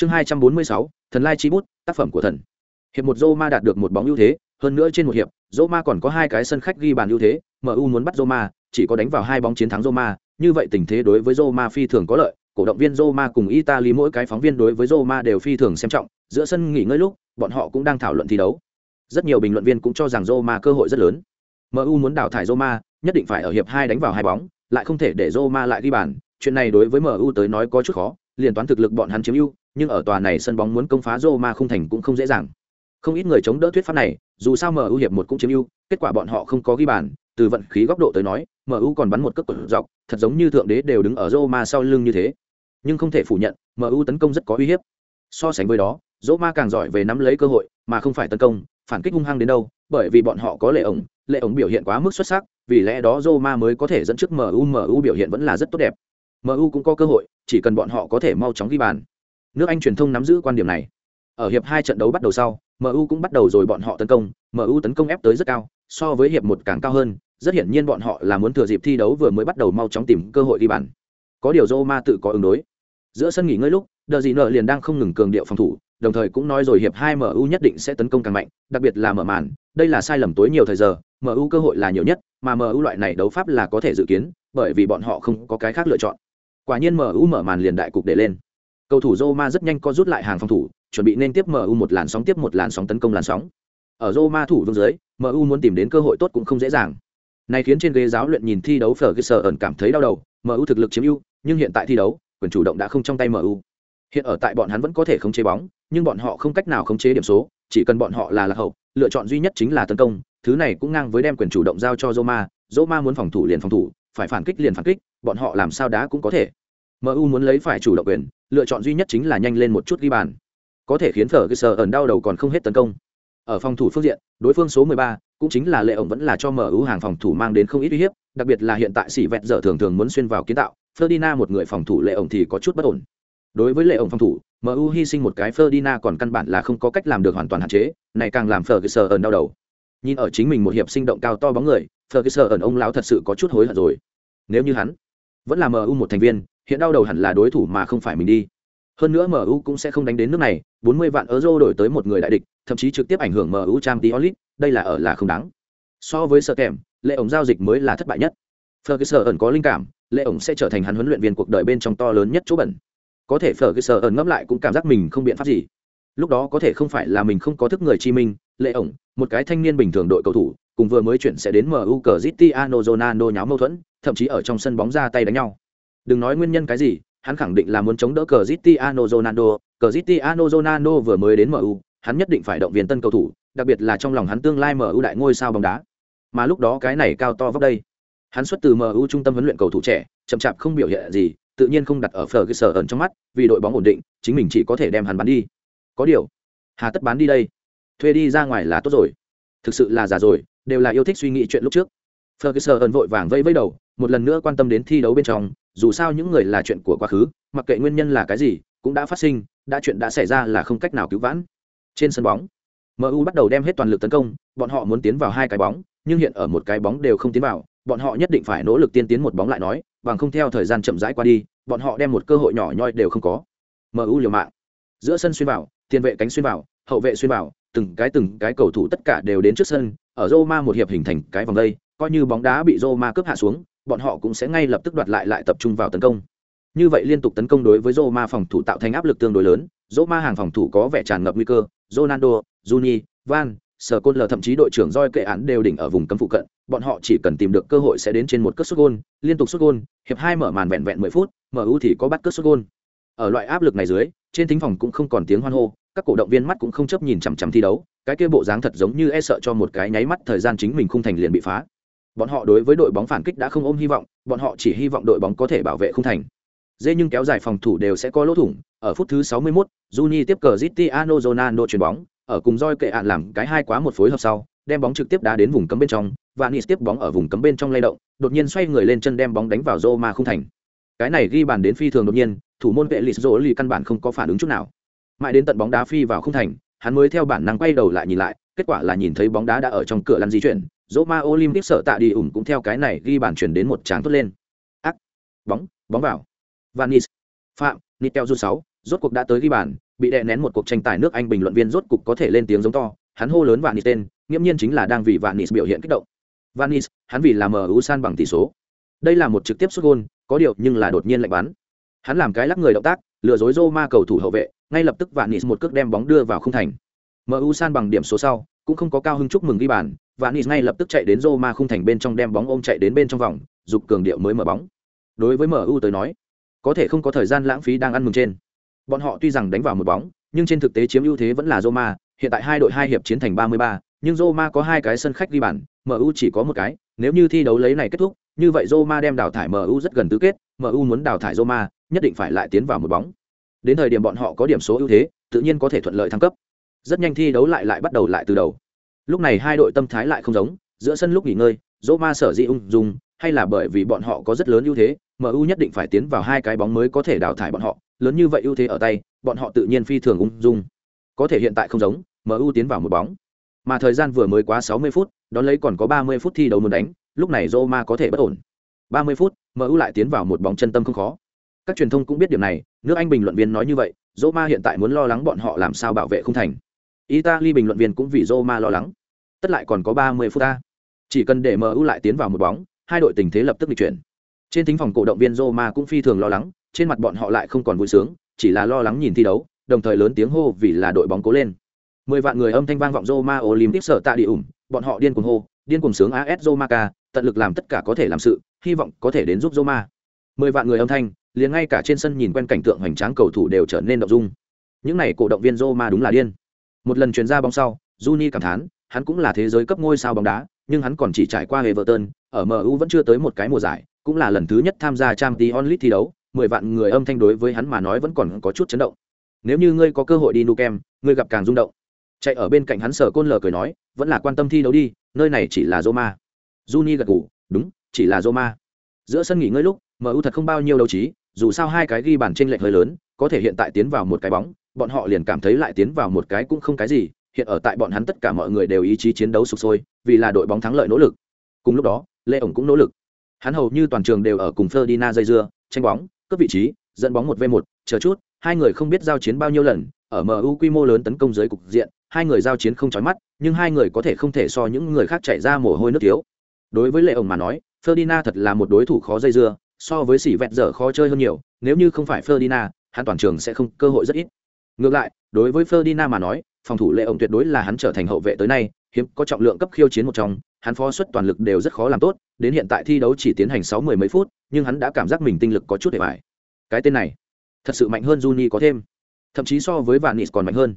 chương hai trăm bốn mươi sáu, thần lai chi bút, tác phẩm của thần. Hiệp một Roma đạt được một bóng ưu thế, hơn nữa trên một hiệp Roma còn có hai cái sân khách ghi bàn ưu thế mu muốn bắt Roma chỉ có đánh vào hai bóng chiến thắng Roma như vậy tình thế đối với Roma phi thường có lợi, cổ động viên Roma cùng Italy mỗi cái phóng viên đối với Roma đều phi thường xem trọng, giữa sân nghỉ ngơi lúc, bọn họ cũng đang thảo luận thi đấu. Rất nhiều bình luận viên cũng cho rằng Roma cơ hội rất lớn. Mu muốn đào thải Roma nhất định phải ở hiệp hai đánh vào hai bóng, lại không thể để Roma lại ghi bàn, chuyện này đối với mu tới nói có chút khó liền toán thực lực bọn hắn chiếm ưu nhưng ở tòa này sân bóng muốn công phá Roma không thành cũng không dễ dàng. Không ít người chống đỡ thuyết pháp này, dù sao MU hiệp một cũng chiếm ưu, kết quả bọn họ không có ghi bàn, từ vận khí góc độ tới nói, MU còn bắn một cước cột dọc, thật giống như thượng đế đều đứng ở Roma sau lưng như thế. Nhưng không thể phủ nhận, MU tấn công rất có uy hiếp. So sánh với đó, Roma càng giỏi về nắm lấy cơ hội, mà không phải tấn công, phản kích hung hăng đến đâu, bởi vì bọn họ có lệ ổng, lệ ổng biểu hiện quá mức xuất sắc, vì lẽ đó Roma mới có thể dẫn trước MU, MU biểu hiện vẫn là rất tốt đẹp. MU cũng có cơ hội, chỉ cần bọn họ có thể mau chóng ghi bàn. Nước anh truyền thông nắm giữ quan điểm này. Ở hiệp hai trận đấu bắt đầu sau mu cũng bắt đầu rồi bọn họ tấn công. Mu tấn công ép tới rất cao, so với hiệp một càng cao hơn. Rất hiển nhiên bọn họ là muốn thừa dịp thi đấu vừa mới bắt đầu mau chóng tìm cơ hội ghi bàn. Có điều Roma tự có ứng đối. Giữa sân nghỉ ngơi lúc, đờ gì nợ liền đang không ngừng cường điệu phòng thủ, đồng thời cũng nói rồi hiệp hai mu nhất định sẽ tấn công càng mạnh, đặc biệt là mở màn. Đây là sai lầm tối nhiều thời giờ mu cơ hội là nhiều nhất, mà mu loại này đấu pháp là có thể dự kiến, bởi vì bọn họ không có cái khác lựa chọn quả nhiên mu mở màn liền đại cục để lên Cầu thủ Roma rất nhanh co rút lại hàng phòng thủ, chuẩn bị nên tiếp MU một làn sóng tiếp một làn sóng tấn công làn sóng. Ở Roma thủ vương dưới, MU muốn tìm đến cơ hội tốt cũng không dễ dàng. Này khiến trên ghế giáo luyện nhìn thi đấu Ferguson cảm thấy đau đầu, MU thực lực chiếm ưu, nhưng hiện tại thi đấu, quyền chủ động đã không trong tay MU. Hiện ở tại bọn hắn vẫn có thể khống chế bóng, nhưng bọn họ không cách nào khống chế điểm số, chỉ cần bọn họ là lạc hậu, lựa chọn duy nhất chính là tấn công, thứ này cũng ngang với đem quyền chủ động giao cho Roma, Roma muốn phòng thủ liền phòng thủ, phải phản kích liền phản kích, bọn họ làm sao đá cũng có thể. MU muốn lấy phải chủ động quyền, lựa chọn duy nhất chính là nhanh lên một chút ghi bàn. Có thể khiến phở cơ sở ẩn đau đầu còn không hết tấn công. Ở phòng thủ phương diện đối phương số 13, cũng chính là lệ ổng vẫn là cho Mu hàng phòng thủ mang đến không ít uy hiếp đặc biệt là hiện tại xỉ vẹt dở thường thường muốn xuyên vào kiến tạo Ferdinand một người phòng thủ lệ ổng thì có chút bất ổn. Đối với lệ ổng phòng thủ MU hy sinh một cái Ferdinand còn căn bản là không có cách làm được hoàn toàn hạn chế này càng làm Ferguson ẩn đau đầu. Nhìn ở chính mình một hiệp sinh động cao to bóng người Ferguson ẩn ông lão thật sự có chút hối hận rồi. Nếu như hắn vẫn là MU một thành viên, hiện đau đầu hẳn là đối thủ mà không phải mình đi. Hơn nữa MU cũng sẽ không đánh đến nước này 40 vạn euro đổi tới một người đại địch, thậm chí trực tiếp ảnh hưởng MU Champions League, đây là ở là không đáng. So với sợ kèm lệ ổng giao dịch mới là thất bại nhất. Ferguson ẩn có linh cảm lệ ổng sẽ trở thành hắn huấn luyện viên cuộc đời bên trong to lớn nhất chỗ bẩn. Có thể Ferguson ẩn ngẫm lại cũng cảm giác mình không biện pháp gì. Lúc đó có thể không phải là mình không có thức người chi minh lệ ổng một cái thanh niên bình thường đội cầu thủ cùng vừa mới chuyển sẽ đến MU Cristiano Ronaldo nháo mâu thuẫn thậm chí ở trong sân bóng ra tay đánh nhau Đừng nói nguyên nhân cái gì, hắn khẳng định là muốn chống đỡ Cristiano Ronaldo, Cristiano Ronaldo vừa mới đến MU, hắn nhất định phải động viên tân cầu thủ, đặc biệt là trong lòng hắn tương lai MU đại ngôi sao bóng đá. Mà lúc đó cái này cao to vóc đây. Hắn xuất từ MU trung tâm huấn luyện cầu thủ trẻ, chậm chạp không biểu hiện gì, tự nhiên không đặt ở Ferguson ẩn trong mắt, vì đội bóng ổn định, chính mình chỉ có thể đem hắn bán đi. Có điều, hà tất bán đi đây? Thuê đi ra ngoài là tốt rồi. Thực sự là già rồi, đều là yêu thích suy nghĩ chuyện lúc trước. Ferguson ẩn vội vàng vẫy vẫy đầu, một lần nữa quan tâm đến thi đấu bên trong, dù sao những người là chuyện của quá khứ mặc kệ nguyên nhân là cái gì cũng đã phát sinh đã chuyện đã xảy ra là không cách nào cứu vãn trên sân bóng mu bắt đầu đem hết toàn lực tấn công bọn họ muốn tiến vào hai cái bóng nhưng hiện ở một cái bóng đều không tiến vào bọn họ nhất định phải nỗ lực tiên tiến một bóng lại nói bằng không theo thời gian chậm rãi qua đi bọn họ đem một cơ hội nhỏ nhoi đều không có mu liều mạng giữa sân xuyên vào tiền vệ cánh xuyên vào hậu vệ xuyên vào từng cái từng cái cầu thủ tất cả đều đến trước sân ở Roma một hiệp hình thành cái vòng đây coi như bóng đá bị Roma cướp hạ xuống bọn họ cũng sẽ ngay lập tức đoạt lại lại tập trung vào tấn công. Như vậy liên tục tấn công đối với Roma phòng thủ tạo thành áp lực tương đối lớn, Roma hàng phòng thủ có vẻ tràn ngập nguy cơ, Ronaldo, Juni, Van, Scholler thậm chí đội trưởng Joy kệ án đều đỉnh ở vùng cấm phụ cận, bọn họ chỉ cần tìm được cơ hội sẽ đến trên một cất sút gôn, liên tục sút gôn, hiệp hai mở màn vẹn vẹn 10 phút, MU thì có bắt cất sút gôn. Ở loại áp lực này dưới, trên thính phòng cũng không còn tiếng hoan hô, các cổ động viên mắt cũng không chấp nhìn chằm chằm thi đấu, cái kia bộ dáng thật giống như e sợ cho một cái nháy mắt thời gian chính mình không thành liền bị phá. Bọn họ đối với đội bóng phản kích đã không ôm hy vọng, bọn họ chỉ hy vọng đội bóng có thể bảo vệ không thành. Dễ nhưng kéo dài phòng thủ đều sẽ có lỗ thủng. Ở phút thứ 61, Juni tiếp cờ Cristiano Ronaldo chuyền bóng, ở cùng roi kệ ạn làm cái hai quá một phối hợp sau, đem bóng trực tiếp đá đến vùng cấm bên trong, và Nis tiếp bóng ở vùng cấm bên trong lay động, đột nhiên xoay người lên chân đem bóng đánh vào Roma không thành. Cái này ghi bàn đến phi thường đột nhiên, thủ môn vệ lịch rỗ lì căn bản không có phản ứng chút nào. Mãi đến tận bóng đá phi vào không thành, hắn mới theo bản năng quay đầu lại nhìn lại, kết quả là nhìn thấy bóng đá đã ở trong cửa lăn di chuyển, Roma Olympic sợ tạ đi ủng cũng theo cái này ghi bàn chuyển đến một tràng tốt lên. Ác, bóng, bóng vào. Vanis, Phạm, Nitel rút sáu, rốt cuộc đã tới ghi bàn bị đè nén một cuộc tranh tài nước anh bình luận viên rốt cuộc có thể lên tiếng giống to hắn hô lớn vạn tên nghiễm nhiên chính là đang vì vạn biểu hiện kích động vanis hắn vì làm mu san bằng tỷ số đây là một trực tiếp xuất gôn có điều nhưng là đột nhiên lạnh bắn. Hắn làm cái lắc người động tác lừa dối Roma cầu thủ hậu vệ ngay lập tức vạn một cước đem bóng đưa vào khung thành. Mu san bằng điểm số sau cũng không có cao hưng chúc mừng ghi bàn vạn ngay lập tức chạy đến Roma khung thành bên trong đem bóng ôm chạy đến bên trong vòng dục cường điệu mới mở bóng. Đối với mu tới nói có thể không có thời gian lãng phí đang ăn mừng trên. Bọn họ tuy rằng đánh vào một bóng nhưng trên thực tế chiếm ưu thế vẫn là Roma hiện tại hai đội hai hiệp chiến thành 33, nhưng Roma có hai cái sân khách ghi bàn, MU chỉ có một cái, nếu như thi đấu lấy này kết thúc, như vậy Roma đem đào thải MU rất gần tứ kết, MU muốn đào thải Roma, nhất định phải lại tiến vào một bóng. Đến thời điểm bọn họ có điểm số ưu thế, tự nhiên có thể thuận lợi thăng cấp. Rất nhanh thi đấu lại lại bắt đầu lại từ đầu. Lúc này hai đội tâm thái lại không giống, giữa sân lúc nghỉ ngơi, Roma sở dĩ ung dung, hay là bởi vì bọn họ có rất lớn ưu thế, MU nhất định phải tiến vào hai cái bóng mới có thể đào thải bọn họ, lớn như vậy ưu thế ở tay, bọn họ tự nhiên phi thường ung dung. Có thể hiện tại không giống, MU tiến vào một bóng. Mà thời gian vừa mới quá 60 phút, đón lấy còn có 30 phút thi đấu muốn đánh, lúc này Roma có thể bất ổn. 30 phút, MU lại tiến vào một bóng chân tâm không khó. Các truyền thông cũng biết điểm này, nước Anh bình luận viên nói như vậy, Roma hiện tại muốn lo lắng bọn họ làm sao bảo vệ không thành. Italy bình luận viên cũng vì Roma lo lắng. Tất lại còn có 30 phút ta. Chỉ cần để MU lại tiến vào một bóng, hai đội tình thế lập tức bị chuyển. Trên thính phòng cổ động viên Roma cũng phi thường lo lắng, trên mặt bọn họ lại không còn vui sướng, chỉ là lo lắng nhìn thi đấu, đồng thời lớn tiếng hô vì là đội bóng cố lên mười vạn người âm thanh vang vọng Roma Olympic sở tạ địa ủng, bọn họ điên cuồng hô, điên cuồng sướng AS Roma ca, tận lực làm tất cả có thể làm sự, hy vọng có thể đến giúp Roma. Mười vạn người âm thanh, liền ngay cả trên sân nhìn quen cảnh tượng hoành tráng cầu thủ đều trở nên động dung. Những này cổ động viên Roma đúng là điên. Một lần chuyển ra bóng sau, Juni cảm thán, hắn cũng là thế giới cấp ngôi sao bóng đá, nhưng hắn còn chỉ trải qua Everton, ở MU vẫn chưa tới một cái mùa giải, cũng là lần thứ nhất tham gia Champions League thi đấu, mười vạn người âm thanh đối với hắn mà nói vẫn còn có chút chấn động. Nếu như ngươi có cơ hội đi nukem ngươi gặp càng rung động chạy ở bên cạnh hắn sở côn lờ cười nói vẫn là quan tâm thi đấu đi nơi này chỉ là roma juni gật gù, đúng chỉ là roma. Giữa sân nghỉ ngơi lúc mu thật không bao nhiêu đấu trí dù sao hai cái ghi bàn trên lệch hơi lớn có thể hiện tại tiến vào một cái bóng bọn họ liền cảm thấy lại tiến vào một cái cũng không cái gì hiện ở tại bọn hắn tất cả mọi người đều ý chí chiến đấu sục sôi vì là đội bóng thắng lợi nỗ lực. Cùng lúc đó lê ổng cũng nỗ lực. Hắn hầu như toàn trường đều ở cùng Ferdinand dây dưa tranh bóng cướp vị trí dẫn bóng một v một chờ chút hai người không biết giao chiến bao nhiêu lần ở mu quy mô lớn tấn công dưới cục diện hai người giao chiến không chói mắt nhưng hai người có thể không thể so những người khác chạy ra mồ hôi nước thiếu đối với lệ ổng mà nói Ferdinand thật là một đối thủ khó dây dưa so với sỉ vẹt dở khó chơi hơn nhiều nếu như không phải Ferdinand hắn toàn trường sẽ không cơ hội rất ít. Ngược lại đối với Ferdinand mà nói phòng thủ lệ ổng tuyệt đối là hắn trở thành hậu vệ tới nay hiếm có trọng lượng cấp khiêu chiến một trong hắn phó suất toàn lực đều rất khó làm tốt đến hiện tại thi đấu chỉ tiến hành sáu mười mấy phút nhưng hắn đã cảm giác mình tinh lực có chút để bài cái tên này thật sự mạnh hơn Juni có thêm thậm chí so với Vanis còn mạnh hơn.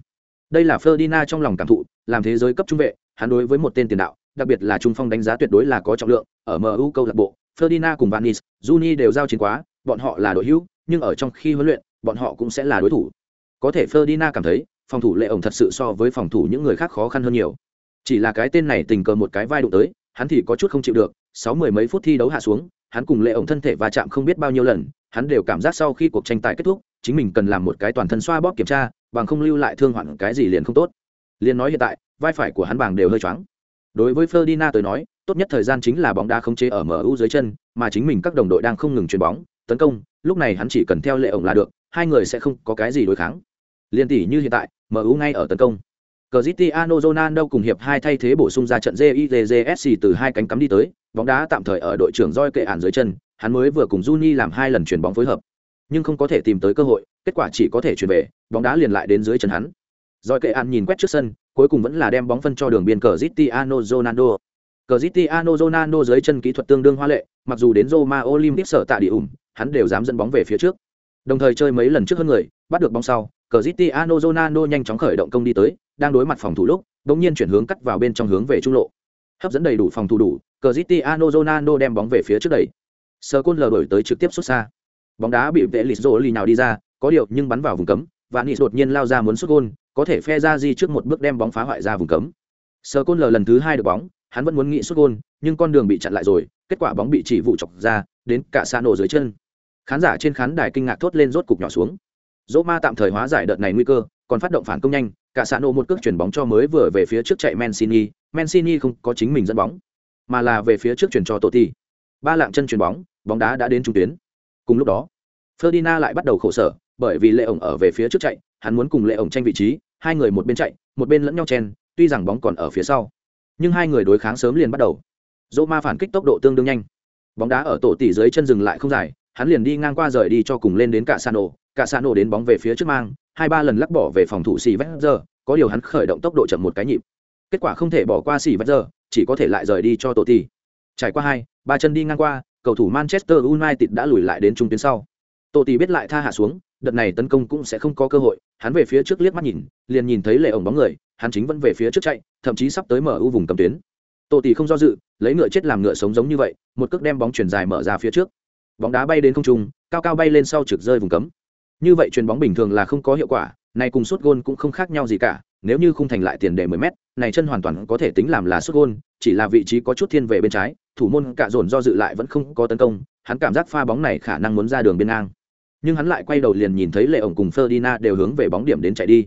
Đây là Ferdinand trong lòng cảm thụ, làm thế giới cấp trung vệ, hắn đối với một tên tiền đạo, đặc biệt là trung phong đánh giá tuyệt đối là có trọng lượng, ở MU câu lạc bộ, Ferdinand cùng Van Nis, Juni đều giao chiến quá, bọn họ là đội hữu, nhưng ở trong khi huấn luyện, bọn họ cũng sẽ là đối thủ. Có thể Ferdinand cảm thấy, phòng thủ lệ ổng thật sự so với phòng thủ những người khác khó khăn hơn nhiều. Chỉ là cái tên này tình cờ một cái vai đụng tới, hắn thì có chút không chịu được, sáu mười mấy phút thi đấu hạ xuống, hắn cùng lệ ổng thân thể va chạm không biết bao nhiêu lần, hắn đều cảm giác sau khi cuộc tranh tài kết thúc, chính mình cần làm một cái toàn thân xoa bóp kiểm tra, bằng không lưu lại thương hoạn cái gì liền không tốt liền nói hiện tại vai phải của hắn bảng đều hơi choáng đối với Ferdinand tới nói tốt nhất thời gian chính là bóng đá không chế ở MU dưới chân mà chính mình các đồng đội đang không ngừng chuyền bóng tấn công lúc này hắn chỉ cần theo lệ ổng là được hai người sẽ không có cái gì đối kháng. Liên tỷ như hiện tại MU ngay ở tấn công. Cristiano Ronaldo cùng hiệp hai thay thế bổ sung ra trận JIJSC từ hai cánh cắm đi tới, bóng đá tạm thời ở đội trưởng roi kệ ản dưới chân, hắn mới vừa cùng Juni làm hai lần chuyển bóng phối hợp, nhưng không có thể tìm tới cơ hội, kết quả chỉ có thể chuyển về bóng đá liền lại đến dưới chân hắn. Rồi kệ an nhìn quét trước sân cuối cùng vẫn là đem bóng phân cho đường biên cờ Cristiano Ronaldo. Cristiano Ronaldo dưới chân kỹ thuật tương đương hoa lệ, mặc dù đến Roma Olympic sở tạ địa ủng, hắn đều dám dẫn bóng về phía trước. Đồng thời chơi mấy lần trước hơn người, bắt được bóng sau cờ Cristiano Ronaldo nhanh chóng khởi động công đi tới, đang đối mặt phòng thủ lúc bỗng nhiên chuyển hướng cắt vào bên trong hướng về trung lộ. Hấp dẫn đầy đủ phòng thủ đủ cờ Cristiano Ronaldo đem bóng về phía trước đẩy. Sơ côn lờ đổi tới trực tiếp xuất xa. Bóng đá bị vệ lịch rồ lì nào đi ra, có điều nhưng bắn vào vùng cấm, và Nis đột nhiên lao ra muốn sút gôn có thể phe ra di trước một bước đem bóng phá hoại ra vùng cấm. Sờ côn lờ lần thứ hai được bóng hắn vẫn muốn nghĩ xuất gôn nhưng con đường bị chặn lại rồi kết quả bóng bị chỉ vụ chọc ra đến cả xa nổ dưới chân. Khán giả trên khán đài kinh ngạc thốt lên rốt cục nhỏ xuống. Dỗ ma tạm thời hóa giải đợt này nguy cơ còn phát động phản công nhanh cả xa nổ một cước chuyển bóng cho mới vừa về phía trước chạy mancini mancini không có chính mình dẫn bóng mà là về phía trước chuyển cho tổ ti ba lạng chân chuyển bóng bóng đá đã đến trung tuyến. Cùng lúc đó Ferdinand lại bắt đầu khổ sở, bởi vì lệ ổng ở về phía trước chạy hắn muốn cùng lệ ổng tranh vị trí hai người một bên chạy, một bên lẫn nhau chen, tuy rằng bóng còn ở phía sau, nhưng hai người đối kháng sớm liền bắt đầu. Dỗ ma phản kích tốc độ tương đương nhanh. Bóng đá ở tổ tỷ dưới chân dừng lại không dài, hắn liền đi ngang qua rời đi cho cùng lên đến cả sa nổ cả sa nổ đến bóng về phía trước mang, hai ba lần lắc bỏ về phòng thủ xì vét giờ có điều hắn khởi động tốc độ chậm một cái nhịp. Kết quả không thể bỏ qua xì vét giờ chỉ có thể lại rời đi cho tổ tỷ trải qua hai, ba chân đi ngang qua, cầu thủ manchester united đã lùi lại đến trung tuyến sau. Tổ tỷ biết lại tha hạ xuống, đợt này tấn công cũng sẽ không có cơ hội, hắn về phía trước liếc mắt nhìn liền nhìn thấy lệ ổng bóng người, hắn chính vẫn về phía trước chạy, thậm chí sắp tới mở ưu vùng cầm tuyến. Tổ tỷ không do dự, lấy ngựa chết làm ngựa sống giống như vậy, một cước đem bóng chuyển dài mở ra phía trước. Bóng đá bay đến không trung, cao cao bay lên sau trực rơi vùng cấm. Như vậy chuyền bóng bình thường là không có hiệu quả, này cùng suốt gôn cũng không khác nhau gì cả, nếu như không thành lại tiền đề 10 mét, này chân hoàn toàn có thể tính làm là suốt gôn, chỉ là vị trí có chút thiên về bên trái, thủ môn cả dồn do dự lại vẫn không có tấn công, hắn cảm giác pha bóng này khả năng muốn ra đường biên ngang. Nhưng hắn lại quay đầu liền nhìn thấy lệ ổng cùng Ferdinand đều hướng về bóng điểm đến chạy đi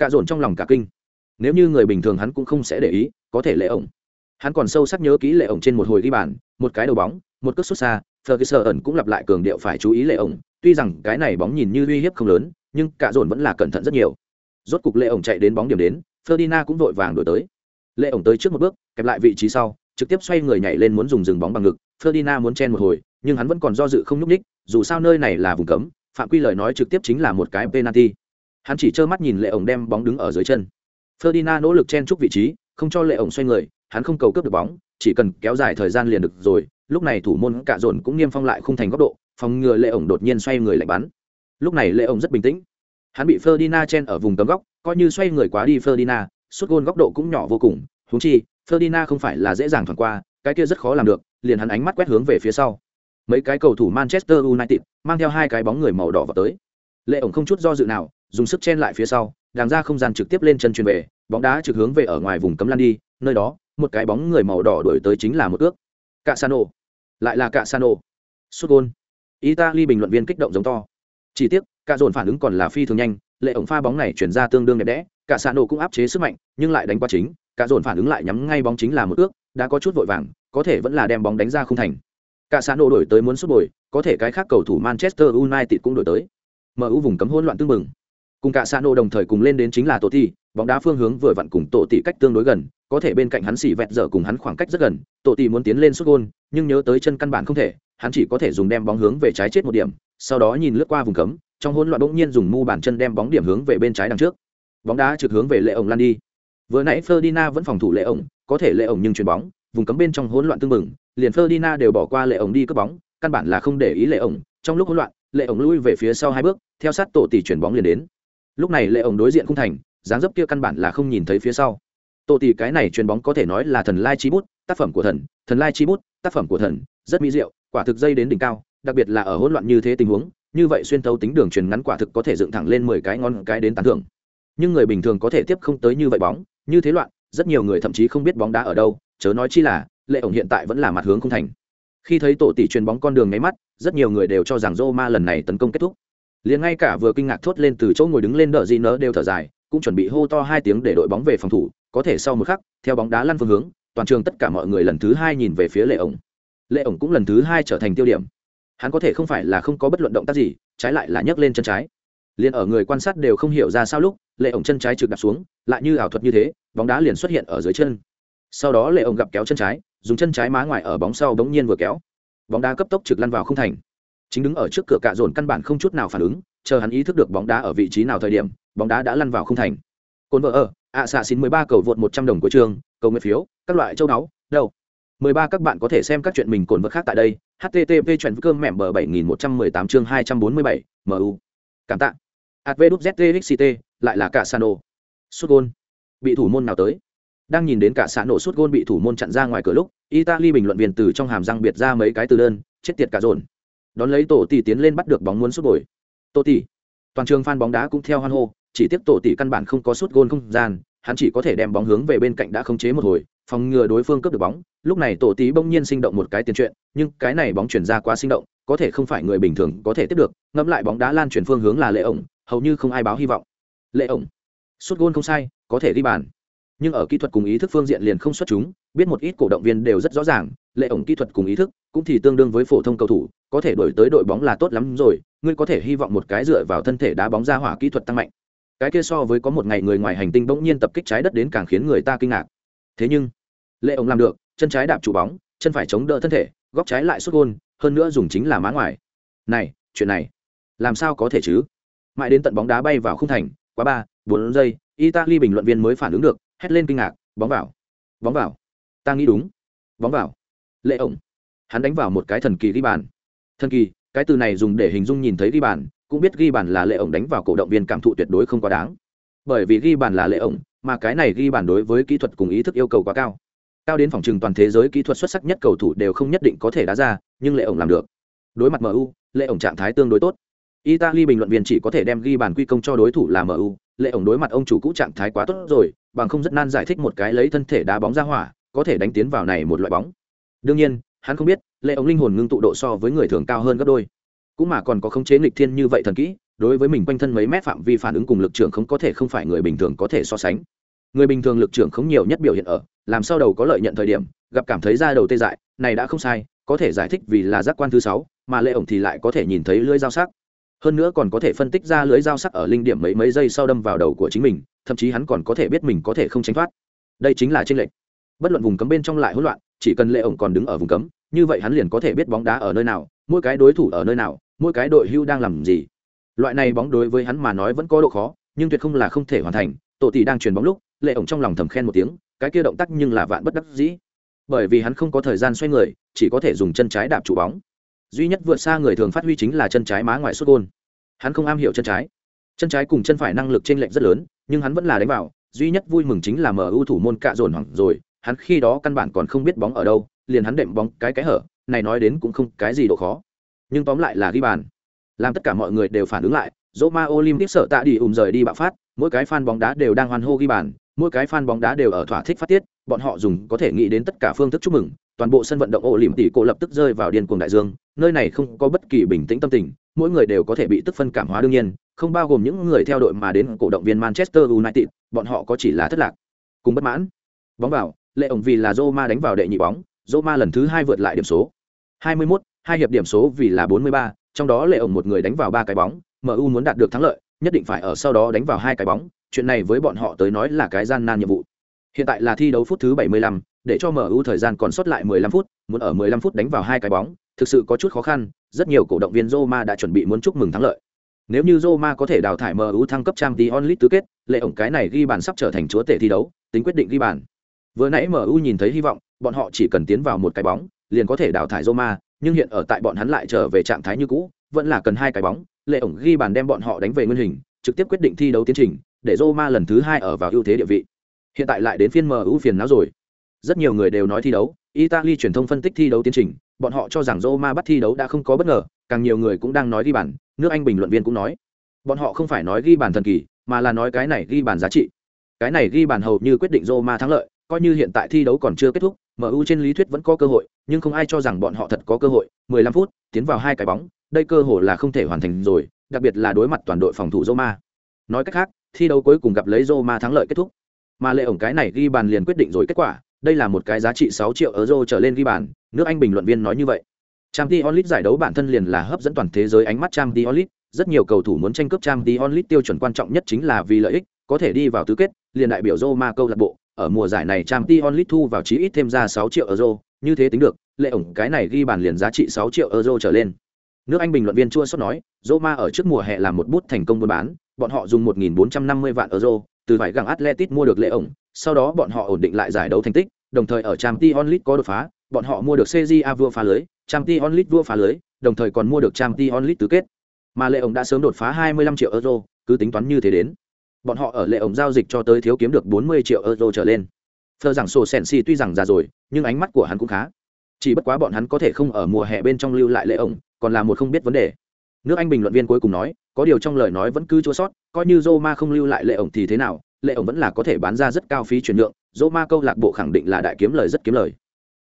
cạ dồn trong lòng cả kinh. Nếu như người bình thường hắn cũng không sẽ để ý, có thể lệ ổng. Hắn còn sâu sắc nhớ kỹ lệ ổng trên một hồi ghi bàn, một cái đầu bóng, một cước xuất xa, Ferguson cũng lặp lại cường điệu phải chú ý lệ ổng. Tuy rằng cái này bóng nhìn như uy hiếp không lớn, nhưng cả dồn vẫn là cẩn thận rất nhiều. Rốt cục lệ ổng chạy đến bóng điểm đến, Ferdinand cũng vội vàng đổi tới. Lệ ổng tới trước một bước, kẹp lại vị trí sau, trực tiếp xoay người nhảy lên muốn dùng dừng bóng bằng ngực. Ferdinand muốn chen một hồi, nhưng hắn vẫn còn do dự không nhúc ních dù sao nơi này là vùng cấm, phạm quy lời nói trực tiếp chính là một cái penalty hắn chỉ trơ mắt nhìn lệ ổng đem bóng đứng ở dưới chân. Ferdinand nỗ lực chen chúc vị trí, không cho lệ ổng xoay người, hắn không cầu cướp được bóng, chỉ cần kéo dài thời gian liền được rồi, lúc này thủ môn cạ dồn cũng niêm phong lại khung thành góc độ, phòng ngừa lệ ổng đột nhiên xoay người lạnh bắn. Lúc này lệ ổng rất bình tĩnh. Hắn bị Ferdinand chen ở vùng cấm góc, coi như xoay người quá đi Ferdinand suốt gôn góc độ cũng nhỏ vô cùng húng chi, Ferdinand không phải là dễ dàng thoảng qua, cái kia rất khó làm được, liền hắn ánh mắt quét hướng về phía sau. Mấy cái cầu thủ Manchester United, mang theo hai cái bóng người màu đỏ vào tới lệ ổng không chút do dự nào, dùng sức chen lại phía sau đàng ra không gian trực tiếp lên chân truyền về, bóng đá trực hướng về ở ngoài vùng cấm lan đi, nơi đó, một cái bóng người màu đỏ đổi tới chính là một ước. Cạ sano lại là cạ sano sút gôn. Italy bình luận viên kích động giống to. Chỉ tiếc cạ dồn phản ứng còn là phi thường nhanh, lệ ổng pha bóng này chuyển ra tương đương đẹp đẽ cạ sano cũng áp chế sức mạnh, nhưng lại đánh qua chính cạ dồn phản ứng lại nhắm ngay bóng chính là một ước, đã có chút vội vàng, có thể vẫn là đem bóng đánh ra không thành. Cạ sano đổi tới muốn sút bồi, có thể cái khác cầu thủ manchester united cũng đổi tới mu vùng cấm hỗn loạn tương mừng cùng cả Sano đồng thời cùng lên đến chính là tổ tỷ bóng đá phương hướng vừa vặn cùng tổ tỷ cách tương đối gần, có thể bên cạnh hắn xỉ vẹt giờ cùng hắn khoảng cách rất gần, tổ tỷ muốn tiến lên sút gôn, nhưng nhớ tới chân căn bản không thể, hắn chỉ có thể dùng đem bóng hướng về trái chết một điểm, sau đó nhìn lướt qua vùng cấm, trong hỗn loạn đột nhiên dùng mu bàn chân đem bóng điểm hướng về bên trái đằng trước. Bóng đá trực hướng về lệ ổng lan đi. Vừa nãy Ferdinand vẫn phòng thủ lệ ổng, có thể lệ ổng nhưng chuyền bóng, vùng cấm bên trong hỗn loạn tương mừng liền Ferdinand đều bỏ qua lệ ổng đi cướp bóng, căn bản là không để ý lệ ổng, trong lúc hỗn loạn lệ ổng lui về phía sau hai bước, theo sát tổ tỷ chuyển bóng liền đến. Lúc này lệ ổng đối diện không thành, dáng dấp kia căn bản là không nhìn thấy phía sau. Tổ tỷ cái này chuyền bóng có thể nói là thần lai chi bút, tác phẩm của thần thần lai chi bút, tác phẩm của thần, rất mỹ diệu, quả thực dây đến đỉnh cao, đặc biệt là ở hỗn loạn như thế tình huống, như vậy xuyên thấu tính đường truyền ngắn quả thực có thể dựng thẳng lên mười cái ngon cái đến tán thưởng. Nhưng người bình thường có thể tiếp không tới như vậy bóng, như thế loạn, rất nhiều người thậm chí không biết bóng đá ở đâu, chớ nói chi là, lệ ổng hiện tại vẫn là mặt hướng không thành. Khi thấy tổ tỷ chuyền bóng con đường nháy mắt rất nhiều người đều cho rằng Roma lần này tấn công kết thúc. Liền ngay cả vừa kinh ngạc thốt lên từ chỗ ngồi đứng lên đỡ gì nỡ đều thở dài, cũng chuẩn bị hô to hai tiếng để đội bóng về phòng thủ, có thể sau một khắc, theo bóng đá lăn phương hướng, toàn trường tất cả mọi người lần thứ hai nhìn về phía lệ ổng. Lệ ổng cũng lần thứ hai trở thành tiêu điểm. Hắn có thể không phải là không có bất luận động tác gì, trái lại là nhấc lên chân trái. Liền ở người quan sát đều không hiểu ra sao lúc, lệ ổng chân trái trực đạp xuống, lại như ảo thuật như thế, bóng đá liền xuất hiện ở dưới chân. Sau đó lệ ổng gặp kéo chân trái, dùng chân trái má ngoài ở bóng sau bỗng nhiên vừa kéo bóng đá cấp tốc trực lăn vào không thành. Chính đứng ở trước cửa cạ dồn căn bản không chút nào phản ứng, chờ hắn ý thức được bóng đá ở vị trí nào thời điểm, bóng đá đã lăn vào không thành. Cồn vợ ở, ạ xạ xin mười ba cầu vượt một trăm đồng của trường, cầu nguyện phiếu, các loại châu đáo đâu? Mười ba các bạn có thể xem các chuyện mình cồn vợ khác tại đây http chuyện cơm mẹm bờ bảy nghìn một trăm mười tám chương hai trăm bốn mươi bảy mu cảm tạ. Advztxt lại là cả sano. Sút gôn. Bị thủ môn nào tới? Đang nhìn đến cả xã nổ sút gôn bị thủ môn chặn ra ngoài cửa lúc, italy bình luận viên từ trong hàm răng biệt ra mấy cái từ đơn, chết tiệt cả dồn. Đón lấy tổ tỷ tiến lên bắt được bóng muốn sút bồi. Tổ tỷ. Toàn trường phan bóng đá cũng theo hoan hô, chỉ tiếp tổ tỷ căn bản không có sút gôn không gian, hắn chỉ có thể đem bóng hướng về bên cạnh đã không chế một hồi, phòng ngừa đối phương cướp được bóng. Lúc này tổ tỷ bỗng nhiên sinh động một cái tiền chuyện nhưng cái này bóng chuyển ra quá sinh động, có thể không phải người bình thường có thể tiếp được, ngẫm lại bóng đá lan chuyển phương hướng là lệ ổng, hầu như không ai báo hy vọng. Lệ ổng. Sút gôn không sai, có thể ghi bàn nhưng ở kỹ thuật cùng ý thức phương diện liền không xuất chúng, biết một ít cổ động viên đều rất rõ ràng, lệ ổng kỹ thuật cùng ý thức cũng thì tương đương với phổ thông cầu thủ, có thể đổi tới đội bóng là tốt lắm rồi, ngươi có thể hy vọng một cái dựa vào thân thể đá bóng ra hỏa kỹ thuật tăng mạnh. Cái kia so với có một ngày người ngoài hành tinh bỗng nhiên tập kích trái đất đến càng khiến người ta kinh ngạc. Thế nhưng, lệ ổng làm được, chân trái đạp chủ bóng, chân phải chống đỡ thân thể, góc trái lại xuất gôn, hơn nữa dùng chính là má ngoài. Này, chuyện này, làm sao có thể chứ? Mãi đến tận bóng đá bay vào khung thành, quá ba, bốn giây, italy bình luận viên mới phản ứng được hét lên kinh ngạc, bóng vào bóng vào. Ta nghĩ đúng, bóng vào. Lệ ổng. Hắn đánh vào một cái thần kỳ ghi bàn. Thần kỳ, cái từ này dùng để hình dung nhìn thấy ghi bàn, cũng biết ghi bàn là lệ ổng đánh vào cổ động viên cảm thụ tuyệt đối không quá đáng. Bởi vì ghi bàn là lệ ổng, mà cái này ghi bàn đối với kỹ thuật cùng ý thức yêu cầu quá cao. Cao đến phòng trừng toàn thế giới kỹ thuật xuất sắc nhất cầu thủ đều không nhất định có thể đá ra, nhưng lệ ổng làm được. Đối mặt mu lệ ổng trạng thái tương đối tốt. Italy bình luận viên chỉ có thể đem ghi bàn quy công cho đối thủ là mu lệ ổng đối mặt ông chủ cũ trạng thái quá tốt rồi, bằng không rất nan giải thích một cái lấy thân thể đá bóng ra hỏa, có thể đánh tiến vào này một loại bóng. Đương nhiên, hắn không biết, lệ ổng linh hồn ngưng tụ độ so với người thường cao hơn gấp đôi. Cũng mà còn có khống chế nghịch thiên như vậy thần kỹ, đối với mình quanh thân mấy mét phạm vi phản ứng cùng lực trưởng không có thể không phải người bình thường có thể so sánh. Người bình thường lực trưởng không nhiều nhất biểu hiện ở, làm sao đầu có lợi nhận thời điểm, gặp cảm thấy ra đầu tê dại, này đã không sai, có thể giải thích vì là giác quan thứ sáu, mà lệ ổng thì lại có thể nhìn thấy lưỡi dao sắc hơn nữa còn có thể phân tích ra lưới dao sắc ở linh điểm mấy mấy giây sau đâm vào đầu của chính mình, thậm chí hắn còn có thể biết mình có thể không tránh thoát. Đây chính là tranh lệch. Bất luận vùng cấm bên trong lại hỗn loạn, chỉ cần lệ ổng còn đứng ở vùng cấm, như vậy hắn liền có thể biết bóng đá ở nơi nào, mỗi cái đối thủ ở nơi nào, mỗi cái đội hưu đang làm gì. Loại này bóng đối với hắn mà nói vẫn có độ khó, nhưng tuyệt không là không thể hoàn thành. Tổ tỷ đang truyền bóng lúc, lệ ổng trong lòng thầm khen một tiếng, cái kia động tác nhưng là vạn bất đắc dĩ. Bởi vì hắn không có thời gian xoay người, chỉ có thể dùng chân trái đạp chủ bóng duy nhất vượt xa người thường phát huy chính là chân trái má ngoài xuất gôn. Hắn không am hiểu chân trái. Chân trái cùng chân phải năng lực t r ê n lệch rất lớn, nhưng hắn vẫn là đánh vào. Duy nhất vui mừng chính là mở ưu thủ môn cạ dồn hoảng rồi, hắn khi đó căn bản còn không biết bóng ở đâu, liền hắn đệm bóng cái cái hở, này nói đến cũng không cái gì độ khó. Nhưng tóm lại là ghi bàn. Làm tất cả mọi người đều phản ứng lại dỗ ma olympic sợ tạ đi ùm rời đi bạo phát, mỗi cái fan bóng đá đều đang hoan hô ghi bàn, mỗi cái fan bóng đá đều ở thỏa thích phát tiết, bọn họ dùng có thể nghĩ đến tất cả phương thức chúc mừng toàn bộ sân vận động ổ lỉm tỉ cổ lập tức rơi vào điên cuồng đại dương nơi này không có bất kỳ bình tĩnh tâm tình mỗi người đều có thể bị tức phân cảm hóa đương nhiên không bao gồm những người theo đội mà đến cổ động viên manchester united bọn họ có chỉ là thất lạc cùng bất mãn. Bóng vào lệ ổng vì là roma đánh vào đệ nhị bóng roma lần thứ hai vượt lại điểm số 21, hai hiệp điểm số vì là 43, trong đó lệ ổng một người đánh vào ba cái bóng mu muốn đạt được thắng lợi nhất định phải ở sau đó đánh vào hai cái bóng chuyện này với bọn họ tới nói là cái gian nan nhiệm vụ. Hiện tại là thi đấu phút thứ 75, để cho mu thời gian còn sót lại 15 phút, muốn ở 15 phút đánh vào hai cái bóng, thực sự có chút khó khăn, rất nhiều cổ động viên roma đã chuẩn bị muốn chúc mừng thắng lợi nếu như roma có thể đào thải mu thăng cấp trang League tứ kết, lệ ổng cái này ghi bàn sắp trở thành chúa tể thi đấu, tính quyết định ghi bàn vừa nãy mu nhìn thấy hy vọng, bọn họ chỉ cần tiến vào một cái bóng, liền có thể đào thải roma, nhưng hiện ở tại bọn hắn lại trở về trạng thái như cũ, vẫn là cần hai cái bóng, lệ ổng ghi bàn đem bọn họ đánh về nguyên hình, trực tiếp quyết định thi đấu tiến trình, để Roma lần thứ hai ở vào ưu thế địa vị. Hiện tại lại đến phiên MU phiền não rồi. Rất nhiều người đều nói thi đấu, Italy truyền thông phân tích thi đấu tiến trình, bọn họ cho rằng Roma bắt thi đấu đã không có bất ngờ, càng nhiều người cũng đang nói ghi bàn, nước Anh bình luận viên cũng nói. Bọn họ không phải nói ghi bàn thần kỳ, mà là nói cái này ghi bàn giá trị. Cái này ghi bàn hầu như quyết định Roma thắng lợi, coi như hiện tại thi đấu còn chưa kết thúc, MU trên lý thuyết vẫn có cơ hội, nhưng không ai cho rằng bọn họ thật có cơ hội. 15 phút, tiến vào hai cái bóng, đây cơ hội là không thể hoàn thành rồi, đặc biệt là đối mặt toàn đội phòng thủ Roma. Nói cách khác, thi đấu cuối cùng gặp lấy Roma thắng lợi kết thúc. Mà lệ ổng cái này ghi bàn liền quyết định rồi kết quả, đây là một cái giá trị 6 triệu euro trở lên ghi bàn, nước Anh bình luận viên nói như vậy. Champions League giải đấu bản thân liền là hấp dẫn toàn thế giới ánh mắt Champions League, rất nhiều cầu thủ muốn tranh cướp Champions League tiêu chuẩn quan trọng nhất chính là vì lợi ích, có thể đi vào tứ kết, liền đại biểu Roma câu lạc bộ, ở mùa giải này Champions League thu vào chí ít thêm ra 6 triệu euro, như thế tính được, lệ ổng cái này ghi bàn liền giá trị 6 triệu euro trở lên. Nước Anh bình luận viên chua xót nói, Roma ở trước mùa hè làm một bút thành công buôn bán, bọn họ dùng 1.450 vạn euro từ vải găng Atletico mua được lệ ổng, sau đó bọn họ ổn định lại giải đấu thành tích, đồng thời ở Champions League có đột phá, bọn họ mua được CJA vua phá lưới, Champions League vua phá lưới, đồng thời còn mua được Champions League tứ kết. Mà lệ ổng đã sớm đột phá 25 triệu euro, cứ tính toán như thế đến. Bọn họ ở lệ ổng giao dịch cho tới thiếu kiếm được 40 triệu euro trở lên. Phờ rằng sổ Sensi tuy rằng già rồi, nhưng ánh mắt của hắn cũng khá. Chỉ bất quá bọn hắn có thể không ở mùa hè bên trong lưu lại lệ ổng, còn là một không biết vấn đề. Nước Anh bình luận viên cuối cùng nói, có điều trong lời nói vẫn cứ chua sót, coi như Roma không lưu lại lệ ổng thì thế nào, lệ ổng vẫn là có thể bán ra rất cao phí chuyển nhượng, Roma câu lạc bộ khẳng định là đại kiếm lời rất kiếm lời.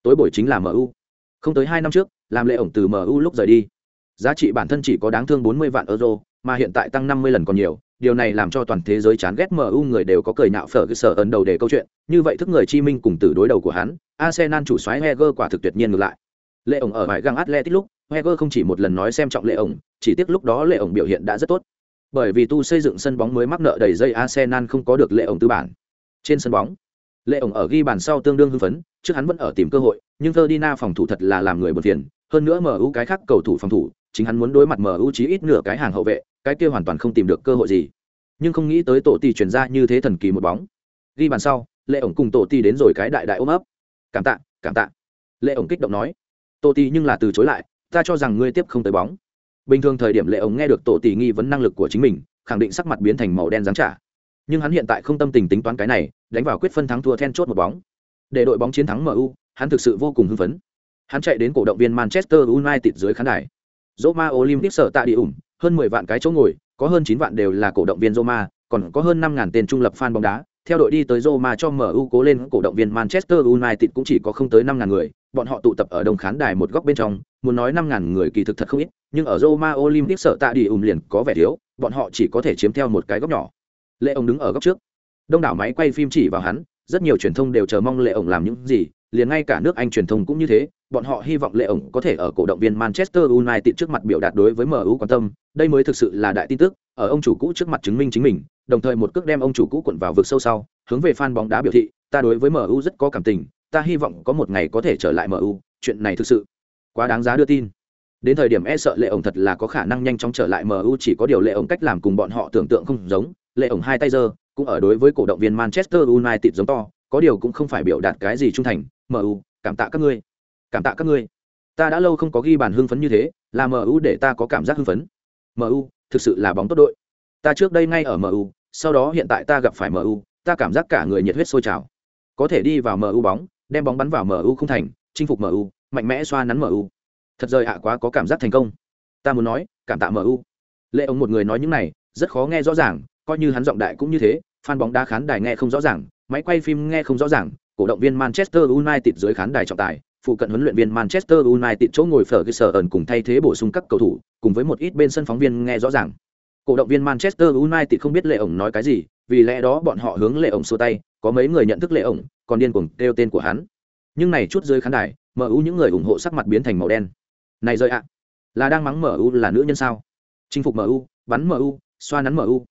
Tối buổi chính là MU. Không tới hai năm trước, làm lệ ổng từ MU lúc rời đi. Giá trị bản thân chỉ có đáng thương 40 vạn euro, mà hiện tại tăng 50 lần còn nhiều, điều này làm cho toàn thế giới chán ghét MU người đều có cười nạo phở cơ sở ấn đầu để câu chuyện, như vậy thức người chi minh cùng từ đối đầu của hắn, Arsenal chủ soái Heger quả thực tuyệt nhiên ngược lại. Lệ ổng ở ngoài găng atletic lúc, heger không chỉ một lần nói xem trọng lệ ổng chỉ tiếc lúc đó lệ ổng biểu hiện đã rất tốt bởi vì tu xây dựng sân bóng mới mắc nợ đầy dây arsenal không có được lệ ổng tư bản. Trên sân bóng, lệ ổng ở ghi bàn sau tương đương hưng phấn, trước hắn vẫn ở tìm cơ hội, nhưng Ferdinand phòng thủ thật là làm người buồn phiền, hơn nữa MU cái khác cầu thủ phòng thủ, chính hắn muốn đối mặt MU chí ít nửa cái hàng hậu vệ, cái kia hoàn toàn không tìm được cơ hội gì. Nhưng không nghĩ tới tổ tỷ chuyển ra như thế thần kỳ một bóng. Ghi bàn sau, lệ ổng cùng tổ tỷ đến rồi cái đại đại ôm ấp. Cảm tạ cảm tạ. Lệ ổng kích động nói. Tổ tỷ nhưng là từ chối lại, ta cho rằng ngươi tiếp không tới bóng bình thường thời điểm lệ ổng nghe được tổ tỷ nghi vấn năng lực của chính mình khẳng định sắc mặt biến thành màu đen giáng trả nhưng hắn hiện tại không tâm tình tính toán cái này đánh vào quyết phân thắng thua then chốt một bóng. Để đội bóng chiến thắng mu hắn thực sự vô cùng hưng phấn. Hắn chạy đến cổ động viên manchester united dưới khán đài. Roma olympic sở tạ đi ủng hơn mười vạn cái chỗ ngồi có hơn chín vạn đều là cổ động viên roma còn có hơn năm ngàn tên trung lập fan bóng đá. Theo đội đi tới Roma cho MU cố lên cổ động viên Manchester United cũng chỉ có không tới 5000 người, bọn họ tụ tập ở đông khán đài một góc bên trong, muốn nói 5000 người kỳ thực thật không ít, nhưng ở Roma Olympic sợ tạ đi ùm liền có vẻ thiếu, bọn họ chỉ có thể chiếm theo một cái góc nhỏ. Lệ ông đứng ở góc trước. Đông đảo máy quay phim chỉ vào hắn, rất nhiều truyền thông đều chờ mong Lệ ông làm những gì, liền ngay cả nước Anh truyền thông cũng như thế, bọn họ hy vọng Lệ ông có thể ở cổ động viên Manchester United trước mặt biểu đạt đối với MU quan tâm, đây mới thực sự là đại tin tức, ở ông chủ cũ trước mặt chứng minh chính mình, đồng thời một cước đem ông chủ cũ quận vào vực sâu sau, hướng về fan bóng đá biểu thị, ta đối với MU rất có cảm tình, ta hy vọng có một ngày có thể trở lại MU, chuyện này thực sự quá đáng giá đưa tin. Đến thời điểm e sợ Lệ ổng thật là có khả năng nhanh chóng trở lại MU chỉ có điều Lệ ổng cách làm cùng bọn họ tưởng tượng không giống, Lệ ổng hai tay giơ, cũng ở đối với cổ động viên Manchester United giống to, có điều cũng không phải biểu đạt cái gì trung thành, MU, cảm tạ các ngươi. Cảm tạ các ngươi. Ta đã lâu không có ghi bàn hưng phấn như thế, là MU để ta có cảm giác hưng phấn. MU, thực sự là bóng tốt đội. Ta trước đây ngay ở MU, sau đó hiện tại ta gặp phải MU, ta cảm giác cả người nhiệt huyết sôi trào. Có thể đi vào MU bóng, đem bóng bắn vào MU không thành, chinh phục MU, mạnh mẽ xoa nắn MU. Thật rời ạ quá có cảm giác thành công. Ta muốn nói, cảm tạ MU. Lệ ông một người nói những này, rất khó nghe rõ ràng, coi như hắn giọng đại cũng như thế, fan bóng đá khán đài nghe không rõ ràng, máy quay phim nghe không rõ ràng, cổ động viên Manchester United dưới khán đài trọng tài, phụ cận huấn luyện viên Manchester United chỗ ngồi phở ẩn cùng thay thế bổ sung các cầu thủ, cùng với một ít bên sân phóng viên nghe rõ ràng. Cổ động viên Manchester United không biết Lệ ổng nói cái gì, vì lẽ đó bọn họ hướng Lệ ổng xua tay, có mấy người nhận thức Lệ ổng, còn điên cuồng kêu tên của hắn. Nhưng này chút dưới khán đài, MU những người ủng hộ sắc mặt biến thành màu đen. Này rơi ạ, là đang mắng MU là nữ nhân sao? Chinh phục MU, bắn MU, xoa nắn MU.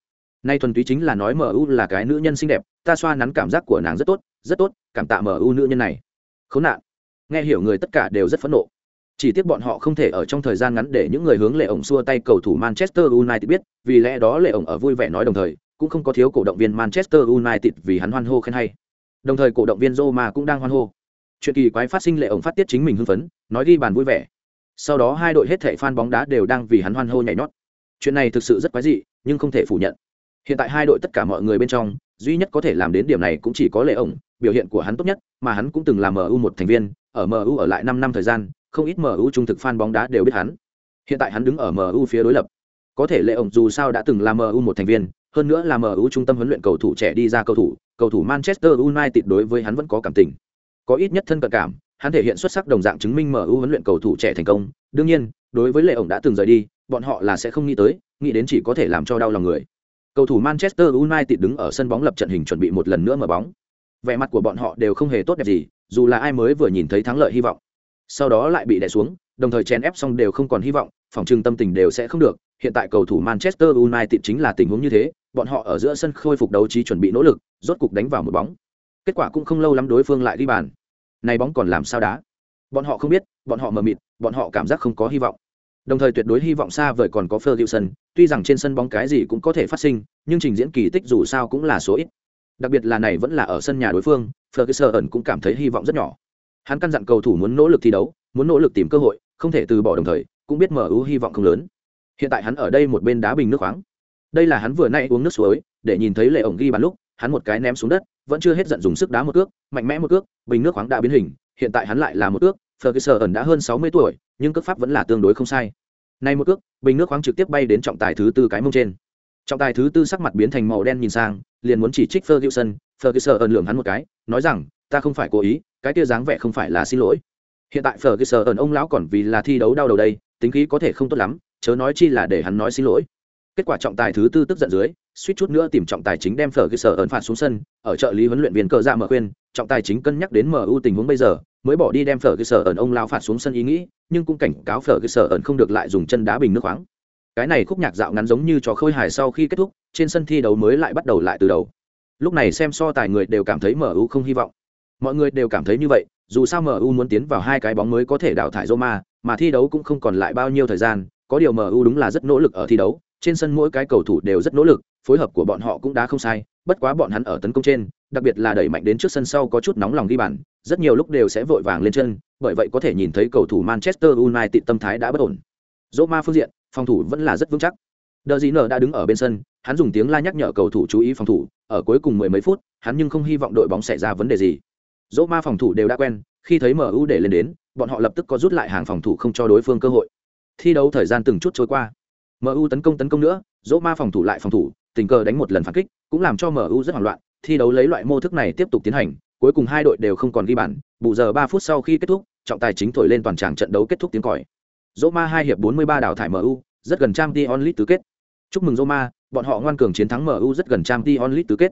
Nay thuần túy chính là nói MU là cái nữ nhân xinh đẹp, ta xoa nắn cảm giác của nàng rất tốt, rất tốt, cảm tạ MU nữ nhân này. Khốn nạn nghe hiểu người tất cả đều rất phẫn nộ chỉ tiếc bọn họ không thể ở trong thời gian ngắn để những người hướng lệ ổng xua tay cầu thủ manchester united biết vì lẽ đó lệ ổng ở vui vẻ nói đồng thời cũng không có thiếu cổ động viên manchester united vì hắn hoan hô khen hay đồng thời cổ động viên roma cũng đang hoan hô chuyện kỳ quái phát sinh lệ ổng phát tiết chính mình hưng phấn nói ghi bàn vui vẻ sau đó hai đội hết thảy fan bóng đá đều đang vì hắn hoan hô nhảy nhót chuyện này thực sự rất quái dị nhưng không thể phủ nhận hiện tại hai đội tất cả mọi người bên trong duy nhất có thể làm đến điểm này cũng chỉ có lệ ổng biểu hiện của hắn tốt nhất mà hắn cũng từng là mu một thành viên ở MU ở lại năm năm thời gian, không ít MU trung thực fan bóng đá đều biết hắn. Hiện tại hắn đứng ở MU phía đối lập. Có thể lệ ổng dù sao đã từng là MU một thành viên, hơn nữa là MU trung tâm huấn luyện cầu thủ trẻ đi ra cầu thủ, cầu thủ Manchester United đối với hắn vẫn có cảm tình. Có ít nhất thân cận cảm, hắn thể hiện xuất sắc đồng dạng chứng minh MU huấn luyện cầu thủ trẻ thành công. Đương nhiên, đối với lệ ổng đã từng rời đi, bọn họ là sẽ không nghĩ tới, nghĩ đến chỉ có thể làm cho đau lòng người. Cầu thủ Manchester United đứng ở sân bóng lập trận hình chuẩn bị một lần nữa mở bóng. Vẻ mặt của bọn họ đều không hề tốt đẹp gì, dù là ai mới vừa nhìn thấy thắng lợi hy vọng sau đó lại bị đè xuống đồng thời chèn ép xong đều không còn hy vọng phòng trưng tâm tình đều sẽ không được hiện tại cầu thủ manchester united chính là tình huống như thế bọn họ ở giữa sân khôi phục đấu trí chuẩn bị nỗ lực rốt cục đánh vào một bóng kết quả cũng không lâu lắm đối phương lại ghi bàn này bóng còn làm sao đá bọn họ không biết bọn họ mờ mịt bọn họ cảm giác không có hy vọng đồng thời tuyệt đối hy vọng xa vời còn có Ferguson, tuy rằng trên sân bóng cái gì cũng có thể phát sinh, nhưng trình diễn kỳ tích dù sao cũng là số ít. Đặc biệt là này vẫn là ở sân nhà đối phương, Ferguson cũng cảm thấy hy vọng rất nhỏ. Hắn căn dặn cầu thủ muốn nỗ lực thi đấu, muốn nỗ lực tìm cơ hội, không thể từ bỏ đồng thời, cũng biết MU hy vọng không lớn. Hiện tại hắn ở đây một bên đá bình nước khoáng. Đây là hắn vừa nãy uống nước suối, để nhìn thấy lệ ổng ghi bàn lúc, hắn một cái ném xuống đất, vẫn chưa hết giận dùng sức đá một cước, mạnh mẽ một cước, bình nước khoáng đã biến hình, hiện tại hắn lại là một cước, Ferguson đã hơn 60 tuổi, nhưng cước pháp vẫn là tương đối không sai. Này một cước, bình nước khoáng trực tiếp bay đến trọng tài thứ tư cái mông trên. Trọng tài thứ tư sắc mặt biến thành màu đen nhìn sang, liền muốn chỉ trích Ferguson, Ferguson ẩn lượng hắn một cái, nói rằng, ta không phải cố ý, cái kia dáng vẻ không phải là xin lỗi. Hiện tại Ferguson ẩn ông lão còn vì là thi đấu đau đầu đây, tính khí có thể không tốt lắm, chớ nói chi là để hắn nói xin lỗi. Kết quả trọng tài thứ tư tức giận dưới, suýt chút nữa tìm trọng tài chính đem phở cơ sở ẩn phạt xuống sân, ở trợ lý huấn luyện viên cờ ra mở khuyên, trọng tài chính cân nhắc đến MU tình huống bây giờ, mới bỏ đi đem phở cơ sở ẩn ông lao phạt xuống sân ý nghĩ nhưng cũng cảnh cáo phở cơ sở ẩn không được lại dùng chân đá bình nước khoáng. Cái này khúc nhạc dạo ngắn giống như trò khơi hài sau khi kết thúc trên sân thi đấu mới lại bắt đầu lại từ đầu. Lúc này xem so tài người đều cảm thấy mu không hy vọng. Mọi người đều cảm thấy như vậy dù sao mu muốn tiến vào hai cái bóng mới có thể đào thải roma mà thi đấu cũng không còn lại bao nhiêu thời gian có điều mu đúng là rất nỗ lực ở thi đấu trên sân mỗi cái cầu thủ đều rất nỗ lực, phối hợp của bọn họ cũng đã không sai, bất quá bọn hắn ở tấn công trên, đặc biệt là đẩy mạnh đến trước sân sau có chút nóng lòng ghi bàn, rất nhiều lúc đều sẽ vội vàng lên chân, bởi vậy có thể nhìn thấy cầu thủ manchester united tâm thái đã bất ổn. Roma phương diện, phòng thủ vẫn là rất vững chắc. Đờ dị nở đã đứng ở bên sân, hắn dùng tiếng la nhắc nhở cầu thủ chú ý phòng thủ, ở cuối cùng mười mấy phút, hắn nhưng không hy vọng đội bóng xảy ra vấn đề gì. Dỗ ma phòng thủ đều đã quen, khi thấy mu để lên đến, bọn họ lập tức có rút lại hàng phòng thủ không cho đối phương cơ hội. Thi đấu thời gian từng chút trôi qua mu tấn công tấn công nữa dỗ ma phòng thủ lại phòng thủ tình cờ đánh một lần phản kích cũng làm cho mu rất hoảng loạn thi đấu lấy loại mô thức này tiếp tục tiến hành cuối cùng hai đội đều không còn ghi bàn bù giờ ba phút sau khi kết thúc trọng tài chính thổi lên toàn tràng trận đấu kết thúc tiếng còi Roma hai hiệp 43 đào thải MU, rất gần Champions League tứ kết. Chúc mừng Roma, bọn họ ngoan cường chiến thắng MU rất gần Champions League tứ kết.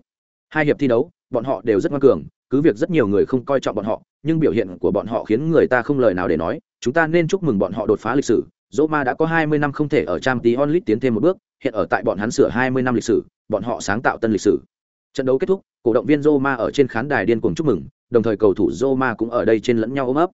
Hai hiệp thi đấu, bọn họ đều rất ngoan cường, cứ việc rất nhiều người không coi trọng bọn họ, nhưng biểu hiện của bọn họ khiến người ta không lời nào để nói, chúng ta nên chúc mừng bọn họ đột phá lịch sử. Roma đã có 20 năm không thể ở Champions League tiến thêm một bước, hiện ở tại bọn hắn sửa 20 năm lịch sử, bọn họ sáng tạo tân lịch sử. Trận đấu kết thúc, cổ động viên Roma ở trên khán đài điên cuồng chúc mừng, đồng thời cầu thủ Roma cũng ở đây trên lẫn nhau ôm ấp.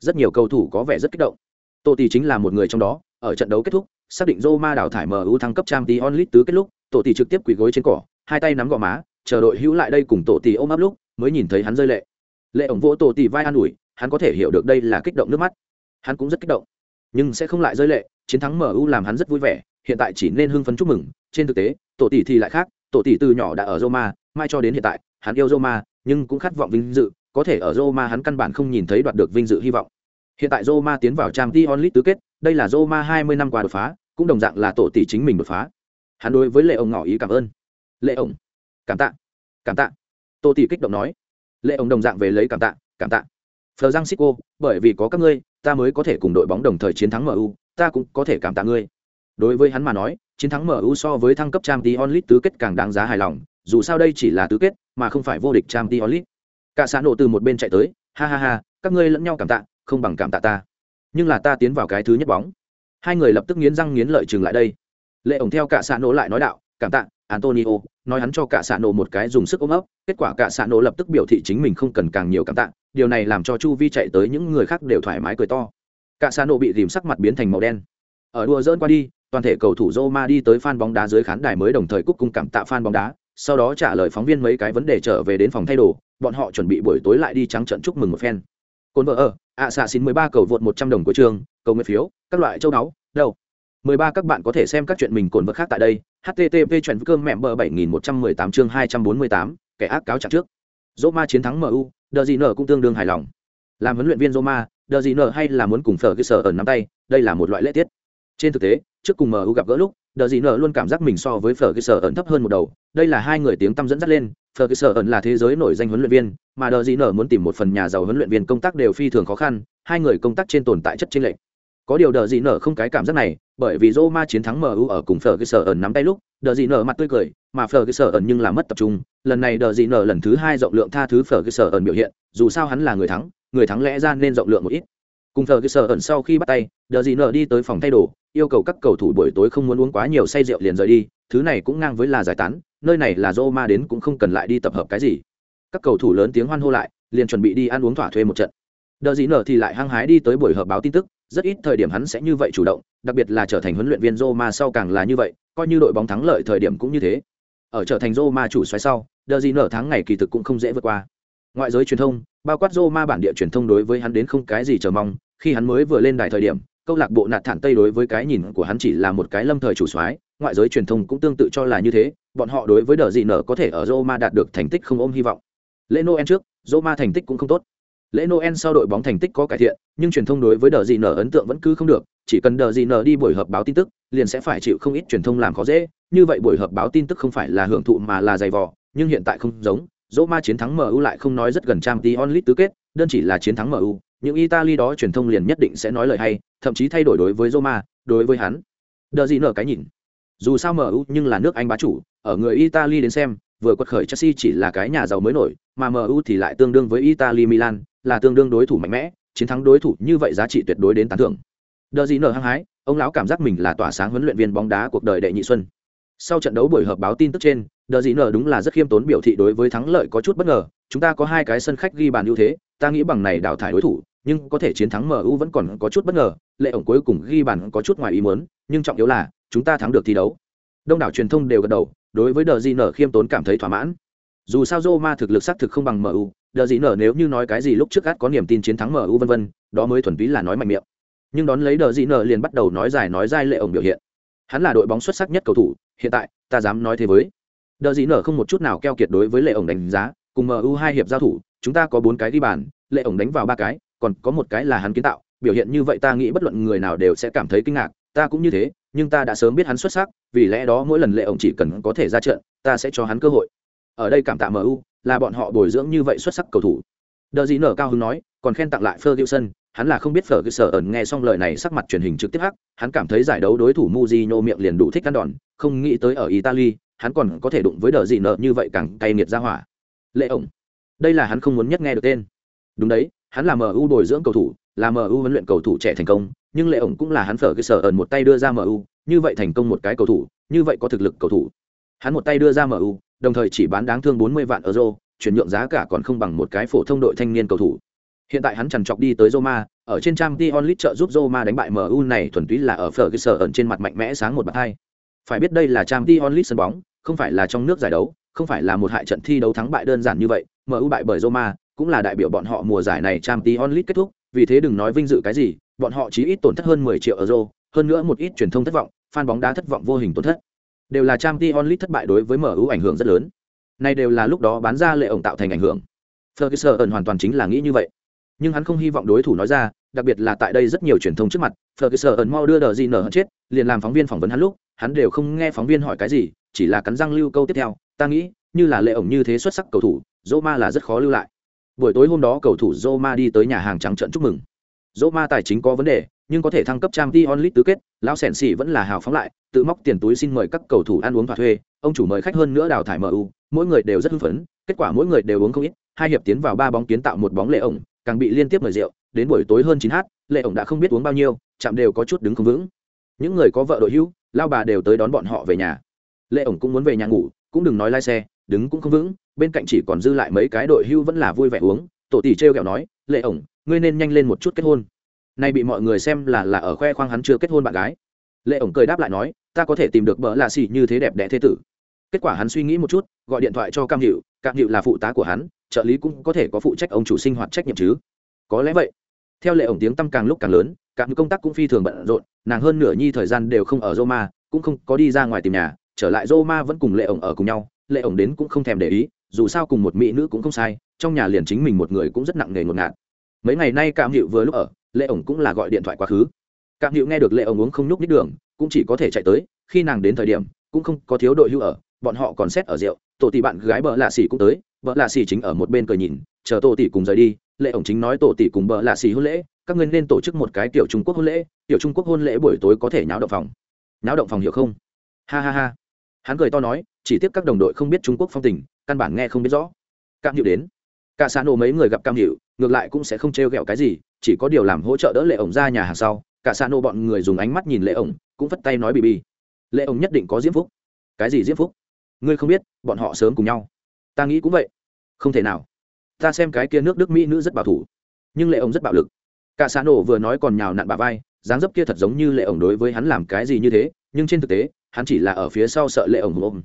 Rất nhiều cầu thủ có vẻ rất kích động. Tô Tỷ chính là một người trong đó, ở trận đấu kết thúc, xác định Roma đào thải MU thăng cấp Champions League tứ kết lúc, Tô Tỷ trực tiếp quỳ gối trên cỏ, hai tay nắm gò má, chờ đội hữu lại đây cùng Tô Tỷ ôm ấp lúc, mới nhìn thấy hắn rơi lệ. Lệ ổng vỗ Tô Tỷ vai an ủi, hắn có thể hiểu được đây là kích động nước mắt. Hắn cũng rất kích động, nhưng sẽ không lại rơi lệ, chiến thắng MU làm hắn rất vui vẻ, hiện tại chỉ nên hưng phấn chúc mừng, trên thực tế, tổ Tỷ thì lại khác, tổ Tỷ từ nhỏ đã ở Roma, mai cho đến hiện tại, hắn yêu Roma, nhưng cũng khát vọng vinh dự, có thể ở Roma hắn căn bản không nhìn thấy đoạt được vinh dự hy vọng. Hiện tại Roma tiến vào trang t onlit tứ kết, đây là Roma 20 năm qua đột phá, cũng đồng dạng là tổ tỷ chính mình đột phá. Hắn đối với Lệ ông ngỏ ý cảm ơn. Lệ ông, cảm tạ, cảm tạ. tổ tỷ kích động nói. Lệ ông đồng dạng về lấy cảm tạ, cảm tạ. Phờ Giang Siko, bởi vì có các ngươi, ta mới có thể cùng đội bóng đồng thời chiến thắng MU, ta cũng có thể cảm tạ ngươi. Đối với hắn mà nói, chiến thắng MU so với thăng cấp Champions League tứ kết càng đáng giá hài lòng, dù sao đây chỉ là tứ kết, mà không phải vô địch Champions League. Cả xã nổ từ một bên chạy tới, ha ha ha, các ngươi lẫn nhau cảm tạ, không bằng cảm tạ ta nhưng là ta tiến vào cái thứ nhất bóng hai người lập tức nghiến răng nghiến lợi chừng lại đây lệ ổng theo cả xã nổ lại nói đạo cảm tạ antonio, nói hắn cho cả xạ nổ một cái dùng sức ôm ấp, kết quả cả xạ nổ lập tức biểu thị chính mình không cần càng nhiều cảm tạ, điều này làm cho chu vi chạy tới những người khác đều thoải mái cười to. Cả xạ nổ bị dìm sắc mặt biến thành màu đen. Ở đua dỡn qua đi, toàn thể cầu thủ Roma đi tới fan bóng đá dưới khán đài mới đồng thời cúc cung cảm tạ fan bóng đá, sau đó trả lời phóng viên mấy cái vấn đề trở về đến phòng thay đồ, bọn họ chuẩn bị buổi tối lại đi trắng trận chúc mừng một phen. Cồn vợ ở, ạ xạ xin mười ba cầu vượt một trăm đồng của trường, cầu nguyện phiếu, các loại châu đáo đâu? mười ba các bạn có thể xem các chuyện mình cồn vợ khác tại đây http chuyển cơm mẹm bờ bảy nghìn một trăm mười tám chương hai trăm bốn mươi tám kẻ ác cáo trạng trước Roma chiến thắng MU, Đờ gì nở cũng tương đương hài lòng. Làm huấn luyện viên Roma, Đờ gì nở hay là muốn cùng phở cái sở ở nắm tay, đây là một loại lễ tiết. Trên thực tế, trước cùng MU gặp gỡ lúc, Đờ gì nở luôn cảm giác mình so với phở cái sở ẩn thấp hơn một đầu, đây là hai người tiếng tăm dẫn dắt lên, Ferguson là thế giới nổi danh huấn luyện viên, mà Đờ gì Nở muốn tìm một phần nhà giàu huấn luyện viên công tác đều phi thường khó khăn, hai người công tác trên tồn tại chất chênh lệch. Có điều Đờ gì Nở không cái cảm giác này, bởi vì Roma chiến thắng MU ở cùng Ferguson nắm tay lúc, Đờ Dị Nở mặt tươi cười, mà Ferguson nhưng là mất tập trung, lần này Đờ Dị Nở lần thứ hai rộng lượng tha thứ Ferguson biểu hiện, dù sao hắn là người thắng, người thắng lẽ ra nên rộng lượng một ít. Cùng Ferguson sau khi bắt tay, Đờ Dị Nở đi tới phòng thay đồ, yêu cầu các cầu thủ buổi tối không muốn uống quá nhiều say rượu liền rời đi, thứ này cũng ngang với là giải tán, nơi này là Roma đến cũng không cần lại đi tập hợp cái gì. Các cầu thủ lớn tiếng hoan hô lại, liền chuẩn bị đi ăn uống thỏa thuê một trận. Đờ gì nở thì lại hăng hái đi tới buổi họp báo tin tức, rất ít thời điểm hắn sẽ như vậy chủ động, đặc biệt là trở thành huấn luyện viên Roma sau càng là như vậy, coi như đội bóng thắng lợi thời điểm cũng như thế. Ở trở thành Roma chủ xoáy sau, De nở tháng ngày kỳ thực cũng không dễ vượt qua. Ngoại giới truyền thông, bao quát Roma bản địa truyền thông đối với hắn đến không cái gì chờ mong, khi hắn mới vừa lên đài thời điểm, câu lạc bộ nạt thản tây đối với cái nhìn của hắn chỉ là một cái lâm thời chủ soái ngoại giới truyền thông cũng tương tự cho là như thế bọn họ đối với đờ dị nở có thể ở roma đạt được thành tích không ôm hy vọng lễ noel trước roma thành tích cũng không tốt lễ noel sau đội bóng thành tích có cải thiện nhưng truyền thông đối với đờ gì nở ấn tượng vẫn cứ không được. Chỉ cần đờ gì nở đi buổi họp báo tin tức liền sẽ phải chịu không ít truyền thông làm khó dễ. Như vậy buổi họp báo tin tức không phải là hưởng thụ mà là dày vò nhưng hiện tại không giống. Roma chiến thắng MU lại không nói rất gần trang tí onlit tứ kết, đơn chỉ là chiến thắng MU, những Italy đó truyền thông liền nhất định sẽ nói lời hay, thậm chí thay đổi đối với Roma, đối với hắn. Đờ gì nở cái nhìn. Dù sao MU nhưng là nước Anh bá chủ, ở người Italy đến xem, vừa quật khởi Chelsea chỉ là cái nhà giàu mới nổi, mà MU thì lại tương đương với Italy Milan, là tương đương đối thủ mạnh mẽ, chiến thắng đối thủ như vậy giá trị tuyệt đối đến tán thưởng. Đờ gì nở hăng hái, ông lão cảm giác mình là tỏa sáng huấn luyện viên bóng đá cuộc đời đệ nhị xuân. Sau trận đấu buổi họp báo tin tức trên, đờ gì nở đúng là rất khiêm tốn biểu thị đối với thắng lợi có chút bất ngờ, chúng ta có hai cái sân khách ghi bàn ưu thế, ta nghĩ bằng này đào thải đối thủ, nhưng có thể chiến thắng mu vẫn còn có chút bất ngờ, lệ ổng cuối cùng ghi bàn có chút ngoài ý muốn, nhưng trọng yếu là, chúng ta thắng được thi đấu. Đông đảo truyền thông đều gật đầu, đối với đờ gì nở khiêm tốn cảm thấy thỏa mãn dù sao Roma thực lực xác thực không bằng MU, đờ gì nở nếu như nói cái gì lúc trước gắt có niềm tin chiến thắng MU vân vân, đó mới thuần túy là nói mạnh miệng. Nhưng đón lấy đờ gì nở liền bắt đầu nói dài nói dai lệ ổng biểu hiện. Hắn là đội bóng xuất sắc nhất cầu thủ, hiện tại, ta dám nói thế với. Đờ gì nở không một chút nào keo kiệt đối với lệ ổng đánh giá, cùng MU hai hiệp giao thủ, chúng ta có bốn cái đi bàn, lệ ổng đánh vào ba cái, còn có một cái là hắn kiến tạo, biểu hiện như vậy ta nghĩ bất luận người nào đều sẽ cảm thấy kinh ngạc, ta cũng như thế, nhưng ta đã sớm biết hắn xuất sắc, vì lẽ đó mỗi lần lệ ổng chỉ cần có thể ra trận, ta sẽ cho hắn cơ hội ở đây cảm tạ MU, là bọn họ bồi dưỡng như vậy xuất sắc cầu thủ. Đờ gì nở cao hứng nói, còn khen tặng lại Ferguson, hắn là không biết Ferguson nghe xong lời này sắc mặt truyền hình trực tiếp hắc, hắn cảm thấy giải đấu đối thủ Mujinho miệng liền đủ thích ăn đòn, không nghĩ tới ở Italy, hắn còn có thể đụng với đờ gì nở như vậy càng cay nghiệt ra hỏa. Lệ ổng, đây là hắn không muốn nhất nghe được tên. Đúng đấy, hắn là MU bồi dưỡng cầu thủ, là MU huấn luyện cầu thủ trẻ thành công, nhưng Lệ ổng cũng là hắn Ferguson một tay đưa ra MU, như vậy thành công một cái cầu thủ, như vậy có thực lực cầu thủ. Hắn một tay đưa ra MU, đồng thời chỉ bán đáng thương 40 vạn euro, chuyển nhượng giá cả còn không bằng một cái phổ thông đội thanh niên cầu thủ. Hiện tại hắn chằn chọc đi tới Roma, ở trên trang Dion Lit trợ giúp Roma đánh bại MU này thuần túy là ở Ferguson trên mặt mạnh mẽ sáng một bậc hai. Phải biết đây là trang Dion Lit sân bóng, không phải là trong nước giải đấu, không phải là một hại trận thi đấu thắng bại đơn giản như vậy, MU bại bởi Roma, cũng là đại biểu bọn họ mùa giải này trang Dion Lit kết thúc, vì thế đừng nói vinh dự cái gì, bọn họ chỉ ít tổn thất hơn 10 triệu euro, hơn nữa một ít truyền thông thất vọng, fan bóng đá thất vọng vô hình tổn thất. Đều là Champions League thất bại đối với MU ảnh hưởng rất lớn. Này đều là lúc đó bán ra lệ ổng tạo thành ảnh hưởng. Ferguson ẩn hoàn toàn chính là nghĩ như vậy. Nhưng hắn không hy vọng đối thủ nói ra, đặc biệt là tại đây rất nhiều truyền thông trước mặt, Ferguson ẩn mau đưa đờ gì nở chết, liền làm phóng viên phỏng vấn hắn lúc, hắn đều không nghe phóng viên hỏi cái gì, chỉ là cắn răng lưu câu tiếp theo, ta nghĩ, như là lệ ổng như thế xuất sắc cầu thủ, Roma là rất khó lưu lại. Buổi tối hôm đó cầu thủ Roma đi tới nhà hàng trắng trận chúc mừng. Roma tài chính có vấn đề, nhưng có thể thăng cấp trang t onlit tứ kết, lão sẻn xỉ vẫn là hào phóng lại, tự móc tiền túi xin mời các cầu thủ ăn uống thỏa thuê, ông chủ mời khách hơn nữa đào thải MU, mỗi người đều rất hưng phấn, kết quả mỗi người đều uống không ít, hai hiệp tiến vào ba bóng kiến tạo một bóng lệ ổng, càng bị liên tiếp mời rượu, đến buổi tối hơn chín h, lệ ổng đã không biết uống bao nhiêu, chạm đều có chút đứng không vững. Những người có vợ đội hưu, lao bà đều tới đón bọn họ về nhà. Lệ ổng cũng muốn về nhà ngủ, cũng đừng nói lái xe, đứng cũng không vững, bên cạnh chỉ còn dư lại mấy cái đội hưu vẫn là vui vẻ uống, tổ tỷ trêu kẹo nói, "Lệ ổng, ngươi nên nhanh lên một chút kết hôn." Nay bị mọi người xem là là ở khoe khoang hắn chưa kết hôn bạn gái. Lệ ổng cười đáp lại nói, "Ta có thể tìm được bỡ lạ xỉ như thế đẹp đẽ thế tử." kết quả hắn suy nghĩ một chút gọi điện thoại cho cam hiệu cam hiệu là phụ tá của hắn trợ lý cũng có thể có phụ trách ông chủ sinh hoạt trách nhiệm chứ có lẽ vậy theo lệ ổng tiếng tăm càng lúc càng lớn cam công tác cũng phi thường bận rộn nàng hơn nửa nhi thời gian đều không ở roma cũng không có đi ra ngoài tìm nhà trở lại roma vẫn cùng lệ ổng ở cùng nhau lệ ổng đến cũng không thèm để ý dù sao cùng một mỹ nữ cũng không sai trong nhà liền chính mình một người cũng rất nặng nề ngột ngạt mấy ngày nay cảm hiệu vừa lúc ở, lệ ổng cũng là gọi điện thoại quá khứ. Cảm hiệu nghe được lệ ổng uống không nhúc nít đường, cũng chỉ có thể chạy tới, khi nàng đến thời điểm, cũng không có thiếu đội hưu ở, bọn họ còn xét ở rượu, tổ tỷ bạn gái bợ lạ xỉ cũng tới, bợ lạ xỉ chính ở một bên cười nhìn, chờ tổ tỷ cùng rời đi, lệ ổng chính nói tổ tỷ cùng bợ lạ xỉ hôn lễ, các ngươi nên tổ chức một cái tiểu trung quốc hôn lễ, tiểu trung quốc hôn lễ buổi tối có thể nháo động phòng. Nháo động phòng hiểu không? Ha ha ha. Hắn cười to nói, chỉ tiếc các đồng đội không biết trung quốc phong tình, căn bản nghe không biết rõ. Cảm hiệu đến cả xã nổ mấy người gặp cam hiệu ngược lại cũng sẽ không trêu ghẹo cái gì, chỉ có điều làm hỗ trợ đỡ lệ ổng ra nhà hàng sau, cả xã nổ bọn người dùng ánh mắt nhìn lệ ổng, cũng phất tay nói bì bì. Lệ ổng nhất định có diễm phúc. Cái gì diễm phúc? Ngươi không biết, bọn họ sớm cùng nhau. Ta nghĩ cũng vậy. Không thể nào. Ta xem cái kia nước đức mỹ nữ rất bảo thủ. Nhưng lệ ổng rất bạo lực. Cả xã nổ vừa nói còn nhào nặn bà vai, dáng dấp kia thật giống như lệ ổng đối với hắn làm cái gì như thế, nhưng trên thực tế, hắn chỉ là ở phía sau sợ lệ ổng hùng ôm.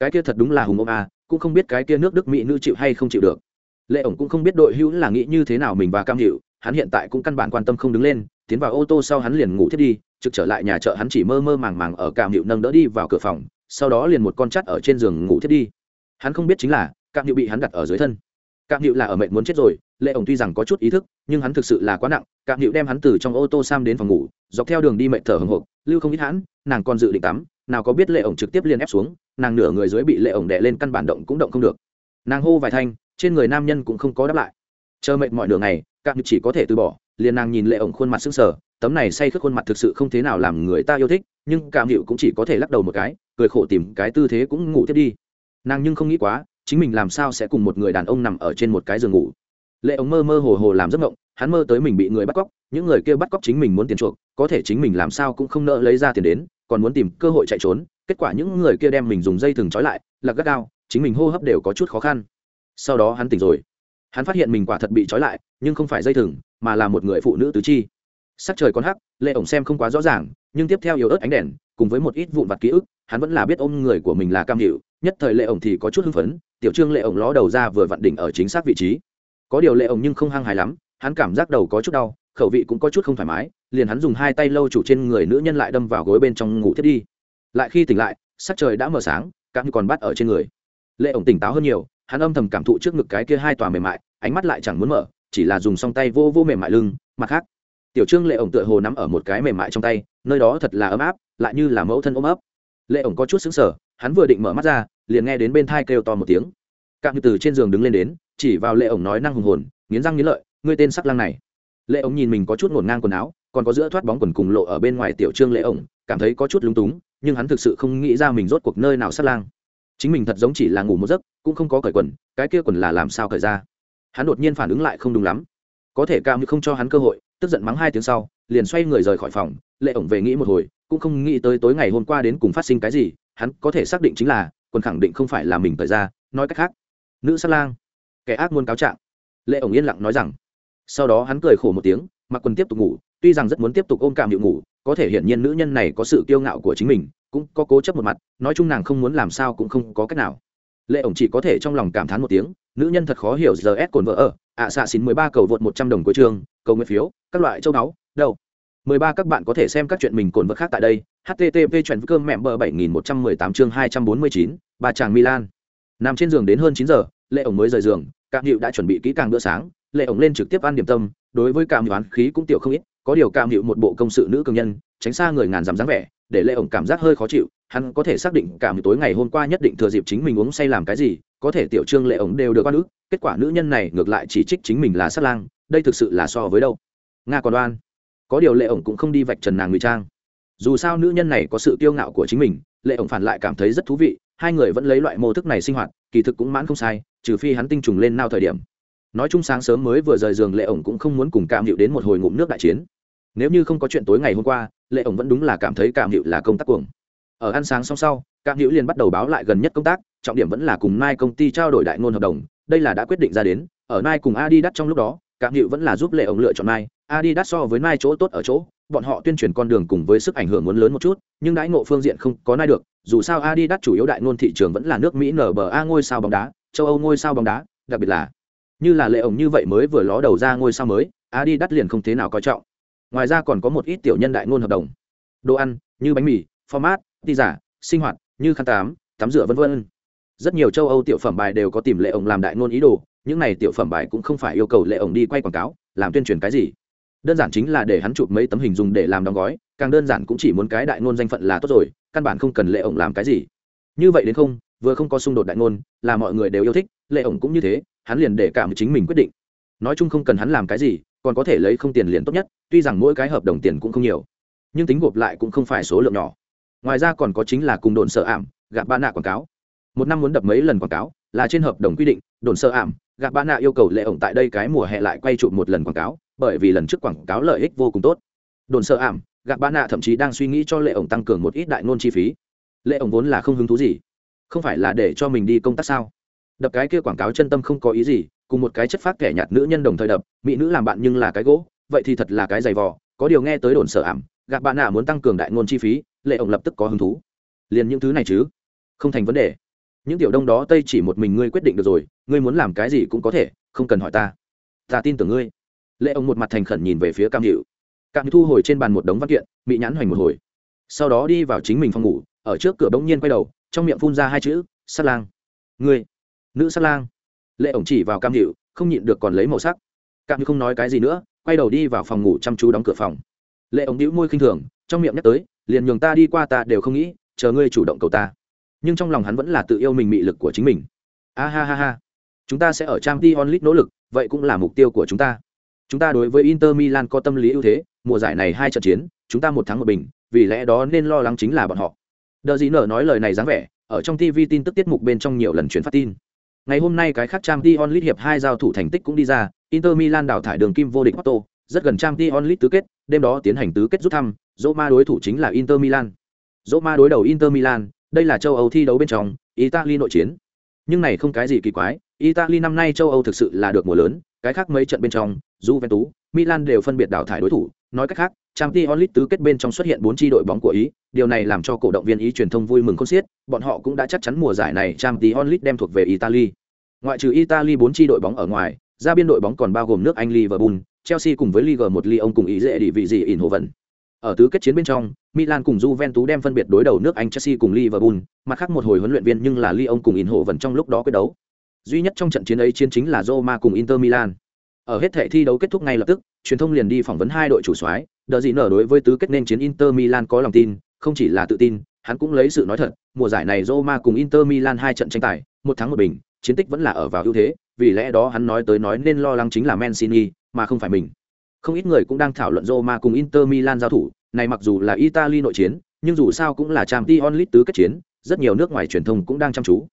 Cái kia thật đúng là hùng ôm à cũng không biết cái kia nước đức mỹ nữ chịu hay không chịu được lệ ổng cũng không biết đội hữu là nghĩ như thế nào mình và cam hiệu hắn hiện tại cũng căn bản quan tâm không đứng lên, tiến vào ô tô sau hắn liền ngủ thiết đi, trực trở lại nhà chợ hắn chỉ mơ mơ màng màng ở cam hiệu nâng đỡ đi vào cửa phòng, sau đó liền một con chắt ở trên giường ngủ thiết đi. Hắn không biết chính là cạm hiệu bị hắn đặt ở dưới thân. Cạm hiệu là ở mệnh muốn chết rồi, lệ ổng tuy rằng có chút ý thức, nhưng hắn thực sự là quá nặng cạm hiệu đem hắn từ trong ô tô sam đến phòng ngủ, dọc theo đường đi mệnh thở hồng hộc, lưu không ít hãn nàng còn dự định tắm, nào có biết lệ ổng trực tiếp liền ép xuống, nàng nửa người dưới bị lệ ổng đè lên căn bản động cũng động không được. Nàng hô vài thanh trên người nam nhân cũng không có đáp lại. Chờ mệnh mọi nửa ngày cạm hiệu chỉ có thể từ bỏ, liền nàng nhìn lệ ổng khuôn mặt sưng sờ, tấm này say khước khuôn mặt thực sự không thế nào làm người ta yêu thích, nhưng cảm hiệu cũng chỉ có thể lắc đầu một cái, cười khổ tìm cái tư thế cũng ngủ tiếp đi. Nàng nhưng không nghĩ quá, chính mình làm sao sẽ cùng một người đàn ông nằm ở trên một cái giường ngủ. Lệ ổng mơ mơ hồ hồ làm giấc mộng, hắn mơ tới mình bị người bắt cóc, những người kia bắt cóc chính mình muốn tiền chuộc, có thể chính mình làm sao cũng không nỡ lấy ra tiền đến, còn muốn tìm cơ hội chạy trốn, kết quả những người kia đem mình dùng dây thừng trói lại là gắt gao, chính mình hô hấp đều có chút khó khăn sau đó hắn tỉnh rồi. Hắn phát hiện mình quả thật bị trói lại, nhưng không phải dây thừng, mà là một người phụ nữ tứ chi. Sắc trời còn hắc, lệ ổng xem không quá rõ ràng, nhưng tiếp theo yếu ớt ánh đèn, cùng với một ít vụn vặt ký ức, hắn vẫn là biết ôm người của mình là cam hiệu nhất thời lệ ổng thì có chút hưng phấn, tiểu trương lệ ổng ló đầu ra vừa vặn đỉnh ở chính xác vị trí. Có điều lệ ổng nhưng không hăng hài lắm, hắn cảm giác đầu có chút đau, khẩu vị cũng có chút không thoải mái, liền hắn dùng hai tay lâu chủ trên người nữ nhân lại đâm vào gối bên trong ngủ thiết đi. Lại khi tỉnh lại, sắc trời đã mờ sáng các như còn bắt ở trên người. Lệ ổng tỉnh táo hơn nhiều hắn âm thầm cảm thụ trước ngực cái kia hai tòa mềm mại, ánh mắt lại chẳng muốn mở, chỉ là dùng song tay vô vô mềm mại lưng, mặt khác. Tiểu trương lệ ổng tựa hồ nắm ở một cái mềm mại trong tay, nơi đó thật là ấm áp, lại như là mẫu thân ôm ấp. Lệ ổng có chút xứng sở hắn vừa định mở mắt ra, liền nghe đến bên thai kêu to một tiếng. Cạm như từ trên giường đứng lên đến, chỉ vào lệ ổng nói năng hùng hồn, nghiến răng nghiến lợi, ngươi tên sắc lang này. Lệ ổng nhìn mình có chút ngổn ngang quần áo, còn có giữa thoát bóng quần cùng lộ ở bên ngoài tiểu trương lệ ổng, cảm thấy có chút lúng túng, nhưng hắn thực sự không nghĩ ra mình rốt cuộc nơi nào sắc lang chính mình thật giống chỉ là ngủ một giấc, cũng không có cởi quần, cái kia quần là làm sao cởi ra? Hắn đột nhiên phản ứng lại không đúng lắm. Có thể cao như không cho hắn cơ hội, tức giận mắng hai tiếng sau, liền xoay người rời khỏi phòng, lệ ổng về nghĩ một hồi, cũng không nghĩ tới tối ngày hôm qua đến cùng phát sinh cái gì, hắn có thể xác định chính là, quần khẳng định không phải là mình cởi ra, nói cách khác, nữ sát lang, kẻ ác muốn cáo trạng. Lệ ổng yên lặng nói rằng, sau đó hắn cười khổ một tiếng, mặc quần tiếp tục ngủ, tuy rằng rất muốn tiếp tục ôm cảm hiệu ngủ, có thể hiển nhiên nữ nhân này có sự kiêu ngạo của chính mình cũng có cố chấp một mặt, nói chung nàng không muốn làm sao cũng không có cách nào. Lệ ổng chỉ có thể trong lòng cảm thán một tiếng, nữ nhân thật khó hiểu giờ s cồn vợ ở, ạ xạ xin mười ba cầu vượt một trăm đồng cuối trường, cầu nguyện phiếu, các loại châu báu, đâu. Mười ba các bạn có thể xem các chuyện mình cồn vợ khác tại đây, http chuyện cơm mẹm bờ bảy nghìn một trăm mười tám chương hai trăm bốn mươi chín bà chàng milan. Nằm trên giường đến hơn chín giờ, lệ ổng mới rời giường, cạm hiệu đã chuẩn bị kỹ càng bữa sáng, lệ ổng lên trực tiếp ăn điểm tâm, đối với cạm hiệu án khí cũng tiểu không ít có điều cam hiệu một bộ công sự nữ cường nhân, tránh xa người ngàn dám dáng vẻ, để lệ ổng cảm giác hơi khó chịu, hắn có thể xác định cả một tối ngày hôm qua nhất định thừa dịp chính mình uống say làm cái gì, có thể tiểu trương lệ ổng đều được quan ước kết quả nữ nhân này ngược lại chỉ trích chính mình là sát lang, đây thực sự là so với đâu. Nga còn đoan có điều lệ ổng cũng không đi vạch trần nàng ngụy trang. Dù sao nữ nhân này có sự kiêu ngạo của chính mình lệ ổng phản lại cảm thấy rất thú vị, hai người vẫn lấy loại mô thức này sinh hoạt, kỳ thực cũng mãn không sai, trừ phi hắn tinh trùng lên nao thời điểm. Nói chung sáng sớm mới vừa rời giường lệ ổng cũng không muốn cùng cảm hiệu đến một hồi ngụm nước đại chiến nếu như không có chuyện tối ngày hôm qua, lệ ổng vẫn đúng là cảm thấy cảm hiệu là công tác cuồng. Ở ăn sáng xong sau cảm hiệu liền bắt đầu báo lại gần nhất công tác, trọng điểm vẫn là cùng nai công ty trao đổi đại ngôn hợp đồng, đây là đã quyết định ra đến. Ở nai cùng adidas trong lúc đó cảm hiệu vẫn là giúp lệ ổng lựa chọn nai đắt so với nai chỗ tốt ở chỗ, bọn họ tuyên truyền con đường cùng với sức ảnh hưởng muốn lớn một chút, nhưng đãi ngộ phương diện không có nai được, dù sao adidas chủ yếu đại ngôn thị trường vẫn là nước mỹ nba ngôi sao bóng đá, châu âu ngôi sao bóng đá, đặc biệt là, như là lệ ổng như vậy mới vừa ló đầu ra ngôi sao mới, adidas liền không thế nào coi trọng ngoài ra còn có một ít tiểu nhân đại ngôn hợp đồng. Đồ ăn, như bánh mì, format ti giả sinh hoạt, như khăn tám tắm rửa v v rất nhiều châu âu tiểu phẩm bài đều có tìm lệ ổng làm đại ngôn ý đồ, những này tiểu phẩm bài cũng không phải yêu cầu lệ ổng đi quay quảng cáo, làm tuyên truyền cái gì. Đơn giản chính là để hắn chụp mấy tấm hình dùng để làm đóng gói, càng đơn giản cũng chỉ muốn cái đại ngôn danh phận là tốt rồi, căn bản không cần lệ ổng làm cái gì. Như vậy đến không, vừa không có xung đột đại ngôn, là mọi người đều yêu thích, lệ ổng cũng như thế, hắn liền để cảm chính mình quyết định. Nói chung không cần hắn làm cái gì còn có thể lấy không tiền liền tốt nhất, tuy rằng mỗi cái hợp đồng tiền cũng không nhiều, nhưng tính gộp lại cũng không phải số lượng nhỏ. Ngoài ra còn có chính là cùng đồn sợ ảm, gạt ba nạ quảng cáo. Một năm muốn đập mấy lần quảng cáo, là trên hợp đồng quy định, đồn sợ ảm, gạt ba nạ yêu cầu lệ ổng tại đây cái mùa hè lại quay chụp một lần quảng cáo, bởi vì lần trước quảng cáo lợi ích vô cùng tốt. Đồn sợ ảm, gạt ba nạ thậm chí đang suy nghĩ cho lệ ổng tăng cường một ít đại ngôn chi phí. Lệ ổng vốn là không hứng thú gì. Không phải là để cho mình đi công tác sao? Đập cái kia quảng cáo chân tâm không có ý gì cùng một cái chất phát kẻ nhạt nữ nhân đồng thời đập, mỹ nữ làm bạn nhưng là cái gỗ, vậy thì thật là cái giày vò, có điều nghe tới đồn sợ ảm gặp bạn nạ muốn tăng cường đại ngôn chi phí, lệ ổng lập tức có hứng thú. Liền những thứ này chứ. Không thành vấn đề. Những tiểu đông đó tây chỉ một mình ngươi quyết định được rồi, ngươi muốn làm cái gì cũng có thể, không cần hỏi ta. Ta tin tưởng ngươi. Lệ ổng một mặt thành khẩn nhìn về phía cam hiệu cam thu hồi trên bàn một đống văn kiện, bị nhãn hoành một hồi. Sau đó đi vào chính mình phòng ngủ, ở trước cửa bỗng nhiên quay đầu, trong miệng phun ra hai chữ, sát lang. Ngươi. Nữ sát lang lệ ổng chỉ vào cam hiệu, không nhịn được còn lấy màu sắc. Cam không nói cái gì nữa, quay đầu đi vào phòng ngủ chăm chú đóng cửa phòng. Lệ ổng đĩu môi khinh thường, trong miệng nhắc tới, liền nhường ta đi qua ta đều không nghĩ, chờ ngươi chủ động cầu ta. Nhưng trong lòng hắn vẫn là tự yêu mình mị lực của chính mình. A ha ha ha. Chúng ta sẽ ở trang t onlit nỗ lực, vậy cũng là mục tiêu của chúng ta. Chúng ta đối với inter milan có tâm lý ưu thế, mùa giải này hai trận chiến, chúng ta một thắng một bình, vì lẽ đó nên lo lắng chính là bọn họ. Đờ gì nở nói lời này dáng vẻ, ở trong tv tin tức tiết mục bên trong nhiều lần truyền phát tin ngày hôm nay cái khác Champions League hiệp hai giao thủ thành tích cũng đi ra Inter Milan đảo thải đường kim vô địch Porto, rất gần Champions League tứ kết, đêm đó tiến hành tứ kết rút thăm, Roma đối thủ chính là Inter Milan. Roma đối đầu Inter Milan, đây là châu Âu thi đấu bên trong, Italy nội chiến. Nhưng này không cái gì kỳ quái, Italy năm nay châu Âu thực sự là được mùa lớn, cái khác mấy trận bên trong, Juventus, Milan đều phân biệt đào thải đối thủ, nói cách khác, Champions League tứ kết bên trong xuất hiện bốn chi đội bóng của Ý, điều này làm cho cổ động viên Ý truyền thông vui mừng khôn xiết, bọn họ cũng đã chắc chắn mùa giải này Champions League đem thuộc về Italy. Ngoại trừ Italy bốn chi đội bóng ở ngoài, ra biên đội bóng còn bao gồm nước Anh Liverpool, Chelsea cùng với Ligue 1 Lyon cùng ý dễ địa vị gì in hồ vận. Ở tứ kết chiến bên trong, Milan cùng Juventus đem phân biệt đối đầu nước Anh Chelsea cùng Liverpool, mặt khác một hồi huấn luyện viên nhưng là Lyon cùng In hồ vận trong lúc đó quyết đấu. Duy nhất trong trận chiến ấy chiến chính là Roma cùng Inter Milan. Ở hết thể thi đấu kết thúc ngay lập tức, truyền thông liền đi phỏng vấn hai đội chủ soái, đờ gì nở đối với tứ kết nên chiến Inter Milan có lòng tin, không chỉ là tự tin, hắn cũng lấy sự nói thật, mùa giải này Roma cùng Inter Milan hai trận tranh tài, một thắng một bình, chiến tích vẫn là ở vào ưu thế, vì lẽ đó hắn nói tới nói nên lo lắng chính là Mancini, mà không phải mình. Không ít người cũng đang thảo luận Roma cùng Inter Milan giao thủ, này mặc dù là Italy nội chiến, nhưng dù sao cũng là Champions League tứ kết chiến, rất nhiều nước ngoài truyền thông cũng đang chăm chú.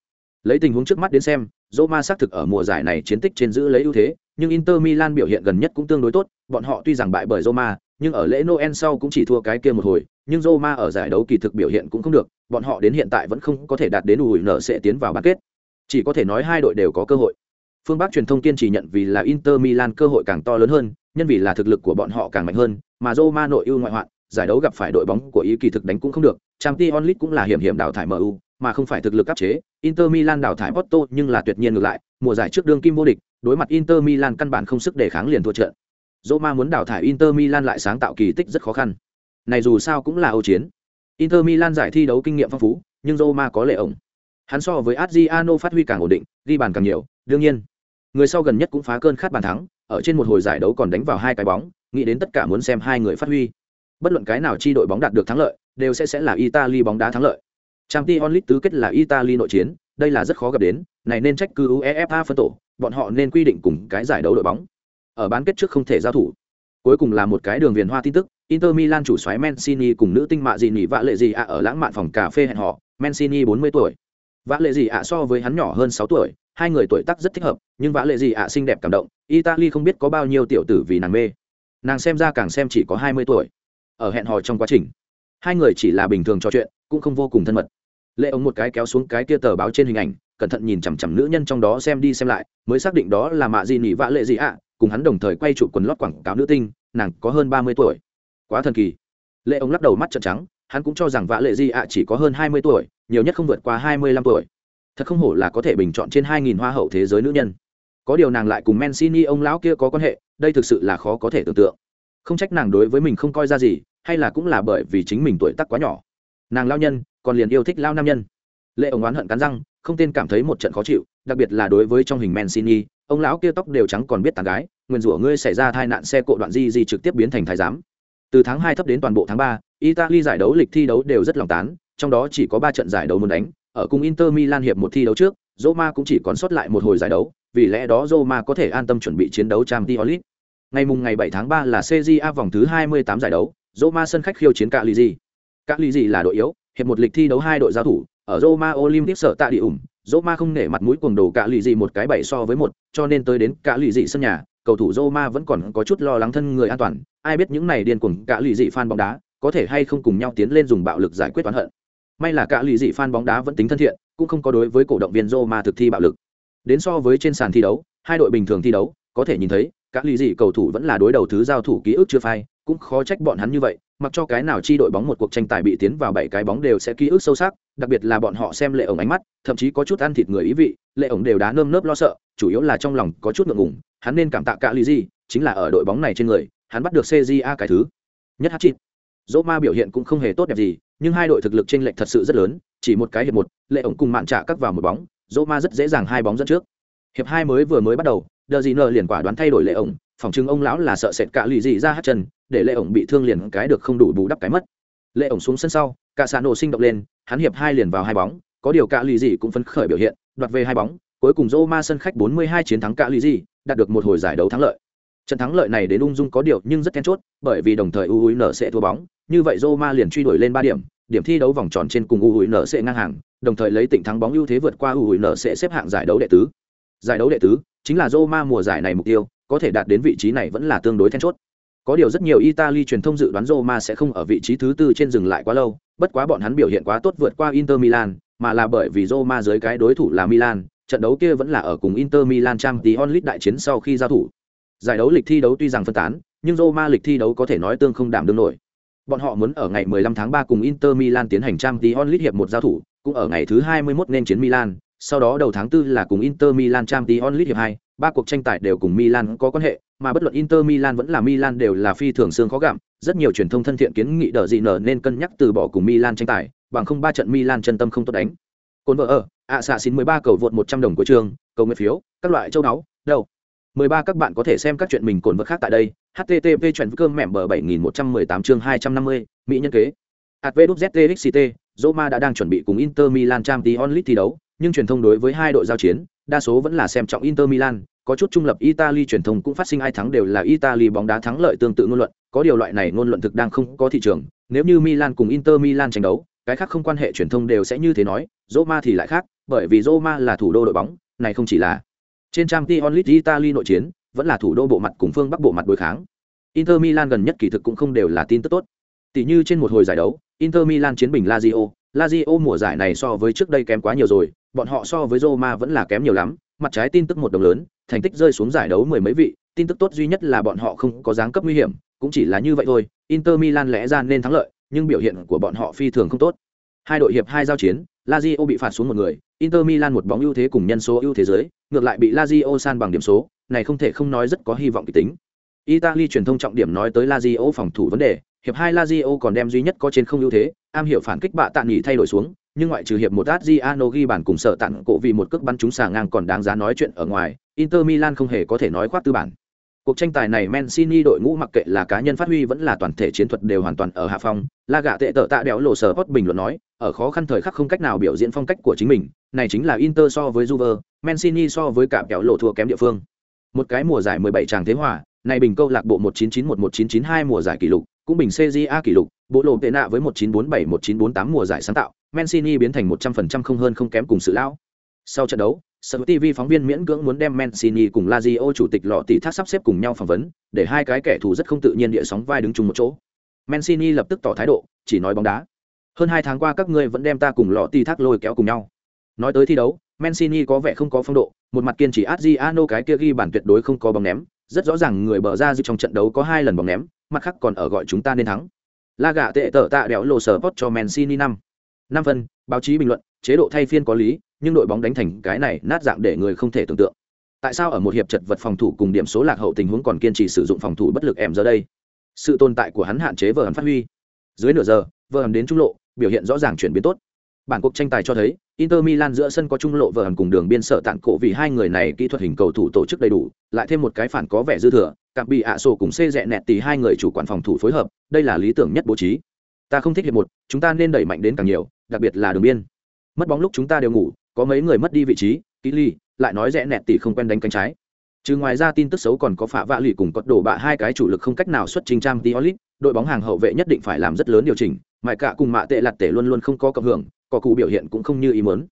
Lấy tình huống trước mắt đến xem, Roma xác thực ở mùa giải này chiến tích trên giữ lấy ưu thế, nhưng Inter Milan biểu hiện gần nhất cũng tương đối tốt, bọn họ tuy rằng bại bởi Roma, nhưng ở lễ Noel sau cũng chỉ thua cái kia một hồi, nhưng Roma ở giải đấu kỳ thực biểu hiện cũng không được, bọn họ đến hiện tại vẫn không có thể đạt đến ủi nợ sẽ tiến vào bán kết. Chỉ có thể nói hai đội đều có cơ hội. Phương Bắc truyền thông kiên trì nhận vì là Inter Milan cơ hội càng to lớn hơn, nhân vì là thực lực của bọn họ càng mạnh hơn, mà Roma nội ưu ngoại hoạn, giải đấu gặp phải đội bóng của ý kỳ thực đánh cũng không được, Champions League cũng là hiểm hiểm đào thải MU, mà không phải thực lực áp chế. Inter Milan đào thải Porto nhưng là tuyệt nhiên ngược lại, mùa giải trước đương kim vô địch, đối mặt Inter Milan căn bản không sức để kháng liền thua trận. Roma muốn đào thải Inter Milan lại sáng tạo kỳ tích rất khó khăn. Này dù sao cũng là Âu chiến. Inter Milan giải thi đấu kinh nghiệm phong phú, nhưng Roma có lệ ổng. Hắn so với Adriano phát huy càng ổn định, ghi bàn càng nhiều, đương nhiên. Người sau gần nhất cũng phá cơn khát bàn thắng, ở trên một hồi giải đấu còn đánh vào hai cái bóng, nghĩ đến tất cả muốn xem hai người phát huy. Bất luận cái nào chi đội bóng đạt được thắng lợi, đều sẽ sẽ là Italy bóng đá thắng lợi. Champions League tứ kết là Italy nội chiến, đây là rất khó gặp đến, này nên trách cứ UEFA phân tổ, bọn họ nên quy định cùng cái giải đấu đội bóng. Ở bán kết trước không thể giao thủ. Cuối cùng là một cái đường viền hoa tin tức, Inter Milan chủ soái Mancini cùng nữ tinh mạ gì nhỉ vạ lệ gì ạ ở lãng mạn phòng cà phê hẹn họ, Mancini 40 tuổi. Vạ lệ gì ạ so với hắn nhỏ hơn 6 tuổi, hai người tuổi tác rất thích hợp, nhưng vạ lệ gì ạ xinh đẹp cảm động, Italy không biết có bao nhiêu tiểu tử vì nàng mê. Nàng xem ra càng xem chỉ có 20 tuổi. Ở hẹn hò trong quá trình, hai người chỉ là bình thường trò chuyện, cũng không vô cùng thân mật. Lệ ông một cái kéo xuống cái kia tờ báo trên hình ảnh, cẩn thận nhìn chằm chằm nữ nhân trong đó xem đi xem lại, mới xác định đó là mạ gì nhỉ vạ lệ gì ạ, cùng hắn đồng thời quay chụp quần lót quảng cáo nữ tinh, nàng có hơn 30 tuổi. Quá thần kỳ. Lệ ông lắc đầu mắt trợn trắng hắn cũng cho rằng vã lệ di ạ chỉ có hơn hai mươi tuổi nhiều nhất không vượt qua hai mươi lăm tuổi. Thật không hổ là có thể bình chọn trên hai nghìn hoa hậu thế giới nữ nhân. Có điều nàng lại cùng Mancini ông lão kia có quan hệ đây thực sự là khó có thể tưởng tượng. Không trách nàng đối với mình không coi ra gì hay là cũng là bởi vì chính mình tuổi tác quá nhỏ. Nàng lao nhân còn liền yêu thích lao nam nhân. Lệ ông oán hận cắn răng không tên cảm thấy một trận khó chịu đặc biệt là đối với trong hình Mancini ông lão kia tóc đều trắng còn biết tàn gái nguyên rủa ngươi xảy ra tai nạn xe cộ đoạn di di trực tiếp biến thành thái giám từ tháng hai thấp đến toàn bộ tháng ba italy giải đấu lịch thi đấu đều rất lòng tán trong đó chỉ có ba trận giải đấu muốn đánh ở cùng inter milan hiệp một thi đấu trước roma cũng chỉ còn sót lại một hồi giải đấu vì lẽ đó roma có thể an tâm chuẩn bị chiến đấu Champions League. ngày mùng ngày 7 tháng 3 là cja vòng thứ 28 giải đấu roma sân khách khiêu chiến Cagliari, Cagliari là đội yếu hiệp một lịch thi đấu hai đội giao thủ ở roma olympic sở tại địa ủng roma không nể mặt mũi cuồng đồ cả lì gì một cái bảy so với một cho nên tới đến cả lì gì sân nhà cầu thủ Roma vẫn còn có chút lo lắng thân người an toàn, ai biết những này điên cuồng cả lì dị fan bóng đá, có thể hay không cùng nhau tiến lên dùng bạo lực giải quyết oán hận. May là cả lì dị fan bóng đá vẫn tính thân thiện, cũng không có đối với cổ động viên Roma thực thi bạo lực. Đến so với trên sàn thi đấu, hai đội bình thường thi đấu, có thể nhìn thấy, các lì dị cầu thủ vẫn là đối đầu thứ giao thủ ký ức chưa phai, cũng khó trách bọn hắn như vậy, mặc cho cái nào chi đội bóng một cuộc tranh tài bị tiến vào bảy cái bóng đều sẽ ký ức sâu sắc, đặc biệt là bọn họ xem lệ ổng ánh mắt, thậm chí có chút ăn thịt người ý vị, lệ ổng đều đá nơm nớp lo sợ, chủ yếu là trong lòng có chút ngượng ngùng, hắn nên cảm tạ cả lý gì chính là ở đội bóng này trên người hắn bắt được A cái thứ. Nhất hát chít dỗ ma biểu hiện cũng không hề tốt đẹp gì nhưng hai đội thực lực trên lệch thật sự rất lớn chỉ một cái hiệp một lệ ổng cùng mạn trả cắt vào một bóng dỗ ma rất dễ dàng hai bóng dẫn trước. Hiệp hai mới vừa mới bắt đầu đờ gì nờ liền quả đoán thay đổi lệ ổng phòng chứng ông lão là sợ sệt cả lì gì ra hát chân để lệ ổng bị thương liền cái được không đủ bù đắp cái mất lệ ổng xuống sân sau cả xạ nổ sinh động lên hắn hiệp hai liền vào hai bóng có điều cả lì gì cũng phấn khởi biểu hiện đoạt về hai bóng cuối cùng Roma sân khách 42 chiến thắng cả lì gì đạt được một hồi giải đấu thắng lợi. Trận thắng lợi này đến ung dung có điều nhưng rất then chốt, bởi vì đồng thời UUN sẽ thua bóng, như vậy Roma liền truy đuổi lên 3 điểm, điểm thi đấu vòng tròn trên cùng UUN sẽ ngang hàng, đồng thời lấy tỉnh thắng bóng ưu thế vượt qua UUN sẽ xếp hạng giải đấu đệ tứ. Giải đấu đệ tứ chính là Roma mùa giải này mục tiêu, có thể đạt đến vị trí này vẫn là tương đối then chốt. Có điều rất nhiều Italy truyền thông dự đoán Roma sẽ không ở vị trí thứ tư trên dừng lại quá lâu, bất quá bọn hắn biểu hiện quá tốt vượt qua Inter Milan, mà là bởi vì Roma dưới cái đối thủ là Milan, trận đấu kia vẫn là ở cùng Inter Milan Champions League đại chiến sau khi giao thủ. Giải đấu lịch thi đấu tuy rằng phân tán, nhưng Roma lịch thi đấu có thể nói tương không đảm đương nổi. Bọn họ muốn ở ngày 15 tháng 3 cùng Inter Milan tiến hành Champions League hiệp một giao thủ, cũng ở ngày thứ 21 nên chiến Milan, sau đó đầu tháng 4 là cùng Inter Milan Champions League hiệp 2, ba cuộc tranh tài đều cùng Milan có quan hệ, mà bất luận Inter Milan vẫn là Milan đều là phi thường xương khó gặm, rất nhiều truyền thông thân thiện kiến nghị đỡ gì nở nên cân nhắc từ bỏ cùng Milan tranh tài, bằng không ba trận Milan chân tâm không tốt đánh. Cốn vợ ở, ạ xạ xin 13 cầu vượt 100 đồng của trường, cầu nguyện phiếu, các loại châu náu, đâu. 13 các bạn có thể xem các chuyện mình cồn vật khác tại đây. http chuyện cơm mẻm bờ 7118 chương 250, Mỹ nhân kế. HVZTXCT, Roma đã đang chuẩn bị cùng Inter Milan Champions League thi đấu, nhưng truyền thông đối với hai đội giao chiến, đa số vẫn là xem trọng Inter Milan, có chút trung lập Italy truyền thông cũng phát sinh ai thắng đều là Italy bóng đá thắng lợi tương tự ngôn luận, có điều loại này ngôn luận thực đang không có thị trường, nếu như Milan cùng Inter Milan tranh đấu, cái khác không quan hệ truyền thông đều sẽ như thế nói, Roma thì lại khác, bởi vì Roma là thủ đô đội bóng, này không chỉ là trên Champions League Italy nội chiến, vẫn là thủ đô bộ mặt cùng phương Bắc bộ mặt đối kháng. Inter Milan gần nhất kỳ thực cũng không đều là tin tức tốt. Tỷ như trên một hồi giải đấu, Inter Milan chiến bình Lazio, Lazio mùa giải này so với trước đây kém quá nhiều rồi, bọn họ so với Roma vẫn là kém nhiều lắm, mặt trái tin tức một đồng lớn, thành tích rơi xuống giải đấu mười mấy vị, tin tức tốt duy nhất là bọn họ không có dáng cấp nguy hiểm, cũng chỉ là như vậy thôi, Inter Milan lẽ ra nên thắng lợi, nhưng biểu hiện của bọn họ phi thường không tốt. Hai đội hiệp hai giao chiến, Lazio bị phạt xuống một người, Inter Milan một bóng ưu thế cùng nhân số ưu thế giới, ngược lại bị Lazio san bằng điểm số, này không thể không nói rất có hy vọng kỳ tính. Italy truyền thông trọng điểm nói tới Lazio phòng thủ vấn đề, hiệp hai Lazio còn đem duy nhất có trên không ưu thế, am hiểu phản kích bạ tạ nghỉ thay đổi xuống, nhưng ngoại trừ hiệp một Adriano ghi bàn cùng sợ tặng cổ vì một cước bắn trúng xà ngang còn đáng giá nói chuyện ở ngoài, Inter Milan không hề có thể nói khoác tư bản. Cuộc tranh tài này Mancini đội ngũ mặc kệ là cá nhân phát huy vẫn là toàn thể chiến thuật đều hoàn toàn ở hạ phong. La gạ tệ tợ tạ đéo lộ sở Hot bình luận nói, ở khó khăn thời khắc không cách nào biểu diễn phong cách của chính mình, này chính là Inter so với Juve, Mancini so với cả kẹo lộ thua kém địa phương. Một cái mùa giải 17 chàng thế hòa, này bình câu lạc bộ 1991-1992 mùa giải kỷ lục, cũng bình CJA kỷ lục, bộ lộ tệ nạ với 1947-1948 mùa giải sáng tạo, Mancini biến thành 100% không hơn không kém cùng sự lão. Sau trận đấu, Sở TV phóng viên miễn cưỡng muốn đem Mancini cùng Lazio chủ tịch lọ tỷ thác sắp xếp cùng nhau phỏng vấn, để hai cái kẻ thù rất không tự nhiên địa sóng vai đứng chung một chỗ. Mancini lập tức tỏ thái độ, chỉ nói bóng đá. Hơn hai tháng qua các ngươi vẫn đem ta cùng lọ tỷ thác lôi kéo cùng nhau. Nói tới thi đấu, Mancini có vẻ không có phong độ, một mặt kiên trì Adriano cái kia ghi bản tuyệt đối không có bóng ném, rất rõ ràng người bờ ra dư trong trận đấu có hai lần bóng ném, mặt khác còn ở gọi chúng ta nên thắng. La gạ tệ tở tạ đéo lộ sở post cho Mancini năm. Năm phân, báo chí bình luận, chế độ thay phiên có lý, nhưng đội bóng đánh thành cái này nát dạng để người không thể tưởng tượng. Tại sao ở một hiệp chật vật phòng thủ cùng điểm số lạc hậu tình huống còn kiên trì sử dụng phòng thủ bất lực em giờ đây? Sự tồn tại của hắn hạn chế vờ hắn phát huy. Dưới nửa giờ, vờ hắn đến trung lộ, biểu hiện rõ ràng chuyển biến tốt. Bản cuộc tranh tài cho thấy, Inter Milan giữa sân có trung lộ vờ hắn cùng đường biên sở tạn cổ vì hai người này kỹ thuật hình cầu thủ tổ chức đầy đủ, lại thêm một cái phản có vẻ dư thừa, cặp bị ạ sổ cùng xê rẽ nẹt tì hai người chủ quản phòng thủ phối hợp, đây là lý tưởng nhất bố trí. Ta không thích hiệp một, chúng ta nên đẩy mạnh đến càng nhiều, đặc biệt là đường biên. Mất bóng lúc chúng ta đều ngủ, có mấy người mất đi vị trí, kỹ ly, lại nói rẽ nẹt tỷ không quen đánh cánh trái. Trừ ngoài ra tin tức xấu còn có phạ vạ lì cùng cọt đổ bạ hai cái chủ lực không cách nào xuất trình trang Tiolit, đội bóng hàng hậu vệ nhất định phải làm rất lớn điều chỉnh, mại cả cùng mạ tệ lạt tệ luôn luôn không có cộng hưởng, có cụ biểu hiện cũng không như ý muốn.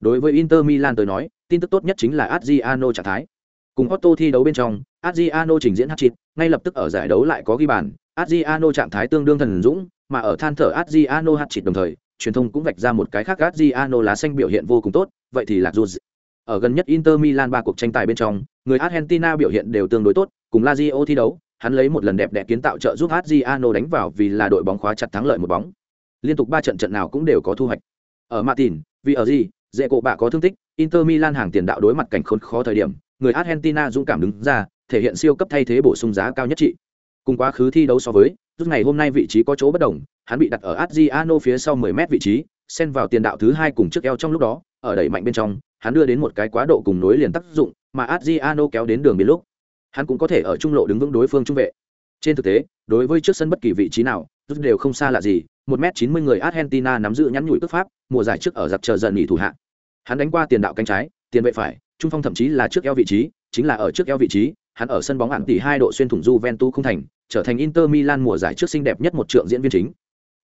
Đối với Inter Milan tới nói, tin tức tốt nhất chính là Adriano trạng thái. Cùng Otto thi đấu bên trong, Adriano trình diễn hat-trick, ngay lập tức ở giải đấu lại có ghi bàn, Adriano trạng thái tương đương thần dũng, mà ở than thở Adriano hat-trick đồng thời, truyền thông cũng vạch ra một cái khác Adriano lá xanh biểu hiện vô cùng tốt, vậy thì là Juz. Ở gần nhất Inter Milan ba cuộc tranh tài bên trong, người Argentina biểu hiện đều tương đối tốt, cùng Lazio thi đấu, hắn lấy một lần đẹp đẽ kiến tạo trợ giúp Adriano đánh vào vì là đội bóng khóa chặt thắng lợi một bóng. Liên tục ba trận trận nào cũng đều có thu hoạch. Ở Martin, vì ở gì, dễ cổ bạ có thương tích, Inter Milan hàng tiền đạo đối mặt cảnh khốn khó thời điểm, người Argentina dũng cảm đứng ra, thể hiện siêu cấp thay thế bổ sung giá cao nhất trị. Cùng quá khứ thi đấu so với, lúc ngày hôm nay vị trí có chỗ bất đồng, hắn bị đặt ở Adriano phía sau 10 mét vị trí, xen vào tiền đạo thứ hai cùng trước eo trong lúc đó, ở đẩy mạnh bên trong, hắn đưa đến một cái quá độ cùng nối liền tác dụng, mà Adriano kéo đến đường biên lúc, hắn cũng có thể ở trung lộ đứng vững đối phương trung vệ. Trên thực tế, đối với trước sân bất kỳ vị trí nào, rút đều không xa lạ gì, 1m90 người Argentina nắm giữ nhắn nhủi tức pháp, mùa giải trước ở giặc chờ dần nghỉ thủ hạ. Hắn đánh qua tiền đạo cánh trái, tiền vệ phải, trung phong thậm chí là trước eo vị trí, chính là ở trước eo vị trí, hắn ở sân bóng hạng tỷ hai độ xuyên thủng Juventus không thành, trở thành Inter Milan mùa giải trước xinh đẹp nhất một trượng diễn viên chính.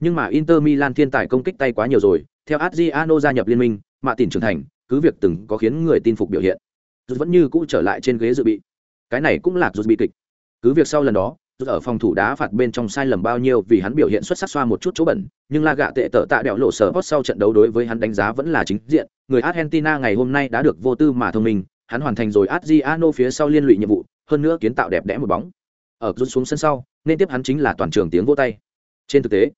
Nhưng mà Inter Milan thiên tài công kích tay quá nhiều rồi, theo Adriano gia nhập liên minh, mạ tỉnh trưởng thành, cứ việc từng có khiến người tin phục biểu hiện, vẫn như cũ trở lại trên ghế dự bị. cái này cũng là rút bị kịch. Cứ việc sau lần đó rút ở phòng thủ đá phạt bên trong sai lầm bao nhiêu vì hắn biểu hiện xuất sắc xoa một chút chỗ bẩn nhưng la gạ tệ tở tạ đẹo lộ sở hot sau trận đấu đối với hắn đánh giá vẫn là chính diện. Người argentina ngày hôm nay đã được vô tư mà thông minh hắn hoàn thành rồi adriano phía sau liên lụy nhiệm vụ hơn nữa kiến tạo đẹp đẽ một bóng. Ở rút xuống sân sau nên tiếp hắn chính là toàn trường tiếng vỗ tay. Trên thực tế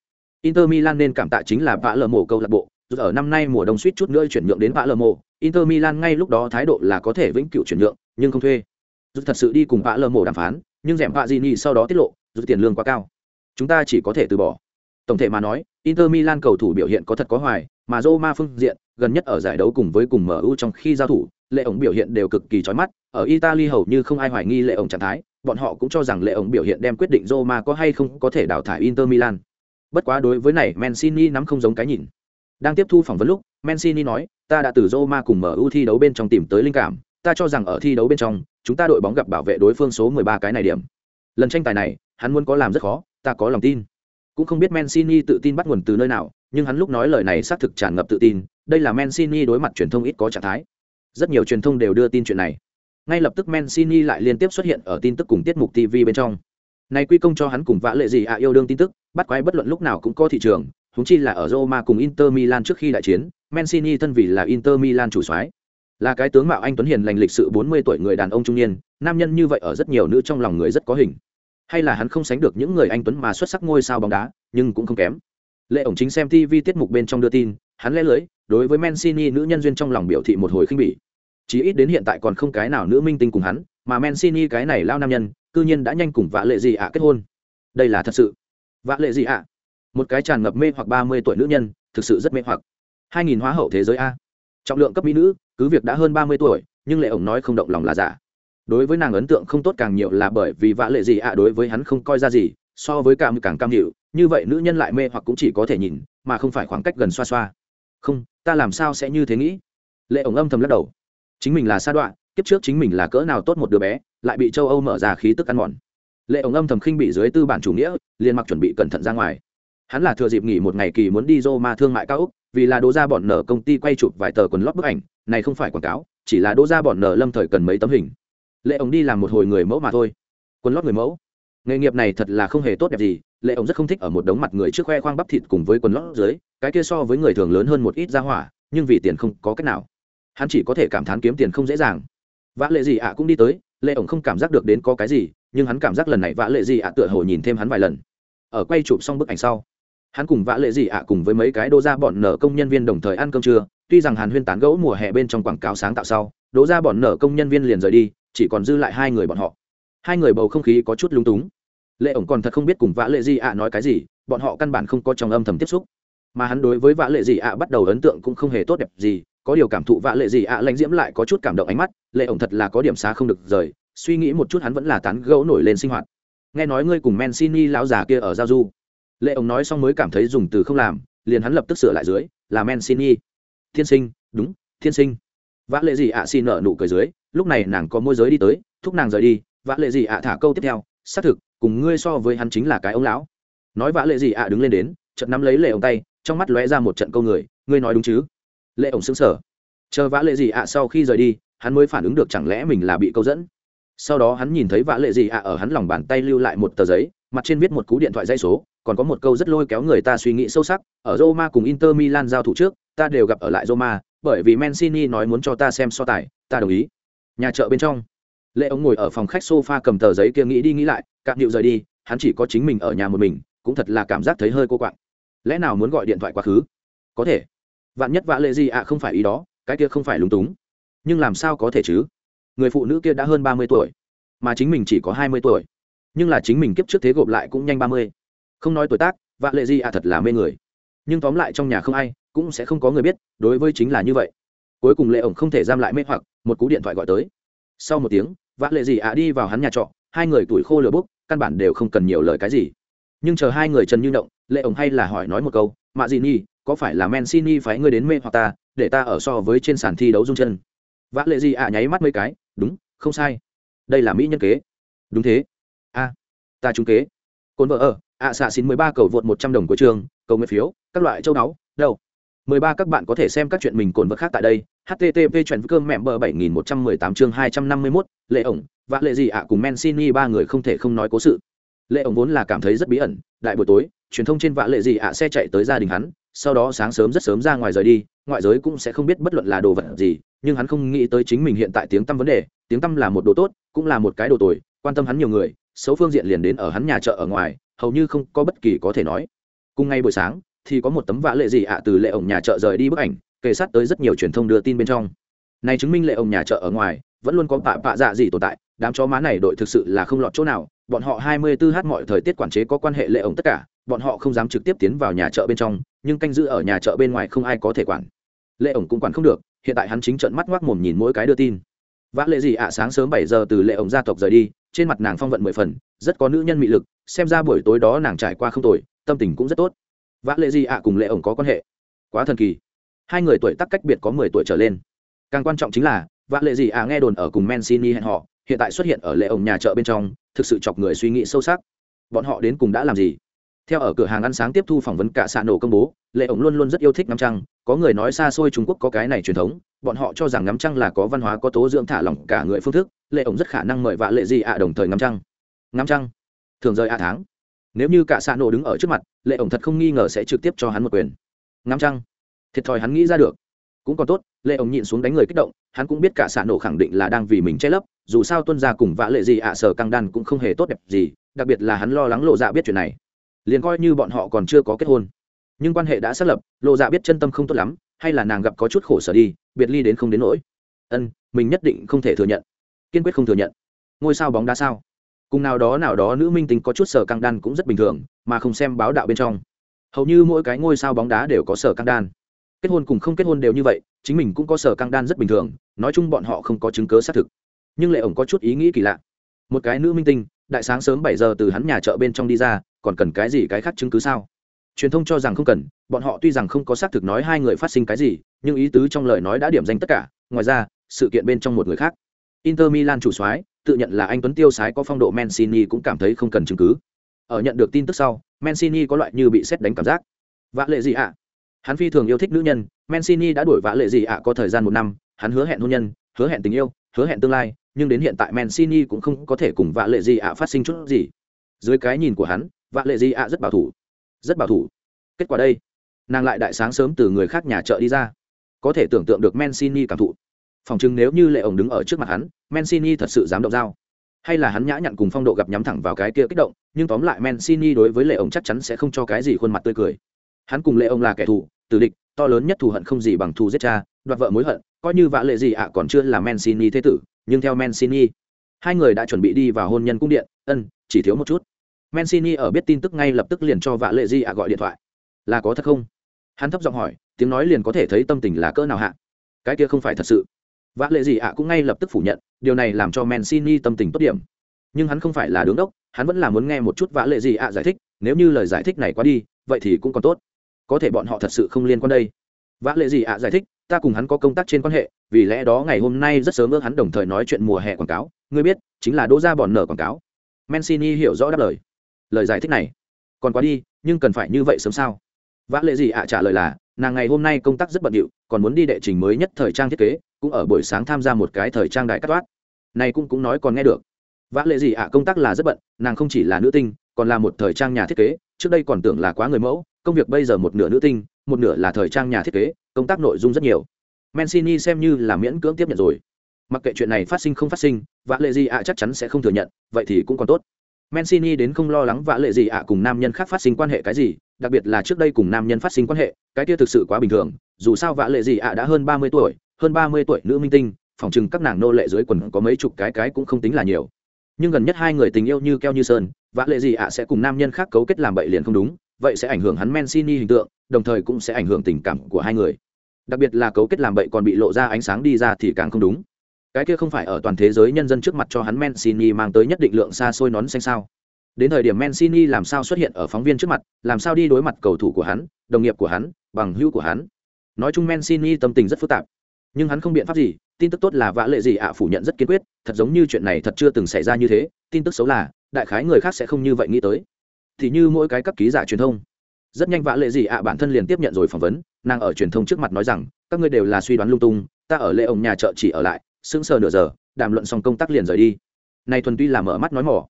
inter milan nên cảm tạ chính là vạ lờ mổ câu lạc bộ. Rút ở năm nay mùa đông suýt chút nữa chuyển nhượng đến vạ lờ mổ inter milan ngay lúc đó thái độ là có thể vĩnh cửu chuyển nhượng, nhưng không thuê. Rút thật sự đi cùng vạ lờ mổ đàm phán, nhưng rèm vạ Gini sau đó tiết lộ rút tiền lương quá cao. Chúng ta chỉ có thể từ bỏ. Tổng thể mà nói, inter milan cầu thủ biểu hiện có thật có hoài, mà roma phương diện, gần nhất ở giải đấu cùng với cùng mu trong khi giao thủ, lệ ổng biểu hiện đều cực kỳ chói mắt. Ở italy hầu như không ai hoài nghi lệ ổng trạng thái, bọn họ cũng cho rằng lệ ổng biểu hiện đem quyết định roma có hay không có thể đào thải inter milan bất quá đối với này, mancini nắm không giống cái nhìn. Đang tiếp thu phỏng vấn lúc, mancini nói, ta đã từ roma cùng mu thi đấu bên trong tìm tới linh cảm. Ta cho rằng ở thi đấu bên trong, chúng ta đội bóng gặp bảo vệ đối phương số 13 cái này điểm. Lần tranh tài này, hắn muốn có làm rất khó, ta có lòng tin. Cũng không biết mancini tự tin bắt nguồn từ nơi nào, nhưng hắn lúc nói lời này xác thực tràn ngập tự tin. Đây là mancini đối mặt truyền thông ít có trạng thái. Rất nhiều truyền thông đều đưa tin chuyện này. Ngay lập tức mancini lại liên tiếp xuất hiện ở tin tức cùng tiết mục tv bên trong này quy công cho hắn cùng vã lệ gì ạ yêu đương tin tức, bắt quái bất luận lúc nào cũng có thị trường húng chi là ở roma cùng inter milan trước khi đại chiến, mancini thân vì là inter milan chủ soái. Là cái tướng mạo anh tuấn hiền lành lịch sự bốn mươi tuổi người đàn ông trung niên, nam nhân như vậy ở rất nhiều nữ trong lòng người rất có hình. Hay là hắn không sánh được những người anh tuấn mà xuất sắc ngôi sao bóng đá, nhưng cũng không kém. Lệ ổng chính xem tv tiết mục bên trong đưa tin, hắn lẽ lưới, đối với mancini nữ nhân duyên trong lòng biểu thị một hồi khinh bỉ. Chỉ ít đến hiện tại còn không cái nào nữ minh tinh cùng hắn, mà mancini cái này lao nam nhân cư nhiên đã nhanh cùng vạ lệ gì ạ kết hôn. Đây là thật sự. Vạ lệ gì ạ. Một cái tràn ngập mê hoặc ba mươi tuổi nữ nhân, thực sự rất mê hoặc. Hai nghìn hóa hậu thế giới a. Trọng lượng cấp mỹ nữ, cứ việc đã hơn ba mươi tuổi, nhưng lệ ổng nói không động lòng là giả. Đối với nàng ấn tượng không tốt càng nhiều là bởi vì vạ lệ gì ạ đối với hắn không coi ra gì, so với càng càng cam hiệu như vậy nữ nhân lại mê hoặc cũng chỉ có thể nhìn, mà không phải khoảng cách gần xoa xoa. Không, ta làm sao sẽ như thế nghĩ? Lệ ổng âm thầm lắc đầu. Chính mình là sa đoạn, kiếp trước chính mình là cỡ nào tốt một đứa bé lại bị châu âu mở ra khí tức ăn mòn. Lệ ổng âm thầm khinh bị dưới tư bản chủ nghĩa, liền mặc chuẩn bị cẩn thận ra ngoài. Hắn là thừa dịp nghỉ một ngày kỳ muốn đi Roma thương mại cao úc vì là đỗ gia bọn nở công ty quay chụp vài tờ quần lót bức ảnh, này không phải quảng cáo, chỉ là đỗ gia bọn nở lâm thời cần mấy tấm hình. Lệ ổng đi làm một hồi người mẫu mà thôi. Quần lót người mẫu. Nghề nghiệp này thật là không hề tốt đẹp gì, lệ ổng rất không thích ở một đống mặt người trước khoe khoang bắp thịt cùng với quần lót dưới, cái kia so với người thường lớn hơn một ít ra hỏa, nhưng vì tiền không có cách nào. Hắn chỉ có thể cảm thán kiếm tiền không dễ dàng. Vã lệ gì ạ cũng đi tới lệ ổng không cảm giác được đến có cái gì, nhưng hắn cảm giác lần này vã lệ gì ạ tựa hồ nhìn thêm hắn vài lần. Ở quay chụp xong bức ảnh sau, hắn cùng vã lệ gì ạ cùng với mấy cái đô ra bọn nở công nhân viên đồng thời ăn cơm trưa, tuy rằng hàn huyên tán gẫu mùa hè bên trong quảng cáo sáng tạo sau, đỗ ra bọn nở công nhân viên liền rời đi, chỉ còn dư lại hai người bọn họ. Hai người bầu không khí có chút lung túng. Lệ ổng còn thật không biết cùng vã lệ gì ạ nói cái gì, bọn họ căn bản không có trong âm thầm tiếp xúc. Mà hắn đối với vã lệ gì ạ bắt đầu ấn tượng cũng không hề tốt đẹp gì có điều cảm thụ vã lệ gì ạ à, lãnh diễm lại có chút cảm động ánh mắt, lệ ổng thật là có điểm xá không được rời, suy nghĩ một chút hắn vẫn là tán gẫu nổi lên sinh hoạt. Nghe nói ngươi cùng mancini lão già kia ở giao du. Lệ ổng nói xong mới cảm thấy dùng từ không làm, liền hắn lập tức sửa lại dưới, là mancini. Thiên sinh, đúng, thiên sinh. Vã lệ gì ạ à, xin nở nụ cười dưới, lúc này nàng có môi giới đi tới, thúc nàng rời đi vã lệ gì ạ à, thả câu tiếp theo, xác thực, cùng ngươi so với hắn chính là cái ông lão. Nói vã lệ gì ạ đứng lên đến, chợt nắm lấy lệ ổng tay, trong mắt lóe ra một trận câu người, ngươi nói đúng chứ? Lệ ổng xứng sở. Chờ vã lệ gì ạ sau khi rời đi, hắn mới phản ứng được chẳng lẽ mình là bị câu dẫn. Sau đó hắn nhìn thấy vã lệ gì ạ ở hắn lòng bàn tay lưu lại một tờ giấy, mặt trên viết một cú điện thoại dây số, còn có một câu rất lôi kéo người ta suy nghĩ sâu sắc, ở roma cùng inter milan giao thủ trước, ta đều gặp ở lại roma, bởi vì mancini nói muốn cho ta xem so tài, ta đồng ý. Nhà chợ bên trong, lệ ống ngồi ở phòng khách sofa cầm tờ giấy kia nghĩ đi nghĩ lại, cạn điệu rời đi, hắn chỉ có chính mình ở nhà một mình, cũng thật là cảm giác thấy hơi cô quạng. Lẽ nào muốn gọi điện thoại quá khứ? Có thể vạn nhất vã lệ gì ạ à không phải ý đó, cái kia không phải lúng túng. Nhưng làm sao có thể chứ? Người phụ nữ kia đã hơn ba mươi tuổi, mà chính mình chỉ có hai mươi tuổi. Nhưng là chính mình kiếp trước thế gộp lại cũng nhanh ba mươi. Không nói tuổi tác, vạ lệ gì ạ à thật là mê người. Nhưng tóm lại trong nhà không ai, cũng sẽ không có người biết, đối với chính là như vậy. Cuối cùng lệ ổng không thể giam lại mê hoặc, một cú điện thoại gọi tới. Sau một tiếng, vạ lệ gì ạ đi vào hắn nhà trọ, hai người tuổi khô lửa bốc, căn bản đều không cần nhiều lời cái gì. Nhưng chờ hai người trần như động, lệ ổng hay là hỏi nói một câu, mạ gì nhi có phải là mancini phái ngươi đến mê hoặc ta, để ta ở so với trên sàn thi đấu dung chân? Vã lệ gì ạ à nháy mắt mấy cái, đúng, không sai. Đây là mỹ nhân kế. Đúng thế. A, ta trúng kế. Cồn vợ ở, ạ xạ xin mười ba cầu vượt một trăm đồng của trường, cầu nguyện phiếu, các loại châu đáo đâu? Mười ba, các bạn có thể xem các chuyện mình cồn vật khác tại đây. Http chuyển cơm mẹm bờ bảy nghìn một trăm mười tám chương hai trăm năm mươi mốt, lệ ổng, vã lệ gì ạ à cùng Mancini ba người không thể không nói cố sự. Lệ ổng vốn là cảm thấy rất bí ẩn, đại buổi tối, truyền thông trên vạ lệ gì ạ à xe chạy tới gia đình hắn sau đó sáng sớm rất sớm ra ngoài rời đi, ngoại giới cũng sẽ không biết bất luận là đồ vật gì, nhưng hắn không nghĩ tới chính mình hiện tại tiếng tăm vấn đề, tiếng tăm là một đồ tốt, cũng là một cái đồ tồi, quan tâm hắn nhiều người, xấu phương diện liền đến ở hắn nhà chợ ở ngoài, hầu như không có bất kỳ có thể nói. Cùng ngay buổi sáng, thì có một tấm vã lệ gì ạ từ lệ ổng nhà chợ rời đi bức ảnh, kề sát tới rất nhiều truyền thông đưa tin bên trong. Này chứng minh lệ ổng nhà chợ ở ngoài, vẫn luôn có bạ bạ dạ gì tồn tại, đám chó má này đội thực sự là không lọt chỗ nào, bọn họ 24 h mọi thời tiết quản chế có quan hệ lệ ổng tất cả bọn họ không dám trực tiếp tiến vào nhà chợ bên trong, nhưng canh giữ ở nhà chợ bên ngoài không ai có thể quản. Lệ ổng cũng quản không được, hiện tại hắn chính trận mắt ngoác mồm nhìn mỗi cái đưa tin. Vã lệ gì ạ, sáng sớm bảy giờ từ lệ ổng gia tộc rời đi, trên mặt nàng phong vận mười phần, rất có nữ nhân mị lực, xem ra buổi tối đó nàng trải qua không tồi, tâm tình cũng rất tốt. Vã lệ gì ạ cùng lệ ổng có quan hệ. Quá thần kỳ. Hai người tuổi tác cách biệt có mười tuổi trở lên. Càng quan trọng chính là, vã lệ gì ạ nghe đồn ở cùng mancini hẹn họ, hiện tại xuất hiện ở lệ ổng nhà chợ bên trong, thực sự chọc người suy nghĩ sâu sắc. Bọn họ đến cùng đã làm gì? Theo ở cửa hàng ăn sáng tiếp thu phỏng vấn cả xạ nổ công bố, lệ ổng luôn luôn rất yêu thích ngắm trăng, có người nói xa xôi trung quốc có cái này truyền thống, bọn họ cho rằng ngắm trăng là có văn hóa, có tố dưỡng thả lỏng cả người phương thức, lệ ổng rất khả năng mời vạ lệ gì ạ đồng thời ngắm trăng. Ngắm trăng? Thường rời ạ tháng. Nếu như cả xạ nổ đứng ở trước mặt, lệ ổng thật không nghi ngờ sẽ trực tiếp cho hắn một quyền. Ngắm trăng? Thiệt thòi hắn nghĩ ra được. Cũng còn tốt, lệ ổng nhịn xuống đánh người kích động, hắn cũng biết cả xạ nổ khẳng định là đang vì mình che lấp, dù sao tuân ra cùng vạ lệ gì ạ sở căng đan cũng không hề tốt đẹp gì, đặc biệt là hắn lo lắng lộ dạ biết chuyện này liền coi như bọn họ còn chưa có kết hôn. Nhưng quan hệ đã xác lập lộ dạ biết chân tâm không tốt lắm, hay là nàng gặp có chút khổ sở đi, biệt ly đến không đến nỗi. Ân, mình nhất định không thể thừa nhận. Kiên quyết không thừa nhận. Ngôi sao bóng đá sao? Cùng nào đó nào đó nữ minh tính có chút sở căng đan cũng rất bình thường, mà không xem báo đạo bên trong. Hầu như mỗi cái ngôi sao bóng đá đều có sở căng đan. Kết hôn cùng không kết hôn đều như vậy, chính mình cũng có sở căng đan rất bình thường, nói chung bọn họ không có chứng cớ xác thực. Nhưng lệ ổng có chút ý nghĩ kỳ lạ. Một cái nữ minh tinh, đại sáng sớm bảy giờ từ hắn nhà chợ bên trong đi ra còn cần cái gì cái khác chứng cứ sao? Truyền thông cho rằng không cần, bọn họ tuy rằng không có xác thực nói hai người phát sinh cái gì, nhưng ý tứ trong lời nói đã điểm danh tất cả, ngoài ra, sự kiện bên trong một người khác. Inter milan chủ soái, tự nhận là anh tuấn tiêu sái có phong độ mancini cũng cảm thấy không cần chứng cứ. Ở nhận được tin tức sau, mancini có loại như bị xét đánh cảm giác. Vã lệ gì ạ? Hắn phi thường yêu thích nữ nhân, mancini đã đuổi vã lệ gì ạ có thời gian một năm, hắn hứa hẹn hôn nhân, hứa hẹn tình yêu, hứa hẹn tương lai, nhưng đến hiện tại mancini cũng không có thể cùng vã lệ gì ạ phát sinh chút gì. Dưới cái nhìn của hắn vạ lệ gì ạ rất bảo thủ. Rất bảo thủ. Kết quả đây, nàng lại đại sáng sớm từ người khác nhà chợ đi ra. Có thể tưởng tượng được mancini cảm thụ. Phòng chứng nếu như lệ ổng đứng ở trước mặt hắn, mancini thật sự dám động dao. Hay là hắn nhã nhặn cùng phong độ gặp nhắm thẳng vào cái kia kích động, nhưng tóm lại mancini đối với lệ ổng chắc chắn sẽ không cho cái gì khuôn mặt tươi cười. Hắn cùng lệ ổng là kẻ thù, tử địch, to lớn nhất thù hận không gì bằng thù giết cha, đoạt vợ mối hận, coi như vạ lệ gì ạ còn chưa là mancini thế tử, nhưng theo mancini, hai người đã chuẩn bị đi vào hôn nhân cung điện, ân, chỉ thiếu một chút mancini ở biết tin tức ngay lập tức liền cho vạ lệ di ạ gọi điện thoại. Là có thật không? Hắn thấp giọng hỏi, tiếng nói liền có thể thấy tâm tình là cỡ nào hạ? Cái kia không phải thật sự. Vạ lệ di ạ cũng ngay lập tức phủ nhận, điều này làm cho mancini tâm tình tốt điểm. Nhưng hắn không phải là đứng đốc, hắn vẫn là muốn nghe một chút Vạ lệ di ạ giải thích, nếu như lời giải thích này quá đi, vậy thì cũng còn tốt. Có thể bọn họ thật sự không liên quan đây. Vạ lệ di ạ giải thích, ta cùng hắn có công tác trên quan hệ, vì lẽ đó ngày hôm nay rất sớm ước hắn đồng thời nói chuyện mùa hè quảng cáo. Ngươi biết, chính là đỗ ra bọn nở quảng cáo. Mancini hiểu rõ đáp lời lời giải thích này. Còn quá đi, nhưng cần phải như vậy sớm sao? Vã lệ gì ạ trả lời là, nàng ngày hôm nay công tác rất bận điệu, còn muốn đi đệ trình mới nhất thời trang thiết kế, cũng ở buổi sáng tham gia một cái thời trang đại cắt toát. Này cũng cũng nói còn nghe được. Vã lệ gì ạ công tác là rất bận, nàng không chỉ là nữ tinh, còn là một thời trang nhà thiết kế, trước đây còn tưởng là quá người mẫu, công việc bây giờ một nửa nữ tinh, một nửa là thời trang nhà thiết kế, công tác nội dung rất nhiều. Mancini xem như là miễn cưỡng tiếp nhận rồi. Mặc kệ chuyện này phát sinh không phát sinh, vã lệ gì ạ chắc chắn sẽ không thừa nhận, vậy thì cũng còn tốt mancini đến không lo lắng vạ lệ gì ạ, cùng nam nhân khác phát sinh quan hệ cái gì, đặc biệt là trước đây cùng nam nhân phát sinh quan hệ, cái kia thực sự quá bình thường. Dù sao vạ lệ gì ạ đã hơn ba mươi tuổi, hơn ba mươi tuổi nữ minh tinh phòng trừng các nàng nô lệ dưới quần có mấy chục cái cái cũng không tính là nhiều. Nhưng gần nhất hai người tình yêu như keo như sơn vạ lệ gì ạ sẽ cùng nam nhân khác cấu kết làm bậy liền không đúng, vậy sẽ ảnh hưởng hắn Mancini hình tượng, đồng thời cũng sẽ ảnh hưởng tình cảm của hai người. Đặc biệt là cấu kết làm bậy còn bị lộ ra ánh sáng đi ra thì càng không đúng cái kia không phải ở toàn thế giới nhân dân trước mặt cho hắn Mancini mang tới nhất định lượng xa xôi nón xanh sao? Đến thời điểm Mancini làm sao xuất hiện ở phóng viên trước mặt, làm sao đi đối mặt cầu thủ của hắn, đồng nghiệp của hắn, bằng hữu của hắn? Nói chung Mancini tâm tình rất phức tạp. Nhưng hắn không biện pháp gì, tin tức tốt là vã lệ gì ạ phủ nhận rất kiên quyết, thật giống như chuyện này thật chưa từng xảy ra như thế, tin tức xấu là, đại khái người khác sẽ không như vậy nghĩ tới. Thì như mỗi cái các ký giả truyền thông. Rất nhanh vã lệ gì ạ bản thân liền tiếp nhận rồi phỏng vấn, nàng ở truyền thông trước mặt nói rằng, các ngươi đều là suy đoán lung tung, ta ở lễ ông nhà chợ chỉ ở lại sững sờ nửa giờ, đàm luận xong công tác liền rời đi. Này thuần tuy là mở mắt nói mỏ.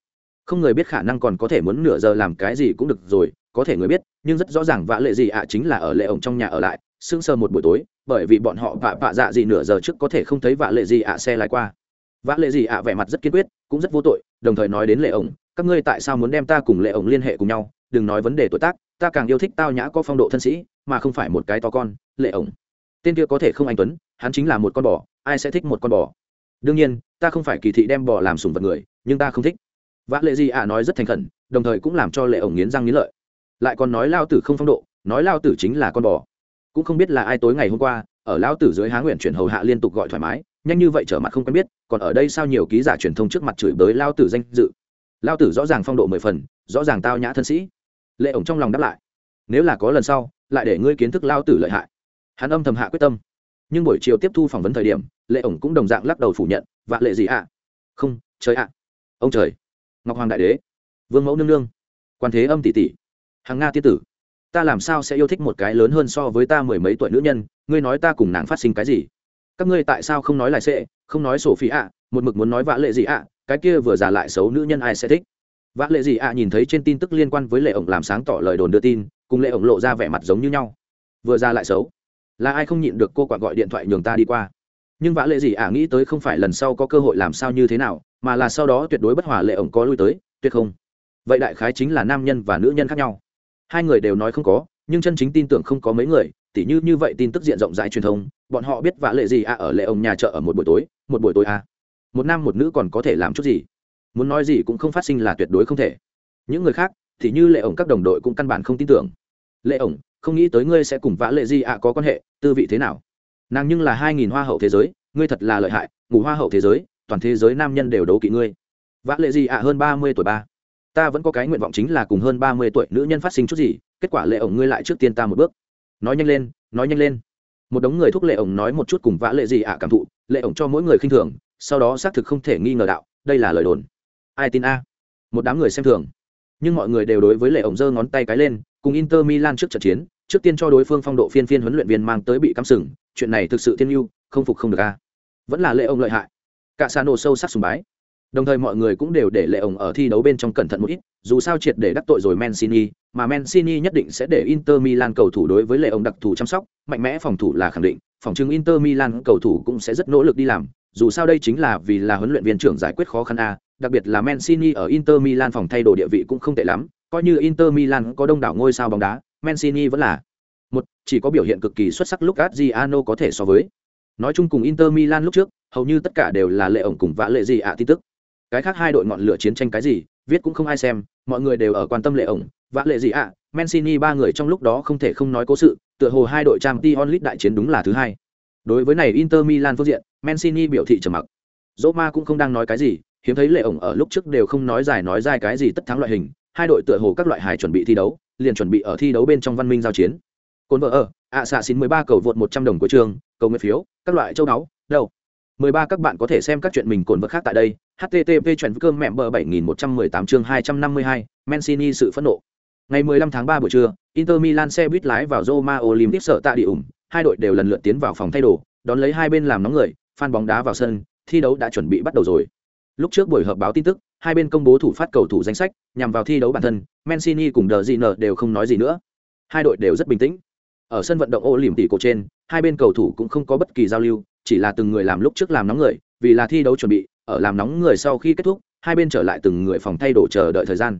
Không người biết khả năng còn có thể muốn nửa giờ làm cái gì cũng được rồi, có thể người biết, nhưng rất rõ ràng vạ lệ gì ạ chính là ở lệ ổng trong nhà ở lại, sững sờ một buổi tối, bởi vì bọn họ vạ vạ dạ gì nửa giờ trước có thể không thấy vạ lệ gì ạ xe lái qua. Vạ lệ gì ạ vẻ mặt rất kiên quyết, cũng rất vô tội, đồng thời nói đến lệ ổng, các ngươi tại sao muốn đem ta cùng lệ ổng liên hệ cùng nhau? Đừng nói vấn đề tuổi tác, ta càng yêu thích tao nhã có phong độ thân sĩ, mà không phải một cái to con, lệ ổng tên kia có thể không anh tuấn, hắn chính là một con bò, ai sẽ thích một con bò? Đương nhiên, ta không phải kỳ thị đem bò làm sùng vật người, nhưng ta không thích. Vã lệ gì ạ nói rất thành khẩn, đồng thời cũng làm cho lệ ổng nghiến răng nghiến lợi. Lại còn nói lao tử không phong độ, nói lao tử chính là con bò. Cũng không biết là ai tối ngày hôm qua, ở lao tử dưới há nguyện chuyển hầu hạ liên tục gọi thoải mái, nhanh như vậy trở mặt không quen biết, còn ở đây sao nhiều ký giả truyền thông trước mặt chửi bới lao tử danh dự. Lao tử rõ ràng phong độ mười phần, rõ ràng tao nhã thân sĩ. Lệ ổng trong lòng đáp lại, nếu là có lần sau, lại để ngươi kiến thức lao tử lợi hại hắn âm thầm hạ quyết tâm. Nhưng buổi chiều tiếp thu phỏng vấn thời điểm, lệ ổng cũng đồng dạng lắc đầu phủ nhận, vạ lệ gì ạ? Không, trời ạ. Ông trời, ngọc hoàng đại đế, vương mẫu nương nương, quan thế âm tỷ tỷ hàng nga tiên tử, ta làm sao sẽ yêu thích một cái lớn hơn so với ta mười mấy tuổi nữ nhân, ngươi nói ta cùng nàng phát sinh cái gì? Các ngươi tại sao không nói lại sệ, không nói sổ phí ạ, một mực muốn nói vạ lệ gì ạ, cái kia vừa già lại xấu nữ nhân ai sẽ thích? Vạ lệ gì ạ nhìn thấy trên tin tức liên quan với lệ ổng làm sáng tỏ lời đồn đưa tin, cùng lệ ổng lộ ra vẻ mặt giống như nhau. Vừa già lại xấu là ai không nhịn được cô quặn gọi điện thoại nhường ta đi qua? Nhưng vã lệ gì ạ, nghĩ tới không phải lần sau có cơ hội làm sao như thế nào, mà là sau đó tuyệt đối bất hòa lệ ổng có lui tới, tuyệt không. Vậy đại khái chính là nam nhân và nữ nhân khác nhau. Hai người đều nói không có, nhưng chân chính tin tưởng không có mấy người, tỉ như như vậy tin tức diện rộng rãi truyền thông, bọn họ biết vã lệ gì ạ ở lệ ổng nhà chợ ở một buổi tối, một buổi tối à. một nam một nữ còn có thể làm chút gì? Muốn nói gì cũng không phát sinh là tuyệt đối không thể. Những người khác thì như lệ ổng các đồng đội cũng căn bản không tin tưởng. Lệ ổng không nghĩ tới ngươi sẽ cùng vã lệ di ạ có quan hệ, tư vị thế nào? Nàng nhưng là hai nghìn hoa hậu thế giới, ngươi thật là lợi hại, ngủ hoa hậu thế giới, toàn thế giới nam nhân đều đấu kỵ ngươi. Vã lệ di ạ hơn ba mươi tuổi ba. Ta vẫn có cái nguyện vọng chính là cùng hơn ba mươi tuổi nữ nhân phát sinh chút gì, kết quả lệ ổng ngươi lại trước tiên ta một bước. Nói nhanh lên, nói nhanh lên. Một đống người thúc lệ ổng nói một chút cùng vã lệ gì ạ cảm thụ, lệ ổng cho mỗi người khinh thường, sau đó xác thực không thể nghi ngờ đạo, đây là lời đồn. Ai tin a? Một đám người xem thường. Nhưng mọi người đều đối với lệ ổng giơ ngón tay cái lên, cùng inter milan trước trận chiến trước tiên cho đối phương phong độ phiên phiên huấn luyện viên mang tới bị cắm sừng, chuyện này thực sự thiên mưu không phục không được a. Vẫn là lệ ông lợi hại. Cả xa nổ sâu sắc sùng bái. Đồng thời mọi người cũng đều để lệ ông ở thi đấu bên trong cẩn thận một ít, dù sao triệt để đắc tội rồi mancini mà mancini nhất định sẽ để inter milan cầu thủ đối với lệ ông đặc thù chăm sóc, mạnh mẽ phòng thủ là khẳng định, phòng chứng inter milan cầu thủ cũng sẽ rất nỗ lực đi làm, dù sao đây chính là vì là huấn luyện viên trưởng giải quyết khó khăn a, đặc biệt là mancini ở inter milan phòng thay đổi địa vị cũng không tệ lắm, coi như inter milan có đông đảo ngôi sao bóng đá mancini vẫn là một, chỉ có biểu hiện cực kỳ xuất sắc lúc adriano có thể so với. Nói chung cùng inter milan lúc trước, hầu như tất cả đều là lệ ổng cùng vã lệ gì ạ tin tức. Cái khác hai đội ngọn lửa chiến tranh cái gì, viết cũng không ai xem, mọi người đều ở quan tâm lệ ổng, vã lệ gì ạ. Mancini ba người trong lúc đó không thể không nói cố sự, tựa hồ hai đội trang t onlit đại chiến đúng là thứ hai. Đối với này inter milan phương diện, mancini biểu thị trầm mặc. Roma cũng không đang nói cái gì, hiếm thấy lệ ổng ở lúc trước đều không nói dài nói dài cái gì tất thắng loại hình, hai đội tựa hồ các loại hài chuẩn bị thi đấu liền chuẩn bị ở thi đấu bên trong văn minh giao chiến. Cồn vợ ở, ạ xạ xin mười ba cầu vượt một trăm đồng của trường, cầu nguyện phiếu, các loại châu đáo đâu? Mười ba các bạn có thể xem các chuyện mình cồn vợ khác tại đây. Http chuyện cơm mẹm bờ bảy nghìn một trăm mười tám chương hai trăm năm mươi hai mencini sự phẫn nộ. Ngày mười lăm tháng ba buổi trưa, inter milan xe buýt lái vào roma olympic sợ tạ địa ủng, hai đội đều lần lượt tiến vào phòng thay đồ, đón lấy hai bên làm nóng người phan bóng đá vào sân, thi đấu đã chuẩn bị bắt đầu rồi. Lúc trước buổi họp báo tin tức hai bên công bố thủ phát cầu thủ danh sách, nhằm vào thi đấu bản thân, mancini cùng đờ gì đều không nói gì nữa. Hai đội đều rất bình tĩnh. Ở sân vận động ô lìm tỷ cổ trên, hai bên cầu thủ cũng không có bất kỳ giao lưu, chỉ là từng người làm lúc trước làm nóng người, vì là thi đấu chuẩn bị, ở làm nóng người sau khi kết thúc, hai bên trở lại từng người phòng thay đồ chờ đợi thời gian.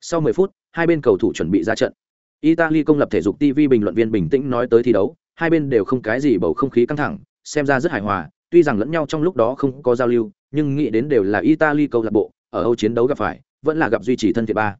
Sau 10 phút, hai bên cầu thủ chuẩn bị ra trận. Italy công lập thể dục tv bình luận viên bình tĩnh nói tới thi đấu, hai bên đều không cái gì bầu không khí căng thẳng, xem ra rất hài hòa, tuy rằng lẫn nhau trong lúc đó không có giao lưu, nhưng nghĩ đến đều là italy câu lạc bộ ở âu chiến đấu gặp phải, vẫn là gặp duy trì thân thiện ba.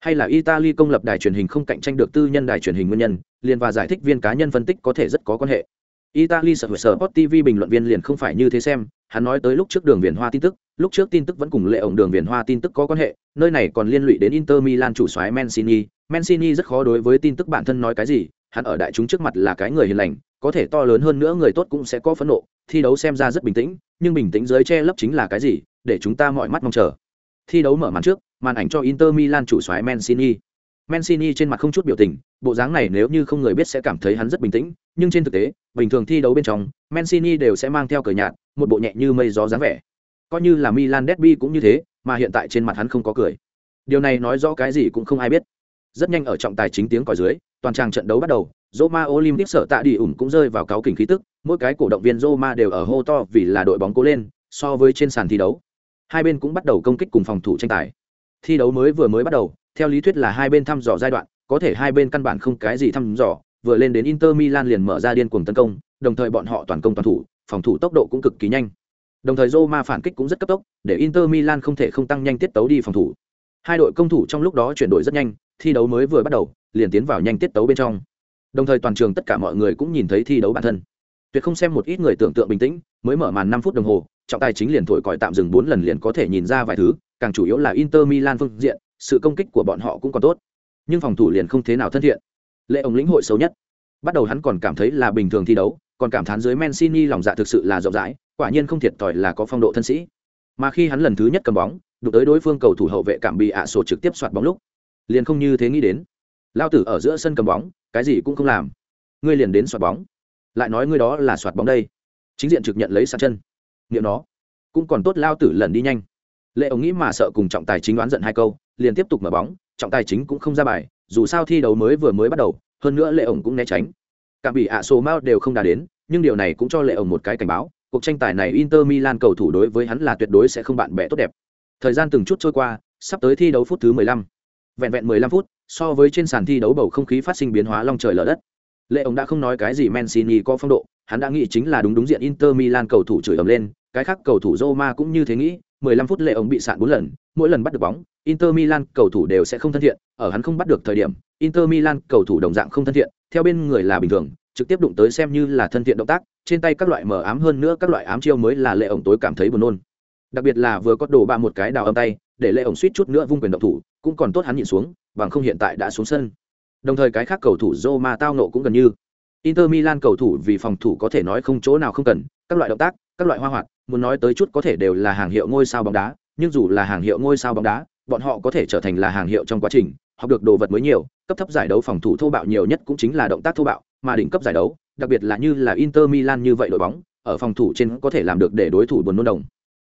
Hay là italy công lập đài truyền hình không cạnh tranh được tư nhân đài truyền hình nguyên nhân, liền và giải thích viên cá nhân phân tích có thể rất có quan hệ. Italy sở sở sport tv bình luận viên liền không phải như thế xem, hắn nói tới lúc trước đường viền hoa tin tức, lúc trước tin tức vẫn cùng lệ ổng đường viền hoa tin tức có quan hệ, nơi này còn liên lụy đến inter milan chủ soái mancini. Mancini rất khó đối với tin tức bản thân nói cái gì, hắn ở đại chúng trước mặt là cái người hiền lành, có thể to lớn hơn nữa người tốt cũng sẽ có phẫn nộ, thi đấu xem ra rất bình tĩnh, nhưng bình tĩnh dưới che lấp chính là cái gì, để chúng ta mọi mắt mong chờ thi đấu mở màn trước màn ảnh cho inter milan chủ soái mancini mancini trên mặt không chút biểu tình bộ dáng này nếu như không người biết sẽ cảm thấy hắn rất bình tĩnh nhưng trên thực tế bình thường thi đấu bên trong mancini đều sẽ mang theo cờ nhạt một bộ nhẹ như mây gió dáng vẻ coi như là Milan derby cũng như thế, mà hiện tại trên mặt hắn không có cười. Điều này nói rõ cái gì cũng không ai biết. Rất nhanh ở trọng tài chính tiếng còi dưới, toàn trang trận đấu bắt đầu, Roma Olympic sở tạ đi ủng cũng rơi vào cáo kỉnh khí tức, mỗi cái cổ động viên Roma đều ở hô to vì là đội bóng cố lên, so với trên sàn thi đấu. Hai bên cũng bắt đầu công kích cùng phòng thủ tranh tài. Thi đấu mới vừa mới bắt đầu, theo lý thuyết là hai bên thăm dò giai đoạn, có thể hai bên căn bản không cái gì thăm dò, vừa lên đến Inter Milan liền mở ra điên cuồng tấn công, đồng thời bọn họ toàn công toàn thủ, phòng thủ tốc độ cũng cực kỳ nhanh. Đồng thời Roma phản kích cũng rất cấp tốc, để Inter Milan không thể không tăng nhanh tiết tấu đi phòng thủ. Hai đội công thủ trong lúc đó chuyển đổi rất nhanh, thi đấu mới vừa bắt đầu, liền tiến vào nhanh tiết tấu bên trong. Đồng thời toàn trường tất cả mọi người cũng nhìn thấy thi đấu bản thân. Tuyệt không xem một ít người tưởng tượng bình tĩnh, mới mở màn năm phút đồng hồ, trọng tài chính liền thổi còi tạm dừng bốn lần liền có thể nhìn ra vài thứ, càng chủ yếu là Inter Milan phương diện, sự công kích của bọn họ cũng còn tốt, nhưng phòng thủ liền không thế nào thân thiện. Lệ ông lĩnh hội xấu nhất. Bắt đầu hắn còn cảm thấy là bình thường thi đấu, còn cảm thán dưới Mancini lòng dạ thực sự là rộng rãi, quả nhiên không thiệt tỏi là có phong độ thân sĩ. Mà khi hắn lần thứ nhất cầm bóng, đụng tới đối phương cầu thủ hậu vệ cảm bị ạ sổ trực tiếp soạt bóng lúc, liền không như thế nghĩ đến. Lao tử ở giữa sân cầm bóng, cái gì cũng không làm, ngươi liền đến soạt bóng, lại nói ngươi đó là soạt bóng đây. Chính diện trực nhận lấy sạt chân, nghĩa nó, cũng còn tốt Lao tử lần đi nhanh. Lệ ông nghĩ mà sợ cùng trọng tài chính đoán giận hai câu, liền tiếp tục mở bóng, trọng tài chính cũng không ra bài, dù sao thi đấu mới vừa mới bắt đầu, hơn nữa Lệ ổng cũng né tránh. Cả bị ạ sổ mao đều không đà đến, nhưng điều này cũng cho Lệ ổng một cái cảnh báo, cuộc tranh tài này Inter Milan cầu thủ đối với hắn là tuyệt đối sẽ không bạn bè tốt đẹp. Thời gian từng chút trôi qua, sắp tới thi đấu phút thứ 15. Vẹn vẹn 15 phút, so với trên sàn thi đấu bầu không khí phát sinh biến hóa long trời lở đất. Lệ ông đã không nói cái gì Mancini có phong độ, hắn đã nghĩ chính là đúng đúng diện Inter Milan cầu thủ chửi ầm lên, cái khác cầu thủ Roma cũng như thế nghĩ, 15 phút Lệ ông bị sạn 4 lần, mỗi lần bắt được bóng, Inter Milan cầu thủ đều sẽ không thân thiện, ở hắn không bắt được thời điểm, Inter Milan cầu thủ đồng dạng không thân thiện, theo bên người là bình thường, trực tiếp đụng tới xem như là thân thiện động tác, trên tay các loại mờ ám hơn nữa các loại ám chiêu mới là Lệ ổng tối cảm thấy buồn nôn. Đặc biệt là vừa có đổ ba một cái đào âm tay, để Lệ ổng suýt chút nữa vung quyền động thủ, cũng còn tốt hắn nhìn xuống, bằng không hiện tại đã xuống sân. Đồng thời cái khác cầu thủ Roma tao nộ cũng gần như. Inter Milan cầu thủ vì phòng thủ có thể nói không chỗ nào không cần, các loại động tác, các loại hoa hoạt, muốn nói tới chút có thể đều là hàng hiệu ngôi sao bóng đá, nhưng dù là hàng hiệu ngôi sao bóng đá, bọn họ có thể trở thành là hàng hiệu trong quá trình học được đồ vật mới nhiều cấp thấp giải đấu phòng thủ thô bạo nhiều nhất cũng chính là động tác thô bạo mà đỉnh cấp giải đấu đặc biệt là như là inter milan như vậy đội bóng ở phòng thủ trên có thể làm được để đối thủ buồn nôn đồng.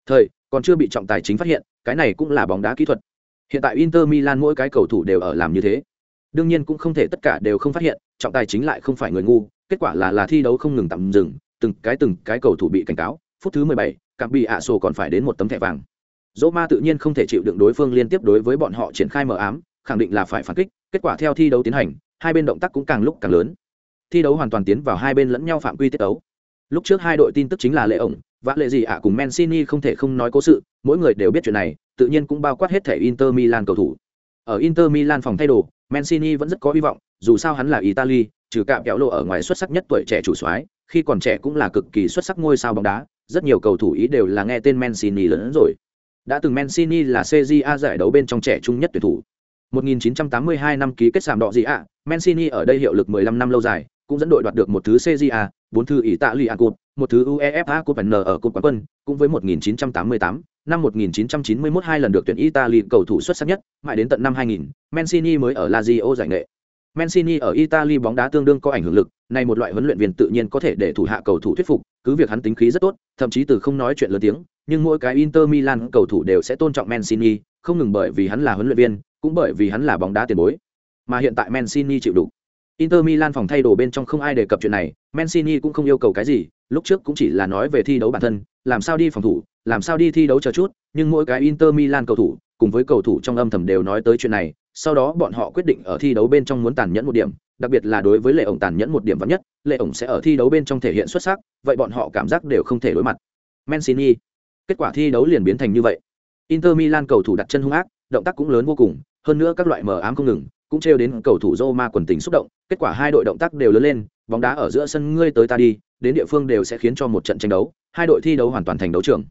Thời còn chưa bị trọng tài chính phát hiện cái này cũng là bóng đá kỹ thuật. Hiện tại inter milan mỗi cái cầu thủ đều ở làm như thế đương nhiên cũng không thể tất cả đều không phát hiện trọng tài chính lại không phải người ngu kết quả là là thi đấu không ngừng tạm dừng từng cái từng cái cầu thủ bị cảnh cáo phút thứ mười bảy, cặp bị ạ sổ còn phải đến một tấm thẻ vàng. Dỗ ma tự nhiên không thể chịu đựng đối phương liên tiếp đối với bọn họ triển khai mờ ám khẳng định là phải phản kích kết quả theo thi đấu tiến hành hai bên động tác cũng càng lúc càng lớn. Thi đấu hoàn toàn tiến vào hai bên lẫn nhau phạm quy tiết đấu lúc trước hai đội tin tức chính là lệ ổng và lệ gì ạ cùng mancini không thể không nói cố sự mỗi người đều biết chuyện này tự nhiên cũng bao quát hết thẻ inter milan cầu thủ. Ở inter milan phòng thay đồ mancini vẫn rất có hy vọng dù sao hắn là italy trừ cạm kéo lộ ở ngoài xuất sắc nhất tuổi trẻ chủ soái khi còn trẻ cũng là cực kỳ xuất sắc ngôi sao bóng đá rất nhiều cầu thủ ý đều là nghe tên mancini lớn rồi. Đã từng Mancini là CJA giải đấu bên trong trẻ trung nhất tuyển thủ. 1982 năm ký kết sàm đỏ gì ạ, Mancini ở đây hiệu lực 15 năm lâu dài, cũng dẫn đội đoạt được một thứ CJA, bốn thứ Italia Cup, một thứ UEFA Cup N ở Cup quán quân, cũng với 1988, năm 1991 hai lần được tuyển Italy cầu thủ xuất sắc nhất, mãi đến tận năm 2000, Mancini mới ở Lazio giải nghệ. Mancini ở Italy bóng đá tương đương có ảnh hưởng lực, này một loại huấn luyện viên tự nhiên có thể để thủ hạ cầu thủ thuyết phục, cứ việc hắn tính khí rất tốt, thậm chí từ không nói chuyện lớn tiếng, nhưng mỗi cái Inter Milan cầu thủ đều sẽ tôn trọng Mancini, không ngừng bởi vì hắn là huấn luyện viên, cũng bởi vì hắn là bóng đá tiền bối. Mà hiện tại Mancini chịu đủ. Inter Milan phòng thay đồ bên trong không ai đề cập chuyện này, Mancini cũng không yêu cầu cái gì, lúc trước cũng chỉ là nói về thi đấu bản thân, làm sao đi phòng thủ, làm sao đi thi đấu chờ chút, nhưng mỗi cái Inter Milan cầu thủ, cùng với cầu thủ trong âm thầm đều nói tới chuyện này, sau đó bọn họ quyết định ở thi đấu bên trong muốn tàn nhẫn một điểm, đặc biệt là đối với Lệ ổng tàn nhẫn một điểm vẫn nhất, Lệ ổng sẽ ở thi đấu bên trong thể hiện xuất sắc, vậy bọn họ cảm giác đều không thể đối mặt. Mancini kết quả thi đấu liền biến thành như vậy inter milan cầu thủ đặt chân hung ác động tác cũng lớn vô cùng hơn nữa các loại mờ ám không ngừng cũng trêu đến cầu thủ Roma quần tình xúc động kết quả hai đội động tác đều lớn lên bóng đá ở giữa sân ngươi tới ta đi đến địa phương đều sẽ khiến cho một trận tranh đấu hai đội thi đấu hoàn toàn thành đấu trường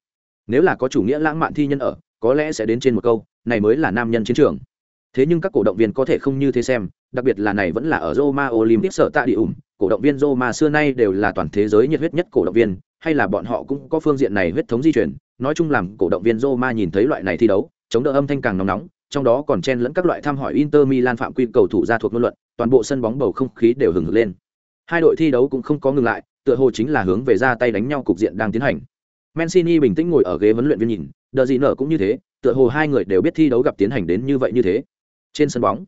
nếu là có chủ nghĩa lãng mạn thi nhân ở có lẽ sẽ đến trên một câu này mới là nam nhân chiến trường thế nhưng các cổ động viên có thể không như thế xem đặc biệt là này vẫn là ở Roma Olympic sở tạ địa ủng cổ động viên Roma xưa nay đều là toàn thế giới nhiệt huyết nhất cổ động viên hay là bọn họ cũng có phương diện này huyết thống di chuyển nói chung làm cổ động viên Roma nhìn thấy loại này thi đấu, chống đỡ âm thanh càng nóng nóng, trong đó còn chen lẫn các loại tham hỏi Inter Milan phạm quy cầu thủ ra thuộc ngôn luận, toàn bộ sân bóng bầu không khí đều hừng hực lên. Hai đội thi đấu cũng không có ngừng lại, tựa hồ chính là hướng về ra tay đánh nhau cục diện đang tiến hành. Mancini bình tĩnh ngồi ở ghế huấn luyện viên nhìn, đờ gì nở cũng như thế, tựa hồ hai người đều biết thi đấu gặp tiến hành đến như vậy như thế. Trên sân bóng,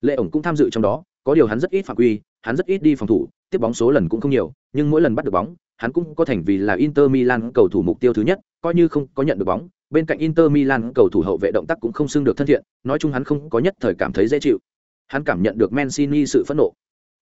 Lệ ổng cũng tham dự trong đó, có điều hắn rất ít phạm quy, hắn rất ít đi phòng thủ, tiếp bóng số lần cũng không nhiều, nhưng mỗi lần bắt được bóng, hắn cũng có thành vì là Inter Milan cầu thủ mục tiêu thứ nhất, coi như không có nhận được bóng, bên cạnh Inter Milan cầu thủ hậu vệ động tác cũng không xưng được thân thiện, nói chung hắn không có nhất thời cảm thấy dễ chịu. Hắn cảm nhận được Mancini sự phẫn nộ,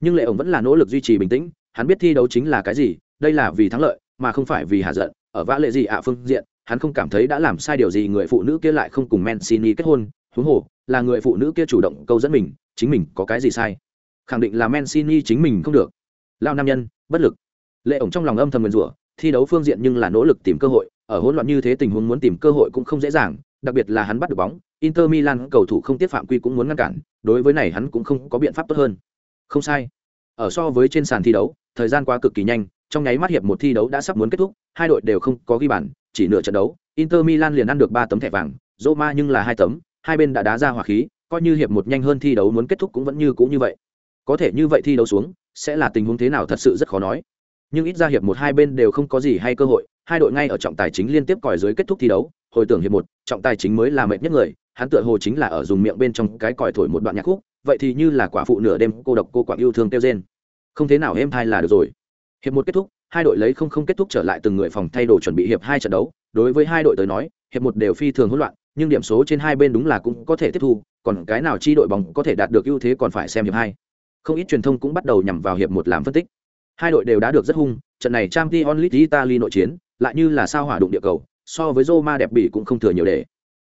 nhưng Lệ ổng vẫn là nỗ lực duy trì bình tĩnh, hắn biết thi đấu chính là cái gì, đây là vì thắng lợi, mà không phải vì hạ giận, ở vã lệ gì ạ phương diện, hắn không cảm thấy đã làm sai điều gì người phụ nữ kia lại không cùng Mancini kết hôn, huống hồ là người phụ nữ kia chủ động câu dẫn mình, chính mình có cái gì sai? Khẳng định là Mancini chính mình không được. Lao nam nhân, bất lực. Lệ ổng trong lòng âm thầm nguyền rủa, thi đấu phương diện nhưng là nỗ lực tìm cơ hội, ở hỗn loạn như thế tình huống muốn tìm cơ hội cũng không dễ dàng, đặc biệt là hắn bắt được bóng, Inter Milan cầu thủ không tiếp phạm quy cũng muốn ngăn cản, đối với này hắn cũng không có biện pháp tốt hơn. Không sai. Ở so với trên sàn thi đấu, thời gian qua cực kỳ nhanh, trong nháy mắt hiệp một thi đấu đã sắp muốn kết thúc, hai đội đều không có ghi bàn, chỉ nửa trận đấu, Inter Milan liền ăn được ba tấm thẻ vàng, Roma nhưng là hai tấm, hai bên đã đá ra hòa khí, coi như hiệp một nhanh hơn thi đấu muốn kết thúc cũng vẫn như cũ như vậy. Có thể như vậy thi đấu xuống, sẽ là tình huống thế nào thật sự rất khó nói. Nhưng ít ra hiệp một hai bên đều không có gì hay cơ hội, hai đội ngay ở trọng tài chính liên tiếp còi dưới kết thúc thi đấu, hồi tưởng hiệp một, trọng tài chính mới là mệt nhất người, hắn tựa hồ chính là ở dùng miệng bên trong cái còi thổi một đoạn nhạc khúc, vậy thì như là quả phụ nửa đêm cô độc cô quả yêu thương tiêu rên. Không thế nào êm thai là được rồi. Hiệp một kết thúc, hai đội lấy không không kết thúc trở lại từng người phòng thay đồ chuẩn bị hiệp hai trận đấu, đối với hai đội tới nói, hiệp một đều phi thường hỗn loạn, nhưng điểm số trên hai bên đúng là cũng có thể tiếp thu, còn cái nào chi đội bóng có thể đạt được ưu thế còn phải xem hiệp hai. Không ít truyền thông cũng bắt đầu nhằm vào hiệp một làm phân tích. Hai đội đều đã được rất hung, trận này trang t onlit Italy nội chiến, lại như là sao hỏa đụng địa cầu, so với Roma đẹp bỉ cũng không thừa nhiều để.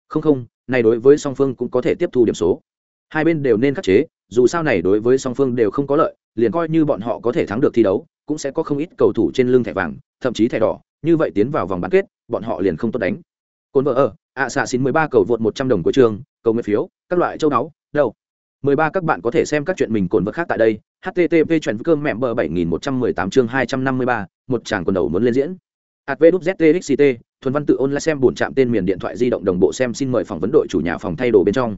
Không không, này đối với song phương cũng có thể tiếp thu điểm số. Hai bên đều nên khắc chế, dù sao này đối với song phương đều không có lợi, liền coi như bọn họ có thể thắng được thi đấu, cũng sẽ có không ít cầu thủ trên lưng thẻ vàng, thậm chí thẻ đỏ, như vậy tiến vào vòng bán kết, bọn họ liền không tốt đánh. Côn vợ ở, ạ xạ xin 13 cầu vượt 100 đồng của trường, cầu nguyện phiếu, các loại châu đáo đâu. 13 các bạn có thể xem các chuyện mình cồn vợ khác tại đây. http chuyện cơm mẹm bờ 7118 chương 253, một chàng quần đầu muốn lên diễn. HVZTXCT, thuần văn tự online xem buồn chạm tên miền điện thoại di động đồng bộ xem xin mời phỏng vấn đội chủ nhà phòng thay đồ bên trong.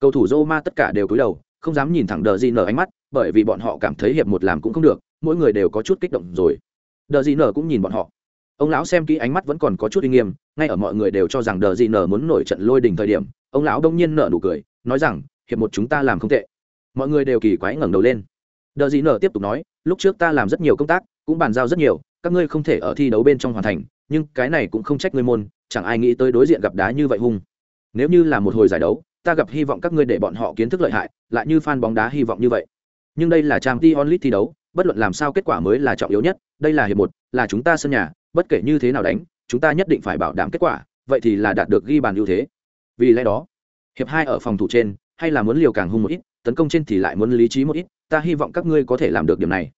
Cầu thủ Roma tất cả đều cúi đầu, không dám nhìn thẳng Đờ Di nở ánh mắt, bởi vì bọn họ cảm thấy hiệp một làm cũng không được, mỗi người đều có chút kích động rồi. Đờ Di nở cũng nhìn bọn họ. Ông lão xem kỹ ánh mắt vẫn còn có chút uy nghiêm, ngay ở mọi người đều cho rằng Đờ Di nở muốn nổi trận lôi đình thời điểm, ông lão đông nhiên nở nụ cười, nói rằng, hiệp một chúng ta làm không tệ. Mọi người đều kỳ quái ngẩng đầu lên. Đờ Di nở tiếp tục nói, lúc trước ta làm rất nhiều công tác, cũng bàn giao rất nhiều, các ngươi không thể ở thi đấu bên trong hoàn thành, nhưng cái này cũng không trách ngươi môn, chẳng ai nghĩ tới đối diện gặp đá như vậy hung. Nếu như là một hồi giải đấu, ta gặp hy vọng các ngươi để bọn họ kiến thức lợi hại, lại như fan bóng đá hy vọng như vậy. Nhưng đây là trang Champions League thi đấu, bất luận làm sao kết quả mới là trọng yếu nhất, đây là hiệp một, là chúng ta sân nhà, bất kể như thế nào đánh, chúng ta nhất định phải bảo đảm kết quả, vậy thì là đạt được ghi bàn ưu thế. Vì lẽ đó, hiệp hai ở phòng thủ trên, hay là muốn liều càng hung một ít, tấn công trên thì lại muốn lý trí một ít, ta hy vọng các ngươi có thể làm được điểm này.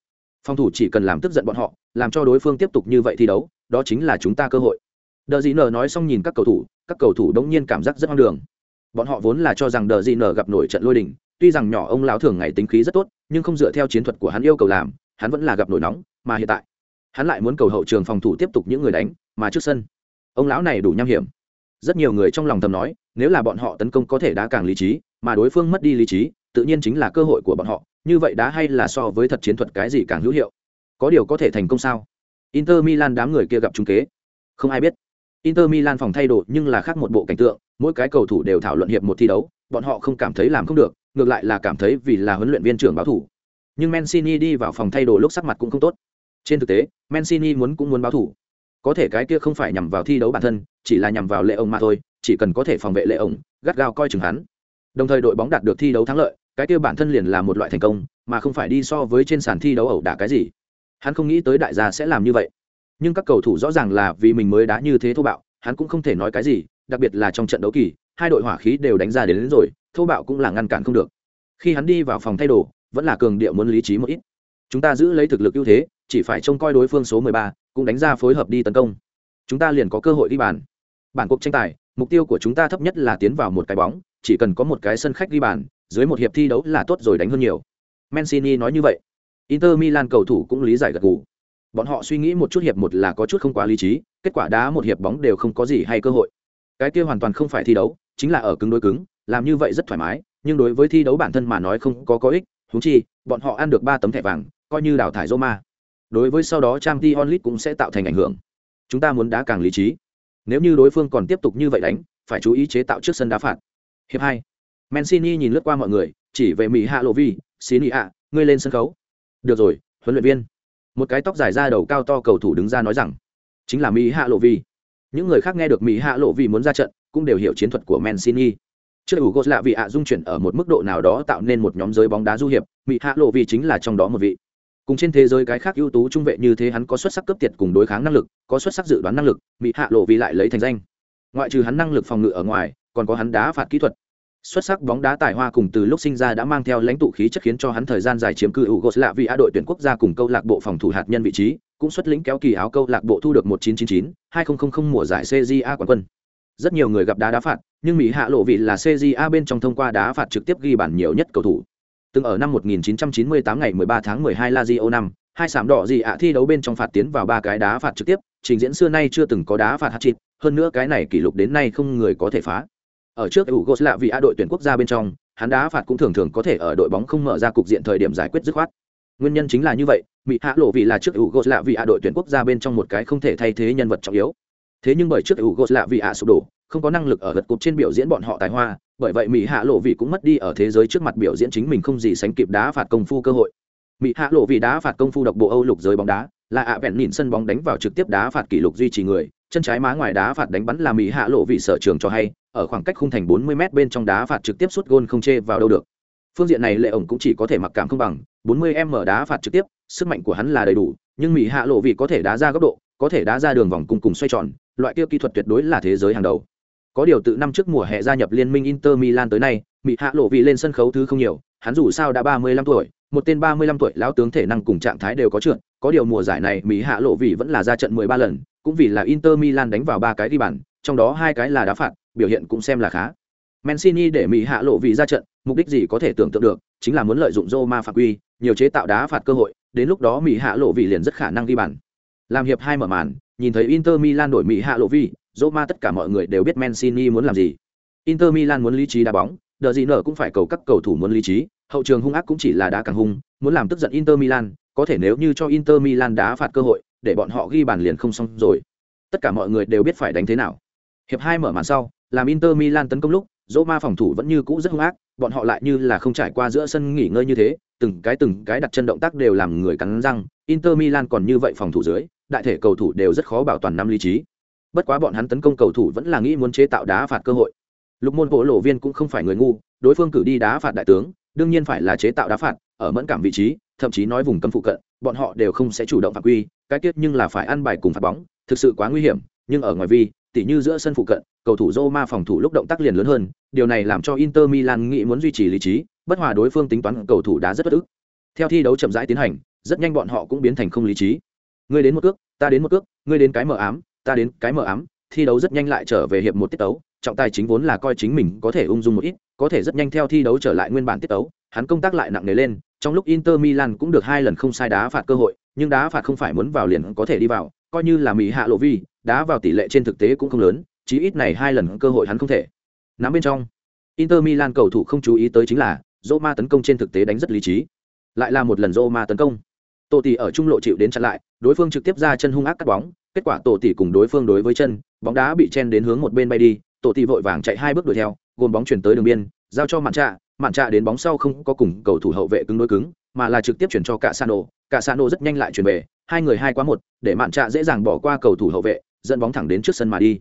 Phòng thủ chỉ cần làm tức giận bọn họ, làm cho đối phương tiếp tục như vậy thi đấu, đó chính là chúng ta cơ hội. Đờ Dĩ Nở nói xong nhìn các cầu thủ, các cầu thủ đống nhiên cảm giác rất hoang đường bọn họ vốn là cho rằng đờ gì nở gặp nổi trận lôi đình, tuy rằng nhỏ ông lão thường ngày tính khí rất tốt, nhưng không dựa theo chiến thuật của hắn yêu cầu làm, hắn vẫn là gặp nổi nóng, mà hiện tại, hắn lại muốn cầu hậu trường phòng thủ tiếp tục những người đánh, mà trước sân, ông lão này đủ nham hiểm. Rất nhiều người trong lòng thầm nói, nếu là bọn họ tấn công có thể đá càng lý trí, mà đối phương mất đi lý trí, tự nhiên chính là cơ hội của bọn họ, như vậy đá hay là so với thật chiến thuật cái gì càng hữu hiệu? Có điều có thể thành công sao? Inter milan đám người kia gặp trung kế. Không ai biết. Inter milan phòng thay đổi nhưng là khác một bộ cảnh tượng mỗi cái cầu thủ đều thảo luận hiệp một thi đấu, bọn họ không cảm thấy làm không được, ngược lại là cảm thấy vì là huấn luyện viên trưởng báo thủ. Nhưng mancini đi vào phòng thay đồ lúc sắc mặt cũng không tốt. Trên thực tế mancini muốn cũng muốn báo thủ. Có thể cái kia không phải nhằm vào thi đấu bản thân, chỉ là nhằm vào lệ ông mà thôi, chỉ cần có thể phòng vệ lệ ông, gắt gao coi chừng hắn. Đồng thời đội bóng đạt được thi đấu thắng lợi, cái kia bản thân liền là một loại thành công, mà không phải đi so với trên sàn thi đấu ẩu đả cái gì. Hắn không nghĩ tới đại gia sẽ làm như vậy. Nhưng các cầu thủ rõ ràng là vì mình mới đá như thế thô bạo, hắn cũng không thể nói cái gì đặc biệt là trong trận đấu kỳ hai đội hỏa khí đều đánh ra đến, đến rồi thô bạo cũng là ngăn cản không được. Khi hắn đi vào phòng thay đồ vẫn là cường điệu muốn lý trí một ít. Chúng ta giữ lấy thực lực ưu thế chỉ phải trông coi đối phương số 13, cũng đánh ra phối hợp đi tấn công. Chúng ta liền có cơ hội đi bàn. Bản cuộc tranh tài mục tiêu của chúng ta thấp nhất là tiến vào một cái bóng chỉ cần có một cái sân khách đi bàn dưới một hiệp thi đấu là tốt rồi đánh hơn nhiều. Mancini nói như vậy. Inter milan cầu thủ cũng lý giải gật gù. Bọn họ suy nghĩ một chút hiệp một là có chút không quá lý trí kết quả đá một hiệp bóng đều không có gì hay cơ hội cái kia hoàn toàn không phải thi đấu, chính là ở cứng đối cứng, làm như vậy rất thoải mái, nhưng đối với thi đấu bản thân mà nói không có có ích thú chi, bọn họ ăn được ba tấm thẻ vàng, coi như đào thải roma. Đối với sau đó trang t onlit cũng sẽ tạo thành ảnh hưởng. Chúng ta muốn đá càng lý trí. Nếu như đối phương còn tiếp tục như vậy đánh, phải chú ý chế tạo trước sân đá phạt. Hiệp hai. Mancini nhìn lướt qua mọi người, chỉ về mỹ hạ lộ vi xí nị ạ, ngươi lên sân khấu. Được rồi, huấn luyện viên. Một cái tóc dài ra đầu cao to cầu thủ đứng ra nói rằng, chính là mỹ hạ lộ vi những người khác nghe được mỹ hạ lộ vì muốn ra trận cũng đều hiểu chiến thuật của mancini. Trước ủ gos lạ vị ạ dung chuyển ở một mức độ nào đó tạo nên một nhóm giới bóng đá du hiệp mỹ hạ lộ vì chính là trong đó một vị. Cùng trên thế giới cái khác ưu tú trung vệ như thế hắn có xuất sắc cấp tiệt cùng đối kháng năng lực có xuất sắc dự đoán năng lực mỹ hạ lộ vì lại lấy thành danh. Ngoại trừ hắn năng lực phòng ngự ở ngoài còn có hắn đá phạt kỹ thuật. Xuất sắc bóng đá tài hoa cùng từ lúc sinh ra đã mang theo lãnh tụ khí chất khiến cho hắn thời gian dài chiếm cư Ugos lạ vị A đội tuyển quốc gia cùng câu lạc bộ phòng thủ hạt nhân vị trí, cũng xuất lĩnh kéo kỳ áo câu lạc bộ thu được 1999, 2000 mùa giải CJA quán quân. Rất nhiều người gặp đá đá phạt, nhưng Mỹ hạ lộ vị là CJA bên trong thông qua đá phạt trực tiếp ghi bàn nhiều nhất cầu thủ. Từng ở năm 1998 ngày 13 tháng 12 Lazio năm, hai sạm đỏ gì ạ thi đấu bên trong phạt tiến vào ba cái đá phạt trực tiếp, trình diễn xưa nay chưa từng có đá phạt hat-trick, hơn nữa cái này kỷ lục đến nay không người có thể phá ở trước Ugos là vị A đội tuyển quốc gia bên trong, hắn đá phạt cũng thường thường có thể ở đội bóng không mở ra cục diện thời điểm giải quyết dứt khoát. Nguyên nhân chính là như vậy, Mỹ Hạ lộ vì là trước Ugos lạ vì A đội tuyển quốc gia bên trong một cái không thể thay thế nhân vật trọng yếu. Thế nhưng bởi trước Ugos lạ vì A sụp đổ, không có năng lực ở gật cục trên biểu diễn bọn họ tài hoa, bởi vậy Mỹ Hạ lộ vì cũng mất đi ở thế giới trước mặt biểu diễn chính mình không gì sánh kịp đá phạt công phu cơ hội. Mỹ Hạ lộ vì đá phạt công phu độc bộ Âu lục giới bóng đá, là ạ vẹn nhìn sân bóng đánh vào trực tiếp đá phạt kỷ lục duy trì người, chân trái má ngoài đá phạt đánh bắn là Mỹ Hạ lộ vì sở trường cho hay, ở khoảng cách khung thành 40m bên trong đá phạt trực tiếp sút gôn không chê vào đâu được. Phương diện này lệ ổng cũng chỉ có thể mặc cảm không bằng, 40m đá phạt trực tiếp, sức mạnh của hắn là đầy đủ, nhưng Mỹ Hạ lộ vị có thể đá ra góc độ, có thể đá ra đường vòng cùng cùng xoay tròn, loại kia kỹ thuật tuyệt đối là thế giới hàng đầu. Có điều từ năm trước mùa hè gia nhập liên minh Inter Milan tới nay, Mỹ Hạ lộ vị lên sân khấu thứ không nhiều, hắn dù sao đã 35 tuổi, một tên 35 tuổi lão tướng thể năng cùng trạng thái đều có trượt, có điều mùa giải này Mỹ Hạ lộ vị vẫn là ra trận 13 lần, cũng vì là Inter Milan đánh vào ba cái ghi bàn, trong đó hai cái là đá phạt, biểu hiện cũng xem là khá. Mancini để Mỹ hạ lộ vị ra trận, mục đích gì có thể tưởng tượng được, chính là muốn lợi dụng Roma phạt quy, nhiều chế tạo đá phạt cơ hội, đến lúc đó Mỹ hạ lộ vị liền rất khả năng ghi bàn. Làm hiệp hai mở màn, nhìn thấy Inter Milan đổi Mỹ hạ lộ vị, Roma tất cả mọi người đều biết Mancini muốn làm gì. Inter Milan muốn lý trí đá bóng, đờ gì nở cũng phải cầu các cầu thủ muốn lý trí, hậu trường hung ác cũng chỉ là đá càng hung, muốn làm tức giận Inter Milan, có thể nếu như cho Inter Milan đá phạt cơ hội, để bọn họ ghi bàn liền không xong rồi. Tất cả mọi người đều biết phải đánh thế nào. Hiệp hai mở màn sau, làm Inter Milan tấn công lúc, Roma phòng thủ vẫn như cũ rất hung ác, bọn họ lại như là không trải qua giữa sân nghỉ ngơi như thế, từng cái từng cái đặt chân động tác đều làm người cắn răng, Inter Milan còn như vậy phòng thủ dưới, đại thể cầu thủ đều rất khó bảo toàn năm lý trí. Bất quá bọn hắn tấn công cầu thủ vẫn là nghĩ muốn chế tạo đá phạt cơ hội. Lục môn bộ lộ viên cũng không phải người ngu, đối phương cử đi đá phạt đại tướng, đương nhiên phải là chế tạo đá phạt, ở mẫn cảm vị trí, thậm chí nói vùng cấm phụ cận, bọn họ đều không sẽ chủ động phạm quy, cái tiết nhưng là phải ăn bài cùng phạt bóng, thực sự quá nguy hiểm, nhưng ở ngoài vi, tỉ như giữa sân phụ cận, cầu thủ Roma phòng thủ lúc động tác liền lớn hơn, điều này làm cho Inter Milan nghĩ muốn duy trì lý trí, bất hòa đối phương tính toán cầu thủ đá rất bất ức. Theo thi đấu chậm rãi tiến hành, rất nhanh bọn họ cũng biến thành không lý trí. Ngươi đến một cước, ta đến một cước, ngươi đến cái mở ám, ta đến cái mở ám, thi đấu rất nhanh lại trở về hiệp một tiết tấu, trọng tài chính vốn là coi chính mình có thể ung dung một ít, có thể rất nhanh theo thi đấu trở lại nguyên bản tiết tấu, hắn công tác lại nặng nề lên, trong lúc Inter Milan cũng được hai lần không sai đá phạt cơ hội, nhưng đá phạt không phải muốn vào liền có thể đi vào, coi như là Mỹ hạ lộ vi, đá vào tỷ lệ trên thực tế cũng không lớn, chí ít này hai lần cơ hội hắn không thể. Nắm bên trong, Inter Milan cầu thủ không chú ý tới chính là Roma tấn công trên thực tế đánh rất lý trí. Lại là một lần Roma tấn công. Tổ tỷ ở trung lộ chịu đến chặn lại, đối phương trực tiếp ra chân hung ác cắt bóng, kết quả tổ tỷ cùng đối phương đối với chân, bóng đá bị chen đến hướng một bên bay đi, tổ tỷ vội vàng chạy hai bước đuổi theo, gồm bóng chuyển tới đường biên, giao cho mạn trạ, mạn trạ đến bóng sau không có cùng cầu thủ hậu vệ cứng đối cứng, mà là trực tiếp chuyển cho cả Sano, cả Sano rất nhanh lại chuyển về, hai người hai quá một, để mạn trạ dễ dàng bỏ qua cầu thủ hậu vệ, dẫn bóng thẳng đến trước sân mà đi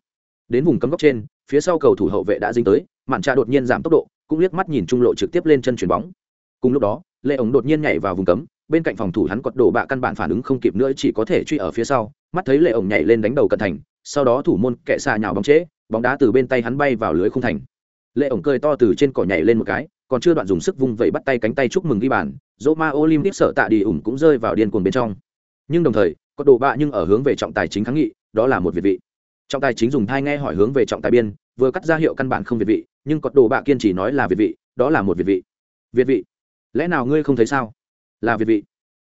đến vùng cấm góc trên phía sau cầu thủ hậu vệ đã dính tới mạn trạ đột nhiên giảm tốc độ cũng liếc mắt nhìn trung lộ trực tiếp lên chân chuyền bóng. Cùng lúc đó lệ ổng đột nhiên nhảy vào vùng cấm, bên cạnh phòng thủ hắn quật đổ bạ căn bản phản ứng không kịp nữa chỉ có thể truy ở phía sau, mắt thấy lệ ổng nhảy lên đánh đầu cận thành, sau đó thủ môn kệ xa nhào bóng trễ bóng đá từ bên tay hắn bay vào lưới không thành. Lệ ổng cười to từ trên cỏ nhảy lên một cái, còn chưa đoạn dùng sức vung vẩy bắt tay cánh tay chúc mừng ghi bàn, dỗ ma olympic sợ tạ đi ủng cũng rơi vào điên cuồng bên trong. Nhưng đồng thời có đồ bạ nhưng ở hướng về trọng tài chính kháng nghị, đó là một việt vị. Trọng tài chính dùng thai nghe hỏi hướng về trọng tài biên, vừa cắt ra hiệu căn bản không việt vị nhưng cọt đồ bạ kiên chỉ nói là việt vị, đó là một việt vị. Việt vị? Lẽ nào ngươi không thấy sao? Là việt vị.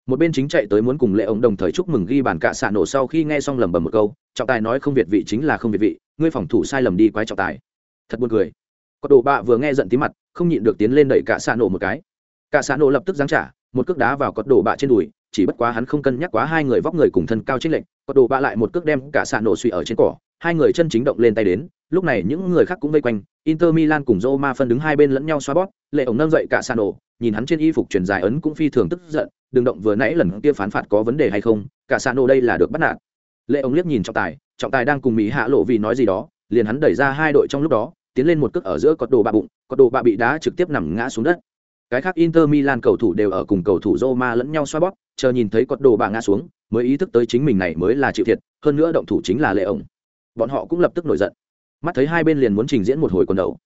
Một bên chính chạy tới muốn cùng lệ ống đồng thời chúc mừng ghi bàn cạ xạ nổ sau khi nghe xong lầm bầm một câu, trọng tài nói không việt vị chính là không việt vị, ngươi phòng thủ sai lầm đi quái trọng tài. Thật buồn cười. Cọt đồ bạ vừa nghe giận tí mặt, không nhịn được tiến lên đẩy cạ xạ nổ một cái. Cạ xạ nổ lập tức giáng trả, một cước đá vào cọt đồ bạ trên đùi, chỉ bất quá hắn không cân nhắc quá hai người vóc người cùng thân cao chênh lệch, có đồ bạ lại một cước đem cả xạ nổ suy ở trên cỏ, hai người chân chính động lên tay đến, lúc này những người khác cũng vây quanh inter milan cùng roma phân đứng hai bên lẫn nhau xoa bóp, lệ ổng nâng dậy cả xạ nhìn hắn trên y phục truyền dài ấn cũng phi thường tức giận, đừng động, vừa nãy lần kia phán phạt có vấn đề hay không? Cả xạ đây là được bắt nạt. Lệ ổng liếc nhìn trọng tài trọng tài đang cùng mỹ hạ lộ vì nói gì đó, liền hắn đẩy ra hai đội trong lúc đó, tiến lên một cước ở giữa cột đồ bạ bụng, cột đồ bạ bị đá trực tiếp nằm ngã xuống đất. Cái khác inter milan cầu thủ đều ở cùng cầu thủ roma lẫn nhau xoa bóp, chờ nhìn thấy cột đồ bạ ngã xuống, mới ý thức tới chính mình này mới là chịu thiệt, hơn nữa động thủ chính là lệ ổng bọn họ cũng lập tức nổi giận mắt thấy hai bên liền muốn trình diễn một hồi quần đầu.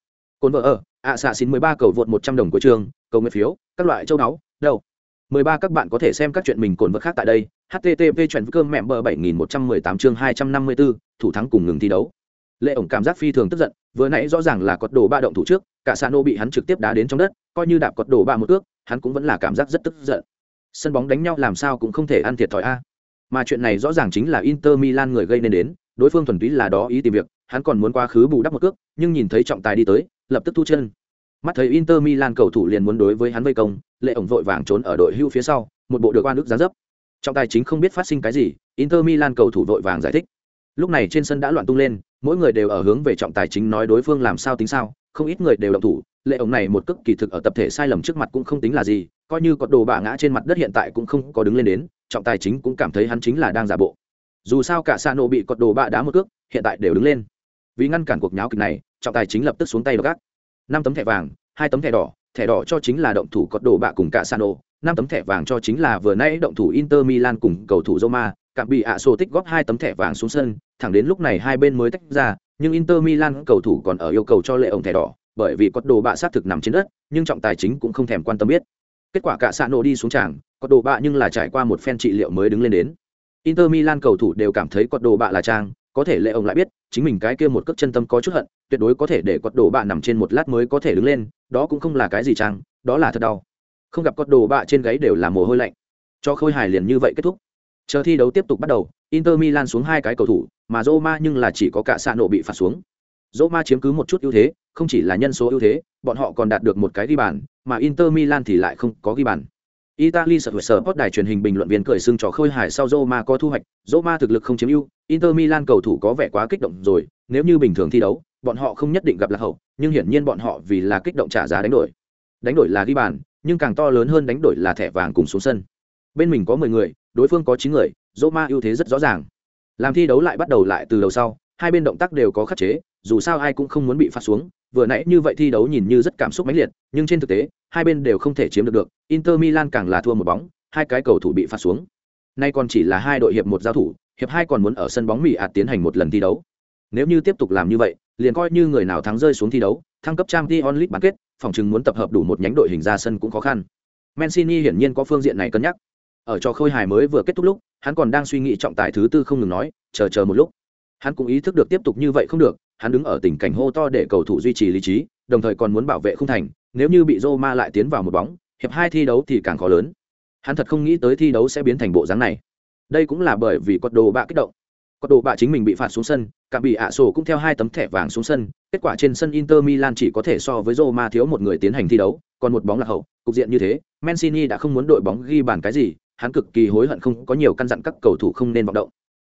Cồn vợ ở, ạ xạ xin mười ba cầu vượt một trăm đồng của trường, cầu nguyện phiếu, các loại châu đáo đâu? Mười ba các bạn có thể xem các chuyện mình cồn vợ khác tại đây, http chuyện cơm mẹm bờ bảy nghìn một trăm mười tám chương hai trăm năm mươi bốn thủ thắng cùng ngừng thi đấu. Lệ ổng cảm giác phi thường tức giận, vừa nãy rõ ràng là cọt đồ ba động thủ trước, cả xa nô bị hắn trực tiếp đá đến trong đất, coi như đạp cọt đồ ba một ước, hắn cũng vẫn là cảm giác rất tức giận. Sân bóng đánh nhau làm sao cũng không thể ăn thiệt thòi a. Mà chuyện này rõ ràng chính là inter milan người gây nên đến, đối phương thuần túy là đó ý tìm việc hắn còn muốn quá khứ bù đắp một cước, nhưng nhìn thấy trọng tài đi tới, lập tức thu chân. Mắt thấy inter milan cầu thủ liền muốn đối với hắn vây công, lệ ổng vội vàng trốn ở đội hưu phía sau, một bộ được oan ức giá dấp. Trọng tài chính không biết phát sinh cái gì, inter milan cầu thủ vội vàng giải thích. Lúc này trên sân đã loạn tung lên, mỗi người đều ở hướng về trọng tài chính nói đối phương làm sao tính sao, không ít người đều động thủ. Lệ ổng này một cước kỳ thực ở tập thể sai lầm trước mặt cũng không tính là gì, coi như có đồ bạ ngã trên mặt đất hiện tại cũng không có đứng lên đến, trọng tài chính cũng cảm thấy hắn chính là đang giả bộ. Dù sao cả xa nộ bị cọt đồ bạ đá một cước, hiện tại đều đứng lên vì ngăn cản cuộc nháo kịch này, trọng tài chính lập tức xuống tay gác năm tấm thẻ vàng, hai tấm thẻ đỏ thẻ đỏ cho chính là động thủ cọt đồ bạ cùng cả sano, năm tấm thẻ vàng cho chính là vừa nãy động thủ inter milan cùng cầu thủ roma cạm bị ạ sổ tích góp hai tấm thẻ vàng xuống sân, thẳng đến lúc này hai bên mới tách ra, nhưng inter milan cầu thủ còn ở yêu cầu cho lệ ổng thẻ đỏ, bởi vì cọt đồ bạ sát thực nằm trên đất, nhưng trọng tài chính cũng không thèm quan tâm biết. Kết quả cả xạ nổ đi xuống tràng cọt đồ bạ nhưng là trải qua một phen trị liệu mới đứng lên đến. Inter milan cầu thủ đều cảm thấy cọt đồ bạ là trang có thể lệ ổng lại biết, chính mình cái kia một cước chân tâm có chút hận, tuyệt đối có thể để cọt đồ bạ nằm trên một lát mới có thể đứng lên, đó cũng không là cái gì trang đó là thật đau. Không gặp cọt đồ bạ trên gáy đều là mồ hôi lạnh. Cho khôi hài liền như vậy kết thúc. Chờ thi đấu tiếp tục bắt đầu, inter milan xuống hai cái cầu thủ, mà roma nhưng là chỉ có cả xạ nổ bị phạt xuống. Roma chiếm cứ một chút ưu thế, không chỉ là nhân số ưu thế, bọn họ còn đạt được một cái ghi bàn, mà inter milan thì lại không có ghi bàn. Italy sở sở post đài truyền hình bình luận viên cười xưng trò khôi hài sau Roma có thu hoạch, Roma thực lực không chiếm ưu, Inter Milan cầu thủ có vẻ quá kích động rồi, nếu như bình thường thi đấu, bọn họ không nhất định gặp lạc hậu, nhưng hiển nhiên bọn họ vì là kích động trả giá đánh đổi. Đánh đổi là ghi bàn, nhưng càng to lớn hơn đánh đổi là thẻ vàng cùng xuống sân. Bên mình có 10 người, đối phương có 9 người, Roma ưu thế rất rõ ràng. Làm thi đấu lại bắt đầu lại từ đầu sau, hai bên động tác đều có khắc chế, dù sao ai cũng không muốn bị phạt xuống, vừa nãy như vậy thi đấu nhìn như rất cảm xúc mãnh liệt, nhưng trên thực tế, hai bên đều không thể chiếm được được, Inter Milan càng là thua một bóng, hai cái cầu thủ bị phạt xuống. Nay còn chỉ là hai đội hiệp một giao thủ, hiệp hai còn muốn ở sân bóng Mỹ ạt tiến hành một lần thi đấu. Nếu như tiếp tục làm như vậy, liền coi như người nào thắng rơi xuống thi đấu, thăng cấp Champions League bán kết, phòng chừng muốn tập hợp đủ một nhánh đội hình ra sân cũng khó khăn. Mancini hiển nhiên có phương diện này cân nhắc. Ở trò khôi hài mới vừa kết thúc lúc, hắn còn đang suy nghĩ trọng tài thứ tư không ngừng nói, chờ chờ một lúc. Hắn cũng ý thức được tiếp tục như vậy không được, hắn đứng ở tình cảnh hô to để cầu thủ duy trì lý trí, đồng thời còn muốn bảo vệ không thành, nếu như bị Roma lại tiến vào một bóng, hiệp hai thi đấu thì càng khó lớn. Hắn thật không nghĩ tới thi đấu sẽ biến thành bộ dáng này. Đây cũng là bởi vì cột đồ bạ kích động. Cột đồ bạ chính mình bị phạt xuống sân, cả bị ạ sổ cũng theo hai tấm thẻ vàng xuống sân, kết quả trên sân Inter Milan chỉ có thể so với Roma thiếu một người tiến hành thi đấu, còn một bóng là hậu, cục diện như thế, Mancini đã không muốn đội bóng ghi bàn cái gì, hắn cực kỳ hối hận không có nhiều căn dặn các cầu thủ không nên vọng động.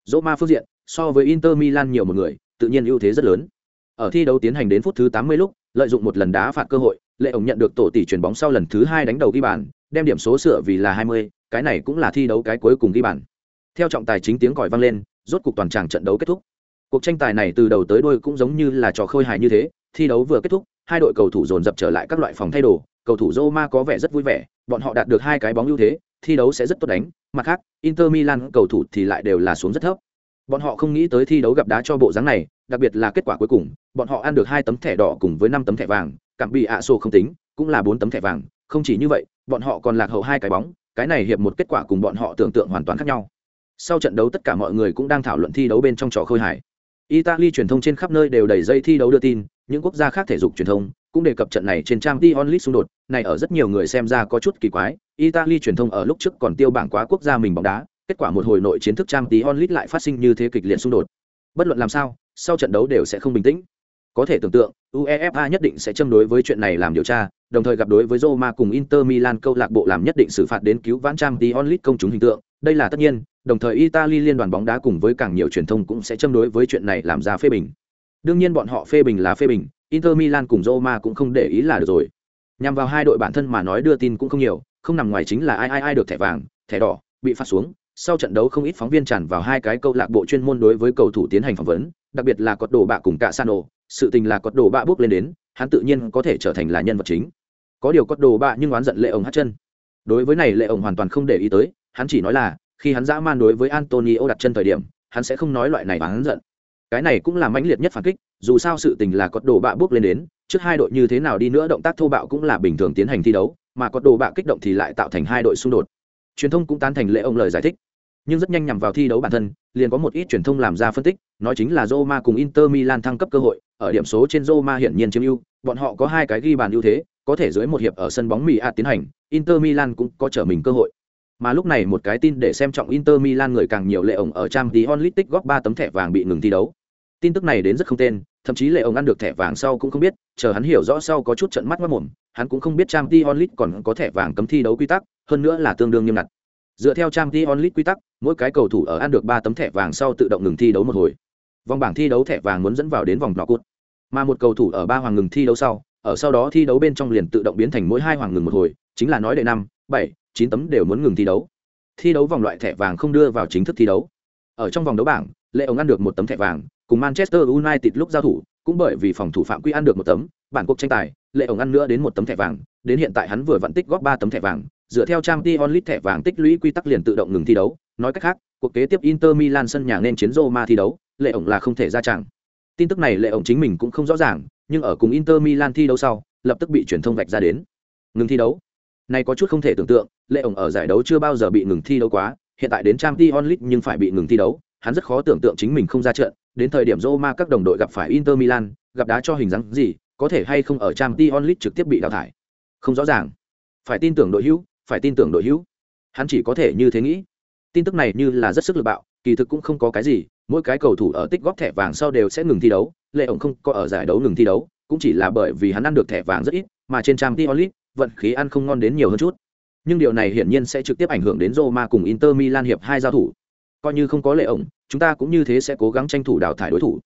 Roma phương diện, so với Inter Milan nhiều một người, tự nhiên ưu thế rất lớn. Ở thi đấu tiến hành đến phút thứ 80 lúc, lợi dụng một lần đá phạt cơ hội, Lệ ổng nhận được tổ tỷ chuyển bóng sau lần thứ hai đánh đầu ghi bàn, đem điểm số sửa vì là 20, cái này cũng là thi đấu cái cuối cùng ghi bàn. Theo trọng tài chính tiếng còi vang lên, rốt cuộc toàn tràng trận đấu kết thúc. Cuộc tranh tài này từ đầu tới đuôi cũng giống như là trò khơi hài như thế, thi đấu vừa kết thúc, hai đội cầu thủ dồn dập trở lại các loại phòng thay đồ, cầu thủ Roma có vẻ rất vui vẻ, bọn họ đạt được hai cái bóng ưu thế, thi đấu sẽ rất tốt đánh, mặt khác, Inter Milan cầu thủ thì lại đều là xuống rất thấp. Bọn họ không nghĩ tới thi đấu gặp đá cho bộ dáng này, đặc biệt là kết quả cuối cùng, bọn họ ăn được hai tấm thẻ đỏ cùng với năm tấm thẻ vàng, cảm bị ạ sổ không tính, cũng là bốn tấm thẻ vàng, không chỉ như vậy, bọn họ còn lạc hậu hai cái bóng, cái này hiệp một kết quả cùng bọn họ tưởng tượng hoàn toàn khác nhau. Sau trận đấu tất cả mọi người cũng đang thảo luận thi đấu bên trong trò khơi hải. Italy truyền thông trên khắp nơi đều đầy dây thi đấu đưa tin, những quốc gia khác thể dục truyền thông cũng đề cập trận này trên trang Champions onlit xung đột, này ở rất nhiều người xem ra có chút kỳ quái. Italy truyền thông ở lúc trước còn tiêu bảng quá quốc gia mình bóng đá, kết quả một hồi nội chiến thức trang tí onlit lại phát sinh như thế kịch liệt xung đột. Bất luận làm sao, sau trận đấu đều sẽ không bình tĩnh. Có thể tưởng tượng, UEFA nhất định sẽ châm đối với chuyện này làm điều tra, đồng thời gặp đối với Roma cùng Inter Milan câu lạc bộ làm nhất định xử phạt đến cứu vãn trang tí onlit công chúng hình tượng, đây là tất nhiên, đồng thời italy liên đoàn bóng đá cùng với càng nhiều truyền thông cũng sẽ châm đối với chuyện này làm ra phê bình đương nhiên bọn họ phê bình là phê bình inter milan cùng roma cũng không để ý là được rồi nhằm vào hai đội bản thân mà nói đưa tin cũng không nhiều không nằm ngoài chính là ai ai ai được thẻ vàng thẻ đỏ bị phạt xuống sau trận đấu không ít phóng viên tràn vào hai cái câu lạc bộ chuyên môn đối với cầu thủ tiến hành phỏng vấn, đặc biệt là cột đồ bạ cùng cả sano sự tình là cột đồ bạ bước lên đến, hắn tự nhiên có thể trở thành là nhân vật chính. Có điều cột đồ bạ nhưng oán giận lệ ông hát chân. Đối với này lệ ông hoàn toàn không để ý tới, hắn chỉ nói là, khi hắn dã man đối với antonio đặt chân thời điểm, hắn sẽ không nói loại này oán giận. Cái này cũng là mãnh liệt nhất phản kích, dù sao sự tình là cột đồ bạ bước lên đến, trước hai đội như thế nào đi nữa động tác thô bạo cũng là bình thường tiến hành thi đấu, mà cột đồ bạ kích động thì lại tạo thành hai đội xung đột. Truyền thông cũng tán thành lệ ông lời giải thích nhưng rất nhanh nhằm vào thi đấu bản thân, liền có một ít truyền thông làm ra phân tích, nói chính là Roma cùng Inter Milan thăng cấp cơ hội, ở điểm số trên Roma hiển nhiên chiếm ưu, bọn họ có hai cái ghi bàn ưu thế, có thể dưới một hiệp ở sân bóng Mỹ tiến hành, Inter Milan cũng có trở mình cơ hội. Mà lúc này một cái tin để xem trọng Inter Milan người càng nhiều lệ ổng ở trang tí onlit góp ba tấm thẻ vàng bị ngừng thi đấu. Tin tức này đến rất không tên, thậm chí lệ ổng ăn được thẻ vàng sau cũng không biết, chờ hắn hiểu rõ sau có chút trận mắt mắt mồm, hắn cũng không biết trang tí onlit còn có thẻ vàng cấm thi đấu quy tắc, hơn nữa là tương đương nghiêm ngặt dựa theo trang tí League quy tắc, mỗi cái cầu thủ ở ăn được ba tấm thẻ vàng sau tự động ngừng thi đấu một hồi. Vòng bảng thi đấu thẻ vàng muốn dẫn vào đến vòng knock-out. mà một cầu thủ ở ba hoàng ngừng thi đấu sau, ở sau đó thi đấu bên trong liền tự động biến thành mỗi hai hoàng ngừng một hồi, chính là nói đệ năm, bảy, chín tấm đều muốn ngừng thi đấu. Thi đấu vòng loại thẻ vàng không đưa vào chính thức thi đấu. Ở trong vòng đấu bảng lệ ông ăn được một tấm thẻ vàng, cùng manchester united lúc giao thủ, cũng bởi vì phòng thủ phạm quy ăn được một tấm, bản cuộc tranh tài lệ ông ăn nữa đến một tấm thẻ vàng, đến hiện tại hắn vừa vận tích góp ba tấm thẻ vàng dựa theo trang t Lit thẻ vàng tích lũy quy tắc liền tự động ngừng thi đấu. Nói cách khác, cuộc kế tiếp inter milan sân nhà nên chiến roma thi đấu, lệ ổng là không thể ra chẳng. Tin tức này lệ ổng chính mình cũng không rõ ràng, nhưng ở cùng inter milan thi đấu sau, lập tức bị truyền thông vạch ra đến. Ngừng thi đấu. Này có chút không thể tưởng tượng, lệ ổng ở giải đấu chưa bao giờ bị ngừng thi đấu quá, hiện tại đến trang t Lit nhưng phải bị ngừng thi đấu, hắn rất khó tưởng tượng chính mình không ra trận, đến thời điểm roma các đồng đội gặp phải inter milan, gặp đá cho hình dáng gì, có thể hay không ở trang t Lit trực tiếp bị đào thải. Không rõ ràng. Phải tin tưởng đội hữu phải tin tưởng đội hữu hắn chỉ có thể như thế nghĩ tin tức này như là rất sức lực bạo kỳ thực cũng không có cái gì mỗi cái cầu thủ ở tích góp thẻ vàng sau đều sẽ ngừng thi đấu lệ ổng không có ở giải đấu ngừng thi đấu cũng chỉ là bởi vì hắn ăn được thẻ vàng rất ít mà trên trang t onlit vận khí ăn không ngon đến nhiều hơn chút nhưng điều này hiển nhiên sẽ trực tiếp ảnh hưởng đến Roma cùng Inter Milan hiệp hai giao thủ. Coi như không có lệ ổng, chúng ta cũng như thế sẽ cố gắng tranh thủ đào thải đối thủ.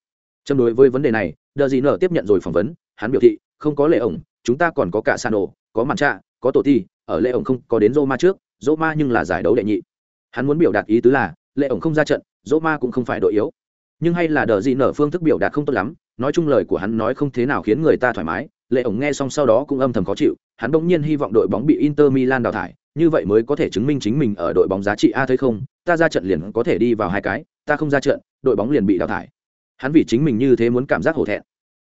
Trong đối với vấn đề này, Đờ gì nở tiếp nhận rồi phỏng vấn, hắn biểu thị, không có lệ ổng, chúng ta còn có cả Sano, có Màn Trạ, có Tổ thi ở lệ ổng không có đến Roma trước, Roma nhưng là giải đấu đệ nhị. Hắn muốn biểu đạt ý tứ là, lệ ổng không ra trận, Roma cũng không phải đội yếu. Nhưng hay là Đờ gì nở phương thức biểu đạt không tốt lắm, nói chung lời của hắn nói không thế nào khiến người ta thoải mái, lệ ổng nghe xong sau đó cũng âm thầm khó chịu, hắn bỗng nhiên hy vọng đội bóng bị Inter Milan đào thải, như vậy mới có thể chứng minh chính mình ở đội bóng giá trị a thấy không, ta ra trận liền có thể đi vào hai cái, ta không ra trận, đội bóng liền bị đào thải. Hắn vì chính mình như thế muốn cảm giác hổ thẹn.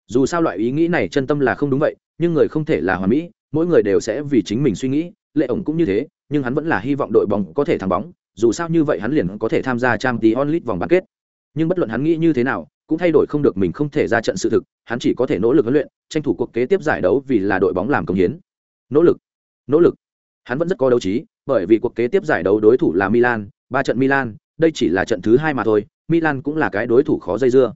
Dù sao loại ý nghĩ này chân tâm là không đúng vậy, nhưng người không thể là hoàn mỹ, mỗi người đều sẽ vì chính mình suy nghĩ, lệ ổng cũng như thế, nhưng hắn vẫn là hy vọng đội bóng có thể thắng bóng, dù sao như vậy hắn liền có thể tham gia Champions League vòng bán kết. Nhưng bất luận hắn nghĩ như thế nào, cũng thay đổi không được mình không thể ra trận sự thực, hắn chỉ có thể nỗ lực huấn luyện, tranh thủ cuộc kế tiếp giải đấu vì là đội bóng làm công hiến. Nỗ lực, nỗ lực. Hắn vẫn rất có đấu trí, bởi vì cuộc kế tiếp giải đấu đối thủ là Milan, ba trận Milan, đây chỉ là trận thứ hai mà thôi, Milan cũng là cái đối thủ khó dây dưa.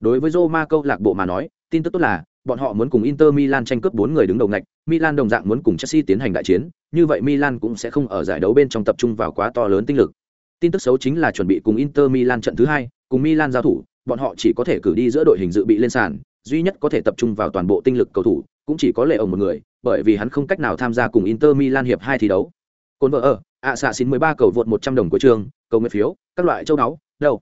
Đối với Roma câu lạc bộ mà nói, tin tức tốt là bọn họ muốn cùng Inter Milan tranh cướp bốn người đứng đầu ngạch, Milan đồng dạng muốn cùng Chelsea tiến hành đại chiến, như vậy Milan cũng sẽ không ở giải đấu bên trong tập trung vào quá to lớn tinh lực. Tin tức xấu chính là chuẩn bị cùng Inter Milan trận thứ hai, cùng Milan giao thủ, bọn họ chỉ có thể cử đi giữa đội hình dự bị lên sàn, duy nhất có thể tập trung vào toàn bộ tinh lực cầu thủ, cũng chỉ có lệ ổng một người, bởi vì hắn không cách nào tham gia cùng Inter Milan hiệp hai thi đấu. Côn vợ ở, ạ xạ xin 13 cầu vượt 100 đồng của trường, cầu nguyện phiếu, các loại châu đáo, đâu.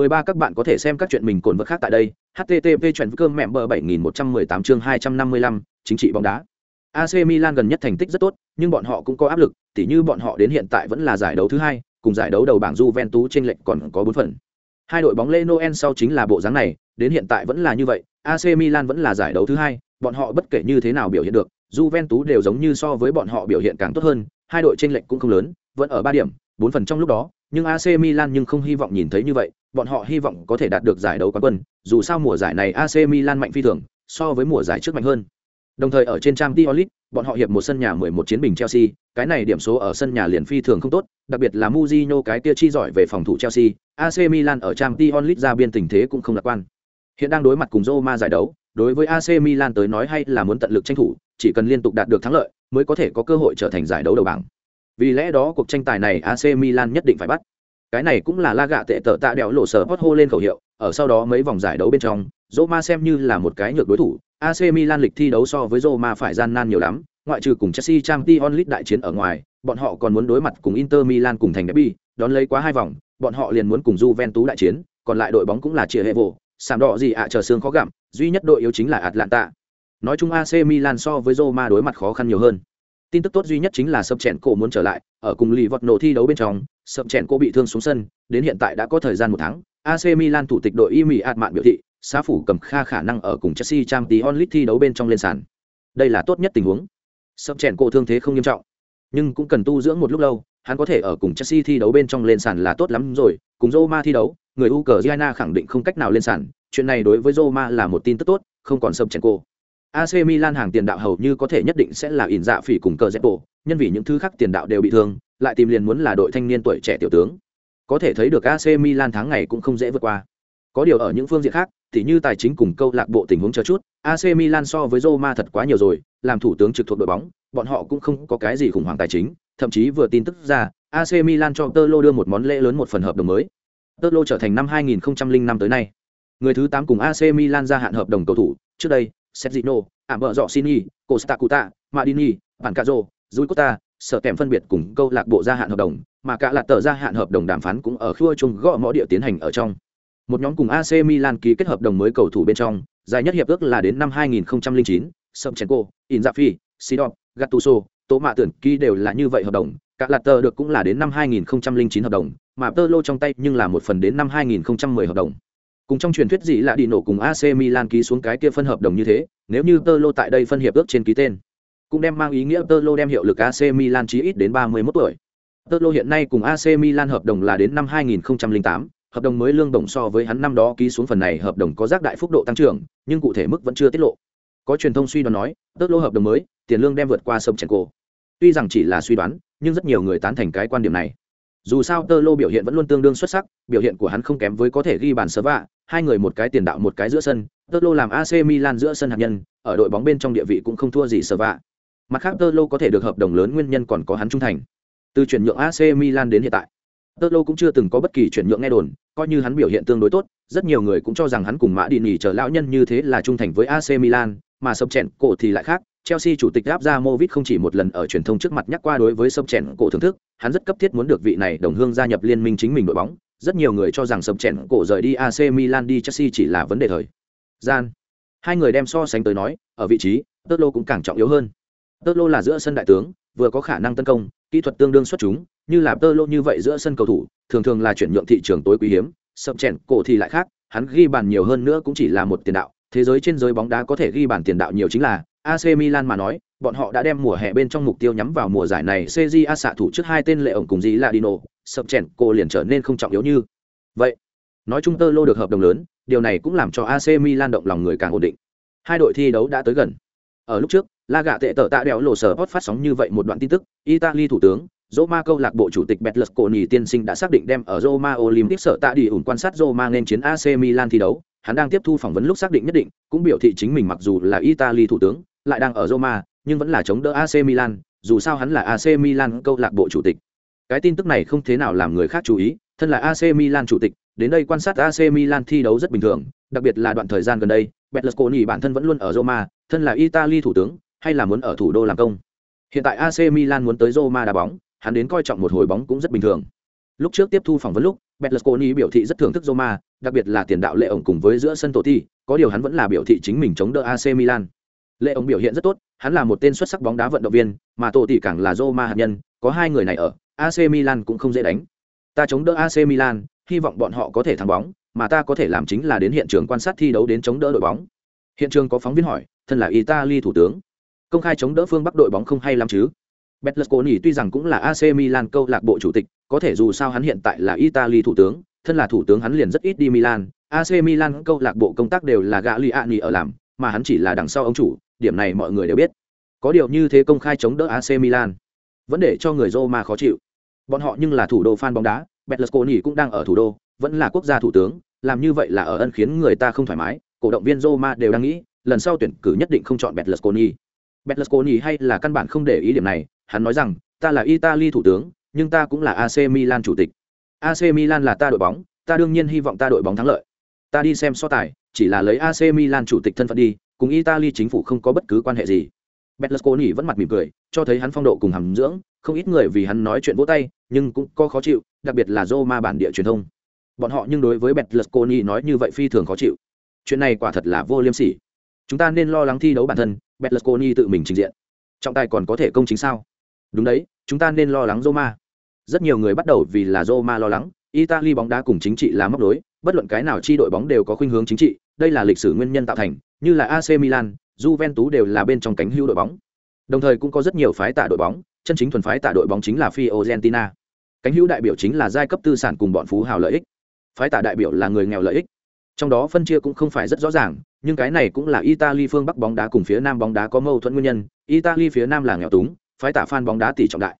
13 các bạn có thể xem các chuyện mình cồn vật khác tại đây. http chuyện cơm mẹ bờ 7118 chương 255, chính trị bóng đá. AC Milan gần nhất thành tích rất tốt, nhưng bọn họ cũng có áp lực, tỉ như bọn họ đến hiện tại vẫn là giải đấu thứ hai, cùng giải đấu đầu bảng Juventus trên lệnh còn có 4 phần. Hai đội bóng Lê Noel sau chính là bộ dáng này, đến hiện tại vẫn là như vậy, AC Milan vẫn là giải đấu thứ hai, bọn họ bất kể như thế nào biểu hiện được, Juventus đều giống như so với bọn họ biểu hiện càng tốt hơn, hai đội chênh lệch cũng không lớn, vẫn ở 3 điểm, 4 phần trong lúc đó, nhưng AC Milan nhưng không hy vọng nhìn thấy như vậy, bọn họ hy vọng có thể đạt được giải đấu quán quân, dù sao mùa giải này AC Milan mạnh phi thường, so với mùa giải trước mạnh hơn. Đồng thời ở trên Champions League, bọn họ hiệp một sân nhà 11 chiến bình Chelsea, cái này điểm số ở sân nhà liền phi thường không tốt, đặc biệt là Mourinho cái kia chi giỏi về phòng thủ Chelsea, AC Milan ở Champions League ra biên tình thế cũng không lạc quan. Hiện đang đối mặt cùng Roma giải đấu, đối với AC Milan tới nói hay là muốn tận lực tranh thủ, chỉ cần liên tục đạt được thắng lợi, mới có thể có cơ hội trở thành giải đấu đầu bảng. Vì lẽ đó cuộc tranh tài này AC Milan nhất định phải bắt cái này cũng là la gạ tệ tợ tạ đẹo lộ sở hot hô lên khẩu hiệu, ở sau đó mấy vòng giải đấu bên trong Roma xem như là một cái nhược đối thủ AC Milan lịch thi đấu so với Roma phải gian nan nhiều lắm, ngoại trừ cùng Chelsea Champions League đại chiến ở ngoài, bọn họ còn muốn đối mặt cùng Inter Milan cùng thành derby, đón lấy quá hai vòng, bọn họ liền muốn cùng Juventus đại chiến, còn lại đội bóng cũng là chia hệ vụ sàm đỏ gì ạ chờ xương khó gặm, duy nhất đội yếu chính là Atlanta. Nói chung AC Milan so với Roma đối mặt khó khăn nhiều hơn tin tức tốt duy nhất chính là sập chèn cổ muốn trở lại, ở cùng lì vọt nổ thi đấu bên trong, sập chèn cổ bị thương xuống sân, đến hiện tại đã có thời gian một tháng. AC Milan thủ tịch đội y mỹ ạt mạn biểu thị, xá phủ cầm kha khả năng ở cùng Chelsea trang tí onlit thi đấu bên trong lên sàn. Đây là tốt nhất tình huống. Sập chèn cổ thương thế không nghiêm trọng, nhưng cũng cần tu dưỡng một lúc lâu, hắn có thể ở cùng Chelsea thi đấu bên trong lên sàn là tốt lắm rồi. Cùng Roma thi đấu, người Ukraine khẳng định không cách nào lên sàn, chuyện này đối với Roma là một tin tức tốt, không còn sập chèn cổ. AC Milan hàng tiền đạo hầu như có thể nhất định sẽ là ỉn dạ phỉ cùng cờ dẹp bộ, nhân vì những thứ khác tiền đạo đều bị thương, lại tìm liền muốn là đội thanh niên tuổi trẻ tiểu tướng. Có thể thấy được AC Milan tháng ngày cũng không dễ vượt qua. Có điều ở những phương diện khác, thì như tài chính cùng câu lạc bộ tình huống chờ chút, AC Milan so với Roma thật quá nhiều rồi, làm thủ tướng trực thuộc đội bóng, bọn họ cũng không có cái gì khủng hoảng tài chính, thậm chí vừa tin tức ra, AC Milan cho Tolo đưa một món lễ lớn một phần hợp đồng mới. Tolo trở thành năm 2005 tới nay, người thứ 8 cùng AC Milan gia hạn hợp đồng cầu thủ, trước đây, Sergino, ảm vợ dọ Sini, Costa Cuta, Madini, Pancazo, Rui Costa, sở kèm phân biệt cùng câu lạc bộ gia hạn hợp đồng, mà cả là tờ gia hạn hợp đồng đàm phán cũng ở khu chung gõ mõ địa tiến hành ở trong. Một nhóm cùng AC Milan ký kết hợp đồng mới cầu thủ bên trong, dài nhất hiệp ước là đến năm 2009, Sobchenko, Inzaghi, Sidor, Gattuso, Tố Mạ Tưởng ký đều là như vậy hợp đồng, cả là tờ được cũng là đến năm 2009 hợp đồng, mà Tolo trong tay nhưng là một phần đến năm 2010 hợp đồng cùng trong truyền thuyết gì là đi nổ cùng AC Milan ký xuống cái kia phân hợp đồng như thế, nếu như Tolo tại đây phân hiệp ước trên ký tên, cũng đem mang ý nghĩa Tolo đem hiệu lực AC Milan chí ít đến 31 tuổi. Tolo hiện nay cùng AC Milan hợp đồng là đến năm 2008, hợp đồng mới lương đồng so với hắn năm đó ký xuống phần này hợp đồng có giác đại phúc độ tăng trưởng, nhưng cụ thể mức vẫn chưa tiết lộ. Có truyền thông suy đoán nói, Tolo hợp đồng mới, tiền lương đem vượt qua sông cổ. Tuy rằng chỉ là suy đoán, nhưng rất nhiều người tán thành cái quan điểm này. Dù sao Tơ Lô biểu hiện vẫn luôn tương đương xuất sắc, biểu hiện của hắn không kém với có thể ghi bàn sớm vạ, hai người một cái tiền đạo một cái giữa sân, Tơ Lô làm AC Milan giữa sân hạt nhân, ở đội bóng bên trong địa vị cũng không thua gì sớm vạ. Mặt khác Tơ Lô có thể được hợp đồng lớn nguyên nhân còn có hắn trung thành. Từ chuyển nhượng AC Milan đến hiện tại, Tơ Lô cũng chưa từng có bất kỳ chuyển nhượng nghe đồn, coi như hắn biểu hiện tương đối tốt, rất nhiều người cũng cho rằng hắn cùng Mã Đi Nỉ chờ lão nhân như thế là trung thành với AC Milan, mà sập chèn cổ thì lại khác, Chelsea chủ tịch áp không chỉ một lần ở truyền thông trước mặt nhắc qua đối với sập chèn cổ thưởng thức, hắn rất cấp thiết muốn được vị này đồng hương gia nhập liên minh chính mình đội bóng. Rất nhiều người cho rằng sập chèn cổ rời đi AC Milan đi Chelsea chỉ là vấn đề thời gian. Hai người đem so sánh tới nói, ở vị trí, Totlo cũng càng trọng yếu hơn. Totlo là giữa sân đại tướng, vừa có khả năng tấn công, kỹ thuật tương đương xuất chúng, như là Totlo như vậy giữa sân cầu thủ, thường thường là chuyển nhượng thị trường tối quý hiếm, sập chèn cổ thì lại khác, hắn ghi bàn nhiều hơn nữa cũng chỉ là một tiền đạo, thế giới trên giới bóng đá có thể ghi bàn tiền đạo nhiều chính là AC Milan mà nói, bọn họ đã đem mùa hè bên trong mục tiêu nhắm vào mùa giải này CJA xạ thủ trước hai tên lệ ổng cùng gì là Dino, sập chèn cô liền trở nên không trọng yếu như. Vậy, nói chung tơ lô được hợp đồng lớn, điều này cũng làm cho AC Milan động lòng người càng ổn định. Hai đội thi đấu đã tới gần. Ở lúc trước, La Gà tệ tở tạ đèo lộ sở hot phát sóng như vậy một đoạn tin tức, Italy thủ tướng Roma câu lạc bộ chủ tịch Betlesconi tiên sinh đã xác định đem ở Roma Olympic sở tạ đi ủn quan sát Roma nên chiến AC Milan thi đấu, hắn đang tiếp thu phỏng vấn lúc xác định nhất định, cũng biểu thị chính mình mặc dù là Italy thủ tướng, lại đang ở Roma, nhưng vẫn là chống đỡ AC Milan, dù sao hắn là AC Milan câu lạc bộ chủ tịch. Cái tin tức này không thế nào làm người khác chú ý, thân là AC Milan chủ tịch, đến đây quan sát AC Milan thi đấu rất bình thường, đặc biệt là đoạn thời gian gần đây, Berlusconi bản thân vẫn luôn ở Roma, thân là Italy thủ tướng, hay là muốn ở thủ đô làm công. Hiện tại AC Milan muốn tới Roma đá bóng, hắn đến coi trọng một hồi bóng cũng rất bình thường. Lúc trước tiếp thu phỏng vấn lúc, Berlusconi biểu thị rất thưởng thức Roma, đặc biệt là tiền đạo lệ ổng cùng với giữa sân tổ thi, có điều hắn vẫn là biểu thị chính mình chống đỡ AC Milan. Lệ ông biểu hiện rất tốt, hắn là một tên xuất sắc bóng đá vận động viên, mà tổ tỷ càng là Roma hạt nhân, có hai người này ở, AC Milan cũng không dễ đánh. Ta chống đỡ AC Milan, hy vọng bọn họ có thể thắng bóng, mà ta có thể làm chính là đến hiện trường quan sát thi đấu đến chống đỡ đội bóng. Hiện trường có phóng viên hỏi, thân là Italy thủ tướng, công khai chống đỡ phương Bắc đội bóng không hay lắm chứ? Betlesconi tuy rằng cũng là AC Milan câu lạc bộ chủ tịch, có thể dù sao hắn hiện tại là Italy thủ tướng, thân là thủ tướng hắn liền rất ít đi Milan, AC Milan câu lạc bộ công tác đều là Gagliani ở làm, mà hắn chỉ là đằng sau ông chủ, điểm này mọi người đều biết. Có điều như thế công khai chống đỡ AC Milan, vẫn để cho người Roma khó chịu. Bọn họ nhưng là thủ đô fan bóng đá, Berlusconi cũng đang ở thủ đô, vẫn là quốc gia thủ tướng, làm như vậy là ở ân khiến người ta không thoải mái, cổ động viên Roma đều đang nghĩ, lần sau tuyển cử nhất định không chọn Berlusconi. Berlusconi hay là căn bản không để ý điểm này, hắn nói rằng, ta là Italy thủ tướng, nhưng ta cũng là AC Milan chủ tịch. AC Milan là ta đội bóng, ta đương nhiên hy vọng ta đội bóng thắng lợi. Ta đi xem so tài, chỉ là lấy AC Milan chủ tịch thân phận đi, cùng Italy chính phủ không có bất cứ quan hệ gì. Berlusconi vẫn mặt mỉm cười, cho thấy hắn phong độ cùng hàm dưỡng, không ít người vì hắn nói chuyện vỗ tay, nhưng cũng có khó chịu, đặc biệt là Roma bản địa truyền thông. Bọn họ nhưng đối với Berlusconi nói như vậy phi thường khó chịu. Chuyện này quả thật là vô liêm sỉ. Chúng ta nên lo lắng thi đấu bản thân, Berlusconi tự mình trình diện. Trọng tài còn có thể công chính sao? Đúng đấy, chúng ta nên lo lắng Roma. Rất nhiều người bắt đầu vì là Roma lo lắng, Italy bóng đá cùng chính trị là móc đối, bất luận cái nào chi đội bóng đều có khuynh hướng chính trị, đây là lịch sử nguyên nhân tạo thành, như là AC Milan, Juventus đều là bên trong cánh hữu đội bóng. Đồng thời cũng có rất nhiều phái tả đội bóng, chân chính thuần phái tả đội bóng chính là Fiorentina. Cánh hữu đại biểu chính là giai cấp tư sản cùng bọn phú hào lợi ích. Phái tả đại biểu là người nghèo lợi ích. Trong đó phân chia cũng không phải rất rõ ràng, nhưng cái này cũng là Italy phương Bắc bóng đá cùng phía Nam bóng đá có mâu thuẫn nguyên nhân, Italy phía Nam là nghèo túng, phái tả fan bóng đá tỷ trọng đại.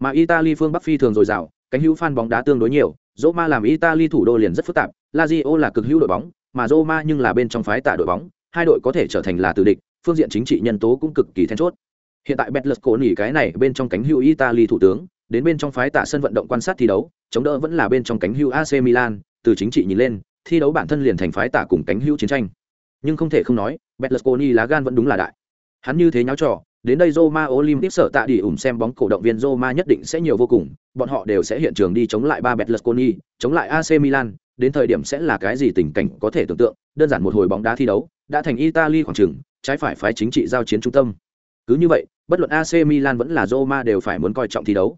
Mà Italy phương Bắc phi thường dồi dào, cánh hữu fan bóng đá tương đối nhiều, Roma làm Italy thủ đô liền rất phức tạp, Lazio là cực hữu đội bóng, mà Roma nhưng là bên trong phái tả đội bóng, hai đội có thể trở thành là tử địch, phương diện chính trị nhân tố cũng cực kỳ then chốt. Hiện tại Betlesconi cái này bên trong cánh hữu Italy thủ tướng, đến bên trong phái tạ sân vận động quan sát thi đấu, chống đỡ vẫn là bên trong cánh hữu AC Milan, từ chính trị nhìn lên, thi đấu bản thân liền thành phái tạ cùng cánh hữu chiến tranh. Nhưng không thể không nói, Betlesconi lá gan vẫn đúng là đại. Hắn như thế nháo trò, đến đây Roma Olympic sở tạ đi ủng xem bóng cổ động viên Roma nhất định sẽ nhiều vô cùng, bọn họ đều sẽ hiện trường đi chống lại ba Betlesconi, chống lại AC Milan, đến thời điểm sẽ là cái gì tình cảnh có thể tưởng tượng, đơn giản một hồi bóng đá thi đấu, đã thành Italy khoảng trường, trái phải phái chính trị giao chiến trung tâm. Cứ như vậy, bất luận AC Milan vẫn là Roma đều phải muốn coi trọng thi đấu.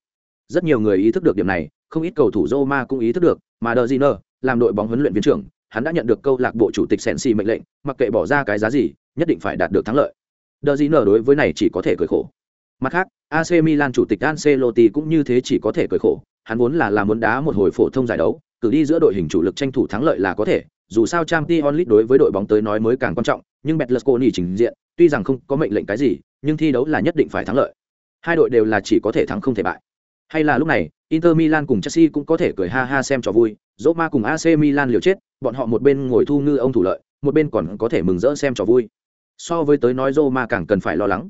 Rất nhiều người ý thức được điểm này, không ít cầu thủ Roma cũng ý thức được, mà De làm đội bóng huấn luyện viên trưởng, hắn đã nhận được câu lạc bộ chủ tịch Sensi mệnh lệnh, mặc kệ bỏ ra cái giá gì, nhất định phải đạt được thắng lợi. De đối với này chỉ có thể cười khổ. Mặt khác, AC Milan chủ tịch Ancelotti cũng như thế chỉ có thể cười khổ, hắn vốn là làm muốn đá một hồi phổ thông giải đấu, cử đi giữa đội hình chủ lực tranh thủ thắng lợi là có thể, dù sao Champions League đối với đội bóng tới nói mới càng quan trọng, nhưng Betlesconi trình diện, tuy rằng không có mệnh lệnh cái gì, nhưng thi đấu là nhất định phải thắng lợi. Hai đội đều là chỉ có thể thắng không thể bại. Hay là lúc này, Inter Milan cùng Chelsea cũng có thể cười ha ha xem trò vui, Roma cùng AC Milan liều chết, bọn họ một bên ngồi thu ngư ông thủ lợi, một bên còn có thể mừng rỡ xem trò vui. So với tới nói Roma càng cần phải lo lắng.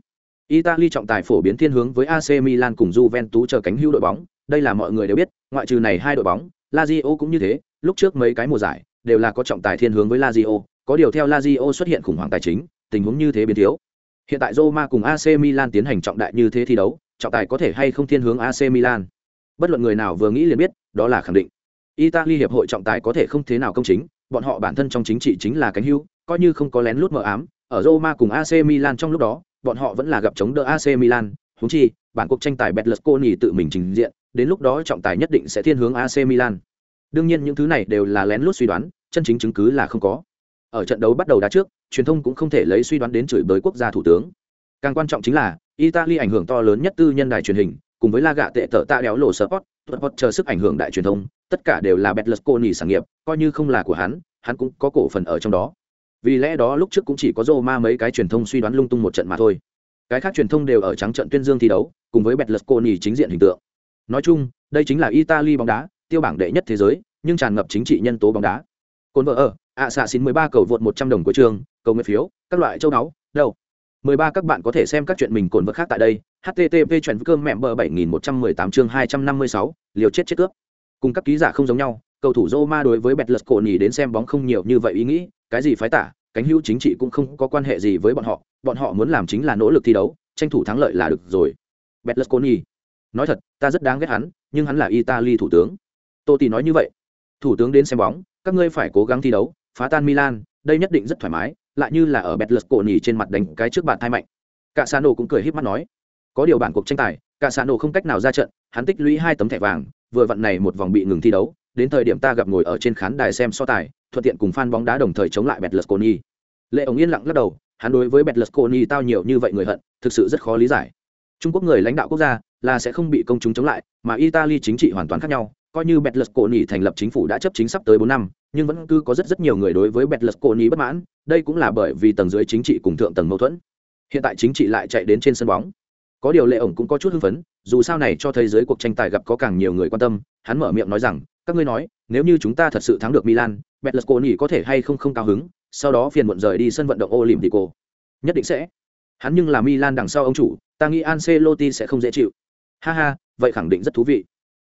Italy trọng tài phổ biến thiên hướng với AC Milan cùng Juventus chờ cánh hữu đội bóng, đây là mọi người đều biết, ngoại trừ này hai đội bóng, Lazio cũng như thế, lúc trước mấy cái mùa giải đều là có trọng tài thiên hướng với Lazio, có điều theo Lazio xuất hiện khủng hoảng tài chính, tình huống như thế biến thiếu. Hiện tại Roma cùng AC Milan tiến hành trọng đại như thế thi đấu, trọng tài có thể hay không thiên hướng AC Milan. Bất luận người nào vừa nghĩ liền biết, đó là khẳng định. Italy hiệp hội trọng tài có thể không thế nào công chính, bọn họ bản thân trong chính trị chính là cánh hữu, coi như không có lén lút mờ ám, ở Roma cùng AC Milan trong lúc đó, bọn họ vẫn là gặp chống đỡ AC Milan, huống chi, bản cuộc tranh tài Betlesconi tự mình trình diện, đến lúc đó trọng tài nhất định sẽ thiên hướng AC Milan. Đương nhiên những thứ này đều là lén lút suy đoán, chân chính chứng cứ là không có. Ở trận đấu bắt đầu đá trước, truyền thông cũng không thể lấy suy đoán đến chửi bới quốc gia thủ tướng. Càng quan trọng chính là, Italy ảnh hưởng to lớn nhất tư nhân đài truyền hình, cùng với la Gà tệ tở tạ đéo lộ sport, sport chờ sức ảnh hưởng đại truyền thông, tất cả đều là Betlesconi sản nghiệp, coi như không là của hắn, hắn cũng có cổ phần ở trong đó. Vì lẽ đó lúc trước cũng chỉ có Roma mấy cái truyền thông suy đoán lung tung một trận mà thôi. Cái khác truyền thông đều ở trắng trận tuyên dương thi đấu, cùng với bẹt lật cô nhì chính diện hình tượng. Nói chung, đây chính là Italy bóng đá, tiêu bảng đệ nhất thế giới, nhưng tràn ngập chính trị nhân tố bóng đá. cồn vợ ở, ạ xạ xin 13 cầu vượt 100 đồng của trường, cầu nguyện phiếu, các loại châu náu, đâu. 13 các bạn có thể xem các chuyện mình cồn vợ khác tại đây. http chuyện cơm mẹ bờ 7118 chương 256, liều chết chết cướp. Cùng các ký giả không giống nhau, cầu thủ Roma đối với bẹt lật cổ nhì đến xem bóng không nhiều như vậy ý nghĩ, cái gì phái tả, cánh hữu chính trị cũng không có quan hệ gì với bọn họ, bọn họ muốn làm chính là nỗ lực thi đấu, tranh thủ thắng lợi là được rồi. berlusconi nói thật, ta rất đáng ghét hắn, nhưng hắn là Italy thủ tướng. Totti nói như vậy. Thủ tướng đến xem bóng, các ngươi phải cố gắng thi đấu, phá tan Milan, đây nhất định rất thoải mái, lại như là ở berlusconi trên mặt đánh cái trước bạn thai mạnh. Cả Sano cũng cười híp mắt nói, có điều bản cuộc tranh tài, Cả Sano không cách nào ra trận, hắn tích lũy hai tấm thẻ vàng, vừa vặn này một vòng bị ngừng thi đấu, đến thời điểm ta gặp ngồi ở trên khán đài xem so tài, thuận tiện cùng fan bóng đá đồng thời chống lại berlusconi Lệ ống yên lặng lắc đầu, hắn đối với Betlesconi tao nhiều như vậy người hận, thực sự rất khó lý giải. Trung Quốc người lãnh đạo quốc gia là sẽ không bị công chúng chống lại, mà Italy chính trị hoàn toàn khác nhau, coi như Betlesconi thành lập chính phủ đã chấp chính sắp tới bốn năm, nhưng vẫn cứ có rất rất nhiều người đối với Betlesconi bất mãn, đây cũng là bởi vì tầng dưới chính trị cùng thượng tầng mâu thuẫn. Hiện tại chính trị lại chạy đến trên sân bóng. Có điều Lệ ổng cũng có chút hưng phấn, dù sao này cho thấy giới cuộc tranh tài gặp có càng nhiều người quan tâm, hắn mở miệng nói rằng, các ngươi nói, nếu như chúng ta thật sự thắng được Milan, Betlesconi có thể hay không không cao hứng, sau đó phiền muộn rời đi sân vận động Olimpico. Nhất định sẽ. Hắn nhưng là Milan đằng sau ông chủ, ta nghĩ Ancelotti sẽ không dễ chịu. Ha ha, vậy khẳng định rất thú vị.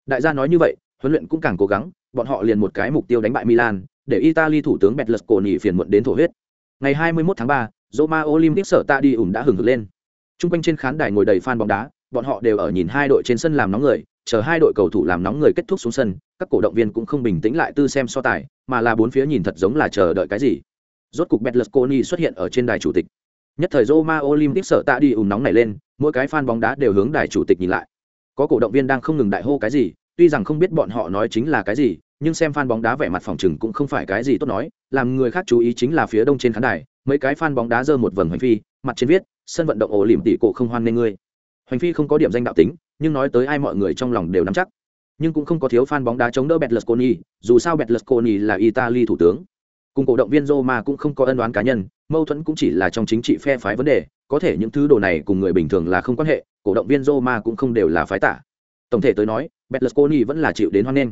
Đại gia nói như vậy, huấn luyện cũng càng cố gắng, bọn họ liền một cái mục tiêu đánh bại Milan, để Italy thủ tướng Berlusconi phiền muộn đến thổ huyết. Ngày 21 tháng 3, Roma Olympic sở tạ đi ủng đã hừng hực lên. Trung quanh trên khán đài ngồi đầy fan bóng đá, bọn họ đều ở nhìn hai đội trên sân làm nóng người, chờ hai đội cầu thủ làm nóng người kết thúc xuống sân, các cổ động viên cũng không bình tĩnh lại tư xem so tài, mà là bốn phía nhìn thật giống là chờ đợi cái gì. Rốt cục Berlusconi xuất hiện ở trên đài chủ tịch. Nhất thời Roma Olympic sợ tạ đi ùn nóng này lên, mỗi cái fan bóng đá đều hướng đài chủ tịch nhìn lại. Có cổ động viên đang không ngừng đại hô cái gì, tuy rằng không biết bọn họ nói chính là cái gì, nhưng xem fan bóng đá vẻ mặt phòng trừng cũng không phải cái gì tốt nói, làm người khác chú ý chính là phía đông trên khán đài, mấy cái fan bóng đá giơ một vầng hoành phi, mặt trên viết, sân vận động ổ liềm tỷ cổ không hoan nên ngươi. Hoành phi không có điểm danh đạo tính, nhưng nói tới ai mọi người trong lòng đều nắm chắc. Nhưng cũng không có thiếu fan bóng đá chống đỡ Berlusconi, dù sao Berlusconi là Italy thủ tướng. Cùng cổ động viên Roma cũng không có ân oán cá nhân, mâu thuẫn cũng chỉ là trong chính trị phe phái vấn đề, có thể những thứ đồ này cùng người bình thường là không quan hệ, cổ động viên Roma cũng không đều là phái tả. Tổng thể tới nói, Berlusconi vẫn là chịu đến hoan nghênh.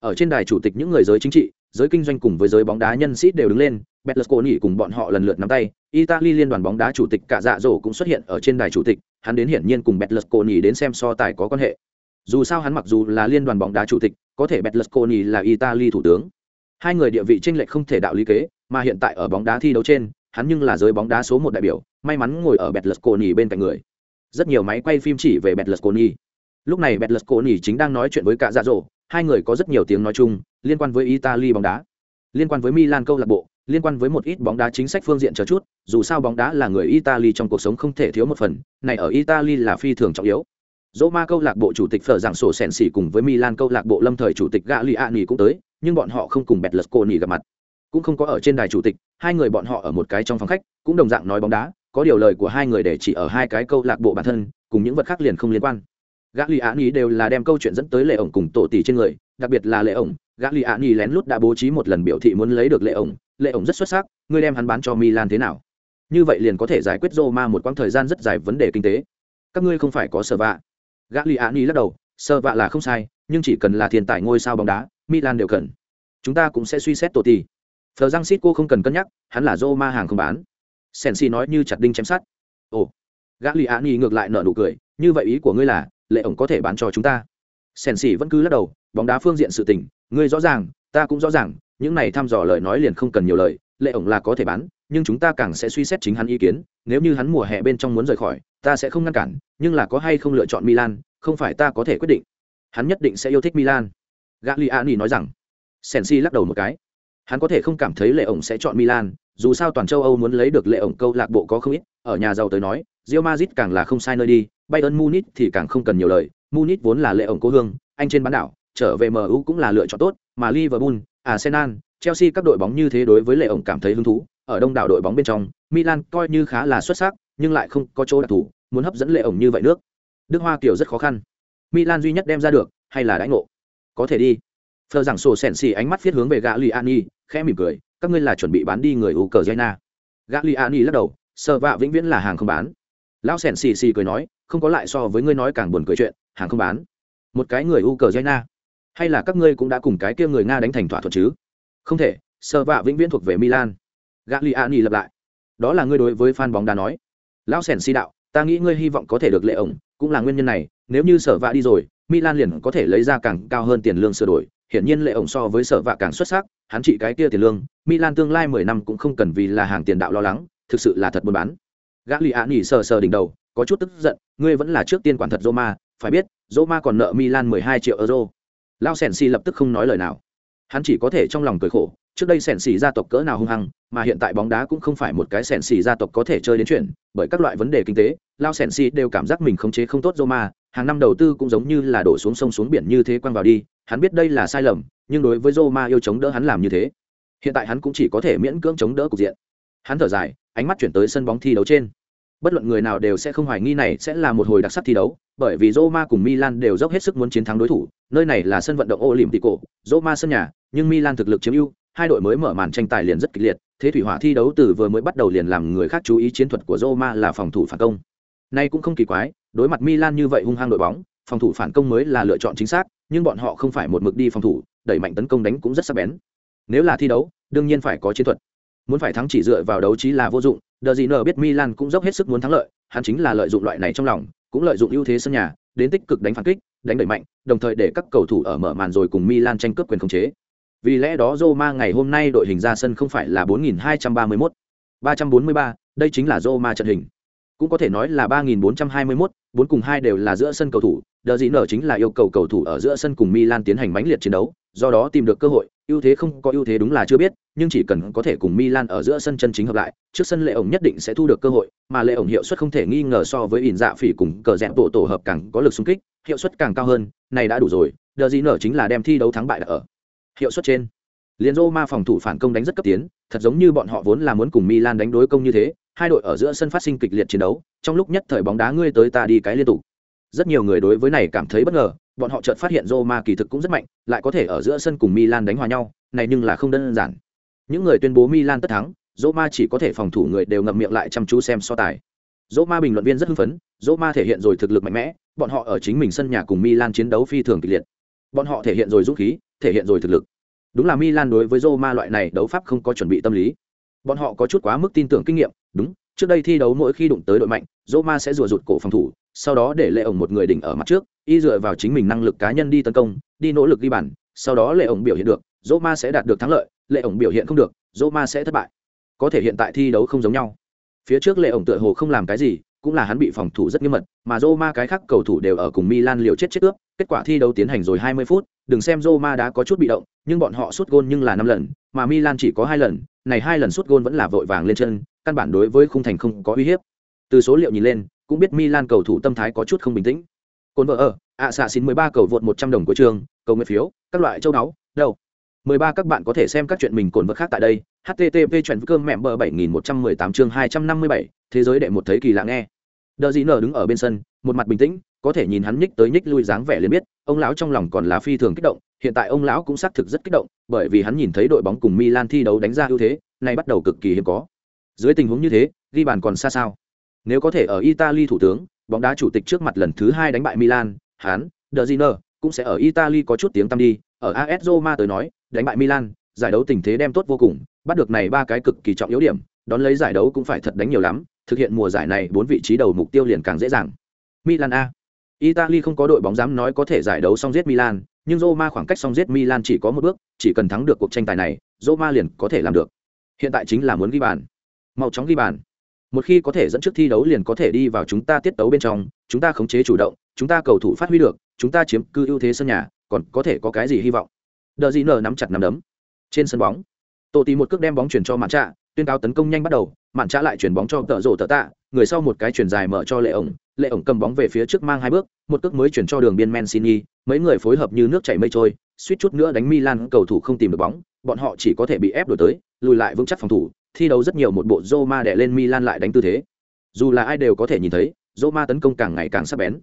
Ở trên đài chủ tịch những người giới chính trị, giới kinh doanh cùng với giới bóng đá nhân sĩ đều đứng lên, Berlusconi cùng bọn họ lần lượt nắm tay, Italy liên đoàn bóng đá chủ tịch cả dạ dỗ cũng xuất hiện ở trên đài chủ tịch, hắn đến hiển nhiên cùng Berlusconi đến xem so tài có quan hệ. Dù sao hắn mặc dù là liên đoàn bóng đá chủ tịch, có thể Berlusconi là Italy thủ tướng. Hai người địa vị tranh lệch không thể đạo lý kế, mà hiện tại ở bóng đá thi đấu trên, hắn nhưng là giới bóng đá số một đại biểu, may mắn ngồi ở Berlusconi bên cạnh người. Rất nhiều máy quay phim chỉ về Berlusconi. Lúc này Berlusconi chính đang nói chuyện với cả dạ dỗ, hai người có rất nhiều tiếng nói chung liên quan với Italy bóng đá, liên quan với Milan câu lạc bộ, liên quan với một ít bóng đá chính sách phương diện chờ chút, dù sao bóng đá là người Italy trong cuộc sống không thể thiếu một phần, này ở Italy là phi thường trọng yếu. Roma câu lạc bộ chủ tịch Phở Giảng Sổ Sèn xỉ cùng với Milan câu lạc bộ lâm thời chủ tịch Gagliani cũng tới, nhưng bọn họ không cùng bẹt lật cô nỉ gặp mặt, cũng không có ở trên đài chủ tịch, hai người bọn họ ở một cái trong phòng khách, cũng đồng dạng nói bóng đá, có điều lời của hai người để chỉ ở hai cái câu lạc bộ bản thân, cùng những vật khác liền không liên quan. Gagliani đều là đem câu chuyện dẫn tới lệ ổng cùng tổ tỷ trên người, đặc biệt là lệ ổng, Gagliani lén lút đã bố trí một lần biểu thị muốn lấy được lệ ổng, lệ ổng rất xuất sắc, ngươi đem hắn bán cho Milan thế nào? Như vậy liền có thể giải quyết Roma một quãng thời gian rất dài vấn đề kinh tế. Các ngươi không phải có sở vạ. Gagliani lắc đầu, sở vạ là không sai, nhưng chỉ cần là thiên tài ngôi sao bóng đá, Milan đều cần. Chúng ta cũng sẽ suy xét tổ tỷ. Phờ Giang cô không cần cân nhắc, hắn là Roma hàng không bán. Sensi nói như chặt đinh chém sắt. Ồ, Gã Lý Án ngược lại nở nụ cười, như vậy ý của ngươi là, lệ ổng có thể bán cho chúng ta. Sensi vẫn cứ lắc đầu, bóng đá phương diện sự tình, ngươi rõ ràng, ta cũng rõ ràng, những này thăm dò lời nói liền không cần nhiều lời, lệ ổng là có thể bán, nhưng chúng ta càng sẽ suy xét chính hắn ý kiến, nếu như hắn mùa hè bên trong muốn rời khỏi, ta sẽ không ngăn cản, nhưng là có hay không lựa chọn Milan, không phải ta có thể quyết định. Hắn nhất định sẽ yêu thích Milan. Gagliani nói rằng. Sensi lắc đầu một cái. Hắn có thể không cảm thấy lệ ổng sẽ chọn Milan, dù sao toàn châu Âu muốn lấy được lệ ổng câu lạc bộ có không ít, ở nhà giàu tới nói, Real Madrid càng là không sai nơi đi, Bayern Munich thì càng không cần nhiều lời, Munich vốn là lệ ổng cố hương, anh trên bán đảo, trở về MU cũng là lựa chọn tốt, mà Liverpool, Arsenal, Chelsea các đội bóng như thế đối với lệ ổng cảm thấy hứng thú, ở đông đảo đội bóng bên trong, Milan coi như khá là xuất sắc, nhưng lại không có chỗ đặc thù, muốn hấp dẫn lệ ổng như vậy nước. Đức Hoa kiểu rất khó khăn. Milan duy nhất đem ra được, hay là đãi ngộ. Có thể đi. Phờ giảng sổ sèn xì ánh mắt viết hướng về Gagliani, khẽ mỉm cười, các ngươi là chuẩn bị bán đi người Ukraine. Gagliani lắc đầu, sợ vạ vĩnh viễn là hàng không bán. Lão sèn xì xì cười nói, không có lại so với ngươi nói càng buồn cười chuyện, hàng không bán. Một cái người Ukraine, hay là các ngươi cũng đã cùng cái kia người Nga đánh thành thỏa thuận chứ? Không thể, sợ vạ vĩnh viễn thuộc về Milan. Gagliani lặp lại, đó là ngươi đối với fan bóng đá nói. Lão sèn xì đạo, ta nghĩ ngươi hy vọng có thể được lệ ổng, cũng là nguyên nhân này, nếu như sở vạ đi rồi, Milan liền có thể lấy ra càng cao hơn tiền lương sửa đổi, hiển nhiên lệ ổng so với sở vạ càng xuất sắc, hắn trị cái kia tiền lương, Milan tương lai 10 năm cũng không cần vì là hàng tiền đạo lo lắng, thực sự là thật buôn bán. Gagliani sờ sờ đỉnh đầu, có chút tức giận, ngươi vẫn là trước tiên quản thật Roma, phải biết, Roma còn nợ Milan 12 triệu euro. Lao Sensi lập tức không nói lời nào. Hắn chỉ có thể trong lòng cười khổ, trước đây Sensi gia tộc cỡ nào hung hăng, mà hiện tại bóng đá cũng không phải một cái Sensi gia tộc có thể chơi đến chuyện, bởi các loại vấn đề kinh tế, Lao Sensi đều cảm giác mình khống chế không tốt Roma, hàng năm đầu tư cũng giống như là đổ xuống sông xuống biển như thế quăng vào đi, hắn biết đây là sai lầm, nhưng đối với Roma yêu chống đỡ hắn làm như thế. Hiện tại hắn cũng chỉ có thể miễn cưỡng chống đỡ cục diện. Hắn thở dài, ánh mắt chuyển tới sân bóng thi đấu trên. Bất luận người nào đều sẽ không hoài nghi này sẽ là một hồi đặc sắc thi đấu, bởi vì Roma cùng Milan đều dốc hết sức muốn chiến thắng đối thủ. Nơi này là sân vận động Olimpico, Roma sân nhà, nhưng Milan thực lực chiếm ưu, hai đội mới mở màn tranh tài liền rất kịch liệt, thế thủy hỏa thi đấu từ vừa mới bắt đầu liền làm người khác chú ý chiến thuật của Roma là phòng thủ phản công. Nay cũng không kỳ quái, đối mặt Milan như vậy hung hăng đội bóng, phòng thủ phản công mới là lựa chọn chính xác, nhưng bọn họ không phải một mực đi phòng thủ, đẩy mạnh tấn công đánh cũng rất sắc bén. Nếu là thi đấu, đương nhiên phải có chiến thuật. Muốn phải thắng chỉ dựa vào đấu trí là vô dụng, Đờ gì nờ biết Milan cũng dốc hết sức muốn thắng lợi, hắn chính là lợi dụng loại này trong lòng, cũng lợi dụng ưu thế sân nhà đến tích cực đánh phản kích đánh đẩy mạnh đồng thời để các cầu thủ ở mở màn rồi cùng milan tranh cướp quyền khống chế vì lẽ đó roma ngày hôm nay đội hình ra sân không phải là 4231 343 đây chính là roma trận hình. Cũng có thể nói là 3421 4 cùng hai đều là giữa sân cầu thủ, đờ gì nở chính là yêu cầu cầu thủ ở giữa sân cùng milan tiến hành mãnh liệt chiến đấu, do đó tìm được cơ hội, ưu thế không có ưu thế đúng là chưa biết, nhưng chỉ cần có thể cùng milan ở giữa sân chân chính hợp lại, trước sân lệ ổng nhất định sẽ thu được cơ hội, mà lệ ổng hiệu suất không thể nghi ngờ so với ỉn dạ phỉ cùng cờ rẽ tổ tổ hợp càng có lực xung kích, hiệu suất càng cao hơn, này đã đủ rồi, đờ gì nở chính là đem thi đấu thắng bại ở hiệu suất trên liền ma phòng thủ phản công đánh rất cấp tiến thật giống như bọn họ vốn là muốn cùng milan đánh đối công như thế hai đội ở giữa sân phát sinh kịch liệt chiến đấu trong lúc nhất thời bóng đá ngươi tới ta đi cái liên tục rất nhiều người đối với này cảm thấy bất ngờ bọn họ chợt phát hiện Roma kỳ thực cũng rất mạnh, lại có thể ở giữa sân cùng Milan đánh hòa nhau, này nhưng là không đơn giản. Những người tuyên bố Milan tất thắng, Roma chỉ có thể phòng thủ người đều ngậm miệng lại chăm chú xem so tài. Roma bình luận viên rất hưng phấn, Roma thể hiện rồi thực lực mạnh mẽ, bọn họ ở chính mình sân nhà cùng Milan chiến đấu phi thường kịch liệt. Bọn họ thể hiện rồi dũng khí, thể hiện rồi thực lực. Đúng là Milan đối với Roma loại này đấu pháp không có chuẩn bị tâm lý. Bọn họ có chút quá mức tin tưởng kinh nghiệm, đúng, trước đây thi đấu mỗi khi đụng tới đội mạnh, Roma sẽ rùa rụt cổ phòng thủ, sau đó để lệ ổng một người đỉnh ở mặt trước y dựa vào chính mình năng lực cá nhân đi tấn công đi nỗ lực ghi bàn sau đó lệ ổng biểu hiện được Roma sẽ đạt được thắng lợi lệ ổng biểu hiện không được Roma sẽ thất bại có thể hiện tại thi đấu không giống nhau phía trước lệ ổng tựa hồ không làm cái gì cũng là hắn bị phòng thủ rất nghiêm mật mà Roma cái khác cầu thủ đều ở cùng Milan liều chết chết cướp. kết quả thi đấu tiến hành rồi 20 phút, đừng xem Roma đã có chút bị động, nhưng bọn họ sút gôn nhưng là 5 lần, mà Milan chỉ có 2 lần, này hai lần sút gôn vẫn là vội vàng lên chân, căn bản đối với khung thành không có uy hiếp. Từ số liệu nhìn lên, cũng biết Milan cầu thủ tâm thái có chút không bình tĩnh. cồn vợ ở, ạ xạ xin 13 cầu vượt 100 đồng của trường, cầu nguyện phiếu, các loại châu náu, đâu. 13 các bạn có thể xem các chuyện mình cồn vật khác tại đây. http chuyện cơm mẹ bờ 7118 chương 257, thế giới đệ một thấy kỳ lạ nghe. Đờ gì nở đứng ở bên sân, một mặt bình tĩnh, có thể nhìn hắn nhích tới nhích lui dáng vẻ liền biết, ông lão trong lòng còn là phi thường kích động, hiện tại ông lão cũng xác thực rất kích động, bởi vì hắn nhìn thấy đội bóng cùng Milan thi đấu đánh ra ưu thế, nay bắt đầu cực kỳ hiếm có. Dưới tình huống như thế, ghi bàn còn xa sao? Nếu có thể ở Italy thủ tướng, bóng đá chủ tịch trước mặt lần thứ hai đánh bại Milan, hắn, De Giner, cũng sẽ ở Italy có chút tiếng tăm đi, ở AS Roma tới nói, đánh bại Milan, giải đấu tình thế đem tốt vô cùng, bắt được này ba cái cực kỳ trọng yếu điểm, đón lấy giải đấu cũng phải thật đánh nhiều lắm, thực hiện mùa giải này bốn vị trí đầu mục tiêu liền càng dễ dàng. Milan A. Italy không có đội bóng dám nói có thể giải đấu xong giết Milan, nhưng Roma khoảng cách xong giết Milan chỉ có một bước, chỉ cần thắng được cuộc tranh tài này, Roma liền có thể làm được. Hiện tại chính là muốn ghi bàn. Mau chóng ghi bàn một khi có thể dẫn trước thi đấu liền có thể đi vào chúng ta tiết tấu bên trong chúng ta khống chế chủ động chúng ta cầu thủ phát huy được chúng ta chiếm cư ưu thế sân nhà còn có thể có cái gì hy vọng đờ gì nở nắm chặt nắm đấm trên sân bóng tổ tì một cước đem bóng chuyển cho mạn trạ tuyên cáo tấn công nhanh bắt đầu mạn trạ lại chuyển bóng cho tợ rổ tợ tạ người sau một cái chuyển dài mở cho lệ ổng lệ ổng cầm bóng về phía trước mang hai bước một cước mới chuyển cho đường biên mancini mấy người phối hợp như nước chảy mây trôi suýt chút nữa đánh milan cầu thủ không tìm được bóng bọn họ chỉ có thể bị ép đổi tới lùi lại vững chắc phòng thủ thi đấu rất nhiều một bộ Roma đè lên Milan lại đánh tư thế. Dù là ai đều có thể nhìn thấy, Roma tấn công càng ngày càng sắc bén.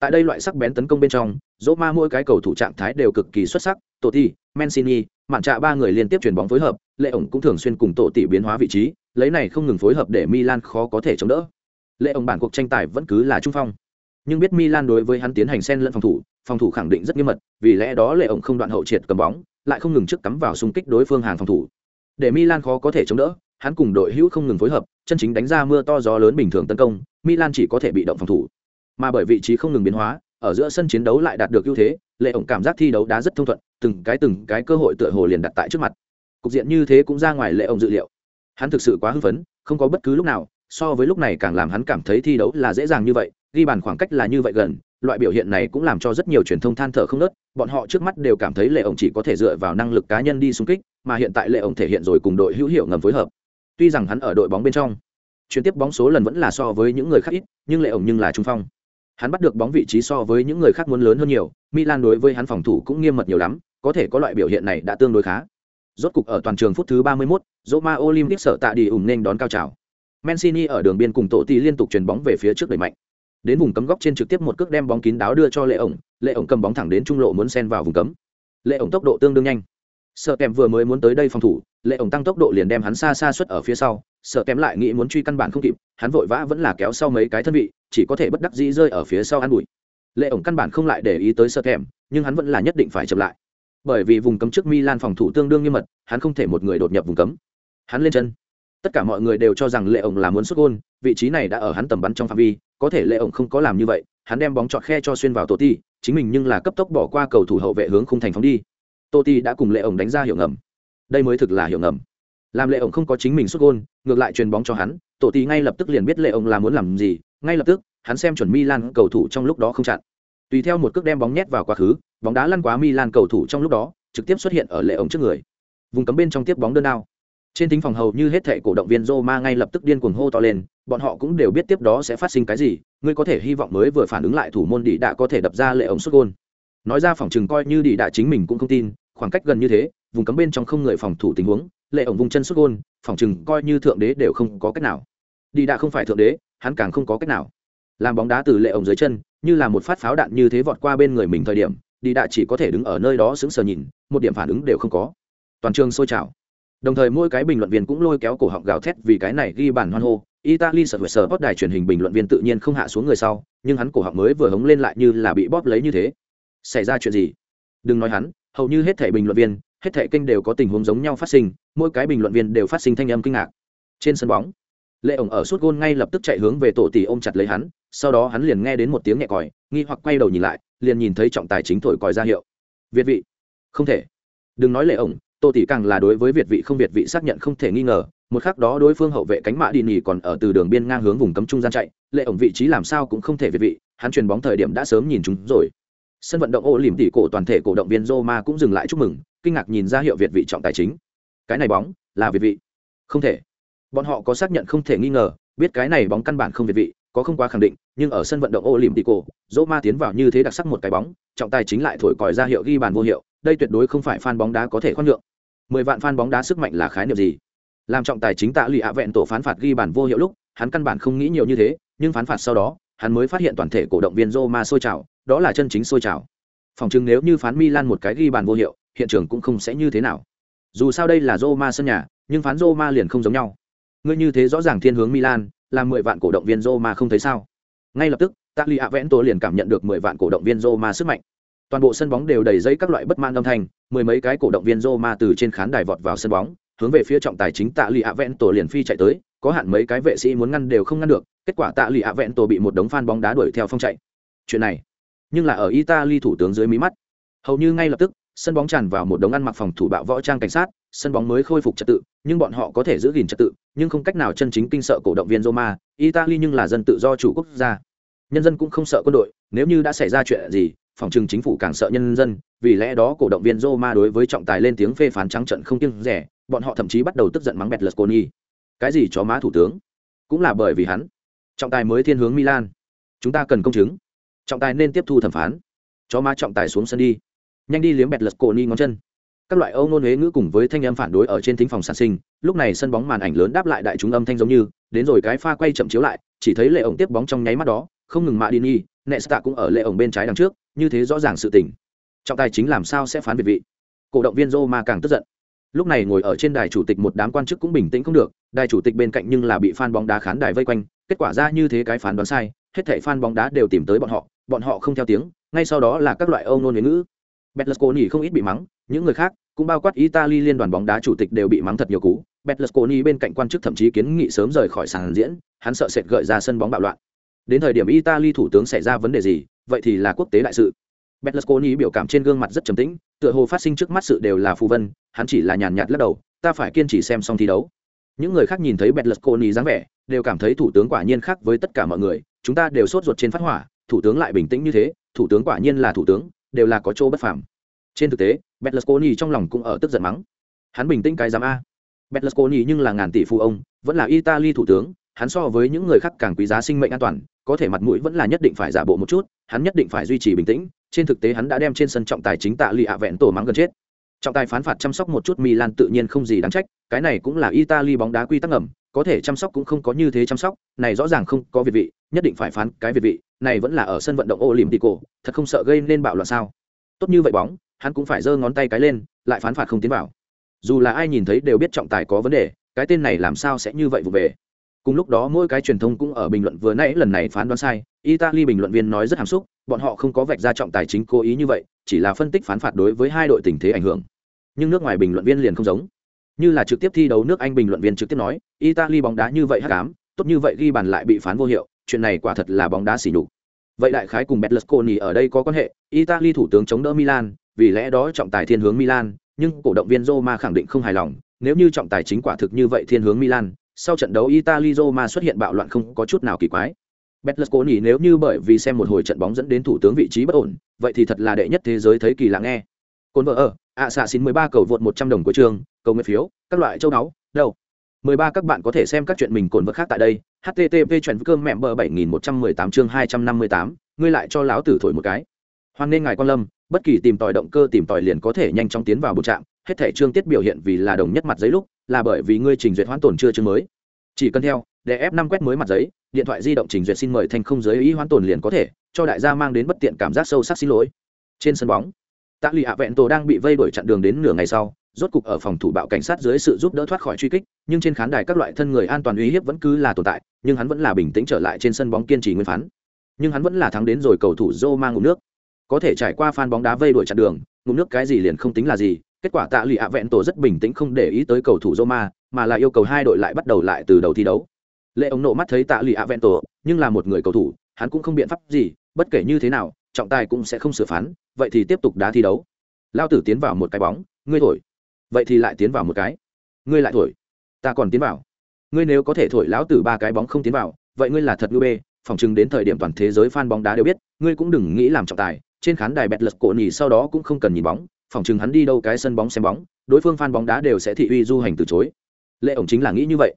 Tại đây loại sắc bén tấn công bên trong, Roma mỗi cái cầu thủ trạng thái đều cực kỳ xuất sắc, Tổ Totti, Mancini, mạn trạ ba người liên tiếp chuyển bóng phối hợp, Lệ ổng cũng thường xuyên cùng Tổ tỷ biến hóa vị trí, lấy này không ngừng phối hợp để Milan khó có thể chống đỡ. Lệ ông bản cuộc tranh tài vẫn cứ là trung phong, nhưng biết Milan đối với hắn tiến hành xen lẫn phòng thủ, phòng thủ khẳng định rất nghiêm mật, vì lẽ đó Lệ ông không đoạn hậu triệt cầm bóng, lại không ngừng trước cắm vào xung kích đối phương hàng phòng thủ. Để Milan khó có thể chống đỡ, hắn cùng đội hữu không ngừng phối hợp, chân chính đánh ra mưa to gió lớn bình thường tấn công, Milan chỉ có thể bị động phòng thủ. Mà bởi vị trí không ngừng biến hóa, ở giữa sân chiến đấu lại đạt được ưu thế, Lệ ổng cảm giác thi đấu đá rất thông thuận, từng cái từng cái cơ hội tựa hồ liền đặt tại trước mặt. Cục diện như thế cũng ra ngoài Lệ ổng dự liệu. Hắn thực sự quá hưng phấn, không có bất cứ lúc nào, so với lúc này càng làm hắn cảm thấy thi đấu là dễ dàng như vậy, ghi bàn khoảng cách là như vậy gần, loại biểu hiện này cũng làm cho rất nhiều truyền thông than thở không nớt, bọn họ trước mắt đều cảm thấy Lệ ổng chỉ có thể dựa vào năng lực cá nhân đi xung kích, mà hiện tại Lệ ổng thể hiện rồi cùng đội hữu hiệu ngầm phối hợp. Tuy rằng hắn ở đội bóng bên trong, chuyển tiếp bóng số lần vẫn là so với những người khác ít, nhưng lệ ổng nhưng là trung phong. Hắn bắt được bóng vị trí so với những người khác muốn lớn hơn nhiều, Milan đối với hắn phòng thủ cũng nghiêm mật nhiều lắm, có thể có loại biểu hiện này đã tương đối khá. Rốt cục ở toàn trường phút thứ 31, Roma Olympic sở tạ đi ủng nên đón cao trào. Mancini ở đường biên cùng tổ tỷ liên tục chuyền bóng về phía trước đẩy mạnh. Đến vùng cấm góc trên trực tiếp một cước đem bóng kín đáo đưa cho Lệ ổng, Lệ ổng cầm bóng thẳng đến trung lộ muốn xen vào vùng cấm. Lệ ổng tốc độ tương đương nhanh. Sợ kèm vừa mới muốn tới đây phòng thủ, lệ ổng tăng tốc độ liền đem hắn xa xa xuất ở phía sau sợ kém lại nghĩ muốn truy căn bản không kịp hắn vội vã vẫn là kéo sau mấy cái thân vị chỉ có thể bất đắc dĩ rơi ở phía sau ăn bụi lệ ổng căn bản không lại để ý tới sợ kèm nhưng hắn vẫn là nhất định phải chậm lại bởi vì vùng cấm trước milan phòng thủ tương đương nghiêm mật hắn không thể một người đột nhập vùng cấm. Hắn lên chân. Tất cả mọi người đều cho rằng lệ ổng là muốn xuất gol, vị trí này đã ở hắn tầm bắn trong phạm vi có thể lệ ổng không có làm như vậy hắn đem bóng chọt khe cho xuyên vào Totti, chính mình nhưng là cấp tốc bỏ qua cầu thủ hậu vệ hướng khung thành phóng đi. Totti đã cùng lệ ổng đánh ra hiệu ngầm. Đây mới thực là hiệu ngầm. Làm lệ ổng không có chính mình xuất gol, ngược lại truyền bóng cho hắn Totti ngay lập tức liền biết lệ ổng là muốn làm gì ngay lập tức hắn xem chuẩn milan cầu thủ trong lúc đó không chặn tùy theo một cước đem bóng nhét vào quá khứ bóng đá lăn quá milan cầu thủ trong lúc đó trực tiếp xuất hiện ở lệ ống trước người vùng cấm bên trong tiếp bóng đơn đao trên thính phòng hầu như hết thệ cổ động viên Roma ngay lập tức điên cuồng hô to lên, bọn họ cũng đều biết tiếp đó sẽ phát sinh cái gì, ngươi có thể hy vọng mới vừa phản ứng lại thủ môn Đĩ đã có thể đập ra lệ ống sút gôn. Nói ra phòng trừng coi như Đĩ đã chính mình cũng không tin, khoảng cách gần như thế, vùng cấm bên trong không người phòng thủ tình huống, lệ ổng vùng chân sút gôn, phòng trừng coi như thượng đế đều không có cách nào. Đĩ đã không phải thượng đế, hắn càng không có cách nào. Làm bóng đá từ lệ ổng dưới chân, như là một phát pháo đạn như thế vọt qua bên người mình thời điểm, đi đạ chỉ có thể đứng ở nơi đó sững sờ nhìn, một điểm phản ứng đều không có. Toàn trường sôi trào. Đồng thời mỗi cái bình luận viên cũng lôi kéo cổ họng gào thét vì cái này ghi bản hoan hô. Italy sợ sờ bóp đài truyền hình bình luận viên tự nhiên không hạ xuống người sau nhưng hắn cổ họng mới vừa hống lên lại như là bị bóp lấy như thế. Xảy ra chuyện gì? Đừng nói hắn hầu như hết thể bình luận viên hết thể kênh đều có tình huống giống nhau phát sinh mỗi cái bình luận viên đều phát sinh thanh âm kinh ngạc. Trên sân bóng lệ ổng ở suốt gôn ngay lập tức chạy hướng về tổ tỷ ôm chặt lấy hắn sau đó hắn liền nghe đến một tiếng nhẹ còi, nghi hoặc quay đầu nhìn lại, liền nhìn thấy trọng tài chính thổi còi ra hiệu. Việt vị. Không thể. Đừng nói lệ ổng, tô tỷ càng là đối với việt vị không việt vị xác nhận không thể nghi ngờ, một khắc đó đối phương hậu vệ cánh mạ đi nỉ còn ở từ đường biên ngang hướng vùng cấm trung gian chạy, lệ ổng vị trí làm sao cũng không thể việt vị, hắn truyền bóng thời điểm đã sớm nhìn chúng rồi. Sân vận động ô lìm tỉ cổ toàn thể cổ động viên Roma cũng dừng lại chúc mừng, kinh ngạc nhìn ra hiệu việt vị trọng tài chính. Cái này bóng là việt vị. Không thể. Bọn họ có xác nhận không thể nghi ngờ, biết cái này bóng căn bản không việt vị có không quá khẳng định, nhưng ở sân vận động ô Roma tiến vào như thế đặc sắc một cái bóng, trọng tài chính lại thổi còi ra hiệu ghi bàn vô hiệu, đây tuyệt đối không phải fan bóng đá có thể khoan nhượng. Mười vạn fan bóng đá sức mạnh là khái niệm gì? Làm trọng tài chính tạ lụy ạ vẹn tổ phán phạt ghi bàn vô hiệu lúc, hắn căn bản không nghĩ nhiều như thế, nhưng phán phạt sau đó, hắn mới phát hiện toàn thể cổ động viên Roma sôi trào, đó là chân chính sôi trào. Phòng chứng nếu như phán Milan một cái ghi bàn vô hiệu, hiện trường cũng không sẽ như thế nào. Dù sao đây là Roma sân nhà, nhưng phán Roma liền không giống nhau. Ngươi như thế rõ ràng thiên hướng Milan là mười vạn cổ động viên Roma không thấy sao? Ngay lập tức tạ lụy tổ liền cảm nhận được mười vạn cổ động viên Roma sức mạnh. Toàn bộ sân bóng đều đầy dây các loại bất man âm thanh, mười mấy cái cổ động viên Roma từ trên khán đài vọt vào sân bóng, hướng về phía trọng tài chính tạ lì ạ tổ liền phi chạy tới, có hạn mấy cái vệ sĩ muốn ngăn đều không ngăn được, kết quả tạ lì ạ tổ bị một đống fan bóng đá đuổi theo phong chạy. Chuyện này, nhưng là ở italy thủ tướng dưới mí mắt. Hầu như ngay lập tức sân bóng tràn vào một đống ăn mặc phòng thủ bạo võ trang cảnh sát sân bóng mới khôi phục trật tự nhưng bọn họ có thể giữ gìn trật tự nhưng không cách nào chân chính kinh sợ cổ động viên roma italy nhưng là dân tự do chủ quốc gia nhân dân cũng không sợ quân đội nếu như đã xảy ra chuyện gì phòng trừng chính phủ càng sợ nhân dân, vì lẽ đó cổ động viên Roma đối với trọng tài lên tiếng phê phán trắng trận không kiêng rẻ, bọn họ thậm chí bắt đầu tức giận mắng Berlusconi. Cái gì chó má thủ tướng? Cũng là bởi vì hắn. Trọng tài mới thiên hướng Milan. Chúng ta cần công chứng. Trọng tài nên tiếp thu thẩm phán. Chó má trọng tài xuống sân đi. Nhanh đi liếm bẹt lật cổ ni ngón chân. Các loại âu nôn huế ngữ cùng với thanh âm phản đối ở trên thính phòng sản sinh, lúc này sân bóng màn ảnh lớn đáp lại đại chúng âm thanh giống như, đến rồi cái pha quay chậm chiếu lại, chỉ thấy lệ ổng tiếp bóng trong nháy mắt đó, không ngừng mạ đi nghi, Nesta cũng ở lệ ổng bên trái đằng trước, như thế rõ ràng sự tình. Trọng tài chính làm sao sẽ phán biệt vị? Cổ động viên roma càng tức giận. Lúc này ngồi ở trên đài chủ tịch một đám quan chức cũng bình tĩnh không được đài chủ tịch bên cạnh nhưng là bị fan bóng đá khán đài vây quanh kết quả ra như thế cái phán đoán sai hết thảy fan bóng đá đều tìm tới bọn họ bọn họ không theo tiếng ngay sau đó là các loại âu nôn ngữ. Betlesconi không ít bị mắng những người khác cũng bao quát Italy liên đoàn bóng đá chủ tịch đều bị mắng thật nhiều cú. Betlesconi bên cạnh quan chức thậm chí kiến nghị sớm rời khỏi sàn diễn hắn sợ sệt gợi ra sân bóng bạo loạn. Đến thời điểm Italy thủ tướng xảy ra vấn đề gì vậy thì là quốc tế đại sự. Berlusconi biểu cảm trên gương mặt rất trầm tĩnh, tựa hồ phát sinh trước mắt sự đều là phù vân, hắn chỉ là nhàn nhạt lắc đầu, ta phải kiên trì xem xong thi đấu. Những người khác nhìn thấy Berlusconi dáng vẻ, đều cảm thấy thủ tướng quả nhiên khác với tất cả mọi người, chúng ta đều sốt ruột trên phát hỏa, thủ tướng lại bình tĩnh như thế, thủ tướng quả nhiên là thủ tướng, đều là có chỗ bất phàm. Trên thực tế, Berlusconi trong lòng cũng ở tức giận mắng. Hắn bình tĩnh cái giám a. Berlusconi nhưng là ngàn tỷ phú ông, vẫn là Italy thủ tướng, hắn so với những người khác càng quý giá sinh mệnh an toàn, có thể mặt mũi vẫn là nhất định phải giả bộ một chút hắn nhất định phải duy trì bình tĩnh trên thực tế hắn đã đem trên sân trọng tài chính tạ lì ạ vẹn tổ mắng gần chết trọng tài phán phạt chăm sóc một chút milan tự nhiên không gì đáng trách cái này cũng là italy bóng đá quy tắc ngầm có thể chăm sóc cũng không có như thế chăm sóc này rõ ràng không có việt vị nhất định phải phán cái việt vị này vẫn là ở sân vận động olympico, thật không sợ gây nên bạo loạn sao? Tốt như vậy bóng, hắn cũng phải giơ ngón tay cái lên, lại phán phạt không tiến vào. Dù là ai nhìn thấy đều biết trọng tài có vấn đề, cái tên này làm sao sẽ như vậy vụ về? Cùng lúc đó mỗi cái truyền thông cũng ở bình luận vừa nãy lần này phán đoán sai, italy bình luận viên nói rất hàm xúc, bọn họ không có vạch ra trọng tài chính cố ý như vậy, chỉ là phân tích phán phạt đối với hai đội tình thế ảnh hưởng. Nhưng nước ngoài bình luận viên liền không giống. Như là trực tiếp thi đấu nước anh bình luận viên trực tiếp nói, italy bóng đá như vậy hắc ám, tốt như vậy ghi bàn lại bị phán vô hiệu, chuyện này quả thật là bóng đá xỉ nhục vậy đại khái cùng Berlusconi ở đây có quan hệ, Italy thủ tướng chống đỡ Milan, vì lẽ đó trọng tài thiên hướng Milan, nhưng cổ động viên Roma khẳng định không hài lòng, nếu như trọng tài chính quả thực như vậy thiên hướng Milan, sau trận đấu Italy Roma xuất hiện bạo loạn không có chút nào kỳ quái. Berlusconi nếu như bởi vì xem một hồi trận bóng dẫn đến thủ tướng vị trí bất ổn, vậy thì thật là đệ nhất thế giới thấy kỳ lạ nghe. Cồn vợ ở, ạ xạ xin mười ba cầu vượt một trăm đồng của trường, cầu nguyện phiếu, các loại châu đáo đâu? mười ba các bạn có thể xem các chuyện mình cồn vợ khác tại đây http chuyển cơm mẹm bờ bảy nghìn một trăm mười tám chương hai trăm năm mươi tám, ngươi lại cho lão tử thổi một cái. Hoan nên ngài quan lâm, bất kỳ tìm tòi động cơ tìm tòi liền có thể nhanh chóng tiến vào bộ trạm hết thể chương tiết biểu hiện vì là đồng nhất mặt giấy lúc, là bởi vì ngươi trình duyệt hoãn tổn chưa chương mới. Chỉ cần theo, để ép năm quét mới mặt giấy, điện thoại di động trình duyệt xin mời thành không giới ý hoãn tổn liền có thể, cho đại gia mang đến bất tiện cảm giác sâu sắc xin lỗi. Trên sân bóng, tạ lụy hạ vẹn tổ đang bị vây đuổi chặn đường đến nửa ngày sau rốt cục ở phòng thủ bạo cảnh sát dưới sự giúp đỡ thoát khỏi truy kích, nhưng trên khán đài các loại thân người an toàn uy hiếp vẫn cứ là tồn tại, nhưng hắn vẫn là bình tĩnh trở lại trên sân bóng kiên trì nguyên phán. Nhưng hắn vẫn là thắng đến rồi cầu thủ Roma ngụm nước. Có thể trải qua fan bóng đá vây đuổi chặn đường, ngụm nước cái gì liền không tính là gì, kết quả tạ lụy hạ vẹn tổ rất bình tĩnh không để ý tới cầu thủ Roma mà là yêu cầu hai đội lại bắt đầu lại từ đầu thi đấu. Lệ ông nộ mắt thấy tạ lụy hạ vẹn tổ, nhưng là một người cầu thủ, hắn cũng không biện pháp gì, bất kể như thế nào, trọng tài cũng sẽ không sửa phán, vậy thì tiếp tục đá thi đấu. Lao tử tiến vào một cái bóng, ngươi thổi vậy thì lại tiến vào một cái. Ngươi lại thổi. Ta còn tiến vào. Ngươi nếu có thể thổi lão tử ba cái bóng không tiến vào, vậy ngươi là thật ngư bê phòng chừng đến thời điểm toàn thế giới fan bóng đá đều biết, ngươi cũng đừng nghĩ làm trọng tài. Trên khán đài bẹt lật cổ nhì sau đó cũng không cần nhìn bóng phòng chừng hắn đi đâu cái sân bóng xem bóng, đối phương fan bóng đá đều sẽ thị uy du hành từ chối. Lệ ổng chính là nghĩ như vậy.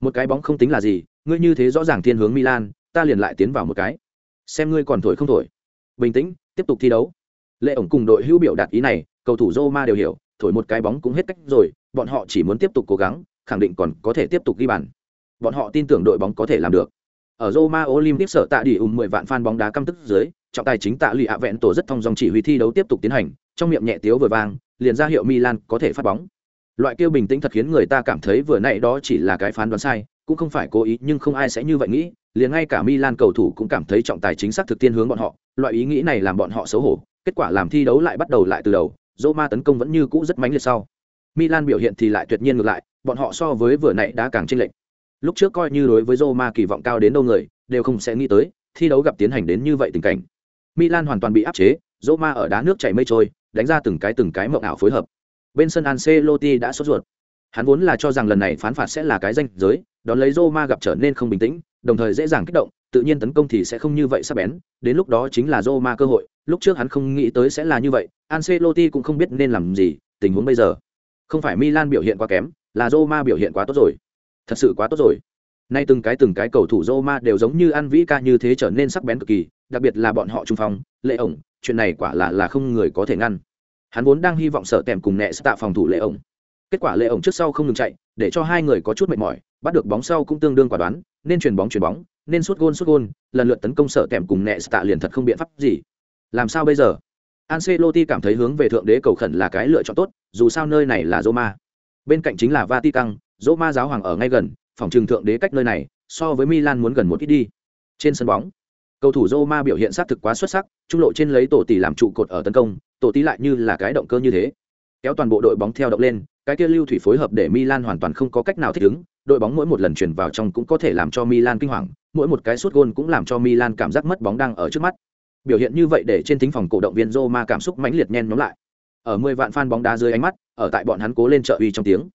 Một cái bóng không tính là gì, ngươi như thế rõ ràng thiên hướng milan, ta liền lại tiến vào một cái. Xem ngươi còn thổi không thổi. Bình tĩnh, tiếp tục thi đấu. Lệ ổng cùng đội hữu biểu đạt ý này, cầu thủ roma đều hiểu thổi một cái bóng cũng hết cách rồi bọn họ chỉ muốn tiếp tục cố gắng khẳng định còn có thể tiếp tục ghi bàn bọn họ tin tưởng đội bóng có thể làm được ở Roma Olympic sở tạ đi ủng 10 vạn fan bóng đá căm tức dưới, trọng tài chính tạ lì ạ vẹn tổ rất thông dòng chỉ huy thi đấu tiếp tục tiến hành, trong miệng nhẹ tiếu vừa vang, liền ra hiệu Milan có thể phát bóng. Loại kêu bình tĩnh thật khiến người ta cảm thấy vừa nãy đó chỉ là cái phán đoán sai, cũng không phải cố ý nhưng không ai sẽ như vậy nghĩ, liền ngay cả Milan cầu thủ cũng cảm thấy trọng tài chính xác thực tiên hướng bọn họ, loại ý nghĩ này làm bọn họ xấu hổ, kết quả làm thi đấu lại bắt đầu lại từ đầu, Roma tấn công vẫn như cũ rất mãnh liệt sau. Milan biểu hiện thì lại tuyệt nhiên ngược lại, bọn họ so với vừa nãy đã càng chênh lệch. Lúc trước coi như đối với Roma kỳ vọng cao đến đâu người, đều không sẽ nghĩ tới, thi đấu gặp tiến hành đến như vậy tình cảnh. Milan hoàn toàn bị áp chế, Roma ở đá nước chảy mây trôi, đánh ra từng cái từng cái mộng ảo phối hợp. Bên sân Ancelotti đã sốt ruột. Hắn vốn là cho rằng lần này phán phạt sẽ là cái danh giới, đón lấy Roma gặp trở nên không bình tĩnh, đồng thời dễ dàng kích động, tự nhiên tấn công thì sẽ không như vậy sắc bén, đến lúc đó chính là Roma cơ hội, lúc trước hắn không nghĩ tới sẽ là như vậy, Ancelotti cũng không biết nên làm gì, tình huống bây giờ. Không phải Milan biểu hiện quá kém, là Roma biểu hiện quá tốt rồi. Thật sự quá tốt rồi. Nay từng cái từng cái cầu thủ Roma đều giống như An Vĩ ca như thế trở nên sắc bén cực kỳ, đặc biệt là bọn họ trung phong, Lệ ổng, chuyện này quả là là không người có thể ngăn. Hắn vốn đang hy vọng sợ tèm cùng nẹ tạo phòng thủ Lệ ổng. Kết quả Lệ ổng trước sau không ngừng chạy, để cho hai người có chút mệt mỏi, bắt được bóng sau cũng tương đương quả đoán, nên chuyển bóng chuyển bóng, nên suốt gôn suốt gôn, lần lượt tấn công sợ kèm cùng nẹ tạ liền thật không biện pháp gì. Làm sao bây giờ? Ancelotti cảm thấy hướng về thượng đế cầu khẩn là cái lựa chọn tốt, dù sao nơi này là Roma. Bên cạnh chính là Vatican, Roma giáo hoàng ở ngay gần, phòng trường thượng đế cách nơi này, so với Milan muốn gần một ít đi. Trên sân bóng, cầu thủ Roma biểu hiện sát thực quá xuất sắc, trung lộ trên lấy tổ tỷ làm trụ cột ở tấn công, tổ tỷ lại như là cái động cơ như thế, kéo toàn bộ đội bóng theo động lên, cái kia lưu thủy phối hợp để Milan hoàn toàn không có cách nào thích ứng, đội bóng mỗi một lần chuyển vào trong cũng có thể làm cho Milan kinh hoàng, mỗi một cái sút gôn cũng làm cho Milan cảm giác mất bóng đang ở trước mắt. Biểu hiện như vậy để trên thính phòng cổ động viên Roma cảm xúc mãnh liệt nhen nhóm lại. Ở 10 vạn fan bóng đá dưới ánh mắt, ở tại bọn hắn cố lên trợ uy trong tiếng.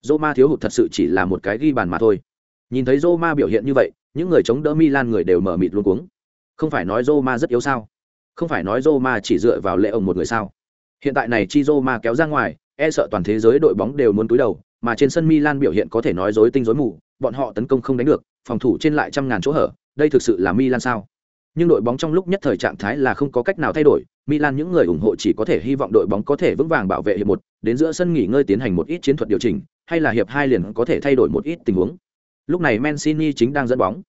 Roma thiếu hụt thật sự chỉ là một cái ghi bàn mà thôi. Nhìn thấy Roma biểu hiện như vậy, những người chống đỡ Milan người đều mở mịt luống cuống. Không phải nói Roma rất yếu sao? Không phải nói Roma chỉ dựa vào lệ ông một người sao? Hiện tại này chi Roma kéo ra ngoài, e sợ toàn thế giới đội bóng đều muốn túi đầu, mà trên sân Milan biểu hiện có thể nói rối tinh rối mù, bọn họ tấn công không đánh được, phòng thủ trên lại trăm ngàn chỗ hở, đây thực sự là Milan sao? Nhưng đội bóng trong lúc nhất thời trạng thái là không có cách nào thay đổi, Milan những người ủng hộ chỉ có thể hy vọng đội bóng có thể vững vàng bảo vệ hiệp một, đến giữa sân nghỉ ngơi tiến hành một ít chiến thuật điều chỉnh, hay là hiệp hai liền có thể thay đổi một ít tình huống. Lúc này Mancini chính đang dẫn bóng.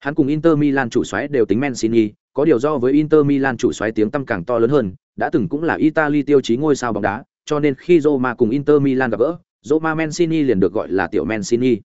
Hắn cùng Inter Milan chủ soái đều tính Mancini, có điều do với Inter Milan chủ soái tiếng tăm càng to lớn hơn, đã từng cũng là Italy tiêu chí ngôi sao bóng đá, cho nên khi Roma cùng Inter Milan gặp gỡ, Roma Mancini liền được gọi là tiểu Mancini.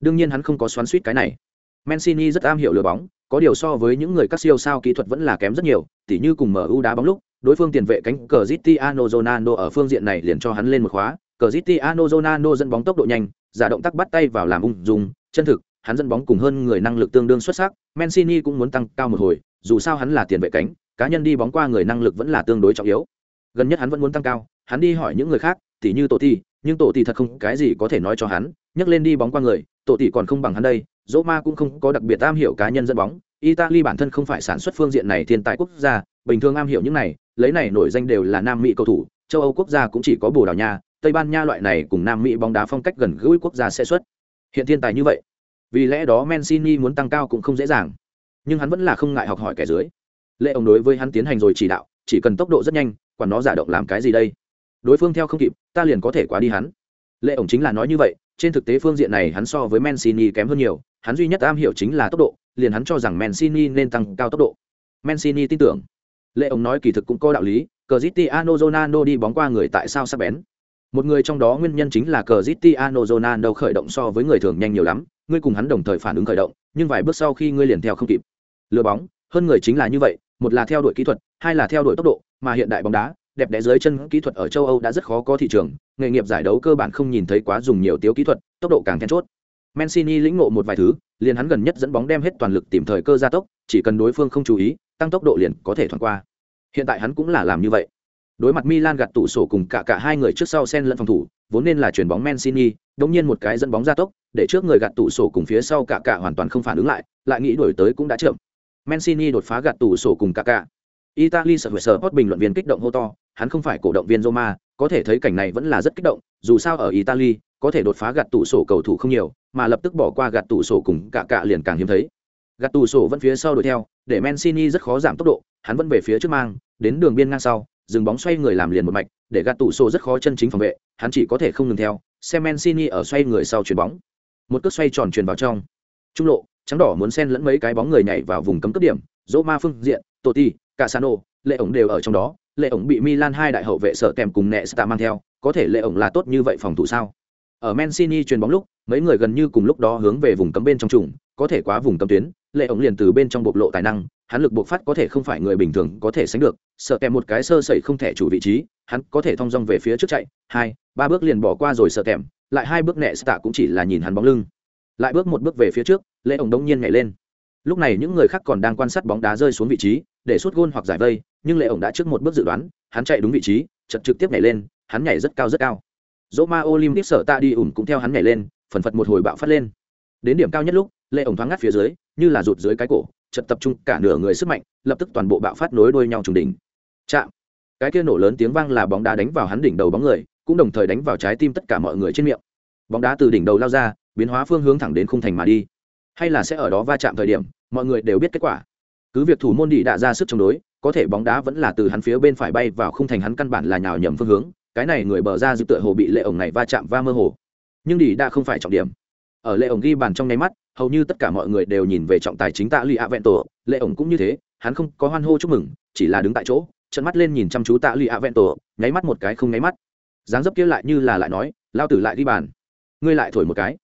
Đương nhiên hắn không có xoắn suýt cái này. Mancini rất am hiểu lừa bóng, có điều so với những người các siêu sao kỹ thuật vẫn là kém rất nhiều, tỉ như cùng MU đá bóng lúc, đối phương tiền vệ cánh Cristiano Ronaldo ở phương diện này liền cho hắn lên một khóa, Cristiano Ronaldo dẫn bóng tốc độ nhanh, giả động tác bắt tay vào làm ung dung, chân thực, hắn dẫn bóng cùng hơn người năng lực tương đương xuất sắc, Mancini cũng muốn tăng cao một hồi, dù sao hắn là tiền vệ cánh cá nhân đi bóng qua người năng lực vẫn là tương đối trọng yếu gần nhất hắn vẫn muốn tăng cao hắn đi hỏi những người khác tỉ như tổ ti nhưng tổ ti thật không cái gì có thể nói cho hắn, nhấc lên đi bóng qua người, tổ ti còn không bằng hắn đây, dỗ ma cũng không có đặc biệt am hiểu cá nhân dẫn bóng. Italy bản thân không phải sản xuất phương diện này thiên tài quốc gia, bình thường am hiểu những này, lấy này nổi danh đều là nam mỹ cầu thủ, châu âu quốc gia cũng chỉ có bồ đào nha, tây ban nha loại này cùng nam mỹ bóng đá phong cách gần gũi quốc gia sẽ xuất hiện thiên tài như vậy. Vì lẽ đó mancini muốn tăng cao cũng không dễ dàng, nhưng hắn vẫn là không ngại học hỏi kẻ dưới. Lệ ông đối với hắn tiến hành rồi chỉ đạo, chỉ cần tốc độ rất nhanh còn nó giả động làm cái gì đây? Đối phương theo không kịp, ta liền có thể quá đi hắn. Lệ ổng chính là nói như vậy, trên thực tế phương diện này hắn so với mancini kém hơn nhiều, hắn duy nhất am hiểu chính là tốc độ, liền hắn cho rằng mancini nên tăng cao tốc độ. Mancini tin tưởng. Lệ ổng nói kỳ thực cũng có đạo lý, Cristiano zonano đi bóng qua người tại sao sắp bén. Một người trong đó nguyên nhân chính là Cristiano zonano khởi động so với người thường nhanh nhiều lắm, ngươi cùng hắn đồng thời phản ứng khởi động, nhưng vài bước sau khi ngươi liền theo không kịp. Lừa bóng, hơn người chính là như vậy, một là theo đuổi kỹ thuật, hai là theo đuổi tốc độ, mà hiện đại bóng đá đẹp đẽ dưới chân kỹ thuật ở châu âu đã rất khó có thị trường, nghề nghiệp giải đấu cơ bản không nhìn thấy quá dùng nhiều tiếu kỹ thuật, tốc độ càng then chốt. Mancini lĩnh ngộ một vài thứ, liền hắn gần nhất dẫn bóng đem hết toàn lực tìm thời cơ gia tốc, chỉ cần đối phương không chú ý, tăng tốc độ liền có thể thoảng qua. Hiện tại hắn cũng là làm như vậy. Đối mặt milan gạt tủ sổ cùng cả cả hai người trước sau xen lẫn phòng thủ, vốn nên là chuyển bóng mancini, đống nhiên một cái dẫn bóng gia tốc, để trước người gạt tủ sổ cùng phía sau cả cả hoàn toàn không phản ứng lại lại nghĩ đổi tới cũng đã chậm. Mancini đột phá gạt tủ sổ cùng cả cả italy sợ huệ sợ hot bình luận viên kích động hô to, hắn không phải cổ động viên roma, có thể thấy cảnh này vẫn là rất kích động, dù sao ở italy, có thể đột phá gạt tủ sổ cầu thủ không nhiều, mà lập tức bỏ qua gạt tủ sổ cùng cả cả liền càng hiếm thấy. Gạt tủ sổ vẫn phía sau đuổi theo, để mancini rất khó giảm tốc độ, hắn vẫn về phía trước mang, đến đường biên ngang sau, dừng bóng xoay người làm liền một mạch, để gạt tủ sổ rất khó chân chính phòng vệ, hắn chỉ có thể không ngừng theo, xem mancini ở xoay người sau chuyền bóng. Một cước xoay tròn truyền vào trong. Trung lộ trắng đỏ muốn xen lẫn mấy cái bóng người nhảy vào vùng cấm cấp điểm dỗ ma phương diện Totti, Casano, lệ ổng đều ở trong đó. Lệ ổng bị milan hai đại hậu vệ sợ kèm cùng nẹ mang theo có thể lệ ổng là tốt như vậy phòng thủ sao? Ở mancini truyền bóng lúc mấy người gần như cùng lúc đó hướng về vùng cấm bên trong trùng có thể quá vùng cấm tuyến lệ ổng liền từ bên trong bộc lộ tài năng hắn lực bộc phát có thể không phải người bình thường có thể sánh được sợ kèm một cái sơ sẩy không thể chủ vị trí hắn có thể thong dong về phía trước chạy hai ba bước liền bỏ qua rồi sợ kèm lại hai bước nẹ tạ cũng chỉ là nhìn hắn bóng lưng lại bước một bước về phía trước lệ ổng đông nhiên nhảy lên. Lúc này những người khác còn đang quan sát bóng đá rơi xuống vị trí, để suốt gôn hoặc giải vây, nhưng lệ ổng đã trước một bước dự đoán, hắn chạy đúng vị trí chật trực tiếp nhảy lên, hắn nhảy rất cao rất cao. Dỗ ma olympic sở ta đi ủn cũng theo hắn nhảy lên, phần phật một hồi bạo phát lên. Đến điểm cao nhất lúc lệ ổng thoáng ngắt phía dưới, như là rụt dưới cái cổ chật tập trung cả nửa người sức mạnh, lập tức toàn bộ bạo phát nối đuôi nhau trùng đỉnh. Chạm. Cái kia nổ lớn tiếng vang là bóng đá đánh vào hắn đỉnh đầu bóng người, cũng đồng thời đánh vào trái tim tất cả mọi người trên miệng. Bóng đá từ đỉnh đầu lao ra biến hóa phương hướng thẳng đến khung thành mà đi. Hay là sẽ ở đó va chạm thời điểm, mọi người đều biết kết quả. Cứ việc thủ môn đi đã ra sức chống đối, có thể bóng đá vẫn là từ hắn phía bên phải bay vào khung thành hắn căn bản là nhào nhầm phương hướng, cái này người bờ ra dự tựa hồ bị lệ ổng này va chạm va mơ hồ. Nhưng đi đã không phải trọng điểm. Ở lệ ổng ghi bàn trong nháy mắt, hầu như tất cả mọi người đều nhìn về trọng tài chính tạ lụy ạ vẹn tổ lệ ổng cũng như thế, hắn không có hoan hô chúc mừng, chỉ là đứng tại chỗ trận mắt lên nhìn chăm chú tạ lụy ạ vẹn tổ nháy mắt một cái không nháy mắt. Dáng dấp kia lại như là lại nói, lao tử lại ghi bàn. Ngươi lại thổi một cái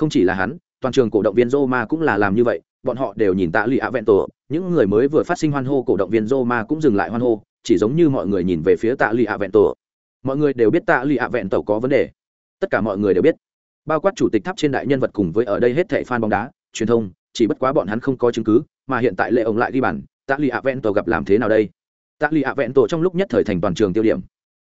không chỉ là hắn, toàn trường cổ động viên Roma cũng là làm như vậy, bọn họ đều nhìn tạ lụy ạ vẹn tổ. Những người mới vừa phát sinh hoan hô cổ động viên Roma cũng dừng lại hoan hô, chỉ giống như mọi người nhìn về phía tạ lụy ạ vẹn tổ. Mọi người đều biết tạ lụy ạ vẹn tổ có vấn đề. Tất cả mọi người đều biết. Bao quát chủ tịch tháp trên đại nhân vật cùng với ở đây hết thảy fan bóng đá, truyền thông, chỉ bất quá bọn hắn không có chứng cứ, mà hiện tại lệ ông lại ghi bàn, tạ lụy ạ vẹn tổ gặp làm thế nào đây? Tạ lụy ạ vẹn tổ trong lúc nhất thời thành toàn trường tiêu điểm.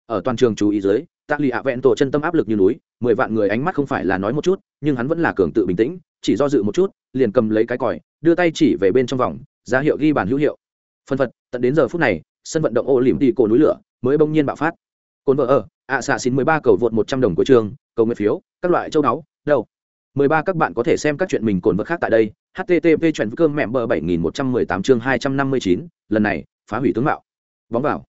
Ở toàn trường chú ý dưới tạ lì ạ vẹn tổ chân tâm áp lực như núi, mười vạn người ánh mắt không phải là nói một chút, nhưng hắn vẫn là cường tự bình tĩnh, chỉ do dự một chút, liền cầm lấy cái còi, đưa tay chỉ về bên trong vòng ra hiệu ghi bàn hữu hiệu. Phân phật, tận đến giờ phút này, sân vận động ô lỉm đi cổ núi lửa mới bỗng nhiên bạo phát. Cồn vợ ở, ạ xạ xin mười ba cầu vượt một trăm đồng của trường, cầu nguyện phiếu, các loại châu náu đâu? Mười ba các bạn có thể xem các chuyện mình cồn vật khác tại đây http chuyện cơm mẹm bờ bảy nghìn một trăm mười tám chương hai trăm năm mươi chín, lần này, phá hủy tướng mạo. Bóng vào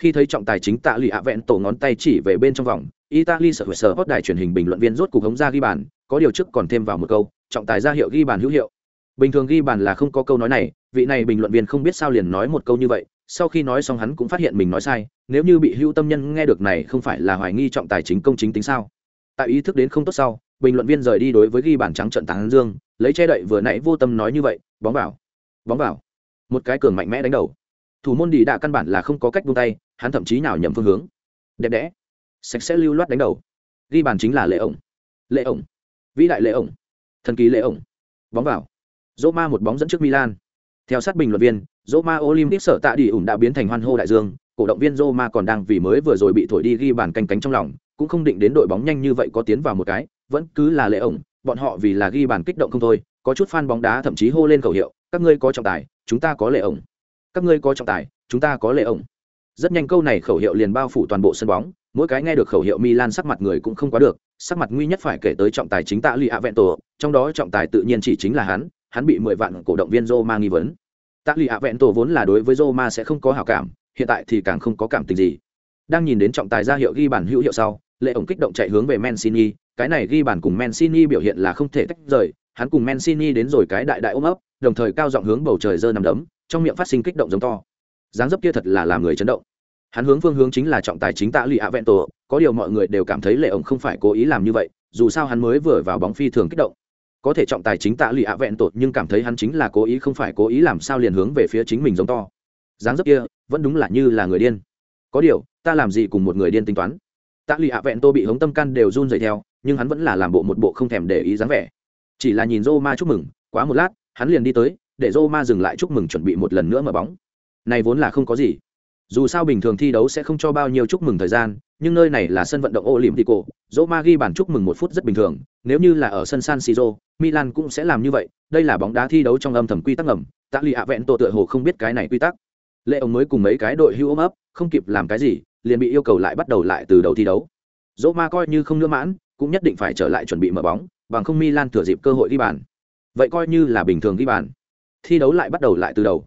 khi thấy trọng tài chính tạ lụy ạ vẹn tổ ngón tay chỉ về bên trong vòng, italy sợ hữu sở hót đài truyền hình bình luận viên rốt cục hống ra ghi bàn, có điều trước còn thêm vào một câu, trọng tài ra hiệu ghi bàn hữu hiệu. Bình thường ghi bàn là không có câu nói này, vị này bình luận viên không biết sao liền nói một câu như vậy, sau khi nói xong hắn cũng phát hiện mình nói sai, nếu như bị hữu tâm nhân nghe được này không phải là hoài nghi trọng tài chính công chính tính sao? Tại ý thức đến không tốt sau, bình luận viên rời đi đối với ghi bàn trắng trận tán dương, lấy che đậy vừa nãy vô tâm nói như vậy, bóng vào bóng vào. Một cái cường mạnh mẽ đánh đầu thủ môn đi đạ căn bản là không có cách buông tay hắn thậm chí nào nhầm phương hướng. Đẹp đẽ. Sạch sẽ lưu loát đánh đầu. Ghi bàn chính là lệ ổng. Lệ ổng. Vĩ đại lệ ổng. Thần kỳ lệ ổng. Bóng vào. Dỗ ma một bóng dẫn trước milan. Theo sát bình luận viên Roma Olympic sở tạ đi ủng đã biến thành hoan hô đại dương, cổ động viên Roma còn đang vì mới vừa rồi bị thổi đi ghi bàn canh cánh trong lòng, cũng không định đến đội bóng nhanh như vậy có tiến vào một cái, vẫn cứ là lệ ổng, bọn họ vì là ghi bàn kích động không thôi, có chút fan bóng đá thậm chí hô lên khẩu hiệu, các ngươi có trọng tài, chúng ta có lệ ổng. Các ngươi có trọng tài, chúng ta có lệ ổng. Rất nhanh câu này khẩu hiệu liền bao phủ toàn bộ sân bóng, mỗi cái nghe được khẩu hiệu Milan sắc mặt người cũng không quá được, sắc mặt nguy nhất phải kể tới trọng tài chính tạ Lì Avento, trong đó trọng tài tự nhiên chỉ chính là hắn, hắn bị mười vạn cổ động viên Roma nghi vấn. Tạ Lì Avento vốn là đối với Roma sẽ không có hảo cảm, hiện tại thì càng không có cảm tình gì. Đang nhìn đến trọng tài ra hiệu ghi bàn hữu hiệu sau, Lệ ổng kích động chạy hướng về Mancini, cái này ghi bàn cùng Mancini biểu hiện là không thể tách rời, hắn cùng Mancini đến rồi cái đại đại ôm ấp, đồng thời cao giọng hướng bầu trời giơ nằm đấm, trong miệng phát sinh kích động giống to. Dáng dấp kia thật là làm người chấn động. Hắn hướng phương hướng chính là trọng tài chính tạ lụy ạ vẹn tổ có điều mọi người đều cảm thấy lệ ổng không phải cố ý làm như vậy, dù sao hắn mới vừa vào bóng phi thường kích động. Có thể trọng tài chính tạ lụy ạ vẹn tổ nhưng cảm thấy hắn chính là cố ý không phải cố ý làm sao liền hướng về phía chính mình giống to. Dáng dấp kia vẫn đúng là như là người điên. Có điều, ta làm gì cùng một người điên tính toán? Tạ lụy ạ vẹn tô bị hống tâm căn đều run dày theo, nhưng hắn vẫn là làm bộ một bộ không thèm để ý dáng vẻ. Chỉ là nhìn rô ma chúc mừng, quá một lát, hắn liền đi tới để Roma dừng lại chúc mừng chuẩn bị một lần nữa mở bóng này vốn là không có gì dù sao bình thường thi đấu sẽ không cho bao nhiêu chúc mừng thời gian nhưng nơi này là sân vận động Olympico, Roma ghi bàn chúc mừng một phút rất bình thường, nếu như là ở sân San Siro, Milan cũng sẽ làm như vậy, đây là bóng đá thi đấu trong âm thầm quy tắc ngầm, Tạ Lì ạ vẹn tổ tựa hồ không biết cái này quy tắc. Lệ ông mới cùng mấy cái đội hưu ôm ấp, không kịp làm cái gì, liền bị yêu cầu lại bắt đầu lại từ đầu thi đấu. Roma coi như không nữa mãn, cũng nhất định phải trở lại chuẩn bị mở bóng, bằng không Milan thừa dịp cơ hội ghi bàn. Vậy coi như là bình thường ghi bàn. Thi đấu lại bắt đầu lại từ đầu.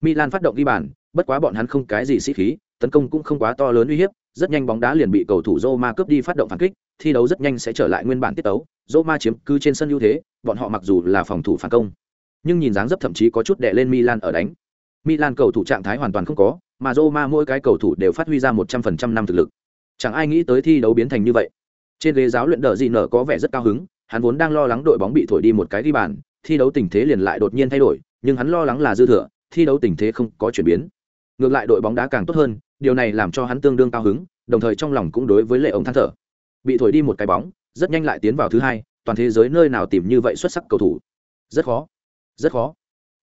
Milan phát động ghi bàn, bất quá bọn hắn không cái gì sĩ khí, tấn công cũng không quá to lớn uy hiếp, rất nhanh bóng đá liền bị cầu thủ Roma cướp đi phát động phản kích, thi đấu rất nhanh sẽ trở lại nguyên bản tiết tấu, Roma chiếm cứ trên sân ưu thế, bọn họ mặc dù là phòng thủ phản công, nhưng nhìn dáng dấp thậm chí có chút đè lên Milan ở đánh. Milan cầu thủ trạng thái hoàn toàn không có, mà Roma mỗi cái cầu thủ đều phát huy ra 100% năm thực lực. Chẳng ai nghĩ tới thi đấu biến thành như vậy. Trên ghế giáo luyện đỡ gì nở có vẻ rất cao hứng, hắn vốn đang lo lắng đội bóng bị thổi đi một cái ghi bàn, thi đấu tình thế liền lại đột nhiên thay đổi, nhưng hắn lo lắng là dư thừa, thi đấu tình thế không có chuyển biến. Ngược lại đội bóng đá càng tốt hơn điều này làm cho hắn tương đương cao hứng đồng thời trong lòng cũng đối với lệ ổng than thở. Bị thổi đi một cái bóng rất nhanh lại tiến vào thứ hai toàn thế giới nơi nào tìm như vậy xuất sắc cầu thủ. Rất khó. Rất khó.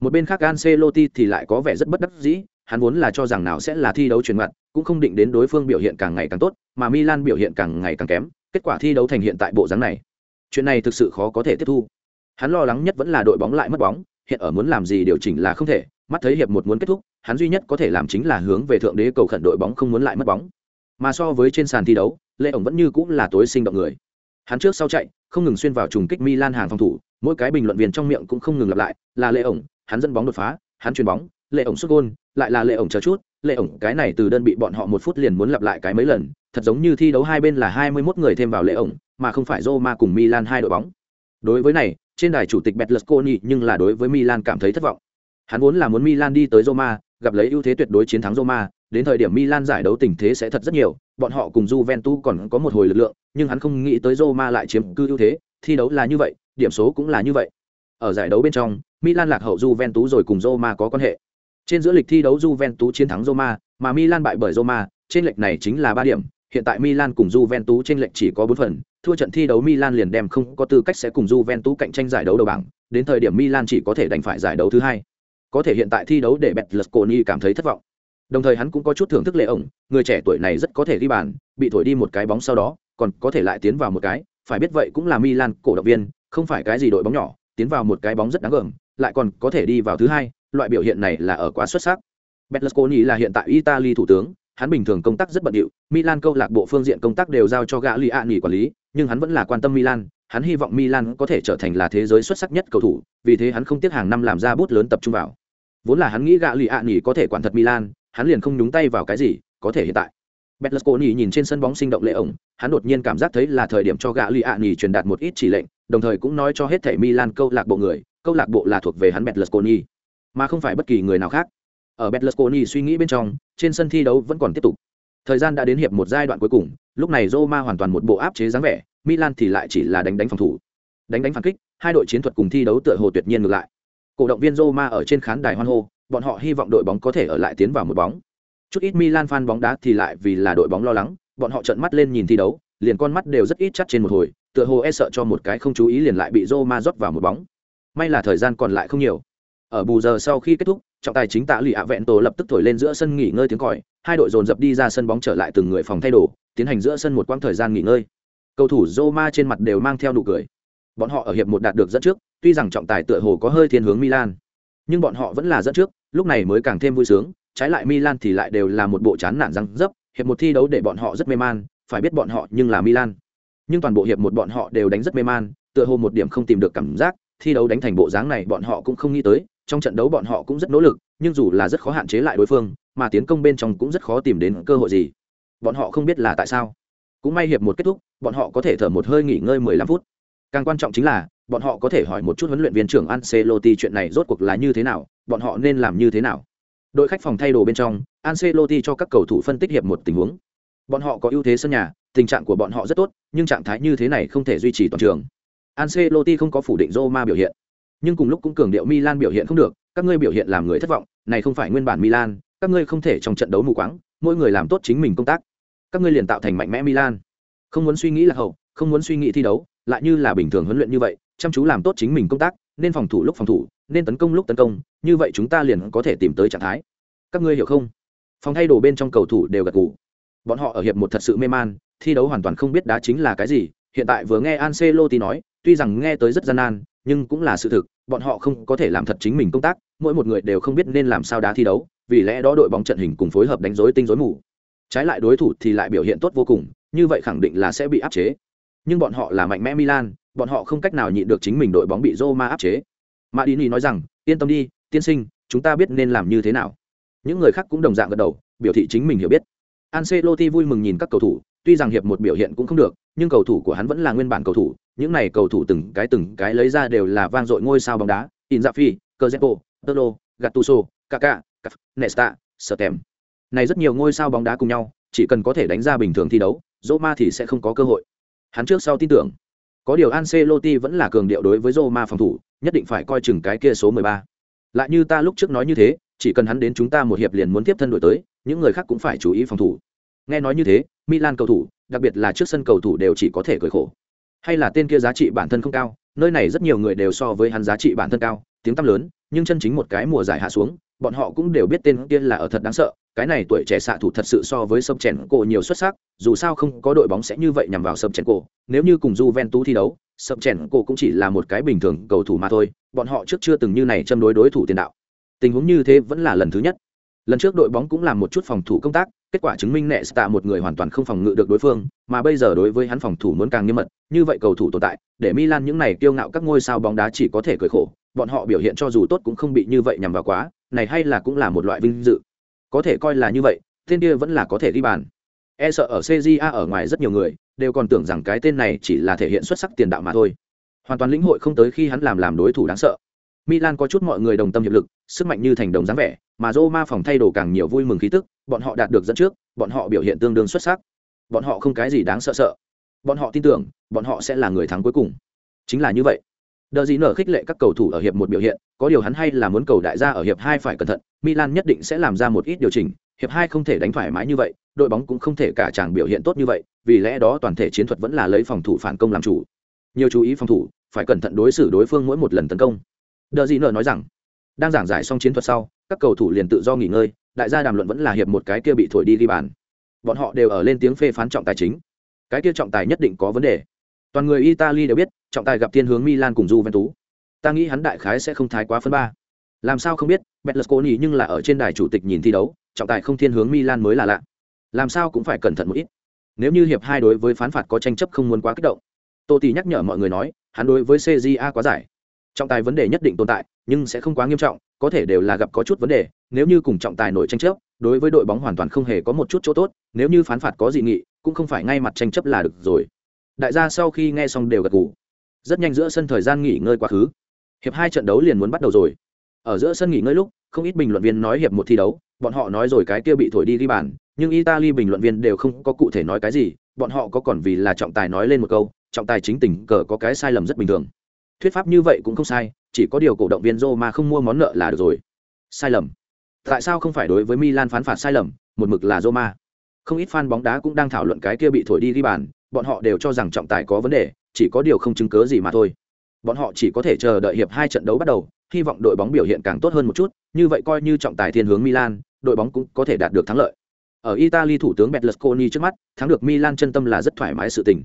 Một bên khác Ancelotti thì lại có vẻ rất bất đắc dĩ hắn vốn là cho rằng nào sẽ là thi đấu chuyển ngoặt cũng không định đến đối phương biểu hiện càng ngày càng tốt mà Milan biểu hiện càng ngày càng kém kết quả thi đấu thành hiện tại bộ dáng này. Chuyện này thực sự khó có thể tiếp thu. Hắn lo lắng nhất vẫn là đội bóng lại mất bóng hiện ở muốn làm gì điều chỉnh là không thể, mắt thấy hiệp một muốn kết thúc, hắn duy nhất có thể làm chính là hướng về thượng đế cầu khẩn đội bóng không muốn lại mất bóng. Mà so với trên sàn thi đấu lệ ổng vẫn như cũng là tối sinh động người. Hắn trước sau chạy, không ngừng xuyên vào trùng kích milan hàng phòng thủ, mỗi cái bình luận viên trong miệng cũng không ngừng lặp lại, là lệ ổng hắn dẫn bóng đột phá, hắn chuyền bóng lệ ổng xuất gôn, lại là lệ ổng chờ chút lệ ổng cái này từ đơn bị bọn họ một phút liền muốn lặp lại cái mấy lần, thật giống như thi đấu hai bên là hai mươi 21 người thêm vào lệ ổng mà không phải Roma cùng Milan hai đội bóng đối với này trên đài chủ tịch Betlesconi nhưng là đối với Milan cảm thấy thất vọng Hắn vốn là muốn Milan đi tới Roma, gặp lấy ưu thế tuyệt đối chiến thắng Roma, đến thời điểm Milan giải đấu tình thế sẽ thật rất nhiều, bọn họ cùng Juventus còn có một hồi lực lượng, nhưng hắn không nghĩ tới Roma lại chiếm cư ưu thế, thi đấu là như vậy, điểm số cũng là như vậy. Ở giải đấu bên trong, Milan lạc hậu Juventus rồi cùng Roma có quan hệ. Trên giữa lịch thi đấu Juventus chiến thắng Roma, mà Milan bại bởi Roma, trên lệch này chính là 3 điểm, hiện tại Milan cùng Juventus trên lệch chỉ có 4 phần, thua trận thi đấu Milan liền đem không có tư cách sẽ cùng Juventus cạnh tranh giải đấu đầu bảng, đến thời điểm Milan chỉ có thể đánh phải giải đấu thứ hai có thể hiện tại thi đấu để Betlesconi cảm thấy thất vọng. Đồng thời hắn cũng có chút thưởng thức lệ ổng, người trẻ tuổi này rất có thể ghi bàn, bị thổi đi một cái bóng sau đó, còn có thể lại tiến vào một cái, phải biết vậy cũng là Milan cổ động viên, không phải cái gì đội bóng nhỏ, tiến vào một cái bóng rất đáng gờm, lại còn có thể đi vào thứ hai, loại biểu hiện này là ở quá xuất sắc. Betlesconi là hiện tại Italy thủ tướng, hắn bình thường công tác rất bận rộn, Milan câu lạc bộ phương diện công tác đều giao cho Gagliani quản lý, nhưng hắn vẫn là quan tâm Milan, hắn hy vọng Milan có thể trở thành là thế giới xuất sắc nhất cầu thủ, vì thế hắn không tiếc hàng năm làm ra bút lớn tập trung vào. Vốn là hắn nghĩ gã lì ạ nghỉ có thể quản thật Milan, hắn liền không nhúng tay vào cái gì, có thể hiện tại. Betlesconi nhìn trên sân bóng sinh động lệ ổng, hắn đột nhiên cảm giác thấy là thời điểm cho gã lì nghỉ truyền đạt một ít chỉ lệnh, đồng thời cũng nói cho hết thảy Milan câu lạc bộ người, câu lạc bộ là thuộc về hắn Betlesconi, mà không phải bất kỳ người nào khác. Ở Betlesconi suy nghĩ bên trong, trên sân thi đấu vẫn còn tiếp tục. Thời gian đã đến hiệp một giai đoạn cuối cùng, lúc này Roma hoàn toàn một bộ áp chế dáng vẻ, Milan thì lại chỉ là đánh đánh phòng thủ. Đánh đánh phản kích, hai đội chiến thuật cùng thi đấu tựa hồ tuyệt nhiên ngược lại. Cổ động viên Roma ở trên khán đài hoan hô, bọn họ hy vọng đội bóng có thể ở lại tiến vào một bóng. Chút ít Milan fan bóng đá thì lại vì là đội bóng lo lắng, bọn họ trợn mắt lên nhìn thi đấu, liền con mắt đều rất ít chắc trên một hồi, tựa hồ e sợ cho một cái không chú ý liền lại bị Roma rót vào một bóng. May là thời gian còn lại không nhiều. Ở bù giờ sau khi kết thúc, trọng tài chính tạ lụy ạ vẹn tổ lập tức thổi lên giữa sân nghỉ ngơi tiếng còi, hai đội dồn dập đi ra sân bóng trở lại từng người phòng thay đồ, tiến hành giữa sân một quãng thời gian nghỉ ngơi. Cầu thủ Roma trên mặt đều mang theo nụ cười. Bọn họ ở hiệp một đạt được dẫn trước, tuy rằng trọng tài tựa hồ có hơi thiên hướng milan, nhưng bọn họ vẫn là dẫn trước, lúc này mới càng thêm vui sướng, trái lại milan thì lại đều là một bộ chán nản răng dấp, hiệp một thi đấu để bọn họ rất mê man, phải biết bọn họ nhưng là milan. Nhưng toàn bộ hiệp một bọn họ đều đánh rất mê man, tựa hồ một điểm không tìm được cảm giác, thi đấu đánh thành bộ dáng này bọn họ cũng không nghĩ tới trong trận đấu bọn họ cũng rất nỗ lực, nhưng dù là rất khó hạn chế lại đối phương, mà tiến công bên trong cũng rất khó tìm đến cơ hội gì. Bọn họ không biết là tại sao. Cũng may hiệp một kết thúc, bọn họ có thể thở một hơi nghỉ ngơi 15 phút. Càng quan trọng chính là, bọn họ có thể hỏi một chút huấn luyện viên trưởng Ancelotti chuyện này rốt cuộc là như thế nào, bọn họ nên làm như thế nào. Đội khách phòng thay đồ bên trong, Ancelotti cho các cầu thủ phân tích hiệp một tình huống. Bọn họ có ưu thế sân nhà, tình trạng của bọn họ rất tốt, nhưng trạng thái như thế này không thể duy trì toàn trường. Ancelotti không có phủ định Roma biểu hiện nhưng cùng lúc cũng cường điệu Milan biểu hiện không được, các ngươi biểu hiện làm người thất vọng, này không phải nguyên bản Milan, các ngươi không thể trong trận đấu mù quáng, mỗi người làm tốt chính mình công tác. Các ngươi liền tạo thành mạnh mẽ Milan. Không muốn suy nghĩ là hậu, không muốn suy nghĩ thi đấu, lại như là bình thường huấn luyện như vậy, chăm chú làm tốt chính mình công tác, nên phòng thủ lúc phòng thủ, nên tấn công lúc tấn công, như vậy chúng ta liền có thể tìm tới trạng thái. Các ngươi hiểu không? Phòng thay đồ bên trong cầu thủ đều gật gù. Bọn họ ở hiệp một thật sự mê man, thi đấu hoàn toàn không biết đá chính là cái gì, hiện tại vừa nghe Ancelotti nói, tuy rằng nghe tới rất gian nan nhưng cũng là sự thực, bọn họ không có thể làm thật chính mình công tác, mỗi một người đều không biết nên làm sao đá thi đấu, vì lẽ đó đội bóng trận hình cùng phối hợp đánh rối tinh rối mù. Trái lại đối thủ thì lại biểu hiện tốt vô cùng, như vậy khẳng định là sẽ bị áp chế. Nhưng bọn họ là mạnh mẽ milan, bọn họ không cách nào nhịn được chính mình đội bóng bị roma áp chế. Madini nói rằng, yên tâm đi, tiên sinh, chúng ta biết nên làm như thế nào. Những người khác cũng đồng dạng gật đầu, biểu thị chính mình hiểu biết. Ancelotti vui mừng nhìn các cầu thủ, tuy rằng hiệp một biểu hiện cũng không được, nhưng cầu thủ của hắn vẫn là nguyên bản cầu thủ những này cầu thủ từng cái từng cái lấy ra đều là vang dội ngôi sao bóng đá Inzaghi, Cazorla, Tolo, Gattuso, Kaká, Nesta, Stem. Này rất nhiều ngôi sao bóng đá cùng nhau, chỉ cần có thể đánh ra bình thường thi đấu, Roma thì sẽ không có cơ hội. Hắn trước sau tin tưởng, có điều Ancelotti vẫn là cường điệu đối với Roma phòng thủ, nhất định phải coi chừng cái kia số 13. Lại như ta lúc trước nói như thế, chỉ cần hắn đến chúng ta một hiệp liền muốn tiếp thân đổi tới, những người khác cũng phải chú ý phòng thủ. Nghe nói như thế, Milan cầu thủ, đặc biệt là trước sân cầu thủ đều chỉ có thể cười khổ. Hay là tên kia giá trị bản thân không cao, nơi này rất nhiều người đều so với hắn giá trị bản thân cao, tiếng tăm lớn, nhưng chân chính một cái mùa giải hạ xuống, bọn họ cũng đều biết tên kia là ở thật đáng sợ, cái này tuổi trẻ xạ thủ thật sự so với sâm chèn cổ nhiều xuất sắc, dù sao không có đội bóng sẽ như vậy nhằm vào sâm chèn cổ, nếu như cùng du ven tú thi đấu, sâm chèn cổ cũng chỉ là một cái bình thường cầu thủ mà thôi, bọn họ trước chưa từng như này châm đối đối thủ tiền đạo. Tình huống như thế vẫn là lần thứ nhất. Lần trước đội bóng cũng làm một chút phòng thủ công tác, kết quả chứng minh Nesta tạ một người hoàn toàn không phòng ngự được đối phương, mà bây giờ đối với hắn phòng thủ muốn càng nghiêm mật, như vậy cầu thủ tồn tại, để Milan những này kiêu ngạo các ngôi sao bóng đá chỉ có thể cười khổ, bọn họ biểu hiện cho dù tốt cũng không bị như vậy nhằm vào quá, này hay là cũng là một loại vinh dự. Có thể coi là như vậy, tên kia vẫn là có thể ghi bàn. E sợ ở CJA ở ngoài rất nhiều người đều còn tưởng rằng cái tên này chỉ là thể hiện xuất sắc tiền đạo mà thôi. Hoàn toàn lĩnh hội không tới khi hắn làm làm đối thủ đáng sợ. Milan có chút mọi người đồng tâm hiệp lực, sức mạnh như thành đồng dáng vẻ, mà Roma phòng thay đồ càng nhiều vui mừng khí tức, bọn họ đạt được dẫn trước, bọn họ biểu hiện tương đương xuất sắc. Bọn họ không cái gì đáng sợ sợ. Bọn họ tin tưởng, bọn họ sẽ là người thắng cuối cùng. Chính là như vậy. Đờ gì nở khích lệ các cầu thủ ở hiệp một biểu hiện, có điều hắn hay là muốn cầu đại gia ở hiệp hai phải cẩn thận, Milan nhất định sẽ làm ra một ít điều chỉnh, hiệp hai không thể đánh thoải mái như vậy, đội bóng cũng không thể cả chàng biểu hiện tốt như vậy, vì lẽ đó toàn thể chiến thuật vẫn là lấy phòng thủ phản công làm chủ. Nhiều chú ý phòng thủ, phải cẩn thận đối xử đối phương mỗi một lần tấn công. Đờ gì nở nói rằng, đang giảng giải xong chiến thuật sau, các cầu thủ liền tự do nghỉ ngơi, đại gia đàm luận vẫn là hiệp một cái kia bị thổi đi đi bàn. Bọn họ đều ở lên tiếng phê phán trọng tài chính. Cái kia trọng tài nhất định có vấn đề. Toàn người Italy đều biết, trọng tài gặp thiên hướng Milan cùng Juventus. Ta nghĩ hắn đại khái sẽ không thái quá phân ba. Làm sao không biết, Berlusconi nhưng là ở trên đài chủ tịch nhìn thi đấu, trọng tài không thiên hướng Milan mới là lạ. Làm sao cũng phải cẩn thận một ít. Nếu như hiệp hai đối với phán phạt có tranh chấp không muốn quá kích động. Tô Tỷ nhắc nhở mọi người nói, hắn đối với CJA quá giải. Trọng tài vấn đề nhất định tồn tại, nhưng sẽ không quá nghiêm trọng, có thể đều là gặp có chút vấn đề, nếu như cùng trọng tài nổi tranh chấp, đối với đội bóng hoàn toàn không hề có một chút chỗ tốt, nếu như phán phạt có dị nghị, cũng không phải ngay mặt tranh chấp là được rồi. Đại gia sau khi nghe xong đều gật gù. Rất nhanh giữa sân thời gian nghỉ ngơi quá khứ. Hiệp hai trận đấu liền muốn bắt đầu rồi. Ở giữa sân nghỉ ngơi lúc, không ít bình luận viên nói hiệp một thi đấu, bọn họ nói rồi cái kia bị thổi đi ghi bàn, nhưng Italy bình luận viên đều không có cụ thể nói cái gì, bọn họ có còn vì là trọng tài nói lên một câu, trọng tài chính tình cờ có cái sai lầm rất bình thường. Thuyết pháp như vậy cũng không sai, chỉ có điều cổ động viên Roma không mua món nợ là được rồi. Sai lầm. Tại sao không phải đối với Milan phán phạt sai lầm, một mực là Roma? Không ít fan bóng đá cũng đang thảo luận cái kia bị thổi đi ghi bàn, bọn họ đều cho rằng trọng tài có vấn đề, chỉ có điều không chứng cớ gì mà thôi. Bọn họ chỉ có thể chờ đợi hiệp hai trận đấu bắt đầu, hy vọng đội bóng biểu hiện càng tốt hơn một chút, như vậy coi như trọng tài thiên hướng Milan, đội bóng cũng có thể đạt được thắng lợi. Ở Italy thủ tướng Berlusconi trước mắt, thắng được Milan chân tâm là rất thoải mái sự tình.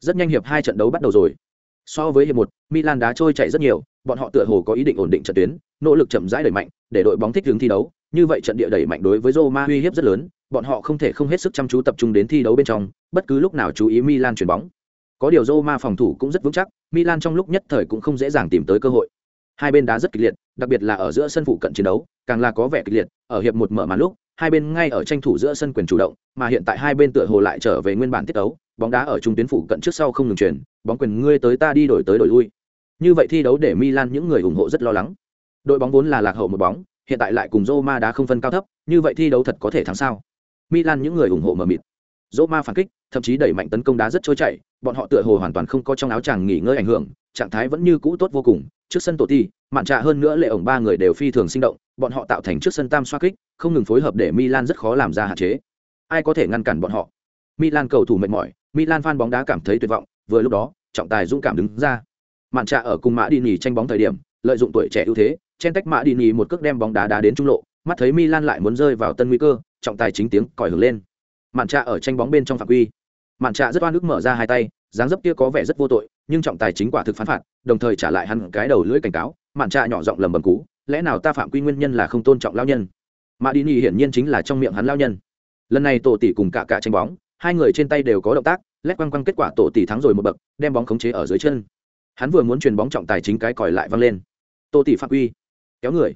Rất nhanh hiệp hai trận đấu bắt đầu rồi. So với hiệp một, Milan đá trôi chạy rất nhiều, bọn họ tựa hồ có ý định ổn định trận tuyến, nỗ lực chậm rãi đẩy mạnh, để đội bóng thích ứng thi đấu, như vậy trận địa đẩy mạnh đối với Roma uy hiếp rất lớn, bọn họ không thể không hết sức chăm chú tập trung đến thi đấu bên trong, bất cứ lúc nào chú ý Milan chuyển bóng. Có điều Roma phòng thủ cũng rất vững chắc, Milan trong lúc nhất thời cũng không dễ dàng tìm tới cơ hội. Hai bên đá rất kịch liệt, đặc biệt là ở giữa sân phụ cận chiến đấu, càng là có vẻ kịch liệt, ở hiệp một mở màn lúc, hai bên ngay ở tranh thủ giữa sân quyền chủ động, mà hiện tại hai bên tựa hồ lại trở về nguyên bản tiết đấu, bóng đá ở trung tuyến phụ cận trước sau không ngừng chuyển, bóng quyền ngươi tới ta đi đổi tới đổi lui. Như vậy thi đấu để Milan những người ủng hộ rất lo lắng. Đội bóng vốn là lạc hậu một bóng, hiện tại lại cùng Roma đá không phân cao thấp, như vậy thi đấu thật có thể thắng sao? Milan những người ủng hộ mở mịt. Roma phản kích, thậm chí đẩy mạnh tấn công đá rất trôi chảy, bọn họ tựa hồ hoàn toàn không có trong áo chàng nghỉ ngơi ảnh hưởng, trạng thái vẫn như cũ tốt vô cùng. Trước sân tổ ti, mạn trạ hơn nữa lệ ổng ba người đều phi thường sinh động, bọn họ tạo thành trước sân tam xoa kích, không ngừng phối hợp để Milan rất khó làm ra hạn chế. Ai có thể ngăn cản bọn họ? Milan cầu thủ mệt mỏi, Milan fan bóng đá cảm thấy tuyệt vọng, vừa lúc đó, trọng tài dũng cảm đứng ra. Mạn trạ ở cùng Mã đi nghỉ tranh bóng thời điểm, lợi dụng tuổi trẻ ưu thế, chen tách Mã đi nghỉ một cước đem bóng đá đá đến trung lộ, mắt thấy Milan lại muốn rơi vào tân nguy cơ, trọng tài chính tiếng còi hưởng lên. Mạn trạ ở tranh bóng bên trong phạm quy. Mạn trạ rất oan ức mở ra hai tay, dáng dấp kia có vẻ rất vô tội, nhưng trọng tài chính quả thực phán phạt, đồng thời trả lại hắn cái đầu lưỡi cảnh cáo, Mạn trạ nhỏ giọng lầm bầm cú, lẽ nào ta phạm quy nguyên nhân là không tôn trọng lão nhân? Mã đi nghỉ hiển nhiên chính là trong miệng hắn lão nhân. Lần này tổ tỷ cùng cả cả tranh bóng, hai người trên tay đều có động tác, lét quăng quăng kết quả tổ tỷ thắng rồi một bậc, đem bóng khống chế ở dưới chân. Hắn vừa muốn truyền bóng trọng tài chính cái còi lại văng lên. Tổ tỷ phạm quy, kéo người.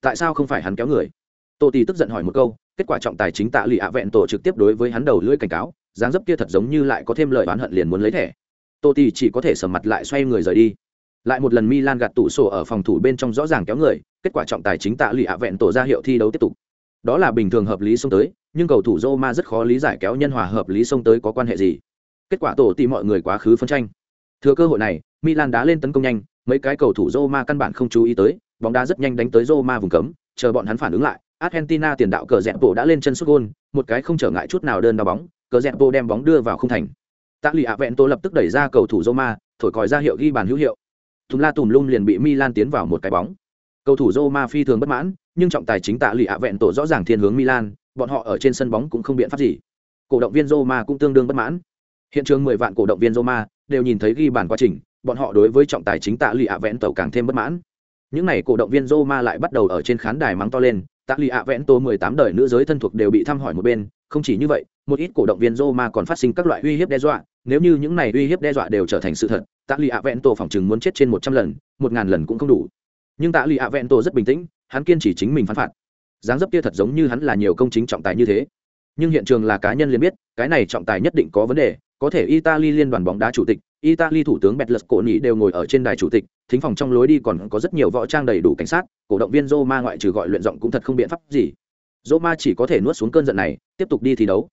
Tại sao không phải hắn kéo người? Tổ tỷ tức giận hỏi một câu, kết quả trọng tài chính tạ lụy ạ vẹn tổ trực tiếp đối với hắn đầu lưỡi cảnh cáo dáng dấp kia thật giống như lại có thêm lời oán hận liền muốn lấy thẻ tô tỷ chỉ có thể sờ mặt lại xoay người rời đi lại một lần milan gạt tủ sổ ở phòng thủ bên trong rõ ràng kéo người kết quả trọng tài chính tạ lụy ạ vẹn tổ ra hiệu thi đấu tiếp tục đó là bình thường hợp lý xông tới nhưng cầu thủ roma rất khó lý giải kéo nhân hòa hợp lý xông tới có quan hệ gì kết quả tổ tỷ mọi người quá khứ phân tranh thừa cơ hội này milan đá lên tấn công nhanh mấy cái cầu thủ roma căn bản không chú ý tới bóng đá rất nhanh đánh tới roma vùng cấm chờ bọn hắn phản ứng lại Argentina tiền đạo cờ dẹp bộ đã lên chân sút gôn, một cái không trở ngại chút nào đơn đá bóng, cờ dẹp bộ đem bóng đưa vào khung thành. Tạ lì ạ vẹn tô lập tức đẩy ra cầu thủ Roma, thổi còi ra hiệu ghi bàn hữu hiệu. Tùm la tùm lum liền bị Milan tiến vào một cái bóng. Cầu thủ Roma phi thường bất mãn, nhưng trọng tài chính tạ lì ạ vẹn tổ rõ ràng thiên hướng Milan, bọn họ ở trên sân bóng cũng không biện pháp gì. Cổ động viên Roma cũng tương đương bất mãn. Hiện trường 10 vạn cổ động viên Roma đều nhìn thấy ghi bàn quá trình, bọn họ đối với trọng tài chính tạ lì ạ vẹn tổ càng thêm bất mãn. Những này cổ động viên Roma lại bắt đầu ở trên khán đài mắng to lên, tạ lì ạ vẹn tổ mười tám đời nữ giới thân thuộc đều bị thăm hỏi một bên không chỉ như vậy một ít cổ động viên roma còn phát sinh các loại uy hiếp đe dọa nếu như những này uy hiếp đe dọa đều trở thành sự thật tạ lì ạ vẹn tổ phỏng chừng muốn chết trên một trăm lần một ngàn lần cũng không đủ nhưng tạ lì ạ Vẹn tổ rất bình tĩnh, hắn kiên trì chính mình phán phạt. Dáng dấp kia thật giống như hắn là nhiều công chính trọng tài như thế. Nhưng hiện trường là cá nhân liền biết, cái này trọng tài nhất định có vấn đề, có thể italy liên đoàn bóng đá chủ tịch, italy thủ tướng betlus cổ nhĩ đều ngồi ở trên đài chủ tịch, thính phòng trong lối đi còn có rất nhiều võ trang đầy đủ cảnh sát, cổ động viên roma ngoại trừ gọi luyện giọng cũng thật không biện pháp gì. Roma chỉ có thể nuốt xuống cơn giận này, tiếp tục đi thi đấu.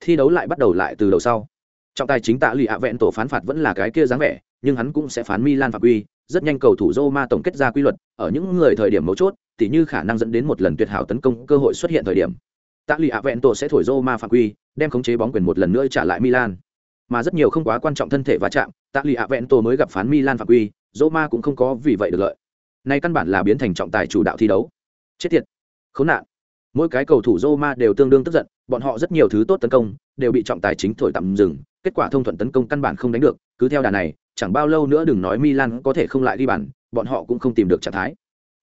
Thi đấu lại bắt đầu lại từ đầu sau. Trọng tài chính tạ lụy ạ vẹn tổ phán phạt vẫn là cái kia dáng vẻ, nhưng hắn cũng sẽ phán milan phạm quy rất nhanh cầu thủ roma tổng kết ra quy luật, ở những người thời điểm mấu chốt, tỉ như khả năng dẫn đến một lần tuyệt hảo tấn công cơ hội xuất hiện thời điểm. Tạ lụy ạ vẹn sẽ thổi roma phạm quy, đem khống chế bóng quyền một lần nữa trả lại milan. Mà rất nhiều không quá quan trọng thân thể va chạm tạ lụy ạ vẹn mới gặp phán milan phạm quy, roma cũng không có vì vậy được lợi. Nay căn bản là biến thành trọng tài chủ đạo thi đấu. Chết tiệt. Khốn nạn. Mỗi cái cầu thủ roma đều tương đương tức giận, bọn họ rất nhiều thứ tốt tấn công, đều bị trọng tài chính thổi tạm dừng, kết quả thông thuận tấn công căn bản không đánh được, cứ theo đà này chẳng bao lâu nữa đừng nói milan có thể không lại đi bàn, bọn họ cũng không tìm được trạng thái.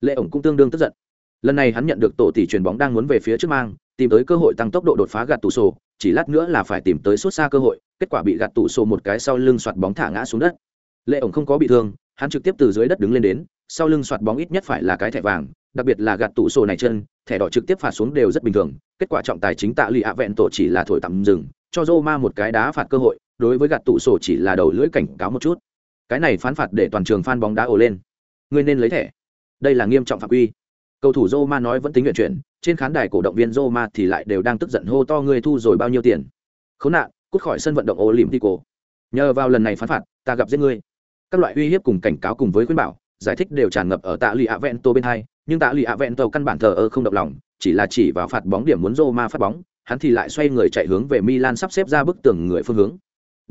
Lệ ổng cũng tương đương tức giận. Lần này hắn nhận được tổ tỷ chuyền bóng đang muốn về phía trước mang, tìm tới cơ hội tăng tốc độ đột phá gạt tủ sổ, chỉ lát nữa là phải tìm tới suốt xa cơ hội, kết quả bị gạt tủ sổ một cái sau lưng xoạt bóng thả ngã xuống đất. Lệ ổng không có bị thương, hắn trực tiếp từ dưới đất đứng lên đến, sau lưng xoạt bóng ít nhất phải là cái thẻ vàng, đặc biệt là gạt tủ sổ này chân, thẻ đỏ trực tiếp phạt xuống đều rất bình thường, kết quả trọng tài chính tạ lì ạ vẹn tổ chỉ là thổi tạm dừng, cho Roma một cái đá phạt cơ hội đối với gạt tủ sổ chỉ là đầu lưỡi cảnh cáo một chút. Cái này phán phạt để toàn trường phan bóng đá ồ lên. Ngươi nên lấy thẻ. Đây là nghiêm trọng phạm quy. Cầu thủ Roma nói vẫn tính nguyện chuyển, trên khán đài cổ động viên Roma thì lại đều đang tức giận hô to ngươi thu rồi bao nhiêu tiền. Khốn nạn, cút khỏi sân vận động Olympico. Nhờ vào lần này phán phạt, ta gặp giết ngươi. Các loại uy hiếp cùng cảnh cáo cùng với khuyên bảo, giải thích đều tràn ngập ở tạ lụy ạ vẹn tô bên hai, nhưng tạ lụy ạ vẹn tô căn bản thờ ơ không động lòng, chỉ là chỉ vào phạt bóng điểm muốn Roma phát bóng, hắn thì lại xoay người chạy hướng về Milan sắp xếp ra bức tường người phương hướng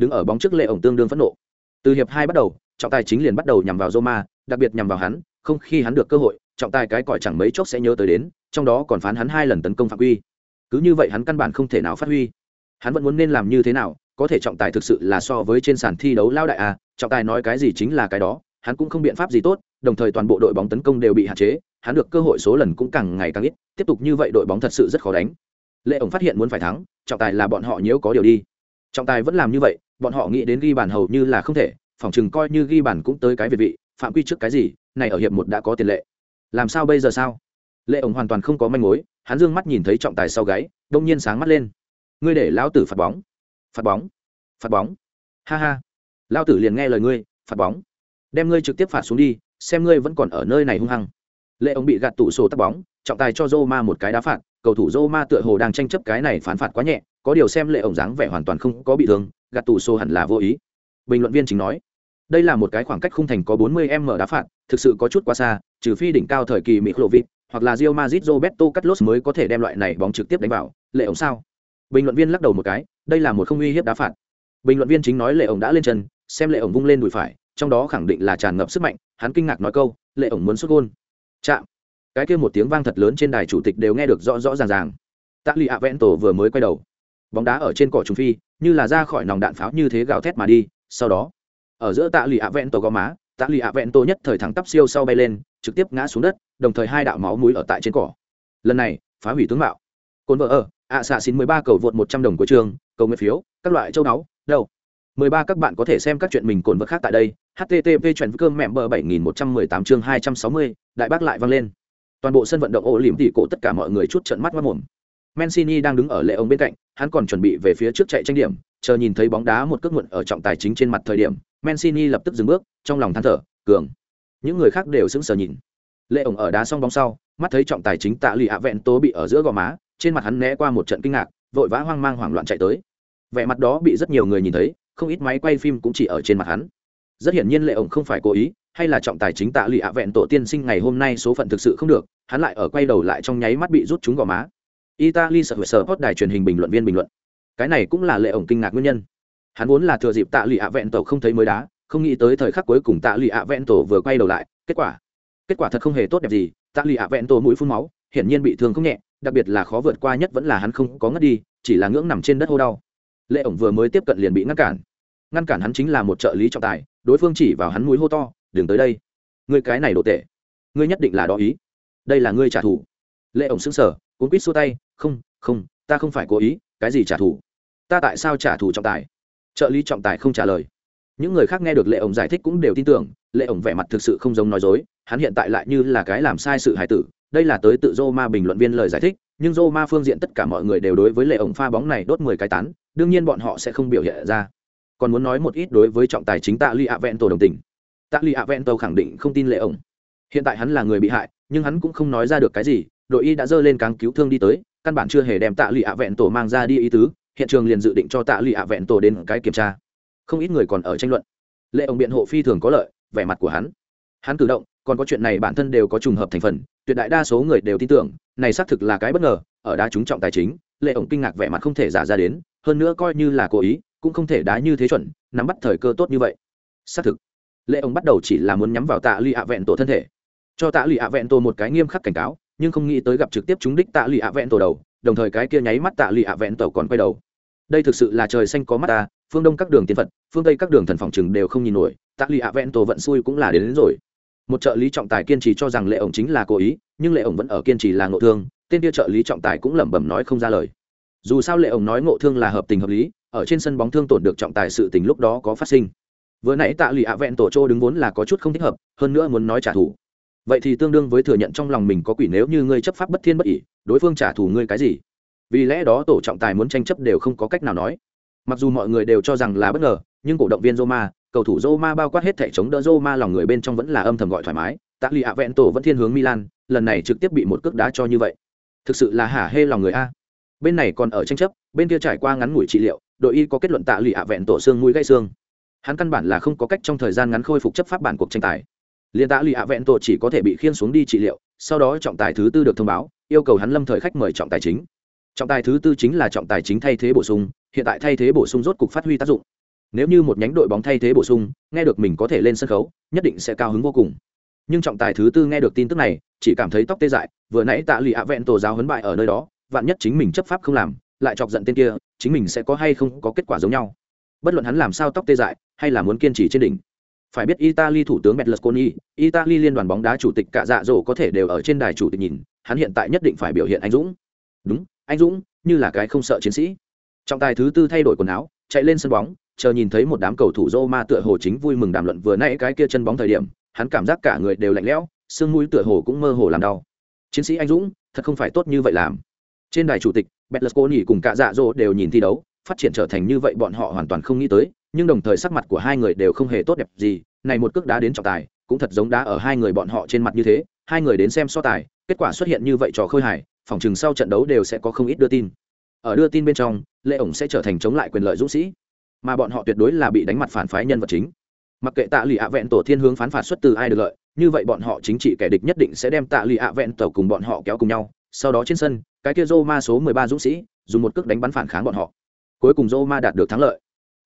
đứng ở bóng trước lệ ổng tương đương phẫn nộ. Từ hiệp hai bắt đầu, trọng tài chính liền bắt đầu nhằm vào Roma, đặc biệt nhằm vào hắn, không khi hắn được cơ hội, trọng tài cái còi chẳng mấy chốc sẽ nhớ tới đến, trong đó còn phán hắn hai lần tấn công phạm quy. Cứ như vậy hắn căn bản không thể nào phát huy. Hắn vẫn muốn nên làm như thế nào, có thể trọng tài thực sự là so với trên sàn thi đấu lao đại à. trọng tài nói cái gì chính là cái đó, hắn cũng không biện pháp gì tốt, đồng thời toàn bộ đội bóng tấn công đều bị hạn chế, hắn được cơ hội số lần cũng càng ngày càng ít, tiếp tục như vậy đội bóng thật sự rất khó đánh. Lệ ổng phát hiện muốn phải thắng, trọng tài là bọn họ nhiễu có điều đi. Trọng tài vẫn làm như vậy bọn họ nghĩ đến ghi bàn hầu như là không thể, phỏng chừng coi như ghi bàn cũng tới cái việt vị, phạm quy trước cái gì, này ở hiệp một đã có tiền lệ. Làm sao bây giờ sao? Lệ ổng hoàn toàn không có manh mối, hắn dương mắt nhìn thấy trọng tài sau gáy, đông nhiên sáng mắt lên. Ngươi để lão tử phạt bóng. Phạt bóng. Phạt bóng. Ha ha. Lão tử liền nghe lời ngươi, phạt bóng. Đem ngươi trực tiếp phạt xuống đi, xem ngươi vẫn còn ở nơi này hung hăng. Lệ ổng bị gạt tủ sổ tắt bóng, trọng tài cho Roma một cái đá phạt, cầu thủ Roma tựa hồ đang tranh chấp cái này phán phạt quá nhẹ có điều xem lệ ổng dáng vẻ hoàn toàn không có bị thương, gạt tủ xô hẳn là vô ý. Bình luận viên chính nói, đây là một cái khoảng cách khung thành có 40 m đá phạt, thực sự có chút quá xa, trừ phi đỉnh cao thời kỳ mỹ khổ vịt hoặc là Real Madrid Roberto Carlos mới có thể đem loại này bóng trực tiếp đánh vào. Lệ ổng sao? Bình luận viên lắc đầu một cái, đây là một không uy hiếp đá phạt. Bình luận viên chính nói lệ ổng đã lên chân, xem lệ ổng vung lên đùi phải, trong đó khẳng định là tràn ngập sức mạnh, hắn kinh ngạc nói câu, lệ ổng muốn xuất gôn. Chạm. Cái kia một tiếng vang thật lớn trên đài chủ tịch đều nghe được rõ rõ ràng ràng. Tạ lì ạ vẹn tổ vừa mới quay đầu bóng đá ở trên cỏ trùng phi, như là ra khỏi nòng đạn pháo như thế gào thét mà đi, sau đó, ở giữa tạ lì ạ vẹn tổ gò má, tạ lì ạ vẹn tổ nhất thời thẳng tắp siêu sau bay lên, trực tiếp ngã xuống đất, đồng thời hai đạo máu mũi ở tại trên cỏ. Lần này, phá hủy tướng mạo. Cồn vợ ở, ạ xạ xin mười ba cầu vượt một trăm đồng của trường, cầu nguyện phiếu, các loại châu náu đâu. Mười ba các bạn có thể xem các chuyện mình cồn vợ khác tại đây http chuyện cơm mẹm bờ bảy nghìn một trăm mười tám chương hai trăm sáu mươi, đại bác lại vang lên. Toàn bộ sân vận động ô liềm tỉ cổ tất cả mọi người chút trận mắt mất mồm Mancini đang đứng ở lệ ông bên cạnh, hắn còn chuẩn bị về phía trước chạy tranh điểm, chờ nhìn thấy bóng đá một cước muộn ở trọng tài chính trên mặt thời điểm, Mancini lập tức dừng bước, trong lòng than thở, cường. Những người khác đều sững sờ nhìn. Lệ ổng ở đá xong bóng sau, mắt thấy trọng tài chính Tạ Lì ạ vẹn tố bị ở giữa gò má, trên mặt hắn né qua một trận kinh ngạc, vội vã hoang mang hoảng loạn chạy tới. Vẻ mặt đó bị rất nhiều người nhìn thấy, không ít máy quay phim cũng chỉ ở trên mặt hắn. Rất hiển nhiên Lệ ổng không phải cố ý, hay là trọng tài chính Tạ Lì ạ vẹn tố tiên sinh ngày hôm nay số phận thực sự không được, hắn lại ở quay đầu lại trong nháy mắt bị rút trúng gò má. Italy sở sở post đài truyền hình bình luận viên bình luận. Cái này cũng là Lệ ổng kinh ngạc nguyên nhân. Hắn vốn là thừa dịp Tạ Lì ạ vẹn tổ không thấy mới đá, không nghĩ tới thời khắc cuối cùng Tạ Lì ạ vẹn tổ vừa quay đầu lại, kết quả. Kết quả thật không hề tốt đẹp gì tạ lì ạ vẹn tổ mũi phun máu hiển nhiên bị thương không nhẹ đặc biệt là khó vượt qua nhất vẫn là hắn không có ngất đi chỉ là ngưỡng nằm trên đất hô đau. Lệ ổng vừa mới tiếp cận liền bị ngăn cản. Ngăn cản hắn chính là một trợ lý trọng tài đối phương chỉ vào hắn mũi hô to đừng tới đây. Ngươi cái này đồ tệ. Ngươi nhất định là đó ý. Đây là ngươi trả thù. Lệ ổng xứng sở cuốn quýt xua tay không không, ta không phải cố ý, cái gì trả thù? Ta tại sao trả thù trọng tài? Trợ lý trọng tài không trả lời. Những người khác nghe được lệ ổng giải thích cũng đều tin tưởng, lệ ổng vẻ mặt thực sự không giống nói dối, hắn hiện tại lại như là cái làm sai sự hài tử, đây là tới tự Roma bình luận viên lời giải thích, nhưng Roma phương diện tất cả mọi người đều đối với lệ ổng pha bóng này đốt mười cái tán, đương nhiên bọn họ sẽ không biểu hiện ra. Còn muốn nói một ít đối với trọng tài chính tạ li tổ đồng tình. Tạ li tổ khẳng định không tin lệ ổng. Hiện tại hắn là người bị hại, nhưng hắn cũng không nói ra được cái gì, đội y đã dơ lên cáng cứu thương đi tới căn bản chưa hề đem tạ lụy ạ vẹn tổ mang ra đi ý tứ, hiện trường liền dự định cho tạ lụy ạ vẹn tổ đến cái kiểm tra. Không ít người còn ở tranh luận. Lệ ông biện hộ phi thường có lợi, vẻ mặt của hắn. Hắn cử động, còn có chuyện này bản thân đều có trùng hợp thành phần, tuyệt đại đa số người đều tin tưởng, này xác thực là cái bất ngờ, ở đá trúng trọng tài chính, lệ ổng kinh ngạc vẻ mặt không thể giả ra đến, hơn nữa coi như là cố ý, cũng không thể đá như thế chuẩn, nắm bắt thời cơ tốt như vậy. Xác thực, lệ ổng bắt đầu chỉ là muốn nhắm vào tạ lụy ạ vẹn tổ thân thể. Cho tạ lụy ạ vẹn tổ một cái nghiêm khắc cảnh cáo nhưng không nghĩ tới gặp trực tiếp chúng đích tạ lì ạ vẹn tổ đầu đồng thời cái kia nháy mắt tạ lì ạ vẹn tổ còn quay đầu. Đây thực sự là trời xanh có mắt ta phương đông các đường tiên phật phương tây các đường thần phòng chừng đều không nhìn nổi tạ lì ạ vẹn tổ vận xui cũng là đến, đến rồi. Một trợ lý trọng tài kiên trì cho rằng lệ ổng chính là cố ý nhưng lệ ổng vẫn ở kiên trì là ngộ thương tên kia trợ lý trọng tài cũng lẩm bẩm nói không ra lời. Dù sao lệ ổng nói ngộ thương là hợp tình hợp lý ở trên sân bóng thương tổn được trọng tài sự tình lúc đó có phát sinh. Vừa nãy tạ lì ạ vẹn tổ châu đứng vốn là có chút không thích hợp hơn nữa muốn nói trả thù vậy thì tương đương với thừa nhận trong lòng mình có quỷ nếu như ngươi chấp pháp bất thiên bất ỷ, đối phương trả thù ngươi cái gì? Vì lẽ đó tổ trọng tài muốn tranh chấp đều không có cách nào nói. Mặc dù mọi người đều cho rằng là bất ngờ, nhưng cổ động viên roma, cầu thủ roma bao quát hết thể chống đỡ roma lòng người bên trong vẫn là âm thầm gọi thoải mái. Tạ lì ạ vẹn tổ vẫn thiên hướng milan, lần này trực tiếp bị một cước đá cho như vậy. Thực sự là hả hê lòng người a. Bên này còn ở tranh chấp, bên kia trải qua ngắn ngủi trị liệu, đội y có kết luận tạ lì ạ vẹn tổ xương mũi gãy xương. Hắn căn bản là không có cách trong thời gian ngắn khôi phục chấp pháp bản cuộc tranh tài liên tạ lì ạ vẹn tổ chỉ có thể bị khiên xuống đi trị liệu, sau đó trọng tài thứ tư được thông báo, yêu cầu hắn lâm thời khách mời trọng tài chính. Trọng tài thứ tư chính là trọng tài chính thay thế bổ sung, hiện tại thay thế bổ sung rốt cục phát huy tác dụng. Nếu như một nhánh đội bóng thay thế bổ sung, nghe được mình có thể lên sân khấu, nhất định sẽ cao hứng vô cùng. Nhưng trọng tài thứ tư nghe được tin tức này, chỉ cảm thấy tóc tê dại, vừa nãy tạ lì ạ vẹn tổ giáo huấn bại ở nơi đó, vạn nhất chính mình chấp pháp không làm, lại chọc giận tên kia, chính mình sẽ có hay không có kết quả giống nhau. Bất luận hắn làm sao tóc tê dại, hay là muốn kiên trì trên đỉnh phải biết italy thủ tướng berlusconi, italy liên đoàn bóng đá chủ tịch cả dạ dỗ có thể đều ở trên đài chủ tịch nhìn, hắn hiện tại nhất định phải biểu hiện anh dũng. Đúng, anh dũng, như là cái không sợ chiến sĩ. Trọng tài thứ tư thay đổi quần áo, chạy lên sân bóng, chờ nhìn thấy một đám cầu thủ Roma tựa hồ chính vui mừng đàm luận vừa nãy cái kia chân bóng thời điểm, hắn cảm giác cả người đều lạnh lẽo sương mũi tựa hồ cũng mơ hồ làm đau. Chiến sĩ anh dũng, thật không phải tốt như vậy làm. Trên đài chủ tịch, Berlusconi cùng cả dạ dỗ đều nhìn thi đấu, phát triển trở thành như vậy bọn họ hoàn toàn không nghĩ tới nhưng đồng thời sắc mặt của hai người đều không hề tốt đẹp gì, này một cước đá đến trọng tài, cũng thật giống đá ở hai người bọn họ trên mặt như thế, hai người đến xem so tài, kết quả xuất hiện như vậy trò khơi hài, phòng chừng sau trận đấu đều sẽ có không ít đưa tin. Ở đưa tin bên trong lệ ổng sẽ trở thành chống lại quyền lợi dũng sĩ, mà bọn họ tuyệt đối là bị đánh mặt phản phái nhân vật chính. Mặc kệ tạ lụy ạ vẹn tổ thiên hướng phán phạt xuất từ ai được lợi, như vậy bọn họ chính trị kẻ địch nhất định sẽ đem tạ lụy ạ vẹn tổ cùng bọn họ kéo cùng nhau, sau đó trên sân, cái kia rô ma số 13 dũng sĩ, dùng một cước đánh bắn phản kháng bọn họ. Cuối cùng rô ma đạt được thắng lợi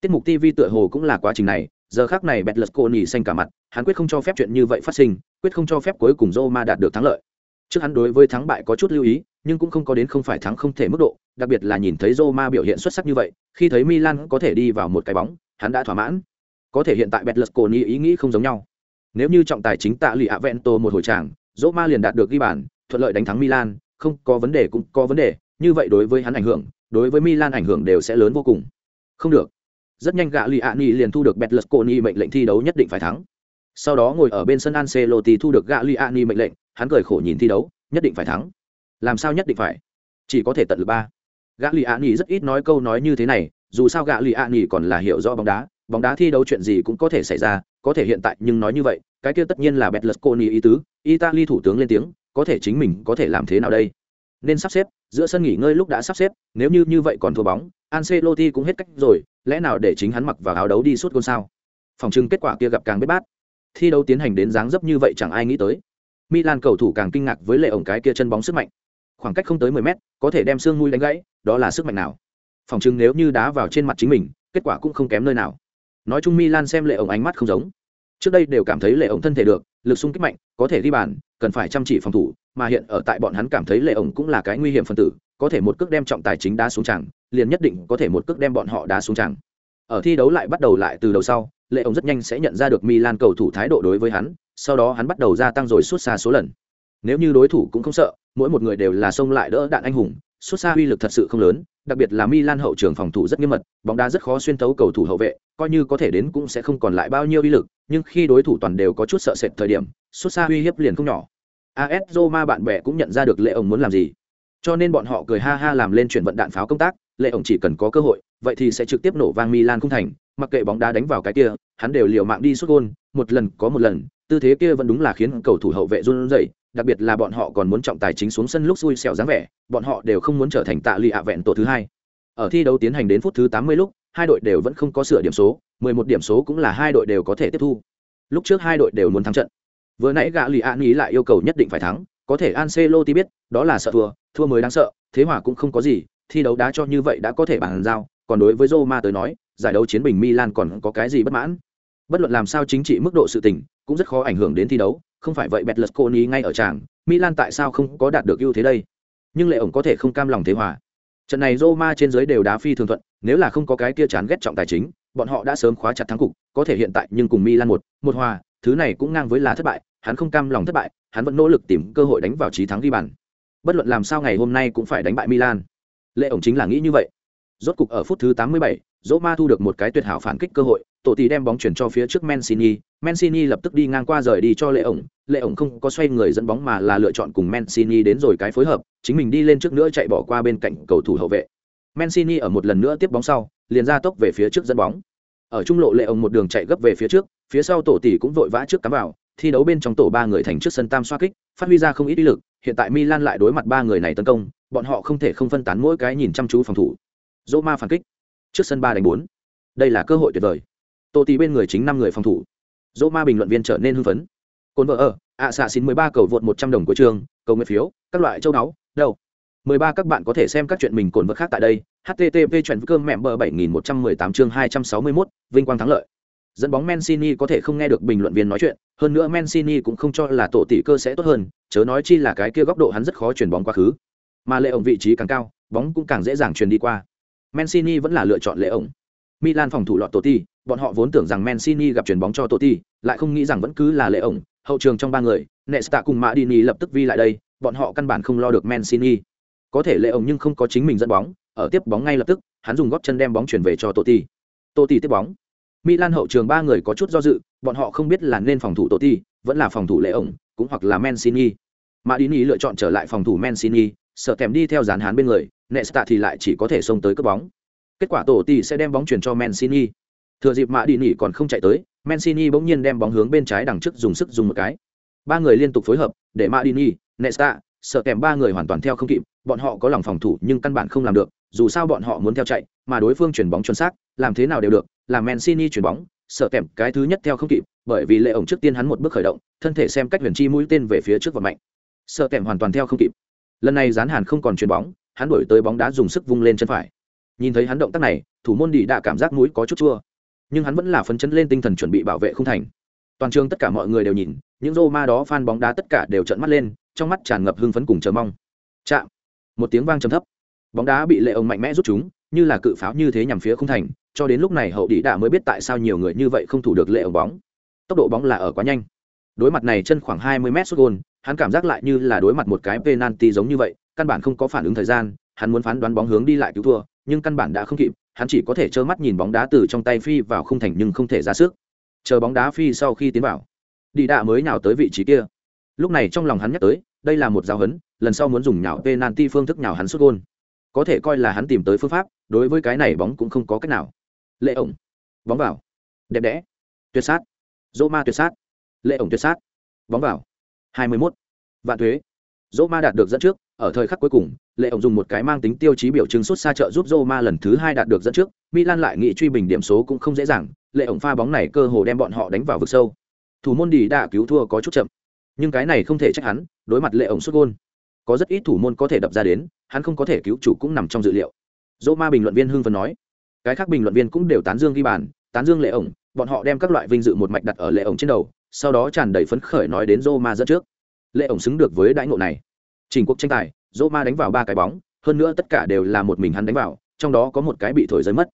tiết mục tv tựa hồ cũng là quá trình này, giờ khác này bẹt lật cô nỉ xanh cả mặt, hắn quyết không cho phép chuyện như vậy phát sinh, quyết không cho phép cuối cùng Roma đạt được thắng lợi. Trước hắn đối với thắng bại có chút lưu ý, nhưng cũng không có đến không phải thắng không thể mức độ, đặc biệt là nhìn thấy Roma biểu hiện xuất sắc như vậy, khi thấy Milan có thể đi vào một cái bóng, hắn đã thỏa mãn. Có thể hiện tại bẹt lật cô nỉ ý nghĩ không giống nhau. Nếu như trọng tài chính tạ lì ạ vento một hồi tràng Roma liền đạt được ghi bàn, thuận lợi đánh thắng Milan, không có vấn đề cũng có vấn đề, như vậy đối với hắn ảnh hưởng, đối với Milan ảnh hưởng đều sẽ lớn vô cùng. Không được rất nhanh gạ lì ạ ni liền thu được betlusconi mệnh lệnh thi đấu nhất định phải thắng. Sau đó ngồi ở bên sân Ancelotti thu được gạ lì ạ ni mệnh lệnh, hắn cười khổ nhìn thi đấu, nhất định phải thắng. Làm sao nhất định phải? Chỉ có thể tận lực ba. Gã lì ạ ni rất ít nói câu nói như thế này, dù sao gã lì ạ ni còn là hiểu rõ bóng đá bóng đá thi đấu chuyện gì cũng có thể xảy ra, có thể hiện tại nhưng nói như vậy, cái kia tất nhiên là betlusconi ý tứ, Italy thủ tướng lên tiếng, có thể chính mình có thể làm thế nào đây? Nên sắp xếp, giữa sân nghỉ ngơi lúc đã sắp xếp, nếu như như vậy còn thua bóng, Ancelotti cũng hết cách rồi lẽ nào để chính hắn mặc vào áo đấu đi suốt gôn sao? Phòng trưng kết quả kia gặp càng bết bát. Thi đấu tiến hành đến dáng dấp như vậy chẳng ai nghĩ tới. Milan cầu thủ càng kinh ngạc với lệ ổng cái kia chân bóng sức mạnh. Khoảng cách không tới 10 mét, có thể đem xương mũi đánh gãy, đó là sức mạnh nào? Phòng trưng nếu như đá vào trên mặt chính mình, kết quả cũng không kém nơi nào. Nói chung milan xem lệ ổng ánh mắt không giống. Trước đây đều cảm thấy lệ ổng thân thể được, lực xung kích mạnh, có thể ghi bàn, cần phải chăm chỉ phòng thủ, mà hiện ở tại bọn hắn cảm thấy lệ ổng cũng là cái nguy hiểm phân tử có thể một cước đem trọng tài chính đá xuống chẳng, liền nhất định có thể một cước đem bọn họ đá xuống chẳng. Ở thi đấu lại bắt đầu lại từ đầu sau, lệ ổng rất nhanh sẽ nhận ra được milan cầu thủ thái độ đối với hắn, sau đó hắn bắt đầu gia tăng rồi suốt xa số lần. Nếu như đối thủ cũng không sợ, mỗi một người đều là xông lại đỡ đạn anh hùng suốt xa uy lực thật sự không lớn, đặc biệt là milan hậu trường phòng thủ rất nghiêm mật, bóng đá rất khó xuyên tấu cầu thủ hậu vệ, coi như có thể đến cũng sẽ không còn lại bao nhiêu uy lực, nhưng khi đối thủ toàn đều có chút sợ sệt thời điểm suốt xa uy hiếp liền không nhỏ. As roma bạn bè cũng nhận ra được lệ ổng muốn làm gì cho nên bọn họ cười ha ha làm lên chuyển vận đạn pháo công tác, lệ ổng chỉ cần có cơ hội, vậy thì sẽ trực tiếp nổ vang milan không thành, mặc kệ bóng đá đánh vào cái kia, hắn đều liều mạng đi xuất gôn, một lần có một lần, tư thế kia vẫn đúng là khiến cầu thủ hậu vệ run rẩy, đặc biệt là bọn họ còn muốn trọng tài chính xuống sân lúc xui xẻo dáng vẻ, bọn họ đều không muốn trở thành tạ lụy ạ vẹn tổ thứ hai. Ở thi đấu tiến hành đến phút thứ 80 lúc, hai đội đều vẫn không có sửa điểm số 11 điểm số cũng là hai đội đều có thể tiếp thu. Lúc trước hai đội đều muốn thắng trận. Vừa nãy gã lì ạ nghĩ lại yêu cầu nhất định phải thắng, có thể Ancelotti biết, đó là sợ thua thua mới đáng sợ, thế hòa cũng không có gì, thi đấu đá cho như vậy đã có thể bàn giao, còn đối với Roma tới nói, giải đấu chiến bình Milan còn có cái gì bất mãn? Bất luận làm sao chính trị mức độ sự tình, cũng rất khó ảnh hưởng đến thi đấu, không phải vậy Betlesconi ngay ở tràng, Milan tại sao không có đạt được ưu thế đây? Nhưng lệ ổng có thể không cam lòng thế hòa. Trận này Roma trên dưới đều đá phi thường thuận, nếu là không có cái kia chán ghét trọng tài chính, bọn họ đã sớm khóa chặt thắng cục, có thể hiện tại nhưng cùng Milan một một hòa, thứ này cũng ngang với là thất bại, hắn không cam lòng thất bại, hắn vẫn nỗ lực tìm cơ hội đánh vào trí thắng ghi bàn bất luận làm sao ngày hôm nay cũng phải đánh bại Milan. Lệ ổng chính là nghĩ như vậy. Rốt cục ở phút thứ 87, Roma thu được một cái tuyệt hảo phản kích cơ hội tổ tỷ đem bóng chuyển cho phía trước Mancini. Mancini lập tức đi ngang qua rời đi cho lệ ổng. Lệ ổng không có xoay người dẫn bóng mà là lựa chọn cùng Mancini đến rồi cái phối hợp chính mình đi lên trước nữa chạy bỏ qua bên cạnh cầu thủ hậu vệ. Mancini ở một lần nữa tiếp bóng sau liền ra tốc về phía trước dẫn bóng. Ở trung lộ lệ ổng một đường chạy gấp về phía trước phía sau tổ tỷ cũng vội vã trước cắm vào thi đấu bên trong tổ ba người thành trước sân tam xoa kích phát huy ra không ít uy lực hiện tại milan lại đối mặt ba người này tấn công bọn họ không thể không phân tán mỗi cái nhìn chăm chú phòng thủ. Roma phản kích trước sân ba đánh bốn. Đây là cơ hội tuyệt vời. Tô tỷ bên người chính năm người phòng thủ. Roma bình luận viên trở nên hưng phấn. Cồn vợ ở ạ xạ xin mười ba cầu vượt một trăm đồng của trường cầu nguyện phiếu các loại châu náu, đâu? Mười ba các bạn có thể xem các chuyện mình cồn vợ khác tại đây. Http chuyện cơm mẹ bờ bảy nghìn một trăm mười tám chương hai trăm sáu mươi mốt vinh quang thắng lợi dẫn bóng Mancini có thể không nghe được bình luận viên nói chuyện, hơn nữa Mancini cũng không cho là tổ tỷ cơ sẽ tốt hơn, chớ nói chi là cái kia góc độ hắn rất khó chuyển bóng quá khứ. Mà lệ ổng vị trí càng cao, bóng cũng càng dễ dàng truyền đi qua. Mancini vẫn là lựa chọn lệ ổng. Milan phòng thủ lọt tổ tỷ, bọn họ vốn tưởng rằng Mancini gặp chuyển bóng cho tổ tỷ, lại không nghĩ rằng vẫn cứ là lệ ổng, hậu trường trong ba người, Nesta cùng Madini lập tức vi lại đây, bọn họ căn bản không lo được Mancini. Có thể lệ ổng nhưng không có chính mình dẫn bóng, ở tiếp bóng ngay lập tức, hắn dùng gót chân đem bóng chuyển về cho Totti. Totti tiếp bóng. Milan hậu trường ba người có chút do dự, bọn họ không biết là nên phòng thủ Totti, vẫn là phòng thủ lệ ổng, cũng hoặc là Mancini. Madini lựa chọn trở lại phòng thủ Mancini, sợ kèm đi theo dàn hán bên người, Nesta thì lại chỉ có thể xông tới cướp bóng. Kết quả Totti sẽ đem bóng chuyển cho Mancini. Thừa dịp Madini còn không chạy tới, Mancini bỗng nhiên đem bóng hướng bên trái đằng trước dùng sức dùng một cái. Ba người liên tục phối hợp, để Madini, Nesta, sợ kèm ba người hoàn toàn theo không kịp, bọn họ có lòng phòng thủ nhưng căn bản không làm được, dù sao bọn họ muốn theo chạy, mà đối phương chuyển bóng chuẩn xác, làm thế nào đều được, là Mancini chuyển bóng, sợ kèm cái thứ nhất theo không kịp, bởi vì lệ ổng trước tiên hắn một bước khởi động, thân thể xem cách huyền chi mũi tên về phía trước và mạnh. Sợ kèm hoàn toàn theo không kịp. Lần này Gián Hàn không còn chuyển bóng, hắn đổi tới bóng đá dùng sức vung lên chân phải. Nhìn thấy hắn động tác này, thủ môn Đĩ đã cảm giác mũi có chút chua, nhưng hắn vẫn là phấn chấn lên tinh thần chuẩn bị bảo vệ không thành. Toàn trường tất cả mọi người đều nhìn, những Roma đó fan bóng đá tất cả đều trợn mắt lên, trong mắt tràn ngập hưng phấn cùng chờ mong. Chạm. Một tiếng vang trầm thấp. Bóng đá bị Lệ ông mạnh mẽ rút chúng, như là cự pháo như thế nhằm phía không thành, cho đến lúc này hậu đi đã mới biết tại sao nhiều người như vậy không thủ được Lệ ống bóng. Tốc độ bóng là ở quá nhanh. Đối mặt này chân khoảng 20 mét sút gôn hắn cảm giác lại như là đối mặt một cái penalty giống như vậy, căn bản không có phản ứng thời gian, hắn muốn phán đoán bóng hướng đi lại cứu thua, nhưng căn bản đã không kịp, hắn chỉ có thể trơ mắt nhìn bóng đá từ trong tay phi vào không thành nhưng không thể ra sức. Chờ bóng đá phi sau khi tiến vào, đi đạ mới nhào tới vị trí kia. Lúc này trong lòng hắn nhắc tới, đây là một giáo hấn, lần sau muốn dùng nhào penalty phương thức nhào hắn xuất gôn Có thể coi là hắn tìm tới phương pháp, đối với cái này bóng cũng không có cách nào. Lệ ổng, bóng vào. Đẹp đẽ. Tuyệt sát. Ma tuyệt sát. Lệ ổng tuyệt sát. Bóng vào. 21. Vạn thuế. Roma đạt được dẫn trước, ở thời khắc cuối cùng, Lệ ổng dùng một cái mang tính tiêu chí biểu trưng xuất xa trợ giúp Roma lần thứ hai đạt được dẫn trước, Milan lại nghị truy bình điểm số cũng không dễ dàng, Lệ ổng pha bóng này cơ hồ đem bọn họ đánh vào vực sâu. Thủ môn đi đã cứu thua có chút chậm, nhưng cái này không thể trách hắn, đối mặt Lệ ổng xuất gôn có rất ít thủ môn có thể đập ra đến, hắn không có thể cứu chủ cũng nằm trong dự liệu. Roma bình luận viên hưng phần nói, cái khác bình luận viên cũng đều tán dương ghi bàn, tán dương Lệ ổng, bọn họ đem các loại vinh dự một mạch đặt ở Lệ ổng trên đầu, sau đó tràn đầy phấn khởi nói đến Roma dẫn trước. Lệ ổng xứng được với đãi ngộ này. Trình cuộc tranh tài, Roma đánh vào ba cái bóng, hơn nữa tất cả đều là một mình hắn đánh vào, trong đó có một cái bị thổi rơi mất.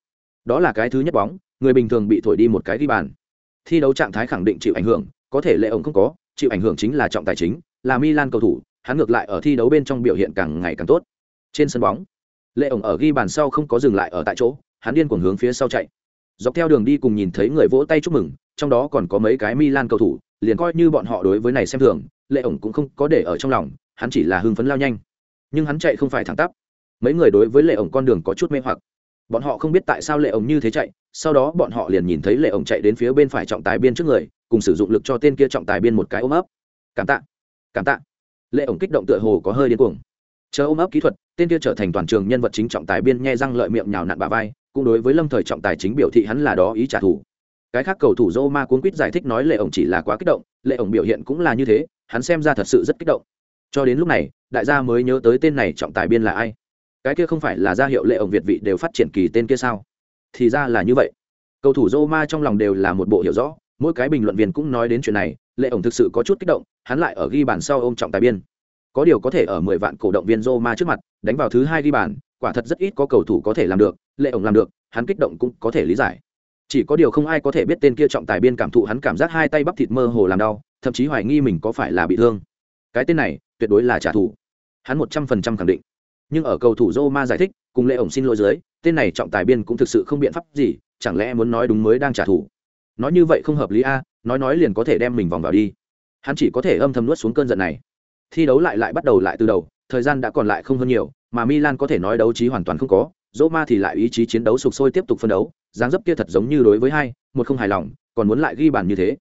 Đó là cái thứ nhất bóng, người bình thường bị thổi đi một cái ghi bàn. Thi đấu trạng thái khẳng định chịu ảnh hưởng, có thể lệ ổng không có, chịu ảnh hưởng chính là trọng tài chính, là Milan cầu thủ, hắn ngược lại ở thi đấu bên trong biểu hiện càng ngày càng tốt. Trên sân bóng, lệ ổng ở ghi bàn sau không có dừng lại ở tại chỗ, hắn điên cuồng hướng phía sau chạy. Dọc theo đường đi cùng nhìn thấy người vỗ tay chúc mừng, trong đó còn có mấy cái Milan cầu thủ, liền coi như bọn họ đối với này xem thường, lệ ổng cũng không có để ở trong lòng, hắn chỉ là hưng phấn lao nhanh. Nhưng hắn chạy không phải thẳng tắp. Mấy người đối với lệ ổng con đường có chút mê hoặc. Bọn họ không biết tại sao lệ ổng như thế chạy sau đó bọn họ liền nhìn thấy lệ ổng chạy đến phía bên phải trọng tài biên trước người cùng sử dụng lực cho tên kia trọng tài biên một cái ôm ấp. Cảm tạ cảm tạ. Lệ ổng kích động tựa hồ có hơi điên cuồng. Chờ ôm ấp kỹ thuật tên kia trở thành toàn trường nhân vật chính trọng tài biên nhe răng lợi miệng nhào nặn bà vai cũng đối với lâm thời trọng tài chính biểu thị hắn là đó ý trả thù. Cái khác cầu thủ Roma cuốn quýt giải thích nói lệ ổng chỉ là quá kích động, lệ ổng biểu hiện cũng là như thế, hắn xem ra thật sự rất kích động. Cho đến lúc này, đại gia mới nhớ tới tên này trọng tài biên là ai. Cái kia không phải là gia hiệu lệ ổng việt vị đều phát triển kỳ tên kia sao? Thì ra là như vậy. Cầu thủ Roma trong lòng đều là một bộ hiểu rõ, mỗi cái bình luận viên cũng nói đến chuyện này, lệ ổng thực sự có chút kích động, hắn lại ở ghi bàn sau ôm trọng tài biên. Có điều có thể ở mười vạn cổ động viên Roma trước mặt, đánh vào thứ hai ghi bàn quả thật rất ít có cầu thủ có thể làm được, lệ ổng làm được, hắn kích động cũng có thể lý giải. Chỉ có điều không ai có thể biết tên kia trọng tài biên cảm thụ hắn cảm giác hai tay bắp thịt mơ hồ làm đau, thậm chí hoài nghi mình có phải là bị thương. Cái tên này, tuyệt đối là trả thù. Hắn một trăm phần trăm khẳng định. Nhưng ở cầu thủ Roma giải thích, cùng lệ ổng xin lỗi dưới, tên này trọng tài biên cũng thực sự không biện pháp gì, chẳng lẽ muốn nói đúng mới đang trả thù? Nói như vậy không hợp lý a, nói nói liền có thể đem mình vòng vào đi. Hắn chỉ có thể âm thầm nuốt xuống cơn giận này. Thi đấu lại lại bắt đầu lại từ đầu, thời gian đã còn lại không hơn nhiều mà milan có thể nói đấu trí hoàn toàn không có Roma thì lại ý chí chiến đấu sục sôi tiếp tục phân đấu dáng dấp kia thật giống như đối với hai một không hài lòng còn muốn lại ghi bàn như thế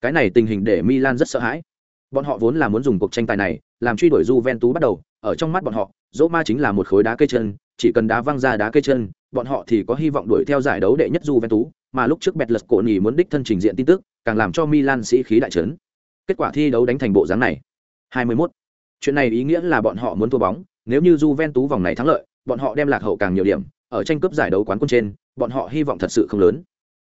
cái này tình hình để milan rất sợ hãi bọn họ vốn là muốn dùng cuộc tranh tài này làm truy đuổi Juventus bắt đầu, ở trong mắt bọn họ, Roma chính là một khối đá cây chân, chỉ cần đá văng ra đá cây chân, bọn họ thì có hy vọng đuổi theo giải đấu đệ nhất Juventus, mà lúc trước Betlus cổ nhì muốn đích thân trình diện tin tức, càng làm cho Milan sĩ khí đại chấn. Kết quả thi đấu đánh thành bộ dáng này. 21. Chuyện này ý nghĩa là bọn họ muốn thua bóng, nếu như Juventus vòng này thắng lợi, bọn họ đem lạc hậu càng nhiều điểm, ở tranh cướp giải đấu quán quân trên, bọn họ hy vọng thật sự không lớn.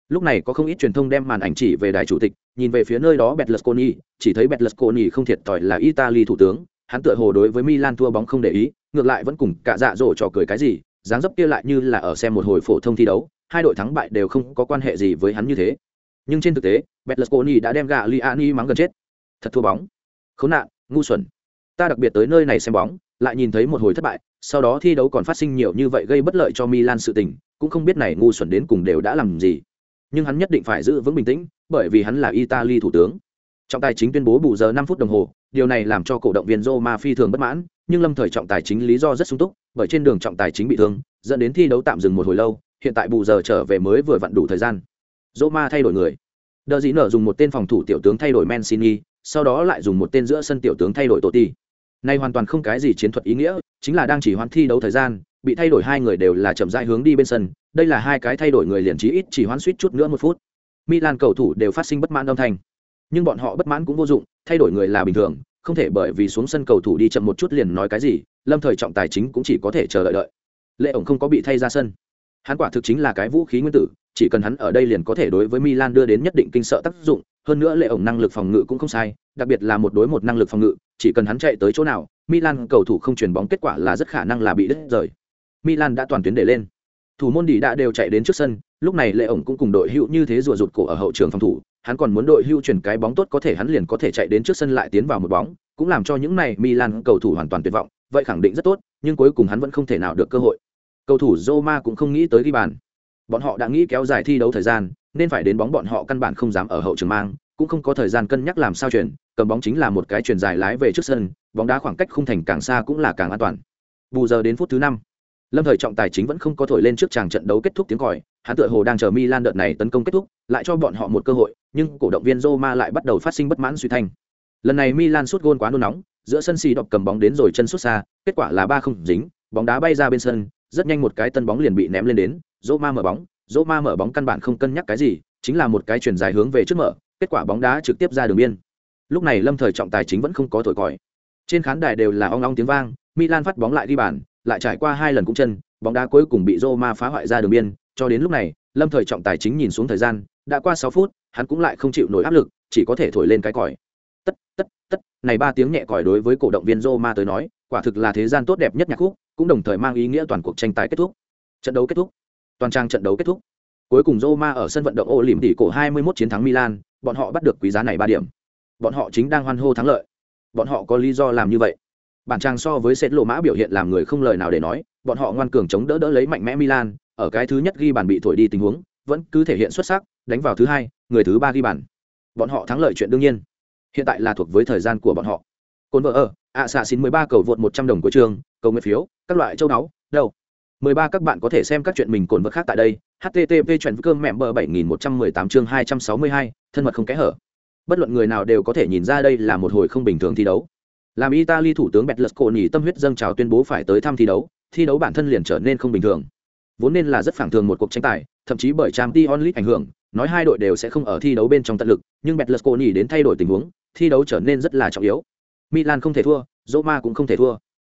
lúc này có không ít truyền thông đem màn ảnh chỉ về đại chủ tịch nhìn về phía nơi đó Betlesconi, chỉ thấy Betlesconi không thiệt tỏi là italy thủ tướng hắn tựa hồ đối với milan thua bóng không để ý ngược lại vẫn cùng cả dạ dỗ trò cười cái gì dáng dấp kia lại như là ở xem một hồi phổ thông thi đấu hai đội thắng bại đều không có quan hệ gì với hắn như thế. Nhưng trên thực tế Betlesconi đã đem gạ liani mắng gần chết. Thật thua bóng. Khốn nạn ngu xuẩn. Ta đặc biệt tới nơi này xem bóng lại nhìn thấy một hồi thất bại, sau đó thi đấu còn phát sinh nhiều như vậy gây bất lợi cho milan sự tình, cũng không biết này ngu xuẩn đến cùng đều đã làm gì. Nhưng hắn nhất định phải giữ vững bình tĩnh, bởi vì hắn là italy thủ tướng. Trọng tài chính tuyên bố bù giờ năm phút đồng hồ, điều này làm cho cổ động viên roma phi thường bất mãn, nhưng lâm thời trọng tài chính lý do rất sung túc, bởi trên đường trọng tài chính bị thương, dẫn đến thi đấu tạm dừng một hồi lâu, hiện tại bù giờ trở về mới vừa vặn đủ thời gian. Roma thay đổi người. Đờ dĩ nở dùng một tên phòng thủ tiểu tướng thay đổi mancini sau đó lại dùng một tên giữa sân tiểu tướng thay đổi Totti nay hoàn toàn không cái gì chiến thuật ý nghĩa, chính là đang chỉ hoãn thi đấu thời gian, bị thay đổi hai người đều là chậm rãi hướng đi bên sân, đây là hai cái thay đổi người liền trí ít chỉ hoãn suýt chút nữa một phút. Milan cầu thủ đều phát sinh bất mãn âm thanh. Nhưng bọn họ bất mãn cũng vô dụng, thay đổi người là bình thường, không thể bởi vì xuống sân cầu thủ đi chậm một chút liền nói cái gì, lâm thời trọng tài chính cũng chỉ có thể chờ đợi đợi. Lệ ổng không có bị thay ra sân. Hắn quả thực chính là cái vũ khí nguyên tử, chỉ cần hắn ở đây liền có thể đối với milan đưa đến nhất định kinh sợ tác dụng hơn nữa lệ ổng năng lực phòng ngự cũng không sai, đặc biệt là một đối một năng lực phòng ngự, chỉ cần hắn chạy tới chỗ nào, milan cầu thủ không chuyển bóng kết quả là rất khả năng là bị đứt rời. Milan đã toàn tuyến để lên. Thủ môn đi đã đều chạy đến trước sân, lúc này lệ ổng cũng cùng đội hữu như thế rùa rụt cổ ở hậu trường phòng thủ, hắn còn muốn đội hữu chuyển cái bóng tốt có thể hắn liền có thể chạy đến trước sân lại tiến vào một bóng, cũng làm cho những này milan cầu thủ hoàn toàn tuyệt vọng, vậy khẳng định rất tốt, nhưng cuối cùng hắn vẫn không thể nào được cơ hội. Cầu thủ roma cũng không nghĩ tới ghi bàn. Bọn họ đã nghĩ kéo dài thi đấu thời gian nên phải đến bóng bọn họ căn bản không dám ở hậu trường mang, cũng không có thời gian cân nhắc làm sao chuyển cầm bóng chính là một cái chuyển dài lái về trước sân, bóng đá khoảng cách khung thành càng xa cũng là càng an toàn bù giờ đến phút thứ năm, lâm thời trọng tài chính vẫn không có thổi lên trước tràng trận đấu kết thúc tiếng còi, hắn tựa hồ đang chờ milan đợt này tấn công kết thúc, lại cho bọn họ một cơ hội, nhưng cổ động viên roma lại bắt đầu phát sinh bất mãn suy thành. lần này milan sút gôn quá nôn nóng, giữa sân xì đọc cầm bóng đến rồi chân sút xa, kết quả là ba không dính, bóng đá bay ra bên sân, rất nhanh một cái tân bóng liền bị ném lên đến, roma mở bóng roma mở bóng căn bản không cân nhắc cái gì, chính là một cái chuyển dài hướng về trước mở, kết quả bóng đá trực tiếp ra đường biên. Lúc này lâm thời trọng tài chính vẫn không có thổi còi. Trên khán đài đều là ong ong tiếng vang, milan phát bóng lại đi bàn, lại trải qua hai lần cũng chân, bóng đá cuối cùng bị roma phá hoại ra đường biên. Cho đến lúc này, lâm thời trọng tài chính nhìn xuống thời gian, đã qua sáu phút, hắn cũng lại không chịu nổi áp lực, chỉ có thể thổi lên cái còi. Tất tất tất, này ba tiếng nhẹ còi đối với cổ động viên roma tới nói, quả thực là thế gian tốt đẹp nhất nhạc khúc, cũng đồng thời mang ý nghĩa toàn cuộc tranh tài kết thúc. Trận đấu kết thúc toàn trang trận đấu kết thúc cuối cùng Roma ở sân vận động ô cổ 21 chiến thắng Milan, bọn họ bắt được quý giá này 3 điểm. Bọn họ chính đang hoan hô thắng lợi. Bọn họ có lý do làm như vậy. Bản trang so với sét Lộ Mã biểu hiện làm người không lời nào để nói, bọn họ ngoan cường chống đỡ đỡ lấy mạnh mẽ Milan, ở cái thứ nhất ghi bàn bị thổi đi tình huống, vẫn cứ thể hiện xuất sắc, đánh vào thứ hai, người thứ ba ghi bàn. Bọn họ thắng lợi chuyện đương nhiên. Hiện tại là thuộc với thời gian của bọn họ. Côn vợ ở, ạ xạ xin 13 cầu vượt 100 đồng của trường, cầu nguyện phiếu, các loại châu náu, đầu. 13 các bạn có thể xem các chuyện mình cồn vật khác tại đây. http chuyện cơm mẹ bờ 7118 chương 262, thân mật không kẽ hở. Bất luận người nào đều có thể nhìn ra đây là một hồi không bình thường thi đấu. Làm Italy thủ tướng Berlusconi tâm huyết dâng trào tuyên bố phải tới thăm thi đấu, thi đấu bản thân liền trở nên không bình thường. Vốn nên là rất phản thường một cuộc tranh tài, thậm chí bởi Champions League ảnh hưởng, nói hai đội đều sẽ không ở thi đấu bên trong tận lực, nhưng Berlusconi đến thay đổi tình huống, thi đấu trở nên rất là trọng yếu. Milan không thể thua, Roma cũng không thể thua.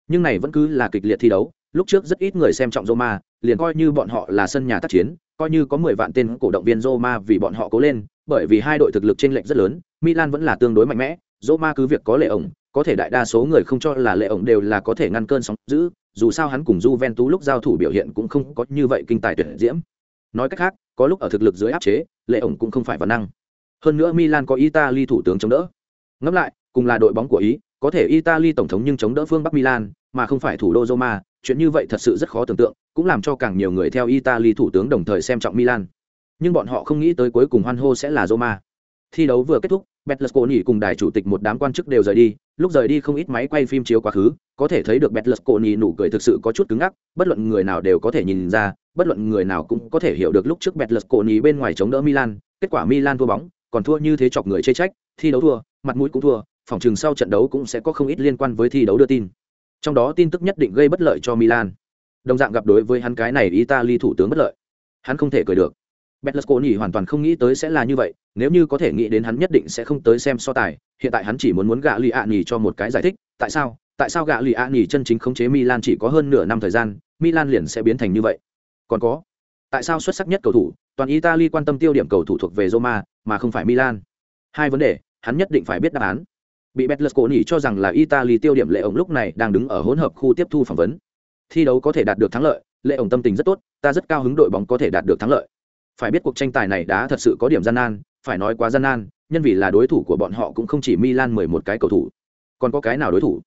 Nhưng này vẫn cứ là kịch liệt thi đấu, lúc trước rất ít người xem trọng roma liền coi như bọn họ là sân nhà tác chiến coi như có mười vạn tên cổ động viên roma vì bọn họ cố lên bởi vì hai đội thực lực trên lệch rất lớn milan vẫn là tương đối mạnh mẽ roma cứ việc có lệ ổng có thể đại đa số người không cho là lệ ổng đều là có thể ngăn cơn sóng dữ, dù sao hắn cùng Juventus lúc giao thủ biểu hiện cũng không có như vậy kinh tài tuyệt diễm. Nói cách khác có lúc ở thực lực dưới áp chế lệ ổng cũng không phải vấn năng. Hơn nữa milan có italy thủ tướng chống đỡ. Ngẫm lại cùng là đội bóng của ý có thể italy tổng thống nhưng chống đỡ phương bắc milan mà không phải thủ đô roma chuyện như vậy thật sự rất khó tưởng tượng cũng làm cho càng nhiều người theo italy thủ tướng đồng thời xem trọng milan nhưng bọn họ không nghĩ tới cuối cùng hoan hô sẽ là roma thi đấu vừa kết thúc Betlesconi cùng đại chủ tịch một đám quan chức đều rời đi, lúc rời đi không ít máy quay phim chiếu quá khứ, có thể thấy được Betlesconi nụ cười thực sự có chút cứng ngắc, bất luận người nào đều có thể nhìn ra, bất luận người nào cũng có thể hiểu được lúc trước Betlesconi bên ngoài chống đỡ Milan, kết quả Milan thua bóng, còn thua như thế chọc người chê trách, thi đấu thua, mặt mũi cũng thua, phòng trường sau trận đấu cũng sẽ có không ít liên quan với thi đấu đưa tin. Trong đó tin tức nhất định gây bất lợi cho Milan. Đồng dạng gặp đối với hắn cái này Italy thủ tướng bất lợi. Hắn không thể cười được. Berlusconi hoàn toàn không nghĩ tới sẽ là như vậy, nếu như có thể nghĩ đến hắn nhất định sẽ không tới xem so tài, hiện tại hắn chỉ muốn muốn gạ Lý Ani cho một cái giải thích, tại sao? Tại sao gạ Lý Ani chân chính khống chế Milan chỉ có hơn nửa năm thời gian, Milan liền sẽ biến thành như vậy? Còn có, tại sao xuất sắc nhất cầu thủ, toàn italy quan tâm tiêu điểm cầu thủ thuộc về roma mà không phải milan hai vấn đề hắn nhất định phải biết đáp án bị Betlus cho rằng là Italy tiêu điểm lệ ổng lúc này đang đứng ở hỗn hợp khu tiếp thu phỏng vấn. Thi đấu có thể đạt được thắng lợi, lệ ổng tâm tình rất tốt, ta rất cao hứng đội bóng có thể đạt được thắng lợi. Phải biết cuộc tranh tài này đã thật sự có điểm gian nan, phải nói quá gian nan, nhân vì là đối thủ của bọn họ cũng không chỉ Milan mười một cái cầu thủ. Còn có cái nào đối thủ?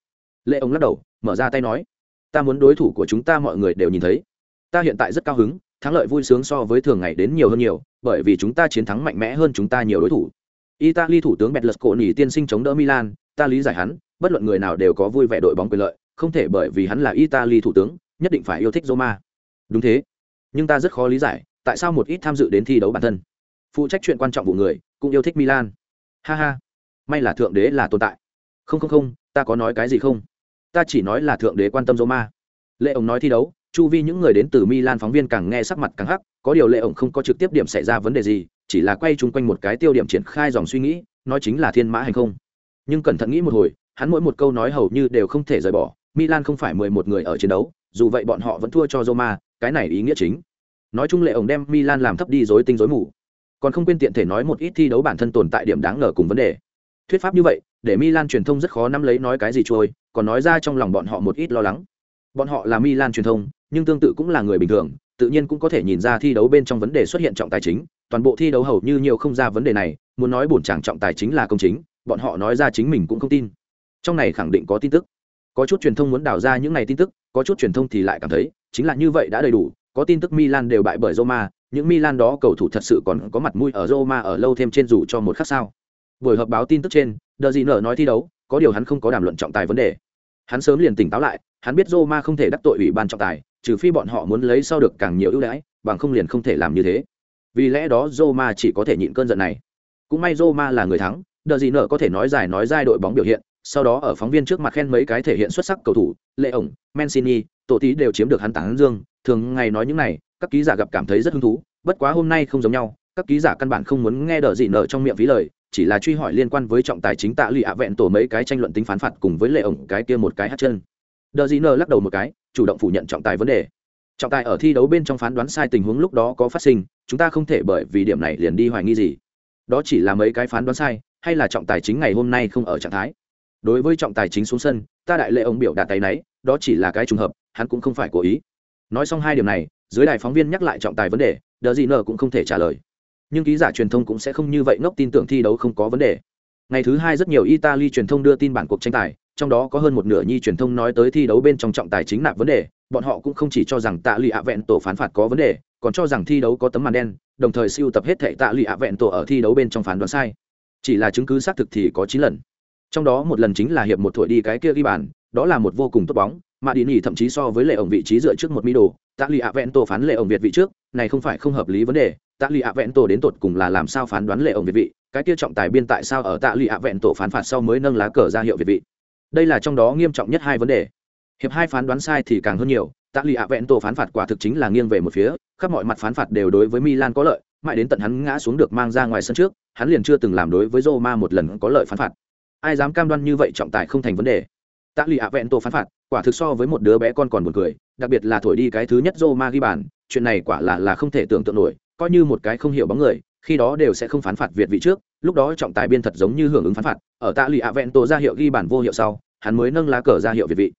Lệ ổng lắc đầu, mở ra tay nói, ta muốn đối thủ của chúng ta mọi người đều nhìn thấy. Ta hiện tại rất cao hứng, thắng lợi vui sướng so với thường ngày đến nhiều hơn nhiều, bởi vì chúng ta chiến thắng mạnh mẽ hơn chúng ta nhiều đối thủ. Italy thủ tướng Betlesconi tiên sinh chống đỡ Milan, ta lý giải hắn, bất luận người nào đều có vui vẻ đội bóng quyền lợi, không thể bởi vì hắn là Italy thủ tướng, nhất định phải yêu thích Roma. Đúng thế, nhưng ta rất khó lý giải, tại sao một ít tham dự đến thi đấu bản thân, phụ trách chuyện quan trọng vụ người, cũng yêu thích Milan. Ha ha, may là thượng đế là tồn tại. Không không không, ta có nói cái gì không? Ta chỉ nói là thượng đế quan tâm Roma. Lệ ông nói thi đấu, chu vi những người đến từ Milan phóng viên càng nghe sắc mặt càng hắc, có điều Lệ ông không có trực tiếp điểm xảy ra vấn đề gì, chỉ là quay chung quanh một cái tiêu điểm triển khai dòng suy nghĩ, nói chính là thiên mã hành không. Nhưng cẩn thận nghĩ một hồi hắn mỗi một câu nói hầu như đều không thể rời bỏ milan không phải mười một người ở chiến đấu dù vậy bọn họ vẫn thua cho roma cái này ý nghĩa chính. Nói chung lệ ổng đem milan làm thấp đi dối tinh dối mù. Còn không quên tiện thể nói một ít thi đấu bản thân tồn tại điểm đáng ngờ cùng vấn đề. Thuyết pháp như vậy để milan truyền thông rất khó nắm lấy nói cái gì trôi còn nói ra trong lòng bọn họ một ít lo lắng. Bọn họ là milan truyền thông nhưng tương tự cũng là người bình thường tự nhiên cũng có thể nhìn ra thi đấu bên trong vấn đề xuất hiện trọng tài chính toàn bộ thi đấu hầu như nhiều không ra vấn đề này, muốn nói bổn chàng trọng tài chính là công chính, bọn họ nói ra chính mình cũng không tin. Trong này khẳng định có tin tức. Có chút truyền thông muốn đào ra những này tin tức, có chút truyền thông thì lại cảm thấy, chính là như vậy đã đầy đủ, có tin tức Milan đều bại bởi Roma, những Milan đó cầu thủ thật sự còn có mặt mũi ở Roma ở lâu thêm trên dù cho một khắc sao buổi họp báo tin tức trên đờ gì nở nói thi đấu, có điều hắn không có đàm luận trọng tài vấn đề. Hắn sớm liền tỉnh táo lại, hắn biết Roma không thể đắc tội ủy ban trọng tài, trừ phi bọn họ muốn lấy sau được càng nhiều ưu đãi, bằng không liền không thể làm như thế vì lẽ đó Roma chỉ có thể nhịn cơn giận này. Cũng may Roma là người thắng, đờ gì nở có thể nói dài nói dai đội bóng biểu hiện, sau đó ở phóng viên trước mặt khen mấy cái thể hiện xuất sắc cầu thủ lệ ổng, mancini, tổ tí đều chiếm được hắn tán dương. Thường ngày nói những này, các ký giả gặp cảm thấy rất hứng thú, bất quá hôm nay không giống nhau, các ký giả căn bản không muốn nghe đờ gì nở trong miệng phí lời, chỉ là truy hỏi liên quan với trọng tài chính tạ lụy ạ vẹn tổ mấy cái tranh luận tính phán phạt cùng với lệ ổng cái kia một cái hát chân. Đờ gì nở lắc đầu một cái, chủ động phủ nhận trọng tài vấn đề trọng tài ở thi đấu bên trong phán đoán sai tình huống lúc đó có phát sinh, chúng ta không thể bởi vì điểm này liền đi hoài nghi gì. Đó chỉ là mấy cái phán đoán sai, hay là trọng tài chính ngày hôm nay không ở trạng thái. Đối với trọng tài chính xuống sân, ta đại lệ ông biểu đạt tay náy, đó chỉ là cái trùng hợp, hắn cũng không phải cố ý. Nói xong hai điều này, dưới đài phóng viên nhắc lại trọng tài vấn đề đờ gì nờ cũng không thể trả lời. Nhưng ký giả truyền thông cũng sẽ không như vậy ngốc tin tưởng thi đấu không có vấn đề. Ngày thứ hai rất nhiều italy truyền thông đưa tin bản cuộc tranh tài, trong đó có hơn một nửa nhi truyền thông nói tới thi đấu bên trong trọng tài chính nạp vấn đề bọn họ cũng không chỉ cho rằng tạ lụy ạ vẹn tổ phán phạt có vấn đề, còn cho rằng thi đấu có tấm màn đen, đồng thời siêu tập hết thệ tạ lụy ạ vẹn tổ ở thi đấu bên trong phán đoán sai. Chỉ là chứng cứ xác thực thì có chín lần. Trong đó một lần chính là hiệp một thổi đi cái kia ghi bàn, đó là một vô cùng tốt bóng, mà đi nỉ thậm chí so với lệ ổng vị trí dựa trước một mi đồ tạ lụy ạ vẹn tổ phán lệ ổng việt vị trước, này không phải không hợp lý vấn đề, tạ lụy ạ vẹn tổ đến tột cùng là làm sao phán đoán lệ ổng việt vị, cái kia trọng tài biên tại sao ở tạ lụy ạ vẹn tổ phán phạt sau mới nâng lá cờ ra hiệu việt vị. Đây là trong đó nghiêm trọng nhất hai vấn đề hiệp hai phán đoán sai thì càng hơn nhiều tạ lì ạ vẹn tổ phán phạt quả thực chính là nghiêng về một phía khắp mọi mặt phán phạt đều đối với milan có lợi mãi đến tận hắn ngã xuống được mang ra ngoài sân trước hắn liền chưa từng làm đối với Roma một lần có lợi phán phạt. Ai dám cam đoan như vậy trọng tài không thành vấn đề. Tạ lì ạ vẹn tổ phán phạt, quả thực so với một đứa bé con còn buồn cười, đặc biệt là thổi đi cái thứ nhất Roma ghi bàn, chuyện này quả là là không thể tưởng tượng nổi, coi như một cái không hiểu bóng người, khi đó đều sẽ không phán phạt việt vị trước, lúc đó trọng tài biên thật giống như hưởng ứng phán phạt, ở Tạ lì ạ vẹn tổ ra hiệu ghi bàn vô hiệu sau, hắn mới nâng lá cờ ra hiệu việt vị.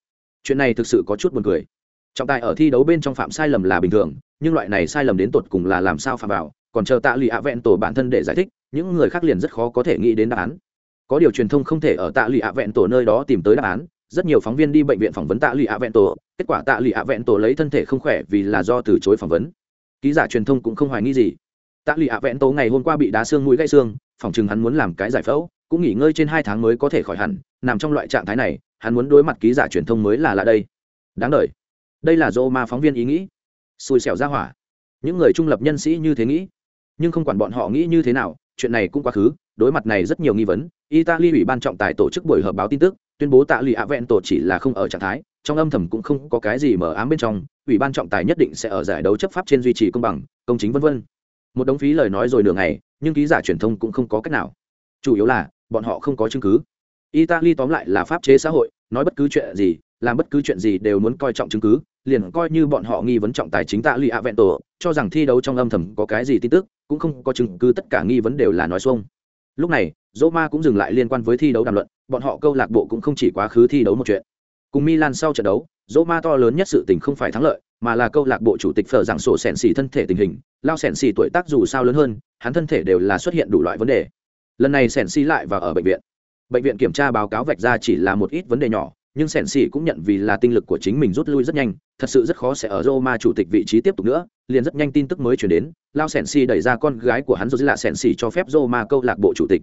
Chuyện này thực sự có chút buồn cười. Trọng tài ở thi đấu bên trong phạm sai lầm là bình thường, nhưng loại này sai lầm đến tột cùng là làm sao phạm vào, còn chờ Tạ lụy ạ vẹn tổ bản thân để giải thích, những người khác liền rất khó có thể nghĩ đến đáp án. Có điều truyền thông không thể ở tạ lụy ạ vẹn tổ nơi đó tìm tới đáp án rất nhiều phóng viên đi bệnh viện phỏng vấn tạ lụy ạ vẹn tổ kết quả tạ lụy ạ vẹn tổ lấy thân thể không khỏe vì là do từ chối phỏng vấn. Ký giả truyền thông cũng không hoài nghi gì. Tạ lụy ạ vẹn tổ ngày hôm qua bị đá xương mũi gãy xương phòng chừng hắn muốn làm cái giải phẫu cũng nghỉ ngơi trên hai tháng mới có thể khỏi hẳn nằm trong loại trạng thái này hắn muốn đối mặt ký giả truyền thông mới là lạ đây. Đáng đ đây là do ma phóng viên ý nghĩ. Xui xẻo ra hỏa. Những người trung lập nhân sĩ như thế nghĩ. Nhưng không quản bọn họ nghĩ như thế nào, chuyện này cũng quá khứ, đối mặt này rất nhiều nghi vấn. Italy ủy ban trọng tài tổ chức buổi họp báo tin tức, tuyên bố tạ lụy ạ vẹn tổ chỉ là không ở trạng thái, trong âm thầm cũng không có cái gì mở ám bên trong, ủy ban trọng tài nhất định sẽ ở giải đấu chấp pháp trên duy trì công bằng, công chính vân vân. Một đống phí lời nói rồi nửa ngày, nhưng ký giả truyền thông cũng không có cách nào. Chủ yếu là, bọn họ không có chứng cứ. Italy tóm lại là pháp chế xã hội nói bất cứ chuyện gì, làm bất cứ chuyện gì đều muốn coi trọng chứng cứ, liền coi như bọn họ nghi vấn trọng tài chính tạ lụy ạ vẹn tổ, cho rằng thi đấu trong âm thầm có cái gì tin tức, cũng không có chứng cứ tất cả nghi vấn đều là nói xuông. Lúc này Roma cũng dừng lại liên quan với thi đấu đàm luận, bọn họ câu lạc bộ cũng không chỉ quá khứ thi đấu một chuyện. Cùng Milan sau trận đấu Roma to lớn nhất sự tình không phải thắng lợi, mà là câu lạc bộ chủ tịch phở giảng sổ sẹn xỉ thân thể tình hình, lao sẹn xỉ tuổi tác dù sao lớn hơn, hắn thân thể đều là xuất hiện đủ loại vấn đề. Lần này sẹn xỉ lại vào ở bệnh viện bệnh viện kiểm tra báo cáo vạch ra chỉ là một ít vấn đề nhỏ, nhưng Sẻn xỉ cũng nhận vì là tinh lực của chính mình rút lui rất nhanh, thật sự rất khó sẽ ở roma chủ tịch vị trí tiếp tục nữa, liền rất nhanh tin tức mới chuyển đến, lao Sẻn xỉ đẩy ra con gái của hắn rồi là Sẻn xỉ cho phép roma câu lạc bộ chủ tịch.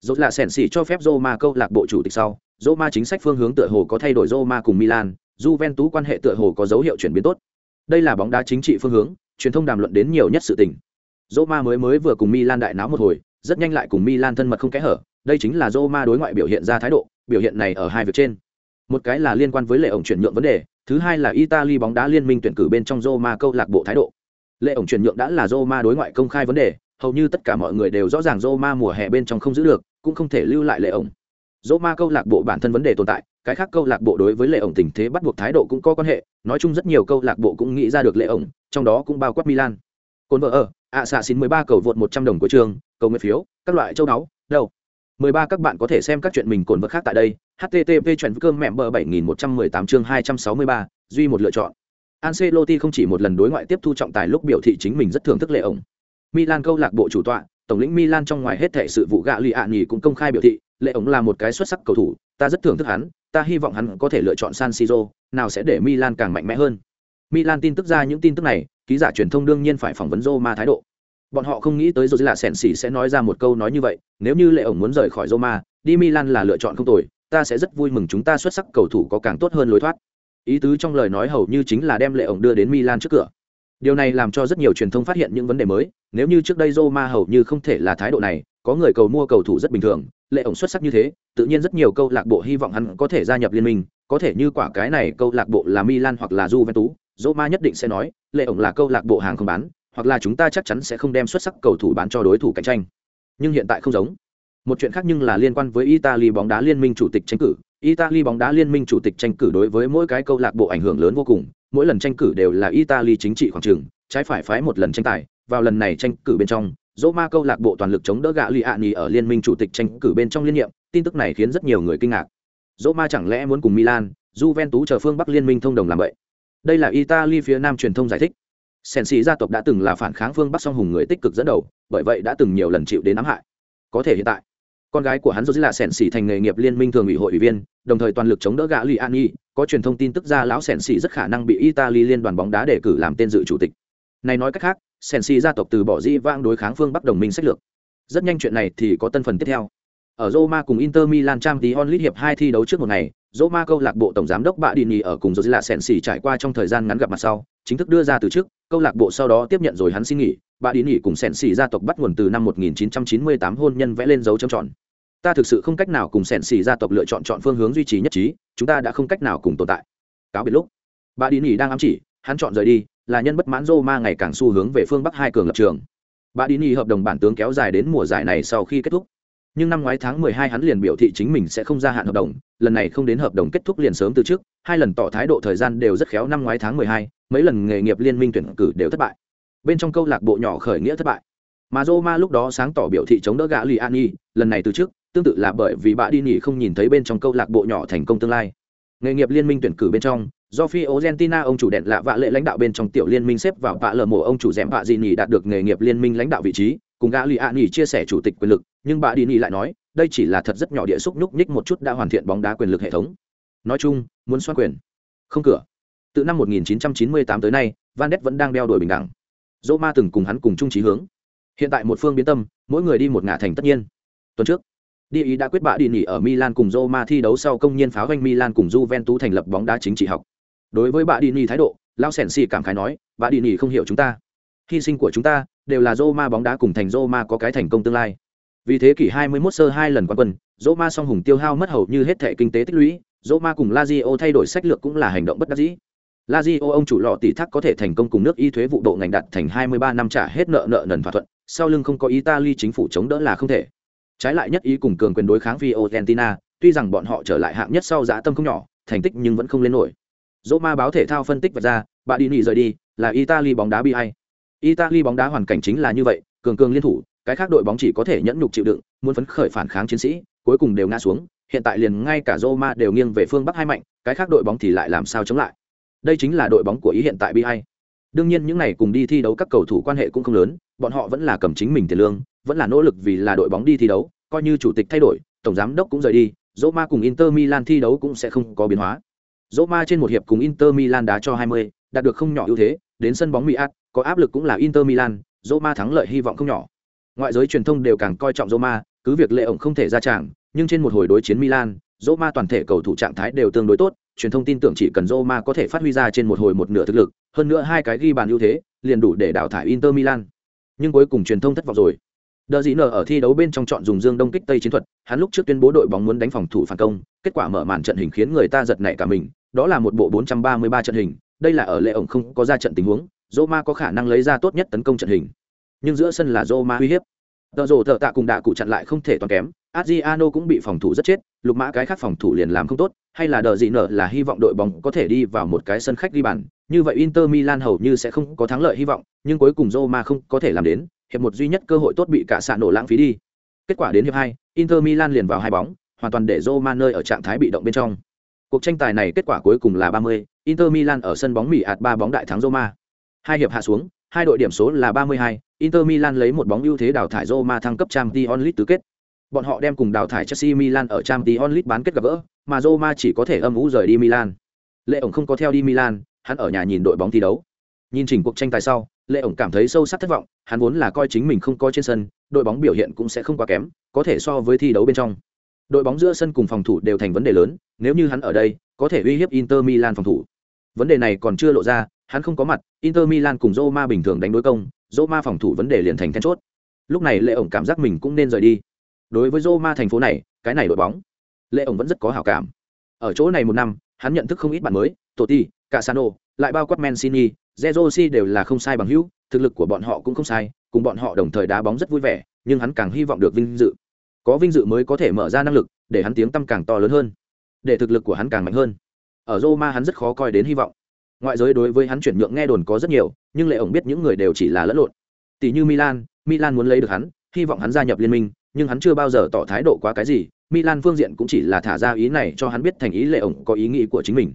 Rồi là Sẻn xỉ cho phép roma câu lạc bộ chủ tịch sau, roma chính sách phương hướng tựa hồ có thay đổi roma cùng milan, Juventus quan hệ tựa hồ có dấu hiệu chuyển biến tốt. Đây là bóng đá chính trị phương hướng, truyền thông đàm luận đến nhiều nhất sự tình. Roma mới mới vừa cùng Milan đại náo một hồi, rất nhanh lại cùng Milan thân mật không kẽ hở đây chính là Roma đối ngoại biểu hiện ra thái độ, biểu hiện này ở hai việc trên. Một cái là liên quan với lệ ổng chuyển nhượng vấn đề, thứ hai là italy bóng đá liên minh tuyển cử bên trong roma câu lạc bộ thái độ. Lệ ổng chuyển nhượng đã là roma đối ngoại công khai vấn đề, hầu như tất cả mọi người đều rõ ràng roma mùa hè bên trong không giữ được, cũng không thể lưu lại lệ ổng. Roma câu lạc bộ bản thân vấn đề tồn tại, cái khác câu lạc bộ đối với lệ ổng tình thế bắt buộc thái độ cũng có quan hệ, nói chung rất nhiều câu lạc bộ cũng nghĩ ra được lệ ổng, trong đó cũng bao quát milan. Côn vợ ở ạ xạ xin mười ba cầu vượt một trăm đồng của trường, cầu nguyện phiếu, các loại châu đáo đâu. 13 các bạn có thể xem các chuyện mình cồn vật khác tại đây. http chuyện cơm mẹ bờ 7118 chương 263, duy một lựa chọn. Ancelotti không chỉ một lần đối ngoại tiếp thu trọng tài lúc biểu thị chính mình rất thưởng thức lệ ổng. Milan câu lạc bộ chủ tọa, tổng lĩnh Milan trong ngoài hết thảy sự vụ gạ lì ạ nhì cũng công khai biểu thị, lệ ổng là một cái xuất sắc cầu thủ, ta rất thưởng thức hắn, ta hy vọng hắn có thể lựa chọn San Siro, nào sẽ để Milan càng mạnh mẽ hơn. Milan tin tức ra những tin tức này, ký giả truyền thông đương nhiên phải phỏng vấn Roma thái độ bọn họ không nghĩ tới rồi là sẹn xỉ sẽ nói ra một câu nói như vậy, nếu như lệ ổng muốn rời khỏi roma, đi milan là lựa chọn không tồi, ta sẽ rất vui mừng chúng ta xuất sắc cầu thủ có càng tốt hơn lối thoát. Ý tứ trong lời nói hầu như chính là đem lệ ổng đưa đến milan trước cửa. Điều này làm cho rất nhiều truyền thông phát hiện những vấn đề mới, nếu như trước đây roma hầu như không thể là thái độ này, có người cầu mua cầu thủ rất bình thường, lệ ổng xuất sắc như thế, tự nhiên rất nhiều câu lạc bộ hy vọng hắn có thể gia nhập liên minh, có thể như quả cái này câu lạc bộ là milan hoặc là juventus, roma nhất định sẽ nói, lệ ổng là câu lạc bộ hàng không bán hoặc là chúng ta chắc chắn sẽ không đem xuất sắc cầu thủ bán cho đối thủ cạnh tranh. Nhưng hiện tại không giống. Một chuyện khác nhưng là liên quan với italy bóng đá liên minh chủ tịch tranh cử. Italy bóng đá liên minh chủ tịch tranh cử đối với mỗi cái câu lạc bộ ảnh hưởng lớn vô cùng. Mỗi lần tranh cử đều là italy chính trị khoảng trường trái phải phái một lần tranh tài. Vào lần này tranh cử bên trong Roma câu lạc bộ toàn lực chống đỡ gạ Liani ở liên minh chủ tịch tranh cử bên trong liên nhiệm, tin tức này khiến rất nhiều người kinh ngạc. Roma chẳng lẽ muốn cùng Milan, Juventus chờ phương Bắc liên minh thông đồng làm vậy? Đây là Italy phía Nam truyền thông giải thích sèn xì gia tộc đã từng là phản kháng phương bắc song hùng người tích cực dẫn đầu bởi vậy đã từng nhiều lần chịu đến ám hại. Có thể hiện tại con gái của hắn rồi là sèn xì thành nghề nghiệp liên minh thường ủy hội ủy viên đồng thời toàn lực chống đỡ gã lì an nhi có truyền thông tin tức ra lão sèn xì rất khả năng bị italy liên đoàn bóng đá đề cử làm tên dự chủ tịch. Này nói cách khác sèn xì gia tộc từ bỏ di vang đối kháng phương bắc đồng minh sách lược. Rất nhanh chuyện này thì có tân phần tiếp theo. Ở Roma cùng Inter Milan trang tí onlit hiệp hai thi đấu trước một ngày, Roma câu lạc bộ tổng giám đốc Bạ Dini ở cùng Josila Sensi trải qua trong thời gian ngắn gặp mặt sau, chính thức đưa ra từ trước, câu lạc bộ sau đó tiếp nhận rồi hắn xin nghỉ, ba đi nghỉ cùng Sensi gia tộc bắt nguồn từ năm 1998 hôn nhân vẽ lên dấu chấm tròn. Ta thực sự không cách nào cùng Sensi gia tộc lựa chọn chọn phương hướng duy trì nhất trí, chúng ta đã không cách nào cùng tồn tại. Cáo biệt lúc, ba đi nghỉ đang ám chỉ, hắn chọn rời đi, là nhân bất mãn Roma ngày càng xu hướng về phương Bắc hai cường lập trường. ba đi nghỉ hợp đồng bản tướng kéo dài đến mùa giải này sau khi kết thúc nhưng năm ngoái tháng 12 hắn liền biểu thị chính mình sẽ không gia hạn hợp đồng, lần này không đến hợp đồng kết thúc liền sớm từ trước, hai lần tỏ thái độ thời gian đều rất khéo năm ngoái tháng 12, mấy lần nghề nghiệp liên minh tuyển cử đều thất bại. Bên trong câu lạc bộ nhỏ khởi nghĩa thất bại. Mà Roma lúc đó sáng tỏ biểu thị chống đỡ gã Liani, lần này từ trước, tương tự là bởi vì bà đi nghỉ không nhìn thấy bên trong câu lạc bộ nhỏ thành công tương lai. Nghề nghiệp liên minh tuyển cử bên trong, do phi Argentina ông chủ đèn lạ vạ lệ lãnh đạo bên trong tiểu liên minh xếp vào vạ lờ mổ ông chủ dẻm bạ gì nhỉ đạt được nghề nghiệp liên minh lãnh đạo vị trí, cùng gã lì ạ nỉ chia sẻ chủ tịch quyền lực, nhưng bà đi nỉ lại nói, đây chỉ là thật rất nhỏ địa xúc nhúc nhích một chút đã hoàn thiện bóng đá quyền lực hệ thống. Nói chung, muốn xoan quyền, không cửa. Từ năm 1998 tới nay, van đét vẫn đang đeo đuổi bình đẳng. Dỗ ma từng cùng hắn cùng chung trí hướng. Hiện tại một phương biến tâm, mỗi người đi một ngả thành tất nhiên. Tuần trước đi ý đã quyết bạ đi nghỉ ở milan cùng roma thi đấu sau công nhiên pháo doanh milan cùng juventus thành lập bóng đá chính trị học. Đối với bạ đi nghỉ thái độ, lao sèn xì cảm khái nói, bạ đi nghỉ không hiểu chúng ta. Hy sinh của chúng ta đều là Roma bóng đá cùng thành Roma có cái thành công tương lai. Vì thế kỷ 21 sơ hai lần quán quân, Roma song hùng tiêu hao mất hầu như hết thể kinh tế tích lũy, Roma cùng Lazio thay đổi sách lược cũng là hành động bất đắc dĩ. Lazio ông chủ lọ tỷ thác có thể thành công cùng nước y thuế vụ độ ngành đặt thành 23 năm trả hết nợ nợ nần thỏa thuận, sau lưng không có Italy chính phủ chống đỡ là không thể. Trái lại nhất ý cùng cường quyền đối kháng Fiorentina, tuy rằng bọn họ trở lại hạng nhất sau giá tâm không nhỏ, thành tích nhưng vẫn không lên nổi. Roma báo thể thao phân tích vạch ra, bà đi nghỉ rời đi, là Italy bóng đá bi ai. Italy bóng đá hoàn cảnh chính là như vậy, cường cường liên thủ, cái khác đội bóng chỉ có thể nhẫn nhục chịu đựng, muốn phấn khởi phản kháng chiến sĩ, cuối cùng đều ngã xuống, hiện tại liền ngay cả Roma đều nghiêng về phương Bắc hai mạnh, cái khác đội bóng thì lại làm sao chống lại. Đây chính là đội bóng của ý hiện tại bi. Đương nhiên những này cùng đi thi đấu các cầu thủ quan hệ cũng không lớn, bọn họ vẫn là cầm chính mình tiền lương, vẫn là nỗ lực vì là đội bóng đi thi đấu, coi như chủ tịch thay đổi, tổng giám đốc cũng rời đi, Roma cùng Inter Milan thi đấu cũng sẽ không có biến hóa. Roma trên một hiệp cùng Inter Milan đá cho 20, đạt được không nhỏ ưu thế, đến sân bóng Miat, có áp lực cũng là Inter Milan, Roma thắng lợi hy vọng không nhỏ. Ngoại giới truyền thông đều càng coi trọng Roma, cứ việc lệ ổng không thể ra trận, nhưng trên một hồi đối chiến Milan, Roma toàn thể cầu thủ trạng thái đều tương đối tốt, truyền thông tin tưởng chỉ cần Roma có thể phát huy ra trên một hồi một nửa thực lực, hơn nữa hai cái ghi bàn ưu thế, liền đủ để đảo thải Inter Milan. Nhưng cuối cùng truyền thông thất vọng rồi. Đờ dĩ nở ở thi đấu bên trong chọn dùng dương đông kích tây chiến thuật, hắn lúc trước tuyên bố đội bóng muốn đánh phòng thủ phản công, kết quả mở màn trận hình khiến người ta giật nảy cả mình, đó là một bộ 433 trận hình, đây là ở lệ ổng không có ra trận tình huống, Roma có khả năng lấy ra tốt nhất tấn công trận hình. Nhưng giữa sân là Roma uy hiếp. Tờ rồ thợ tạ cùng đạ cụ chặn lại không thể toàn kém, Adriano cũng bị phòng thủ rất chết, lục mã cái khác phòng thủ liền làm không tốt, hay là đờ gì nở là hy vọng đội bóng có thể đi vào một cái sân khách đi bàn, như vậy Inter Milan hầu như sẽ không có thắng lợi hy vọng, nhưng cuối cùng Roma không có thể làm đến, hiệp một duy nhất cơ hội tốt bị cả sạn nổ lãng phí đi. Kết quả đến hiệp hai, Inter Milan liền vào hai bóng, hoàn toàn để Roma nơi ở trạng thái bị động bên trong. Cuộc tranh tài này kết quả cuối cùng là 30, Inter Milan ở sân bóng Mỹ ạt 3 bóng đại thắng Roma. Hai hiệp hạ xuống, hai đội điểm số là 32, Inter Milan lấy một bóng ưu thế đào thải Roma thăng cấp Champions League tứ kết. Bọn họ đem cùng đào thải Chelsea Milan ở Champions League bán kết gặp gỡ, mà Roma chỉ có thể âm ú rời đi Milan. Lệ ổng không có theo đi Milan, hắn ở nhà nhìn đội bóng thi đấu. Nhìn chỉnh cuộc tranh tài sau, Lệ ổng cảm thấy sâu sắc thất vọng, hắn vốn là coi chính mình không có trên sân, đội bóng biểu hiện cũng sẽ không quá kém, có thể so với thi đấu bên trong. Đội bóng giữa sân cùng phòng thủ đều thành vấn đề lớn, nếu như hắn ở đây, có thể uy hiếp Inter Milan phòng thủ. Vấn đề này còn chưa lộ ra, hắn không có mặt, Inter Milan cùng Roma bình thường đánh đối công, Roma phòng thủ vấn đề liền thành then chốt. Lúc này Lệ ổng cảm giác mình cũng nên rời đi. Đối với Roma thành phố này, cái này đội bóng, Lệ ổng vẫn rất có hảo cảm. Ở chỗ này một năm, hắn nhận thức không ít bạn mới, Totti, Casano, lại bao quát Mancini, Zerosi đều là không sai bằng hữu, thực lực của bọn họ cũng không sai, cùng bọn họ đồng thời đá bóng rất vui vẻ, nhưng hắn càng hy vọng được vinh dự. Có vinh dự mới có thể mở ra năng lực, để hắn tiếng tăm càng to lớn hơn, để thực lực của hắn càng mạnh hơn. Ở Roma hắn rất khó coi đến hy vọng. Ngoại giới đối với hắn chuyển nhượng nghe đồn có rất nhiều, nhưng lệ ổng biết những người đều chỉ là lẫn lộn. Tỷ như Milan, Milan muốn lấy được hắn, hy vọng hắn gia nhập liên minh, nhưng hắn chưa bao giờ tỏ thái độ quá cái gì, Milan phương diện cũng chỉ là thả ra ý này cho hắn biết thành ý lệ ổng có ý nghĩ của chính mình.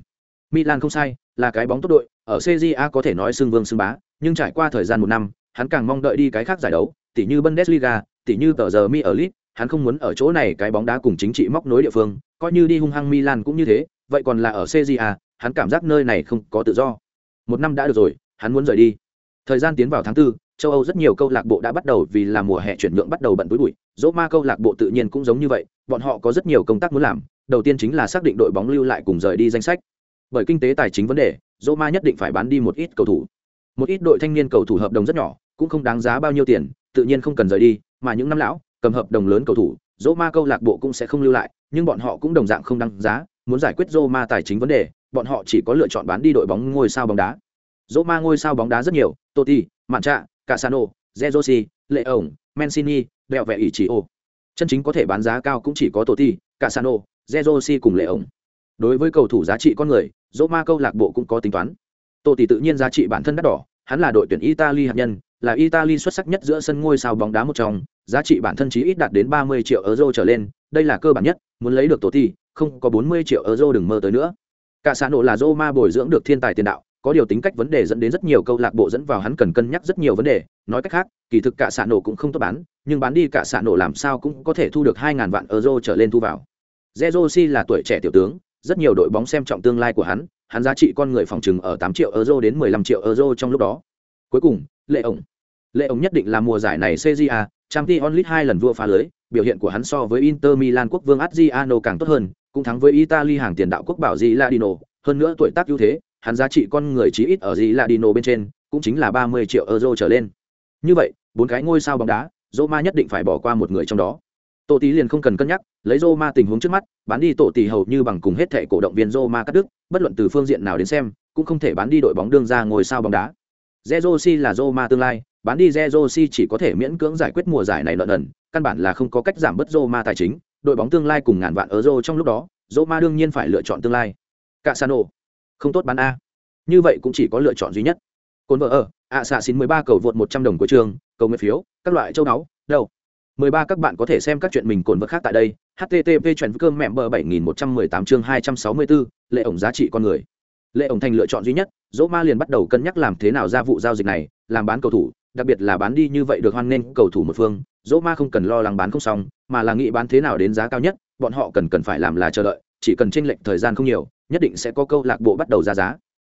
Milan không sai, là cái bóng tốt đội, ở CJA có thể nói xưng vương xưng bá, nhưng trải qua thời gian một năm, hắn càng mong đợi đi cái khác giải đấu, Tỷ như Bundesliga, tỷ như tờ giờ Mi ở lit hắn không muốn ở chỗ này cái bóng đá cùng chính trị móc nối địa phương, coi như đi hung hăng Milan cũng như thế, vậy còn là ở CJA, hắn cảm giác nơi này không có tự do. Một năm đã được rồi, hắn muốn rời đi. Thời gian tiến vào tháng 4, châu Âu rất nhiều câu lạc bộ đã bắt đầu vì là mùa hè chuyển nhượng bắt đầu bận túi bụi, Roma câu lạc bộ tự nhiên cũng giống như vậy, bọn họ có rất nhiều công tác muốn làm, đầu tiên chính là xác định đội bóng lưu lại cùng rời đi danh sách. Bởi kinh tế tài chính vấn đề, Roma nhất định phải bán đi một ít cầu thủ. Một ít đội thanh niên cầu thủ hợp đồng rất nhỏ, cũng không đáng giá bao nhiêu tiền, tự nhiên không cần rời đi, mà những năm lão, cầm hợp đồng lớn cầu thủ, Roma câu lạc bộ cũng sẽ không lưu lại, nhưng bọn họ cũng đồng dạng không đáng giá, muốn giải quyết Roma tài chính vấn đề, bọn họ chỉ có lựa chọn bán đi đội bóng ngôi sao bóng đá. Dỗ ma ngôi sao bóng đá rất nhiều, Totti, Mancha, Casano, Zezosi, Lệ ổng, Mancini, đeo vẻ ỷ chỉ ô. Chân chính có thể bán giá cao cũng chỉ có Totti, Casano, Zezosi cùng Lệ ổng. Đối với cầu thủ giá trị con người, Dỗ ma câu lạc bộ cũng có tính toán. Totti tự nhiên giá trị bản thân đắt đỏ, hắn là đội tuyển Italy hạt nhân, là Italy xuất sắc nhất giữa sân ngôi sao bóng đá một trong, giá trị bản thân chí ít đạt đến 30 triệu euro trở lên, đây là cơ bản nhất, muốn lấy được Totti, không có 40 triệu euro đừng mơ tới nữa. Cả xã nổ là Roma bồi dưỡng được thiên tài tiền đạo, có điều tính cách vấn đề dẫn đến rất nhiều câu lạc bộ dẫn vào hắn cần cân nhắc rất nhiều vấn đề, nói cách khác, kỳ thực cả xã nổ cũng không tốt bán, nhưng bán đi cả xã nổ làm sao cũng có thể thu được 2000 vạn euro trở lên thu vào. Zerosi là tuổi trẻ tiểu tướng, rất nhiều đội bóng xem trọng tương lai của hắn, hắn giá trị con người phòng trừng ở 8 triệu euro đến 15 triệu euro trong lúc đó. Cuối cùng, Lệ ổng. Lệ ổng nhất định là mùa giải này CJA, trang t onlit hai lần vua phá lưới, biểu hiện của hắn so với Inter Milan quốc vương Adriano càng tốt hơn, cũng thắng với Italy hàng tiền đạo quốc bảo Giladino, hơn nữa tuổi tác ưu thế, hắn giá trị con người chí ít ở Giladino bên trên, cũng chính là 30 triệu euro trở lên. Như vậy, bốn cái ngôi sao bóng đá, Roma nhất định phải bỏ qua một người trong đó. Tổ tí liền không cần cân nhắc, lấy Roma tình huống trước mắt, bán đi tổ tỷ hầu như bằng cùng hết thảy cổ động viên Roma cắt đứt, bất luận từ phương diện nào đến xem, cũng không thể bán đi đội bóng đương ra ngôi sao bóng đá. Zerosi là Roma tương lai, bán đi Zerosi chỉ có thể miễn cưỡng giải quyết mùa giải này lợn ẩn, căn bản là không có cách giảm bớt Roma tài chính, đội bóng tương lai cùng ngàn vạn euro trong lúc đó, Roma đương nhiên phải lựa chọn tương lai. Casano, không tốt bán a. Như vậy cũng chỉ có lựa chọn duy nhất. Cồn vợ ở ạ xạ xin mười ba cầu vượt một trăm đồng của trường cầu nguyện phiếu các loại châu náu, đâu? mười ba các bạn có thể xem các chuyện mình cồn vật khác tại đây http chuyển cơm mẹm bờ bảy nghìn một trăm mười tám chương hai trăm sáu mươi bốn lệ ổng giá trị con người. Lệ ổng thành lựa chọn duy nhất dỗ ma liền bắt đầu cân nhắc làm thế nào ra vụ giao dịch này làm bán cầu thủ đặc biệt là bán đi như vậy được hoan nghênh cầu thủ một phương dỗ ma không cần lo lắng bán không xong mà là nghĩ bán thế nào đến giá cao nhất bọn họ cần cần phải làm là chờ đợi chỉ cần tranh lệch thời gian không nhiều nhất định sẽ có câu lạc bộ bắt đầu ra giá.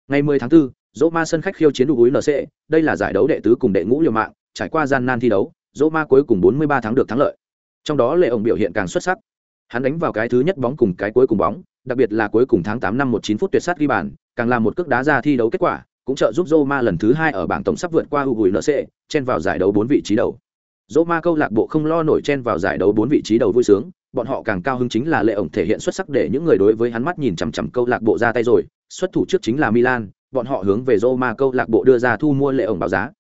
Ngày 10 tháng 4, dỗ ma sân khách khiêu chiến đủ nc đây là giải đấu đệ tứ cùng đệ ngũ liều mạng trải qua gian nan thi đấu dỗ ma cuối cùng 43 tháng được thắng lợi. Trong đó lệ ổng biểu hiện càng xuất sắc. Hắn đánh vào cái thứ nhất bóng cùng cái cuối cùng bóng đặc biệt là cuối cùng tháng 8 năm 19 phút tuyệt sát ghi bàn càng là một cước đá ra thi đấu kết quả cũng trợ giúp Roma lần thứ hai ở bảng tổng sắp vượt qua UNC, chen vào giải đấu bốn vị trí đầu. Roma câu lạc bộ không lo nổi chen vào giải đấu bốn vị trí đầu vui sướng, bọn họ càng cao hứng chính là lệ ổng thể hiện xuất sắc để những người đối với hắn mắt nhìn chằm chằm câu lạc bộ ra tay rồi, xuất thủ trước chính là Milan, bọn họ hướng về Roma câu lạc bộ đưa ra thu mua lệ ổng báo giá.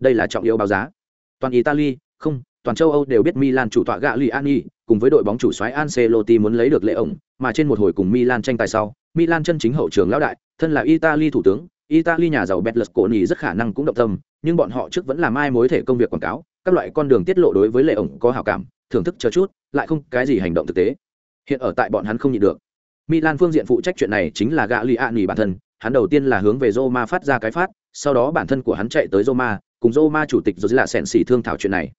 Đây là trọng yếu báo giá. Toàn Italy, không, toàn châu Âu đều biết Milan chủ tọa Gagliani, cùng với đội bóng chủ soái Ancelotti muốn lấy được lệ ổng, mà trên một hồi cùng Milan tranh tài sau, Milan chân chính hậu trường lão đại, thân là Italy thủ tướng, Italy nhà giàu Berlusconi rất khả năng cũng động tâm, nhưng bọn họ trước vẫn là mai mối thể công việc quảng cáo, các loại con đường tiết lộ đối với lệ ổng có hào cảm, thưởng thức chờ chút, lại không cái gì hành động thực tế. Hiện ở tại bọn hắn không nhịn được. Milan phương diện phụ trách chuyện này chính là Gagliani bản thân, hắn đầu tiên là hướng về Roma phát ra cái phát, sau đó bản thân của hắn chạy tới Roma, cùng Roma chủ tịch rồi là sẻn xỉ thương thảo chuyện này.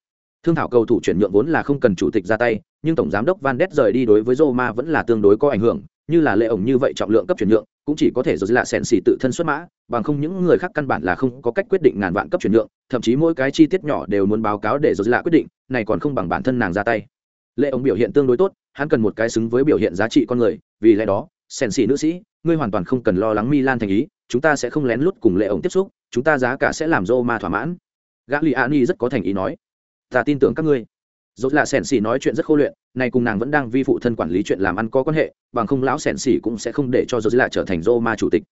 Thương thảo cầu thủ chuyển nhượng vốn là không cần chủ tịch ra tay, nhưng tổng giám đốc Van Ness rời đi đối với Roma vẫn là tương đối có ảnh hưởng, như là lệ ổng như vậy trọng lượng cấp chuyển nhượng, cũng chỉ có thể rồi là sẹn xỉ tự thân xuất mã, bằng không những người khác căn bản là không có cách quyết định ngàn vạn cấp chuyển nhượng, thậm chí mỗi cái chi tiết nhỏ đều muốn báo cáo để rồi là quyết định, này còn không bằng bản thân nàng ra tay. Lệ ông biểu hiện tương đối tốt, hắn cần một cái xứng với biểu hiện giá trị con người, vì lẽ đó, sẹn xỉ nữ sĩ, ngươi hoàn toàn không cần lo lắng Milan thành ý, chúng ta sẽ không lén lút cùng lệ ông tiếp xúc, chúng ta giá cả sẽ làm Roma thỏa mãn. Gagliani rất có thành ý nói, ta tin tưởng các ngươi dốt là sẻn xỉ nói chuyện rất khô luyện này cùng nàng vẫn đang vi phụ thân quản lý chuyện làm ăn có quan hệ bằng không lão sẻn xỉ cũng sẽ không để cho dốt là trở thành roma chủ tịch.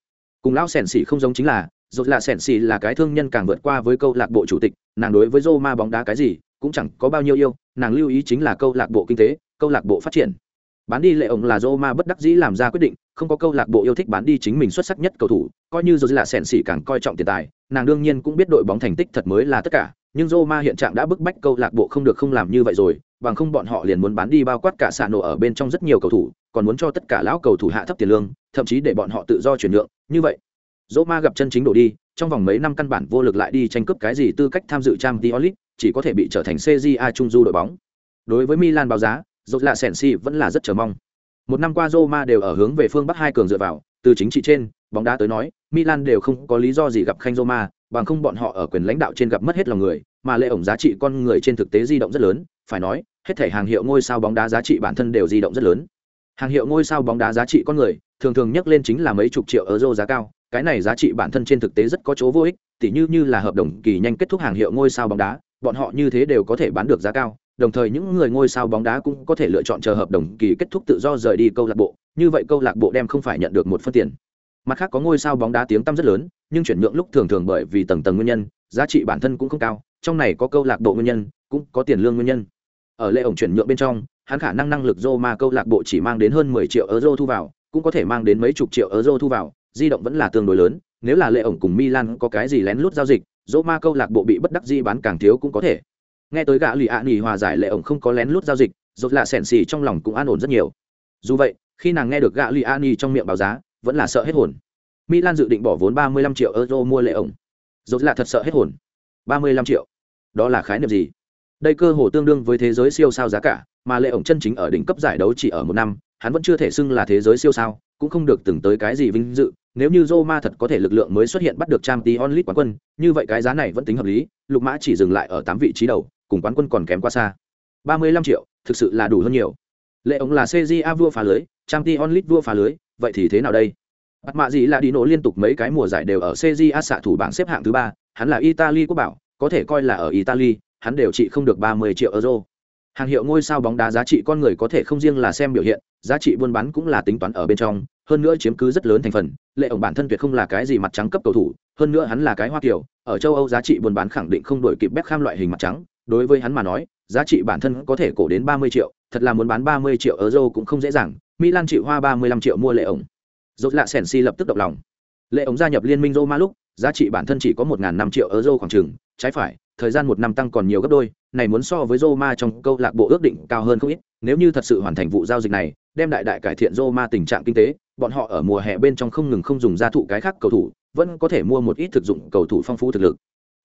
Cùng lão sẻn xỉ không giống chính là dốt là sẻn xỉ là cái thương nhân càng vượt qua với câu lạc bộ chủ tịch nàng đối với roma bóng đá cái gì cũng chẳng có bao nhiêu yêu nàng lưu ý chính là câu lạc bộ kinh tế câu lạc bộ phát triển. Bán đi lệ ổng là Roma bất đắc dĩ làm ra quyết định, không có câu lạc bộ yêu thích bán đi chính mình xuất sắc nhất cầu thủ, coi như dốt là sẻn xỉ càng coi trọng tiền tài, nàng đương nhiên cũng biết đội bóng thành tích thật mới là tất cả, nhưng Roma hiện trạng đã bức bách câu lạc bộ không được không làm như vậy rồi, bằng không bọn họ liền muốn bán đi bao quát cả sạn nổ ở bên trong rất nhiều cầu thủ, còn muốn cho tất cả lão cầu thủ hạ thấp tiền lương, thậm chí để bọn họ tự do chuyển nhượng, như vậy, Roma gặp chân chính đổ đi, trong vòng mấy năm căn bản vô lực lại đi tranh cướp cái gì tư cách tham dự Champions League, chỉ có thể bị trở thành CJA trung du đội bóng. Đối với Milan báo giá, dốt là Sensi vẫn là rất chờ mong. Một năm qua Roma đều ở hướng về phương Bắc hai cường dựa vào, từ chính trị trên, bóng đá tới nói, Milan đều không có lý do gì gặp khanh Roma, bằng không bọn họ ở quyền lãnh đạo trên gặp mất hết lòng người, mà lệ ổng giá trị con người trên thực tế di động rất lớn, phải nói, hết thể hàng hiệu ngôi sao bóng đá giá trị bản thân đều di động rất lớn. Hàng hiệu ngôi sao bóng đá giá trị con người, thường thường nhắc lên chính là mấy chục triệu euro giá cao, cái này giá trị bản thân trên thực tế rất có chỗ vô ích, tỉ như như là hợp đồng kỳ nhanh kết thúc hàng hiệu ngôi sao bóng đá, bọn họ như thế đều có thể bán được giá cao, đồng thời những người ngôi sao bóng đá cũng có thể lựa chọn chờ hợp đồng kỳ kết thúc tự do rời đi câu lạc bộ, như vậy câu lạc bộ đem không phải nhận được một phân tiền. Mặt khác có ngôi sao bóng đá tiếng tăm rất lớn, nhưng chuyển nhượng lúc thường thường bởi vì tầng tầng nguyên nhân, giá trị bản thân cũng không cao, trong này có câu lạc bộ nguyên nhân, cũng có tiền lương nguyên nhân. Ở lễ ổng chuyển nhượng bên trong, hắn khả năng năng lực Roma câu lạc bộ chỉ mang đến hơn 10 triệu euro thu vào, cũng có thể mang đến mấy chục triệu euro thu vào, di động vẫn là tương đối lớn, nếu là lễ ổng cùng Milan có cái gì lén lút giao dịch, Roma câu lạc bộ bị bất đắc dĩ bán càng thiếu cũng có thể. Nghe tới gã lì ạ nghỉ hòa giải lệ ổng không có lén lút giao dịch dột lạ sẻn xì trong lòng cũng an ổn rất nhiều. Dù vậy khi nàng nghe được gã lì ạ nghỉ trong miệng báo giá vẫn là sợ hết hồn milan dự định bỏ vốn ba mươi lăm triệu euro mua lệ ổng Rốt là thật sợ hết hồn ba mươi lăm triệu đó là khái niệm gì đây cơ hồ tương đương với thế giới siêu sao giá cả mà lệ ổng chân chính ở đỉnh cấp giải đấu chỉ ở một năm hắn vẫn chưa thể xưng là thế giới siêu sao cũng không được từng tới cái gì vinh dự nếu như Roma thật có thể lực lượng mới xuất hiện bắt được Champions League quán quân, như vậy cái giá này vẫn tính hợp lý, Lục Mã chỉ dừng lại ở tám vị trí đầu, cùng quán quân còn kém quá xa. 35 triệu, thực sự là đủ hơn nhiều. Lệ ổng là CJA vua phá lưới, Champions League vua phá lưới, vậy thì thế nào đây? Bắt mạ gì là đi nổ liên tục mấy cái mùa giải đều ở CJA xạ thủ bảng xếp hạng thứ ba, hắn là Italy quốc bảo, có thể coi là ở Italy, hắn đều trị không được 30 triệu euro. Hàng hiệu ngôi sao bóng đá giá trị con người có thể không riêng là xem biểu hiện, giá trị buôn bán cũng là tính toán ở bên trong, hơn nữa chiếm cứ rất lớn thành phần. Lệ ổng bản thân tuyệt không là cái gì mặt trắng cấp cầu thủ, hơn nữa hắn là cái hoa kiểu, ở châu Âu giá trị buôn bán khẳng định không đổi kịp Beckham loại hình mặt trắng, đối với hắn mà nói, giá trị bản thân có thể cổ đến 30 triệu, thật là muốn bán 30 triệu euro cũng không dễ dàng, Milan chịu hoa 35 triệu mua lệ ổng. Rốt lạ Sensi lập tức động lòng. lệ ống gia nhập liên minh roma lúc, giá trị bản thân chỉ có một năm triệu euro khoảng chừng, trái phải, thời gian một năm tăng còn nhiều gấp đôi, này muốn so với roma trong câu lạc bộ ước định cao hơn không ít, nếu như thật sự hoàn thành vụ giao dịch này, đem đại đại cải thiện roma tình trạng kinh tế, bọn họ ở mùa hè bên trong không ngừng không dùng gia thụ cái khác cầu thủ, vẫn có thể mua một ít thực dụng cầu thủ phong phú thực lực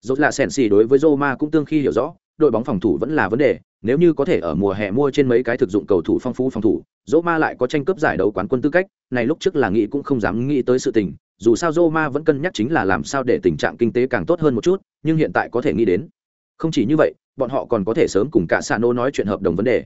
dốt lạ sèn si đối với roma cũng tương khi hiểu rõ đội bóng phòng thủ vẫn là vấn đề, nếu như có thể ở mùa hè mua trên mấy cái thực dụng cầu thủ phong phú phòng thủ, Roma lại có tranh cướp giải đấu quán quân tư cách, này lúc trước là nghĩ cũng không dám nghĩ tới sự tình, dù sao Roma vẫn cân nhắc chính là làm sao để tình trạng kinh tế càng tốt hơn một chút, nhưng hiện tại có thể nghĩ đến. Không chỉ như vậy, bọn họ còn có thể sớm cùng cả Sano nói chuyện hợp đồng vấn đề.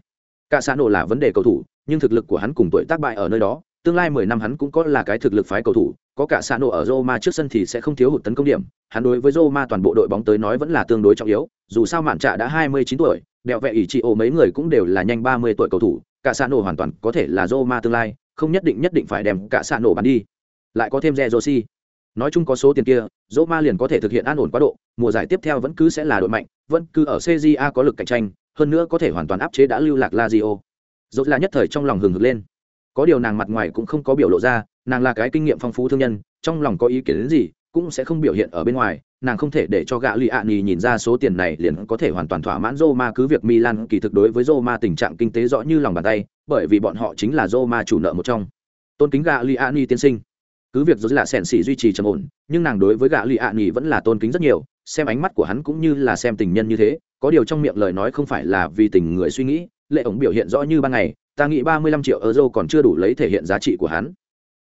Cả Sano là vấn đề cầu thủ, nhưng thực lực của hắn cùng tuổi tác bại ở nơi đó tương lai mười năm hắn cũng có là cái thực lực phái cầu thủ, có cả Sano ở Roma trước sân thì sẽ không thiếu hụt tấn công điểm, hắn đối với Roma toàn bộ đội bóng tới nói vẫn là tương đối trọng yếu, dù sao mạn trạ đã 29 tuổi, đẹo vẻ ỷ trị ổ mấy người cũng đều là nhanh 30 tuổi cầu thủ, cả Sano hoàn toàn có thể là Roma tương lai, không nhất định nhất định phải đem cả Sano bán đi. Lại có thêm Rossi nói chung có số tiền kia, Roma liền có thể thực hiện an ổn quá độ, mùa giải tiếp theo vẫn cứ sẽ là đội mạnh, vẫn cứ ở CJA có lực cạnh tranh, hơn nữa có thể hoàn toàn áp chế đã lưu lạc Lazio. Rốt là nhất thời trong lòng hừng hực lên có điều nàng mặt ngoài cũng không có biểu lộ ra nàng là cái kinh nghiệm phong phú thương nhân trong lòng có ý kiến đến gì cũng sẽ không biểu hiện ở bên ngoài nàng không thể để cho gã lì ạ nhì nhìn ra số tiền này liền có thể hoàn toàn thỏa mãn Roma cứ việc Milan kỳ thực đối với Roma tình trạng kinh tế rõ như lòng bàn tay, bởi vì bọn họ chính là Roma chủ nợ một trong. Tôn kính gã lì ạ nhì tiên sinh. Cứ việc rồi là sẻn xỉ duy trì trầm ổn, nhưng nàng đối với gã lì ạ nhì vẫn là tôn kính rất nhiều, xem ánh mắt của hắn cũng như là xem tình nhân như thế, có điều trong miệng lời nói không phải là vì tình người suy nghĩ, lệ ổng biểu hiện rõ như ban ngày, ta nghĩ ba mươi lăm triệu euro còn chưa đủ lấy thể hiện giá trị của hắn.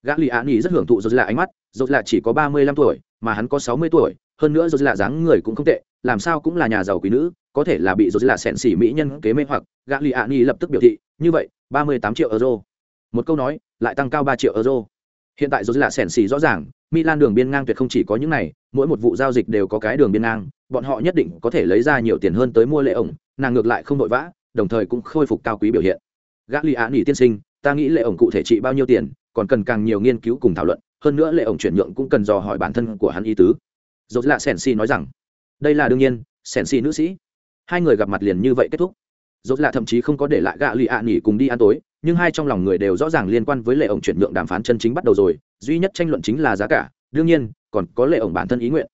Gã lì án ý rất hưởng thụ rồi là ánh mắt rồi là chỉ có ba mươi lăm tuổi mà hắn có sáu mươi tuổi hơn nữa rồi là dáng người cũng không tệ làm sao cũng là nhà giàu quý nữ có thể là bị rồi là sẹn xỉ mỹ nhân kế mê hoặc gã lì án ý lập tức biểu thị như vậy ba mươi tám triệu euro. Một câu nói lại tăng cao ba triệu euro. Hiện tại rồi là sẹn xỉ rõ ràng Milan đường biên ngang tuyệt không chỉ có những này, mỗi một vụ giao dịch đều có cái đường biên ngang, bọn họ nhất định có thể lấy ra nhiều tiền hơn tới mua lệ ổng, nàng ngược lại không vội vã, đồng thời cũng khôi phục cao quý biểu hiện. Gã lì ạ nghỉ tiên sinh, ta nghĩ lệ ổng cụ thể trị bao nhiêu tiền, còn cần càng nhiều nghiên cứu cùng thảo luận, hơn nữa lệ ổng chuyển nhượng cũng cần dò hỏi bản thân của hắn ý tứ. Dốt lạ sèn si nói rằng. Đây là đương nhiên sèn si nữ sĩ. Hai người gặp mặt liền như vậy kết thúc. Dốt lạ thậm chí không có để lại gã lì ạ nghỉ cùng đi ăn tối, nhưng hai trong lòng người đều rõ ràng liên quan với lệ ổng chuyển nhượng đàm phán chân chính bắt đầu rồi, duy nhất tranh luận chính là giá cả, đương nhiên, còn có lệ ổng bản thân ý nguyện.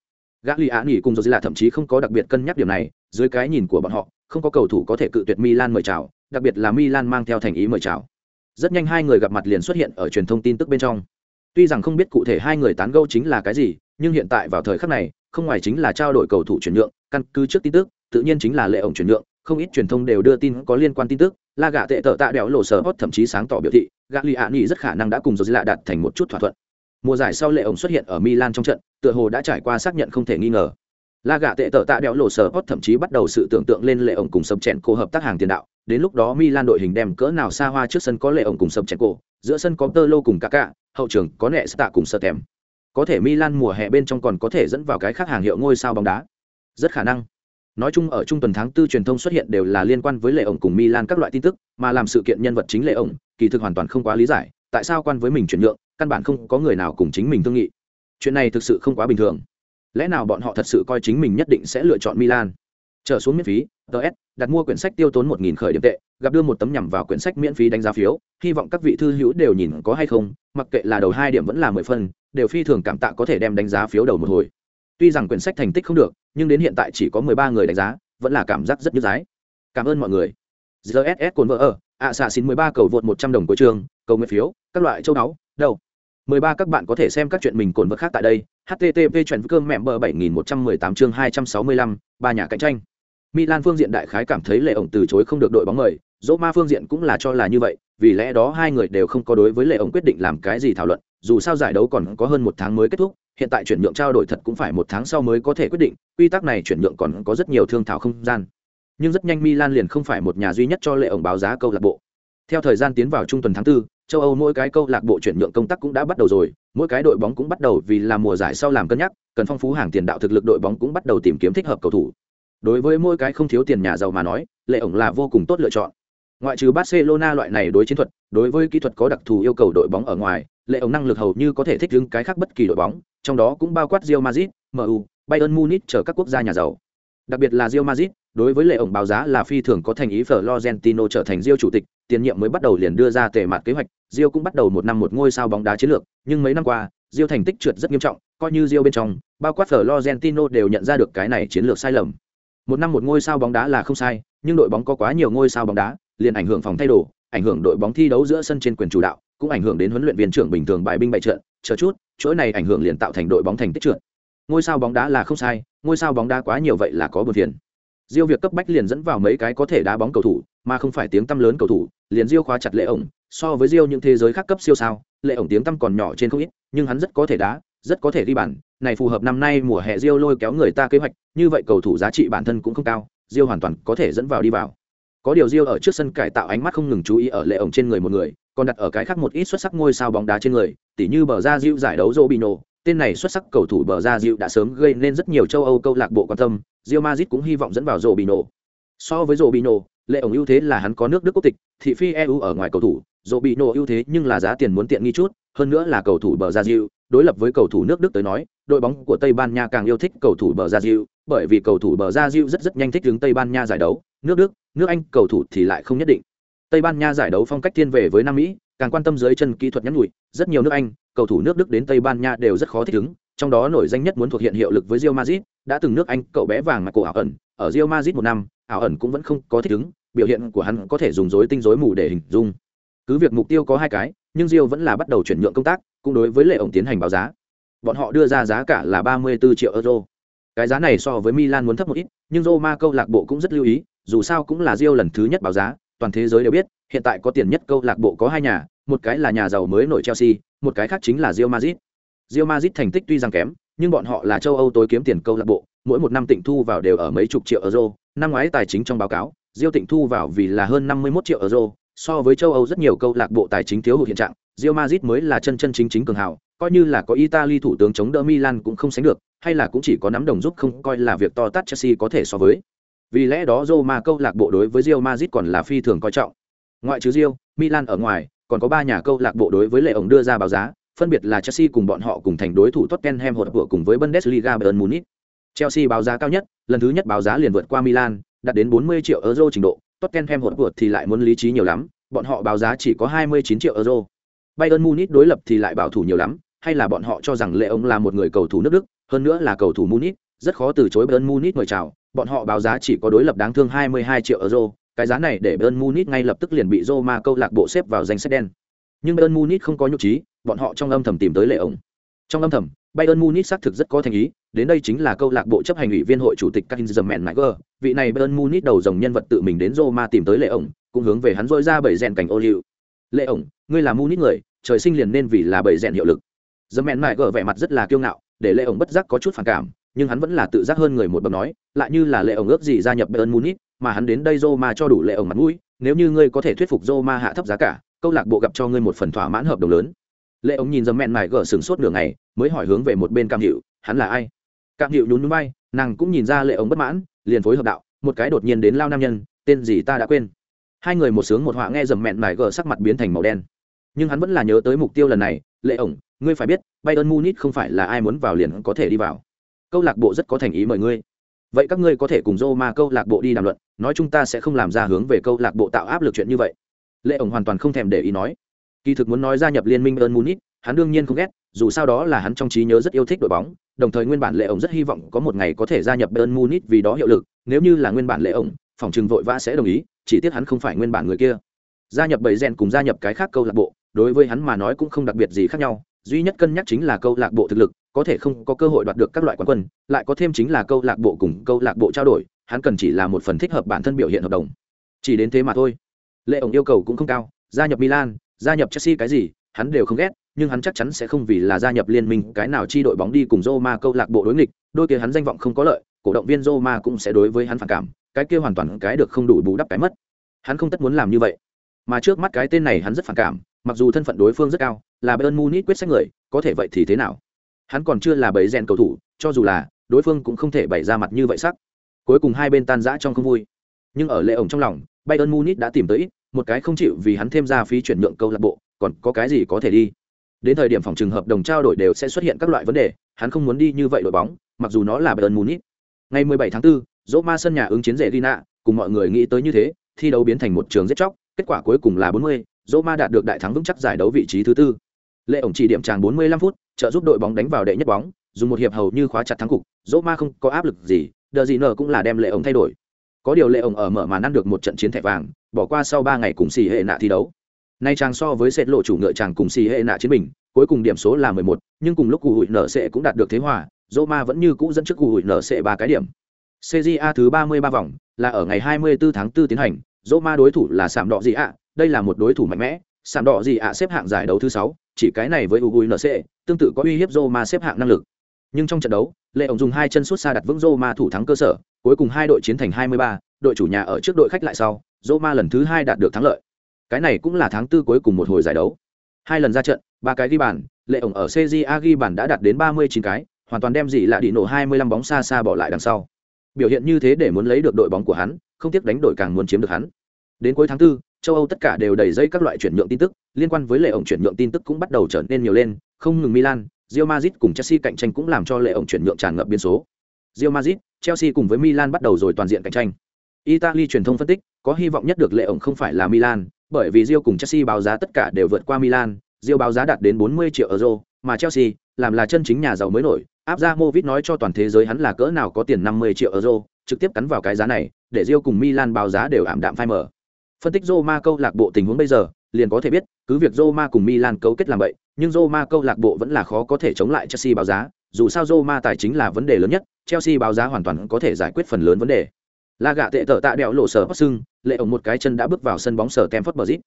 Gã lì ạ nghỉ cùng dốt lạ thậm chí không có đặc biệt cân nhắc điểm này, dưới cái nhìn của bọn họ không có cầu thủ có thể cự tuyệt milan mời chào đặc biệt là Milan mang theo thành ý mời chào. Rất nhanh hai người gặp mặt liền xuất hiện ở truyền thông tin tức bên trong. Tuy rằng không biết cụ thể hai người tán gẫu chính là cái gì, nhưng hiện tại vào thời khắc này, không ngoài chính là trao đổi cầu thủ chuyển nhượng, căn cứ trước tin tức, tự nhiên chính là lệ ổng chuyển nhượng, không ít truyền thông đều đưa tin có liên quan tin tức, La Gà tệ tợ tạ đéo lộ sở hot thậm chí sáng tỏ biểu thị, Gagliani rất khả năng đã cùng rồi lạ đạt thành một chút thỏa thuận. Mùa giải sau lệ ổng xuất hiện ở Milan trong trận, tựa hồ đã trải qua xác nhận không thể nghi ngờ. La gạ tệ tợ tạ đéo lộ sở hot thậm chí bắt đầu sự tưởng tượng lên lệ ổng cùng sập chèn cô hợp tác hàng tiền đạo, đến lúc đó Milan đội hình đem cỡ nào xa hoa trước sân có lệ ổng cùng sập chèn cổ, giữa sân có Tơ Lô cùng Kaká, hậu trường có nệ Sta cùng Sertem. Có thể Milan mùa hè bên trong còn có thể dẫn vào cái khác hàng hiệu ngôi sao bóng đá. Rất khả năng. Nói chung ở trung tuần tháng tư truyền thông xuất hiện đều là liên quan với lệ ổng cùng Milan các loại tin tức, mà làm sự kiện nhân vật chính lệ ổng, kỳ thực hoàn toàn không quá lý giải, tại sao quan với mình chuyển nhượng, căn bản không có người nào cùng chính mình thương nghị. Chuyện này thực sự không quá bình thường. Lẽ nào bọn họ thật sự coi chính mình nhất định sẽ lựa chọn Milan? Trở xuống miễn phí, ts đặt mua quyển sách tiêu tốn một nghìn khởi điểm tệ gặp đưa một tấm nhằm vào quyển sách miễn phí đánh giá phiếu hy vọng các vị thư hữu đều nhìn có hay không mặc kệ là đầu hai điểm vẫn là mười phân đều phi thường cảm tạ có thể đem đánh giá phiếu đầu một hồi. Tuy rằng quyển sách thành tích không được nhưng đến hiện tại chỉ có mười ba người đánh giá vẫn là cảm giác rất nhức giá cảm ơn mọi người. Gss cồn vỡ ở ạ xạ xin mười ba cầu vượt một trăm đồng của trường cầu nguyện phiếu các loại châu đáo đâu mười ba các bạn có thể xem các chuyện mình cồn vật khác tại đây http chuyện cơm mẹ bờ bảy nghìn một trăm mười tám chương hai trăm sáu mươi lăm ba nhà cạnh tranh Milan phương diện đại khái cảm thấy Lệ ổng từ chối không được đội bóng mời, Roma phương diện cũng là cho là như vậy, vì lẽ đó hai người đều không có đối với Lệ ổng quyết định làm cái gì thảo luận, dù sao giải đấu còn có hơn một tháng mới kết thúc, hiện tại chuyển nhượng trao đổi thật cũng phải một tháng sau mới có thể quyết định, quy tắc này chuyển nhượng còn có rất nhiều thương thảo không gian. Nhưng rất nhanh Milan liền không phải một nhà duy nhất cho Lệ ổng báo giá câu lạc bộ. Theo thời gian tiến vào trung tuần tháng 4, châu Âu mỗi cái câu lạc bộ chuyển nhượng công tác cũng đã bắt đầu rồi, mỗi cái đội bóng cũng bắt đầu vì là mùa giải sau làm cân nhắc, cần phong phú hàng tiền đạo thực lực đội bóng cũng bắt đầu tìm kiếm thích hợp cầu thủ đối với mỗi cái không thiếu tiền nhà giàu mà nói lệ ổng là vô cùng tốt lựa chọn ngoại trừ barcelona loại này đối chiến thuật đối với kỹ thuật có đặc thù yêu cầu đội bóng ở ngoài lệ ổng năng lực hầu như có thể thích ứng cái khác bất kỳ đội bóng trong đó cũng bao quát Real Madrid, MU, Bayern Munich chờ các quốc gia nhà giàu. Đặc biệt là Real Madrid, đối với lệ ổng báo giá là phi thường có thành ý Florentino trở thành Rio chủ tịch, tiền nhiệm mới bắt đầu liền đưa ra tề mặt kế hoạch, Rio cũng bắt đầu một năm một ngôi sao bóng đá chiến lược, nhưng mấy năm qua, Rio thành tích trượt rất nghiêm trọng, coi như Rio bên trong, bao quát Florentino đều nhận ra được cái này chiến lược sai lầm. Một năm một ngôi sao bóng đá là không sai, nhưng đội bóng có quá nhiều ngôi sao bóng đá, liền ảnh hưởng phòng thay đồ, ảnh hưởng đội bóng thi đấu giữa sân trên quyền chủ đạo, cũng ảnh hưởng đến huấn luyện viên trưởng bình thường bài binh bại trận, chờ chút, chỗ này ảnh hưởng liền tạo thành đội bóng thành tích trượt. Ngôi sao bóng đá là không sai, ngôi sao bóng đá quá nhiều vậy là có buồn phiền. Diêu việc cấp bách liền dẫn vào mấy cái có thể đá bóng cầu thủ, mà không phải tiếng tăm lớn cầu thủ, liền Diêu khóa chặt lệ ổng, so với Diêu những thế giới khác cấp siêu sao, lệ ổng tiếng tăm còn nhỏ trên không ít, nhưng hắn rất có thể đá, rất có thể đi bàn, này phù hợp năm nay mùa hè Diêu lôi kéo người ta kế hoạch, như vậy cầu thủ giá trị bản thân cũng không cao, Diêu hoàn toàn có thể dẫn vào đi vào. Có điều Diêu ở trước sân cải tạo ánh mắt không ngừng chú ý ở lệ ổng trên người một người, còn đặt ở cái khác một ít xuất sắc ngôi sao bóng đá trên người, tỉ như bờ ra Diêu giải đấu Robinho, tên này xuất sắc cầu thủ bờ ra Diêu đã sớm gây nên rất nhiều châu Âu câu lạc bộ quan tâm, Real Madrid cũng hy vọng dẫn vào Robinho. So với Robinho, lệ ổng ưu thế là hắn có nước Đức quốc tịch, thị phi EU ở ngoài cầu thủ, Robinho ưu thế nhưng là giá tiền muốn tiện nghi chút, hơn nữa là cầu thủ bờ ra Diêu, đối lập với cầu thủ nước Đức tới nói, đội bóng của Tây Ban Nha càng yêu thích cầu thủ bờ ra Diêu, bởi vì cầu thủ bờ ra Diêu rất rất nhanh thích ứng Tây Ban Nha giải đấu, nước Đức, nước Anh cầu thủ thì lại không nhất định. Tây Ban Nha giải đấu phong cách thiên về với Nam Mỹ, càng quan tâm dưới chân kỹ thuật nhắn nhủi, rất nhiều nước Anh, cầu thủ nước Đức đến Tây Ban Nha đều rất khó thích ứng, trong đó nổi danh nhất muốn thuộc hiện hiệu lực với Real Madrid, đã từng nước Anh cậu bé vàng mà cổ ảo ẩn, ở Real Madrid một năm, ảo ẩn cũng vẫn không có thích ứng, biểu hiện của hắn có thể dùng rối tinh rối mù để hình dung. Cứ việc mục tiêu có hai cái, nhưng Real vẫn là bắt đầu chuyển nhượng công tác, cũng đối với lệ ổng tiến hành báo giá. Bọn họ đưa ra giá cả là 34 triệu euro. Cái giá này so với Milan muốn thấp một ít, nhưng Roma câu lạc bộ cũng rất lưu ý, dù sao cũng là Real lần thứ nhất báo giá, toàn thế giới đều biết, hiện tại có tiền nhất câu lạc bộ có hai nhà, một cái là nhà giàu mới nổi Chelsea, một cái khác chính là Real Madrid. Real Madrid thành tích tuy rằng kém, nhưng bọn họ là châu Âu tối kiếm tiền câu lạc bộ, mỗi một năm tịnh thu vào đều ở mấy chục triệu euro, năm ngoái tài chính trong báo cáo, Real tịnh thu vào vì là hơn 51 triệu euro, so với châu Âu rất nhiều câu lạc bộ tài chính thiếu hụt hiện trạng, Real Madrid mới là chân chân chính chính cường hào, coi như là có Italy thủ tướng chống đỡ Milan cũng không sánh được, hay là cũng chỉ có nắm đồng giúp không coi là việc to tát Chelsea có thể so với. Vì lẽ đó Roma câu lạc bộ đối với Real Madrid còn là phi thường coi trọng. Ngoại trừ Real, Milan ở ngoài, còn có ba nhà câu lạc bộ đối với lệ ổng đưa ra báo giá, phân biệt là Chelsea cùng bọn họ cùng thành đối thủ Tottenham Hotspur cùng với Bundesliga Bayern Munich. Chelsea báo giá cao nhất, lần thứ nhất báo giá liền vượt qua Milan, đạt đến 40 triệu euro trình độ, Tottenham Hotspur thì lại muốn lý trí nhiều lắm, bọn họ báo giá chỉ có 29 triệu euro. Bayern Munich đối lập thì lại bảo thủ nhiều lắm, hay là bọn họ cho rằng Lệ ông là một người cầu thủ nước Đức, hơn nữa là cầu thủ Munich, rất khó từ chối Bayern Munich mời chào, bọn họ báo giá chỉ có đối lập đáng thương 22 triệu euro, cái giá này để Bayern Munich ngay lập tức liền bị Roma câu lạc bộ xếp vào danh sách đen. Nhưng Bayern Munich không có nhục trí, bọn họ trong âm thầm tìm tới Lệ ông. Trong âm thầm, Bayern Munich xác thực rất có thành ý, đến đây chính là câu lạc bộ chấp hành ủy viên hội chủ tịch Karin Zemmernmager, vị này Bayern Munich đầu dòng nhân vật tự mình đến Roma tìm tới Lệ ổng, cũng hướng về hắn rôi ra bảy rèn cảnh ô liu. Lệ ổng, ngươi là Munich người, trời sinh liền nên vì là bảy rèn hiệu lực. Zemmernmager vẻ mặt rất là kiêu ngạo, để Lệ ổng bất giác có chút phản cảm, nhưng hắn vẫn là tự giác hơn người một bậc nói, lại như là Lệ ổng ước gì gia nhập Bayern Munich, mà hắn đến đây Roma cho đủ Lệ ổng mặt mũi, nếu như ngươi có thể thuyết phục Roma hạ thấp giá cả, câu lạc bộ gặp cho ngươi một phần thỏa mãn hợp đồng lớn. Lệ ông nhìn dầm mẹn mải gở sừng sốt nửa ngày mới hỏi hướng về một bên cam hiệu hắn là ai? Cam hiệu nhún nhún bay nàng cũng nhìn ra lệ ông bất mãn liền phối hợp đạo một cái đột nhiên đến lao nam nhân tên gì ta đã quên. Hai người một sướng một họa nghe dầm mẹn mải gở sắc mặt biến thành màu đen. Nhưng hắn vẫn là nhớ tới mục tiêu lần này lệ ổng ngươi phải biết bayern munich không phải là ai muốn vào liền có thể đi vào. Câu lạc bộ rất có thành ý mời ngươi vậy các ngươi có thể cùng Roma câu lạc bộ đi đàm luận nói chúng ta sẽ không làm ra hướng về câu lạc bộ tạo áp lực chuyện như vậy lệ ổng hoàn toàn không thèm để ý nói Kỳ thực muốn nói gia nhập liên minh ơn Munich, hắn đương nhiên không ghét, dù sao đó là hắn trong trí nhớ rất yêu thích đội bóng, đồng thời nguyên bản Lệ ổng rất hy vọng có một ngày có thể gia nhập Bayern Munich vì đó hiệu lực, nếu như là nguyên bản Lệ ổng, phòng trừng vội vã sẽ đồng ý, chỉ tiếc hắn không phải nguyên bản người kia. Gia nhập bảy rèn cùng gia nhập cái khác câu lạc bộ, đối với hắn mà nói cũng không đặc biệt gì khác nhau, duy nhất cân nhắc chính là câu lạc bộ thực lực, có thể không có cơ hội đoạt được các loại quán quân, lại có thêm chính là câu lạc bộ cùng câu lạc bộ trao đổi, hắn cần chỉ là một phần thích hợp bản thân biểu hiện hợp đồng. Chỉ đến thế mà thôi. Lệ ổng yêu cầu cũng không cao, gia nhập Milan, gia nhập Chelsea cái gì, hắn đều không ghét, nhưng hắn chắc chắn sẽ không vì là gia nhập liên minh cái nào chi đội bóng đi cùng Roma câu lạc bộ đối nghịch, đôi kia hắn danh vọng không có lợi, cổ động viên Roma cũng sẽ đối với hắn phản cảm, cái kia hoàn toàn cái được không đủ bù đắp cái mất. Hắn không tất muốn làm như vậy. Mà trước mắt cái tên này hắn rất phản cảm, mặc dù thân phận đối phương rất cao, là Bayern Munich quyết sách người, có thể vậy thì thế nào? Hắn còn chưa là bầy rèn cầu thủ, cho dù là, đối phương cũng không thể bày ra mặt như vậy sắc. Cuối cùng hai bên tan rã trong không vui. Nhưng ở lệ ổng trong lòng, Bayern Munich đã tìm tới một cái không chịu vì hắn thêm ra phí chuyển nhượng câu lạc bộ, còn có cái gì có thể đi. Đến thời điểm phòng trường hợp đồng trao đổi đều sẽ xuất hiện các loại vấn đề, hắn không muốn đi như vậy đội bóng, mặc dù nó là Bayern Munich. Ngày 17 tháng 4, Roma sân nhà ứng chiến rẻ Gina, cùng mọi người nghĩ tới như thế, thi đấu biến thành một trường giết chóc, kết quả cuối cùng là 40, Roma đạt được đại thắng vững chắc giải đấu vị trí thứ tư lệ ổng chỉ điểm tràng 45 phút trợ giúp đội bóng đánh vào đệ nhất bóng dùng một hiệp hầu như khóa chặt thắng cục dỗ ma không có áp lực gì đờ gì nở cũng là đem lệ ổng thay đổi. Có điều lệ ổng ở mở màn ăn được một trận chiến thẻ vàng bỏ qua sau ba ngày cùng xì hệ nạ thi đấu. Nay chàng so với sệt lộ chủ ngựa chàng cùng xì hệ nạ chiến bình cuối cùng điểm số là 11, nhưng cùng lúc cụ hụi nở sẽ cũng đạt được thế hòa dỗ ma vẫn như cũ dẫn trước cụ hụi nở sẽ ba cái điểm. Cja thứ 33 vòng là ở ngày 24 tháng 4 tiến hành dỗ ma đối thủ là sạm đỏ gì ạ đây là một đối thủ mạnh mẽ sạm đỏ gì ạ xếp hạng giải đấu thứ sáu chỉ cái này với uguinc tương tự có uy hiếp Roma xếp hạng năng lực. Nhưng trong trận đấu lệ ổng dùng hai chân suốt xa đặt vững Roma thủ thắng cơ sở cuối cùng hai đội chiến thành 23, đội chủ nhà ở trước đội khách lại sau Roma lần thứ hai đạt được thắng lợi. Cái này cũng là tháng tư cuối cùng một hồi giải đấu. Hai lần ra trận ba cái ghi bàn lệ ổng ở cja ghi bàn đã đạt đến 39 cái hoàn toàn đem dị lạ đi nổ 25 bóng xa xa bỏ lại đằng sau. Biểu hiện như thế để muốn lấy được đội bóng của hắn không tiếc đánh đổi càng muốn chiếm được hắn. Đến cuối tháng tư châu âu tất cả đều đầy dây các loại chuyển nhượng tin tức, liên quan với lệ ổng chuyển nhượng tin tức cũng bắt đầu trở nên nhiều lên, không ngừng milan, Real Madrid cùng Chelsea cạnh tranh cũng làm cho lệ ổng chuyển nhượng tràn ngập biên số. Real Madrid, Chelsea cùng với Milan bắt đầu rồi toàn diện cạnh tranh. Italy truyền thông phân tích, có hy vọng nhất được lệ ổng không phải là Milan, bởi vì Real cùng Chelsea báo giá tất cả đều vượt qua Milan, Real báo giá đạt đến 40 triệu euro, mà Chelsea, làm là chân chính nhà giàu mới nổi. Abramovich nói cho toàn thế giới hắn là cỡ nào có tiền 50 triệu euro, trực tiếp cắn vào cái giá này, để Real cùng Milan báo giá đều ảm đạm phai mờ. Phân tích Roma câu lạc bộ tình huống bây giờ, liền có thể biết, cứ việc Roma cùng Milan cấu kết làm vậy, nhưng Roma câu lạc bộ vẫn là khó có thể chống lại Chelsea báo giá, dù sao Roma tài chính là vấn đề lớn nhất, Chelsea báo giá hoàn toàn có thể giải quyết phần lớn vấn đề. La gạ tệ tở tạ đẹo lộ sở sưng, lệ ổng một cái chân đã bước vào sân bóng sở Stamford Bridge.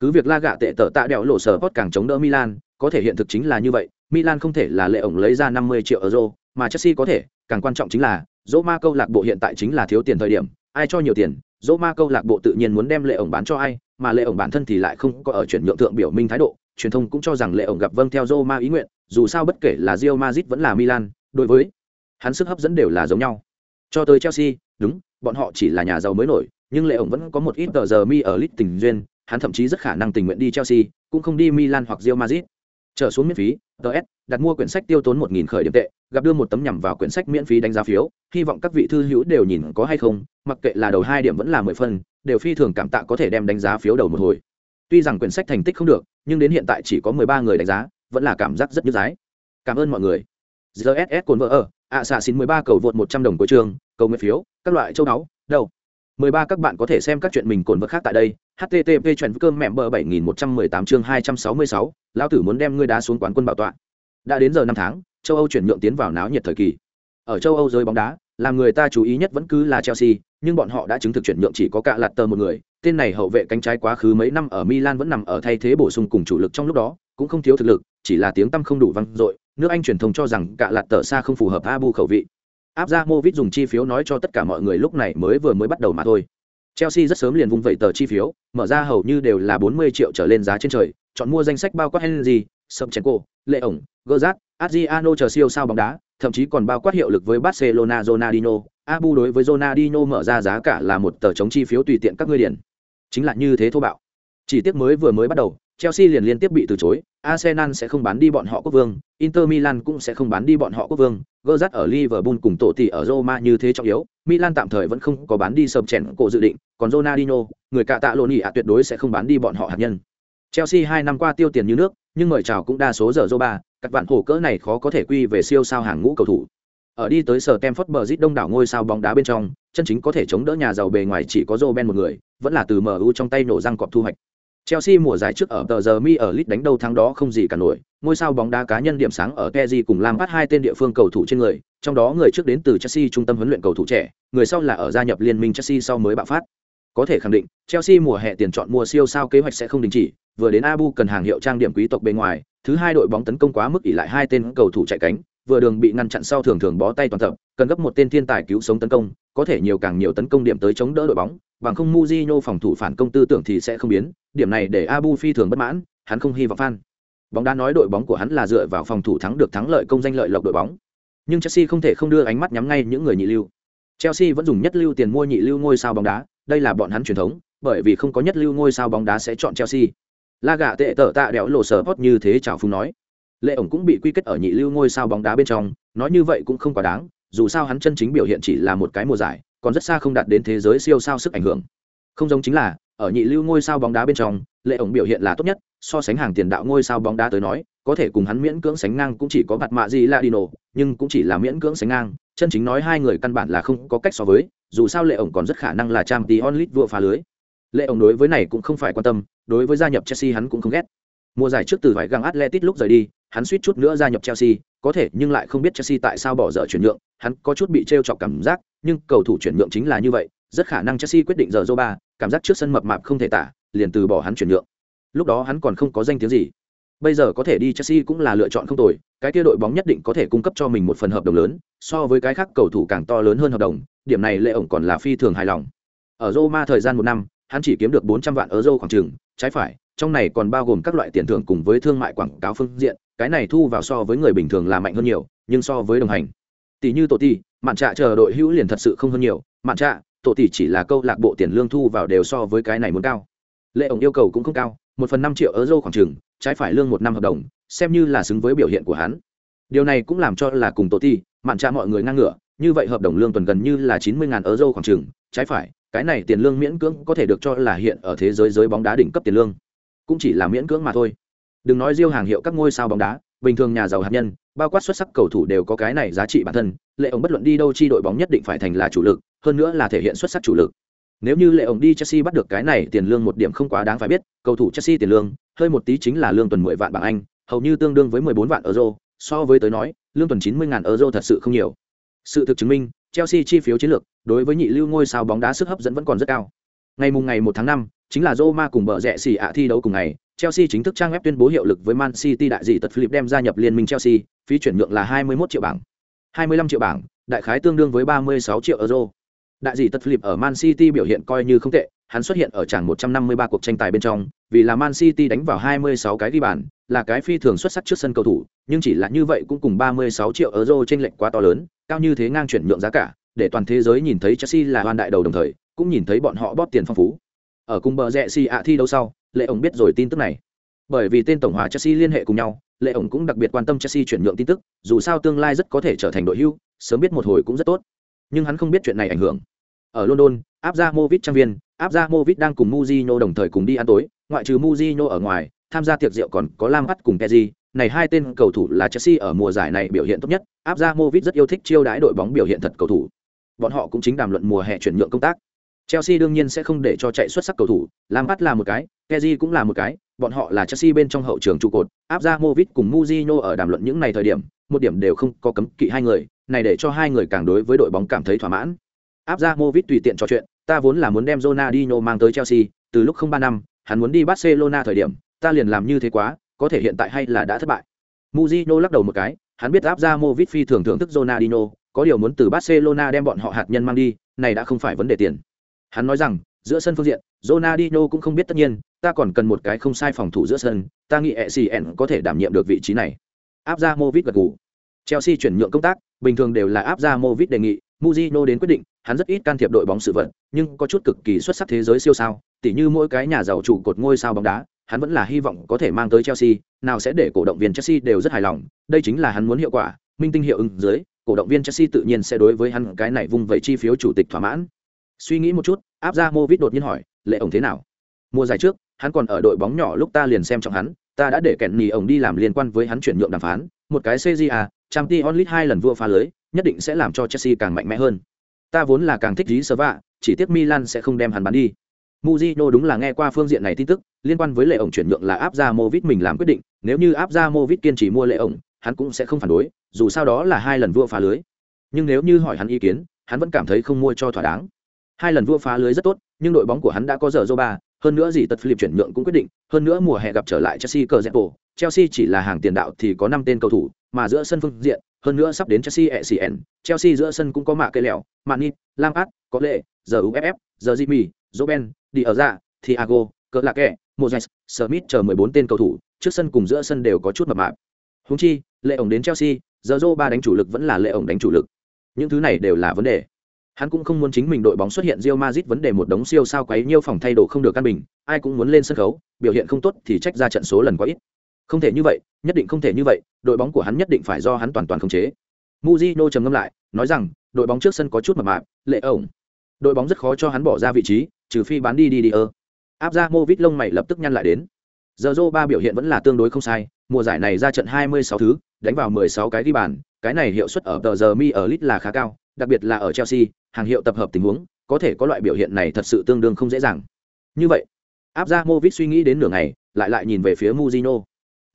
Cứ việc La gạ tệ tở tạ đẹo lộ sở càng chống đỡ Milan, có thể hiện thực chính là như vậy, Milan không thể là lệ ổng lấy ra 50 triệu euro, mà Chelsea có thể, càng quan trọng chính là, Roma câu lạc bộ hiện tại chính là thiếu tiền thời điểm, ai cho nhiều tiền, dỗ ma câu lạc bộ tự nhiên muốn đem lệ ổng bán cho ai, mà lệ ổng bản thân thì lại không có ở chuyển nhượng thượng biểu minh thái độ. Truyền thông cũng cho rằng lệ ổng gặp vâng theo dỗ ma ý nguyện, dù sao bất kể là rio mazit vẫn là milan, đối với hắn sức hấp dẫn đều là giống nhau. Cho tới chelsea, đúng, bọn họ chỉ là nhà giàu mới nổi, nhưng lệ ổng vẫn có một ít tờ giờ mi ở lit tình duyên, hắn thậm chí rất khả năng tình nguyện đi chelsea, cũng không đi milan hoặc rio mazit trở xuống miễn phí ts đặt mua quyển sách tiêu tốn một nghìn khởi điểm tệ, gặp đưa một tấm nhằm vào quyển sách miễn phí đánh giá phiếu, hy vọng các vị thư hữu đều nhìn có hay không, mặc kệ là đầu hai điểm vẫn là mười phân đều phi thường cảm tạ có thể đem đánh giá phiếu đầu một hồi. Tuy rằng quyển sách thành tích không được, nhưng đến hiện tại chỉ có mười ba người đánh giá, vẫn là cảm giác rất như dái cảm ơn mọi người. Gss cồn vợ ở, ạ xạ xin mười ba cầu vượt một trăm đồng của trường cầu nguyện phiếu, các loại châu đáo đâu? Mười ba các bạn có thể xem các chuyện mình cồn vật khác tại đây, http chuyện cơm mẹm bờ bảy nghìn một trăm mười tám chương hai trăm sáu mươi sáu, lão tử muốn đem ngươi đá xuống quán quân bảo tọa đã đến giờ năm tháng, châu âu chuyển nhượng tiến vào náo nhiệt thời kỳ. Ở châu âu giới bóng đá, làm người ta chú ý nhất vẫn cứ là chelsea, nhưng bọn họ đã chứng thực chuyển nhượng chỉ có cả lạt tờ một người. Tên này hậu vệ cánh trái quá khứ mấy năm ở milan vẫn nằm ở thay thế bổ sung cùng chủ lực trong lúc đó, cũng không thiếu thực lực, chỉ là tiếng tăm không đủ vang dội. Nước anh truyền thông cho rằng cả lạt tờ xa không phù hợp abu khẩu vị. Áp ra movit dùng chi phiếu nói cho tất cả mọi người lúc này mới vừa mới bắt đầu mà thôi. Chelsea rất sớm liền vung vẩy tờ chi phiếu, mở ra hầu như đều là 40 triệu trở lên giá trên trời, chọn mua danh sách bao quát henry Sơm chèn cổ, lệ ổng Gerrard, Adriano chờ siêu sao bóng đá, thậm chí còn bao quát hiệu lực với Barcelona Ronaldinho, Abu đối với Ronaldinho mở ra giá cả là một tờ chống chi phiếu tùy tiện các ngươi điển. Chính là như thế thô bạo. Chỉ tiếc mới vừa mới bắt đầu, Chelsea liền liên tiếp bị từ chối, Arsenal sẽ không bán đi bọn họ quốc vương, Inter Milan cũng sẽ không bán đi bọn họ quốc vương, Gerrard ở Liverpool cùng tổ tỷ ở Roma như thế trọng yếu, Milan tạm thời vẫn không có bán đi sập chèn cổ dự định, còn Ronaldinho, người cả tạ lộn ạ tuyệt đối sẽ không bán đi bọn họ hạt nhân. Chelsea hai năm qua tiêu tiền như nước, nhưng mời chào cũng đa số giờ Zoba, các bạn hổ cỡ này khó có thể quy về siêu sao hàng ngũ cầu thủ. Ở đi tới sở Stamford Bridge đông đảo ngôi sao bóng đá bên trong, chân chính có thể chống đỡ nhà giàu bề ngoài chỉ có Roben một người, vẫn là từ MU trong tay nổ răng cọp thu hoạch. Chelsea mùa giải trước ở tờ giờ mi ở lit đánh đầu thắng đó không gì cả nổi, ngôi sao bóng đá cá nhân điểm sáng ở Kezi cùng Lampard hai tên địa phương cầu thủ trên người, trong đó người trước đến từ Chelsea trung tâm huấn luyện cầu thủ trẻ, người sau là ở gia nhập liên minh Chelsea sau mới bạo phát. Có thể khẳng định, Chelsea mùa hè tiền chọn mua siêu sao kế hoạch sẽ không đình chỉ, vừa đến Abu cần hàng hiệu trang điểm quý tộc bên ngoài, thứ hai đội bóng tấn công quá mức ỷ lại hai tên cầu thủ chạy cánh, vừa đường bị ngăn chặn sau thường thường bó tay toàn tập, cần gấp một tên thiên tài cứu sống tấn công, có thể nhiều càng nhiều tấn công điểm tới chống đỡ đội bóng, bằng không Mujinho phòng thủ phản công tư tưởng thì sẽ không biến, điểm này để Abu phi thường bất mãn, hắn không hy vọng fan. Bóng đá nói đội bóng của hắn là dựa vào phòng thủ thắng được thắng lợi công danh lợi lộc đội bóng. Nhưng Chelsea không thể không đưa ánh mắt nhắm ngay những người nhị lưu. Chelsea vẫn dùng nhất lưu tiền mua nhị lưu ngôi sao bóng đá, đây là bọn hắn truyền thống, bởi vì không có nhất lưu ngôi sao bóng đá sẽ chọn Chelsea. La gạ tệ tở tạ đẽo lộ sở hot như thế chào phúng nói. Lệ ổng cũng bị quy kết ở nhị lưu ngôi sao bóng đá bên trong, nói như vậy cũng không quá đáng, dù sao hắn chân chính biểu hiện chỉ là một cái mùa giải, còn rất xa không đạt đến thế giới siêu sao sức ảnh hưởng. Không giống chính là, ở nhị lưu ngôi sao bóng đá bên trong, Lệ ổng biểu hiện là tốt nhất, so sánh hàng tiền đạo ngôi sao bóng đá tới nói có thể cùng hắn miễn cưỡng sánh ngang cũng chỉ có mặt mạ gì là Dino, nhưng cũng chỉ là miễn cưỡng sánh ngang chân chính nói hai người căn bản là không có cách so với dù sao lệ ổng còn rất khả năng là trang tí onlit vua phá lưới. Lệ ổng đối với này cũng không phải quan tâm, đối với gia nhập chelsea hắn cũng không ghét. Mùa giải trước từ vải găng atletic lúc rời đi, hắn suýt chút nữa gia nhập chelsea, có thể nhưng lại không biết chelsea tại sao bỏ dở chuyển nhượng, hắn có chút bị t chọc cảm giác, nhưng cầu thủ chuyển nhượng chính là như vậy, rất khả năng chelsea quyết định giờ dô ba, cảm giác trước sân mập mạp không thể tả, liền từ bỏ hắn chuyển nhượng. Lúc đó hắn còn không có danh tiếng gì. Bây giờ có thể đi chelsea cũng là lựa chọn không tồi, cái kia đội bóng nhất định có thể cung cấp cho mình một phần hợp đồng lớn, so với cái khác cầu thủ càng to lớn hơn hợp đồng điểm này lệ ổng còn là phi thường hài lòng. Ở roma thời gian một năm, hắn chỉ kiếm được 400 vạn euro khoảng chừng, trái phải, trong này còn bao gồm các loại tiền thưởng cùng với thương mại quảng cáo phương diện, cái này thu vào so với người bình thường là mạnh hơn nhiều, nhưng so với đồng hành. Tỷ như tổ tỷ mạn trạ chờ đội hữu liền thật sự không hơn nhiều, mạn trạ tổ tỷ chỉ là câu lạc bộ tiền lương thu vào đều so với cái này muốn cao. Lệ ổng yêu cầu cũng không cao, một phần năm triệu euro khoảng chừng, trái phải lương một năm hợp đồng, xem như là xứng với biểu hiện của hắn. Điều này cũng làm cho là cùng tổ ti mạn trạ mọi người ngang ngửa như vậy hợp đồng lương tuần gần như là chín mươi euro khoảng chừng. Trái phải, cái này tiền lương miễn cưỡng có thể được cho là hiện ở thế giới giới bóng đá đỉnh cấp tiền lương. Cũng chỉ là miễn cưỡng mà thôi. Đừng nói riêng hàng hiệu các ngôi sao bóng đá, bình thường nhà giàu hạt nhân, bao quát xuất sắc cầu thủ đều có cái này giá trị bản thân. Lệ ông bất luận đi đâu chi đội bóng nhất định phải thành là chủ lực, hơn nữa là thể hiện xuất sắc chủ lực. Nếu như lệ ông đi chelsea bắt được cái này tiền lương một điểm không quá đáng phải biết, cầu thủ chelsea tiền lương, hơi một tí chính là lương tuần mười vạn bảng anh, hầu như tương đương với mười bốn vạn euro. So với tới nói, lương tuần chín mươi ngàn euro thật sự không nhiều sự thực chứng minh chelsea chi phiếu chiến lược đối với nhị lưu ngôi sao bóng đá sức hấp dẫn vẫn còn rất cao ngày mùng ngày một tháng năm chính là Roma cùng bờ rẽ xỉ ạ thi đấu cùng ngày Chelsea chính thức trang web tuyên bố hiệu lực với Man City đại dị tật Philip đem gia nhập liên minh Chelsea, phí chuyển nhượng là 21 triệu bảng. 25 triệu bảng, đại khái tương đương với 36 triệu euro. Đại dị tật Philip ở Man City biểu hiện coi như không tệ, hắn xuất hiện ở tràng 153 cuộc tranh tài bên trong, vì là Man City đánh vào 26 cái ghi bàn, là cái phi thường xuất sắc trước sân cầu thủ, nhưng chỉ là như vậy cũng cùng 36 triệu euro trên lệnh quá to lớn, cao như thế ngang chuyển nhượng giá cả, để toàn thế giới nhìn thấy Chelsea là hoàn đại đầu đồng thời, cũng nhìn thấy bọn họ bóp tiền phong phú. Ở cùng bờ rẹ si ạ thi đấu sau, Lệ ổng biết rồi tin tức này. Bởi vì tên tổng hòa Chelsea liên hệ cùng nhau, Lệ ổng cũng đặc biệt quan tâm Chelsea chuyển nhượng tin tức, dù sao tương lai rất có thể trở thành đội hưu, sớm biết một hồi cũng rất tốt. Nhưng hắn không biết chuyện này ảnh hưởng. Ở London, Abramovich trang viên, Abramovich đang cùng Mujinho đồng thời cùng đi ăn tối, ngoại trừ Mujinho ở ngoài, tham gia tiệc rượu còn có Lam Hắt cùng Pezzi, này hai tên cầu thủ là Chelsea ở mùa giải này biểu hiện tốt nhất, Abramovich rất yêu thích chiêu đãi đội bóng biểu hiện thật cầu thủ. Bọn họ cũng chính đàm luận mùa hè chuyển nhượng công tác. Chelsea đương nhiên sẽ không để cho chạy xuất sắc cầu thủ, Lampard là một cái, Kessié cũng là một cái, bọn họ là Chelsea bên trong hậu trường trụ cột, Abramovich cùng Mourinho ở đàm luận những này thời điểm, một điểm đều không có cấm kỵ hai người, này để cho hai người càng đối với đội bóng cảm thấy thỏa mãn. Abramovich tùy tiện trò chuyện, ta vốn là muốn đem Ronaldinho mang tới Chelsea, từ lúc không ba năm, hắn muốn đi Barcelona thời điểm, ta liền làm như thế quá, có thể hiện tại hay là đã thất bại. Mujino lắc đầu một cái, hắn biết Abramovich phi thường thưởng thức Ronaldinho, có điều muốn từ Barcelona đem bọn họ hạt nhân mang đi, này đã không phải vấn đề tiền. Hắn nói rằng, giữa sân phương diện, Ronaldinho cũng không biết tất nhiên, ta còn cần một cái không sai phòng thủ giữa sân, ta nghĩ ECN có thể đảm nhiệm được vị trí này. Abramovich gật gù. Chelsea chuyển nhượng công tác, bình thường đều là Abramovich đề nghị, Mujino đến quyết định, hắn rất ít can thiệp đội bóng sự vận, nhưng có chút cực kỳ xuất sắc thế giới siêu sao, tỉ như mỗi cái nhà giàu trụ cột ngôi sao bóng đá, hắn vẫn là hy vọng có thể mang tới Chelsea, nào sẽ để cổ động viên Chelsea đều rất hài lòng, đây chính là hắn muốn hiệu quả, minh tinh hiệu ứng dưới, cổ động viên Chelsea tự nhiên sẽ đối với hắn cái này vung vẩy chi phiếu chủ tịch thỏa mãn. Suy nghĩ một chút, áp ra Movit đột nhiên hỏi, lệ ổng thế nào? Mùa giải trước, hắn còn ở đội bóng nhỏ lúc ta liền xem trọng hắn, ta đã để kẹn nì ổng đi làm liên quan với hắn chuyển nhượng đàm phán, một cái CJA, Champions League hai lần vua phá lưới, nhất định sẽ làm cho Chelsea càng mạnh mẽ hơn. Ta vốn là càng thích Dí vạ chỉ tiếc Milan sẽ không đem hắn bán đi. Mujino đúng là nghe qua phương diện này tin tức, liên quan với lệ ổng chuyển nhượng là áp ra Movit mình làm quyết định, nếu như áp ra Movit kiên trì mua lệ ổng, hắn cũng sẽ không phản đối, dù sao đó là hai lần vua phá lưới. Nhưng nếu như hỏi hắn ý kiến, hắn vẫn cảm thấy không mua cho thỏa đáng. Hai lần vua phá lưới rất tốt, nhưng đội bóng của hắn đã có giờ ba, hơn nữa gì tật Philip chuyển nhượng cũng quyết định, hơn nữa mùa hè gặp trở lại Chelsea cờ Zepo, Chelsea chỉ là hàng tiền đạo thì có năm tên cầu thủ, mà giữa sân phương diện, hơn nữa sắp đến Chelsea ECN, Chelsea giữa sân cũng có mạ cây lẹo, Mani, Lampard, có lệ, giờ UFF, giờ Jimmy, Robben, đi ở ra, Thiago, cỡ lạc kẻ, Moses, Smith chờ 14 tên cầu thủ, trước sân cùng giữa sân đều có chút mập mạp. Huống chi, lệ ổng đến Chelsea, giờ ba đánh chủ lực vẫn là lệ ổng đánh chủ lực. Những thứ này đều là vấn đề. Hắn cũng không muốn chính mình đội bóng xuất hiện Real Madrid vấn đề một đống siêu sao quấy nhiêu phòng thay đồ không được căn bình, ai cũng muốn lên sân khấu, biểu hiện không tốt thì trách ra trận số lần quá ít. Không thể như vậy, nhất định không thể như vậy, đội bóng của hắn nhất định phải do hắn toàn toàn khống chế. muzino trầm ngâm lại, nói rằng, đội bóng trước sân có chút mập mạp, lệ ổng. Đội bóng rất khó cho hắn bỏ ra vị trí, trừ phi bán đi đi đi ơ. Áp ra Movit lông mày lập tức nhăn lại đến. giờ dô ba biểu hiện vẫn là tương đối không sai mùa giải này ra trận 26 thứ đánh vào 16 cái ghi bàn cái này hiệu suất ở tờ giờ mi ở lit là khá cao đặc biệt là ở chelsea hàng hiệu tập hợp tình huống có thể có loại biểu hiện này thật sự tương đương không dễ dàng như vậy áp ra Movit suy nghĩ đến nửa ngày lại lại nhìn về phía muzino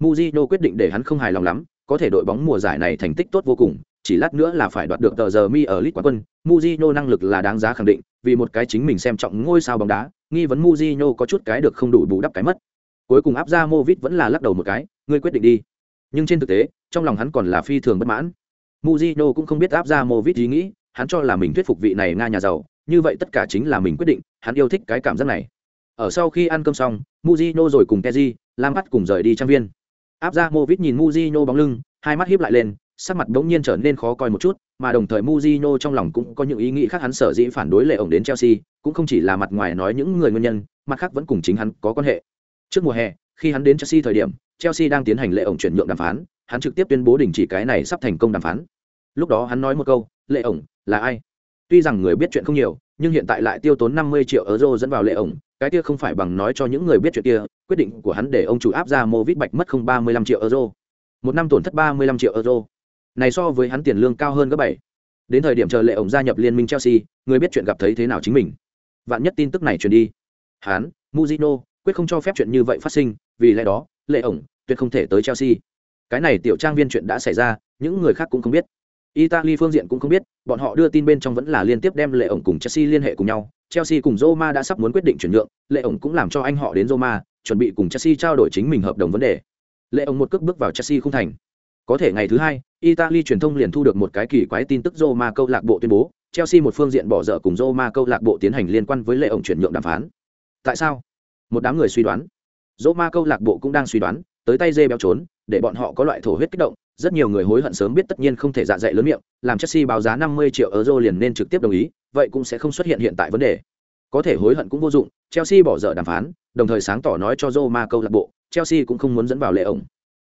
Mujino quyết định để hắn không hài lòng lắm có thể đội bóng mùa giải này thành tích tốt vô cùng chỉ lát nữa là phải đoạt được tờ giờ mi ở League quán quân. Mujino năng lực là đáng giá khẳng định vì một cái chính mình xem trọng ngôi sao bóng đá nghi vấn Mujino có chút cái được không đủ bù đắp cái mất. Cuối cùng áp ra Movit vẫn là lắc đầu một cái ngươi quyết định đi. Nhưng trên thực tế trong lòng hắn còn là phi thường bất mãn. Mujino cũng không biết áp ra Movit ý nghĩ hắn cho là mình thuyết phục vị này nga nhà giàu như vậy tất cả chính là mình quyết định hắn yêu thích cái cảm giác này. Ở sau khi ăn cơm xong Mujino rồi cùng Keji, Lam bắt cùng rời đi trang viên. Áp ra Movit nhìn Mujino bóng lưng, hai mắt híp lại lên, sắc mặt bỗng nhiên trở nên khó coi một chút, mà đồng thời Mujino trong lòng cũng có những ý nghĩ khác hắn sở dĩ phản đối lệ ổng đến Chelsea, cũng không chỉ là mặt ngoài nói những người nguyên nhân, mặt khác vẫn cùng chính hắn có quan hệ. Trước mùa hè, khi hắn đến Chelsea thời điểm, Chelsea đang tiến hành lệ ổng chuyển nhượng đàm phán, hắn trực tiếp tuyên bố đình chỉ cái này sắp thành công đàm phán. Lúc đó hắn nói một câu, "Lệ ổng là ai?" Tuy rằng người biết chuyện không nhiều, nhưng hiện tại lại tiêu tốn 50 triệu euro dẫn vào lệ ổng, cái kia không phải bằng nói cho những người biết chuyện kia, quyết định của hắn để ông chủ áp ra Movit bạch mất không 35 triệu euro. Một năm tổn thất 35 triệu euro. Này so với hắn tiền lương cao hơn gấp 7. Đến thời điểm chờ lệ ổng gia nhập liên minh Chelsea, người biết chuyện gặp thấy thế nào chính mình. Vạn nhất tin tức này truyền đi, hắn, Mujino, quyết không cho phép chuyện như vậy phát sinh, vì lẽ đó, lệ ổng tuyệt không thể tới Chelsea. Cái này tiểu trang viên chuyện đã xảy ra, những người khác cũng không biết. Italy phương diện cũng không biết, bọn họ đưa tin bên trong vẫn là liên tiếp đem lệ ổng cùng Chelsea liên hệ cùng nhau. Chelsea cùng Roma đã sắp muốn quyết định chuyển nhượng, lệ ổng cũng làm cho anh họ đến Roma, chuẩn bị cùng Chelsea trao đổi chính mình hợp đồng vấn đề. Lệ ổng một cước bước vào Chelsea không thành. Có thể ngày thứ hai, Italy truyền thông liền thu được một cái kỳ quái tin tức Roma câu lạc bộ tuyên bố, Chelsea một phương diện bỏ dở cùng Roma câu lạc bộ tiến hành liên quan với lệ ổng chuyển nhượng đàm phán. Tại sao? Một đám người suy đoán. Roma câu lạc bộ cũng đang suy đoán, tới tay dê béo trốn, để bọn họ có loại thổ huyết kích động, rất nhiều người hối hận sớm biết tất nhiên không thể dạ dày lớn miệng, làm Chelsea báo giá 50 triệu euro liền nên trực tiếp đồng ý, vậy cũng sẽ không xuất hiện hiện tại vấn đề. Có thể hối hận cũng vô dụng, Chelsea bỏ dở đàm phán, đồng thời sáng tỏ nói cho Roma câu lạc bộ, Chelsea cũng không muốn dẫn vào lệ ổng.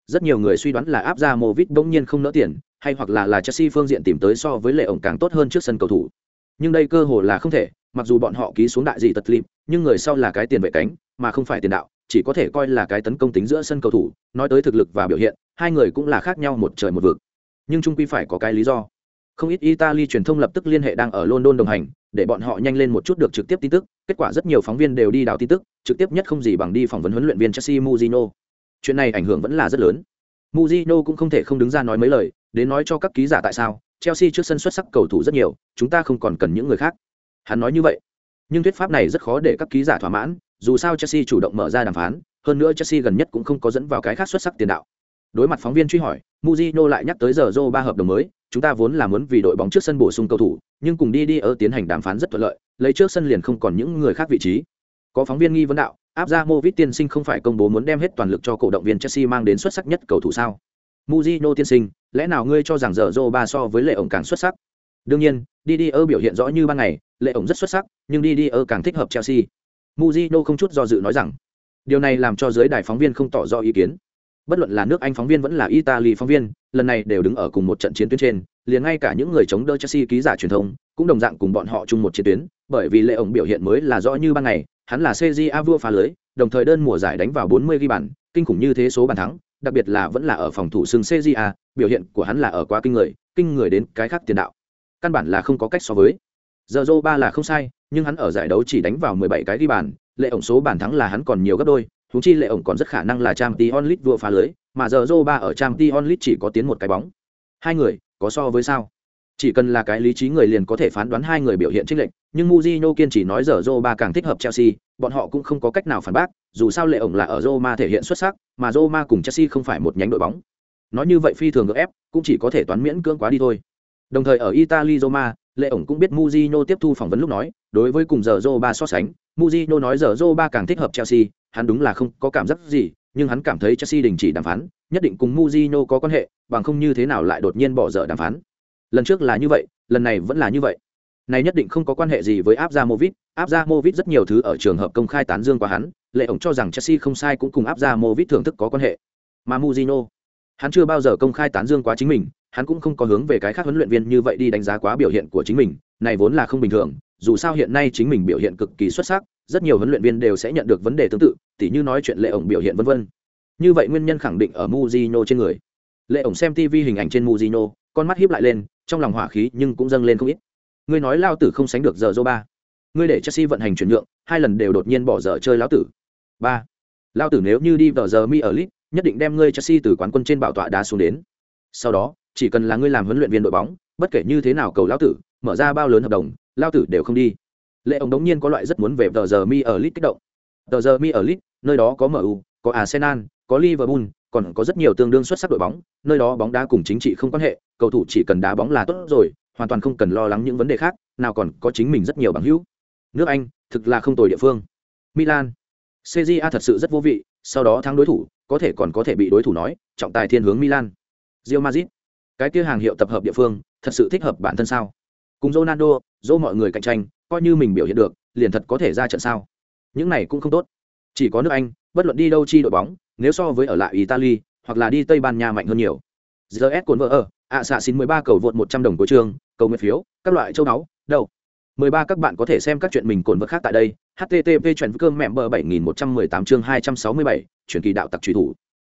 Rất nhiều người suy đoán là áp ra Movit bỗng nhiên không nỡ tiền, hay hoặc là là Chelsea phương diện tìm tới so với lệ ổng càng tốt hơn trước sân cầu thủ. Nhưng đây cơ hồ là không thể, mặc dù bọn họ ký xuống đại gì tật lịp, nhưng người sau là cái tiền vệ cánh, mà không phải tiền đạo, chỉ có thể coi là cái tấn công tính giữa sân cầu thủ, nói tới thực lực và biểu hiện, hai người cũng là khác nhau một trời một vực. Nhưng trung quy phải có cái lý do. Không ít italy truyền thông lập tức liên hệ đang ở london đồng hành, để bọn họ nhanh lên một chút được trực tiếp tin tức. Kết quả rất nhiều phóng viên đều đi đào tin tức, trực tiếp nhất không gì bằng đi phỏng vấn huấn luyện viên chelsea muzino chuyện này ảnh hưởng vẫn là rất lớn. Muzino cũng không thể không đứng ra nói mấy lời, đến nói cho các ký giả tại sao, chelsea trước sân xuất sắc cầu thủ rất nhiều, chúng ta không còn cần những người khác. Hắn nói như vậy. Nhưng thuyết pháp này rất khó để các ký giả thỏa mãn, dù sao chelsea chủ động mở ra đàm phán, hơn nữa chelsea gần nhất cũng không có dẫn vào cái khác xuất sắc tiền đạo. Đối mặt phóng viên truy hỏi, Mujino lại nhắc tới giờ Zoro ba hợp đồng mới, chúng ta vốn là muốn vì đội bóng trước sân bổ sung cầu thủ, nhưng cùng đi đi ở tiến hành đàm phán rất thuận lợi, lấy trước sân liền không còn những người khác vị trí. Có phóng viên nghi vấn đạo, áp ra Movit tiên sinh không phải công bố muốn đem hết toàn lực cho cổ động viên Chelsea mang đến xuất sắc nhất cầu thủ sao? Mujino tiên sinh, lẽ nào ngươi cho rằng giờ Zoro ba so với lệ ổng càng xuất sắc? Đương nhiên, Didier biểu hiện rõ như ban ngày, lệ ổng rất xuất sắc, nhưng Didier càng thích hợp Chelsea. Mujino không chút do dự nói rằng, điều này làm cho giới đài phóng viên không tỏ rõ ý kiến bất luận là nước anh phóng viên vẫn là italy phóng viên, lần này đều đứng ở cùng một trận chiến tuyến trên, liền ngay cả những người chống đỡ chelsea ký giả truyền thông cũng đồng dạng cùng bọn họ chung một chiến tuyến, bởi vì lệ ổng biểu hiện mới là rõ như ban ngày, hắn là cja vua phá lưới, đồng thời đơn mùa giải đánh vào 40 ghi bàn, kinh khủng như thế số bàn thắng, đặc biệt là vẫn là ở phòng thủ sừng a biểu hiện của hắn là ở quá kinh người kinh người đến cái khác tiền đạo. Căn bản là không có cách so với. Giờ dô ba là không sai, nhưng hắn ở giải đấu chỉ đánh vào 17 cái ghi bàn, lệ ổng số bàn thắng là hắn còn nhiều gấp đôi Húng chi lệ ổng còn rất khả năng là trang tí onlit vua phá lưới, mà giờ Zoba ở trang tí onlit chỉ có tiến một cái bóng. Hai người, có so với sao? Chỉ cần là cái lý trí người liền có thể phán đoán hai người biểu hiện trích lệch, nhưng Mujinho kiên trì nói giờ Roma càng thích hợp Chelsea, bọn họ cũng không có cách nào phản bác, dù sao lệ ổng là ở Roma thể hiện xuất sắc, mà Roma cùng Chelsea không phải một nhánh đội bóng. Nói như vậy phi thường gượng ép, cũng chỉ có thể toán miễn cưỡng quá đi thôi. Đồng thời ở Italy Roma, lệ ổng cũng biết Mujinho tiếp thu phỏng vấn lúc nói, đối với cùng giờ Roma so sánh, Mujino nói giờ Zoba càng thích hợp Chelsea, hắn đúng là không có cảm giác gì, nhưng hắn cảm thấy Chelsea đình chỉ đàm phán, nhất định cùng Mujino có quan hệ, bằng không như thế nào lại đột nhiên bỏ dở đàm phán. Lần trước là như vậy, lần này vẫn là như vậy. Này nhất định không có quan hệ gì với Abramovich, Abramovich rất nhiều thứ ở trường hợp công khai tán dương qua hắn, lệ ổng cho rằng Chelsea không sai cũng cùng Abramovich thưởng thức có quan hệ. Mà Mujino, hắn chưa bao giờ công khai tán dương quá chính mình, hắn cũng không có hướng về cái khác huấn luyện viên như vậy đi đánh giá quá biểu hiện của chính mình, này vốn là không bình thường, dù sao hiện nay chính mình biểu hiện cực kỳ xuất sắc, rất nhiều huấn luyện viên đều sẽ nhận được vấn đề tương tự tỉ như nói chuyện lệ ổng biểu hiện vân vân. Như vậy nguyên nhân khẳng định ở Mujino trên người. Lệ ổng xem tv hình ảnh trên Mujino con mắt hiếp lại lên trong lòng hỏa khí nhưng cũng dâng lên không ít. Ngươi nói lao tử không sánh được giờ dô ba ngươi để chelsea vận hành chuyển nhượng hai lần đều đột nhiên bỏ giờ chơi lão tử. Ba. Lao tử nếu như đi vào giờ mi ở lit nhất định đem ngươi chelsea từ quán quân trên bảo tọa đá xuống đến. Sau đó chỉ cần là ngươi làm huấn luyện viên đội bóng bất kể như thế nào cầu lão tử mở ra bao lớn hợp đồng lao tử đều không đi. Lệ ông đống nhiên có loại rất muốn về tờ giờ mi ở lit kích động. Tờ giờ mi ở lit nơi đó có mu có arsenal, có liverpool, còn có rất nhiều tương đương xuất sắc đội bóng, nơi đó bóng đá cùng chính trị không quan hệ, cầu thủ chỉ cần đá bóng là tốt rồi, hoàn toàn không cần lo lắng những vấn đề khác, nào còn có chính mình rất nhiều bằng hữu. Nước anh, thực là không tồi địa phương. Milan cja thật sự rất vô vị, sau đó thắng đối thủ, có thể còn có thể bị đối thủ nói, trọng tài thiên hướng milan. Rio mazit cái kia hàng hiệu tập hợp địa phương, thật sự thích hợp bản thân sao? Cùng ronaldo dỗ mọi người cạnh tranh, coi như mình biểu hiện được, liền thật có thể ra trận sao? Những này cũng không tốt. Chỉ có nước anh, bất luận đi đâu chi đội bóng, nếu so với ở lại italy, hoặc là đi tây ban nha mạnh hơn nhiều. Gs cồn vỡ ở, ạ xạ xin mười ba cầu vượt một trăm đồng của trường, cầu nguyện phiếu, các loại châu báu, đâu? Mười ba các bạn có thể xem các chuyện mình cồn vật khác tại đây http chuyển cơm mẹm bờ bảy nghìn một trăm mười tám chương hai trăm sáu mươi bảy, chuyển kỳ đạo tặc truy thủ.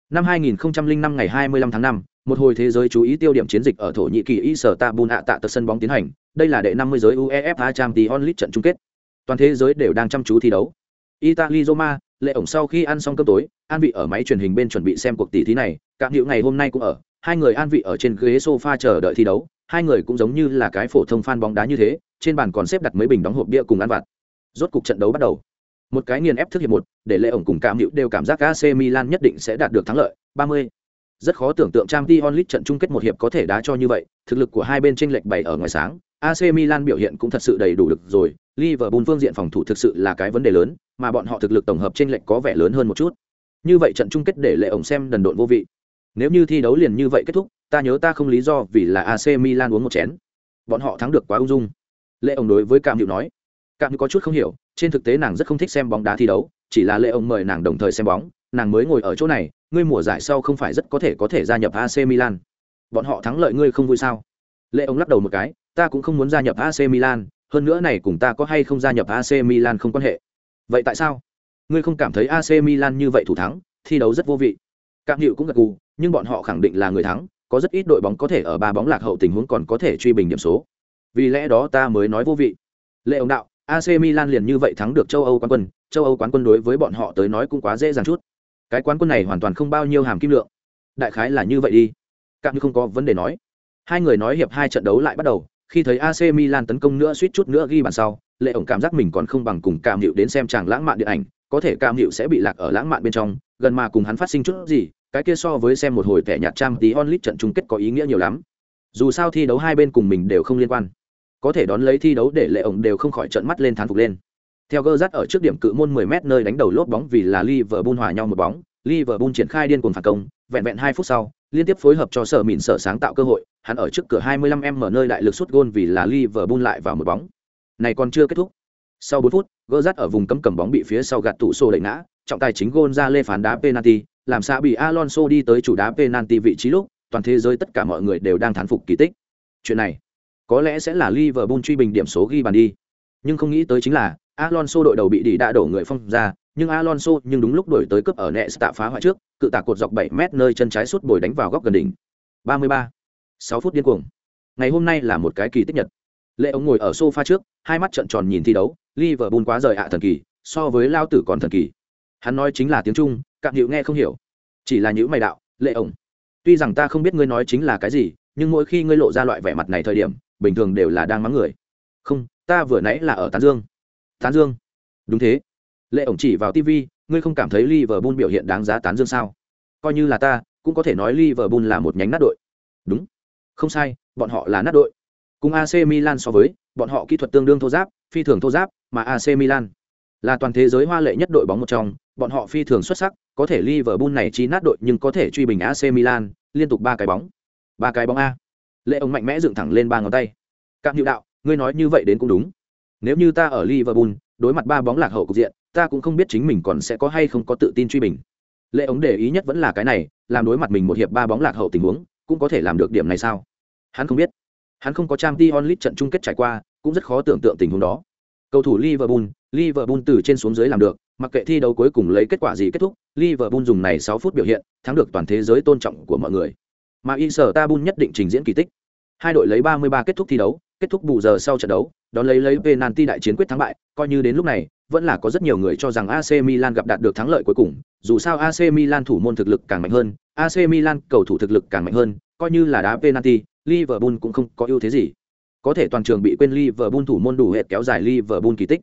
Năm hai nghìn năm ngày hai mươi lăm tháng năm một hồi thế giới chú ý tiêu điểm chiến dịch ở thổ nhĩ kỳ y sở ta ạ tạ tật sân bóng tiến hành. Đây là đệ năm mươi giới uefa champions league trận chung kết. Toàn thế giới đều đang chăm chú thi đấu. Italy, roma, lệ ổng sau khi ăn xong cơm tối, an vị ở máy truyền hình bên chuẩn bị xem cuộc tỷ thí này. Cảm hiệu ngày hôm nay cũng ở. Hai người an vị ở trên ghế sofa chờ đợi thi đấu. Hai người cũng giống như là cái phổ thông fan bóng đá như thế, trên bàn còn xếp đặt mấy bình đóng hộp bia cùng ăn vặt. Rốt cục trận đấu bắt đầu. Một cái nghiền ép thức hiệp một, để lệ ổng cùng cảm hiệu đều cảm giác AC Milan nhất định sẽ đạt được thắng lợi. 30 rất khó tưởng tượng Champions League trận chung kết một hiệp có thể đá cho như vậy, thực lực của hai bên tranh lệch bày ở ngoài sáng. AC Milan biểu hiện cũng thật sự đầy đủ lực rồi, Liverpool phương diện phòng thủ thực sự là cái vấn đề lớn, mà bọn họ thực lực tổng hợp trên lệch có vẻ lớn hơn một chút. Như vậy trận chung kết để lệ ổng xem đần độn vô vị. Nếu như thi đấu liền như vậy kết thúc, ta nhớ ta không lý do vì là ac milan uống một chén. Bọn họ thắng được quá ung dung. Lệ ổng đối với cam Hữu nói. Cam có chút không hiểu, trên thực tế nàng rất không thích xem bóng đá thi đấu, chỉ là lệ ổng mời nàng đồng thời xem bóng, nàng mới ngồi ở chỗ này ngươi mùa giải sau không phải rất có thể có thể gia nhập ac milan. Bọn họ thắng lợi ngươi không vui sao? Lệ ông lắc đầu một cái, ta cũng không muốn gia nhập ac milan, hơn nữa này cùng ta có hay không gia nhập ac milan không quan hệ. Vậy tại sao? Ngươi không cảm thấy ac milan như vậy thủ thắng, thi đấu rất vô vị. Cam hiệu cũng gật gù, nhưng bọn họ khẳng định là người thắng, có rất ít đội bóng có thể ở ba bóng lạc hậu tình huống còn có thể truy bình điểm số. Vì lẽ đó ta mới nói vô vị. Lệ ông đạo ac milan liền như vậy thắng được châu âu quán quân, châu âu quán quân đối với bọn họ tới nói cũng quá dễ dàng chút cái quán quân này hoàn toàn không bao nhiêu hàm kim lượng. Đại khái là như vậy đi. Cạn như không có vấn đề nói. Hai người nói hiệp hai trận đấu lại bắt đầu, khi thấy ac milan tấn công nữa suýt chút nữa ghi bàn sau, lệ ổng cảm giác mình còn không bằng cùng cam hiệu đến xem chàng lãng mạn điện ảnh, có thể cam hiệu sẽ bị lạc ở lãng mạn bên trong, gần mà cùng hắn phát sinh chút gì, cái kia so với xem một hồi thẻ nhạt trang tí onlit trận chung kết có ý nghĩa nhiều lắm. Dù sao thi đấu hai bên cùng mình đều không liên quan. Có thể đón lấy thi đấu để lệ ổng đều không khỏi trận mắt lên thán phục lên theo gơ dắt ở trước điểm cự môn 10 m nơi đánh đầu lốp bóng vì là Liverpool hòa nhau một bóng Liverpool triển khai điên cuồng phản công vẹn vẹn hai phút sau liên tiếp phối hợp cho sở mịn sở sáng tạo cơ hội hắn ở trước cửa 25 m nơi đại lực sút gôn vì là Liverpool lại vào một bóng này còn chưa kết thúc sau 4 phút gơ dắt ở vùng cấm cầm bóng bị phía sau gạt tủ xô đẩy ngã trọng tài chính gôn ra lê phán đá penalty làm sao bị Alonso đi tới chủ đá penalty vị trí lúc, toàn thế giới tất cả mọi người đều đang thán phục kỳ tích. Chuyện này, có lẽ sẽ là Liverpool truy bình điểm số ghi bàn đi. Nhưng không nghĩ tới chính là, Alonso đội đầu bị đi đã đổ người phong ra, nhưng Alonso nhưng đúng lúc đổi tới cướp ở nẹ tạ phá hoại trước, cự tạ cột dọc 7 mét nơi chân trái sút bồi đánh vào góc gần đỉnh. 33. 6 phút điên cuồng. Ngày hôm nay là một cái kỳ tích nhật. Lệ ông ngồi ở sofa trước, hai mắt trợn tròn nhìn thi đấu, Liverpool quá rời ạ thần kỳ, so với lao tử còn thần kỳ. Hắn nói chính là tiếng Trung, cạm hiệu nghe không hiểu chỉ là những mày đạo lệ ông. tuy rằng ta không biết ngươi nói chính là cái gì nhưng mỗi khi ngươi lộ ra loại vẻ mặt này thời điểm bình thường đều là đang mắng người không ta vừa nãy là ở tán dương tán dương đúng thế lệ ổng chỉ vào tv ngươi không cảm thấy liverpool biểu hiện đáng giá tán dương sao coi như là ta cũng có thể nói liverpool là một nhánh nát đội đúng không sai bọn họ là nát đội cùng ac milan so với bọn họ kỹ thuật tương đương thô giáp phi thường thô giáp mà ac milan là toàn thế giới hoa lệ nhất đội bóng một trong bọn họ phi thường xuất sắc, có thể Liverpool này chi nát đội nhưng có thể truy bình AC Milan, liên tục ba cái bóng. Ba cái bóng a. Lệ ổng mạnh mẽ dựng thẳng lên ba ngón tay. Cạm Hữu đạo, ngươi nói như vậy đến cũng đúng. Nếu như ta ở Liverpool, đối mặt ba bóng lạc hậu cục diện, ta cũng không biết chính mình còn sẽ có hay không có tự tin truy bình. Lệ ống để ý nhất vẫn là cái này, làm đối mặt mình một hiệp ba bóng lạc hậu tình huống, cũng có thể làm được điểm này sao? Hắn không biết. Hắn không có Champions League trận chung kết trải qua, cũng rất khó tưởng tượng tình huống đó. Cầu thủ Liverpool Liverpool từ trên xuống dưới làm được, mặc kệ thi đấu cuối cùng lấy kết quả gì kết thúc, Liverpool dùng này 6 phút biểu hiện, thắng được toàn thế giới tôn trọng của mọi người. Mà Istanbul nhất định trình diễn kỳ tích. Hai đội lấy 33 kết thúc thi đấu, kết thúc bù giờ sau trận đấu, đón lấy lấy penalty đại chiến quyết thắng bại, coi như đến lúc này, vẫn là có rất nhiều người cho rằng AC Milan gặp đạt được thắng lợi cuối cùng, dù sao AC Milan thủ môn thực lực càng mạnh hơn, AC Milan cầu thủ thực lực càng mạnh hơn, coi như là đá penalty, Liverpool cũng không có ưu thế gì. Có thể toàn trường bị quên Liverpool thủ môn đủ hệt kéo dài Liverpool kỳ tích.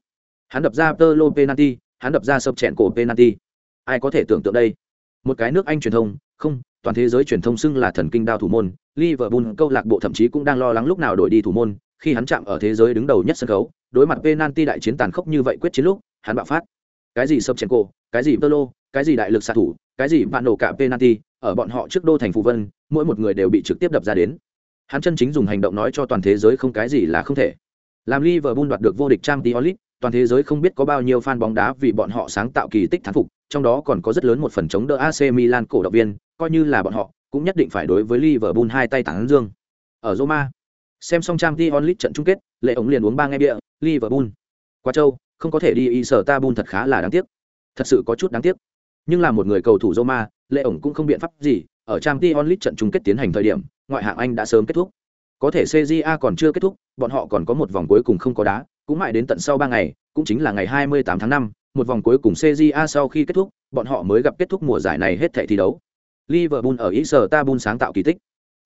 Hắn đập ra Tolo penalty, hắn đập ra sập chèn cổ penalty. Ai có thể tưởng tượng đây? Một cái nước Anh truyền thông, không, toàn thế giới truyền thông xưng là thần kinh đao thủ môn, Liverpool câu lạc bộ thậm chí cũng đang lo lắng lúc nào đổi đi thủ môn, khi hắn chạm ở thế giới đứng đầu nhất sân khấu, đối mặt penalty đại chiến tàn khốc như vậy quyết chiến lúc, hắn bạo phát. Cái gì sập chèn cổ, cái gì Tolo, cái gì đại lực xạ thủ, cái gì bạn nổ cả penalty, ở bọn họ trước đô thành phù vân, mỗi một người đều bị trực tiếp đập ra đến. Hắn chân chính dùng hành động nói cho toàn thế giới không cái gì là không thể. Làm Liverpool đoạt được vô địch Champions League, toàn thế giới không biết có bao nhiêu fan bóng đá vì bọn họ sáng tạo kỳ tích thắng phục, trong đó còn có rất lớn một phần chống đỡ AC Milan cổ động viên, coi như là bọn họ, cũng nhất định phải đối với Liverpool hai tay tán dương. Ở Roma, xem xong Champions League trận chung kết, lệ ổng liền uống ba nghe bia, Liverpool. quá châu, không có thể đi Istanbul thật khá là đáng tiếc. Thật sự có chút đáng tiếc. Nhưng là một người cầu thủ Roma, lệ ổng cũng không biện pháp gì, ở Champions League trận chung kết tiến hành thời điểm, ngoại hạng Anh đã sớm kết thúc. Có thể CJA còn chưa kết thúc, bọn họ còn có một vòng cuối cùng không có đá, cũng mãi đến tận sau ba ngày, cũng chính là ngày 28 tháng 5, một vòng cuối cùng CJA sau khi kết thúc, bọn họ mới gặp kết thúc mùa giải này hết thảy thi đấu. Liverpool ở Istanbul sáng tạo kỳ tích,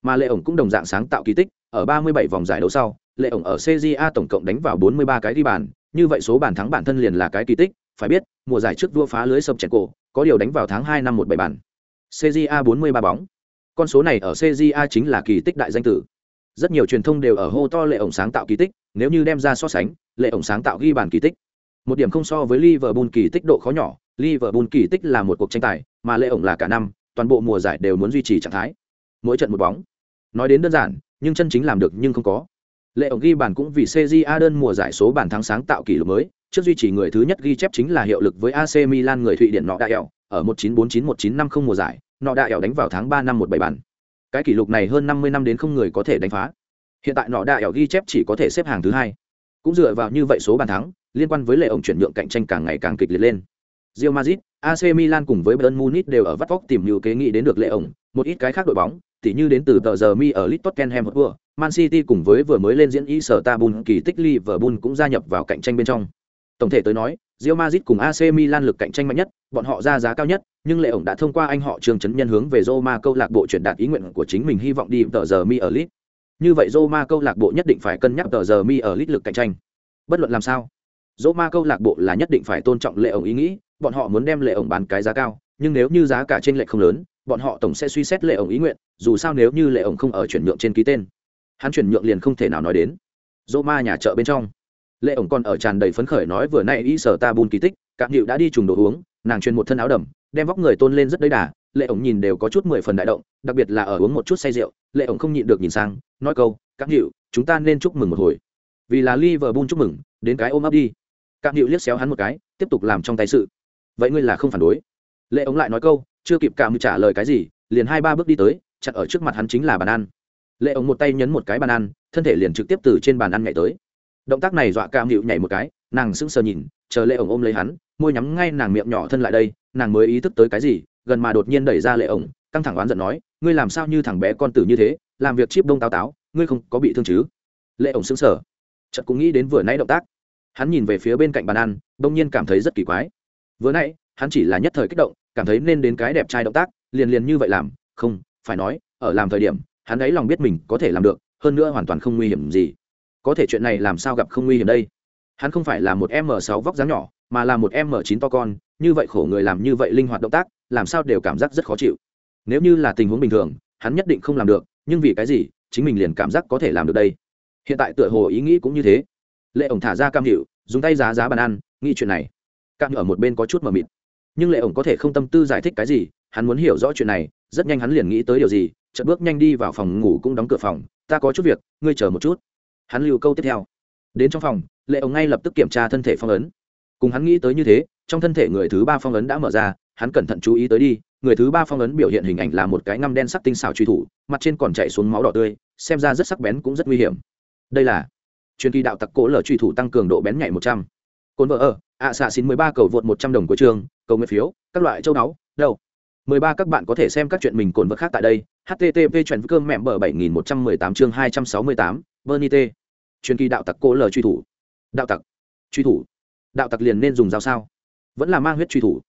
mà Lệ ổng cũng đồng dạng sáng tạo kỳ tích, ở 37 vòng giải đấu sau, Lệ ổng ở CJA tổng cộng đánh vào 43 cái ghi bàn, như vậy số bàn thắng bản thân liền là cái kỳ tích, phải biết, mùa giải trước vua phá lưới sập chèn cổ, có điều đánh vào tháng 2 năm 17 bàn. CJA 43 bóng. Con số này ở CJA chính là kỳ tích đại danh tử. Rất nhiều truyền thông đều ở hô to Lệ ổng sáng tạo kỳ tích, nếu như đem ra so sánh, Lệ ổng sáng tạo ghi bàn kỳ tích. Một điểm không so với Liverpool kỳ tích độ khó nhỏ, Liverpool kỳ tích là một cuộc tranh tài, mà Lệ ổng là cả năm, toàn bộ mùa giải đều muốn duy trì trạng thái. Mỗi trận một bóng. Nói đến đơn giản, nhưng chân chính làm được nhưng không có. Lệ ổng ghi bàn cũng vì CJA đơn mùa giải số bàn thắng sáng tạo kỷ lục mới, trước duy trì người thứ nhất ghi chép chính là hiệu lực với AC Milan người Thụy Điển nọ đại ẻo, ở 1949-1950 mùa giải, nọ đại ẻo đánh vào tháng 3 năm 17 bàn. Cái kỷ lục này hơn 50 năm đến không người có thể đánh phá. Hiện tại nọ đại ẻo ghi chép chỉ có thể xếp hàng thứ hai. Cũng dựa vào như vậy số bàn thắng, liên quan với lệ ổng chuyển nhượng cạnh tranh càng ngày càng kịch liệt lên. Real Madrid, AC Milan cùng với Bayern Munich đều ở vắt vóc tìm nhiều kế nghị đến được lệ ổng, một ít cái khác đội bóng, tỉ như đến từ tờ giờ mi ở Leeds Tottenham Hotspur, Man City cùng với vừa mới lên diễn ý sở Istanbul kỳ tích Liverpool cũng gia nhập vào cạnh tranh bên trong. Tổng thể tới nói, Real Madrid cùng AC Milan lực cạnh tranh mạnh nhất, bọn họ ra giá cao nhất, nhưng Lệ ổng đã thông qua anh họ Trường Chấn Nhân hướng về Roma câu lạc bộ chuyển đạt ý nguyện của chính mình hy vọng đi tờ giờ mi ở Leeds. Như vậy Roma câu lạc bộ nhất định phải cân nhắc tờ giờ mi ở Leeds lực cạnh tranh. Bất luận làm sao, Roma câu lạc bộ là nhất định phải tôn trọng Lệ ổng ý nghĩ, bọn họ muốn đem Lệ ổng bán cái giá cao, nhưng nếu như giá cả trên lệ không lớn, bọn họ tổng sẽ suy xét Lệ ổng ý nguyện, dù sao nếu như Lệ ổng không ở chuyển nhượng trên ký tên, hắn chuyển nhượng liền không thể nào nói đến. Roma nhà chợ bên trong lệ ổng còn ở tràn đầy phấn khởi nói vừa nay y sở ta bùn kỳ tích cạm hiệu đã đi trùng đồ uống nàng truyền một thân áo đầm đem vóc người tôn lên rất đấy đà lệ ổng nhìn đều có chút mười phần đại động đặc biệt là ở uống một chút say rượu lệ ổng không nhịn được nhìn sang nói câu cạm hiệu chúng ta nên chúc mừng một hồi. Vì là liverpool chúc mừng đến cái ôm ấp đi. Cạm hiệu liếc xéo hắn một cái tiếp tục làm trong tay sự vậy ngươi là không phản đối? Lệ ống lại nói câu, chưa kịp cạm trả lời cái gì, liền hai ba bước đi tới chặt ở trước mặt hắn chính là bàn ăn. Lệ ống một tay nhấn một cái bàn ăn, thân thể liền trực tiếp từ trên bàn ăn nhảy tới. Động tác này dọa cam hiệu nhảy một cái, nàng sững sờ nhìn, chờ lệ ổng ôm lấy hắn, môi nhắm ngay nàng miệng nhỏ thân lại đây, nàng mới ý thức tới cái gì, gần mà đột nhiên đẩy ra lệ ổng căng thẳng oán giận nói, ngươi làm sao như thằng bé con tử như thế, làm việc chip đông táo táo, ngươi không có bị thương chứ? Lệ ổng sững sờ, chợt cũng nghĩ đến vừa nãy động tác. Hắn nhìn về phía bên cạnh bàn ăn, bỗng nhiên cảm thấy rất kỳ quái vừa nãy, hắn chỉ là nhất thời kích động, cảm thấy nên đến cái đẹp trai động tác, liền liền như vậy làm, không, phải nói, ở làm thời điểm, hắn ấy lòng biết mình có thể làm được, hơn nữa hoàn toàn không nguy hiểm gì. Có thể chuyện này làm sao gặp không nguy hiểm đây? Hắn không phải là một m sáu vóc dáng nhỏ, mà là một m chín to con, như vậy khổ người làm như vậy linh hoạt động tác, làm sao đều cảm giác rất khó chịu. Nếu như là tình huống bình thường, hắn nhất định không làm được, nhưng vì cái gì, chính mình liền cảm giác có thể làm được đây. Hiện tại tựa hồ ý nghĩ cũng như thế. Lệ ổng thả ra cam hiệu, dùng tay giá giá bàn ăn, nghĩ chuyện này cạn ở một bên có chút mờ mịt. Nhưng lệ ổng có thể không tâm tư giải thích cái gì, hắn muốn hiểu rõ chuyện này, rất nhanh hắn liền nghĩ tới điều gì, chợt bước nhanh đi vào phòng ngủ cũng đóng cửa phòng, ta có chút việc, ngươi chờ một chút. Hắn lưu câu tiếp theo. Đến trong phòng, lệ ổng ngay lập tức kiểm tra thân thể phong ấn. Cùng hắn nghĩ tới như thế, trong thân thể người thứ ba phong ấn đã mở ra, hắn cẩn thận chú ý tới đi, người thứ ba phong ấn biểu hiện hình ảnh là một cái ngăm đen sắc tinh xào truy thủ, mặt trên còn chạy xuống máu đỏ tươi, xem ra rất sắc bén cũng rất nguy hiểm. Đây là truyền kỳ đạo tặc cỗ lở truy thủ tăng cường độ bén nhạy một trăm. Cồn vợ ở ạ xạ xin mười ba cầu vượt một trăm đồng của trường, cầu nguyện phiếu, các loại châu đáo đâu? Mười ba, các bạn có thể xem các chuyện mình cồn vật khác tại đây. Http chuyện cơm mẹm bờ bảy nghìn một trăm mười tám chương hai trăm sáu mươi tám, bernie t. Truyền kỳ đạo tặc cô l truy thủ. Đạo tặc. Truy thủ. Đạo tặc liền nên dùng dao sao? Vẫn là mang huyết truy thủ.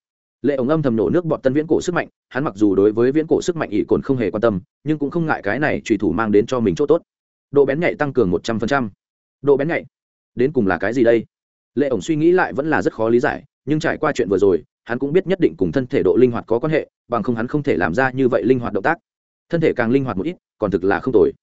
Lệ ổng âm thầm nổ nước bọn tân viễn cổ sức mạnh, hắn mặc dù đối với viễn cổ sức mạnh ỷ cồn không hề quan tâm, nhưng cũng không ngại cái này truy thủ mang đến cho mình chỗ tốt. Độ bén nhạy tăng cường một trăm phần trăm. Độ bén nhạy. Đến cùng là cái gì đây? Lệ ổng suy nghĩ lại vẫn là rất khó lý giải, nhưng trải qua chuyện vừa rồi, hắn cũng biết nhất định cùng thân thể độ linh hoạt có quan hệ, bằng không hắn không thể làm ra như vậy linh hoạt động tác. Thân thể càng linh hoạt một ít, còn thực là không tồi.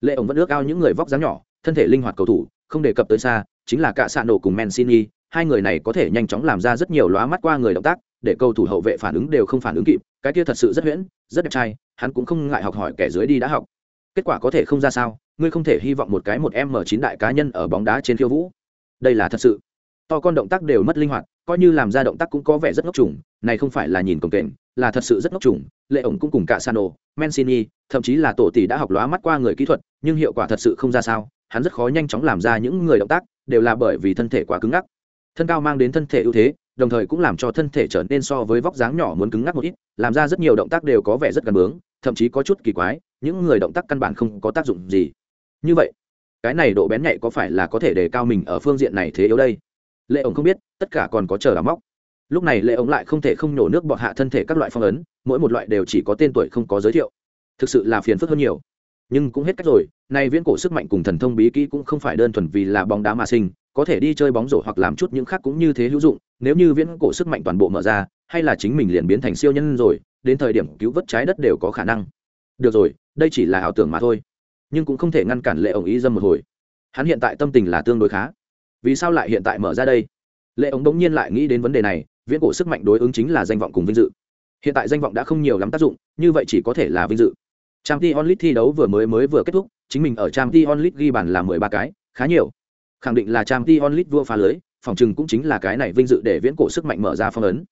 Lệ ổng vẫn ước ao những người vóc dáng nhỏ, thân thể linh hoạt cầu thủ, không đề cập tới xa, chính là cả xạ nổ cùng mancini, hai người này có thể nhanh chóng làm ra rất nhiều lóa mắt qua người động tác, để cầu thủ hậu vệ phản ứng đều không phản ứng kịp, cái kia thật sự rất huyễn, rất đẹp trai, hắn cũng không ngại học hỏi kẻ dưới đi đã học. Kết quả có thể không ra sao, ngươi không thể hy vọng một cái một m chín đại cá nhân ở bóng đá trên khiêu vũ. Đây là thật sự to con động tác đều mất linh hoạt, coi như làm ra động tác cũng có vẻ rất ngốc trùng, này không phải là nhìn cồng kềnh, là thật sự rất ngốc trùng. Lệ ổng cũng cùng cả sano mencini thậm chí là tổ tỷ đã học lóa mắt qua người kỹ thuật, nhưng hiệu quả thật sự không ra sao, hắn rất khó nhanh chóng làm ra những người động tác, đều là bởi vì thân thể quá cứng ngắc. Thân cao mang đến thân thể ưu thế, đồng thời cũng làm cho thân thể trở nên so với vóc dáng nhỏ muốn cứng ngắc một ít, làm ra rất nhiều động tác đều có vẻ rất gần bướng, thậm chí có chút kỳ quái, những người động tác căn bản không có tác dụng gì. Như vậy, cái này độ bén nhạy có phải là có thể đề cao mình ở phương diện này thế yếu đây? Lệ ổng không biết, tất cả còn có chờ đào móc. Lúc này lệ ổng lại không thể không nhổ nước bọt hạ thân thể các loại phong ấn, mỗi một loại đều chỉ có tên tuổi không có giới thiệu. Thực sự là phiền phức hơn nhiều. Nhưng cũng hết cách rồi, nay viễn cổ sức mạnh cùng thần thông bí kỹ cũng không phải đơn thuần vì là bóng đá mà sinh, có thể đi chơi bóng rổ hoặc làm chút những khác cũng như thế hữu dụng, nếu như viễn cổ sức mạnh toàn bộ mở ra, hay là chính mình liền biến thành siêu nhân rồi, đến thời điểm cứu vớt trái đất đều có khả năng. Được rồi, đây chỉ là ảo tưởng mà thôi. Nhưng cũng không thể ngăn cản lệ ổng ý dâm một hồi. Hắn hiện tại tâm tình là tương đối khá vì sao lại hiện tại mở ra đây? Lệ ống đống nhiên lại nghĩ đến vấn đề này, viễn cổ sức mạnh đối ứng chính là danh vọng cùng vinh dự. Hiện tại danh vọng đã không nhiều lắm tác dụng, như vậy chỉ có thể là vinh dự. Trang t onlit thi đấu vừa mới mới vừa kết thúc, chính mình ở trang t onlit ghi bàn là mười ba cái, khá nhiều. Khẳng định là trang t onlit vua phá lưới, phòng chừng cũng chính là cái này vinh dự để viễn cổ sức mạnh mở ra phong ấn.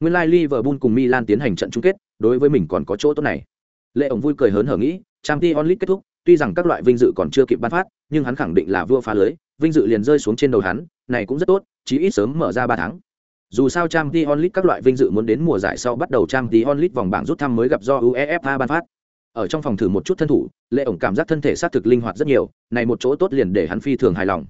Nguyên lai、like、liverpool cùng milan tiến hành trận chung kết, đối với mình còn có chỗ tốt này. Lệ ổng vui cười hớn hở nghĩ, trang t onlit kết thúc, tuy rằng các loại vinh dự còn chưa kịp ban phát, nhưng hắn khẳng định là vua phá lưới vinh dự liền rơi xuống trên đầu hắn, này cũng rất tốt, chí ít sớm mở ra ba tháng. Dù sao trang t onlit các loại vinh dự muốn đến mùa giải sau bắt đầu trang t onlit vòng bảng rút thăm mới gặp do uefa ban phát. Ở trong phòng thử một chút thân thủ lệ ổng cảm giác thân thể sát thực linh hoạt rất nhiều, này một chỗ tốt liền để hắn phi thường hài lòng.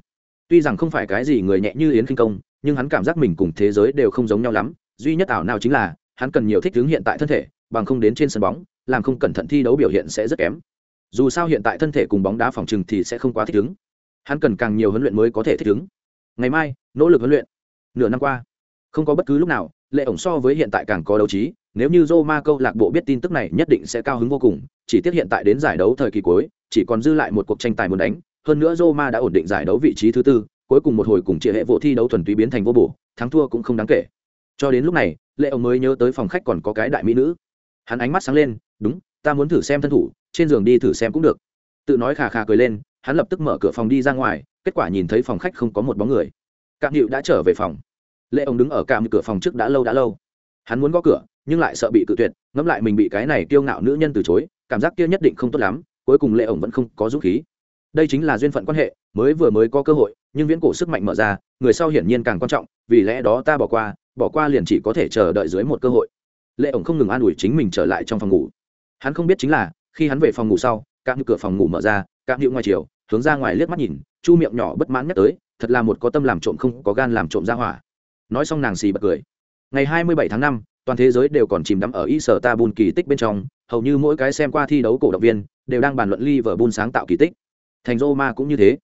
Tuy rằng không phải cái gì người nhẹ như yến kinh công, nhưng hắn cảm giác mình cùng thế giới đều không giống nhau lắm, duy nhất ảo nào chính là, hắn cần nhiều thích ứng hiện tại thân thể, bằng không đến trên sân bóng, làm không cẩn thận thi đấu biểu hiện sẽ rất kém. Dù sao hiện tại thân thể cùng bóng đá phòng trừng thì sẽ không quá thích ứng hắn cần càng nhiều huấn luyện mới có thể thích ứng. Ngày mai, nỗ lực huấn luyện. Nửa năm qua, không có bất cứ lúc nào, lệ ổng so với hiện tại càng có đấu trí, nếu như Roma câu lạc bộ biết tin tức này nhất định sẽ cao hứng vô cùng, chỉ tiếc hiện tại đến giải đấu thời kỳ cuối, chỉ còn dư lại một cuộc tranh tài muốn đánh, hơn nữa Roma đã ổn định giải đấu vị trí thứ tư, cuối cùng một hồi cùng chia hệ vụ thi đấu thuần túy biến thành vô bổ, thắng thua cũng không đáng kể. Cho đến lúc này, lệ ổng mới nhớ tới phòng khách còn có cái đại mỹ nữ. Hắn ánh mắt sáng lên, đúng, ta muốn thử xem thân thủ, trên giường đi thử xem cũng được. Tự nói khà khà cười lên hắn lập tức mở cửa phòng đi ra ngoài, kết quả nhìn thấy phòng khách không có một bóng người. Cạm hiệu đã trở về phòng. Lệ ông đứng ở cạm cửa phòng trước đã lâu đã lâu. Hắn muốn gõ cửa, nhưng lại sợ bị cự tuyệt, ngẫm lại mình bị cái này kiêu ngạo nữ nhân từ chối, cảm giác kia nhất định không tốt lắm, cuối cùng lệ ổng vẫn không có dũng khí. Đây chính là duyên phận quan hệ, mới vừa mới có cơ hội, nhưng viễn cổ sức mạnh mở ra, người sau hiển nhiên càng quan trọng, vì lẽ đó ta bỏ qua bỏ qua liền chỉ có thể chờ đợi dưới một cơ hội. Lệ ổng không ngừng an ủi chính mình trở lại trong phòng ngủ. Hắn không biết chính là, khi hắn về phòng ngủ sau các cửa phòng ngủ mở ra các hữu ngoài chiều hướng ra ngoài liếc mắt nhìn chu miệng nhỏ bất mãn nhắc tới thật là một có tâm làm trộm không có gan làm trộm ra hỏa. Nói xong nàng xì bật cười. Ngày 27 tháng năm, toàn thế giới đều còn chìm đắm ở y sở ta bùn kỳ tích bên trong hầu như mỗi cái xem qua thi đấu cổ động viên đều đang bàn luận Liverpool sáng tạo kỳ tích. Thành Roma cũng như thế.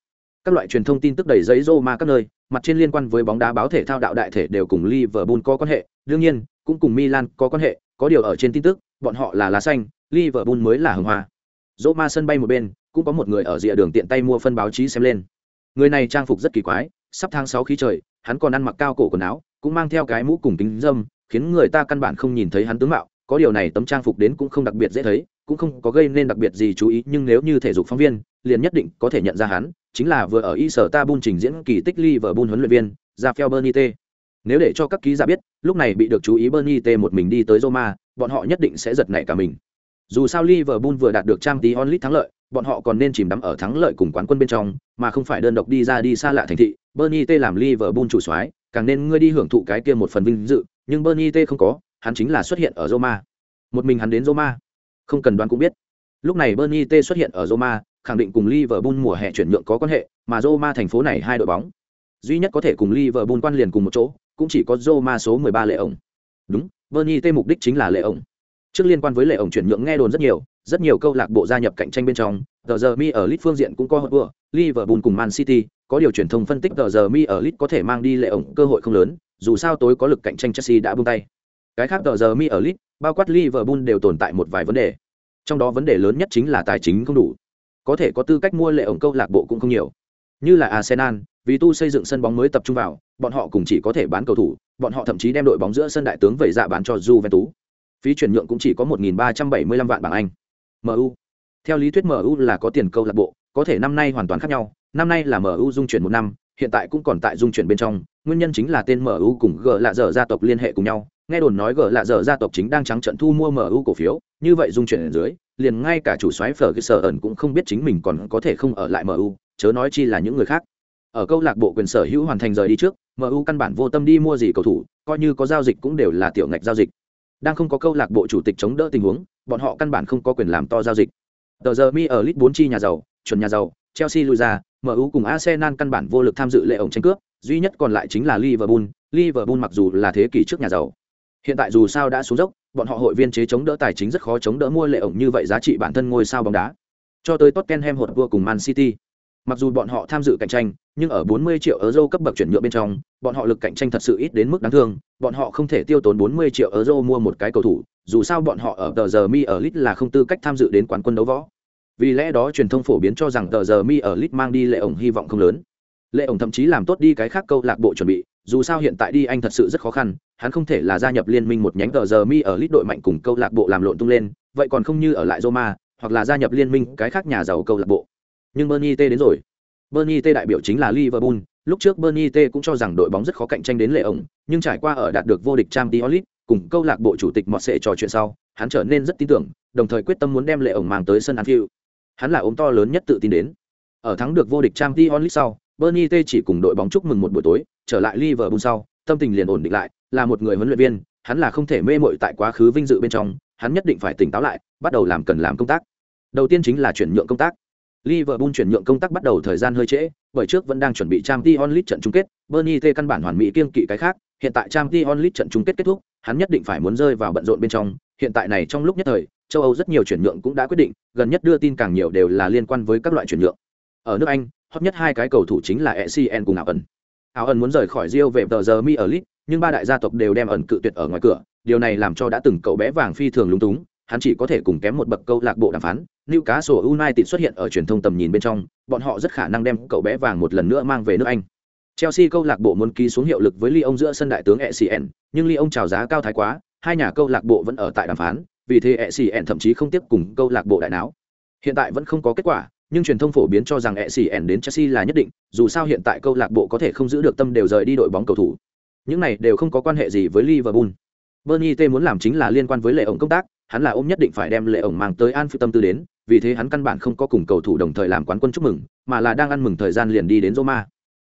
Các loại truyền thông tin tức đầy giấy Roma các nơi mặt trên liên quan với bóng đá báo thể thao đạo đại thể đều cùng Liverpool có quan hệ. Đương nhiên cũng cùng Milan có quan hệ có điều ở trên tin tức bọn họ là lá xanh Liverpool mới là hồng hoa. Roma sân bay một bên cũng có một người ở rìa đường tiện tay mua phân báo chí xem lên. Người này trang phục rất kỳ quái, sắp tháng sáu khí trời, hắn còn ăn mặc cao cổ quần áo, cũng mang theo cái mũ cùng kính dâm, khiến người ta căn bản không nhìn thấy hắn tướng mạo. Có điều này tấm trang phục đến cũng không đặc biệt dễ thấy, cũng không có gây nên đặc biệt gì chú ý, nhưng nếu như thể dục phóng viên, liền nhất định có thể nhận ra hắn, chính là vừa ở y sở ta bun trình diễn kỳ tích ly vở bun huấn luyện viên Rafael t nếu để cho các ký giả biết, lúc này bị được chú ý Benitez một mình đi tới Roma, bọn họ nhất định sẽ giật nảy cả mình dù sao Liverpool vừa đạt được trang tí onlit thắng lợi bọn họ còn nên chìm đắm ở thắng lợi cùng quán quân bên trong, mà không phải đơn độc đi ra đi xa lạ thành thị. Bernie T làm Liverpool chủ soái, càng nên ngươi đi hưởng thụ cái kia một phần vinh dự nhưng bernie t không có hắn chính là xuất hiện ở roma. Một mình hắn đến roma. Không cần đoán cũng biết. Lúc này bernie t xuất hiện ở roma khẳng định cùng liverpool mùa hè chuyển nhượng có quan hệ mà roma thành phố này hai đội bóng. Duy nhất có thể cùng liverpool quan liền cùng một chỗ cũng chỉ có roma số 13 lệ ổng đúng bernie t mục đích chính là lệ ổng trước liên quan với lệ ổng chuyển nhượng nghe đồn rất nhiều rất nhiều câu lạc bộ gia nhập cạnh tranh bên trong, tờ giờ mi ở lit phương diện cũng có hợp vừa liverpool cùng man city, có điều truyền thông phân tích tờ giờ mi ở lit có thể mang đi lệ ổng cơ hội không lớn, dù sao tối có lực cạnh tranh chelsea đã buông tay. Cái khác tờ giờ mi ở lit bao quát liverpool đều tồn tại một vài vấn đề. Trong đó vấn đề lớn nhất chính là tài chính không đủ. Có thể có tư cách mua lệ ổng câu lạc bộ cũng không nhiều. Như là arsenal, vì tu xây dựng sân bóng mới tập trung vào, bọn họ cũng chỉ có thể bán cầu thủ, bọn họ thậm chí đem đội bóng giữa sân đại tướng vẩy dạ bán cho Juventus. Phí chuyển nhượng cũng chỉ có 1.375 vạn bảng Anh. MU. Theo lý thuyết MU là có tiền câu lạc bộ, có thể năm nay hoàn toàn khác nhau, năm nay là MU dung chuyển một năm, hiện tại cũng còn tại dung chuyển bên trong, nguyên nhân chính là tên MU cùng G lạ dở gia tộc liên hệ cùng nhau, nghe đồn nói G lạ dở gia tộc chính đang trắng trận thu mua MU cổ phiếu, như vậy dung chuyển ở dưới, liền ngay cả chủ soái Ferguson cũng không biết chính mình còn có thể không ở lại MU, chớ nói chi là những người khác. Ở câu lạc bộ quyền sở hữu hoàn thành rời đi trước, MU căn bản vô tâm đi mua gì cầu thủ, coi như có giao dịch cũng đều là tiểu ngạch giao dịch. Đang không có câu lạc bộ chủ tịch chống đỡ tình huống, bọn họ căn bản không có quyền làm to giao dịch. Tờ giờ mi ở lit bốn chi nhà giàu, chuẩn nhà giàu, Chelsea lui ra, MU cùng Arsenal căn bản vô lực tham dự lệ ổng tranh cướp, duy nhất còn lại chính là Liverpool, Liverpool mặc dù là thế kỷ trước nhà giàu. Hiện tại dù sao đã xuống dốc, bọn họ hội viên chế chống đỡ tài chính rất khó chống đỡ mua lệ ổng như vậy giá trị bản thân ngôi sao bóng đá. Cho tới Tottenham hột vua cùng Man City. Mặc dù bọn họ tham dự cạnh tranh, nhưng ở 40 triệu euro cấp bậc chuyển nhượng bên trong, bọn họ lực cạnh tranh thật sự ít đến mức đáng thương, bọn họ không thể tiêu tốn 40 triệu euro mua một cái cầu thủ, dù sao bọn họ ở tờ giờ mi ở lit là không tư cách tham dự đến quán quân đấu võ. Vì lẽ đó truyền thông phổ biến cho rằng tờ giờ mi ở lit mang đi lệ ổng hy vọng không lớn. Lệ ổng thậm chí làm tốt đi cái khác câu lạc bộ chuẩn bị, dù sao hiện tại đi anh thật sự rất khó khăn, hắn không thể là gia nhập liên minh một nhánh tờ giờ mi ở lit đội mạnh cùng câu lạc bộ làm lộn tung lên, vậy còn không như ở lại Roma, hoặc là gia nhập liên minh cái khác nhà giàu câu lạc bộ. Nhưng Bernie T đến rồi Bernie T đại biểu chính là Liverpool, lúc trước Bernie T cũng cho rằng đội bóng rất khó cạnh tranh đến lệ ổng, nhưng trải qua ở đạt được vô địch Champions League, cùng câu lạc bộ chủ tịch Mọt sẽ trò chuyện sau, hắn trở nên rất tin tưởng, đồng thời quyết tâm muốn đem lệ ổng mang tới sân Anfield. Hắn là ôm to lớn nhất tự tin đến. Ở thắng được vô địch Champions League sau, Bernie T chỉ cùng đội bóng chúc mừng một buổi tối, trở lại Liverpool sau, tâm tình liền ổn định lại, là một người huấn luyện viên, hắn là không thể mê mội tại quá khứ vinh dự bên trong, hắn nhất định phải tỉnh táo lại, bắt đầu làm cần làm công tác. Đầu tiên chính là chuyển nhượng công tác. Liverpool chuyển nhượng công tác bắt đầu thời gian hơi trễ, bởi trước vẫn đang chuẩn bị Champions League trận chung kết, Bernie T căn bản hoàn mỹ kiên kỵ cái khác, hiện tại Champions League trận chung kết kết thúc, hắn nhất định phải muốn rơi vào bận rộn bên trong, hiện tại này trong lúc nhất thời, châu Âu rất nhiều chuyển nhượng cũng đã quyết định, gần nhất đưa tin càng nhiều đều là liên quan với các loại chuyển nhượng. Ở nước Anh, hot nhất hai cái cầu thủ chính là ECN cùng áo ẩn. Áo ẩn muốn rời khỏi Rio về tờ giờ mi ở League, nhưng ba đại gia tộc đều đem ẩn cự tuyệt ở ngoài cửa, điều này làm cho đã từng cậu bé vàng phi thường lúng túng, hắn chỉ có thể cùng kém một bậc câu lạc bộ đàm phán. Newcastle United xuất hiện ở truyền thông tầm nhìn bên trong, bọn họ rất khả năng đem cậu bé vàng một lần nữa mang về nước Anh. Chelsea câu lạc bộ muốn ký xuống hiệu lực với Lyon giữa sân đại tướng ECN, nhưng Lyon chào giá cao thái quá, hai nhà câu lạc bộ vẫn ở tại đàm phán, vì thế ECN thậm chí không tiếp cùng câu lạc bộ đại não. Hiện tại vẫn không có kết quả, nhưng truyền thông phổ biến cho rằng ECN đến Chelsea là nhất định, dù sao hiện tại câu lạc bộ có thể không giữ được tâm đều rời đi đội bóng cầu thủ. Những này đều không có quan hệ gì với Liverpool. Bernie T muốn làm chính là liên quan với lệ ổng công tác, hắn là ôm nhất định phải đem lệ ổng mang tới An Phi tâm tư đến, vì thế hắn căn bản không có cùng cầu thủ đồng thời làm quán quân chúc mừng, mà là đang ăn mừng thời gian liền đi đến Roma.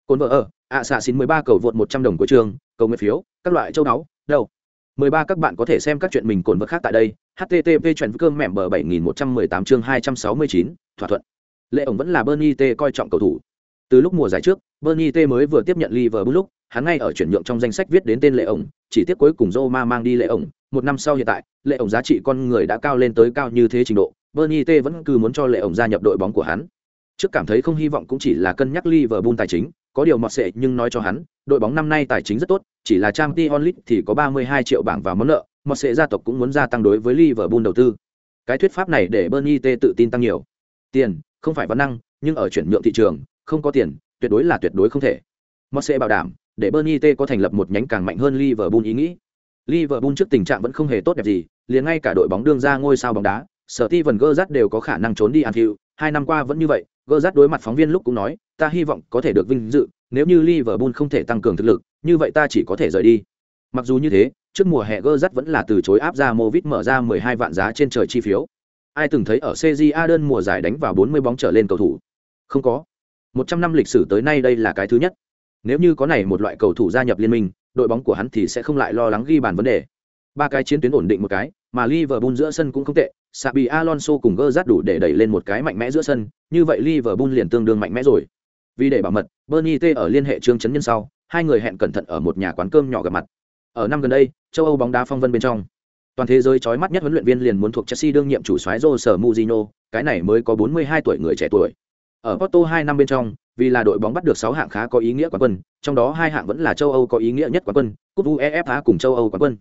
cồn vợ ở, ạ xạ xin 13 cầu vượt 100 đồng của trường, cầu nguyện phiếu, các loại châu đáo, đâu. 13 các bạn có thể xem các chuyện mình cồn vợ khác tại đây. http chuyện cơm mẹm bờ 7118 chương 269, thỏa thuận. Lệ ổng vẫn là Bernie T coi trọng cầu thủ. Từ lúc mùa giải trước, Bernie T mới vừa tiếp nhận Liverpool lúc, hắn ngay ở chuyển nhượng trong danh sách viết đến tên Lệ ổng, chỉ tiếc cuối cùng Roma mang đi Lệ ổng, một năm sau hiện tại, Lệ ổng giá trị con người đã cao lên tới cao như thế trình độ, Bernie T vẫn cứ muốn cho Lệ ổng gia nhập đội bóng của hắn. Trước cảm thấy không hy vọng cũng chỉ là cân nhắc Liverpool tài chính, có điều mọt sệ nhưng nói cho hắn, đội bóng năm nay tài chính rất tốt, chỉ là Champions League thì có 32 triệu bảng vào món nợ, mọt sệ gia tộc cũng muốn gia tăng đối với Liverpool đầu tư. Cái thuyết pháp này để Bernie T tự tin tăng nhiều. Tiền, không phải văn năng, nhưng ở chuyển nhượng thị trường, không có tiền, tuyệt đối là tuyệt đối không thể. Mọt sệ bảo đảm, để Bernie T có thành lập một nhánh càng mạnh hơn Liverpool ý nghĩ. Liverpool trước tình trạng vẫn không hề tốt đẹp gì, liền ngay cả đội bóng đương ra ngôi sao bóng đá, Steven Gerrard đều có khả năng trốn đi Anfield, hai năm qua vẫn như vậy, Gerrard đối mặt phóng viên lúc cũng nói, ta hy vọng có thể được vinh dự, nếu như Liverpool không thể tăng cường thực lực, như vậy ta chỉ có thể rời đi. Mặc dù như thế, trước mùa hè Gerrard vẫn là từ chối áp ra Movit mở ra 12 vạn giá trên trời chi phiếu. Ai từng thấy ở CJA đơn mùa giải đánh vào 40 bóng trở lên cầu thủ? Không có. 100 năm lịch sử tới nay đây là cái thứ nhất. Nếu như có này một loại cầu thủ gia nhập liên minh, đội bóng của hắn thì sẽ không lại lo lắng ghi bàn vấn đề. Ba cái chiến tuyến ổn định một cái, mà Liverpool giữa sân cũng không tệ, sabi Alonso cùng Gerrard đủ để đẩy lên một cái mạnh mẽ giữa sân, như vậy Liverpool liền tương đương mạnh mẽ rồi. Vì để bảo mật, Bernie T ở liên hệ trương chấn nhân sau, hai người hẹn cẩn thận ở một nhà quán cơm nhỏ gặp mặt. Ở năm gần đây, châu Âu bóng đá phong vân bên trong, toàn thế giới chói mắt nhất huấn luyện viên liền muốn thuộc Chelsea đương nhiệm chủ soái Jose Mourinho, cái này mới có 42 tuổi người trẻ tuổi. Ở Porto 2 năm bên trong, vì là đội bóng bắt được 6 hạng khá có ý nghĩa quán quân, trong đó hai hạng vẫn là châu Âu có ý nghĩa nhất quán quân, cúp UEFA cùng châu Âu quán quân.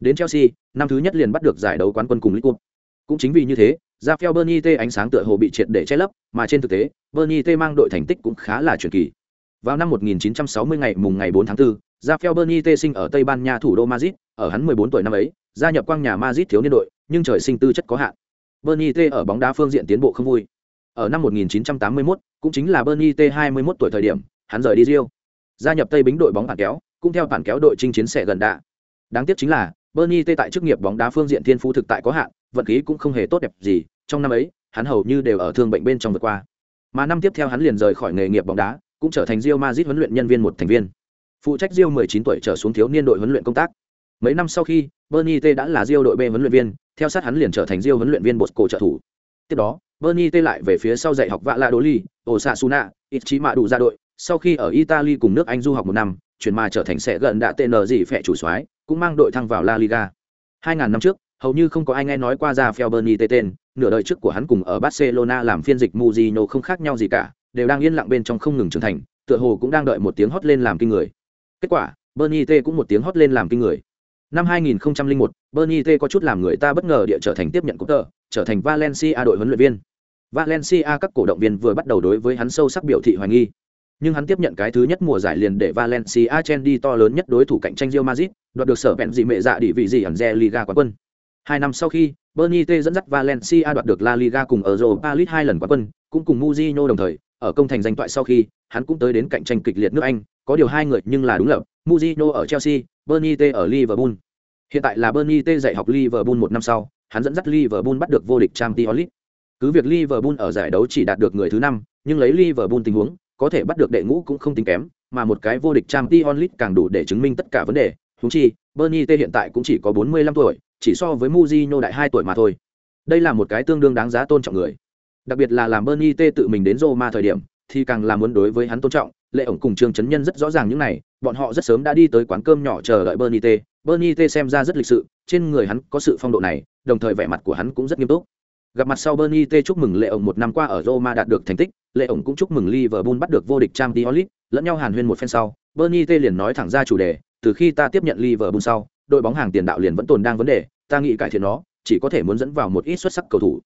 Đến Chelsea, năm thứ nhất liền bắt được giải đấu quán quân cùng League Cup. Cũng chính vì như thế, Rafael Benitez ánh sáng tựa hồ bị triệt để che lấp, mà trên thực tế, Benitez mang đội thành tích cũng khá là truyền kỳ. Vào năm 1960 ngày mùng ngày 4 tháng 4, Rafael Benitez sinh ở Tây Ban Nha thủ đô Madrid, ở hắn 14 tuổi năm ấy, gia nhập quang nhà Madrid thiếu niên đội, nhưng trời sinh tư chất có hạn. Benitez ở bóng đá phương diện tiến bộ không vui. Ở năm 1981, cũng chính là Bernie T 21 tuổi thời điểm, hắn rời đi Rio, gia nhập Tây Bính đội bóng phản kéo, cũng theo phản kéo đội chinh chiến sẽ gần đạ. Đáng tiếc chính là, Bernie T tại chức nghiệp bóng đá phương diện thiên phú thực tại có hạn, vận khí cũng không hề tốt đẹp gì, trong năm ấy, hắn hầu như đều ở thương bệnh bên trong vượt qua. Mà năm tiếp theo hắn liền rời khỏi nghề nghiệp bóng đá, cũng trở thành Real Madrid huấn luyện nhân viên một thành viên. Phụ trách Real 19 tuổi trở xuống thiếu niên đội huấn luyện công tác. Mấy năm sau khi, Bernie T đã là Real đội B huấn luyện viên, theo sát hắn liền trở thành Real huấn luyện viên Bosco trợ thủ. Tiếp đó, Bernie tê lại về phía sau dạy học vạ La ít Osasuna, Ichima đủ ra đội, sau khi ở Italy cùng nước Anh du học một năm, chuyển mà trở thành sẽ gần đã tên gì phệ chủ soái, cũng mang đội thăng vào La Liga. 2000 năm trước, hầu như không có ai nghe nói qua ra Fel Bernie tê tên, nửa đời trước của hắn cùng ở Barcelona làm phiên dịch Mourinho không khác nhau gì cả, đều đang yên lặng bên trong không ngừng trưởng thành, tựa hồ cũng đang đợi một tiếng hót lên làm kinh người. Kết quả, Bernie T cũng một tiếng hót lên làm kinh người. Năm 2001, Bernie T có chút làm người ta bất ngờ địa trở thành tiếp nhận cúp tờ, trở thành Valencia đội huấn luyện viên. Valencia các cổ động viên vừa bắt đầu đối với hắn sâu sắc biểu thị hoài nghi. Nhưng hắn tiếp nhận cái thứ nhất mùa giải liền để Valencia chen đi to lớn nhất đối thủ cạnh tranh Real Madrid, đoạt được sở vẹn dị mẹ dạ địa vị gì ẩn Liga quán quân. Hai năm sau khi, Bernie T dẫn dắt Valencia đoạt được La Liga cùng Europa League hai lần quán quân, cũng cùng Mourinho đồng thời, ở công thành danh toại sau khi, hắn cũng tới đến cạnh tranh kịch liệt nước Anh, có điều hai người nhưng là đúng lập, Mourinho ở Chelsea, Bernie T ở Liverpool. Hiện tại là Bernie T dạy học Liverpool một năm sau, hắn dẫn dắt Liverpool bắt được vô địch Champions League. Cứ việc Liverpool ở giải đấu chỉ đạt được người thứ năm, nhưng lấy Liverpool tình huống, có thể bắt được đệ ngũ cũng không tính kém, mà một cái vô địch Champions League càng đủ để chứng minh tất cả vấn đề. Huống chi, Bernie T hiện tại cũng chỉ có 45 tuổi, chỉ so với Mourinho đại 2 tuổi mà thôi. Đây là một cái tương đương đáng giá tôn trọng người. Đặc biệt là làm Bernie T tự mình đến Roma thời điểm, thì càng là muốn đối với hắn tôn trọng, lệ ổng cùng Trương Chấn Nhân rất rõ ràng những này, bọn họ rất sớm đã đi tới quán cơm nhỏ chờ đợi Bernie T. Bernie T xem ra rất lịch sự, trên người hắn có sự phong độ này, đồng thời vẻ mặt của hắn cũng rất nghiêm túc. Gặp mặt sau Bernie T chúc mừng lệ ổng một năm qua ở Roma đạt được thành tích, lệ ổng cũng chúc mừng Liverpool bắt được vô địch Champions League, lẫn nhau hàn huyên một phen sau, Bernie T liền nói thẳng ra chủ đề, từ khi ta tiếp nhận Liverpool sau, đội bóng hàng tiền đạo liền vẫn tồn đang vấn đề, ta nghĩ cải thiện nó, chỉ có thể muốn dẫn vào một ít xuất sắc cầu thủ.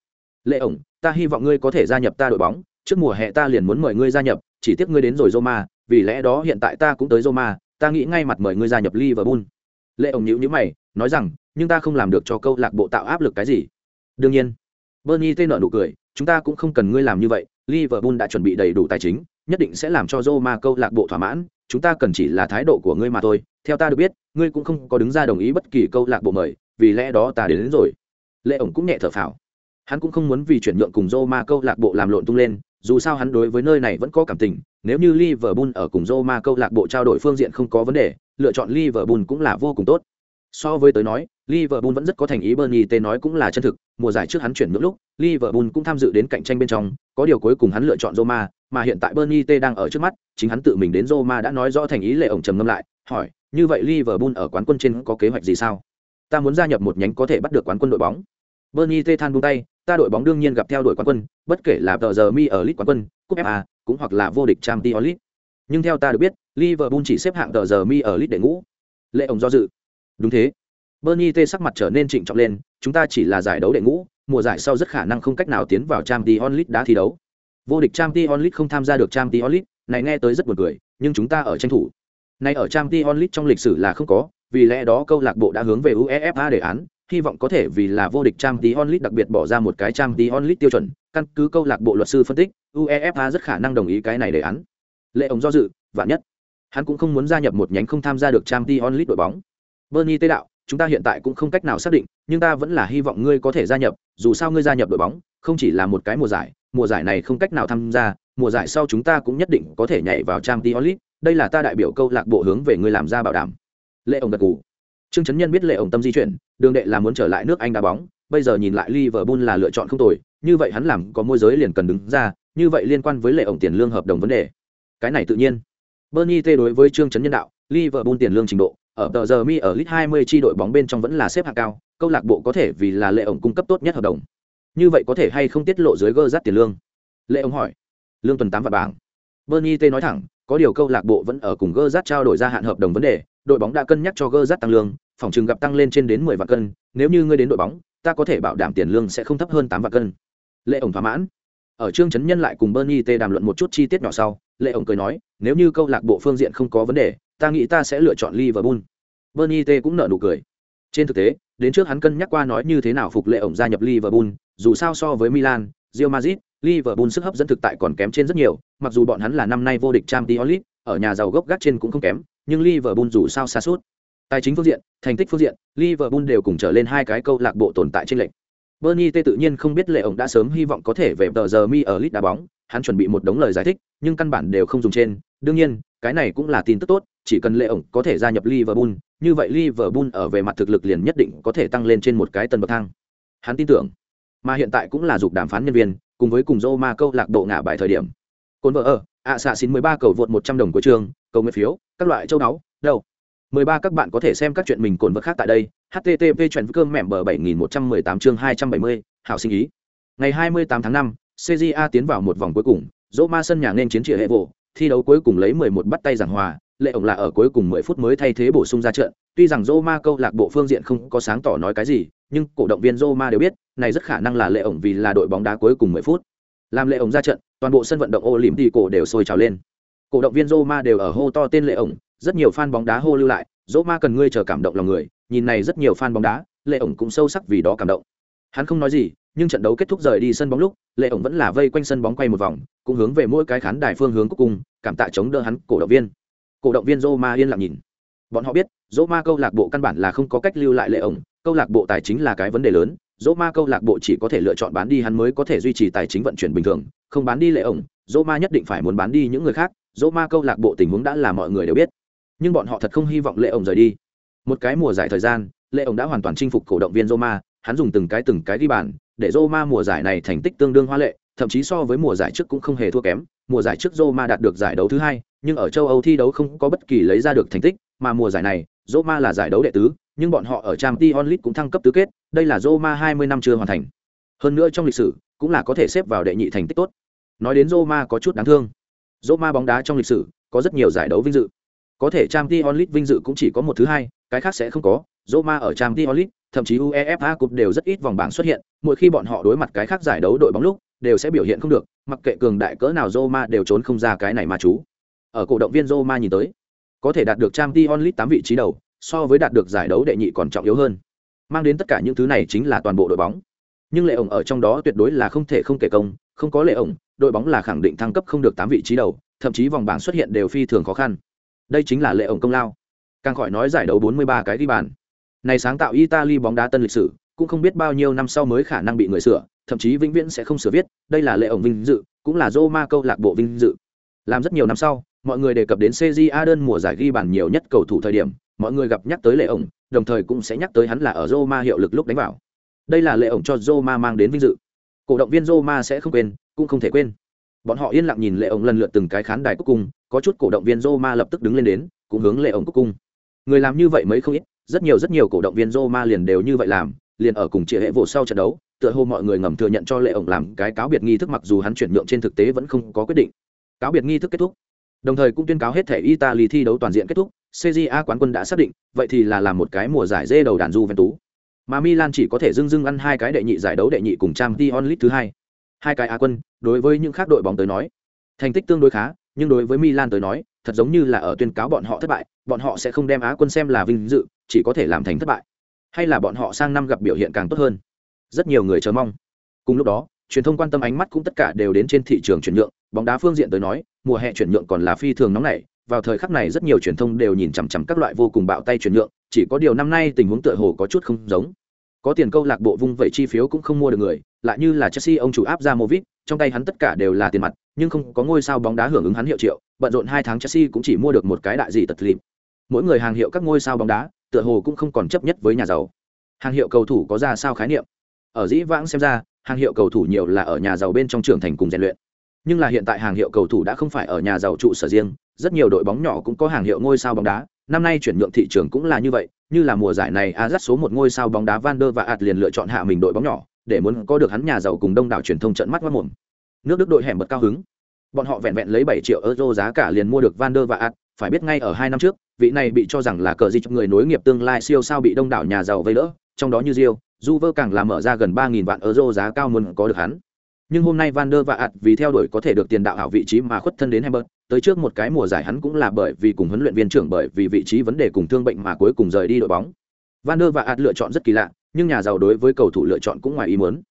Lệ ổng, ta hy vọng ngươi có thể gia nhập ta đội bóng, trước mùa hè ta liền muốn mời ngươi gia nhập, chỉ tiếc ngươi đến rồi Roma, vì lẽ đó hiện tại ta cũng tới Roma, ta nghĩ ngay mặt mời ngươi gia nhập Liverpool. Lệ ổng nhíu nhíu mày, nói rằng, nhưng ta không làm được cho câu lạc bộ tạo áp lực cái gì. Đương nhiên, Bernie tên nợ nụ cười, chúng ta cũng không cần ngươi làm như vậy, Liverpool đã chuẩn bị đầy đủ tài chính, nhất định sẽ làm cho Roma câu lạc bộ thỏa mãn, chúng ta cần chỉ là thái độ của ngươi mà thôi. Theo ta được biết, ngươi cũng không có đứng ra đồng ý bất kỳ câu lạc bộ mời, vì lẽ đó ta đến, đến rồi. Lệ ổng cũng nhẹ thở phào. Hắn cũng không muốn vì chuyển nhượng cùng Roma câu lạc bộ làm lộn tung lên, dù sao hắn đối với nơi này vẫn có cảm tình, nếu như Liverpool ở cùng Roma câu lạc bộ trao đổi phương diện không có vấn đề, lựa chọn Liverpool cũng là vô cùng tốt. So với tới nói, Liverpool vẫn rất có thành ý Bernie T nói cũng là chân thực, mùa giải trước hắn chuyển nhượng lúc, Liverpool cũng tham dự đến cạnh tranh bên trong, có điều cuối cùng hắn lựa chọn Roma, mà hiện tại Bernie T đang ở trước mắt, chính hắn tự mình đến Roma đã nói rõ thành ý lệ ổng trầm ngâm lại, hỏi, như vậy Liverpool ở quán quân trên có kế hoạch gì sao? Ta muốn gia nhập một nhánh có thể bắt được quán quân đội bóng. Bernie T than buông tay, ta đội bóng đương nhiên gặp theo đội quán quân, bất kể là tờ giờ mi ở League quán quân, cúp FA, cũng hoặc là vô địch Champions League. Nhưng theo ta được biết, Liverpool chỉ xếp hạng tờ giờ mi ở League đệ ngũ. Lệ ổng do dự. Đúng thế. Bernie T sắc mặt trở nên trịnh trọng lên, chúng ta chỉ là giải đấu đệ ngũ, mùa giải sau rất khả năng không cách nào tiến vào Champions League đá thi đấu. Vô địch Champions League không tham gia được Champions League, này nghe tới rất buồn cười, nhưng chúng ta ở tranh thủ. Nay ở Champions League trong lịch sử là không có, vì lẽ đó câu lạc bộ đã hướng về UEFA đề án, hy vọng có thể vì là vô địch Champions League đặc biệt bỏ ra một cái Champions League tiêu chuẩn, căn cứ câu lạc bộ luật sư phân tích, UEFA rất khả năng đồng ý cái này đề án. Lệ ông do dự, vạn nhất, hắn cũng không muốn gia nhập một nhánh không tham gia được Champions League đội bóng. Bernie Tê đạo, chúng ta hiện tại cũng không cách nào xác định, nhưng ta vẫn là hy vọng ngươi có thể gia nhập, dù sao ngươi gia nhập đội bóng, không chỉ là một cái mùa giải, mùa giải này không cách nào tham gia, mùa giải sau chúng ta cũng nhất định có thể nhảy vào Champions League, đây là ta đại biểu câu lạc bộ hướng về ngươi làm ra bảo đảm. Lệ ổng gật gù. Trương chấn nhân biết lệ ổng tâm di chuyển đường đệ là muốn trở lại nước anh đá bóng bây giờ nhìn lại liverpool là lựa chọn không tồi như vậy hắn làm có môi giới liền cần đứng ra như vậy liên quan với lệ ổng tiền lương hợp đồng vấn đề. Cái này tự nhiên. Bernie t đối với trương chấn nhân đạo liverpool tiền lương trình độ ở tờ giờ mi ở lit 20 chi đội bóng bên trong vẫn là xếp hạng cao, câu lạc bộ có thể vì là lệ ổng cung cấp tốt nhất hợp đồng. Như vậy có thể hay không tiết lộ dưới gơ rát tiền lương? Lệ ổng hỏi. Lương tuần 8 vạn bảng. Bernie t nói thẳng, có điều câu lạc bộ vẫn ở cùng gơ rát trao đổi gia hạn hợp đồng vấn đề, đội bóng đã cân nhắc cho gơ rát tăng lương, phòng trường gặp tăng lên trên đến mười vạn cân, nếu như ngươi đến đội bóng, ta có thể bảo đảm tiền lương sẽ không thấp hơn 8 vạn cân. Lệ ổng thỏa mãn. Ở trương trấn nhân lại cùng bernie t đàm luận một chút chi tiết nhỏ sau, lệ ổng cười nói, nếu như câu lạc bộ phương diện không có vấn đề ta nghĩ ta sẽ lựa chọn liverpool. Bernie t cũng nở nụ cười. Trên thực tế đến trước hắn cân nhắc qua nói như thế nào phục lệ ổng gia nhập liverpool dù sao so với milan real madrid liverpool sức hấp dẫn thực tại còn kém trên rất nhiều mặc dù bọn hắn là năm nay vô địch champions league ở nhà giàu gốc gác trên cũng không kém nhưng liverpool dù sao xa suốt. Tài chính phương diện thành tích phương diện liverpool đều cùng trở lên hai cái câu lạc bộ tồn tại trên lệnh Bernie T tự nhiên không biết Lệ ổng đã sớm hy vọng có thể về tờ giờ mi ở Leeds đá bóng, hắn chuẩn bị một đống lời giải thích, nhưng căn bản đều không dùng trên. Đương nhiên, cái này cũng là tin tức tốt, chỉ cần Lệ ổng có thể gia nhập Liverpool, như vậy Liverpool ở về mặt thực lực liền nhất định có thể tăng lên trên một cái tần bậc thang. Hắn tin tưởng, mà hiện tại cũng là dục đàm phán nhân viên, cùng với cùng Roma câu lạc bộ ngã bài thời điểm. Côn vợ ở, ạ xạ xin 13 cầu vượt 100 đồng của trường, cầu nguyện phiếu, các loại châu đáo, đâu. 13 các bạn có thể xem các chuyện mình cồn vật khác tại đây. http chuyện cơm mẻm bờ 7118 chương 270, hảo sinh ý. Ngày 28 tháng 5, CJA tiến vào một vòng cuối cùng, Roma sân nhà nên chiến trịa hệ vụ, thi đấu cuối cùng lấy 11 bắt tay giảng hòa, lệ ổng là ở cuối cùng 10 phút mới thay thế bổ sung ra trận. Tuy rằng Roma câu lạc bộ phương diện không có sáng tỏ nói cái gì, nhưng cổ động viên Roma đều biết, này rất khả năng là lệ ổng vì là đội bóng đá cuối cùng 10 phút. Làm lệ ổng ra trận, toàn bộ sân vận động Olympico đều sôi trào lên. Cổ động viên Roma đều ở hô to tên lệ ổng, rất nhiều fan bóng đá hô lưu lại, Roma cần ngươi chờ cảm động lòng người, nhìn này rất nhiều fan bóng đá, lệ ổng cũng sâu sắc vì đó cảm động. Hắn không nói gì, nhưng trận đấu kết thúc rời đi sân bóng lúc, lệ ổng vẫn là vây quanh sân bóng quay một vòng, cũng hướng về mỗi cái khán đài phương hướng cuối cùng, cảm tạ chống đỡ hắn cổ động viên. Cổ động viên Roma yên lặng nhìn. Bọn họ biết, Roma câu lạc bộ căn bản là không có cách lưu lại lệ ổng, câu lạc bộ tài chính là cái vấn đề lớn, Roma câu lạc bộ chỉ có thể lựa chọn bán đi hắn mới có thể duy trì tài chính vận chuyển bình thường, không bán đi lệ ổng, Roma nhất định phải muốn bán đi những người khác, Roma câu lạc bộ tình huống đã là mọi người đều biết. Nhưng bọn họ thật không hy vọng lệ ổng rời đi. Một cái mùa giải thời gian, lệ ổng đã hoàn toàn chinh phục cổ động viên Roma, hắn dùng từng cái từng cái ghi bàn, để Roma mùa giải này thành tích tương đương hoa lệ, thậm chí so với mùa giải trước cũng không hề thua kém. Mùa giải trước Roma đạt được giải đấu thứ hai, nhưng ở châu Âu thi đấu không có bất kỳ lấy ra được thành tích, mà mùa giải này, Roma là giải đấu đệ tứ, nhưng bọn họ ở Champions League cũng thăng cấp tứ kết, đây là Roma 20 năm chưa hoàn thành. Hơn nữa trong lịch sử, cũng là có thể xếp vào đệ nhị thành tích tốt. Nói đến Roma có chút đáng thương. Roma bóng đá trong lịch sử có rất nhiều giải đấu vinh dự. Có thể Champions League vinh dự cũng chỉ có một thứ hai, cái khác sẽ không có. Roma ở Champions League, thậm chí UEFA Cup đều rất ít vòng bảng xuất hiện, mỗi khi bọn họ đối mặt cái khác giải đấu đội bóng lúc, đều sẽ biểu hiện không được, mặc kệ cường đại cỡ nào Roma đều trốn không ra cái này mà chú. Ở cổ động viên Roma nhìn tới, có thể đạt được Champions League 8 vị trí đầu, so với đạt được giải đấu đệ nhị còn trọng yếu hơn. Mang đến tất cả những thứ này chính là toàn bộ đội bóng. Nhưng lệ ổng ở trong đó tuyệt đối là không thể không kể công, không có lệ ổng, đội bóng là khẳng định thăng cấp không được 8 vị trí đầu, thậm chí vòng bảng xuất hiện đều phi thường khó khăn. Đây chính là lệ ổng công lao. Càng khỏi nói giải đấu 43 cái ghi bàn. Này sáng tạo Italy bóng đá tân lịch sử, cũng không biết bao nhiêu năm sau mới khả năng bị người sửa, thậm chí vĩnh viễn sẽ không sửa viết, đây là lệ ổng vinh dự, cũng là Roma câu lạc bộ vinh dự. Làm rất nhiều năm sau, mọi người đề cập đến CJA đơn mùa giải ghi bàn nhiều nhất cầu thủ thời điểm, mọi người gặp nhắc tới lệ ổng, đồng thời cũng sẽ nhắc tới hắn là ở Roma hiệu lực lúc đánh vào. Đây là lệ ổng cho Roma mang đến vinh dự. Cổ động viên Roma sẽ không quên, cũng không thể quên. Bọn họ yên lặng nhìn lệ ổng lần lượt từng cái khán đài cuối cùng, có chút cổ động viên Roma lập tức đứng lên đến, cũng hướng lệ ổng cuối cùng. Người làm như vậy mấy không ít, rất nhiều rất nhiều cổ động viên Roma liền đều như vậy làm, liền ở cùng chia hệ vụ sau trận đấu, tựa hồ mọi người ngầm thừa nhận cho lệ ổng làm cái cáo biệt nghi thức mặc dù hắn chuyển nhượng trên thực tế vẫn không có quyết định. Cáo biệt nghi thức kết thúc. Đồng thời cũng tuyên cáo hết thể Italy thi đấu toàn diện kết thúc, CJA quán quân đã xác định, vậy thì là làm một cái mùa giải dê đầu đàn Juventus. Mà Milan chỉ có thể dưng dưng ăn hai cái đệ nhị giải đấu đệ nhị cùng Champions League thứ hai. Hai cái Á quân, đối với những khác đội bóng tới nói, thành tích tương đối khá, nhưng đối với Milan tới nói, thật giống như là ở tuyên cáo bọn họ thất bại, bọn họ sẽ không đem Á quân xem là vinh dự, chỉ có thể làm thành thất bại. Hay là bọn họ sang năm gặp biểu hiện càng tốt hơn. Rất nhiều người chờ mong. Cùng lúc đó, truyền thông quan tâm ánh mắt cũng tất cả đều đến trên thị trường chuyển nhượng, bóng đá phương diện tới nói, mùa hè chuyển nhượng còn là phi thường nóng nảy, vào thời khắc này rất nhiều truyền thông đều nhìn chằm chằm các loại vô cùng bạo tay chuyển nhượng, chỉ có điều năm nay tình huống tựa hồ có chút không giống. Có tiền câu lạc bộ vung vậy chi phiếu cũng không mua được người, lại như là Chelsea ông chủ áp ra Movit, trong tay hắn tất cả đều là tiền mặt, nhưng không có ngôi sao bóng đá hưởng ứng hắn hiệu triệu, bận rộn hai tháng Chelsea cũng chỉ mua được một cái đại gì tật lịp. Mỗi người hàng hiệu các ngôi sao bóng đá, tựa hồ cũng không còn chấp nhất với nhà giàu. Hàng hiệu cầu thủ có ra sao khái niệm? Ở dĩ vãng xem ra, hàng hiệu cầu thủ nhiều là ở nhà giàu bên trong trưởng thành cùng rèn luyện. Nhưng là hiện tại hàng hiệu cầu thủ đã không phải ở nhà giàu trụ sở riêng, rất nhiều đội bóng nhỏ cũng có hàng hiệu ngôi sao bóng đá, năm nay chuyển nhượng thị trường cũng là như vậy, như là mùa giải này Ajax số một ngôi sao bóng đá Van der và Ạt liền lựa chọn hạ mình đội bóng nhỏ, để muốn có được hắn nhà giàu cùng đông đảo truyền thông trận mắt mắt mồm. Nước Đức đội hẻm bật cao hứng. Bọn họ vẹn vẹn lấy 7 triệu euro giá cả liền mua được Van der và Ạt, phải biết ngay ở hai năm trước, vị này bị cho rằng là cờ dịch người nối nghiệp tương lai siêu sao bị đông đảo nhà giàu vây đỡ, trong đó như Rio, Juve càng là mở ra gần 3000 vạn euro giá cao muốn có được hắn. Nhưng hôm nay Van der và Ạt vì theo đuổi có thể được tiền đạo hảo vị trí mà khuất thân đến Hamburg, tới trước một cái mùa giải hắn cũng là bởi vì cùng huấn luyện viên trưởng bởi vì vị trí vấn đề cùng thương bệnh mà cuối cùng rời đi đội bóng. Van der và Ạt lựa chọn rất kỳ lạ, nhưng nhà giàu đối với cầu thủ lựa chọn cũng ngoài ý muốn.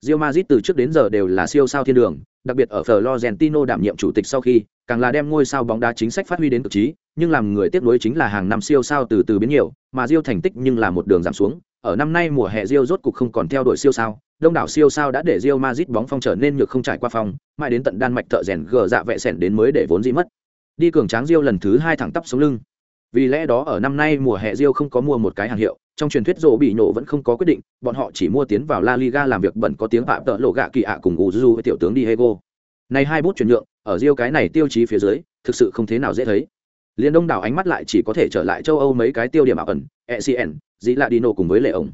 Real Madrid từ trước đến giờ đều là siêu sao thiên đường, đặc biệt ở Florentino đảm nhiệm chủ tịch sau khi, càng là đem ngôi sao bóng đá chính sách phát huy đến cực trí, nhưng làm người tiếc nối chính là hàng năm siêu sao từ từ biến nhiều, mà Rio thành tích nhưng là một đường giảm xuống. Ở năm nay mùa hè Rio rốt cục không còn theo đuổi siêu sao, đông đảo siêu sao đã để Real Madrid bóng phong trở nên nhược không trải qua phòng mãi đến tận Đan Mạch thợ rèn gờ dạ vẽ sẻn đến mới để vốn dĩ mất. Đi cường tráng Real lần thứ hai thẳng tắp sống lưng. Vì lẽ đó ở năm nay mùa hè Real không có mua một cái hàng hiệu, trong truyền thuyết rổ bị nổ vẫn không có quyết định, bọn họ chỉ mua tiến vào La Liga làm việc bẩn có tiếng phạm tợ lộ gạ kỳ ạ cùng Uzu với tiểu tướng Diego. Này hai bút chuyển nhượng, ở Real cái này tiêu chí phía dưới, thực sự không thế nào dễ thấy. Liên đông đảo ánh mắt lại chỉ có thể trở lại châu Âu mấy cái tiêu điểm ảo ẩn, ECN, Dĩ là Dino cùng với Lệ ổng.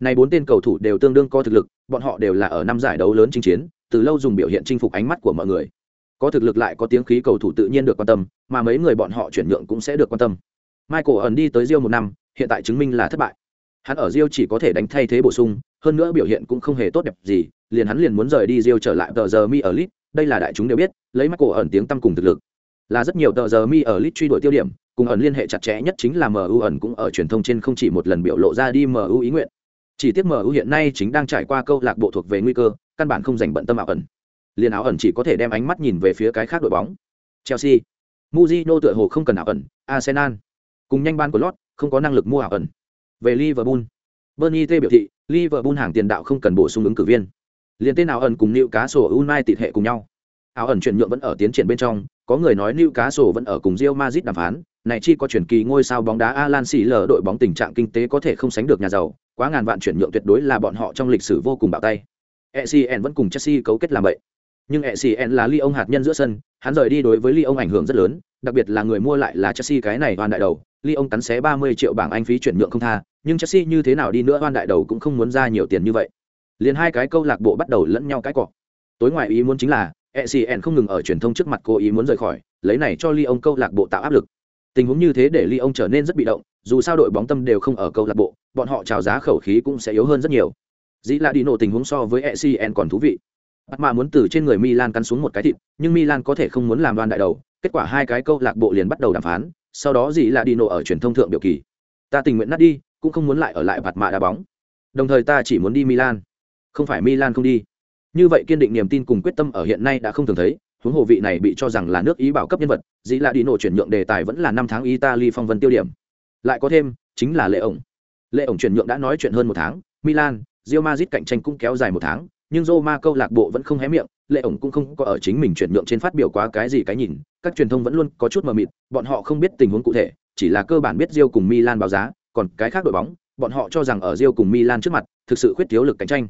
Này bốn tên cầu thủ đều tương đương có thực lực, bọn họ đều là ở năm giải đấu lớn chinh chiến, từ lâu dùng biểu hiện chinh phục ánh mắt của mọi người. Có thực lực lại có tiếng khí cầu thủ tự nhiên được quan tâm, mà mấy người bọn họ chuyển nhượng cũng sẽ được quan tâm. Michael ẩn đi tới Rio một năm, hiện tại chứng minh là thất bại. Hắn ở Rio chỉ có thể đánh thay thế bổ sung, hơn nữa biểu hiện cũng không hề tốt đẹp gì, liền hắn liền muốn rời đi Rio trở lại tờ giờ mi ở Lit. đây là đại chúng đều biết, lấy Michael ẩn tiếng tăm cùng thực lực. Là rất nhiều tờ giờ mi ở Lit truy đuổi tiêu điểm, cùng ẩn liên hệ chặt chẽ nhất chính là MU ẩn cũng ở truyền thông trên không chỉ một lần biểu lộ ra đi MU ý nguyện. Chỉ tiếc MU hiện nay chính đang trải qua câu lạc bộ thuộc về nguy cơ, căn bản không dành bận tâm ảo ẩn. Liên áo ẩn chỉ có thể đem ánh mắt nhìn về phía cái khác đội bóng. Chelsea, Mujino tựa hồ không cần ảo ẩn, Arsenal cùng nhanh ban của lót, không có năng lực mua ảo ẩn. Về Liverpool, Bernie T biểu thị, Liverpool hàng tiền đạo không cần bổ sung ứng cử viên. Liên tên ảo ẩn cùng Newcastle United hệ cùng nhau. Ảo ẩn chuyển nhượng vẫn ở tiến triển bên trong, có người nói liệu cá sổ vẫn ở cùng Real Madrid đàm phán, này chi có chuyển kỳ ngôi sao bóng đá Alan Shearer đội bóng tình trạng kinh tế có thể không sánh được nhà giàu, quá ngàn vạn chuyển nhượng tuyệt đối là bọn họ trong lịch sử vô cùng bạo tay. ECN vẫn cùng Chelsea cấu kết làm vậy. Nhưng ECN là Lyon hạt nhân giữa sân, hắn rời đi đối với Lyon ảnh hưởng rất lớn, đặc biệt là người mua lại là Chelsea cái này oan đại đầu, Lyon cắn xé 30 triệu bảng Anh phí chuyển nhượng không tha, nhưng Chelsea như thế nào đi nữa oan đại đầu cũng không muốn ra nhiều tiền như vậy. Liền hai cái câu lạc bộ bắt đầu lẫn nhau cái cọ. Tối ngoại ý muốn chính là, ECN không ngừng ở truyền thông trước mặt cố ý muốn rời khỏi, lấy này cho Lyon câu lạc bộ tạo áp lực. Tình huống như thế để Lyon trở nên rất bị động, dù sao đội bóng tâm đều không ở câu lạc bộ, bọn họ chào giá khẩu khí cũng sẽ yếu hơn rất nhiều. Dĩ là đi nổ tình huống so với ECN còn thú vị. Bắt mà muốn từ trên người Milan cắn xuống một cái thịt, nhưng Milan có thể không muốn làm đoan đại đầu, kết quả hai cái câu lạc bộ liền bắt đầu đàm phán, sau đó dĩ là đi nổ ở truyền thông thượng biểu kỳ. Ta tình nguyện nát đi, cũng không muốn lại ở lại bạt mạ đá bóng. Đồng thời ta chỉ muốn đi Milan. Không phải Milan không đi. Như vậy kiên định niềm tin cùng quyết tâm ở hiện nay đã không thường thấy, huống hồ vị này bị cho rằng là nước ý bảo cấp nhân vật, dĩ là đi nổ chuyển nhượng đề tài vẫn là năm tháng Italy phong vân tiêu điểm. Lại có thêm, chính là lệ ổng. Lệ ổng chuyển nhượng đã nói chuyện hơn một tháng, Milan, Real Madrid cạnh tranh cũng kéo dài một tháng, nhưng Roma câu lạc bộ vẫn không hé miệng, lệ ổng cũng không có ở chính mình chuyển nhượng trên phát biểu quá cái gì cái nhìn, các truyền thông vẫn luôn có chút mờ mịt, bọn họ không biết tình huống cụ thể, chỉ là cơ bản biết Real cùng Milan báo giá, còn cái khác đội bóng, bọn họ cho rằng ở Real cùng Milan trước mặt, thực sự khuyết thiếu lực cạnh tranh.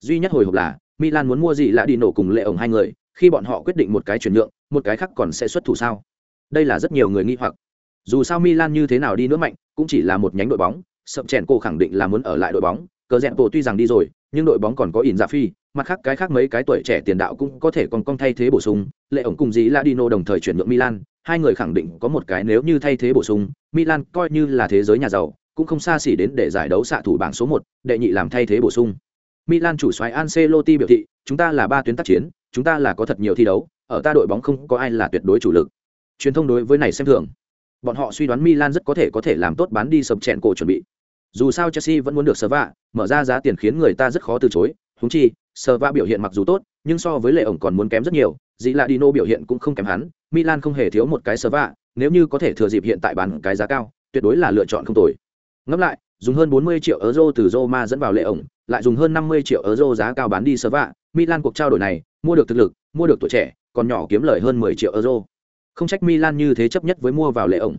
Duy nhất hồi hộp là, Milan muốn mua gì lạ đi nổ cùng lệ ổng hai người, khi bọn họ quyết định một cái chuyển nhượng, một cái khác còn sẽ xuất thủ sao? Đây là rất nhiều người nghi hoặc. Dù sao Milan như thế nào đi nữa mạnh, cũng chỉ là một nhánh đội bóng, sậm chèn cô khẳng định là muốn ở lại đội bóng, cờ rẽn bộ tuy rằng đi rồi, nhưng đội bóng còn có ỉn dạ phi, mặt khác cái khác mấy cái tuổi trẻ tiền đạo cũng có thể còn con thay thế bổ sung, lệ ổng cùng dí Ladino đồng thời chuyển nhượng Milan, hai người khẳng định có một cái nếu như thay thế bổ sung, Milan coi như là thế giới nhà giàu, cũng không xa xỉ đến để giải đấu xạ thủ bảng số một đệ nhị làm thay thế bổ sung. Milan chủ soái Ancelotti biểu thị, chúng ta là ba tuyến tác chiến, chúng ta là có thật nhiều thi đấu, ở ta đội bóng không có ai là tuyệt đối chủ lực. Truyền thông đối với này xem thường. Bọn họ suy đoán Milan rất có thể có thể làm tốt bán đi sập chèn cổ chuẩn bị. Dù sao Chelsea vẫn muốn được Serva, mở ra giá tiền khiến người ta rất khó từ chối, huống chi, Serva biểu hiện mặc dù tốt, nhưng so với Lệ ổng còn muốn kém rất nhiều, Dĩ Ladino biểu hiện cũng không kém hắn, Milan không hề thiếu một cái Serva, nếu như có thể thừa dịp hiện tại bán cái giá cao, tuyệt đối là lựa chọn không tồi. Ngẫm lại, dùng hơn 40 triệu euro từ Roma dẫn vào Lệ ổng, lại dùng hơn 50 triệu euro giá cao bán đi Serva, Milan cuộc trao đổi này, mua được thực lực, mua được tuổi trẻ, còn nhỏ kiếm lời hơn 10 triệu euro. Không trách Milan như thế chấp nhất với mua vào lệ ổng.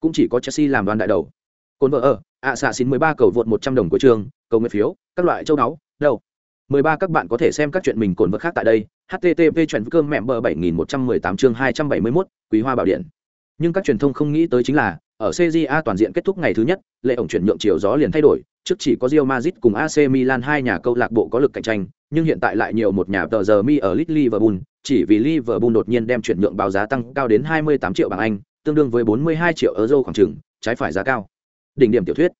Cũng chỉ có Chelsea làm đoàn đại đầu. Côn vợ ở, ạ xạ xin 13 cầu vượt 100 đồng của trường, cầu nguyện phiếu, các loại châu náu, đâu. 13 các bạn có thể xem các chuyện mình cồn vật khác tại đây. http chuyện cơm mẹ bờ 7118 chương 271, Quý Hoa Bảo Điện. Nhưng các truyền thông không nghĩ tới chính là, ở CJA toàn diện kết thúc ngày thứ nhất, lệ ổng chuyển nhượng chiều gió liền thay đổi, trước chỉ có Real Madrid cùng AC Milan hai nhà câu lạc bộ có lực cạnh tranh, nhưng hiện tại lại nhiều một nhà tờ giờ mi ở Liverpool, chỉ vì Liverpool đột nhiên đem chuyển nhượng báo giá tăng cao đến 28 triệu bảng Anh, tương đương với 42 triệu euro khoảng chừng, trái phải giá cao. Đỉnh điểm tiểu thuyết.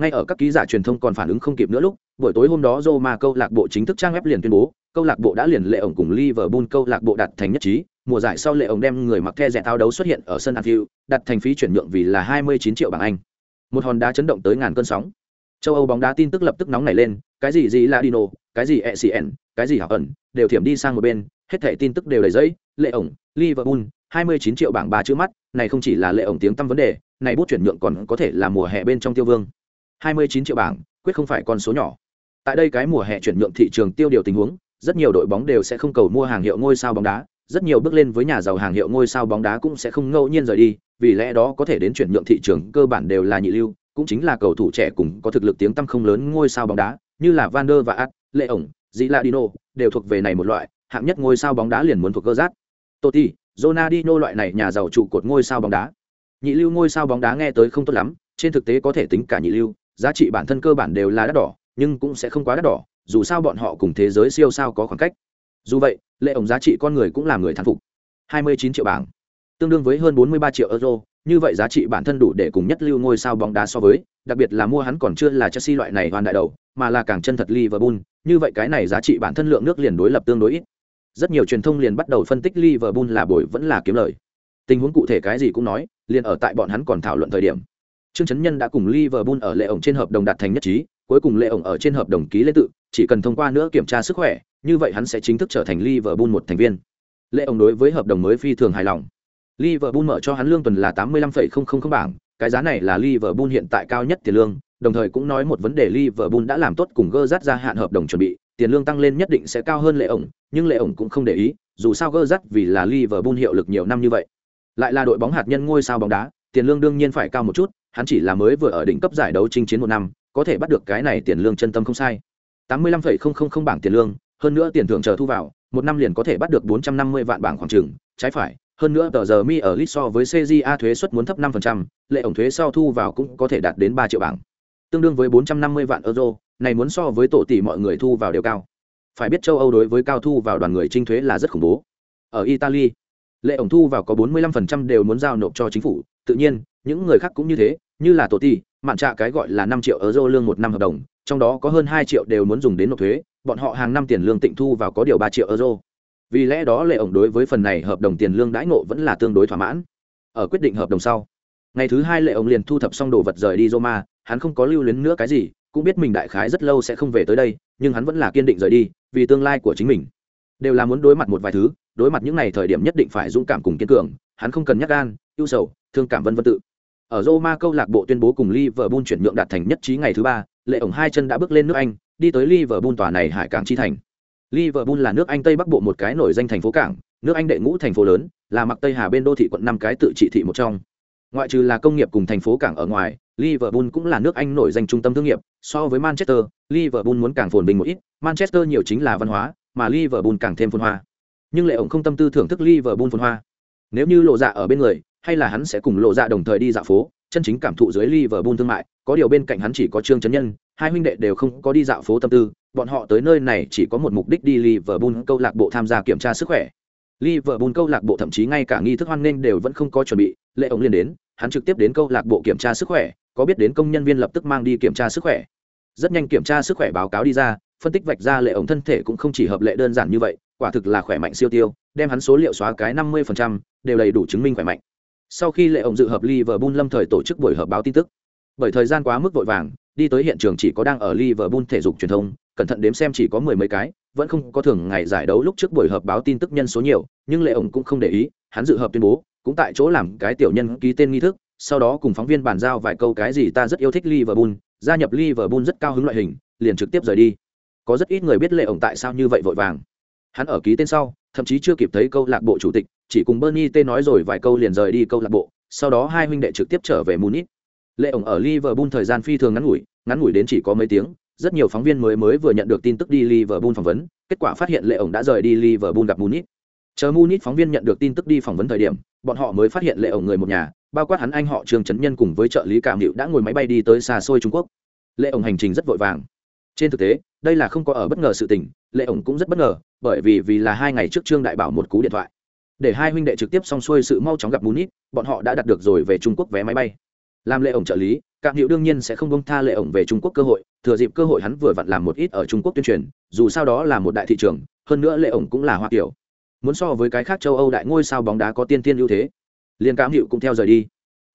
Ngay ở các ký giả truyền thông còn phản ứng không kịp nữa lúc, buổi tối hôm đó Roma câu lạc bộ chính thức trang web liền tuyên bố, câu lạc bộ đã liền lệ ổng cùng Liverpool câu lạc bộ đạt thành nhất trí, mùa giải sau lệ ổng đem người mặc the rẻ thao đấu xuất hiện ở sân Anfield, đặt thành phí chuyển nhượng vì là 29 triệu bảng Anh. Một hòn đá chấn động tới ngàn cơn sóng. Châu Âu bóng đá tin tức lập tức nóng nảy lên, cái gì gì là Dino cái gì ECN, cái gì hảo ẩn, đều thiểm đi sang một bên, hết thảy tin tức đều đầy giấy, lệ ổng, Liverpool, 29 triệu bảng ba chữ mắt, này không chỉ là lệ ổng tiếng tăm vấn đề, này bút chuyển nhượng còn có thể là mùa hè bên trong tiêu vương. 29 triệu bảng, quyết không phải con số nhỏ. Tại đây cái mùa hè chuyển nhượng thị trường tiêu điều tình huống, rất nhiều đội bóng đều sẽ không cầu mua hàng hiệu ngôi sao bóng đá, rất nhiều bước lên với nhà giàu hàng hiệu ngôi sao bóng đá cũng sẽ không ngẫu nhiên rời đi, vì lẽ đó có thể đến chuyển nhượng thị trường cơ bản đều là nhị lưu, cũng chính là cầu thủ trẻ cùng có thực lực tiếng tăm không lớn ngôi sao bóng đá, như là Van der và At, Lệ ổng, Giladino, đều thuộc về này một loại, hạng nhất ngôi sao bóng đá liền muốn thuộc cơ giác. Totti, Ronaldinho loại này nhà giàu trụ cột ngôi sao bóng đá. Nhị lưu ngôi sao bóng đá nghe tới không tốt lắm, trên thực tế có thể tính cả nhị lưu, giá trị bản thân cơ bản đều là đắt đỏ, nhưng cũng sẽ không quá đắt đỏ, dù sao bọn họ cùng thế giới siêu sao có khoảng cách. Dù vậy, lệ ổng giá trị con người cũng làm người thán phục. 29 triệu bảng, tương đương với hơn 43 triệu euro, như vậy giá trị bản thân đủ để cùng nhất lưu ngôi sao bóng đá so với, đặc biệt là mua hắn còn chưa là Chelsea loại này hoàn đại đầu, mà là càng chân thật Liverpool, như vậy cái này giá trị bản thân lượng nước liền đối lập tương đối ít. Rất nhiều truyền thông liền bắt đầu phân tích Liverpool là bồi vẫn là kiếm lời. Tình huống cụ thể cái gì cũng nói, liền ở tại bọn hắn còn thảo luận thời điểm. Trương Chấn Nhân đã cùng Liverpool ở lệ ổng trên hợp đồng đạt thành nhất trí, cuối cùng lệ ổng ở trên hợp đồng ký lên tự, chỉ cần thông qua nữa kiểm tra sức khỏe, như vậy hắn sẽ chính thức trở thành Liverpool một thành viên. Lệ ổng đối với hợp đồng mới phi thường hài lòng. Liverpool mở cho hắn lương tuần là 85,000 bảng, cái giá này là Liverpool hiện tại cao nhất tiền lương, đồng thời cũng nói một vấn đề Liverpool đã làm tốt cùng Gerrard gia hạn hợp đồng chuẩn bị, tiền lương tăng lên nhất định sẽ cao hơn lệ ổng, nhưng lệ ổng cũng không để ý, dù sao Gerrard vì là Liverpool hiệu lực nhiều năm như vậy. Lại là đội bóng hạt nhân ngôi sao bóng đá, tiền lương đương nhiên phải cao một chút, hắn chỉ là mới vừa ở đỉnh cấp giải đấu chinh chiến một năm, có thể bắt được cái này tiền lương chân tâm không sai. 85,000 bảng tiền lương, hơn nữa tiền thưởng chờ thu vào, một năm liền có thể bắt được 450 vạn bảng khoảng trừng trái phải, hơn nữa tờ giờ mi ở lit so với CJA thuế suất muốn thấp năm phần trăm, lệ ổng thuế sau thu vào cũng có thể đạt đến ba triệu bảng. Tương đương với 450 vạn euro, này muốn so với tổ tỷ mọi người thu vào đều cao. Phải biết châu Âu đối với cao thu vào đoàn người trinh thuế là rất khủng bố. Ở Italy, lệ ổng thu vào có 45% đều muốn giao nộp cho chính phủ, tự nhiên, những người khác cũng như thế, như là tổ tỷ, mạn trạ cái gọi là 5 triệu euro lương một năm hợp đồng, trong đó có hơn 2 triệu đều muốn dùng đến nộp thuế, bọn họ hàng năm tiền lương tịnh thu vào có điều 3 triệu euro. Vì lẽ đó lệ ổng đối với phần này hợp đồng tiền lương đãi ngộ vẫn là tương đối thỏa mãn. Ở quyết định hợp đồng sau ngày thứ hai lệ ổng liền thu thập xong đồ vật rời đi roma hắn không có lưu luyến nữa cái gì cũng biết mình đại khái rất lâu sẽ không về tới đây nhưng hắn vẫn là kiên định rời đi vì tương lai của chính mình. Đều là muốn đối mặt một vài thứ đối mặt những n à y thời điểm nhất định phải dũng cảm cùng kiên cường hắn không cần nhắc gan ưu sầu thương cảm vân vân tự ở roma câu lạc bộ tuyên bố cùng liverpool chuyển nhượng đạt thành nhất trí ngày thứ ba lệ ổng hai chân đã bước lên nước anh đi tới liverpool tòa này hải cảng chi thành Liverpool là nước Anh Tây Bắc Bộ một cái nổi danh thành phố cảng, nước Anh đệ ngũ thành phố lớn, là mặc Tây Hà bên đô thị quận năm cái tự trị thị một trong. Ngoại trừ là công nghiệp cùng thành phố cảng ở ngoài, Liverpool cũng là nước Anh nổi danh trung tâm thương nghiệp, so với Manchester, Liverpool muốn càng phồn bình một ít, Manchester nhiều chính là văn hóa, mà Liverpool càng thêm phồn hoa. Nhưng lệ ổng không tâm tư thưởng thức Liverpool phồn hoa. Nếu như lộ dạ ở bên người, hay là hắn sẽ cùng lộ dạ đồng thời đi dạo phố, chân chính cảm thụ dưới Liverpool thương mại, có điều bên cạnh hắn chỉ có Trương trấn Nhân, hai huynh đệ đều không có đi dạo phố tâm tư, bọn họ tới nơi này chỉ có một mục đích đi Liverpool câu lạc bộ tham gia kiểm tra sức khỏe. Liverpool câu lạc bộ thậm chí ngay cả nghi thức hoan nghênh đều vẫn không có chuẩn bị, lệ ổng liền đến, hắn trực tiếp đến câu lạc bộ kiểm tra sức khỏe, có biết đến công nhân viên lập tức mang đi kiểm tra sức khỏe. Rất nhanh kiểm tra sức khỏe báo cáo đi ra, phân tích vạch ra lệ ổng thân thể cũng không chỉ hợp lệ đơn giản như vậy, quả thực là khỏe mạnh siêu tiêu, đem hắn số liệu xóa cái 50%, đều đầy đủ chứng minh khỏe mạnh. Sau khi lệ ổng dự hợp Liverpool lâm thời tổ chức buổi họp báo tin tức. Bởi thời gian quá mức vội vàng, đi tới hiện trường chỉ có đang ở Liverpool thể dục truyền thông, cẩn thận đếm xem chỉ có mười mấy cái, vẫn không có thường ngày giải đấu lúc trước buổi họp báo tin tức nhân số nhiều, nhưng Lệ ổng cũng không để ý, hắn dự hợp tuyên bố, cũng tại chỗ làm cái tiểu nhân ký tên nghi thức, sau đó cùng phóng viên bàn giao vài câu cái gì ta rất yêu thích Liverpool, gia nhập Liverpool rất cao hứng loại hình, liền trực tiếp rời đi. Có rất ít người biết Lệ ổng tại sao như vậy vội vàng. Hắn ở ký tên sau, thậm chí chưa kịp thấy câu lạc bộ chủ tịch, chỉ cùng bernie t nói rồi vài câu liền rời đi câu lạc bộ sau đó hai huynh đệ trực tiếp trở về munich. Lệ ổng ở liverpool thời gian phi thường ngắn ngủi ngắn ngủi đến chỉ có mấy tiếng rất nhiều phóng viên mới mới vừa nhận được tin tức đi liverpool phỏng vấn kết quả phát hiện lệ ổng đã rời đi liverpool gặp munich. Chờ munich phóng viên nhận được tin tức đi phỏng vấn thời điểm bọn họ mới phát hiện lệ ổng người một nhà bao quát hắn anh họ trương trấn nhân cùng với trợ lý cảm hiệu đã ngồi máy bay đi tới xa xôi trung quốc. Lệ ổng hành trình rất vội vàng trên thực tế, đây là không có ở bất ngờ sự tình, lệ ổng cũng rất bất ngờ, bởi vì vì là hai ngày trước trương đại bảo một cú điện thoại. Để hai huynh đệ trực tiếp xong xuôi sự mau chóng gặp munich, bọn họ đã đặt được rồi về trung quốc vé máy bay. Làm lệ ổng trợ lý, cạm hiệu đương nhiên sẽ không bông tha lệ ổng về trung quốc cơ hội, thừa dịp cơ hội hắn vừa vặn làm một ít ở trung quốc tuyên truyền, dù sao đó là một đại thị trường, hơn nữa lệ ổng cũng là hoa kiểu. Muốn so với cái khác châu âu đại ngôi sao bóng đá có tiên tiên ưu thế. Liên cám hiệu cũng theo rời đi.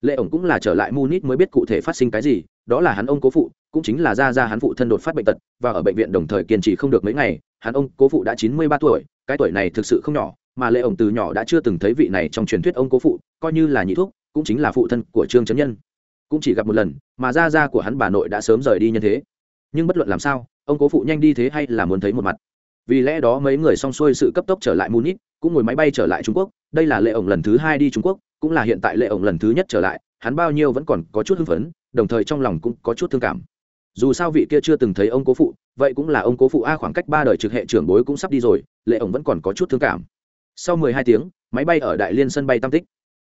Lệ ổng cũng là trở lại munich mới biết cụ thể phát sinh cái gì đó là hắn ông cố phụ, cũng chính là ra ra hắn phụ thân đột phát bệnh tật, và ở bệnh viện đồng thời kiên trì không được mấy ngày, hắn ông cố phụ đã chín mươi ba tuổi, cái tuổi này thực sự không nhỏ, mà lệ ổng từ nhỏ đã chưa từng thấy vị này trong truyền thuyết ông cố phụ, coi như là nhị thuốc cũng chính là phụ thân của trương trấn nhân. Cũng chỉ gặp một lần, mà gia gia của hắn bà nội đã sớm rời đi nhân thế. Nhưng bất luận làm sao, ông cố phụ nhanh đi thế hay là muốn thấy một mặt. Vì lẽ đó mấy người xong xuôi sự cấp tốc trở lại munich, cũng ngồi máy bay trở lại trung quốc. Đây là lệ ổng lần thứ hai đi trung quốc, cũng là hiện tại lệ ổng lần thứ nhất trở lại, hắn bao nhiêu vẫn còn có chút hưng phấn đồng thời trong lòng cũng có chút thương cảm. Dù sao vị kia chưa từng thấy ông cố phụ, vậy cũng là ông cố phụ a khoảng cách ba đời trực hệ trưởng bối cũng sắp đi rồi, lệ ổng vẫn còn có chút thương cảm. Sau mười hai tiếng, máy bay ở đại liên sân bay tam tích.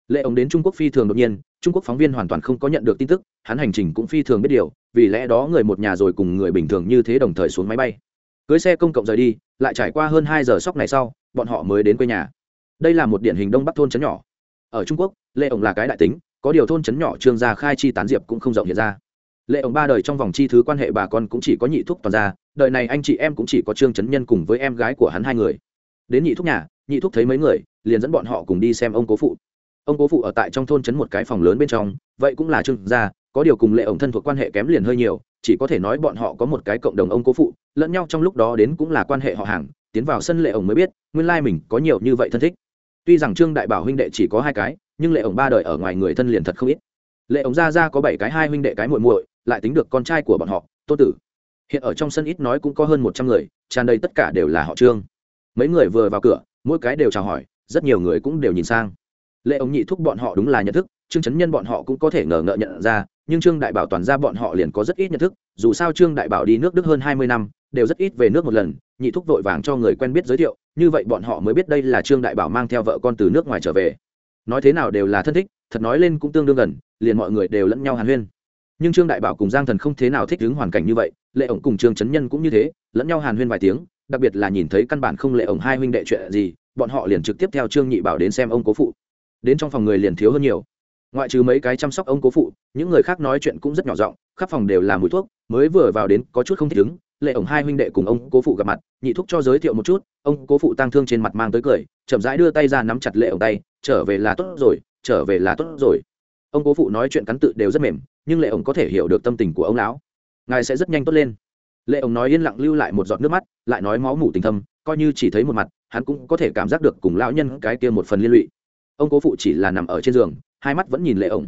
Lệ ổng đến trung quốc phi thường đột nhiên, trung quốc phóng viên hoàn toàn không có nhận được tin tức, hắn hành trình cũng phi thường biết điều, vì lẽ đó người một nhà rồi cùng người bình thường như thế đồng thời xuống máy bay. Cưới xe công cộng rời đi, lại trải qua hơn hai giờ sóc này sau, bọn họ mới đến quê nhà. Đây là một điển hình đông bắc thôn trấn nhỏ ở trung quốc, lệ ổng là cái đại tính, có điều thôn trấn nhỏ trương gia khai chi tán diệp cũng không rộng hiện ra. Lệ ổng ba đời trong vòng chi thứ quan hệ bà con cũng chỉ có nhị thúc toàn gia, đời này anh chị em cũng chỉ có trương trấn nhân cùng với em gái của hắn hai người. Đến nhị thúc nhà, nhị thúc thấy mấy người, liền dẫn bọn họ cùng đi xem ông cố phụ. Ông cố phụ ở tại trong thôn trấn một cái phòng lớn bên trong, vậy cũng là trương gia, có điều cùng lệ ổng thân thuộc quan hệ kém liền hơi nhiều, chỉ có thể nói bọn họ có một cái cộng đồng ông cố phụ, lẫn nhau trong lúc đó đến cũng là quan hệ họ hàng, tiến vào sân lệ ổng mới biết, nguyên lai mình có nhiều như vậy thân thích tuy rằng trương đại bảo huynh đệ chỉ có hai cái, nhưng lệ ổng ba đời ở ngoài người thân liền thật không ít. Lệ ổng gia gia có bảy cái, hai huynh đệ cái muội muội, lại tính được con trai của bọn họ, tô tử. Hiện ở trong sân ít nói cũng có hơn một trăm người, tràn đầy tất cả đều là họ trương. Mấy người vừa vào cửa, mỗi cái đều chào hỏi, rất nhiều người cũng đều nhìn sang. Lệ ổng nhị thúc bọn họ đúng là nhận thức trương chấn nhân bọn họ cũng có thể ngờ ngợ nhận ra, nhưng trương đại bảo toàn ra bọn họ liền có rất ít nhận thức, dù sao trương đại bảo đi nước đức hơn hai mươi năm, đều rất ít về nước một lần, nhị thúc vội vàng cho người quen biết giới thiệu, như vậy bọn họ mới biết đây là trương đại bảo mang theo vợ con từ nước ngoài trở về. Nói thế nào đều là thân thích, thật nói lên cũng tương đương gần, liền mọi người đều lẫn nhau hàn huyên. Nhưng trương đại bảo cùng giang thần không thế nào thích ứng hoàn cảnh như vậy, lệ ổng cùng trương chấn nhân cũng như thế, lẫn nhau hàn huyên vài tiếng, đặc biệt là nhìn thấy căn bản không lệ ổng hai huynh đệ chuyện gì, bọn họ liền trực tiếp theo trương nhị bảo đến xem ông cố phụ. Đến trong phòng người liền thiếu hơn nhiều ngoại trừ mấy cái chăm sóc ông cố phụ, những người khác nói chuyện cũng rất nhỏ giọng, khắp phòng đều là mùi thuốc, mới vừa vào đến có chút không thích ứng, lệ ổng hai huynh đệ cùng ông cố phụ gặp mặt, nhị thúc cho giới thiệu một chút, ông cố phụ tăng thương trên mặt mang tới cười, chậm rãi đưa tay ra nắm chặt lệ ổng tay, trở về là tốt rồi, trở về là tốt rồi. Ông cố phụ nói chuyện cắn tự đều rất mềm, nhưng lệ ổng có thể hiểu được tâm tình của ông lão. Ngài sẽ rất nhanh tốt lên. Lệ ổng nói yên lặng lưu lại một giọt nước mắt, lại nói máu mủ tình thâm, coi như chỉ thấy một mặt, hắn cũng có thể cảm giác được cùng lão nhân cái kia một phần liên lụy. Ông cố phụ chỉ là nằm ở trên giường hai mắt vẫn nhìn lệ ổng.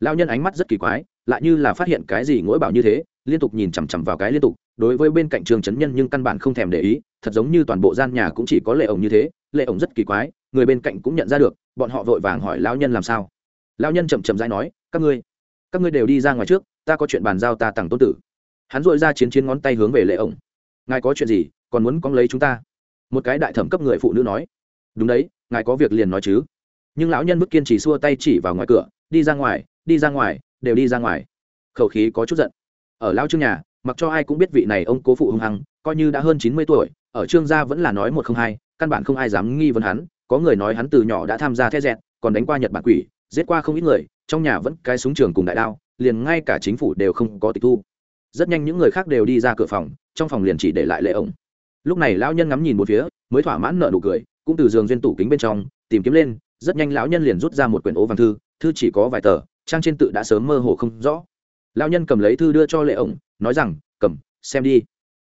Lão nhân ánh mắt rất kỳ quái, lại như là phát hiện cái gì ngỗi bảo như thế, liên tục nhìn chằm chằm vào cái liên tục, đối với bên cạnh trường trấn nhân nhưng căn bản không thèm để ý, thật giống như toàn bộ gian nhà cũng chỉ có lệ ổng như thế, lệ ổng rất kỳ quái, người bên cạnh cũng nhận ra được, bọn họ vội vàng hỏi lão nhân làm sao. Lão nhân chậm chậm dãi nói, các ngươi các ngươi đều đi ra ngoài trước, ta có chuyện bàn giao ta tặng tôn tử. Hắn dội ra chiến chiến ngón tay hướng về lệ ổng. Ngài có chuyện gì, còn muốn cóng lấy chúng ta? Một cái đại thẩm cấp người phụ nữ nói. Đúng đấy, ngài có việc liền nói chứ nhưng lão nhân bức kiên trì xua tay chỉ vào ngoài cửa, đi ra ngoài, đi ra ngoài, đều đi ra ngoài. Khẩu khí có chút giận. Ở lao trương nhà, mặc cho ai cũng biết vị này ông cố phụ hung hăng, coi như đã hơn chín mươi tuổi, ở trương gia vẫn là nói một không hai, căn bản không ai dám nghi vấn hắn, có người nói hắn từ nhỏ đã tham gia thét dẹt, còn đánh qua nhật bản quỷ, giết qua không ít người, trong nhà vẫn cái súng trường cùng đại đao, liền ngay cả chính phủ đều không có tịch thu. Rất nhanh những người khác đều đi ra cửa phòng, trong phòng liền chỉ để lại lệ ổng. Lúc này lão nhân ngắm nhìn một phía, mới thỏa mãn nợ nụ cười, cũng từ giường duyên tủ kính bên trong, tìm kiếm lên rất nhanh lão nhân liền rút ra một quyển ố vàng thư thư chỉ có vài tờ, trang trên tự đã sớm mơ hồ không rõ. Lão nhân cầm lấy thư đưa cho lệ ổng, nói rằng, cầm, xem đi.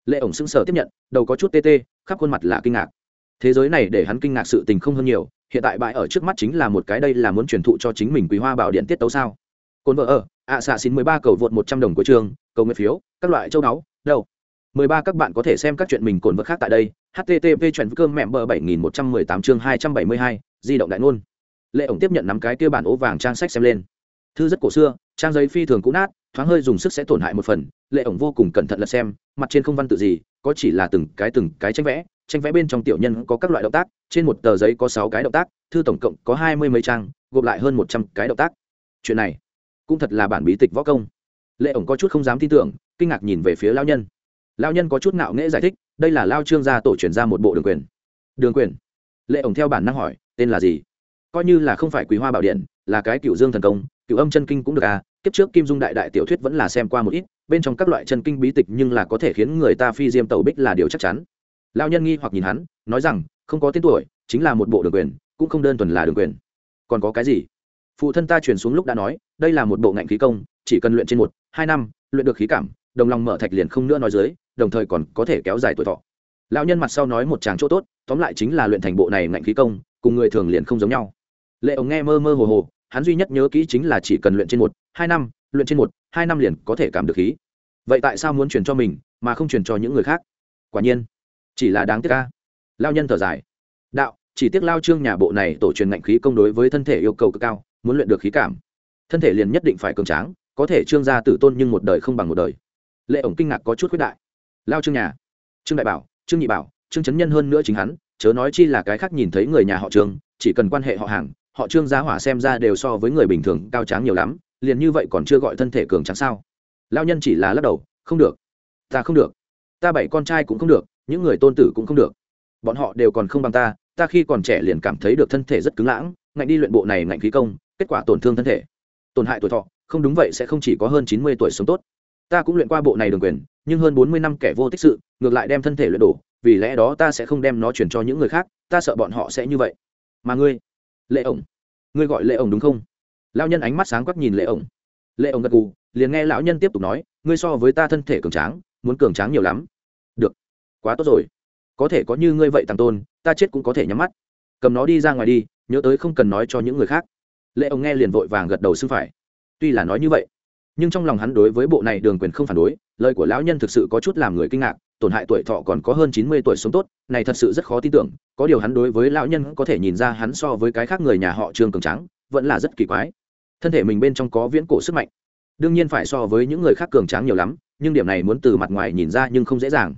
Lệ ổng sững sờ tiếp nhận, đầu có chút tê tê, khắp khuôn mặt là kinh ngạc. Thế giới này để hắn kinh ngạc sự tình không hơn nhiều, hiện tại bãi ở trước mắt chính là một cái đây là muốn truyền thụ cho chính mình quý hoa bảo điện tiết tấu sao? Cồn vợ ở, ạ xạ xin mười ba cầu vượt một trăm đồng của trường, cầu nguyện phiếu, các loại châu náu đâu? Mười ba các bạn có thể xem các chuyện mình cồn vợ khác tại đây, http chuyện cơm mẹm bờ bảy nghìn một trăm mười tám chương hai trăm bảy mươi hai di động đại ngôn. Lệ ổng tiếp nhận nắm cái kia bản ố vàng trang sách xem lên. Thư rất cổ xưa, trang giấy phi thường cũ nát, thoáng hơi dùng sức sẽ tổn hại một phần. Lệ ổng vô cùng cẩn thận lật xem, mặt trên không văn tự gì, có chỉ là từng cái từng cái tranh vẽ. Tranh vẽ bên trong tiểu nhân có các loại động tác, trên một tờ giấy có sáu cái động tác, thư tổng cộng có hai mươi mấy trang, gộp lại hơn một trăm cái động tác. Chuyện này cũng thật là bản bí tịch võ công. Lệ ổng có chút không dám tin tưởng, kinh ngạc nhìn về phía lao nhân. Lao nhân có chút ngạo nghễ giải thích, đây là lao trương gia tổ truyền ra một bộ đường quyền. Đường quyền? Lệ ổng theo bản năng hỏi tên là gì? Coi như là không phải quý hoa bảo điện, là cái cựu dương thần công cựu âm chân kinh cũng được à kiếp trước kim dung đại đại tiểu thuyết vẫn là xem qua một ít, bên trong các loại chân kinh bí tịch nhưng là có thể khiến người ta phi diêm tẩu bích là điều chắc chắn. Lao nhân nghi hoặc nhìn hắn, nói rằng, không có tên tuổi, chính là một bộ đường quyền, cũng không đơn thuần là đường quyền. Còn có cái gì? Phụ thân ta truyền xuống lúc đã nói, đây là một bộ ngạnh khí công, chỉ cần luyện trên một, hai năm, luyện được khí cảm, đồng lòng mở thạch liền không nữa nói dưới, đồng thời còn có thể kéo dài tuổi thọ. Lão nhân mặt sau nói một tràng chỗ tốt, tóm lại chính là luyện thành bộ này ngạnh khí công cùng người thường liền không giống nhau. Lệ ổng nghe mơ mơ hồ hồ, hắn duy nhất nhớ kỹ chính là chỉ cần luyện trên một, hai năm, luyện trên một, hai năm liền có thể cảm được khí. Vậy tại sao muốn truyền cho mình, mà không truyền cho những người khác? Quả nhiên, chỉ là đáng tiếc ca lao nhân thở dài. Đạo, chỉ tiếc lao trương nhà bộ này tổ truyền ngạnh khí công đối với thân thể yêu cầu cực cao, muốn luyện được khí cảm. Thân thể liền nhất định phải cường tráng, có thể trương gia tử tôn nhưng một đời không bằng một đời. Lệ ổng kinh ngạc có chút khuyết đại. Lao trương nhà. Trương đại bảo, trương nhị bảo, trương chấn nhân hơn nữa chính hắn chớ nói chi là cái khác nhìn thấy người nhà họ trương, chỉ cần quan hệ họ hàng, họ trương giá hỏa xem ra đều so với người bình thường cao tráng nhiều lắm, liền như vậy còn chưa gọi thân thể cường tráng sao? Lao nhân chỉ là lắc đầu, không được, ta không được. Ta bảy con trai cũng không được, những người tôn tử cũng không được. Bọn họ đều còn không bằng ta ta khi còn trẻ liền cảm thấy được thân thể rất cứng lãng, ngạnh đi luyện bộ này ngạnh khí công, kết quả tổn thương thân thể. Tổn hại tuổi thọ, không đúng vậy sẽ không chỉ có hơn chín mươi tuổi sống tốt. Ta cũng luyện qua bộ này đường quyền, nhưng hơn bốn mươi năm kẻ vô tích sự, ngược lại đem thân thể luyện đổ vì lẽ đó ta sẽ không đem nó chuyển cho những người khác, ta sợ bọn họ sẽ như vậy. Mà ngươi, lệ ổng, ngươi gọi lệ ổng đúng không? Lao nhân ánh mắt sáng quắc nhìn lệ ổng. Lệ ổng gật gù, liền nghe lão nhân tiếp tục nói, ngươi so với ta thân thể cường tráng, muốn cường tráng nhiều lắm. Được, quá tốt rồi. Có thể có như ngươi vậy tàng tôn, ta chết cũng có thể nhắm mắt. Cầm nó đi ra ngoài đi, nhớ tới không cần nói cho những người khác. Lệ ông nghe liền vội vàng gật đầu xưng phải. Tuy là nói như vậy, nhưng trong lòng hắn đối với bộ này đường quyền không phản đối, lời của lão nhân thực sự có chút làm người kinh ngạc tổn hại tuổi thọ còn có hơn chín mươi tuổi sống tốt, này thật sự rất khó tin tưởng, có điều hắn đối với lão nhân có thể nhìn ra hắn so với cái khác người nhà họ trương cường trắng vẫn là rất kỳ quái. Thân thể mình bên trong có viễn cổ sức mạnh. Đương nhiên phải so với những người khác cường tráng nhiều lắm, nhưng điểm này muốn từ mặt ngoài nhìn ra nhưng không dễ dàng.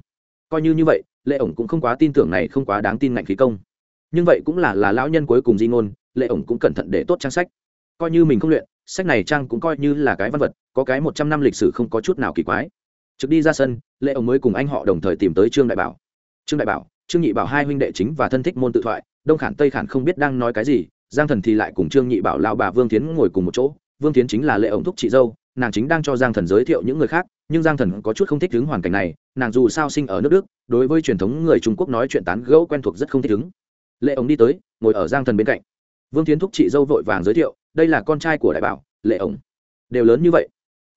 Coi như như vậy, lệ ổng cũng không quá tin tưởng này không quá đáng tin ngạnh khí công. Nhưng vậy cũng là là lão nhân cuối cùng di ngôn, lệ ổng cũng cẩn thận để tốt trang sách. Coi như mình không luyện, sách này trang cũng coi như là cái văn vật, có cái một trăm năm lịch sử không có chút nào kỳ quái trực đi ra sân, lệ ông mới cùng anh họ đồng thời tìm tới trương đại bảo. Trương đại bảo, trương nhị bảo hai huynh đệ chính và thân thích môn tự thoại, đông khản tây khản không biết đang nói cái gì, giang thần thì lại cùng trương nhị bảo lao bà vương tiến ngồi cùng một chỗ. Vương tiến chính là lệ ổng thúc chị dâu, nàng chính đang cho giang thần giới thiệu những người khác, nhưng giang thần có chút không thích ứng hoàn cảnh này, nàng dù sao sinh ở nước đức, đối với truyền thống người trung quốc nói chuyện tán gẫu quen thuộc rất không thích ứng lệ ổng đi tới, ngồi ở giang thần bên cạnh. Vương tiến thúc chị dâu vội vàng giới thiệu, đây là con trai của đại bảo, lệ ổng đều lớn như vậy.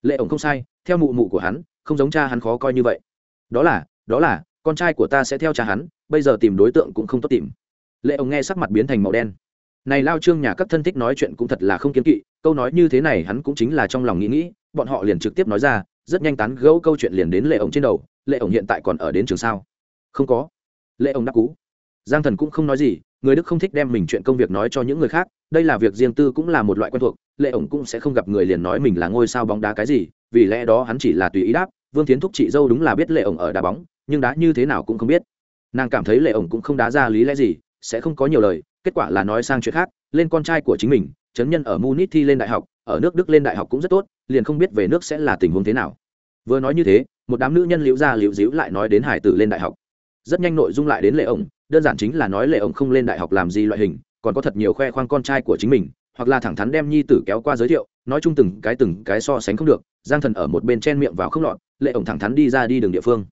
Lệ ổng không sai, theo mụ mụ của hắn không giống cha hắn khó coi như vậy. Đó là đó là, con trai của ta sẽ theo cha hắn, bây giờ tìm đối tượng cũng không tốt tìm. Lệ ông nghe sắc mặt biến thành màu đen. Này lao trương nhà các thân thích nói chuyện cũng thật là không kiếm kỵ, câu nói như thế này hắn cũng chính là trong lòng nghĩ nghĩ, bọn họ liền trực tiếp nói ra, rất nhanh tán gẫu câu chuyện liền đến lệ ổng trên đầu, lệ ổng hiện tại còn ở đến trường sao? Không có. Lệ ổng đáp cú. Giang thần cũng không nói gì, người đức không thích đem mình chuyện công việc nói cho những người khác, đây là việc riêng tư cũng là một loại quen thuộc, lệ ổng cũng sẽ không gặp người liền nói mình là ngôi sao bóng đá cái gì, vì lẽ đó hắn chỉ là tùy ý đáp vương tiến thúc chị dâu đúng là biết lệ ổng ở đá bóng, nhưng đá như thế nào cũng không biết. Nàng cảm thấy lệ ổng cũng không đá ra lý lẽ gì, sẽ không có nhiều lời, kết quả là nói sang chuyện khác, lên con trai của chính mình, chấn nhân ở munich thi lên đại học, ở nước đức lên đại học cũng rất tốt, liền không biết về nước sẽ là tình huống thế nào. Vừa nói như thế, một đám nữ nhân liễu ra liễu díu lại nói đến hải tử lên đại học. Rất nhanh nội dung lại đến lệ ổng, đơn giản chính là nói lệ ổng không lên đại học làm gì loại hình, còn có thật nhiều khoe khoang con trai của chính mình, hoặc là thẳng thắn đem nhi tử kéo qua giới thiệu, nói chung từng cái từng cái so sánh không được, giang thần ở một bên chen miệng vào không lọt lệ ổng thẳng thắn đi ra đi đường địa phương.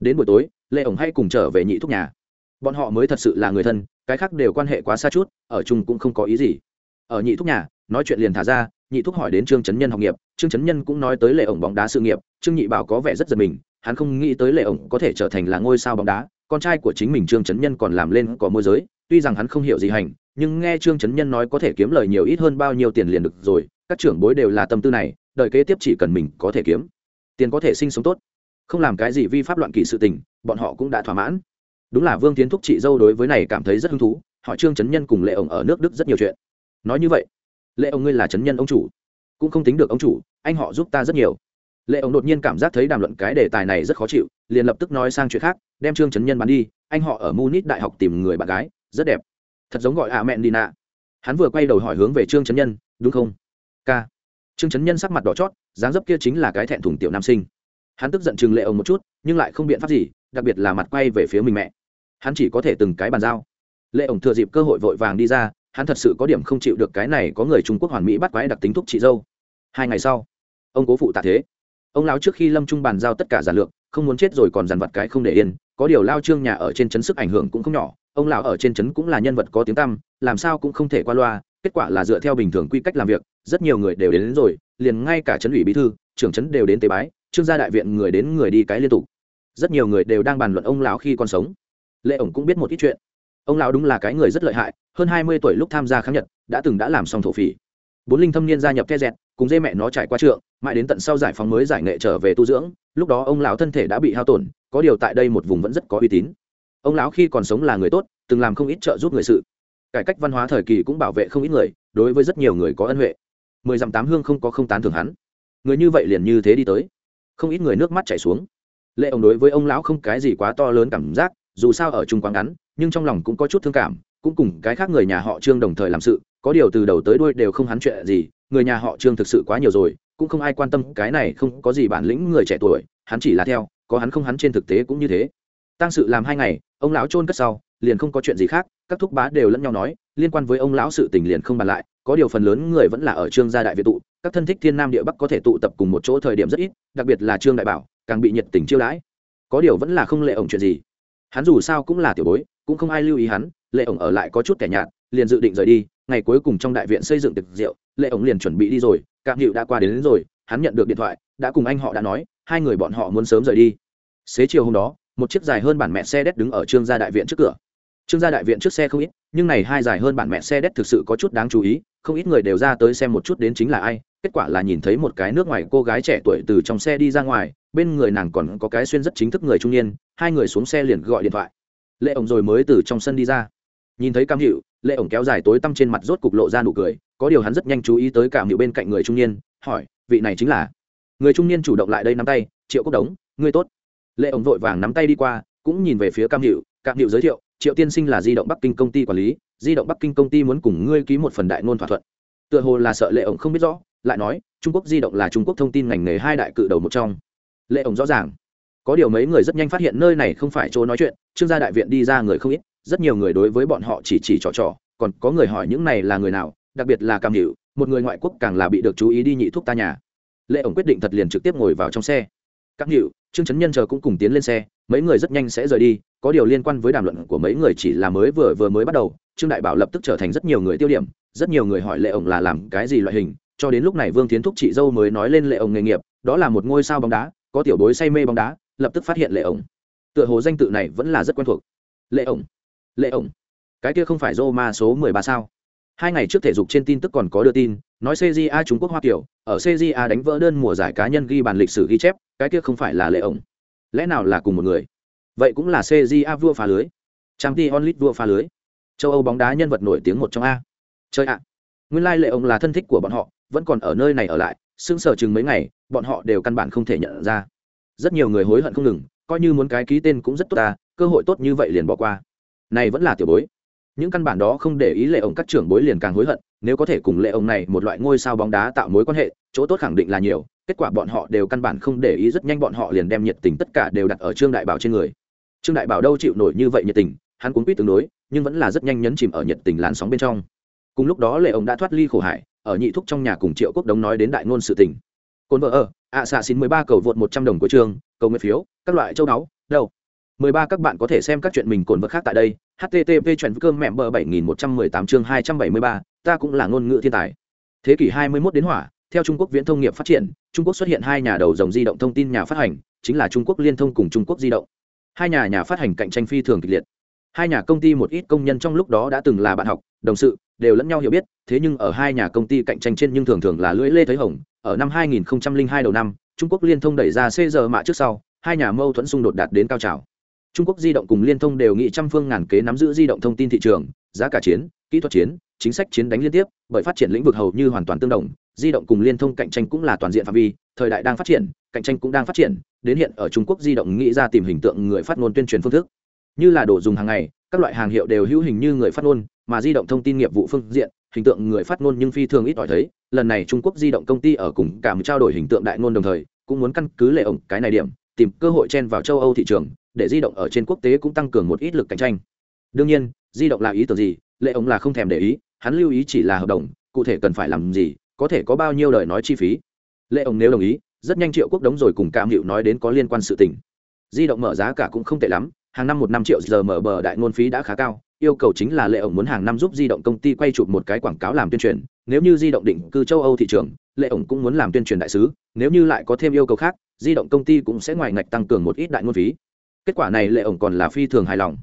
Đến buổi tối, lệ ổng hay cùng trở về nhị thúc nhà. Bọn họ mới thật sự là người thân, cái khác đều quan hệ quá xa chút, ở chung cũng không có ý gì. Ở nhị thúc nhà, nói chuyện liền thả ra, nhị thúc hỏi đến trương trấn nhân học nghiệp. Trương trấn nhân cũng nói tới lệ ổng bóng đá sự nghiệp, trương nhị bảo có vẻ rất giật mình, hắn không nghĩ tới lệ ổng có thể trở thành là ngôi sao bóng đá, con trai của chính mình trương trấn nhân còn làm lên có môi giới, tuy rằng hắn không hiểu gì hành, nhưng nghe trương trấn nhân nói có thể kiếm lời nhiều ít hơn bao nhiêu tiền liền được rồi, các trưởng bối đều là tâm tư này đợi kế tiếp chỉ cần mình có thể kiếm tiền có thể sinh sống tốt. Không làm cái gì vi pháp loạn kỷ sự tình, bọn họ cũng đã thỏa mãn. Đúng là vương tiến thúc chị dâu đối với này cảm thấy rất hứng thú, hỏi trương trấn nhân cùng lệ ổng ở nước đức rất nhiều chuyện. Nói như vậy, lệ ổng ngươi là trấn nhân ông chủ, cũng không tính được ông chủ, anh họ giúp ta rất nhiều. Lệ ổng đột nhiên cảm giác thấy đàm luận cái đề tài này rất khó chịu, liền lập tức nói sang chuyện khác, đem trương trấn nhân bán đi, anh họ ở munich đại học tìm người bạn gái, rất đẹp. Thật giống gọi ạ mẹn đi nạ hắn vừa quay đầu hỏi hướng về trương trấn nhân, đúng không? K trương Chấn nhân sắc mặt đỏ chót, dáng dấp kia chính là cái thẹn thùng tiểu nam sinh. Hắn tức giận chừng lệ Ông một chút, nhưng lại không biện pháp gì, đặc biệt là mặt quay về phía mình mẹ. Hắn chỉ có thể từng cái bàn giao. Lệ ổng thừa dịp cơ hội vội vàng đi ra, hắn thật sự có điểm không chịu được cái này có người trung quốc hoàn mỹ bắt quái đặc tính thúc chị dâu. Hai ngày sau, ông cố phụ tạ thế. Ông lão trước khi lâm trung bàn giao tất cả giản lược, không muốn chết rồi còn dàn vặt cái không để yên, có điều lao trương nhà ở trên trấn sức ảnh hưởng cũng không nhỏ, ông lão ở trên trấn cũng là nhân vật có tiếng tăm, làm sao cũng không thể qua loa kết quả là dựa theo bình thường quy cách làm việc rất nhiều người đều đến, đến rồi liền ngay cả trấn ủy bí thư trưởng trấn đều đến tế bái trương gia đại viện người đến người đi cái liên tục. Rất nhiều người đều đang bàn luận ông lão khi còn sống. Lệ ổng cũng biết một ít chuyện. Ông lão đúng là cái người rất lợi hại hơn hai mươi tuổi lúc tham gia kháng nhật đã từng đã làm xong thổ phỉ. Bốn linh thâm niên gia nhập ke dẹt cùng dê mẹ nó trải qua trượng mãi đến tận sau giải phóng mới giải nghệ trở về tu dưỡng lúc đó ông lão thân thể đã bị hao tổn có điều tại đây một vùng vẫn rất có uy tín. Ông lão khi còn sống là người tốt từng làm không ít trợ giúp người sự cải cách văn hóa thời kỳ cũng bảo vệ không ít người, đối với rất nhiều người có ân huệ. Mười dặm tám hương không có không tán thưởng hắn. Người như vậy liền như thế đi tới. Không ít người nước mắt chảy xuống. Lệ ông đối với ông lão không cái gì quá to lớn cảm giác, dù sao ở chung quán ngắn, nhưng trong lòng cũng có chút thương cảm, cũng cùng cái khác người nhà họ trương đồng thời làm sự, có điều từ đầu tới đuôi đều không hắn chuyện gì, người nhà họ trương thực sự quá nhiều rồi, cũng không ai quan tâm, cái này không có gì bản lĩnh người trẻ tuổi, hắn chỉ là theo, có hắn không hắn trên thực tế cũng như thế tăng sự làm hai ngày ông lão trôn cất sau liền không có chuyện gì khác các thúc bá đều lẫn nhau nói liên quan với ông lão sự tình liền không bàn lại có điều phần lớn người vẫn là ở trương gia đại việt tụ các thân thích thiên nam địa bắc có thể tụ tập cùng một chỗ thời điểm rất ít đặc biệt là trương đại bảo càng bị nhiệt tình chiêu đãi. Có điều vẫn là không lệ ổng chuyện gì. Hắn dù sao cũng là tiểu bối cũng không ai lưu ý hắn lệ ổng ở lại có chút kẻ nhạt liền dự định rời đi ngày cuối cùng trong đại viện xây dựng tiệc rượu lệ ổng liền chuẩn bị đi rồi cạm hiệu đã qua đến, đến rồi hắn nhận được điện thoại đã cùng anh họ đã nói hai người bọn họ muốn sớm rời đi. Xế chiều hôm đó một chiếc dài hơn bản mẹ xe đét đứng ở trương gia đại viện trước cửa. Trương gia đại viện trước xe không ít, nhưng này hai dài hơn bản mẹ xe đét thực sự có chút đáng chú ý, không ít người đều ra tới xem một chút đến chính là ai, kết quả là nhìn thấy một cái nước ngoài cô gái trẻ tuổi từ trong xe đi ra ngoài, bên người nàng còn có cái xuyên rất chính thức người trung niên, hai người xuống xe liền gọi điện thoại. Lệ ổng rồi mới từ trong sân đi ra. Nhìn thấy cam hiệu lệ ổng kéo dài tối tăm trên mặt rốt cục lộ ra nụ cười, có điều hắn rất nhanh chú ý tới cảm hiệu bên cạnh người trung niên, hỏi, vị này chính là? Người trung niên chủ động lại đây nắm tay, triệu cốc đống, ngươi tốt lệ ổng vội vàng nắm tay đi qua, cũng nhìn về phía cam hiệu cam hiệu giới thiệu, triệu tiên sinh là di động bắc kinh công ty quản lý, di động bắc kinh công ty muốn cùng ngươi ký một phần đại ngôn thỏa thuận. Tựa hồ là sợ lệ ổng không biết rõ, lại nói, trung quốc di động là trung quốc thông tin ngành nghề hai đại cự đầu một trong. Lệ ổng rõ ràng, có điều mấy người rất nhanh phát hiện nơi này không phải chỗ nói chuyện, trương gia đại viện đi ra người không ít, rất nhiều người đối với bọn họ chỉ chỉ trò trò, còn có người hỏi những này là người nào, đặc biệt là cam hiệu một người ngoại quốc càng là bị được chú ý đi nhị thuốc ta nhà. Lệ ổng quyết định thật liền trực tiếp ngồi vào trong xe các hiệu trương trấn nhân chờ cũng cùng tiến lên xe mấy người rất nhanh sẽ rời đi có điều liên quan với đàm luận của mấy người chỉ là mới vừa vừa mới bắt đầu trương đại bảo lập tức trở thành rất nhiều người tiêu điểm rất nhiều người hỏi lệ ổng là làm cái gì loại hình cho đến lúc này vương tiến thúc chị dâu mới nói lên lệ ổng nghề nghiệp đó là một ngôi sao bóng đá có tiểu bối say mê bóng đá lập tức phát hiện lệ ổng tựa hồ danh tự này vẫn là rất quen thuộc. Lệ ổng lệ ổng cái kia không phải Roma số 13 sao? Hai ngày trước thể dục trên tin tức còn có đưa tin, nói CJA Trung Quốc Hoa kiểu ở CJA đánh vỡ đơn mùa giải cá nhân ghi bàn lịch sử ghi chép, cái kia không phải là lệ ổng. Lẽ nào là cùng một người? Vậy cũng là CJA vua phá lưới. Champions League vua phá lưới. Châu Âu bóng đá nhân vật nổi tiếng một trong a. Chơi ạ. Nguyên lai like lệ ổng là thân thích của bọn họ, vẫn còn ở nơi này ở lại, sững sờ chừng mấy ngày, bọn họ đều căn bản không thể nhận ra. Rất nhiều người hối hận không ngừng, coi như muốn cái ký tên cũng rất tốt ta, cơ hội tốt như vậy liền bỏ qua. Này vẫn là tiểu bối những căn bản đó không để ý lệ ổng các trưởng bối liền càng hối hận, nếu có thể cùng lệ ổng này một loại ngôi sao bóng đá tạo mối quan hệ, chỗ tốt khẳng định là nhiều, kết quả bọn họ đều căn bản không để ý rất nhanh bọn họ liền đem nhiệt tình tất cả đều đặt ở trương đại bảo trên người. Trương đại bảo đâu chịu nổi như vậy nhiệt tình, hắn cũng biết tương đối, nhưng vẫn là rất nhanh nhấn chìm ở nhiệt tình làn sóng bên trong. Cùng lúc đó lệ ổng đã thoát ly khổ hải, ở nhị thúc trong nhà cùng triệu quốc đống nói đến đại ngôn sự tình. Cồn vợ ở, ạ xạ xin mười ba cầu vượt một trăm đồng của trường, cầu nguyện phiếu, các loại châu đáo đâu. Mười ba các bạn có thể xem các chuyện mình cồn vật khác tại đây http chuyển cơm mẹm bờ 7118 chương 273, ta cũng là ngôn ngữ thiên tài. Thế kỷ 21 đến hỏa theo trung quốc viễn thông nghiệp phát triển trung quốc xuất hiện hai nhà đầu dòng di động thông tin nhà phát hành chính là trung quốc liên thông cùng trung quốc di động. Hai nhà nhà phát hành cạnh tranh phi thường kịch liệt. Hai nhà công ty một ít công nhân trong lúc đó đã từng là bạn học đồng sự đều lẫn nhau hiểu biết thế nhưng ở hai nhà công ty cạnh tranh trên nhưng thường thường là lưỡi lê thấy hồng. Ở năm 2002 đầu năm trung quốc liên thông đẩy ra CR mạ trước sau hai nhà mâu thuẫn xung đột đạt đến cao trào. Trung Quốc di động cùng Liên thông đều nghị trăm phương ngàn kế nắm giữ di động thông tin thị trường, giá cả chiến kỹ thuật chiến chính sách chiến đánh liên tiếp bởi phát triển lĩnh vực hầu như hoàn toàn tương đồng di động cùng liên thông cạnh tranh cũng là toàn diện phạm vi thời đại đang phát triển cạnh tranh cũng đang phát triển đến hiện ở trung quốc di động nghĩ ra tìm hình tượng người phát ngôn tuyên truyền phương thức. Như là đồ dùng hàng ngày các loại hàng hiệu đều hữu hình như người phát ngôn mà di động thông tin nghiệp vụ phương diện hình tượng người phát ngôn nhưng phi thường ít ỏi thấy lần này trung quốc di động công ty ở cùng cảm trao đổi hình tượng đại ngôn đồng thời cũng muốn căn cứ lệ ổng cái này điểm tìm cơ hội chen vào châu âu thị trường để di động ở trên quốc tế cũng tăng cường một ít lực cạnh tranh. Đương nhiên, di động là ý tưởng gì, lệ ổng là không thèm để ý, hắn lưu ý chỉ là hợp đồng, cụ thể cần phải làm gì, có thể có bao nhiêu lời nói chi phí. Lệ ổng nếu đồng ý, rất nhanh triệu quốc đống rồi cùng cam hiệu nói đến có liên quan sự tình. Di động mở giá cả cũng không tệ lắm, hàng năm một năm triệu giờ mở bờ đại ngôn phí đã khá cao, yêu cầu chính là lệ ổng muốn hàng năm giúp di động công ty quay chụp một cái quảng cáo làm tuyên truyền. Nếu như di động định cư châu âu thị trường, lệ ổng cũng muốn làm tuyên truyền đại sứ, nếu như lại có thêm yêu cầu khác, di động công ty cũng sẽ ngoài ngạch tăng cường một ít đại ngôn phí kết quả này lệ ổng còn là phi thường hài lòng.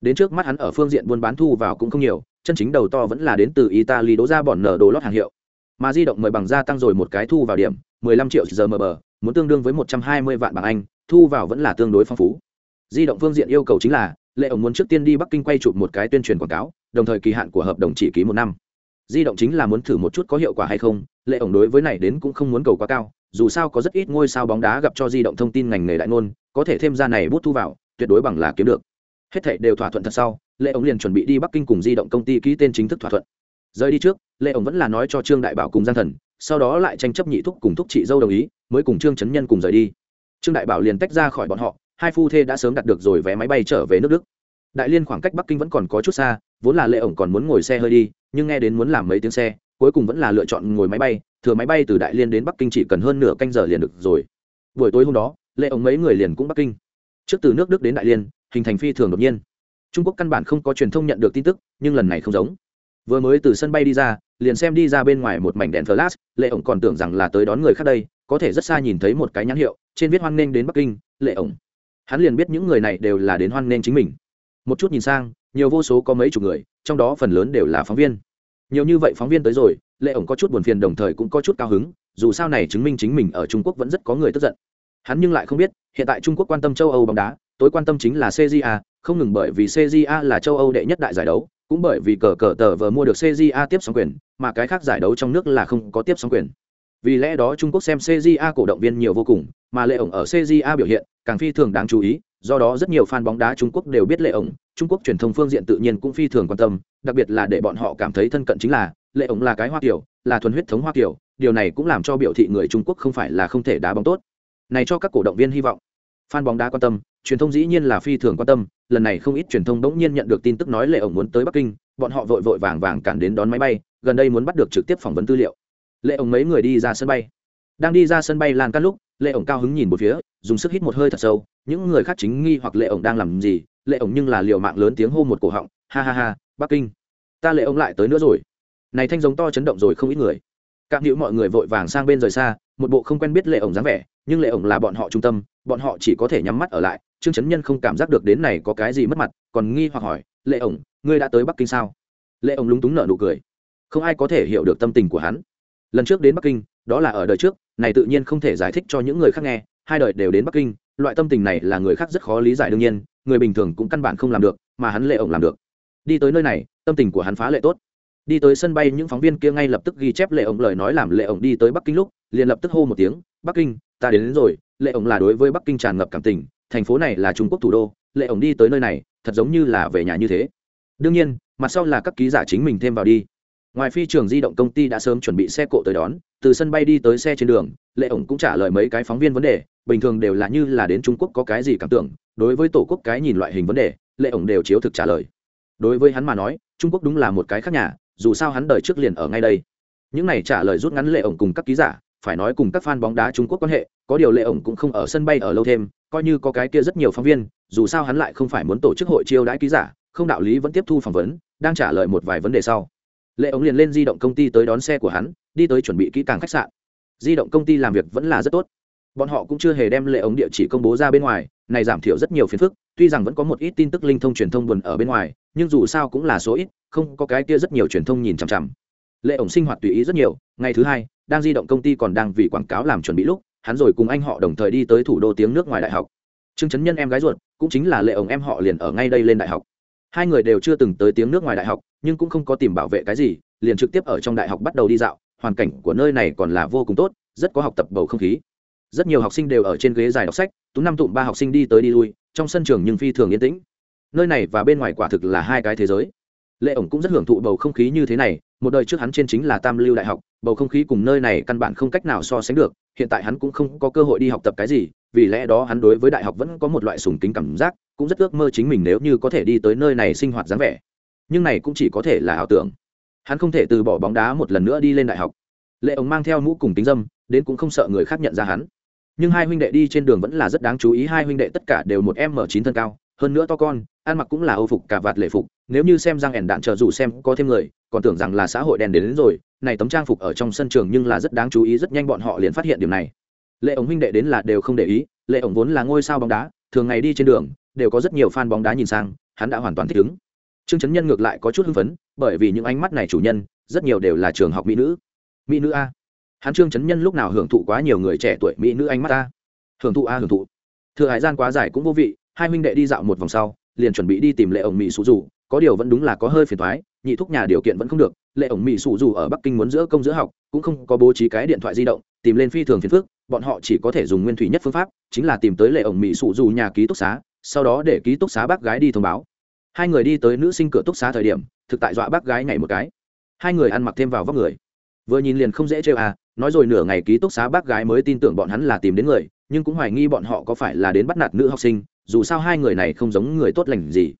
Đến trước mắt hắn ở phương diện buôn bán thu vào cũng không nhiều, chân chính đầu to vẫn là đến từ italy đỗ ra bọn nở đồ lót hàng hiệu. Mà di động mời bằng gia tăng rồi một cái thu vào điểm 15 triệu giờ mờ bờ, muốn tương đương với 120 vạn bảng anh, thu vào vẫn là tương đối phong phú. Di động phương diện yêu cầu chính là, lệ ổng muốn trước tiên đi bắc kinh quay chụp một cái tuyên truyền quảng cáo, đồng thời kỳ hạn của hợp đồng chỉ ký một năm. Di động chính là muốn thử một chút có hiệu quả hay không, lệ ổng đối với này đến cũng không muốn cầu quá cao, dù sao có rất ít ngôi sao bóng đá gặp cho di động thông tin ngành nghề đại ngôn có thể thêm ra này bút thu vào, tuyệt đối bằng là kiếm được. Hết thảy đều thỏa thuận thật sau, lệ ổng liền chuẩn bị đi bắc kinh cùng di động công ty ký tên chính thức thỏa thuận. Rời đi trước, lệ ổng vẫn là nói cho trương đại bảo cùng gian thần, sau đó lại tranh chấp nhị thúc cùng thúc chị dâu đồng ý, mới cùng trương trấn nhân cùng rời đi. Trương đại bảo liền tách ra khỏi bọn họ, hai phu thê đã sớm đặt được rồi vé máy bay trở về nước đức. Đại liên khoảng cách bắc kinh vẫn còn có chút xa, vốn là lệ ổng còn muốn ngồi xe hơi đi, nhưng nghe đến muốn làm mấy tiếng xe, cuối cùng vẫn là lựa chọn ngồi máy bay, thừa máy bay từ đại liên đến bắc kinh chỉ cần hơn nửa canh giờ liền được rồi. Buổi tối hôm đó lệ ổng mấy người liền cũng bắc kinh. Trước từ nước đức đến đại liên, hình thành phi thường đột nhiên. Trung quốc căn bản không có truyền thông nhận được tin tức, nhưng lần này không giống. Vừa mới từ sân bay đi ra, liền xem đi ra bên ngoài một mảnh đèn flash, lệ ổng còn tưởng rằng là tới đón người khác đây, có thể rất xa nhìn thấy một cái nhãn hiệu, trên viết hoan nghênh đến bắc kinh, lệ ổng hắn liền biết những người này đều là đến hoan nghênh chính mình. Một chút nhìn sang, nhiều vô số có mấy chục người, trong đó phần lớn đều là phóng viên. Nhiều như vậy phóng viên tới rồi, lệ ổng có chút buồn phiền đồng thời cũng có chút cao hứng, dù sao này chứng minh chính mình ở trung quốc vẫn rất có người tức giận hắn nhưng lại không biết, hiện tại trung quốc quan tâm châu âu bóng đá, tối quan tâm chính là cja không ngừng bởi vì cja là châu âu đệ nhất đại giải đấu, cũng bởi vì cờ cờ tờ vừa mua được cja tiếp sóng quyền, mà cái khác giải đấu trong nước là không có tiếp sóng quyền. Vì lẽ đó trung quốc xem cja cổ động viên nhiều vô cùng, mà lệ ổng ở cja biểu hiện càng phi thường đáng chú ý, do đó rất nhiều fan bóng đá trung quốc đều biết lệ ổng, trung quốc truyền thông phương diện tự nhiên cũng phi thường quan tâm, đặc biệt là để bọn họ cảm thấy thân cận chính là, lệ ổng là cái hoa kiểu, là thuần huyết thống hoa kiểu, điều này cũng làm cho biểu thị người trung quốc không phải là không thể đá bóng tốt này cho các cổ động viên hy vọng. Fan bóng đá quan tâm, truyền thông dĩ nhiên là phi thường quan tâm, lần này không ít truyền thông bỗng nhiên nhận được tin tức nói lệ ổng muốn tới bắc kinh, bọn họ vội vội vàng vàng cản đến đón máy bay, gần đây muốn bắt được trực tiếp phỏng vấn tư liệu. Lệ ổng mấy người đi ra sân bay. Đang đi ra sân bay lan can lúc, lệ ổng cao hứng nhìn một phía, dùng sức hít một hơi thật sâu, những người khác chính nghi hoặc lệ ổng đang làm gì, lệ ổng nhưng là liều mạng lớn tiếng hô một cổ họng, ha ha ha, bắc kinh, ta lệ ổng lại tới nữa rồi. Này thanh giống to chấn động rồi không ít người. Các hữu mọi người vội vàng sang bên rời xa một bộ không quen biết lệ ổng dáng vẻ, nhưng lệ ổng là bọn họ trung tâm, bọn họ chỉ có thể nhắm mắt ở lại, trương chấn nhân không cảm giác được đến này có cái gì mất mặt, còn nghi hoặc hỏi, lệ ổng, ngươi đã tới bắc kinh sao? Lệ ổng lúng túng nở nụ cười. Không ai có thể hiểu được tâm tình của hắn. Lần trước đến bắc kinh, đó là ở đời trước, này tự nhiên không thể giải thích cho những người khác nghe, hai đời đều đến bắc kinh, loại tâm tình này là người khác rất khó lý giải đương nhiên, người bình thường cũng căn bản không làm được, mà hắn lệ ổng làm được. Đi tới nơi này, tâm tình của hắn phá lệ tốt đi tới sân bay những phóng viên kia ngay lập tức ghi chép lệ ổng lời nói làm lệ ổng đi tới bắc kinh lúc liền lập tức hô một tiếng bắc kinh ta đến, đến rồi. Lệ ổng là đối với bắc kinh tràn ngập cảm tình thành phố này là trung quốc thủ đô lệ ổng đi tới nơi này thật giống như là về nhà như thế. Đương nhiên mặt sau là các ký giả chính mình thêm vào đi. Ngoài phi trường di động công ty đã sớm chuẩn bị xe cộ tới đón từ sân bay đi tới xe trên đường lệ ổng cũng trả lời mấy cái phóng viên vấn đề bình thường đều là như là đến trung quốc có cái gì cảm tưởng đối với tổ quốc cái nhìn loại hình vấn đề lệ ổng đều chiếu thực trả lời. Đối với hắn mà nói trung quốc đúng là một cái khác nhà dù sao hắn đời trước liền ở ngay đây. Những này trả lời rút ngắn lệ ổng cùng các ký giả, phải nói cùng các fan bóng đá trung quốc quan hệ, có điều lệ ổng cũng không ở sân bay ở lâu thêm, coi như có cái kia rất nhiều phóng viên, dù sao hắn lại không phải muốn tổ chức hội chiêu đãi ký giả, không đạo lý vẫn tiếp thu phỏng vấn, đang trả lời một vài vấn đề sau. Lệ ổng liền lên di động công ty tới đón xe của hắn, đi tới chuẩn bị kỹ càng khách sạn. Di động công ty làm việc vẫn là rất tốt. Bọn họ cũng chưa hề đem lệ ống địa chỉ công bố ra bên ngoài, này giảm thiểu rất nhiều phiền phức tuy rằng vẫn có một ít tin tức linh thông truyền thông buồn ở bên ngoài, nhưng dù sao cũng là số ít, không có cái kia rất nhiều truyền thông nhìn chằm chằm. Lệ ổng sinh hoạt tùy ý rất nhiều, ngày thứ hai, đang di động công ty còn đang vì quảng cáo làm chuẩn bị lúc, hắn rồi cùng anh họ đồng thời đi tới thủ đô tiếng nước ngoài đại học. Trương chấn nhân em gái ruột, cũng chính là lệ ổng em họ liền ở ngay đây lên đại học. Hai người đều chưa từng tới tiếng nước ngoài đại học, nhưng cũng không có tìm bảo vệ cái gì, liền trực tiếp ở trong đại học bắt đầu đi dạo, hoàn cảnh của nơi này còn là vô cùng tốt, rất có học tập bầu không khí. Rất nhiều học sinh đều ở trên ghế dài đọc sách, tú năm tụm ba học sinh đi tới đi lui trong sân trường nhưng phi thường yên tĩnh. Nơi này và bên ngoài quả thực là hai cái thế giới. Lệ ổng cũng rất hưởng thụ bầu không khí như thế này, một đời trước hắn trên chính là tam lưu đại học, bầu không khí cùng nơi này căn bản không cách nào so sánh được, hiện tại hắn cũng không có cơ hội đi học tập cái gì, vì lẽ đó hắn đối với đại học vẫn có một loại sùng kính cảm giác, cũng rất ước mơ chính mình nếu như có thể đi tới nơi này sinh hoạt dáng vẻ. Nhưng này cũng chỉ có thể là ảo tưởng. Hắn không thể từ bỏ bóng đá một lần nữa đi lên đại học. Lệ ổng mang theo mũ cùng tính dâm, đến cũng không sợ người khác nhận ra hắn nhưng hai huynh đệ đi trên đường vẫn là rất đáng chú ý hai huynh đệ tất cả đều một m chín thân cao hơn nữa to con ăn mặc cũng là âu phục cả vạt lệ phục. Nếu như xem răng ẻn đạn chờ dù xem có thêm người còn tưởng rằng là xã hội đen đến, đến rồi này tấm trang phục ở trong sân trường nhưng là rất đáng chú ý rất nhanh bọn họ liền phát hiện điều này. Lệ ổng huynh đệ đến là đều không để ý lệ ổng vốn là ngôi sao bóng đá thường ngày đi trên đường đều có rất nhiều fan bóng đá nhìn sang hắn đã hoàn toàn thích ứng. Trương chấn nhân ngược lại có chút hưng phấn bởi vì những ánh mắt này chủ nhân rất nhiều đều là trường học mỹ nữ. Mỹ nữ a hắn trương chấn nhân lúc nào hưởng thụ quá nhiều người trẻ tuổi mỹ nữ ánh mắt ta. hưởng thụ a, hưởng thụ. Thừa hải gian quá dài cũng vô vị, hai huynh đệ đi dạo một vòng sau, liền chuẩn bị đi tìm lệ ổng mỹ sụ dù có điều vẫn đúng là có hơi phiền thoái nhị thúc nhà điều kiện vẫn không được. Lệ ổng mỹ sụ dù ở bắc kinh muốn giữa công giữa học, cũng không có bố trí cái điện thoại di động, tìm lên phi thường phiền phức, bọn họ chỉ có thể dùng nguyên thủy nhất phương pháp, chính là tìm tới lệ ổng mỹ sụ dù nhà ký túc xá, sau đó để ký túc xá bác gái đi thông báo. Hai người đi tới nữ sinh cửa túc xá thời điểm, thực tại dọa bác gái nhảy một cái. Hai người ăn mặc thêm vào vóc người. Vừa nhìn liền không dễ chơi à nói rồi nửa ngày ký túc xá bác gái mới tin tưởng bọn hắn là tìm đến người, nhưng cũng hoài nghi bọn họ có phải là đến bắt nạt nữ học sinh, dù sao hai người này không giống người tốt lành gì.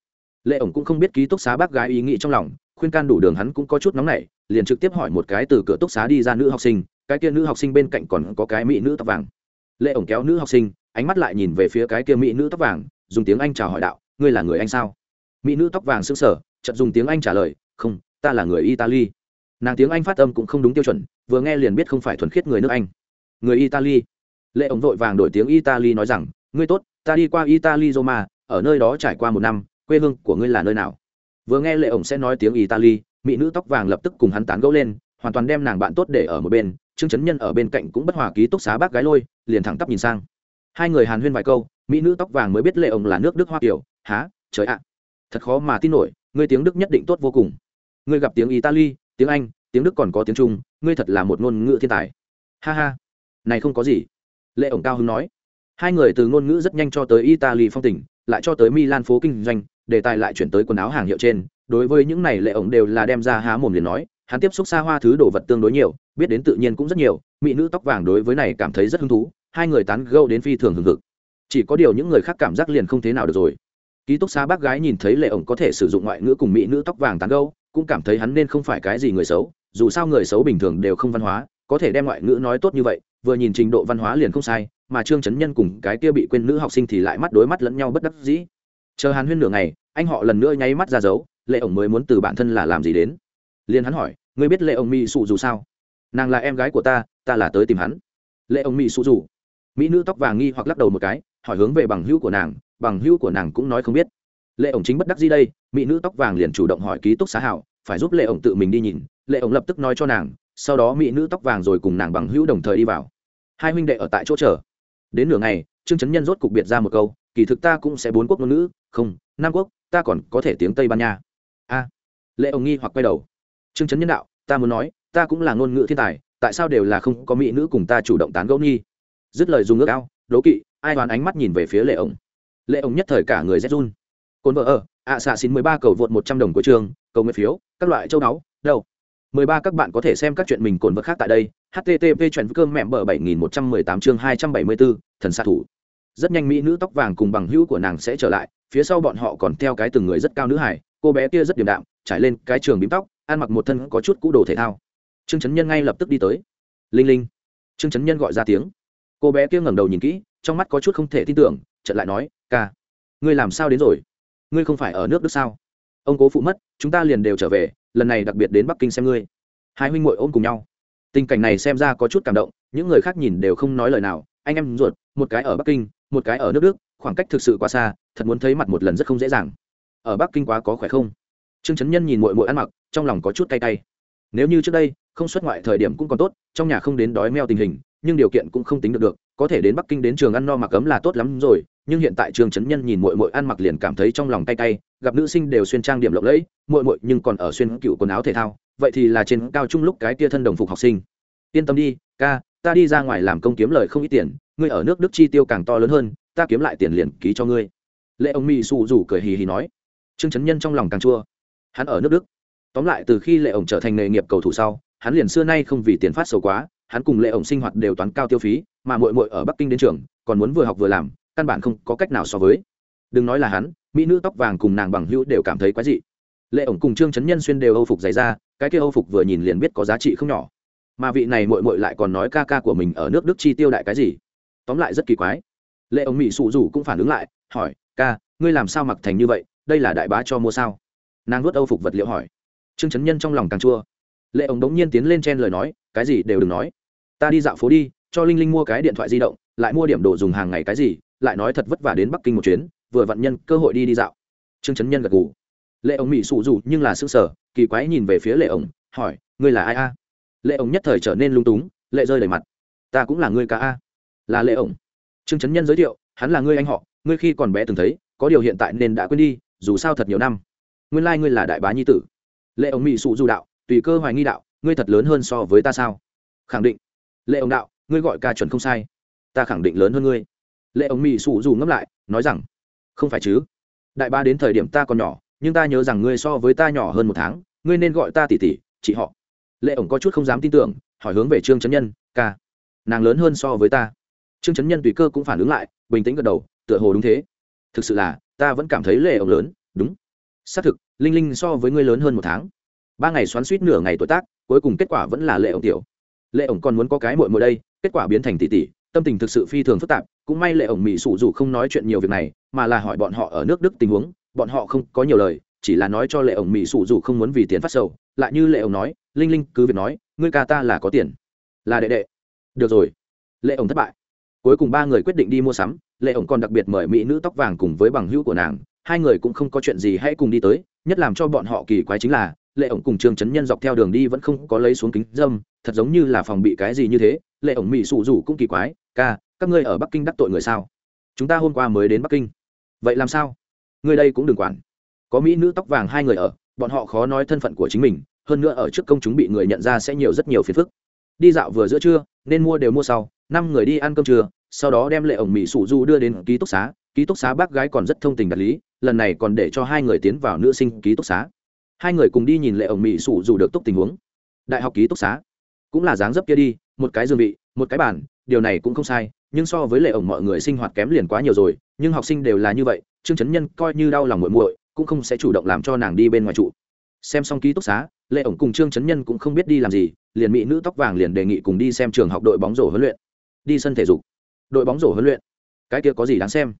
Lệ ổng cũng không biết ký túc xá bác gái ý nghĩ trong lòng, khuyên can đủ đường hắn cũng có chút nóng nảy, liền trực tiếp hỏi một cái từ cửa túc xá đi ra nữ học sinh, cái kia nữ học sinh bên cạnh còn có cái mỹ nữ tóc vàng. Lệ ổng kéo nữ học sinh, ánh mắt lại nhìn về phía cái kia mỹ nữ tóc vàng, dùng tiếng anh chào hỏi đạo, ngươi là người anh sao? Mỹ nữ tóc vàng sững sờ chật dùng tiếng anh trả lời, không, ta là người italy nàng tiếng anh phát âm cũng không đúng tiêu chuẩn, vừa nghe liền biết không phải thuần khiết người nước anh. Người italy. Lệ ổng vội vàng đổi tiếng italy nói rằng, ngươi tốt, ta đi qua italy roma, ở nơi đó trải qua một năm, quê hương của ngươi là nơi nào? Vừa nghe lệ ổng sẽ nói tiếng italy, mỹ nữ tóc vàng lập tức cùng hắn tán gẫu lên, hoàn toàn đem nàng bạn tốt để ở một bên, trương chấn nhân ở bên cạnh cũng bất hòa ký túc xá bác gái lôi, liền thẳng tắp nhìn sang. Hai người hàn huyên vài câu, mỹ nữ tóc vàng mới biết lệ ổng là nước đức hoa kiều. Há trời ạ! Thật khó mà tin nổi, ngươi tiếng đức nhất định tốt vô cùng. Ngươi gặp tiếng italy tiếng anh, tiếng đức còn có tiếng trung, ngươi thật là một ngôn ngữ thiên tài. Ha ha. Này không có gì. Lệ ổng cao hứng nói. Hai người từ ngôn ngữ rất nhanh cho tới italy phong tỉnh, lại cho tới milan phố kinh doanh, đề tài lại chuyển tới quần áo hàng hiệu trên. Đối với những này lệ ổng đều là đem ra há mồm liền nói, hắn tiếp xúc xa hoa thứ đồ vật tương đối nhiều, biết đến tự nhiên cũng rất nhiều, mỹ nữ tóc vàng đối với này cảm thấy rất hứng thú, hai người tán gâu đến phi thường hừng hực. Chỉ có điều những người khác cảm giác liền không thế nào được rồi. Ký túc xá bác gái nhìn thấy lệ ổng có thể sử dụng ngoại ngữ cùng mỹ nữ tóc vàng tán gâu cũng cảm thấy hắn nên không phải cái gì người xấu, dù sao người xấu bình thường đều không văn hóa, có thể đem ngoại ngữ nói tốt như vậy, vừa nhìn trình độ văn hóa liền không sai, mà trương chấn nhân cùng cái kia bị quên nữ học sinh thì lại mắt đối mắt lẫn nhau bất đắc dĩ. Chờ hàn huyên nửa ngày, anh họ lần nữa nháy mắt ra dấu, lệ ổng mới muốn từ bản thân là làm gì đến? Liền hắn hỏi, ngươi biết lệ ổng mỹ sụ dù sao? Nàng là em gái của ta ta là tới tìm hắn. Lệ ổng mỹ sụ dù. Mỹ nữ tóc vàng nghi hoặc lắc đầu một cái, hỏi hướng về bằng hữu của nàng, bằng hữu của nàng cũng nói không biết lệ ổng chính bất đắc gì đây, mỹ nữ tóc vàng liền chủ động hỏi ký túc xá hảo, phải giúp lệ ổng tự mình đi nhìn, lệ ổng lập tức nói cho nàng, sau đó mỹ nữ tóc vàng rồi cùng nàng bằng hữu đồng thời đi vào. Hai huynh đệ ở tại chỗ chờ. Đến nửa ngày, trương trấn nhân rốt cục biệt ra một câu, kỳ thực ta cũng sẽ bốn quốc ngôn ngữ, không nam quốc, ta còn có thể tiếng tây ban nha. A. Lệ ổng nghi hoặc quay đầu. Trương trấn nhân đạo, ta muốn nói, ta cũng là ngôn ngữ thiên tài, tại sao đều là không có mỹ nữ cùng ta chủ động tán gẫu nghi? Dứt lời dùng ước ao đố kỵ, ai đoán ánh mắt nhìn về phía lệ ổng. Lệ ổng nhất thời cả người rét run cồn vợ ở, ạ xạ xin mười ba cầu vượt một trăm đồng của trường, cầu nguyện phiếu, các loại châu náu đâu? Mười ba, các bạn có thể xem các chuyện mình cồn vật khác tại đây. Http chuyện cơm mẹm bờ bảy nghìn một trăm mười tám chương hai trăm bảy mươi bốn thần xạ thủ. Rất nhanh mỹ nữ tóc vàng cùng bằng hữu của nàng sẽ trở lại, phía sau bọn họ còn theo cái từng người rất cao nữ hải cô bé kia rất điềm đạm, trải lên cái trường bím tóc, ăn mặc một thân có chút cũ đồ thể thao. Trương chấn nhân ngay lập tức đi tới. Linh linh. Trương chấn nhân gọi ra tiếng. Cô bé kia ngẩng đầu nhìn kỹ, trong mắt có chút không thể tin tưởng, chợt lại nói, ca, ngươi làm sao đến rồi? Ngươi không phải ở nước đức sao? Ông cố phụ mất, chúng ta liền đều trở về, lần này đặc biệt đến bắc kinh xem ngươi. Hai huynh muội ôm cùng nhau. Tình cảnh này xem ra có chút cảm động, những người khác nhìn đều không nói lời nào, anh em ruột, một cái ở bắc kinh, một cái ở nước đức, khoảng cách thực sự quá xa, thật muốn thấy mặt một lần rất không dễ dàng. Ở bắc kinh quá có khỏe không? Trương trấn nhân nhìn mội mội ăn mặc, trong lòng có chút cay cay. Nếu như trước đây, không xuất ngoại thời điểm cũng còn tốt, trong nhà không đến đói meo tình hình, nhưng điều kiện cũng không tính được được, có thể đến bắc kinh đến trường ăn no mặc ấm là tốt lắm rồi nhưng hiện tại trương chấn nhân nhìn mội mội ăn mặc liền cảm thấy trong lòng tay tay gặp nữ sinh đều xuyên trang điểm lộng lẫy mội mội nhưng còn ở xuyên cựu quần áo thể thao, vậy thì là trên cao trung lúc cái tia thân đồng phục học sinh. Yên tâm đi, ca, ta đi ra ngoài làm công kiếm lời không ít tiền, ngươi ở nước đức chi tiêu càng to lớn hơn, ta kiếm lại tiền liền ký cho ngươi. Lệ ông mỹ xù rủ cười hì hì nói. Trương chấn nhân trong lòng càng chua. Hắn ở nước đức. Tóm lại từ khi lệ ổng trở thành nghề nghiệp cầu thủ sau, hắn liền xưa nay không vì tiền phát sầu quá, hắn cùng lệ ổng sinh hoạt đều toán cao tiêu phí, mà mội mội ở bắc kinh đến trường, còn muốn vừa học vừa làm căn bản không có cách nào so với. Đừng nói là hắn, mỹ nữ tóc vàng cùng nàng bằng hữu đều cảm thấy quái dị. Lệ ổng cùng trương trấn nhân xuyên đều âu phục dày ra cái kia âu phục vừa nhìn liền biết có giá trị không nhỏ. Mà vị này mội mội lại còn nói ca ca của mình ở nước đức chi tiêu đại cái gì? Tóm lại rất kỳ quái. Lệ ổng mỹ sụ rủ cũng phản ứng lại, hỏi, ca, ngươi làm sao mặc thành như vậy? Đây là đại bá cho mua sao? Nàng nuốt âu phục vật liệu hỏi. Trương trấn nhân trong lòng càng chua. Lệ ổng đống nhiên tiến lên chen lời nói, cái gì đều đừng nói. Ta đi dạo phố đi, cho linh linh mua cái điện thoại di động, lại mua điểm đồ dùng hàng ngày cái gì lại nói thật vất vả đến bắc kinh một chuyến, vừa vặn nhân cơ hội đi đi dạo. Trương trấn nhân gật gù. Lệ ổng mỹ sụ dù nhưng là s ư ơ n g sở kỳ quái nhìn về phía lệ ổng hỏi, ngươi là ai a? Lệ ổng nhất thời trở nên lung túng, lệ rơi đầy mặt. Ta cũng là ngươi ca a. Là lệ ổng trương trấn nhân giới thiệu, hắn là ngươi anh họ, ngươi khi còn bé từng thấy, có điều hiện tại nên đã quên đi, dù sao thật nhiều năm. Nguyên lai、like、ngươi là đại bá nhi tử. Lệ ổng mỹ sụ dù đạo, tùy cơ hoài nghi đạo, ngươi thật lớn hơn so với ta sao? Khẳng định. Lệ ổng đạo, ngươi gọi ca chuẩn không sai. Ta khẳng định lớn hơn ngươi lệ ổng mỹ sụ dù ngẫm lại, nói rằng, không phải chứ. Đại ba đến thời điểm ta còn nhỏ, nhưng ta nhớ rằng ngươi so với ta nhỏ hơn một tháng, ngươi nên gọi ta tỷ tỷ, chị họ. Lệ ổng có chút không dám tin tưởng, hỏi hướng về trương trấn nhân, ca, nàng lớn hơn so với ta. Trương trấn nhân tùy cơ cũng phản ứng lại, bình tĩnh gật đầu, tựa hồ đúng thế. Thực sự là, ta vẫn cảm thấy lệ ổng lớn, đúng. Xác thực, linh linh so với ngươi lớn hơn một tháng. Ba ngày xoắn suýt nửa ngày tuổi tác, cuối cùng kết quả vẫn là lệ ổng tiểu. Lệ ổng còn muốn có cái mội mội đây, kết quả biến thành tỷ tỷ tâm tình thực sự phi thường phức tạp, cũng may lệ ổng mỹ sụ dù không nói chuyện nhiều việc này, mà là hỏi bọn họ ở nước đức tình huống, bọn họ không có nhiều lời, chỉ là nói cho lệ ổng mỹ sụ dù không muốn vì tiền phát sầu, lại như lệ ổng nói, linh linh, cứ việc nói, ngươi ca ta là có tiền. Là đệ đệ. Được rồi. Lệ ổng thất bại. Cuối cùng ba người quyết định đi mua sắm, lệ ổng còn đặc biệt mời mỹ nữ tóc vàng cùng với bằng hữu của nàng, hai người cũng không có chuyện gì hãy cùng đi tới, nhất làm cho bọn họ kỳ quái chính là, lệ ổng cùng trương chấn nhân dọc theo đường đi vẫn không có lấy xuống kính dâm, thật giống như là phòng bị cái gì như thế, lệ ổng mỹ sụ rủ cũng kỳ quái ca, các ngươi ở bắc kinh đắc tội người sao? Chúng ta hôm qua mới đến bắc kinh. Vậy làm sao? Ngươi đây cũng đừng quản. Có mỹ nữ tóc vàng hai người ở, bọn họ khó nói thân phận của chính mình, hơn nữa ở trước công chúng bị người nhận ra sẽ nhiều rất nhiều phiền phức. Đi dạo vừa giữa trưa, nên mua đều mua sau, năm người đi ăn cơm trưa, sau đó đem lệ ổng mỹ sủ du đưa đến ký túc xá. Ký túc xá bác gái còn rất thông tình đạt lý, lần này còn để cho hai người tiến vào nữ sinh ký túc xá. Hai người cùng đi nhìn lệ ổng mỹ sủ dù được túc tình huống. Đại học ký túc xá. Cũng là dáng dấp kia đi, một cái giường vị, một cái bàn điều này cũng không sai, nhưng so với lệ ổng mọi người sinh hoạt kém liền quá nhiều rồi, nhưng học sinh đều là như vậy, trương chấn nhân coi như đau lòng muội muội, cũng không sẽ chủ động làm cho nàng đi bên ngoài trụ. Xem xong ký túc xá, lệ ổng cùng trương chấn nhân cũng không biết đi làm gì, liền mỹ nữ tóc vàng liền đề nghị cùng đi xem trường học đội bóng rổ huấn luyện. Đi sân thể dục. Đội bóng rổ huấn luyện. Cái kia có gì đáng xem?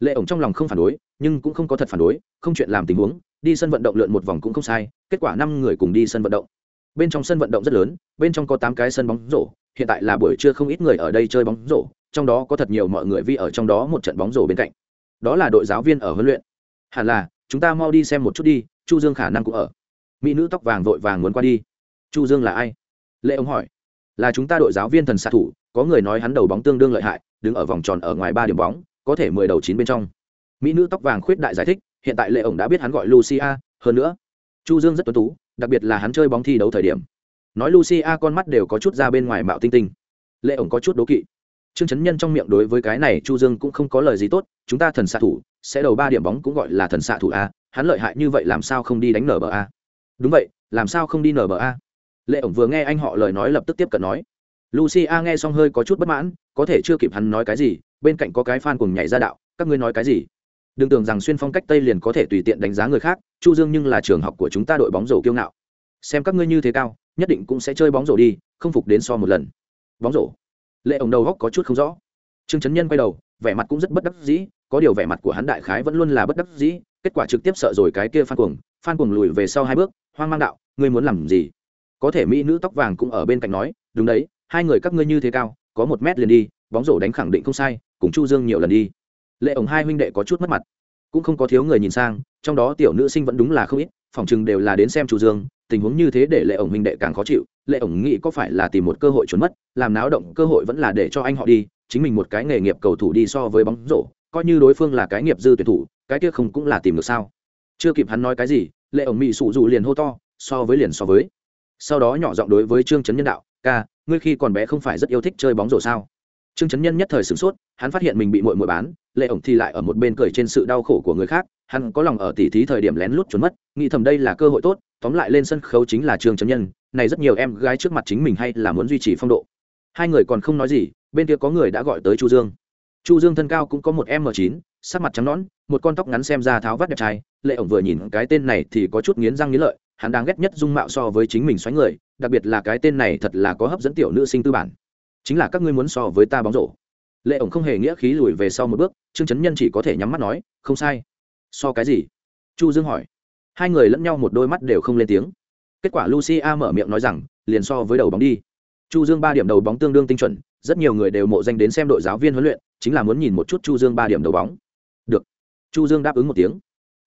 Lệ ổng trong lòng không phản đối, nhưng cũng không có thật phản đối, không chuyện làm tình huống, đi sân vận động lượn một vòng cũng không sai, kết quả năm người cùng đi sân vận động. Bên trong sân vận động rất lớn, bên trong có tám cái sân bóng rổ hiện tại là buổi trưa không ít người ở đây chơi bóng rổ, trong đó có thật nhiều mọi người vi ở trong đó một trận bóng rổ bên cạnh. Đó là đội giáo viên ở huấn luyện. Hẳn là, chúng ta mau đi xem một chút đi, chu dương khả năng cũng ở. Mỹ nữ tóc vàng vội vàng muốn qua đi. Chu dương là ai? Lệ ông hỏi. Là chúng ta đội giáo viên thần xạ thủ, có người nói hắn đầu bóng tương đương lợi hại, đứng ở vòng tròn ở ngoài ba điểm bóng, có thể mười đầu chín bên trong. Mỹ nữ tóc vàng khuyết đại giải thích, hiện tại lệ ổng đã biết hắn gọi lucia, hơn nữa, chu dương rất tuấn tú, đặc biệt là hắn chơi bóng thi đấu thời điểm nói lucia con mắt đều có chút ra bên ngoài mạo tinh tinh. Lệ ổng có chút đố kỵ. Trương chấn nhân trong miệng đối với cái này chu dương cũng không có lời gì tốt, chúng ta thần xạ thủ, sẽ đầu ba điểm bóng cũng gọi là thần xạ thủ a, hắn lợi hại như vậy làm sao không đi đánh nở bờ a? Đúng vậy, làm sao không đi nở bờ a? Lệ ổng vừa nghe anh họ lời nói lập tức tiếp cận nói. Lucia nghe xong hơi có chút bất mãn, có thể chưa kịp hắn nói cái gì, bên cạnh có cái fan cùng nhảy ra đạo, các ngươi nói cái gì? Đừng tưởng rằng xuyên phong cách tây liền có thể tùy tiện đánh giá người khác, chu dương nhưng là trường học của chúng ta đội bóng rổ kiêu ngạo. Xem các ngươi như thế cao nhất định cũng sẽ chơi bóng rổ đi, không phục đến so một lần. Bóng rổ. Lệ ổng đầu góc có chút không rõ. Trương trấn nhân quay đầu, vẻ mặt cũng rất bất đắc dĩ, có điều vẻ mặt của hắn đại khái vẫn luôn là bất đắc dĩ, kết quả trực tiếp sợ rồi cái kia phan cuồng phan cuồng lùi về sau hai bước, hoang mang đạo, ngươi muốn làm gì? Có thể mỹ nữ tóc vàng cũng ở bên cạnh nói, đúng đấy, hai người các ngươi như thế cao, có một mét liền đi, bóng rổ đánh khẳng định không sai, cùng chu dương nhiều lần đi. Lệ ổng hai huynh đệ có chút mất mặt. Cũng không có thiếu người nhìn sang, trong đó tiểu nữ sinh vẫn đúng là không ít phòng chừng đều là đến xem chu dương, tình huống như thế để lệ ổng huynh đệ càng khó chịu. Lệ ổng nghĩ có phải là tìm một cơ hội trốn mất, làm náo động cơ hội vẫn là để cho anh họ đi, chính mình một cái nghề nghiệp cầu thủ đi so với bóng rổ, coi như đối phương là cái nghiệp dư tuyển thủ, cái kia không cũng là tìm được sao? Chưa kịp hắn nói cái gì, lệ ổng mỹ sụ dù liền hô to, so với liền so với. Sau đó nhỏ giọng đối với trương trấn nhân đạo, ca, ngươi khi còn bé không phải rất yêu thích chơi bóng rổ sao? Trương trấn nhân nhất thời sửng sốt, hắn phát hiện mình bị mội mội bán, lệ ổng thì lại ở một bên cười trên sự đau khổ của người khác hắn có lòng ở tỉ thí thời điểm lén lút trốn mất, nghĩ thầm đây là cơ hội tốt, tóm lại lên sân khấu chính là trương trấn nhân, này rất nhiều em gái trước mặt chính mình hay là muốn duy trì phong độ. Hai người còn không nói gì, bên kia có người đã gọi tới chu dương. Chu dương thân cao cũng có một m chín, sắc mặt trắng nõn, một con tóc ngắn xem ra tháo vắt đẹp trai, lệ ổng vừa nhìn cái tên này thì có chút nghiến răng nghiến lợi, hắn đáng ghét nhất dung mạo so với chính mình xoáy người, đặc biệt là cái tên này thật là có hấp dẫn tiểu nữ sinh tư bản. Chính là các ngươi muốn so với ta bóng rổ. Lệ ổng không hề nghĩa khí lùi về sau một bước, trương chấn nhân chỉ có thể nhắm mắt nói, không sai so cái gì? Chu dương hỏi. Hai người lẫn nhau một đôi mắt đều không lên tiếng. Kết quả lucia mở miệng nói rằng, liền so với đầu bóng đi. Chu dương ba điểm đầu bóng tương đương tinh chuẩn, rất nhiều người đều mộ danh đến xem đội giáo viên huấn luyện, chính là muốn nhìn một chút chu dương ba điểm đầu bóng. Được. Chu dương đáp ứng một tiếng.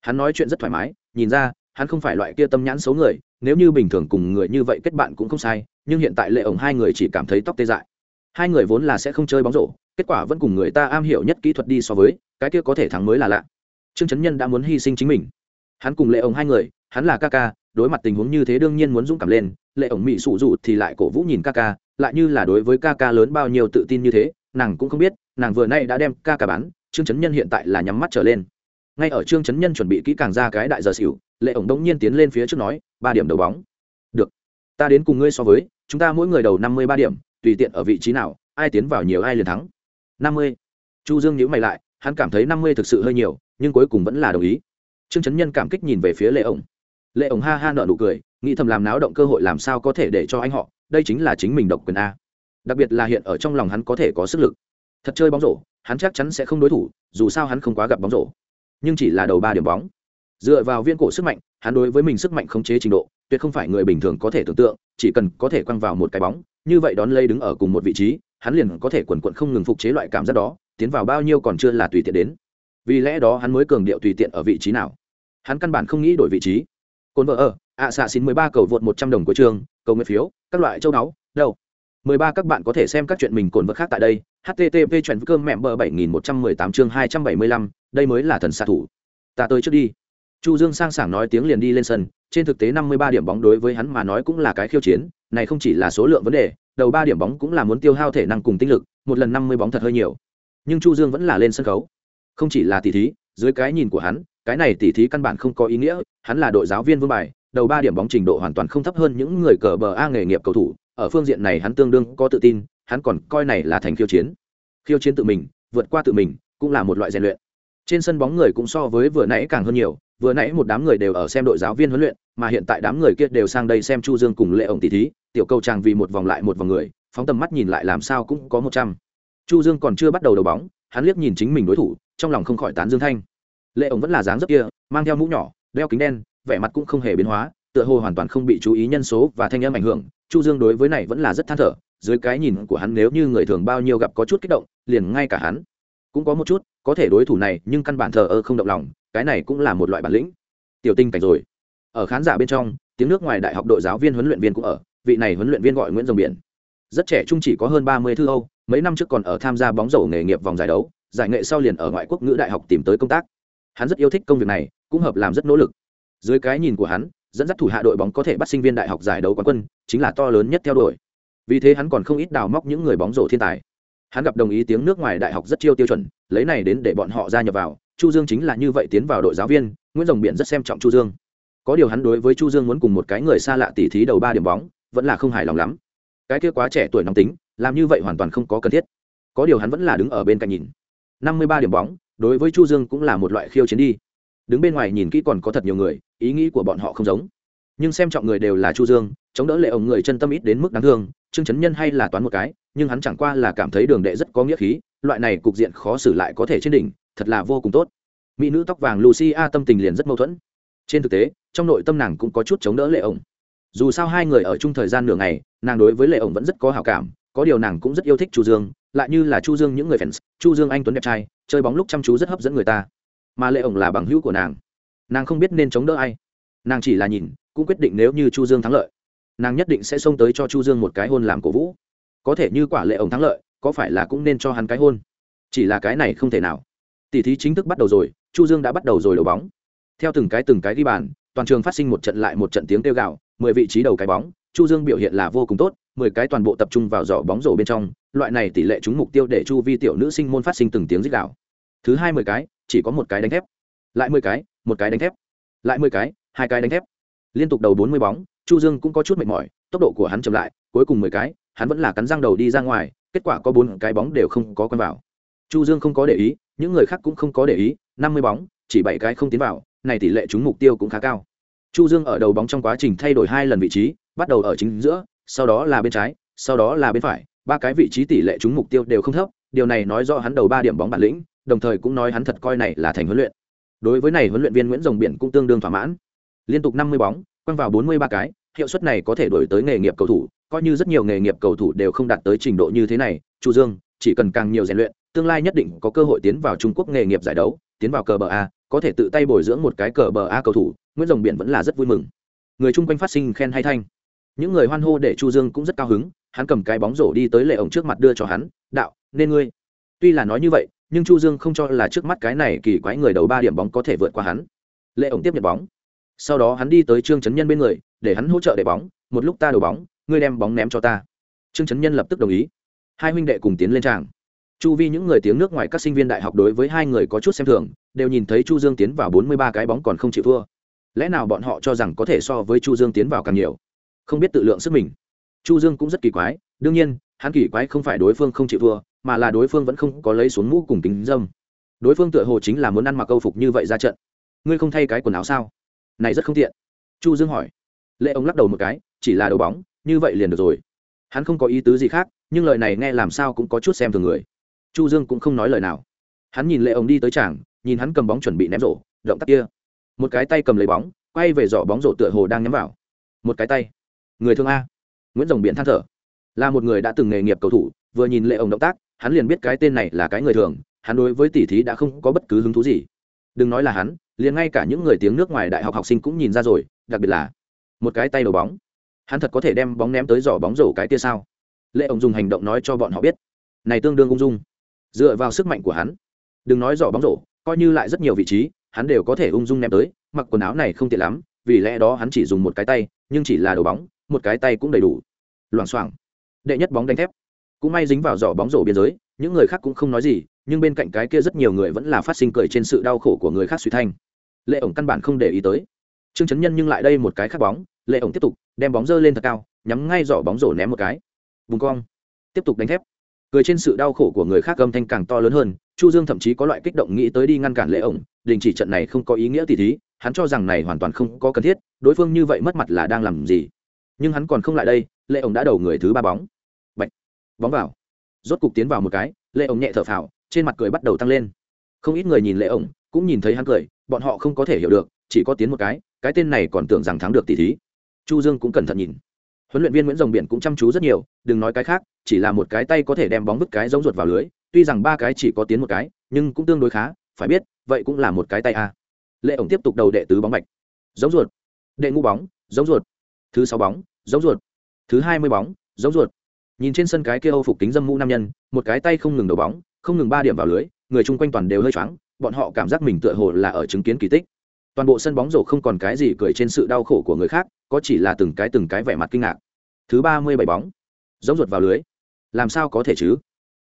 Hắn nói chuyện rất thoải mái, nhìn ra, hắn không phải loại kia tâm nhãn xấu người, nếu như bình thường cùng người như vậy kết bạn cũng không sai, nhưng hiện tại lệ ổng hai người chỉ cảm thấy tóc tê dại. Hai người vốn là sẽ không chơi bóng rổ, kết quả vẫn cùng người ta am hiểu nhất kỹ thuật đi so với, cái kia có thể thắng mới là lạ trương chấn nhân đã muốn hy sinh chính mình. Hắn cùng lệ ổng hai người, hắn là ca ca, đối mặt tình huống như thế đương nhiên muốn dũng cảm lên, lệ ổng mỹ sụ dụ thì lại cổ vũ nhìn ca ca, lại như là đối với ca ca lớn bao nhiêu tự tin như thế, nàng cũng không biết, nàng vừa nay đã đem ca ca bán, trương chấn nhân hiện tại là nhắm mắt trở lên. Ngay ở trương chấn nhân chuẩn bị kỹ càng ra cái đại giờ xỉu, lệ ổng đông nhiên tiến lên phía trước nói, ba điểm đầu bóng. Được, ta đến cùng ngươi so với, chúng ta mỗi người đầu năm mươi ba điểm, tùy tiện ở vị trí nào, ai tiến vào nhiều ai liền thắng. Năm mươi. Chu dương nhíu mày lại, hắn cảm thấy năm mươi thực sự hơi nhiều nhưng cuối cùng vẫn là đồng ý. Trương chấn nhân cảm kích nhìn về phía lệ ổng. Lệ ổng ha ha nợ nụ cười, nghĩ thầm làm náo động cơ hội làm sao có thể để cho anh họ, đây chính là chính mình độc quyền a. Đặc biệt là hiện ở trong lòng hắn có thể có sức lực. Thật chơi bóng rổ, hắn chắc chắn sẽ không đối thủ, dù sao hắn không quá gặp bóng rổ. Nhưng chỉ là đầu ba điểm bóng. Dựa vào viên cổ sức mạnh, hắn đối với mình sức mạnh khống chế trình độ, tuyệt không phải người bình thường có thể tưởng tượng, chỉ cần có thể quăng vào một cái bóng, như vậy đón lây đứng ở cùng một vị trí, hắn liền có thể quần quận không ngừng phục chế loại cảm giác đó, tiến vào bao nhiêu còn chưa là tùy tiện đến vì lẽ đó hắn mới cường điệu tùy tiện ở vị trí nào. Hắn căn bản không nghĩ đổi vị trí. Cồn vợ ở, ạ xạ xin mười ba cầu vượt một trăm đồng của trường, cầu nguyện phiếu, các loại châu đáo, đâu. Mười ba các bạn có thể xem các chuyện mình cồn vợ khác tại đây, http chuyện cơm mẹm bờ bảy nghìn một trăm mười tám chương hai trăm bảy mươi lăm, đây mới là thần xạ thủ. Ta tới trước đi. Chu dương sang sảng nói tiếng liền đi lên sân, trên thực tế năm mươi ba điểm bóng đối với hắn mà nói cũng là cái khiêu chiến, này không chỉ là số lượng vấn đề, đầu ba điểm bóng cũng là muốn tiêu hao thể năng cùng tinh lực, một lần năm mươi bóng thật hơi nhiều. Nhưng chu dương vẫn là lên sân khấu không chỉ là tỷ thí, dưới cái nhìn của hắn, cái này tỷ thí căn bản không có ý nghĩa, hắn là đội giáo viên vương bài, đầu ba điểm bóng trình độ hoàn toàn không thấp hơn những người cờ bờ a nghề nghiệp cầu thủ, ở phương diện này hắn tương đương có tự tin, hắn còn coi này là thành khiêu chiến. Khiêu chiến tự mình, vượt qua tự mình, cũng là một loại rèn luyện. Trên sân bóng người cũng so với vừa nãy càng hơn nhiều, vừa nãy một đám người đều ở xem đội giáo viên huấn luyện, mà hiện tại đám người kia đều sang đây xem chu dương cùng lệ ổng tỷ thí, tiểu cầu trang vì một vòng lại một vòng người, phóng tầm mắt nhìn lại làm sao cũng có một trăm. Chu dương còn chưa bắt đầu đầu bóng, hắn liếc nhìn chính mình đối thủ trong lòng không khỏi tán dương thanh. Lệ ổng vẫn là dáng dấp kia, mang theo mũ nhỏ, đeo kính đen, vẻ mặt cũng không hề biến hóa, tựa hồ hoàn toàn không bị chú ý nhân số và thanh âm ảnh hưởng. Chu dương đối với này vẫn là rất than thở, dưới cái nhìn của hắn nếu như người thường bao nhiêu gặp có chút kích động, liền ngay cả hắn cũng có một chút, có thể đối thủ này nhưng căn bản thờ ơ không động lòng, cái này cũng là một loại bản lĩnh. Tiểu tinh cảnh rồi. Ở khán giả bên trong, tiếng nước ngoài đại học đội giáo viên huấn luyện viên cũng ở, vị này huấn luyện viên gọi nguyễn rồng biển. Rất trẻ trung chỉ có hơn ba mươi thư âu, mấy năm trước còn ở tham gia bóng rổ nghề nghiệp vòng giải đấu giải nghệ sau liền ở ngoại quốc ngữ đại học tìm tới công tác. Hắn rất yêu thích công việc này, cũng hợp làm rất nỗ lực. Dưới cái nhìn của hắn, dẫn dắt thủ hạ đội bóng có thể bắt sinh viên đại học giải đấu quán quân, chính là to lớn nhất theo đuổi. Vì thế hắn còn không ít đào móc những người bóng rổ thiên tài. Hắn gặp đồng ý tiếng nước ngoài đại học rất chiêu tiêu chuẩn, lấy này đến để bọn họ gia nhập vào. Chu dương chính là như vậy tiến vào đội giáo viên, nguyễn rồng biện rất xem trọng chu dương. Có điều hắn đối với chu dương muốn cùng một cái người xa lạ tỉ thí đầu ba điểm bóng, vẫn là không hài lòng lắm. Cái kia quá trẻ tuổi nóng tính, làm như vậy hoàn toàn không có cần thiết. Có điều hắn vẫn là đứng ở bên cạnh nhìn năm mươi ba điểm bóng, đối với chu dương cũng là một loại khiêu chiến đi. Đứng bên ngoài nhìn kỹ còn có thật nhiều người, ý nghĩ của bọn họ không giống. Nhưng xem trọng người đều là chu dương, chống đỡ lệ ổng người chân tâm ít đến mức đáng thương, trương chấn nhân hay là toán một cái, nhưng hắn chẳng qua là cảm thấy đường đệ rất có nghĩa khí, loại này cục diện khó xử lại có thể trên đỉnh, thật là vô cùng tốt. Mỹ nữ tóc vàng lucia tâm tình liền rất mâu thuẫn. Trên thực tế, trong nội tâm nàng cũng có chút chống đỡ lệ ổng dù sao hai người ở chung thời gian nửa ngày, nàng đối với lệ ổng vẫn rất có hào cảm, có điều nàng cũng rất yêu thích chu dương lại như là chu dương những người fans, chu dương anh tuấn đẹp trai, chơi bóng lúc chăm chú rất hấp dẫn người ta. Mà lệ ổng là bằng hữu của nàng. Nàng không biết nên chống đỡ ai. Nàng chỉ là nhìn, cũng quyết định nếu như chu dương thắng lợi, nàng nhất định sẽ xông tới cho chu dương một cái hôn làm cổ vũ. Có thể như quả lệ ổng thắng lợi, có phải là cũng nên cho hắn cái hôn? Chỉ là cái này không thể nào. Tỷ thí chính thức bắt đầu rồi, chu dương đã bắt đầu rồi đầu bóng. Theo từng cái từng cái ghi bàn, toàn trường phát sinh một trận lại một trận tiếng kêu gạo mười vị trí đầu cái bóng, chu dương biểu hiện là vô cùng tốt mười cái toàn bộ tập trung vào giỏ bóng rổ bên trong, loại này tỷ lệ trúng mục tiêu để chu vi tiểu nữ sinh môn phát sinh từng tiếng rít gạo thứ hai mười cái, chỉ có một cái đánh thép. Lại mười cái, một cái đánh thép. Lại mười cái, hai cái đánh thép. Liên tục đầu bốn mươi bóng, chu dương cũng có chút mệt mỏi, tốc độ của hắn chậm lại, cuối cùng mười cái, hắn vẫn là cắn răng đầu đi ra ngoài, kết quả có bốn cái bóng đều không có quen vào. Chu dương không có để ý, những người khác cũng không có để ý, năm mươi bóng, chỉ bảy cái không tiến vào, này tỷ lệ trúng mục tiêu cũng khá cao. Chu dương ở đầu bóng trong quá trình thay đổi hai lần vị trí, bắt đầu ở chính giữa sau đó là bên trái, sau đó là bên phải, ba cái vị trí tỷ lệ trúng mục tiêu đều không thấp, điều này nói rõ hắn đầu ba điểm bóng bản lĩnh, đồng thời cũng nói hắn thật coi này là thành huấn luyện. Đối với này huấn luyện viên nguyễn rồng biển cũng tương đương thỏa mãn. Liên tục năm mươi bóng, quăng vào bốn mươi ba cái, hiệu suất này có thể đổi tới nghề nghiệp cầu thủ, coi như rất nhiều nghề nghiệp cầu thủ đều không đạt tới trình độ như thế này. Chu dương, chỉ cần càng nhiều rèn luyện, tương lai nhất định có cơ hội tiến vào trung quốc nghề nghiệp giải đấu, tiến vào cờ bờ a, có thể tự tay bồi dưỡng một cái cờ bờ a cầu thủ, nguyễn rồng biển vẫn là rất vui mừng. Người chung quanh phát sinh khen hay thanh những người hoan hô để chu dương cũng rất cao hứng, hắn cầm cái bóng rổ đi tới lệ ổng trước mặt đưa cho hắn, đạo, nên ngươi. Tuy là nói như vậy, nhưng chu dương không cho là trước mắt cái này kỳ quái người đầu ba điểm bóng có thể vượt qua hắn. Lệ ổng tiếp nhận bóng. Sau đó hắn đi tới trương chấn nhân bên người, để hắn hỗ trợ để bóng, một lúc ta đổ bóng, ngươi đem bóng ném cho ta. Trương chấn nhân lập tức đồng ý. Hai huynh đệ cùng tiến lên tràng. Chu vi những người tiếng nước ngoài các sinh viên đại học đối với hai người có chút xem thường, đều nhìn thấy chu dương tiến vào bốn mươi ba cái bóng còn không chịu thua. Lẽ nào bọn họ cho rằng có thể so với chu dương tiến vào càng nhiều? Không biết tự lượng sức mình. Chu dương cũng rất kỳ quái, đương nhiên, hắn kỳ quái không phải đối phương không chịu thua, mà là đối phương vẫn không có lấy xuống mũ cùng kính dâm. Đối phương tựa hồ chính là muốn ăn mặc câu phục như vậy ra trận. Ngươi không thay cái quần áo sao? Này rất không tiện. Chu dương hỏi. Lệ ông lắc đầu một cái, chỉ là đầu bóng, như vậy liền được rồi. Hắn không có ý tứ gì khác, nhưng lời này nghe làm sao cũng có chút xem thường người. Chu dương cũng không nói lời nào. Hắn nhìn lệ ông đi tới chàng nhìn hắn cầm bóng chuẩn bị ném rổ, động tác kia. Một cái tay cầm lấy bóng, quay về giỏ bóng rổ tựa hồ đang nhắm vào. Một cái tay người thương a. Nguyễn rồng Biện than thở. Là một người đã từng nghề nghiệp cầu thủ, vừa nhìn lệ ông động tác, hắn liền biết cái tên này là cái người thường, hắn đối với tỷ thí đã không có bất cứ hứng thú gì. Đừng nói là hắn, liền ngay cả những người tiếng nước ngoài đại học học sinh cũng nhìn ra rồi, đặc biệt là một cái tay đầu bóng. Hắn thật có thể đem bóng ném tới giỏ bóng rổ cái kia sao? Lệ ông dùng hành động nói cho bọn họ biết. Này tương đương ung dung. Dựa vào sức mạnh của hắn. Đừng nói giỏ bóng rổ, coi như lại rất nhiều vị trí, hắn đều có thể ung dung ném tới, mặc quần áo này không tiện lắm, vì lẽ đó hắn chỉ dùng một cái tay, nhưng chỉ là đầu bóng một cái tay cũng đầy đủ. Loảng xoảng. Đệ nhất bóng đánh thép. Cũng may dính vào giỏ bóng rổ biên giới, những người khác cũng không nói gì, nhưng bên cạnh cái kia rất nhiều người vẫn là phát sinh cười trên sự đau khổ của người khác suy thanh. Lệ ổng căn bản không để ý tới. Trương chấn nhân nhưng lại đây một cái khác bóng, lệ ổng tiếp tục, đem bóng dơ lên thật cao, nhắm ngay giỏ bóng rổ ném một cái. Vùng cong. Tiếp tục đánh thép. Cười trên sự đau khổ của người khác âm thanh càng to lớn hơn, chu dương thậm chí có loại kích động nghĩ tới đi ngăn cản lệ ổng, đình chỉ trận này không có ý nghĩa tỷ thí, hắn cho rằng này hoàn toàn không có cần thiết, đối phương như vậy mất mặt là đang làm gì? Nhưng hắn còn không lại đây, lệ ổng đã đầu người thứ ba bóng. Bạch. bóng vào. Rốt cục tiến vào một cái, lệ ổng nhẹ thở phào, trên mặt cười bắt đầu tăng lên. Không ít người nhìn lệ ổng, cũng nhìn thấy hắn cười, bọn họ không có thể hiểu được, chỉ có tiến một cái cái tên này còn tưởng rằng thắng được tỷ thí. Chu dương cũng cẩn thận nhìn. Huấn luyện viên nguyễn rồng biển cũng chăm chú rất nhiều, đừng nói cái khác, chỉ là một cái tay có thể đem bóng vứt cái giống ruột vào lưới, tuy rằng ba cái chỉ có tiến một cái, nhưng cũng tương đối khá, phải biết, vậy cũng là một cái tay a. Lệ ổng tiếp tục đầu đệ tứ bóng bạch. Giống ruột. Đệ ngũ bóng, giống ruột thứ sáu bóng, giống ruột. Thứ hai mươi bóng, giống ruột. Nhìn trên sân cái kia âu phục kính dâm mũ nam nhân, một cái tay không ngừng đầu bóng, không ngừng ba điểm vào lưới, người chung quanh toàn đều hơi choáng, bọn họ cảm giác mình tựa hồ là ở chứng kiến kỳ tích. Toàn bộ sân bóng rổ không còn cái gì cười trên sự đau khổ của người khác, có chỉ là từng cái từng cái vẻ mặt kinh ngạc. Thứ ba mươi bảy bóng, giống ruột vào lưới. Làm sao có thể chứ?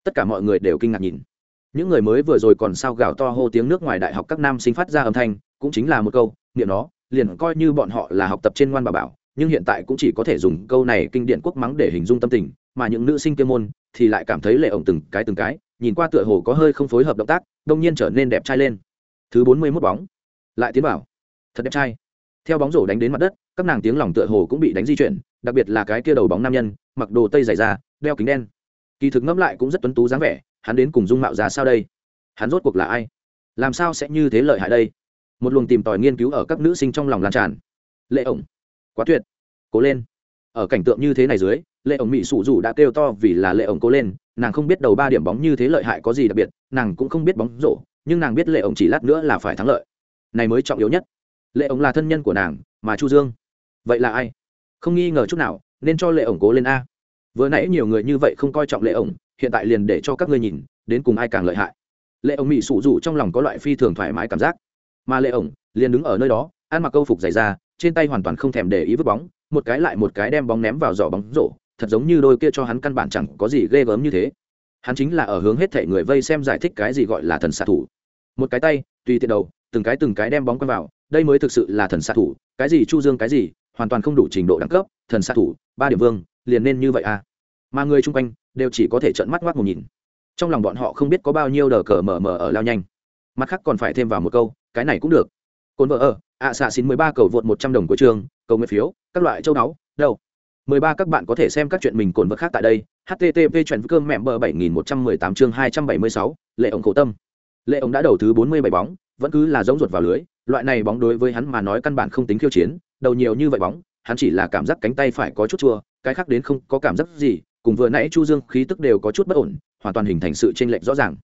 Tất cả mọi người đều kinh ngạc nhìn. Những người mới vừa rồi còn sao gào to hô tiếng nước ngoài đại học các nam sinh phát ra âm thanh, cũng chính là một câu, niệm nó, liền coi như bọn họ là học tập trên ngoan bà bảo nhưng hiện tại cũng chỉ có thể dùng câu này kinh điển quốc mắng để hình dung tâm tình, mà những nữ sinh kia môn thì lại cảm thấy lệ ổng từng cái từng cái, nhìn qua tựa hồ có hơi không phối hợp động tác, đông nhiên trở nên đẹp trai lên. Thứ bốn mươi mốt bóng. Lại tiến bảo thật đẹp trai. Theo bóng rổ đánh đến mặt đất, các nàng tiếng lòng tựa hồ cũng bị đánh di chuyển, đặc biệt là cái kia đầu bóng nam nhân, mặc đồ tây dày da, đeo kính đen. Kỳ thực ngẫm lại cũng rất tuấn tú dáng vẻ, hắn đến cùng dung mạo ra sao đây? Hắn rốt cuộc là ai? Làm sao sẽ như thế lợi hại đây? Một luồng tìm tòi nghiên cứu ở các nữ sinh trong lòng lan tràn. Lệ ổng quá tuyệt. Cố lên. Ở cảnh tượng như thế này dưới, lệ ổng mỹ sụ dù đã kêu to vì là lệ ổng cố lên, nàng không biết đầu ba điểm bóng như thế lợi hại có gì đặc biệt, nàng cũng không biết bóng rổ, nhưng nàng biết lệ ổng chỉ lát nữa là phải thắng lợi. Này mới trọng yếu nhất. Lệ ổng là thân nhân của nàng, mà chu dương. Vậy là ai? Không nghi ngờ chút nào, nên cho lệ ổng cố lên a. Vừa nãy nhiều người như vậy không coi trọng lệ ổng, hiện tại liền để cho các ngươi nhìn, đến cùng ai càng lợi hại. Lệ ổng mỹ sụ dù trong lòng có loại phi thường thoải mái cảm giác. Mà lệ ổng, liền đứng ở nơi đó, ăn mặc câu phục dày ra trên tay hoàn toàn không thèm để ý vứt bóng, một cái lại một cái đem bóng ném vào giỏ bóng rổ, thật giống như đôi kia cho hắn căn bản chẳng có gì ghê gớm như thế. Hắn chính là ở hướng hết thể người vây xem giải thích cái gì gọi là thần xạ thủ. Một cái tay, tùy tiện đầu, từng cái từng cái đem bóng quăng vào, đây mới thực sự là thần xạ thủ, cái gì chu dương cái gì, hoàn toàn không đủ trình độ đẳng cấp, thần xạ thủ, ba điểm vương, liền nên như vậy à? Mà người chung quanh, đều chỉ có thể trợn mắt ngoác một nhìn. Trong lòng bọn họ không biết có bao nhiêu đờ cờ mờ mờ ở lao nhanh. Mặt khác còn phải thêm vào một câu, cái này cũng được. Cồn vợ ở ạ xạ xin mười ba cầu vượt một trăm đồng của trường, cầu nguyện phiếu, các loại châu đáo, đâu? mười ba các bạn có thể xem các chuyện mình cồn vật khác tại đây, http chuyện cơm mẹm bờ bảy nghìn một trăm mười tám chương hai trăm bảy mươi sáu, lệ ổng khổ tâm. Lệ ổng đã đầu thứ bốn mươi bảy bóng, vẫn cứ là giống ruột vào lưới, loại này bóng đối với hắn mà nói căn bản không tính khiêu chiến, đầu nhiều như vậy bóng, hắn chỉ là cảm giác cánh tay phải có chút chua, cái khác đến không có cảm giác gì, cùng vừa nãy chu dương khí tức đều có chút bất ổn, hoàn toàn hình thành sự chênh lệch rõ ràng.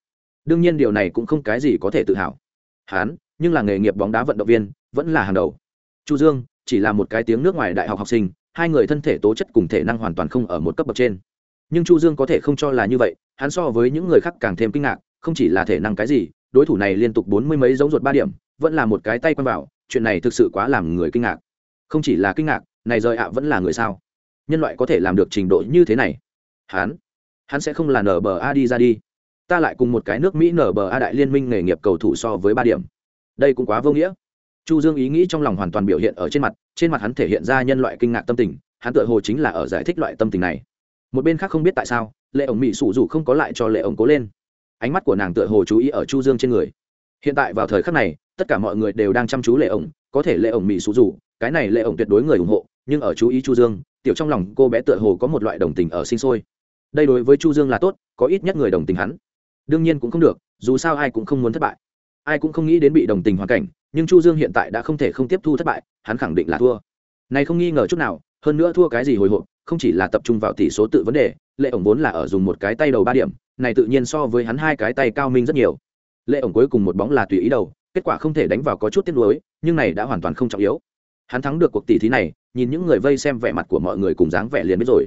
Đương nhiên điều này cũng không cái gì có thể tự hào. Hắn nhưng là nghề nghiệp bóng đá vận động viên vẫn là hàng đầu. Chu dương chỉ là một cái tiếng nước ngoài đại học học sinh, hai người thân thể tố chất cùng thể năng hoàn toàn không ở một cấp bậc trên. Nhưng chu dương có thể không cho là như vậy, hắn so với những người khác càng thêm kinh ngạc, không chỉ là thể năng cái gì, đối thủ này liên tục bốn mươi mấy giống ruột ba điểm, vẫn là một cái tay quen vào chuyện này thực sự quá làm người kinh ngạc. Không chỉ là kinh ngạc, này rời ạ vẫn là người sao? Nhân loại có thể làm được trình độ như thế này? Hắn hắn sẽ không là nở bờ a đi ra đi. Ta lại cùng một cái nước mỹ nở bờ a đại liên minh nghề nghiệp cầu thủ so với ba điểm đây cũng quá vô nghĩa. Chu dương ý nghĩ trong lòng hoàn toàn biểu hiện ở trên mặt trên mặt hắn thể hiện ra nhân loại kinh ngạc tâm tình, hắn tựa hồ chính là ở giải thích loại tâm tình này. Một bên khác không biết tại sao, lệ ổng mỹ sủ dù không có lại cho lệ ổng cố lên. Ánh mắt của nàng tựa hồ chú ý ở chu dương trên người. Hiện tại vào thời khắc này, tất cả mọi người đều đang chăm chú lệ ổng, có thể lệ ổng mỹ sủ dù cái này lệ ổng tuyệt đối người ủng hộ, nhưng ở chú ý chu dương, tiểu trong lòng cô bé tựa hồ có một loại đồng tình ở sinh sôi. Đây đối với chu dương là tốt, có ít nhất người đồng tình hắn. Đương nhiên cũng không được, dù sao ai cũng không muốn thất bại ai cũng không nghĩ đến bị đồng tình hoàn cảnh, nhưng chu dương hiện tại đã không thể không tiếp thu thất bại, hắn khẳng định là thua. Này không nghi ngờ chút nào, hơn nữa thua cái gì hồi hộp, không chỉ là tập trung vào tỷ số tự vấn đề, lệ ổng vốn là ở dùng một cái tay đầu ba điểm, này tự nhiên so với hắn hai cái tay cao minh rất nhiều. Lệ ổng cuối cùng một bóng là tùy ý đầu, kết quả không thể đánh vào có chút tiếc nuối, nhưng này đã hoàn toàn không trọng yếu. Hắn thắng được cuộc tỷ thí này, nhìn những người vây xem vẻ mặt của mọi người cùng dáng vẻ liền biết rồi.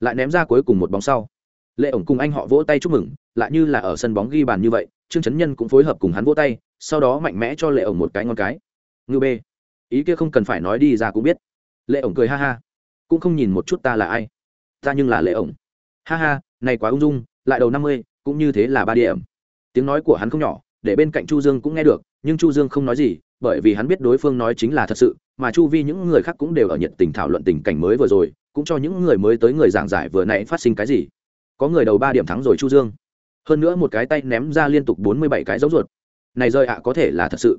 Lại ném ra cuối cùng một bóng sau. Lệ ổng cùng anh họ vỗ tay chúc mừng, lại như là ở sân bóng ghi bàn như vậy trương chấn nhân cũng phối hợp cùng hắn vỗ tay, sau đó mạnh mẽ cho lệ ổng một cái ngon cái. Ngư b ý kia không cần phải nói đi ra cũng biết. Lệ ổng cười ha ha. Cũng không nhìn một chút ta là ai. Ta nhưng là lệ ổng. Ha ha, này quá ung dung, lại đầu năm mươi, cũng như thế là ba điểm. Tiếng nói của hắn không nhỏ, để bên cạnh chu dương cũng nghe được, nhưng chu dương không nói gì, bởi vì hắn biết đối phương nói chính là thật sự, mà chu vi những người khác cũng đều ở nhiệt tình thảo luận tình cảnh mới vừa rồi, cũng cho những người mới tới người giảng giải vừa nãy phát sinh cái gì. Có người đầu ba điểm thắng rồi chu dương hơn nữa một cái tay ném ra liên tục bốn mươi bảy cái dấu ruột. Này rơi ạ, có thể là thật sự.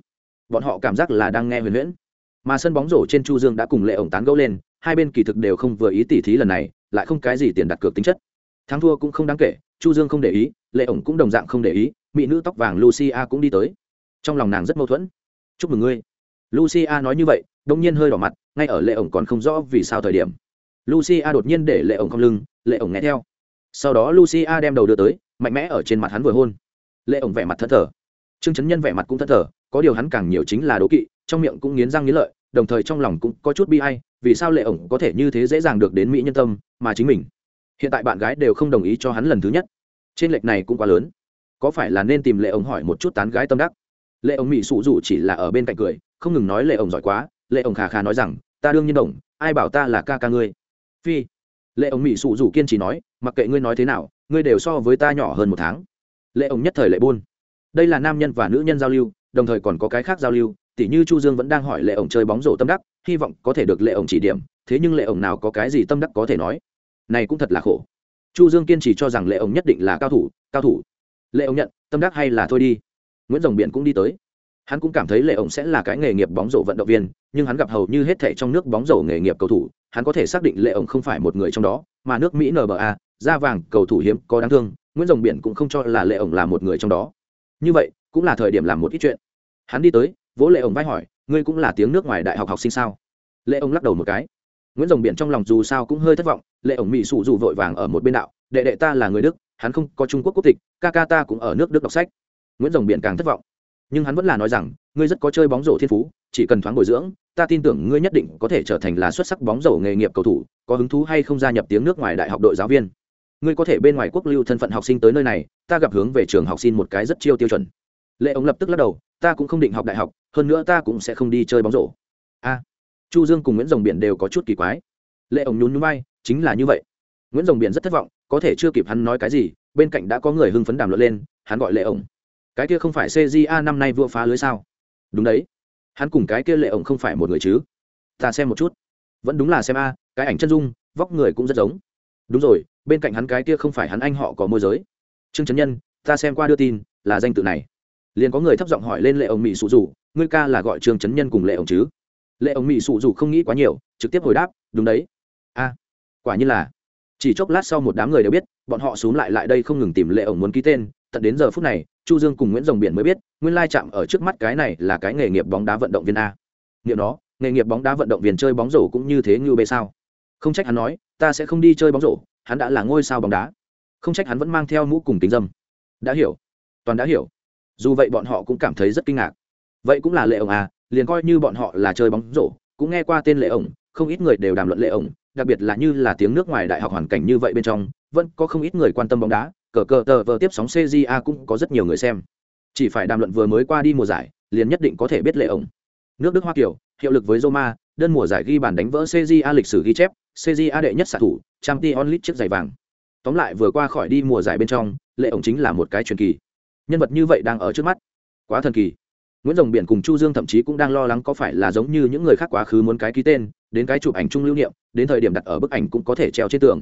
Bọn họ cảm giác là đang nghe huyền huyễn. Mà sân bóng rổ trên chu dương đã cùng lệ ổng tán gẫu lên, hai bên kỳ thực đều không vừa ý tỉ thí lần này, lại không cái gì tiền đặt cược tính chất. Thắng thua cũng không đáng kể, chu dương không để ý, lệ ổng cũng đồng dạng không để ý, mỹ nữ tóc vàng lucia cũng đi tới. Trong lòng nàng rất mâu thuẫn. Chúc mừng ngươi. Lucia nói như vậy, đông nhiên hơi đỏ mặt, ngay ở lệ ổng còn không rõ vì sao thời điểm. Lucia đột nhiên để lệ ổng không lưng, lệ ổng nghe theo. Sau đó lucia đem đầu đưa tới mạnh mẽ ở trên mặt hắn vừa hôn. Lệ ổng vẻ mặt thất thờ. Trương chấn nhân vẻ mặt cũng thất thờ, có điều hắn càng nhiều chính là đố kỵ, trong miệng cũng nghiến răng nghiến lợi, đồng thời trong lòng cũng có chút bi ai, vì sao lệ ổng có thể như thế dễ dàng được đến mỹ nhân tâm, mà chính mình? Hiện tại bạn gái đều không đồng ý cho hắn lần thứ nhất. Trên lệch này cũng quá lớn. Có phải là nên tìm lệ ổng hỏi một chút tán gái tâm đắc? Lệ ổng mỹ sụ dù chỉ là ở bên cạnh cười, không ngừng nói lệ ổng giỏi quá, lệ ổng khà khà nói rằng, ta đương nhiên đồng, ai bảo ta là ca ca ngươi? Phi. Lệ ổng mỹ sụ dù kiên trì nói, mặc kệ ngươi nói thế nào ngươi đều so với ta nhỏ hơn một tháng. Lệ ổng nhất thời lệ buôn. Đây là nam nhân và nữ nhân giao lưu, đồng thời còn có cái khác giao lưu, tỉ như chu dương vẫn đang hỏi lệ ổng chơi bóng rổ tâm đắc, hy vọng có thể được lệ ổng chỉ điểm, thế nhưng lệ ổng nào có cái gì tâm đắc có thể nói. Này cũng thật là khổ. Chu dương kiên trì cho rằng lệ ổng nhất định là cao thủ cao thủ. Lệ ổng nhận, tâm đắc hay là thôi đi. Nguyễn rồng biển cũng đi tới. Hắn cũng cảm thấy lệ ổng sẽ là cái nghề nghiệp bóng rổ vận động viên nhưng hắn gặp hầu như hết thảy trong nước bóng rổ nghề nghiệp cầu thủ, hắn có thể xác định lệ ổng không phải một người trong đó, mà nước mỹ nba da vàng cầu thủ hiếm, có đáng thương, nguyễn rồng biển cũng không cho là lệ ổng là một người trong đó. Như vậy, cũng là thời điểm làm một ít chuyện. Hắn đi tới, vỗ lệ ổng vai hỏi, ngươi cũng là tiếng nước ngoài đại học học sinh sao? Lệ ổng lắc đầu một cái. Nguyễn rồng biển trong lòng dù sao cũng hơi thất vọng, lệ ổng mỹ sụ dù vội vàng ở một bên đạo, đệ đệ ta là người đức, hắn không có trung quốc quốc tịch, ca ca ta cũng ở nước đức đọc sách. Nguyễn rồng biển càng thất vọng. Nhưng hắn vẫn là nói rằng, ngươi rất có chơi bóng rổ thiên phú chỉ cần thoáng bồi dưỡng, ta tin tưởng ngươi nhất định có thể trở thành là xuất sắc bóng rổ nghề nghiệp cầu thủ, có hứng thú hay không gia nhập tiếng nước ngoài đại học đội giáo viên. Ngươi có thể bên ngoài quốc lưu thân phận học sinh tới nơi này, ta gặp hướng về trường học sinh một cái rất chiêu tiêu chuẩn. Lệ ống lập tức lắc đầu, ta cũng không định học đại học, hơn nữa ta cũng sẽ không đi chơi bóng rổ. A, chu dương cùng nguyễn rồng biển đều có chút kỳ quái. Lệ ống nhún nhún bay chính là như vậy. Nguyễn rồng biển rất thất vọng, có thể chưa kịp hắn nói cái gì, bên cạnh đã có người hưng phấn đàm luận lên, hắn gọi lệ ổng cái kia không phải cja năm nay vua phá lưới sao? Đúng đấy hắn cùng cái kia lệ ổng không phải một người chứ? Ta xem một chút. Vẫn đúng là xem a, cái ảnh chân dung, vóc người cũng rất giống. Đúng rồi, bên cạnh hắn cái kia không phải hắn anh họ có môi giới. Trương trấn nhân, ta xem qua đưa tin, là danh tự này. Liền có người thấp giọng hỏi lên lệ ông mỹ sụ dù ngươi ca là gọi trương trấn nhân cùng lệ ông chứ? Lệ ông mỹ sụ dù không nghĩ quá nhiều, trực tiếp hồi đáp, đúng đấy. A, quả như là. Chỉ chốc lát sau một đám người đều biết, bọn họ x u ố n g lại lại đây không ngừng tìm lệ ổng muốn ký tên, tận đến giờ phút này chu dương cùng nguyễn rồng biển mới biết, nguyên lai chạm ở trước mắt cái này là cái nghề nghiệp bóng đá vận động viên a. Nghiệm đó, nghề nghiệp bóng đá vận động viên chơi bóng rổ cũng như thế như bê sao. Không trách hắn nói, ta sẽ không đi chơi bóng rổ, hắn đã là ngôi sao bóng đá. Không trách hắn vẫn mang theo mũ cùng kính dâm. Đã hiểu. Toàn đã hiểu. Dù vậy bọn họ cũng cảm thấy rất kinh ngạc. Vậy cũng là lệ ổng à liền coi như bọn họ là chơi bóng rổ, cũng nghe qua tên lệ ổng, không ít người đều đàm luận lệ ổng, đặc biệt là như là tiếng nước ngoài đại học hoàn cảnh như vậy bên trong, vẫn có không ít người quan tâm bóng đá cờ cờ tờ vờ tiếp sóng cja cũng có rất nhiều người xem. Chỉ phải đàm luận vừa mới qua đi mùa giải, liền nhất định có thể biết lệ ổng. Nước đức hoa kiều, hiệu lực với roma, đơn mùa giải ghi bàn đánh vỡ cja lịch sử ghi chép cja đệ nhất xạ thủ trang t onlit chiếc giày vàng. Tóm lại vừa qua khỏi đi mùa giải bên trong, lệ ổng chính là một cái truyền kỳ. Nhân vật như vậy đang ở trước mắt. Quá thần kỳ. Nguyễn rồng biển cùng chu dương thậm chí cũng đang lo lắng có phải là giống như những người khác quá khứ muốn cái ký tên, đến cái chụp ảnh chung lưu niệm, đến thời điểm đặt ở bức ảnh cũng có thể treo trên tường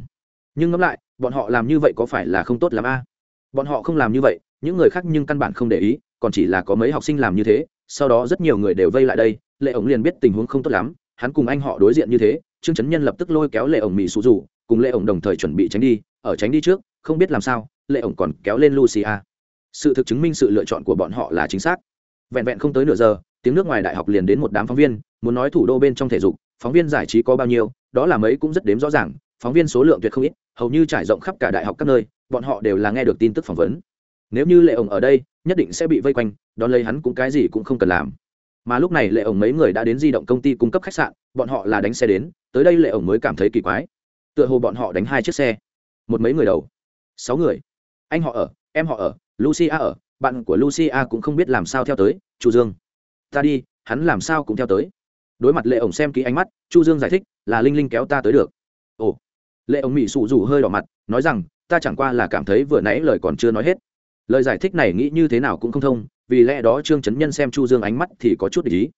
nhưng ngẫm lại, bọn họ làm như vậy có phải là không tốt lắm a? Bọn họ không làm như vậy, những người khác nhưng căn bản không để ý, còn chỉ là có mấy học sinh làm như thế, sau đó rất nhiều người đều vây lại đây, lệ ổng liền biết tình huống không tốt lắm, hắn cùng anh họ đối diện như thế, trương chấn nhân lập tức lôi kéo lệ ổng mỹ sụ rủ cùng lệ ổng đồng thời chuẩn bị tránh đi, ở tránh đi trước, không biết làm sao, lệ ổng còn kéo lên lucia sự thực chứng minh sự lựa chọn của bọn họ là chính xác. Vẹn vẹn không tới nửa giờ, tiếng nước ngoài đại học liền đến một đám phóng viên, muốn nói thủ đô bên trong thể dục, phóng viên giải trí có bao nhiêu, đó là mấy cũng rất đếm rõ ràng phóng viên số lượng tuyệt không ít, hầu như trải rộng khắp cả đại học các nơi, bọn họ đều là nghe được tin tức phỏng vấn. Nếu như lệ ổng ở đây, nhất định sẽ bị vây quanh, đón lấy hắn cũng cái gì cũng không cần làm. Mà lúc này lệ ổng mấy người đã đến di động công ty cung cấp khách sạn, bọn họ là đánh xe đến, tới đây lệ ổng mới cảm thấy kỳ quái. Tựa hồ bọn họ đánh hai chiếc xe. Một mấy người đầu. Sáu người. Anh họ ở, em họ ở, lucia ở, bạn của lucia cũng không biết làm sao theo tới, chu dương. Ta đi, hắn làm sao cũng theo tới. Đối mặt lệ ổng xem kỹ ánh mắt, chu dương giải thích, là linh linh kéo ta tới được. Ồ lệ ổng mỹ sụ rủ hơi đỏ mặt, nói rằng, ta chẳng qua là cảm thấy vừa nãy lời còn chưa nói hết. Lời giải thích này nghĩ như thế nào cũng không thông, vì lẽ đó trương chấn nhân xem chu dương ánh mắt thì có chút để ý.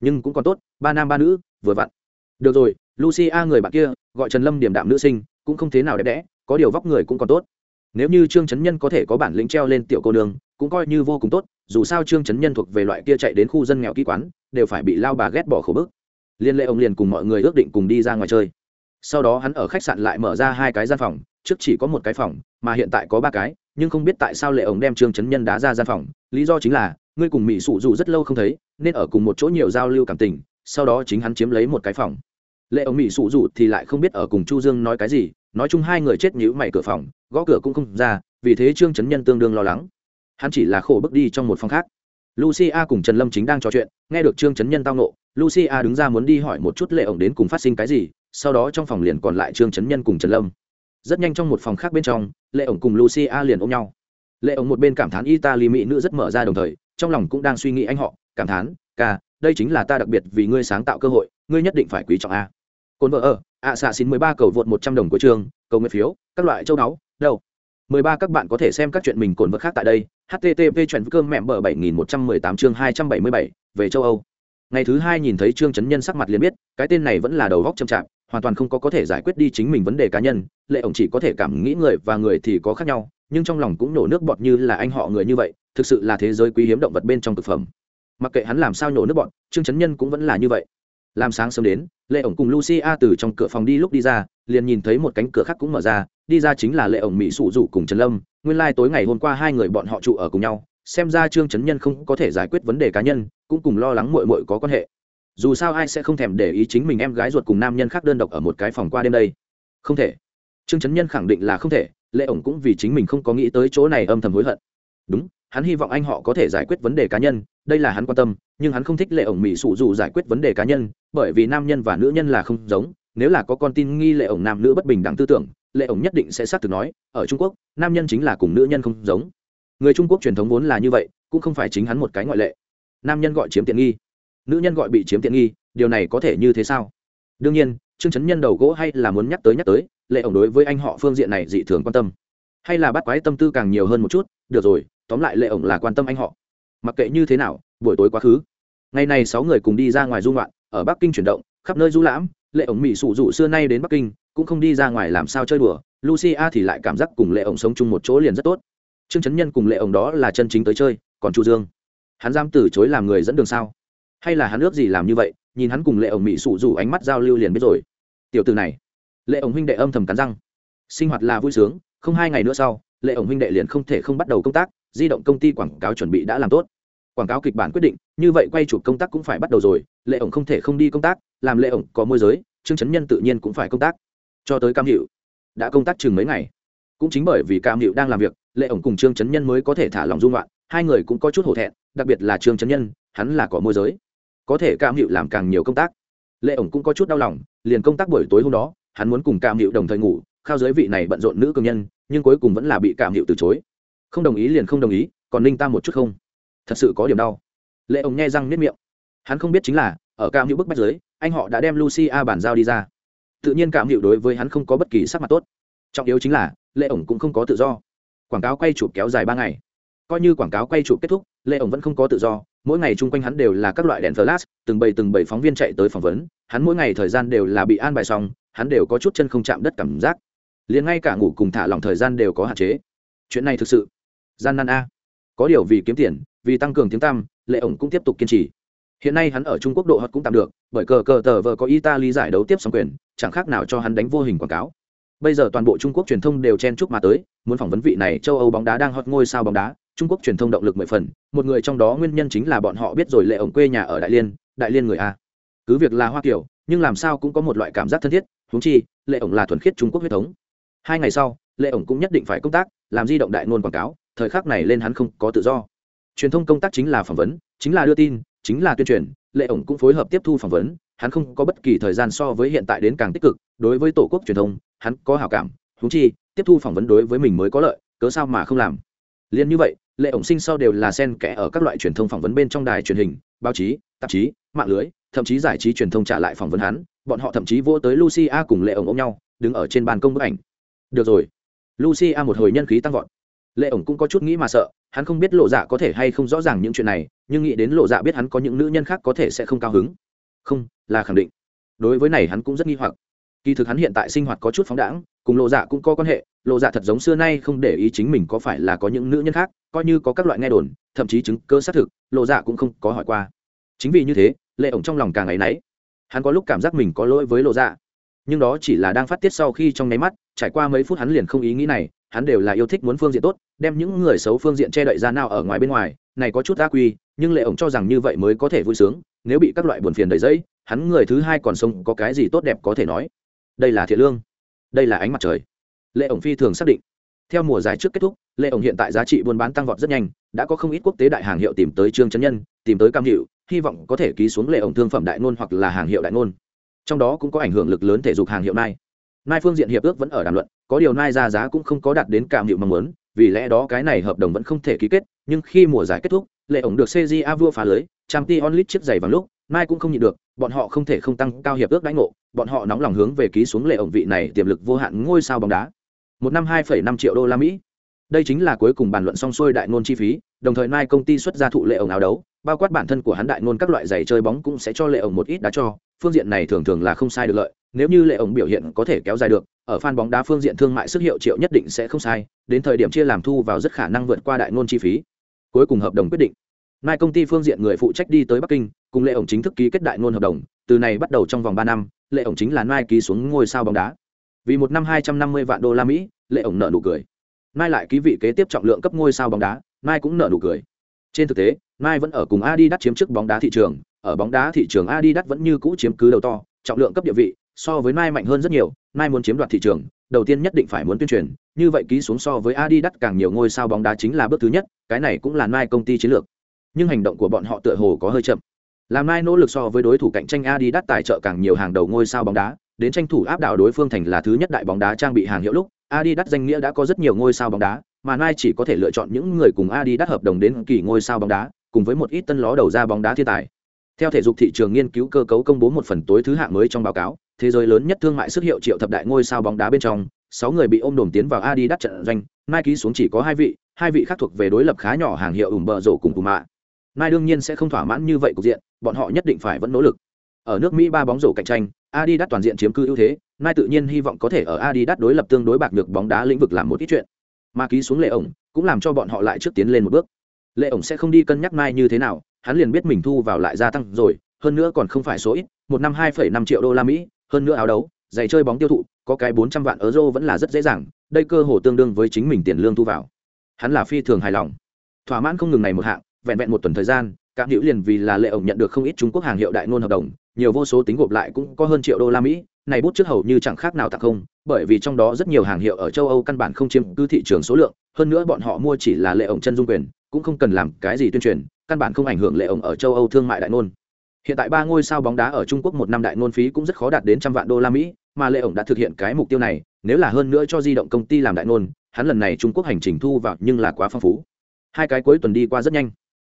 Nhưng cũng còn tốt, ba nam ba nữ, vừa vặn. Được rồi, lucia người bạn kia, gọi trần lâm điểm đạm nữ sinh, cũng không thế nào đẹp đẽ, có điều vóc người cũng còn tốt. Nếu như trương chấn nhân có thể có bản lĩnh treo lên tiểu cô đường cũng coi như vô cùng tốt, dù sao trương chấn nhân thuộc về loại kia chạy đến khu dân nghèo kỹ quán, đều phải bị lao bà ghét bỏ khổ bức. Liên lệ ông liền cùng mọi người ước định cùng đi ra ngoài chơi sau đó hắn ở khách sạn lại mở ra hai cái gian phòng, trước chỉ có một cái phòng, mà hiện tại có ba cái, nhưng không biết tại sao lệ ổng đem trương chấn nhân đá ra gian phòng. Lý do chính là, ngươi cùng mỹ sụ dù rất lâu không thấy, nên ở cùng một chỗ nhiều giao lưu cảm tình, sau đó chính hắn chiếm lấy một cái phòng. Lệ ổng mỹ sụ dù thì lại không biết ở cùng chu dương nói cái gì, nói chung hai người chết nhữ mày cửa phòng, gõ cửa cũng không ra, vì thế trương trấn nhân tương đương lo lắng. Hắn chỉ là khổ bước đi trong một phòng khác. Lucia cùng trần lâm chính đang trò chuyện, nghe được trương trấn nhân tao nộ lucia đứng ra muốn đi hỏi một chút lệ ổng đến cùng phát sinh cái gì sau đó trong phòng liền còn lại trương trấn nhân cùng trần lâm. Rất nhanh trong một phòng khác bên trong, lệ ổng cùng lucia liền ôm nhau. Lệ ổng một bên cảm thán italy mỹ nữ rất mở ra đồng thời, trong lòng cũng đang suy nghĩ anh họ, cảm thán, ca, đây chính là ta đặc biệt vì ngươi sáng tạo cơ hội, ngươi nhất định phải quý trọng a. Cồn vợ ở ạ xạ xin mười ba cầu vượt một trăm đồng của trường cầu nguyện phiếu, các loại châu đáo đâu? Mười ba các bạn có thể xem các chuyện mình cồn vợ khác tại đây http chuyện cơm mẹm bờ bảy nghìn một trăm mười tám chương hai trăm bảy mươi bảy, về châu âu. Ngày thứ hai nhìn thấy trương chấn nhân sắc mặt liền biết, cái tên này vẫn là đầu góc chậm chạp hoàn toàn không có có thể giải quyết đi chính mình vấn đề cá nhân, lệ ổng chỉ có thể cảm nghĩ người và người thì có khác nhau, nhưng trong lòng cũng nổ nước bọt như là anh họ người như vậy, thực sự là thế giới quý hiếm động vật bên trong thực phẩm. Mặc kệ hắn làm sao nhổ nước bọt, trương chấn nhân cũng vẫn là như vậy. Làm sáng sớm đến, lệ ổng cùng lucia từ trong cửa phòng đi lúc đi ra, liền nhìn thấy một cánh cửa khác cũng mở ra, đi ra chính là lệ ổng mỹ sủ rủ cùng trần lâm. Nguyên lai、like、tối ngày hôm qua hai người bọn họ trụ ở cùng nhau, xem ra trương chấn nhân không có thể giải quyết vấn đề cá nhân, cũng cùng lo lắng mội mội có quan hệ dù sao ai sẽ không thèm để ý chính mình em gái ruột cùng nam nhân khác đơn độc ở một cái phòng qua đêm đây? Không thể. Trương trấn nhân khẳng định là không thể, lệ ổng cũng vì chính mình không có nghĩ tới chỗ này âm thầm hối hận. Đúng, hắn hy vọng anh họ có thể giải quyết vấn đề cá nhân, đây là hắn quan tâm, nhưng hắn không thích lệ ổng mỹ sụ dù giải quyết vấn đề cá nhân, bởi vì nam nhân và nữ nhân là không giống, nếu là có con tin nghi lệ ổng nam nữ bất bình đẳng tư tưởng, lệ ổng nhất định sẽ xác thực nói, ở trung quốc, nam nhân chính là cùng nữ nhân không giống. Người trung quốc truyền thống vốn là như vậy, cũng không phải chính hắn một cái ngoại lệ. Nam nhân gọi chiếm tiện nghi nữ nhân gọi bị chiếm tiện nghi, điều này có thể như thế sao? Đương nhiên chương chấn nhân đầu gỗ hay là muốn nhắc tới nhắc tới, lệ ổng đối với anh họ phương diện này dị thường quan tâm. Hay là bắt quái tâm tư càng nhiều hơn một chút, được rồi, tóm lại lệ ổng là quan tâm anh họ. Mặc kệ như thế nào, buổi tối quá khứ. Ngày này sáu người cùng đi ra ngoài du ngoạn, ở bắc kinh chuyển động, khắp nơi du lãm, lệ ổng mỹ sụ dụ xưa nay đến bắc kinh, cũng không đi ra ngoài làm sao chơi đùa, lucia thì lại cảm giác cùng lệ ổng sống chung một chỗ liền rất tốt. Trương chấn nhân cùng lệ ổng đó là chân chính tới chơi, còn chu dương. Hắn dám từ chối làm người dẫn đường sao? Hay là hắn ước gì làm như vậy, nhìn hắn cùng lệ ổng mỹ sụ rủ ánh mắt giao lưu liền biết rồi. Tiểu từ này. Lệ ổng huynh đệ âm thầm cắn răng. Sinh hoạt là vui sướng, không hai ngày nữa sau, lệ ổng huynh đệ liền không thể không bắt đầu công tác, di động công ty quảng cáo chuẩn bị đã làm tốt. Quảng cáo kịch bản quyết định, như vậy quay chụp công tác cũng phải bắt đầu rồi, lệ ổng không thể không đi công tác, làm lệ ổng có môi giới, trương chấn nhân tự nhiên cũng phải công tác. Cho tới cam hiệu, đã công tác chừng mấy ngày. Cũng chính bởi vì cam hiệu đang làm việc, lệ ổng cùng trương chấn nhân mới có thể thả lòng dung loạn, hai người cũng có chút hổ thẹn, đặc biệt là trương chấn nhân, hắn là có môi giới có thể cam hiệu làm càng nhiều công tác. Lệ ổng cũng có chút đau lòng, liền công tác buổi tối hôm đó, hắn muốn cùng cam hiệu đồng thời ngủ, khao giới vị này bận rộn nữ công nhân, nhưng cuối cùng vẫn là bị cam hiệu từ chối. Không đồng ý liền không đồng ý, còn ninh ta một chút không? Thật sự có điểm đau. Lệ ổng nghe răng nếp miệng. Hắn không biết chính là, ở cam hiệu bức bách giới anh họ đã đem lucia bản giao đi ra. Tự nhiên cảm hiệu đối với hắn không có bất kỳ sắc mặt tốt. Trọng yếu chính là, lệ ổng cũng không có tự do. Quảng cáo quay chụp kéo dài ba ngày. Coi như quảng cáo quay chụp kết thúc, lệ ổng vẫn không có tự do mỗi ngày chung quanh hắn đều là các loại đèn flash, từng bầy từng bầy phóng viên chạy tới phỏng vấn, hắn mỗi ngày thời gian đều là bị an bài xong, hắn đều có chút chân không chạm đất cảm giác. Liền ngay cả ngủ cùng thả lỏng thời gian đều có hạn chế. Chuyện này thực sự gian nan a. Có điều vì kiếm tiền, vì tăng cường tiếng tăm, lệ ổng cũng tiếp tục kiên trì. Hiện nay hắn ở trung quốc độ hot cũng tạm được, bởi cờ cờ tờ vờ có italy giải đấu tiếp sóng quyền, chẳng khác nào cho hắn đánh vô hình quảng cáo. Bây giờ toàn bộ trung quốc truyền thông đều chen chúc mà tới, muốn phỏng vấn vị này châu âu bóng đá đang hot ngôi sao bóng đá trung quốc truyền thông động lực mười phần, một người trong đó nguyên nhân chính là bọn họ biết rồi lệ ổng quê nhà ở đại liên đại liên người a. Cứ việc là hoa kiểu nhưng làm sao cũng có một loại cảm giác thân thiết, huống chi, lệ ổng là thuần khiết trung quốc huyết thống. Hai ngày sau, lệ ổng cũng nhất định phải công tác, làm di động đại ngôn quảng cáo, thời khắc này lên hắn không có tự do. Truyền thông công tác chính là phỏng vấn, chính là đưa tin, chính là tuyên truyền, lệ ổng cũng phối hợp tiếp thu phỏng vấn, hắn không có bất kỳ thời gian so với hiện tại đến càng tích cực, đối với tổ quốc truyền thông, hắn có hảo cảm húng chi, tiếp thu phỏng vấn đối với mình mới có lợi, cớ sao mà không làm? Liền như vậy lệ ổng sinh sau đều là sen kẽ ở các loại truyền thông phỏng vấn bên trong đài truyền hình, báo chí, tạp chí, mạng lưới, thậm chí giải trí truyền thông trả lại phỏng vấn hắn, bọn họ thậm chí vô tới lucia cùng lệ ổng ôm nhau, đứng ở trên ban công bức ảnh. Được rồi. Lucia một hồi nhân khí tăng vọt. Lệ ổng cũng có chút nghĩ mà sợ, hắn không biết lộ dạ có thể hay không rõ ràng những chuyện này, nhưng nghĩ đến lộ dạ biết hắn có những nữ nhân khác có thể sẽ không cao hứng. Không, là khẳng định. Đối với này hắn cũng rất nghi hoặc. Kỳ thực hắn hiện tại sinh hoạt có chút phóng đãng cùng lộ dạ cũng có quan hệ, lộ dạ thật giống xưa nay không để ý chính mình có phải là có những nữ nhân khác, coi như có các loại nghe đồn, thậm chí chứng cơ xác thực, lộ dạ cũng không có hỏi qua. Chính vì như thế, lệ ổng trong lòng càng ngày náy. Hắn có lúc cảm giác mình có lỗi với lộ dạ nhưng đó chỉ là đang phát tiết sau khi trong nháy mắt, trải qua mấy phút hắn liền không ý nghĩ này, hắn đều là yêu thích muốn phương diện tốt, đem những người xấu phương diện che đậy ra nào ở ngoài bên ngoài, này có chút ác quy, nhưng lệ ổng cho rằng như vậy mới có thể vui sướng, nếu bị các loại buồn phiền đầy dẫy, hắn người thứ hai còn sống có cái gì tốt đẹp có thể nói. Đây là thiện lương đây là ánh mặt trời. Lệ ổng phi thường xác định. Theo mùa giải trước kết thúc, lệ ổng hiện tại giá trị buôn bán tăng vọt rất nhanh, đã có không ít quốc tế đại hàng hiệu tìm tới trương trấn nhân, tìm tới cam hiệu hy vọng có thể ký xuống lệ ổng thương phẩm đại ngôn hoặc là hàng hiệu đại ngôn. Trong đó cũng có ảnh hưởng lực lớn thể dục hàng hiệu nai. Nai phương diện hiệp ước vẫn ở đàm luận, có điều nai ra giá cũng không có đạt đến cam hiệu mong muốn, vì lẽ đó cái này hợp đồng vẫn không thể ký kết, nhưng khi mùa giải kết thúc, lệ ổng được cja vua phá lưới trang t onlit chiếc giày vào lúc nai cũng không nhịn được, bọn họ không thể không tăng cao hiệp ước đãi ngộ, bọn họ nóng lòng hướng về ký xuống lệ ổng vị này tiềm lực vô hạn ngôi sao bóng đá. Một năm hai năm triệu đô la mỹ. Đây chính là cuối cùng bàn luận xong xuôi đại ngôn chi phí, đồng thời nai công ty xuất ra thụ lệ ổng áo đấu, bao quát bản thân của hắn đại ngôn các loại giày chơi bóng cũng sẽ cho lệ ổng một ít đá cho, phương diện này thường thường là không sai được lợi, nếu như lệ ổng biểu hiện có thể kéo dài được, ở fan bóng đá phương diện thương mại sức hiệu triệu nhất định sẽ không sai, đến thời điểm chia làm thu vào rất khả năng vượt qua đại ngôn chi phí. Cuối cùng hợp đồng quyết định. Nai công ty phương diện người phụ trách đi tới Bắc Kinh, cùng Lệ ổng chính thức ký kết đại ngôn hợp đồng, từ này bắt đầu trong vòng ba năm, Lệ ổng chính là Nai ký xuống ngôi sao bóng đá. Vì một năm hai trăm năm mươi vạn đô la Mỹ, Lệ ổng nợ nụ cười. Nai lại ký vị kế tiếp trọng lượng cấp ngôi sao bóng đá, Nai cũng nợ nụ cười. Trên thực tế, Nai vẫn ở cùng Adidas chiếm trước bóng đá thị trường, ở bóng đá thị trường Adidas vẫn như cũ chiếm cứ đầu to, trọng lượng cấp địa vị, so với Nai mạnh hơn rất nhiều, Nai muốn chiếm đoạt thị trường, đầu tiên nhất định phải muốn tuyên truyền, như vậy ký xuống so với Adidas càng nhiều ngôi sao bóng đá chính là bước thứ nhất, cái này cũng là Nai công ty chiến lược nhưng hành động của bọn họ tựa hồ có hơi chậm làm nai nỗ lực so với đối thủ cạnh tranh adidas tài trợ càng nhiều hàng đầu ngôi sao bóng đá đến tranh thủ áp đảo đối phương thành là thứ nhất đại bóng đá trang bị hàng hiệu lúc Adidas danh nghĩa đã có rất nhiều ngôi sao bóng đá, mà Nike chỉ có thể lựa chọn những người cùng Adidas hợp đồng đến kỳ ngôi sao bóng đá, cùng với một ít tân ló đầu ra bóng đá thiên tài. Theo thể dục thị trường nghiên cứu cơ cấu công bố một phần tối thứ hạng mới trong báo cáo, thế giới lớn nhất thương mại sức hiệu triệu thập đại ngôi sao bóng đá bên trong, sáu người bị ôm đồm tiến vào Adidas trận doanh, Nike xuống chỉ có hai vị, hai vị khác thuộc về đối lập khá nhỏ hàng hiệu ủng bờ rổ cùng Puma. Nai đương nhiên sẽ không thỏa mãn như vậy cục diện, bọn họ nhất định phải vẫn nỗ lực. Ở nước Mỹ ba bóng rổ cạnh tranh, Adidas toàn diện chiếm ưu thế, Nai tự nhiên hy vọng có thể ở Adidas đối lập tương đối bạc được bóng đá lĩnh vực làm một ít chuyện. Mà ký xuống lệ ổng, cũng làm cho bọn họ lại trước tiến lên một bước. Lệ ổng sẽ không đi cân nhắc Nai như thế nào, hắn liền biết mình thu vào lại gia tăng rồi, hơn nữa còn không phải số ít, một năm 2,5 triệu đô la Mỹ, hơn nữa áo đấu, giày chơi bóng tiêu thụ, có cái 400 vạn euro vẫn là rất dễ dàng, đây cơ hồ tương đương với chính mình tiền lương thu vào. Hắn là phi thường hài lòng. Thỏa mãn không ngừng này một hạng, vẹn vẹn một tuần thời gian, Cạm Hữu liền vì là lệ ổng nhận được không ít Trung Quốc hàng hiệu đại ngôn hợp đồng, nhiều vô số tính gộp lại cũng có hơn triệu đô la Mỹ, này bút trước hầu như chẳng khác nào tặng không, bởi vì trong đó rất nhiều hàng hiệu ở châu Âu căn bản không chiếm cứ thị trường số lượng, hơn nữa bọn họ mua chỉ là lệ ổng chân dung quyền, cũng không cần làm cái gì tuyên truyền, căn bản không ảnh hưởng lệ ổng ở châu Âu thương mại đại ngôn. Hiện tại ba ngôi sao bóng đá ở Trung Quốc một năm đại ngôn phí cũng rất khó đạt đến trăm vạn đô la Mỹ, mà lệ ổng đã thực hiện cái mục tiêu này, nếu là hơn nữa cho di động công ty làm đại ngôn, hắn lần này Trung Quốc hành trình thu vào nhưng là quá phong phú. Hai cái cuối tuần đi qua rất nhanh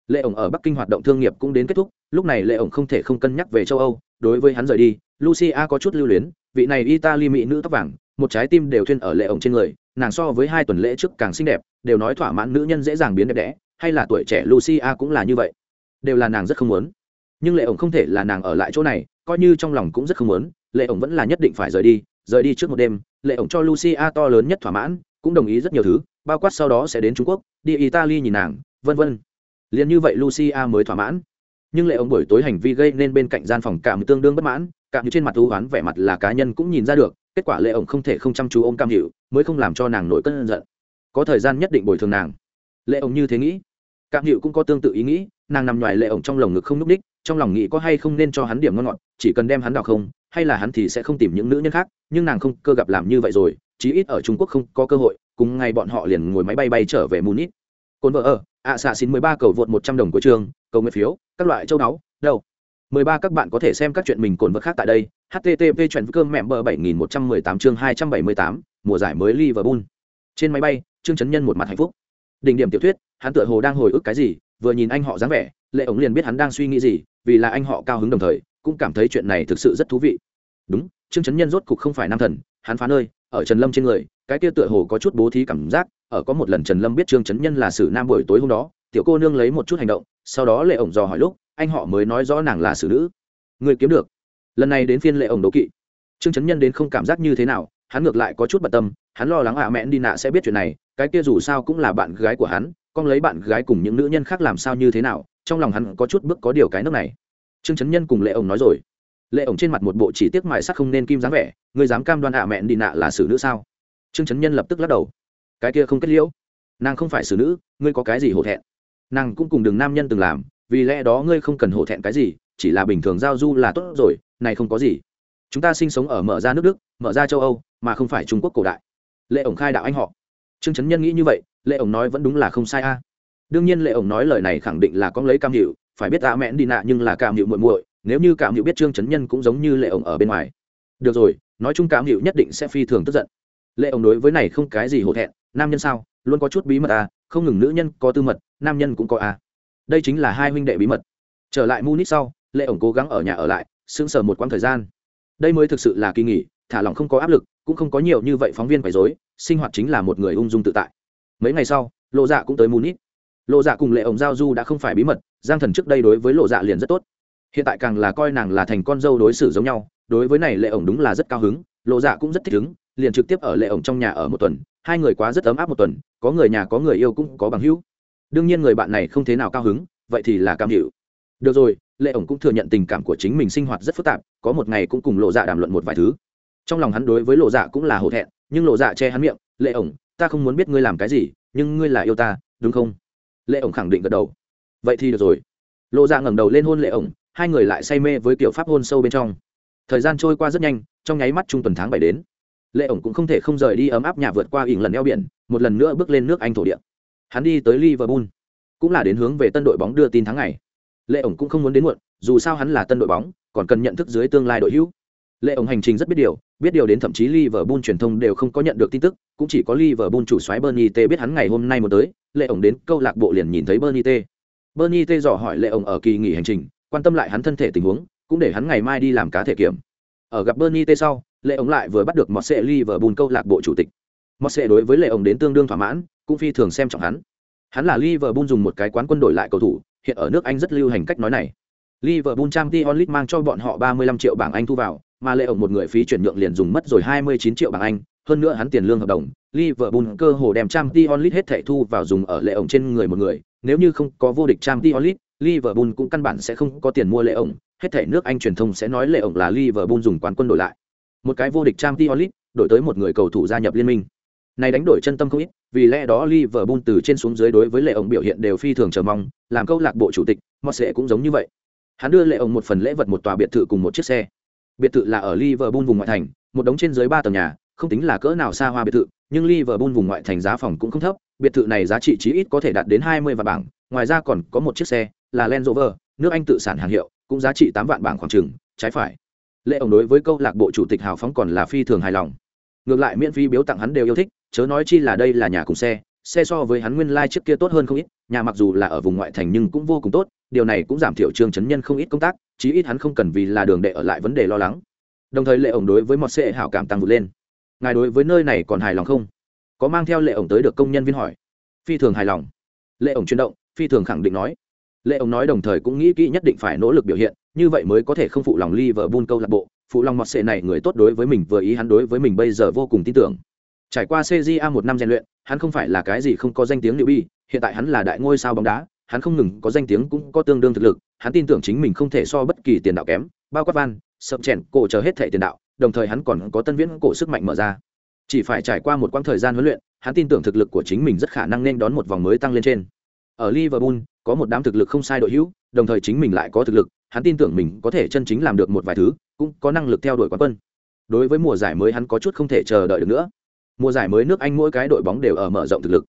lệ ổng ở bắc kinh hoạt động thương nghiệp cũng đến kết thúc, lúc này lệ ổng không thể không cân nhắc về châu âu. Đối với hắn rời đi, lucia có chút lưu luyến, vị này italy mỹ nữ tóc vàng, một trái tim đều thuyên ở lệ ổng trên người, nàng so với hai tuần lễ trước càng xinh đẹp, đều nói thỏa mãn nữ nhân dễ dàng biến đẹp đẽ, hay là tuổi trẻ lucia cũng là như vậy. Đều là nàng rất không muốn. Nhưng lệ ổng không thể là nàng ở lại chỗ này, coi như trong lòng cũng rất không muốn, lệ ổng vẫn là nhất định phải rời đi. Rời đi trước một đêm, lệ ổng cho lucia to lớn nhất thỏa mãn, cũng đồng ý rất nhiều thứ, bao quát sau đó sẽ đến trung quốc, đi italy nhìn nàng, vân vân liền như vậy lucia mới thỏa mãn. Nhưng lệ ông buổi tối hành vi gây nên bên cạnh gian phòng cảm tương đương bất mãn, cảm như trên mặt thú oán vẻ mặt là cá nhân cũng nhìn ra được, kết quả lệ ông không thể không chăm chú ôm cam hiệu, mới không làm cho nàng nổi cơn giận. Có thời gian nhất định bồi thường nàng. Lệ ông như thế nghĩ. Cam hiệu cũng có tương tự ý nghĩ, nàng nằm ngoài lệ ông trong lồng ngực không n ú c ních trong lòng nghĩ có hay không nên cho hắn điểm ngon ngọt, chỉ cần đem hắn đào không, hay là hắn thì sẽ không tìm những nữ nhân khác, nhưng nàng không cơ gặp làm như vậy rồi, chí ít ở trung quốc không có cơ hội, cùng ngay bọn họ liền ngồi máy bay bay trở về munich. Cồn vợ ở ạ xạ xin mười ba cầu vượt một trăm đồng của trường, cầu nguyện phiếu, các loại châu đáo đâu? Mười ba các bạn có thể xem các chuyện mình cồn vật khác tại đây http chuyện cơm mẹm bờ bảy nghìn một trăm mười tám chương hai trăm bảy mươi tám, mùa giải mới liverpool. Trên máy bay, trương chấn nhân một mặt hạnh phúc. Đỉnh điểm tiểu thuyết, hắn tựa hồ đang hồi ức cái gì, vừa nhìn anh họ dáng vẻ, lệ ống liền biết hắn đang suy nghĩ gì, vì là anh họ cao hứng đồng thời, cũng cảm thấy chuyện này thực sự rất thú vị. Đúng, trương chấn nhân rốt cục không phải nam thần, hắn phá nơi, ở trần lâm trên người, cái kia tựa hồ có chút bố thí cảm giác ở có một lần trần lâm biết trương trấn nhân là sử nam buổi tối hôm đó, tiểu cô nương lấy một chút hành động, sau đó lệ ổng dò hỏi lúc, anh họ mới nói rõ nàng là sử nữ. Người kiếm được. Lần này đến phiên lệ ổng đấu kỵ. Trương trấn nhân đến không cảm giác như thế nào, hắn ngược lại có chút bận tâm, hắn lo lắng ạ à mẹ đi nạ sẽ biết chuyện này, cái kia dù sao cũng là bạn gái của hắn, con lấy bạn gái cùng những nữ nhân khác làm sao như thế nào, trong lòng hắn có chút bước có điều cái nước này. Trương trấn nhân cùng lệ ổng nói rồi. Lệ ổng trên mặt một bộ chỉ tiếc mài sắc không nên kim dáng vẻ người dám cam đoan ạ à mẹ đi nạ là xử nữ sao? Trương trấn nhân lập tức lắc đầu cái kia không kết liễu. Nàng không phải xử nữ, ngươi có cái gì hổ thẹn? Nàng cũng cùng đường nam nhân từng làm, vì lẽ đó ngươi không cần hổ thẹn cái gì, chỉ là bình thường giao du là tốt rồi, này không có gì. Chúng ta sinh sống ở mở ra nước đức, mở ra châu âu, mà không phải trung quốc cổ đại. Lệ ổng khai đạo anh họ. Trương trấn nhân nghĩ như vậy, lệ ổng nói vẫn đúng là không sai a. Đương nhiên lệ ổng nói lời này khẳng định là có lấy cam hiệu phải biết ạ mẹn đi nạ nhưng là cam hiệu muội muội, nếu như cam hiệu biết trương trấn nhân cũng giống như lệ ổng ở bên ngoài. Được rồi, nói chung cam hiệu nhất định sẽ phi thường tức giận. Lệ ổng đối với này không cái gì hổ thẹn nam nhân sao? Luôn có chút bí mật à? Không ngừng nữ nhân có tư mật, nam nhân cũng có à? Đây chính là hai huynh đệ bí mật. Trở lại munich sau, lệ ổng cố gắng ở nhà ở lại, sững sờ một quãng thời gian. Đây mới thực sự là kỳ nghỉ, thả lỏng không có áp lực, cũng không có nhiều như vậy phóng viên phải dối sinh hoạt chính là một người ung dung tự tại. Mấy ngày sau lộ dạ cũng tới munich. Lộ dạ cùng lệ ổng giao du đã không phải bí mật, giang thần trước đây đối với lộ dạ liền rất tốt. Hiện tại càng là coi nàng là thành con dâu đối xử giống nhau, đối với này lệ ổng đúng là rất cao hứng lộ dạ cũng rất thích ứng liền trực tiếp ở lệ ổng trong nhà ở một tuần, hai người quá rất ấm áp một tuần, có người nhà có người yêu cũng có bằng hữu. Đương nhiên người bạn này không thế nào cao hứng, vậy thì là cam hữu. Được rồi, lệ ổng cũng thừa nhận tình cảm của chính mình sinh hoạt rất phức tạp, có một ngày cũng cùng lộ dạ đàm luận một vài thứ. Trong lòng hắn đối với lộ dạ cũng là hổ thẹn, nhưng lộ dạ che hắn miệng, lệ ổng, ta không muốn biết ngươi làm cái gì, nhưng ngươi là yêu ta, đúng không? Lệ ổng khẳng định gật đầu. Vậy thì được rồi. Lộ dạ ngẩng đầu lên hôn lệ ổng, hai người lại say mê với kiểu pháp hôn sâu bên trong. Thời gian trôi qua rất nhanh, trong nháy mắt trung tuần tháng bảy đến lệ ổng cũng không thể không rời đi ấm áp nhà vượt qua ỉng lần eo biển một lần nữa bước lên nước anh thổ địa hắn đi tới liverpool cũng là đến hướng về tân đội bóng đưa tin tháng ngày lệ ổng cũng không muốn đến muộn dù sao hắn là tân đội bóng còn cần nhận thức dưới tương lai đội hữu Lệ ổng hành trình rất biết điều, biết điều đến thậm chí Liverpool truyền thông đều không có nhận được tin tức, cũng chỉ có Liverpool chủ soái Bernie T biết hắn ngày hôm nay một tới, Lệ ổng đến câu lạc bộ liền nhìn thấy Bernie T. Bernie T dò hỏi Lệ ổng ở kỳ nghỉ hành trình, quan tâm lại hắn thân thể tình huống, cũng để hắn ngày mai đi làm cá thể kiểm. Ở gặp Bernie T sau, Lệ ổng lại vừa bắt được một sẽ Liverpool câu lạc bộ chủ tịch. Một sệ đối với Lệ ổng đến tương đương thỏa mãn, cũng phi thường xem trọng hắn. Hắn là Liverpool dùng một cái quán quân đổi lại cầu thủ, hiện ở nước Anh rất lưu hành cách nói này. Liverpool Champions League mang cho bọn họ 35 triệu bảng Anh thu vào, mà lệ ổng một người phí chuyển nhượng liền dùng mất rồi 29 triệu bảng Anh, hơn nữa hắn tiền lương hợp đồng, Liverpool cơ hồ đem Champions League hết thảy thu vào dùng ở lệ ổng trên người một người, nếu như không có vô địch Champions League, Liverpool cũng căn bản sẽ không có tiền mua lệ ổng, hết thảy nước Anh truyền thông sẽ nói lệ ổng là Liverpool dùng quán quân đổi lại. Một cái vô địch Champions League, đổi tới một người cầu thủ gia nhập liên minh. Này đánh đổi chân tâm không ít, vì lẽ đó Liverpool từ trên xuống dưới đối với lệ ổng biểu hiện đều phi thường chờ mong, làm câu lạc bộ chủ tịch, sẽ cũng giống như vậy. Hắn đưa lệ ổng một phần lễ vật một tòa biệt thự cùng một chiếc xe. Biệt thự là ở Liverpool vùng ngoại thành, một đống trên dưới ba tầng nhà, không tính là cỡ nào xa hoa biệt thự, nhưng Liverpool vùng ngoại thành giá phòng cũng không thấp, biệt thự này giá trị chí ít có thể đạt đến 20 vạn bảng, ngoài ra còn có một chiếc xe, là Land Rover, nước Anh tự sản hàng hiệu, cũng giá trị 8 vạn bảng khoảng chừng, trái phải. Lệ ổng đối với câu lạc bộ chủ tịch hào phóng còn là phi thường hài lòng. Ngược lại miễn phí biếu tặng hắn đều yêu thích, chớ nói chi là đây là nhà cùng xe, xe so với hắn nguyên lai like trước kia tốt hơn không ít, nhà mặc dù là ở vùng ngoại thành nhưng cũng vô cùng tốt, điều này cũng giảm thiểu trương chấn nhân không ít công tác, chí ít hắn không cần vì là đường đệ ở lại vấn đề lo lắng. Đồng thời lệ ổng đối với một xe hảo cảm tăng vụt lên. Ngài đối với nơi này còn hài lòng không? Có mang theo lệ ổng tới được công nhân viên hỏi. Phi thường hài lòng. Lệ ổng chuyển động phi thường khẳng định nói lệ ông nói đồng thời cũng nghĩ kỹ nhất định phải nỗ lực biểu hiện, như vậy mới có thể không phụ lòng Liverpool câu lạc bộ. Phụ lòng mọt sệ này người tốt đối với mình, vừa ý hắn đối với mình bây giờ vô cùng tin tưởng. Trải qua CJA một năm rèn luyện, hắn không phải là cái gì không có danh tiếng liệu bi hiện tại hắn là đại ngôi sao bóng đá, hắn không ngừng có danh tiếng cũng có tương đương thực lực, hắn tin tưởng chính mình không thể so bất kỳ tiền đạo kém, bao quát van, sập chèn, cổ chờ hết thẻ tiền đạo, đồng thời hắn còn có tân viễn cổ sức mạnh mở ra. Chỉ phải trải qua một quãng thời gian huấn luyện, hắn tin tưởng thực lực của chính mình rất khả năng nên đón một vòng mới tăng lên trên. Ở liverpool có một đám thực lực không sai đội hữu đồng thời chính mình lại có thực lực hắn tin tưởng mình có thể chân chính làm được một vài thứ cũng có năng lực theo đuổi quán quân đối với mùa giải mới hắn có chút không thể chờ đợi được nữa mùa giải mới nước anh mỗi cái đội bóng đều ở mở rộng thực lực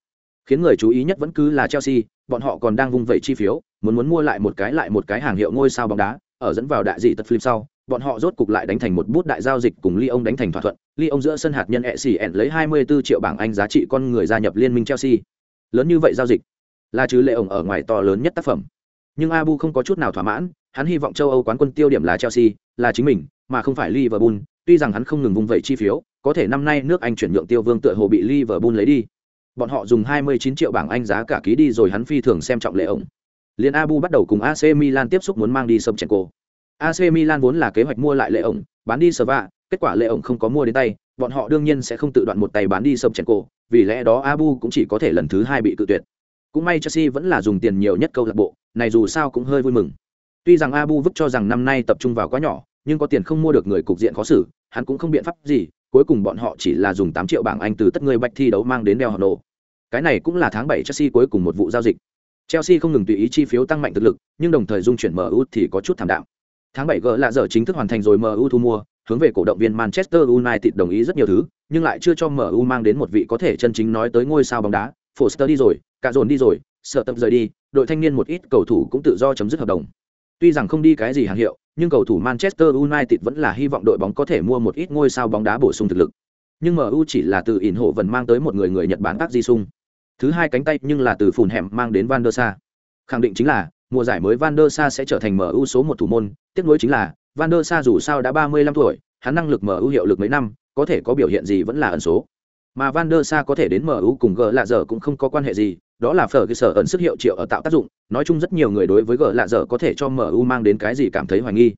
khiến người chú ý nhất vẫn cứ là chelsea bọn họ còn đang vung vẩy chi phiếu muốn muốn mua lại một cái lại một cái hàng hiệu ngôi sao bóng đá ở dẫn vào đại dị tật phim sau bọn họ rốt cục lại đánh thành một bút đại giao dịch cùng Lyon đánh thành thỏa thuận. Lyon giữa sân hạt nhân ECN lấy 24 triệu bảng Anh giá trị con người gia nhập liên minh Chelsea. Lớn như vậy giao dịch, là chứ lệ ổng ở ngoài to lớn nhất tác phẩm. Nhưng Abu không có chút nào thỏa mãn, hắn hy vọng châu Âu quán quân tiêu điểm là Chelsea, là chính mình, mà không phải Liverpool. Tuy rằng hắn không ngừng vung vẩy chi phiếu, có thể năm nay nước Anh chuyển nhượng tiêu vương tựa hồ bị Liverpool lấy đi. Bọn họ dùng 29 triệu bảng Anh giá cả ký đi rồi hắn phi thường xem trọng lệ ổng. Liên Abu bắt đầu cùng AC Milan tiếp xúc muốn mang đi Sobchenko. AC Milan vốn là kế hoạch mua lại lệ ổng, bán đi Sava, kết quả lệ ổng không có mua đến tay, bọn họ đương nhiên sẽ không tự đoạn một tay bán đi Sobchenko, vì lẽ đó Abu cũng chỉ có thể lần thứ hai bị cự tuyệt. Cũng may Chelsea vẫn là dùng tiền nhiều nhất câu lạc bộ, này dù sao cũng hơi vui mừng. Tuy rằng Abu vứt cho rằng năm nay tập trung vào quá nhỏ, nhưng có tiền không mua được người cục diện khó xử, hắn cũng không biện pháp gì, cuối cùng bọn họ chỉ là dùng 8 triệu bảng Anh từ tất người bạch thi đấu mang đến đeo nổ. Cái này cũng là tháng 7 Chelsea cuối cùng một vụ giao dịch. Chelsea không ngừng tùy ý chi phiếu tăng mạnh thực lực, nhưng đồng thời dung chuyển MU thì có chút thảm đạm. Tháng 7 gỡ lạ giờ chính thức hoàn thành rồi MU thu mua, hướng về cổ động viên Manchester United đồng ý rất nhiều thứ, nhưng lại chưa cho MU mang đến một vị có thể chân chính nói tới ngôi sao bóng đá. Foster đi rồi, cả dồn đi rồi, sợ tập rời đi, đội thanh niên một ít cầu thủ cũng tự do chấm dứt hợp đồng. Tuy rằng không đi cái gì hàng hiệu, nhưng cầu thủ Manchester United vẫn là hy vọng đội bóng có thể mua một ít ngôi sao bóng đá bổ sung thực lực. Nhưng MU chỉ là từ ỉn hộ vẫn mang tới một người người Nhật Bản Park di sung Thứ hai cánh tay nhưng là từ phùn hẻm mang đến Van der Sa. Khẳng định chính là mùa giải mới Van der Sa sẽ trở thành MU số một thủ môn, tiếc nuối chính là Van der Sa dù sao đã 35 tuổi, hắn năng lực MU hiệu lực mấy năm, có thể có biểu hiện gì vẫn là ẩn số. Mà Van der Sa có thể đến MU cùng G là giờ cũng không có quan hệ gì, đó là phở cái sở ẩn sức hiệu triệu ở tạo tác dụng, nói chung rất nhiều người đối với G lạ dở có thể cho MU mang đến cái gì cảm thấy hoài nghi.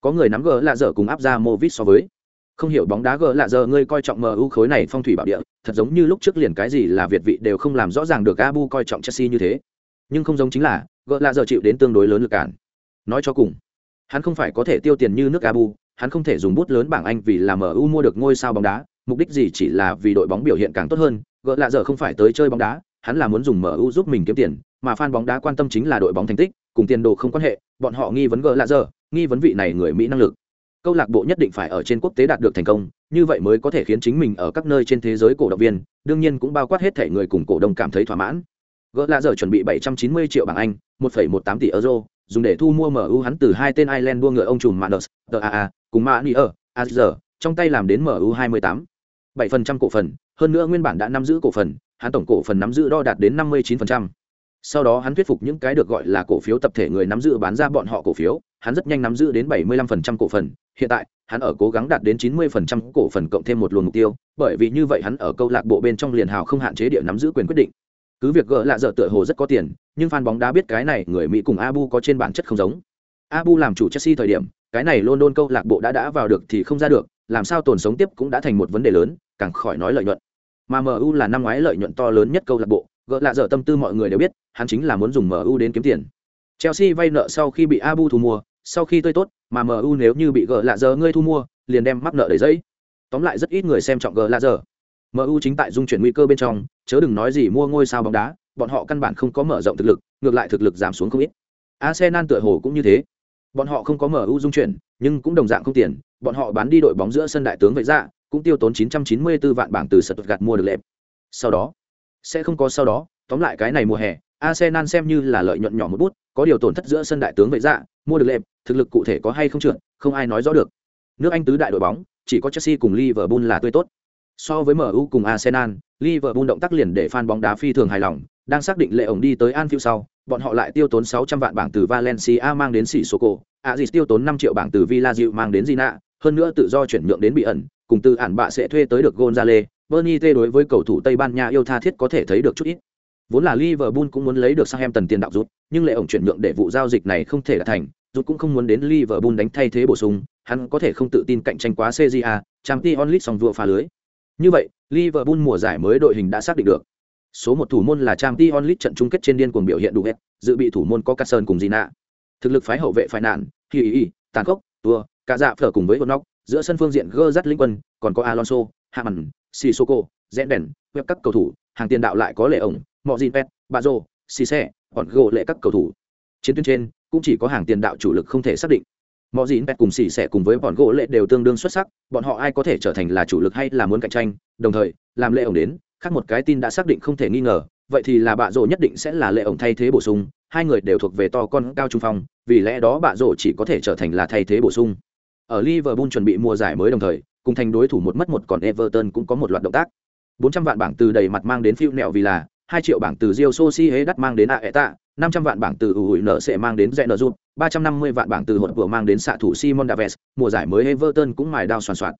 Có người nắm G lạ dở cùng áp ra Movit so với. Không hiểu bóng đá G lạ dở ngươi coi trọng MU khối này phong thủy bảo địa, thật giống như lúc trước liền cái gì là Việt vị đều không làm rõ ràng được Abu coi trọng Chelsea như thế. Nhưng không giống chính là, G lạ dở chịu đến tương đối lớn lực cản. Nói cho cùng, hắn không phải có thể tiêu tiền như nước Abu, hắn không thể dùng bút lớn bảng Anh vì làm MU mua được ngôi sao bóng đá, mục đích gì chỉ là vì đội bóng biểu hiện càng tốt hơn, gỡ lạ giờ không phải tới chơi bóng đá, hắn là muốn dùng MU giúp mình kiếm tiền, mà fan bóng đá quan tâm chính là đội bóng thành tích, cùng tiền đồ không quan hệ, bọn họ nghi vấn gỡ lạ giờ, nghi vấn vị này người Mỹ năng lực. Câu lạc bộ nhất định phải ở trên quốc tế đạt được thành công, như vậy mới có thể khiến chính mình ở các nơi trên thế giới cổ động viên, đương nhiên cũng bao quát hết thể người cùng cổ đông cảm thấy thỏa mãn. Gỡ lạ giờ chuẩn bị 790 triệu bảng Anh, 1,18 tỷ euro, dùng để thu mua MU hắn từ hai tên Ireland đua ngựa ông trùm Manus, TAA, cùng Manier, Azzer, trong tay làm đến MU 28. 7% cổ phần, hơn nữa nguyên bản đã nắm giữ cổ phần, hắn tổng cổ phần nắm giữ đo đạt đến 59%. Sau đó hắn thuyết phục những cái được gọi là cổ phiếu tập thể người nắm giữ bán ra bọn họ cổ phiếu, hắn rất nhanh nắm giữ đến 75% cổ phần, hiện tại, hắn ở cố gắng đạt đến 90% cổ phần cộng thêm một luồng mục tiêu, bởi vì như vậy hắn ở câu lạc bộ bên trong liền hào không hạn chế địa nắm giữ quyền quyết định. Cứ việc gỡ lạ dở tựa hồ rất có tiền, nhưng fan bóng đá biết cái này người Mỹ cùng Abu có trên bản chất không giống. Abu làm chủ Chelsea thời điểm, cái này London câu lạc bộ đã đã vào được thì không ra được, làm sao tồn sống tiếp cũng đã thành một vấn đề lớn, càng khỏi nói lợi nhuận. Mà MU là năm ngoái lợi nhuận to lớn nhất câu lạc bộ, gỡ lạ dở tâm tư mọi người đều biết, hắn chính là muốn dùng MU đến kiếm tiền. Chelsea vay nợ sau khi bị Abu thu mua, sau khi tươi tốt, mà MU nếu như bị gỡ lạ dở ngươi thu mua, liền đem mắc nợ đầy giấy. Tóm lại rất ít người xem trọng gỡ lạ dở. MU chính tại dung chuyển nguy cơ bên trong, chớ đừng nói gì mua ngôi sao bóng đá, bọn họ căn bản không có mở rộng thực lực, ngược lại thực lực giảm xuống không ít. Arsenal tựa hồ cũng như thế. Bọn họ không có MU dung chuyển, nhưng cũng đồng dạng không tiền, bọn họ bán đi đội bóng giữa sân đại tướng vậy ra, cũng tiêu tốn 994 vạn bảng từ Stuttgart mua được lẹp. Sau đó, sẽ không có sau đó, tóm lại cái này mùa hè, Arsenal xem như là lợi nhuận nhỏ một bút, có điều tổn thất giữa sân đại tướng vậy dạ, mua được lẹp, thực lực cụ thể có hay không trượt, không ai nói rõ được. Nước Anh tứ đại đội bóng, chỉ có Chelsea cùng Liverpool là tươi tốt. So với MU cùng Arsenal, Liverpool động tác liền để fan bóng đá phi thường hài lòng, đang xác định lệ ổng đi tới Anfield sau, bọn họ lại tiêu tốn 600 vạn bảng từ Valencia mang đến Sissoko, Aziz tiêu tốn 5 triệu bảng từ Villa mang đến Gina, hơn nữa tự do chuyển nhượng đến bị ẩn, cùng từ ản bạ sẽ thuê tới được Gonzale, Bernie T đối với cầu thủ Tây Ban Nha yêu tha thiết có thể thấy được chút ít. Vốn là Liverpool cũng muốn lấy được Southampton tiền đạo rút, nhưng lệ ổng chuyển nhượng để vụ giao dịch này không thể đạt thành, rút cũng không muốn đến Liverpool đánh thay thế bổ sung, hắn có thể không tự tin cạnh tranh quá CJA, Champions League song vua phá lưới. Như vậy, Liverpool mùa giải mới đội hình đã xác định được. Số một thủ môn là Champions League trận chung kết trên điên cuồng biểu hiện đủ hết, dự bị thủ môn có Carson cùng Gina. Thực lực phái hậu vệ phải nạn, kỳ Hi, tàn khốc, tua, cả dạ phở cùng với hồn nóc giữa sân phương diện gơ dắt linh quân, còn có Alonso, Hammond, rẽ đèn web các cầu thủ, hàng tiền đạo lại có lệ ổng, mọi gin Pet, bà rô xì xe còn gỗ lệ các cầu thủ. Chiến tuyến trên cũng chỉ có hàng tiền đạo chủ lực không thể xác định. mọi gin Pet cùng xì sẽ cùng với bọn gỗ lệ đều tương đương xuất sắc, bọn họ ai có thể trở thành là chủ lực hay là muốn cạnh tranh, đồng thời, làm lệ ổng đến, khác một cái tin đã xác định không thể nghi ngờ, vậy thì là bạ rổ nhất định sẽ là lệ ổng thay thế bổ sung, hai người đều thuộc về to con cao trung phong, vì lẽ đó bạ rổ chỉ có thể trở thành là thay thế bổ sung. Ở Liverpool chuẩn bị mùa giải mới đồng thời, cùng thành đối thủ một mất một còn Everton cũng có một loạt động tác. 400 vạn bảng từ đầy mặt mang đến phiêu nẹo vì là 2 triệu bảng từ Rio Socie đắt mang đến Aeta, 500 vạn bảng từ ủi nở sẽ mang đến Zenerjut, 350 vạn bảng từ hột vừa mang đến xạ thủ Simon Davies, mùa giải mới Everton cũng mài đao soàn soạn.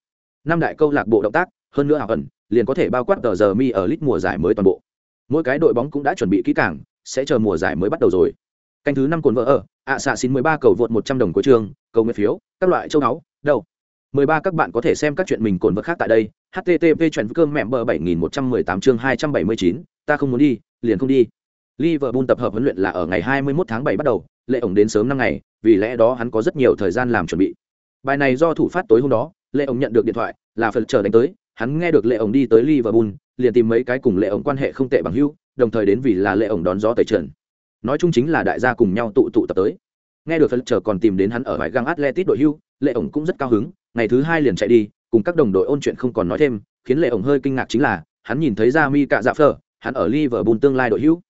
Năm đại câu lạc bộ động tác, hơn nữa ảo ẩn, liền có thể bao quát tờ giờ mi ở lít mùa giải mới toàn bộ. Mỗi cái đội bóng cũng đã chuẩn bị kỹ càng, sẽ chờ mùa giải mới bắt đầu rồi. Canh thứ năm cuốn vợ ở, ạ xạ xin 13 cầu vượt 100 đồng của trường, cầu nguyện phiếu, các loại châu áo, đâu. 13 các bạn có thể xem các chuyện mình cồn vật khác tại đây. http chuyện cơm mẹ bờ 7118 chương 279, ta không muốn đi, liền không đi. Liverpool tập hợp huấn luyện là ở ngày 21 tháng 7 bắt đầu, lệ ổng đến sớm năm ngày, vì lẽ đó hắn có rất nhiều thời gian làm chuẩn bị. Bài này do thủ phát tối hôm đó, lệ ổng nhận được điện thoại, là phần chờ đánh tới, hắn nghe được lệ ổng đi tới Liverpool, liền tìm mấy cái cùng lệ ổng quan hệ không tệ bằng hữu, đồng thời đến vì là lệ ổng đón gió tẩy trần. Nói chung chính là đại gia cùng nhau tụ tụ tập tới. Nghe được phật trở còn tìm đến hắn ở vải găng atletic đội hưu, lệ ổng cũng rất cao hứng, ngày thứ hai liền chạy đi, cùng các đồng đội ôn chuyện không còn nói thêm, khiến lệ ổng hơi kinh ngạc chính là, hắn nhìn thấy ra mi cạ dạ phở, hắn ở Liverpool tương lai đội hưu.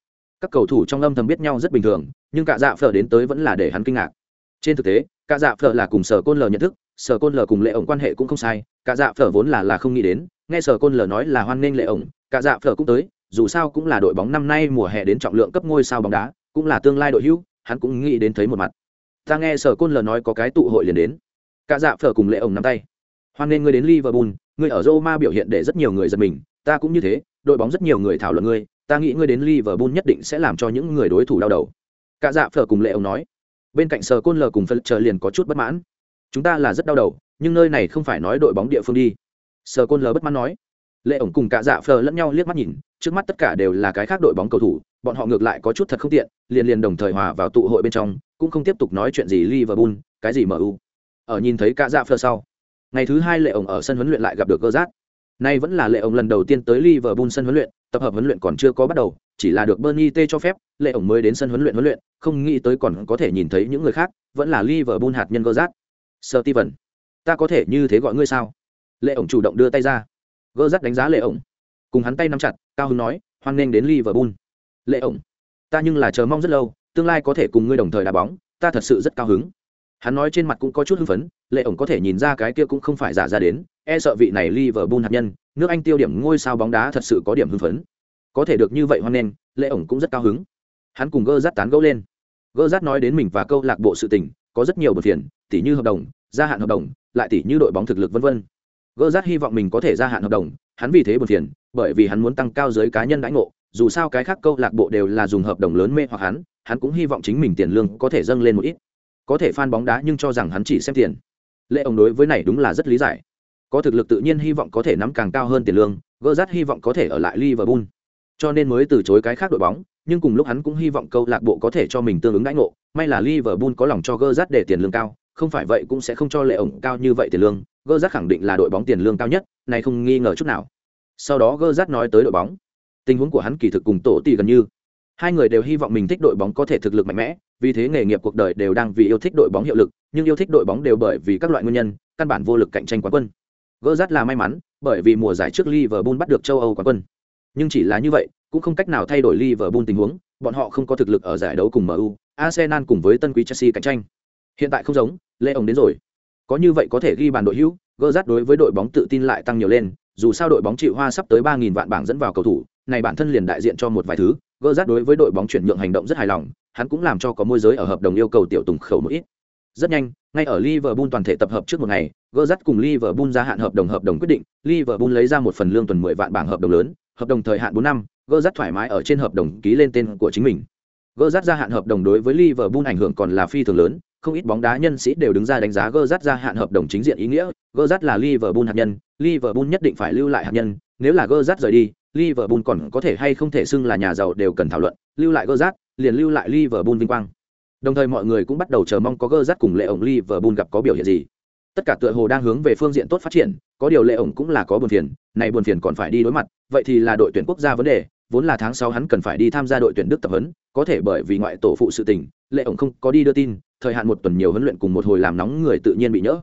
Các cầu thủ trong âm thầm biết nhau rất bình thường, nhưng cạ dạ phở đến tới vẫn là để hắn kinh ngạc. Trên thực tế, cạ dạ phở là cùng sở côn lờ nhận thức, sở côn lờ cùng lệ ổng quan hệ cũng không sai, cạ dạ phở vốn là là không nghĩ đến, nghe sở côn lờ nói là hoan nghênh lệ ổng, cạ dạ phở cũng tới, dù sao cũng là đội bóng năm nay mùa hè đến trọng lượng cấp ngôi sao bóng đá, cũng là tương lai đội hưu, hắn cũng nghĩ đến thấy một mặt. Ta nghe sở côn lờ nói có cái tụ hội liền đến. Cả dạ phở cùng lệ ổng nắm tay. Hoan nên ngươi đến liverpool ngươi ở roma biểu hiện để rất nhiều người giật mình ta cũng như thế đội bóng rất nhiều người thảo luận ngươi ta nghĩ ngươi đến liverpool nhất định sẽ làm cho những người đối thủ đau đầu. Cả dạ phở cùng lệ ổng nói. Bên cạnh sở côn lờ cùng phật chờ liền có chút bất mãn. Chúng ta là rất đau đầu nhưng nơi này không phải nói đội bóng địa phương đi. Sở côn lờ bất mãn nói. Lệ ổng cùng cả dạ phở lẫn nhau liếc mắt nhìn trước mắt tất cả đều là cái khác đội bóng cầu thủ bọn họ ngược lại có chút thật không tiện, liền liền đồng thời hòa vào tụ hội bên trong, cũng không tiếp tục nói chuyện gì liverpool, cái gì mu ở nhìn thấy cả dạ phơ sau, ngày thứ hai lệ ổng ở sân huấn luyện lại gặp được gơ giác. nay vẫn là lệ ổng lần đầu tiên tới liverpool sân huấn luyện, tập hợp huấn luyện còn chưa có bắt đầu, chỉ là được bernie t cho phép, lệ ổng mới đến sân huấn luyện huấn luyện, không nghĩ tới còn có thể nhìn thấy những người khác, vẫn là liverpool hạt nhân gơ giác. sơ ta có thể như thế gọi ngươi sao lệ ổng chủ động đưa tay ra gơ giác đánh giá lệ ổng cùng hắn tay nắm chặt, cao hứng nói, hoan nghênh đến liverpool lệ ổng, ta nhưng là chờ mong rất lâu, tương lai có thể cùng ngươi đồng thời đá bóng, ta thật sự rất cao hứng. Hắn nói trên mặt cũng có chút hưng phấn, lệ ổng có thể nhìn ra cái kia cũng không phải giả ra đến e sợ vị này liverpool hạt nhân, nước anh tiêu điểm ngôi sao bóng đá thật sự có điểm hưng phấn. Có thể được như vậy hoan nghênh, lệ ổng cũng rất cao hứng. Hắn cùng gơ rát tán gẫu lên. Gơ rát nói đến mình và câu lạc bộ sự tình, có rất nhiều bờ phiền, tỉ như hợp đồng, gia hạn hợp đồng, lại tỉ như đội bóng thực lực vân vân. Gơ rát hy vọng mình có thể gia hạn hợp đồng, hắn vì thế bờ phiền, bởi vì hắn muốn tăng cao giới cá nhân đãi ngộ dù sao cái khác câu lạc bộ đều là dùng hợp đồng lớn mê hoặc hắn hắn cũng hy vọng chính mình tiền lương có thể dâng lên một ít. Có thể fan bóng đá nhưng cho rằng hắn chỉ xem tiền. Lệ ông đối với này đúng là rất lý giải. Có thực lực tự nhiên hy vọng có thể nắm càng cao hơn tiền lương gơ rát hy vọng có thể ở lại liverpool. Cho nên mới từ chối cái khác đội bóng, nhưng cùng lúc hắn cũng hy vọng câu lạc bộ có thể cho mình tương ứng đãi ngộ. May là liverpool có lòng cho gơ rát để tiền lương cao, không phải vậy cũng sẽ không cho lệ ổng cao như vậy tiền lương. Gơ rát khẳng định là đội bóng tiền lương cao nhất, này không nghi ngờ chút nào. Sau đó gơ rát nói tới đội bóng tình huống của hắn kỳ thực cùng tổ tỷ gần như. Hai người đều hy vọng mình thích đội bóng có thể thực lực mạnh mẽ, vì thế nghề nghiệp cuộc đời đều đang vì yêu thích đội bóng hiệu lực, nhưng yêu thích đội bóng đều bởi vì các loại nguyên nhân, căn bản vô lực cạnh tranh quán quân. Gỡ rát là may mắn, bởi vì mùa giải trước liverpool bắt được châu âu quán quân. Nhưng chỉ là như vậy, cũng không cách nào thay đổi liverpool tình huống, bọn họ không có thực lực ở giải đấu cùng mu arsenal cùng với tân quý chelsea cạnh tranh. Hiện tại không giống lê ổng đến rồi. Có như vậy có thể ghi bàn đội hữu, gỡ rát đối với đội bóng tự tin lại tăng nhiều lên, dù sao đội bóng chịu hoa sắp tới 3.000 vạn bảng dẫn vào cầu thủ này bản thân liền đại diện cho một vài thứ, gỡ rát đối với đội bóng chuyển nhượng hành động rất hài lòng, hắn cũng làm cho có môi giới ở hợp đồng yêu cầu tiểu tùng khẩu một ít. Rất nhanh, ngay ở liverpool toàn thể tập hợp trước một ngày, gỡ rát cùng liverpool gia hạn hợp đồng hợp đồng quyết định, liverpool lấy ra một phần lương tuần 10 vạn bảng hợp đồng lớn, hợp đồng thời hạn bốn năm, gỡ rát thoải mái ở trên hợp đồng ký lên tên của chính mình. Gỡ rát gia hạn hợp đồng đối với liverpool ảnh hưởng còn là phi thường lớn, không ít bóng đá nhân sĩ đều đứng ra đánh giá gỡ rát gia hạn hợp đồng chính diện ý nghĩa, gỡ rát là liverpool hạt nhân, liverpool nhất định phải lưu lại hạt nhân, nếu là gỡ rát rời đi Liverpool còn có thể hay không thể xưng là nhà giàu đều cần thảo luận, lưu lại Gerrard, liền lưu lại Liverpool vinh quang. Đồng thời mọi người cũng bắt đầu chờ mong có Gerrard cùng Lệ ổng Liverpool gặp có biểu hiện gì. Tất cả tựa hồ đang hướng về phương diện tốt phát triển, có điều Lệ ổng cũng là có buồn phiền, này buồn phiền còn phải đi đối mặt, vậy thì là đội tuyển quốc gia vấn đề, vốn là tháng 6 hắn cần phải đi tham gia đội tuyển Đức tập huấn, có thể bởi vì ngoại tổ phụ sự tình, Lệ ổng không có đi đưa tin, thời hạn một tuần nhiều huấn luyện cùng một hồi làm nóng người tự nhiên bị nhỡ.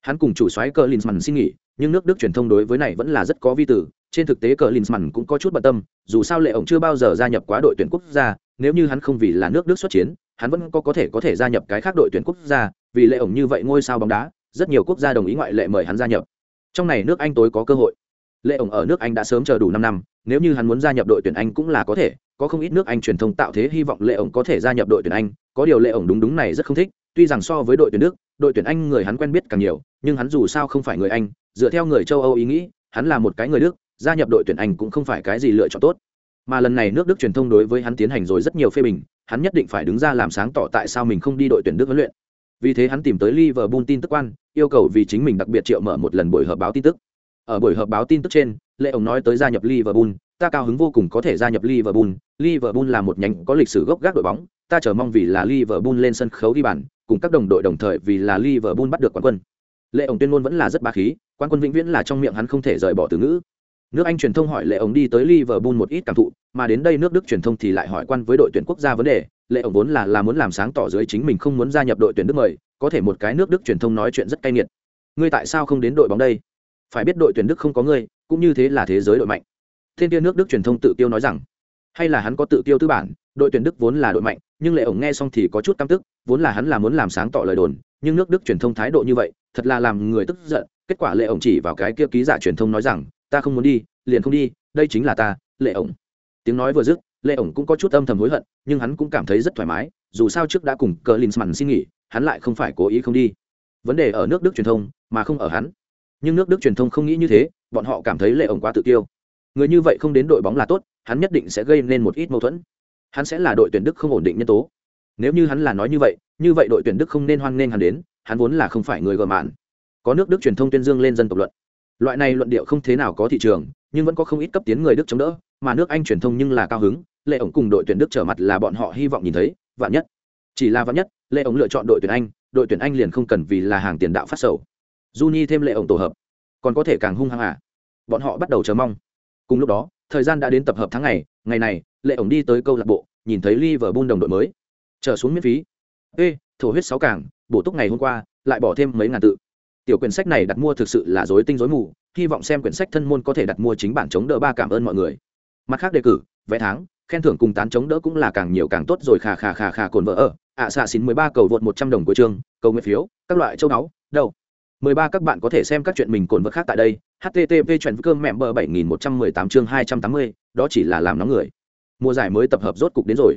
Hắn cùng chủ soái Klinsmann xin nghỉ, nhưng nước Đức truyền thông đối với này vẫn là rất có vi tử, trên thực tế cờ Linsman cũng có chút bận tâm, dù sao lệ ổng chưa bao giờ gia nhập quá đội tuyển quốc gia, nếu như hắn không vì là nước Đức xuất chiến, hắn vẫn có có thể có thể gia nhập cái khác đội tuyển quốc gia, vì lệ ổng như vậy ngôi sao bóng đá, rất nhiều quốc gia đồng ý ngoại lệ mời hắn gia nhập. Trong này nước Anh tối có cơ hội. Lệ ổng ở nước Anh đã sớm chờ đủ năm năm, nếu như hắn muốn gia nhập đội tuyển Anh cũng là có thể, có không ít nước Anh truyền thông tạo thế hy vọng Lệ ổng có thể gia nhập đội tuyển Anh, có điều Lệ ổng đúng đúng này rất không thích, tuy rằng so với đội tuyển Đức, đội tuyển Anh người hắn quen biết càng nhiều, nhưng hắn dù sao không phải người Anh, dựa theo người châu Âu ý nghĩ, hắn là một cái người Đức, gia nhập đội tuyển Anh cũng không phải cái gì lựa chọn tốt. Mà lần này nước Đức truyền thông đối với hắn tiến hành rồi rất nhiều phê bình, hắn nhất định phải đứng ra làm sáng tỏ tại sao mình không đi đội tuyển Đức huấn luyện. Vì thế hắn tìm tới Liverpool tin tức quan, yêu cầu vì chính mình đặc biệt triệu mở một lần buổi họp báo tin tức. Ở buổi họp báo tin tức trên, Lệ ông nói tới gia nhập Liverpool, ta cao hứng vô cùng có thể gia nhập Liverpool, Liverpool là một nhánh có lịch sử gốc gác đội bóng, ta chờ mong vì là Liverpool lên sân khấu ghi bàn, cùng các đồng đội đồng thời vì là Liverpool bắt được quán quân. Lệ ổng tuyên ngôn vẫn là rất bá khí, quán quân vĩnh viễn là trong miệng hắn không thể rời bỏ từ ngữ. Nước Anh truyền thông hỏi Lệ ổng đi tới Liverpool một ít cảm thụ, mà đến đây nước Đức truyền thông thì lại hỏi quan với đội tuyển quốc gia vấn đề, Lệ ổng vốn là là muốn làm sáng tỏ dưới chính mình không muốn gia nhập đội tuyển Đức mời, có thể một cái nước Đức truyền thông nói chuyện rất cay nghiệt. Ngươi tại sao không đến đội bóng đây? Phải biết đội tuyển Đức không có ngươi, cũng như thế là thế giới đội mạnh. Thiên tiên nước Đức truyền thông tự tiêu nói rằng, hay là hắn có tự tiêu tư bản, đội tuyển Đức vốn là đội mạnh, nhưng Lệ ổng nghe xong thì có chút căm tức, vốn là hắn là muốn làm sáng tỏ lời đồn, nhưng nước Đức truyền thông thái độ như vậy, thật là làm người tức giận, kết quả Lệ ổng chỉ vào cái kia ký giả truyền thông nói rằng, ta không muốn đi, liền không đi đây chính là ta lệ ổng. Tiếng nói vừa dứt lệ ổng cũng có chút âm thầm hối hận nhưng hắn cũng cảm thấy rất thoải mái dù sao trước đã cùng cờ linsman xin nghỉ hắn lại không phải cố ý không đi. Vấn đề ở nước đức truyền thông mà không ở hắn. Nhưng nước đức truyền thông không nghĩ như thế bọn họ cảm thấy lệ ổng quá tự tiêu người như vậy không đến đội bóng là tốt hắn nhất định sẽ gây nên một ít mâu thuẫn. Hắn sẽ là đội tuyển đức không ổn định nhân tố. Nếu như hắn là nói như vậy như vậy đội tuyển đức không nên hoan nghênh hắn đến hắn vốn là không phải người gợi mạn. Có nước đức truyền thông tuyên dương lên dân tộc luận loại này luận điệu không thế nào có thị trường, nhưng vẫn có không ít cấp tiến người đức chống đỡ, mà nước anh truyền thông nhưng là cao hứng, lệ ổng cùng đội tuyển đức trở mặt là bọn họ hy vọng nhìn thấy, vạn nhất. Chỉ là vạn nhất, lệ ổng lựa chọn đội tuyển anh, đội tuyển anh liền không cần vì là hàng tiền đạo phát sầu. Juni thêm lệ ổng tổ hợp. Còn có thể càng hung hăng à? Bọn họ bắt đầu chờ mong. Cùng lúc đó, thời gian đã đến tập hợp tháng ngày ngày này, lệ ổng đi tới câu lạc bộ, nhìn thấy Liverpool đồng đội mới. Trở xuống miễn phí. Ê, thổ huyết sáu cảng bổ túc ngày hôm qua, lại bỏ thêm mấy ngàn tự tiểu quyển sách này đặt mua thực sự là dối tinh dối mù, hy vọng xem quyển sách thân môn có thể đặt mua chính bản chống đỡ ba cảm ơn mọi người. Mặt khác đề cử vé tháng, khen thưởng cùng tán chống đỡ cũng là càng nhiều càng tốt rồi, khà khà khà khà cồn vợ ở. Ạ xạ xín mười ba cầu vượt một trăm đồng của trường cầu nguyện phiếu, các loại châu báu, đâu? mười ba, các bạn có thể xem các chuyện mình cồn vật khác tại đây. Http chuyện cơm mẹ bờ bảy nghìn một trăm mười tám chương hai trăm tám mươi, đó chỉ là làm nóng người. Mùa giải mới tập hợp rốt cục đến rồi.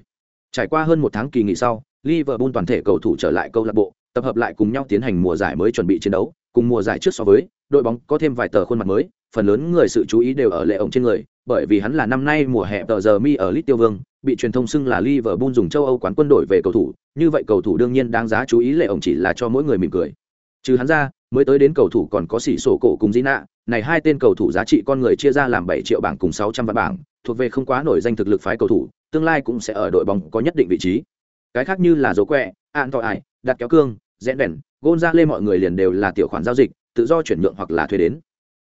Trải qua hơn một tháng kỳ nghỉ sau, liverpool toàn thể cầu thủ trở lại câu lạc bộ, tập hợp lại cùng nhau tiến hành mùa giải mới chuẩn bị chiến đấu cùng mùa giải trước so với, đội bóng có thêm vài tờ khuôn mặt mới, phần lớn người sự chú ý đều ở lệ ổng trên người, bởi vì hắn là năm nay mùa hè tờ giờ mi ở lit tiêu vương, bị truyền thông xưng là liverpool dùng châu âu quán quân đội về cầu thủ, như vậy cầu thủ đương nhiên đáng giá chú ý lệ ổng chỉ là cho mỗi người mỉm cười. Trừ hắn ra, mới tới đến cầu thủ còn có xỉ sổ cổ cùng di nạ này hai tên cầu thủ giá trị con người chia ra làm bảy triệu bảng cùng sáu trăm vạn bảng, thuộc về không quá nổi danh thực lực phái cầu thủ, tương lai cũng sẽ ở đội bóng có nhất định vị trí. Cái khác như là dấu quẹ an tỏi ải đặt kéo cương rẽn đèn gôn ra lên mọi người liền đều là tiểu khoản giao dịch tự do chuyển nhượng hoặc là thuê đến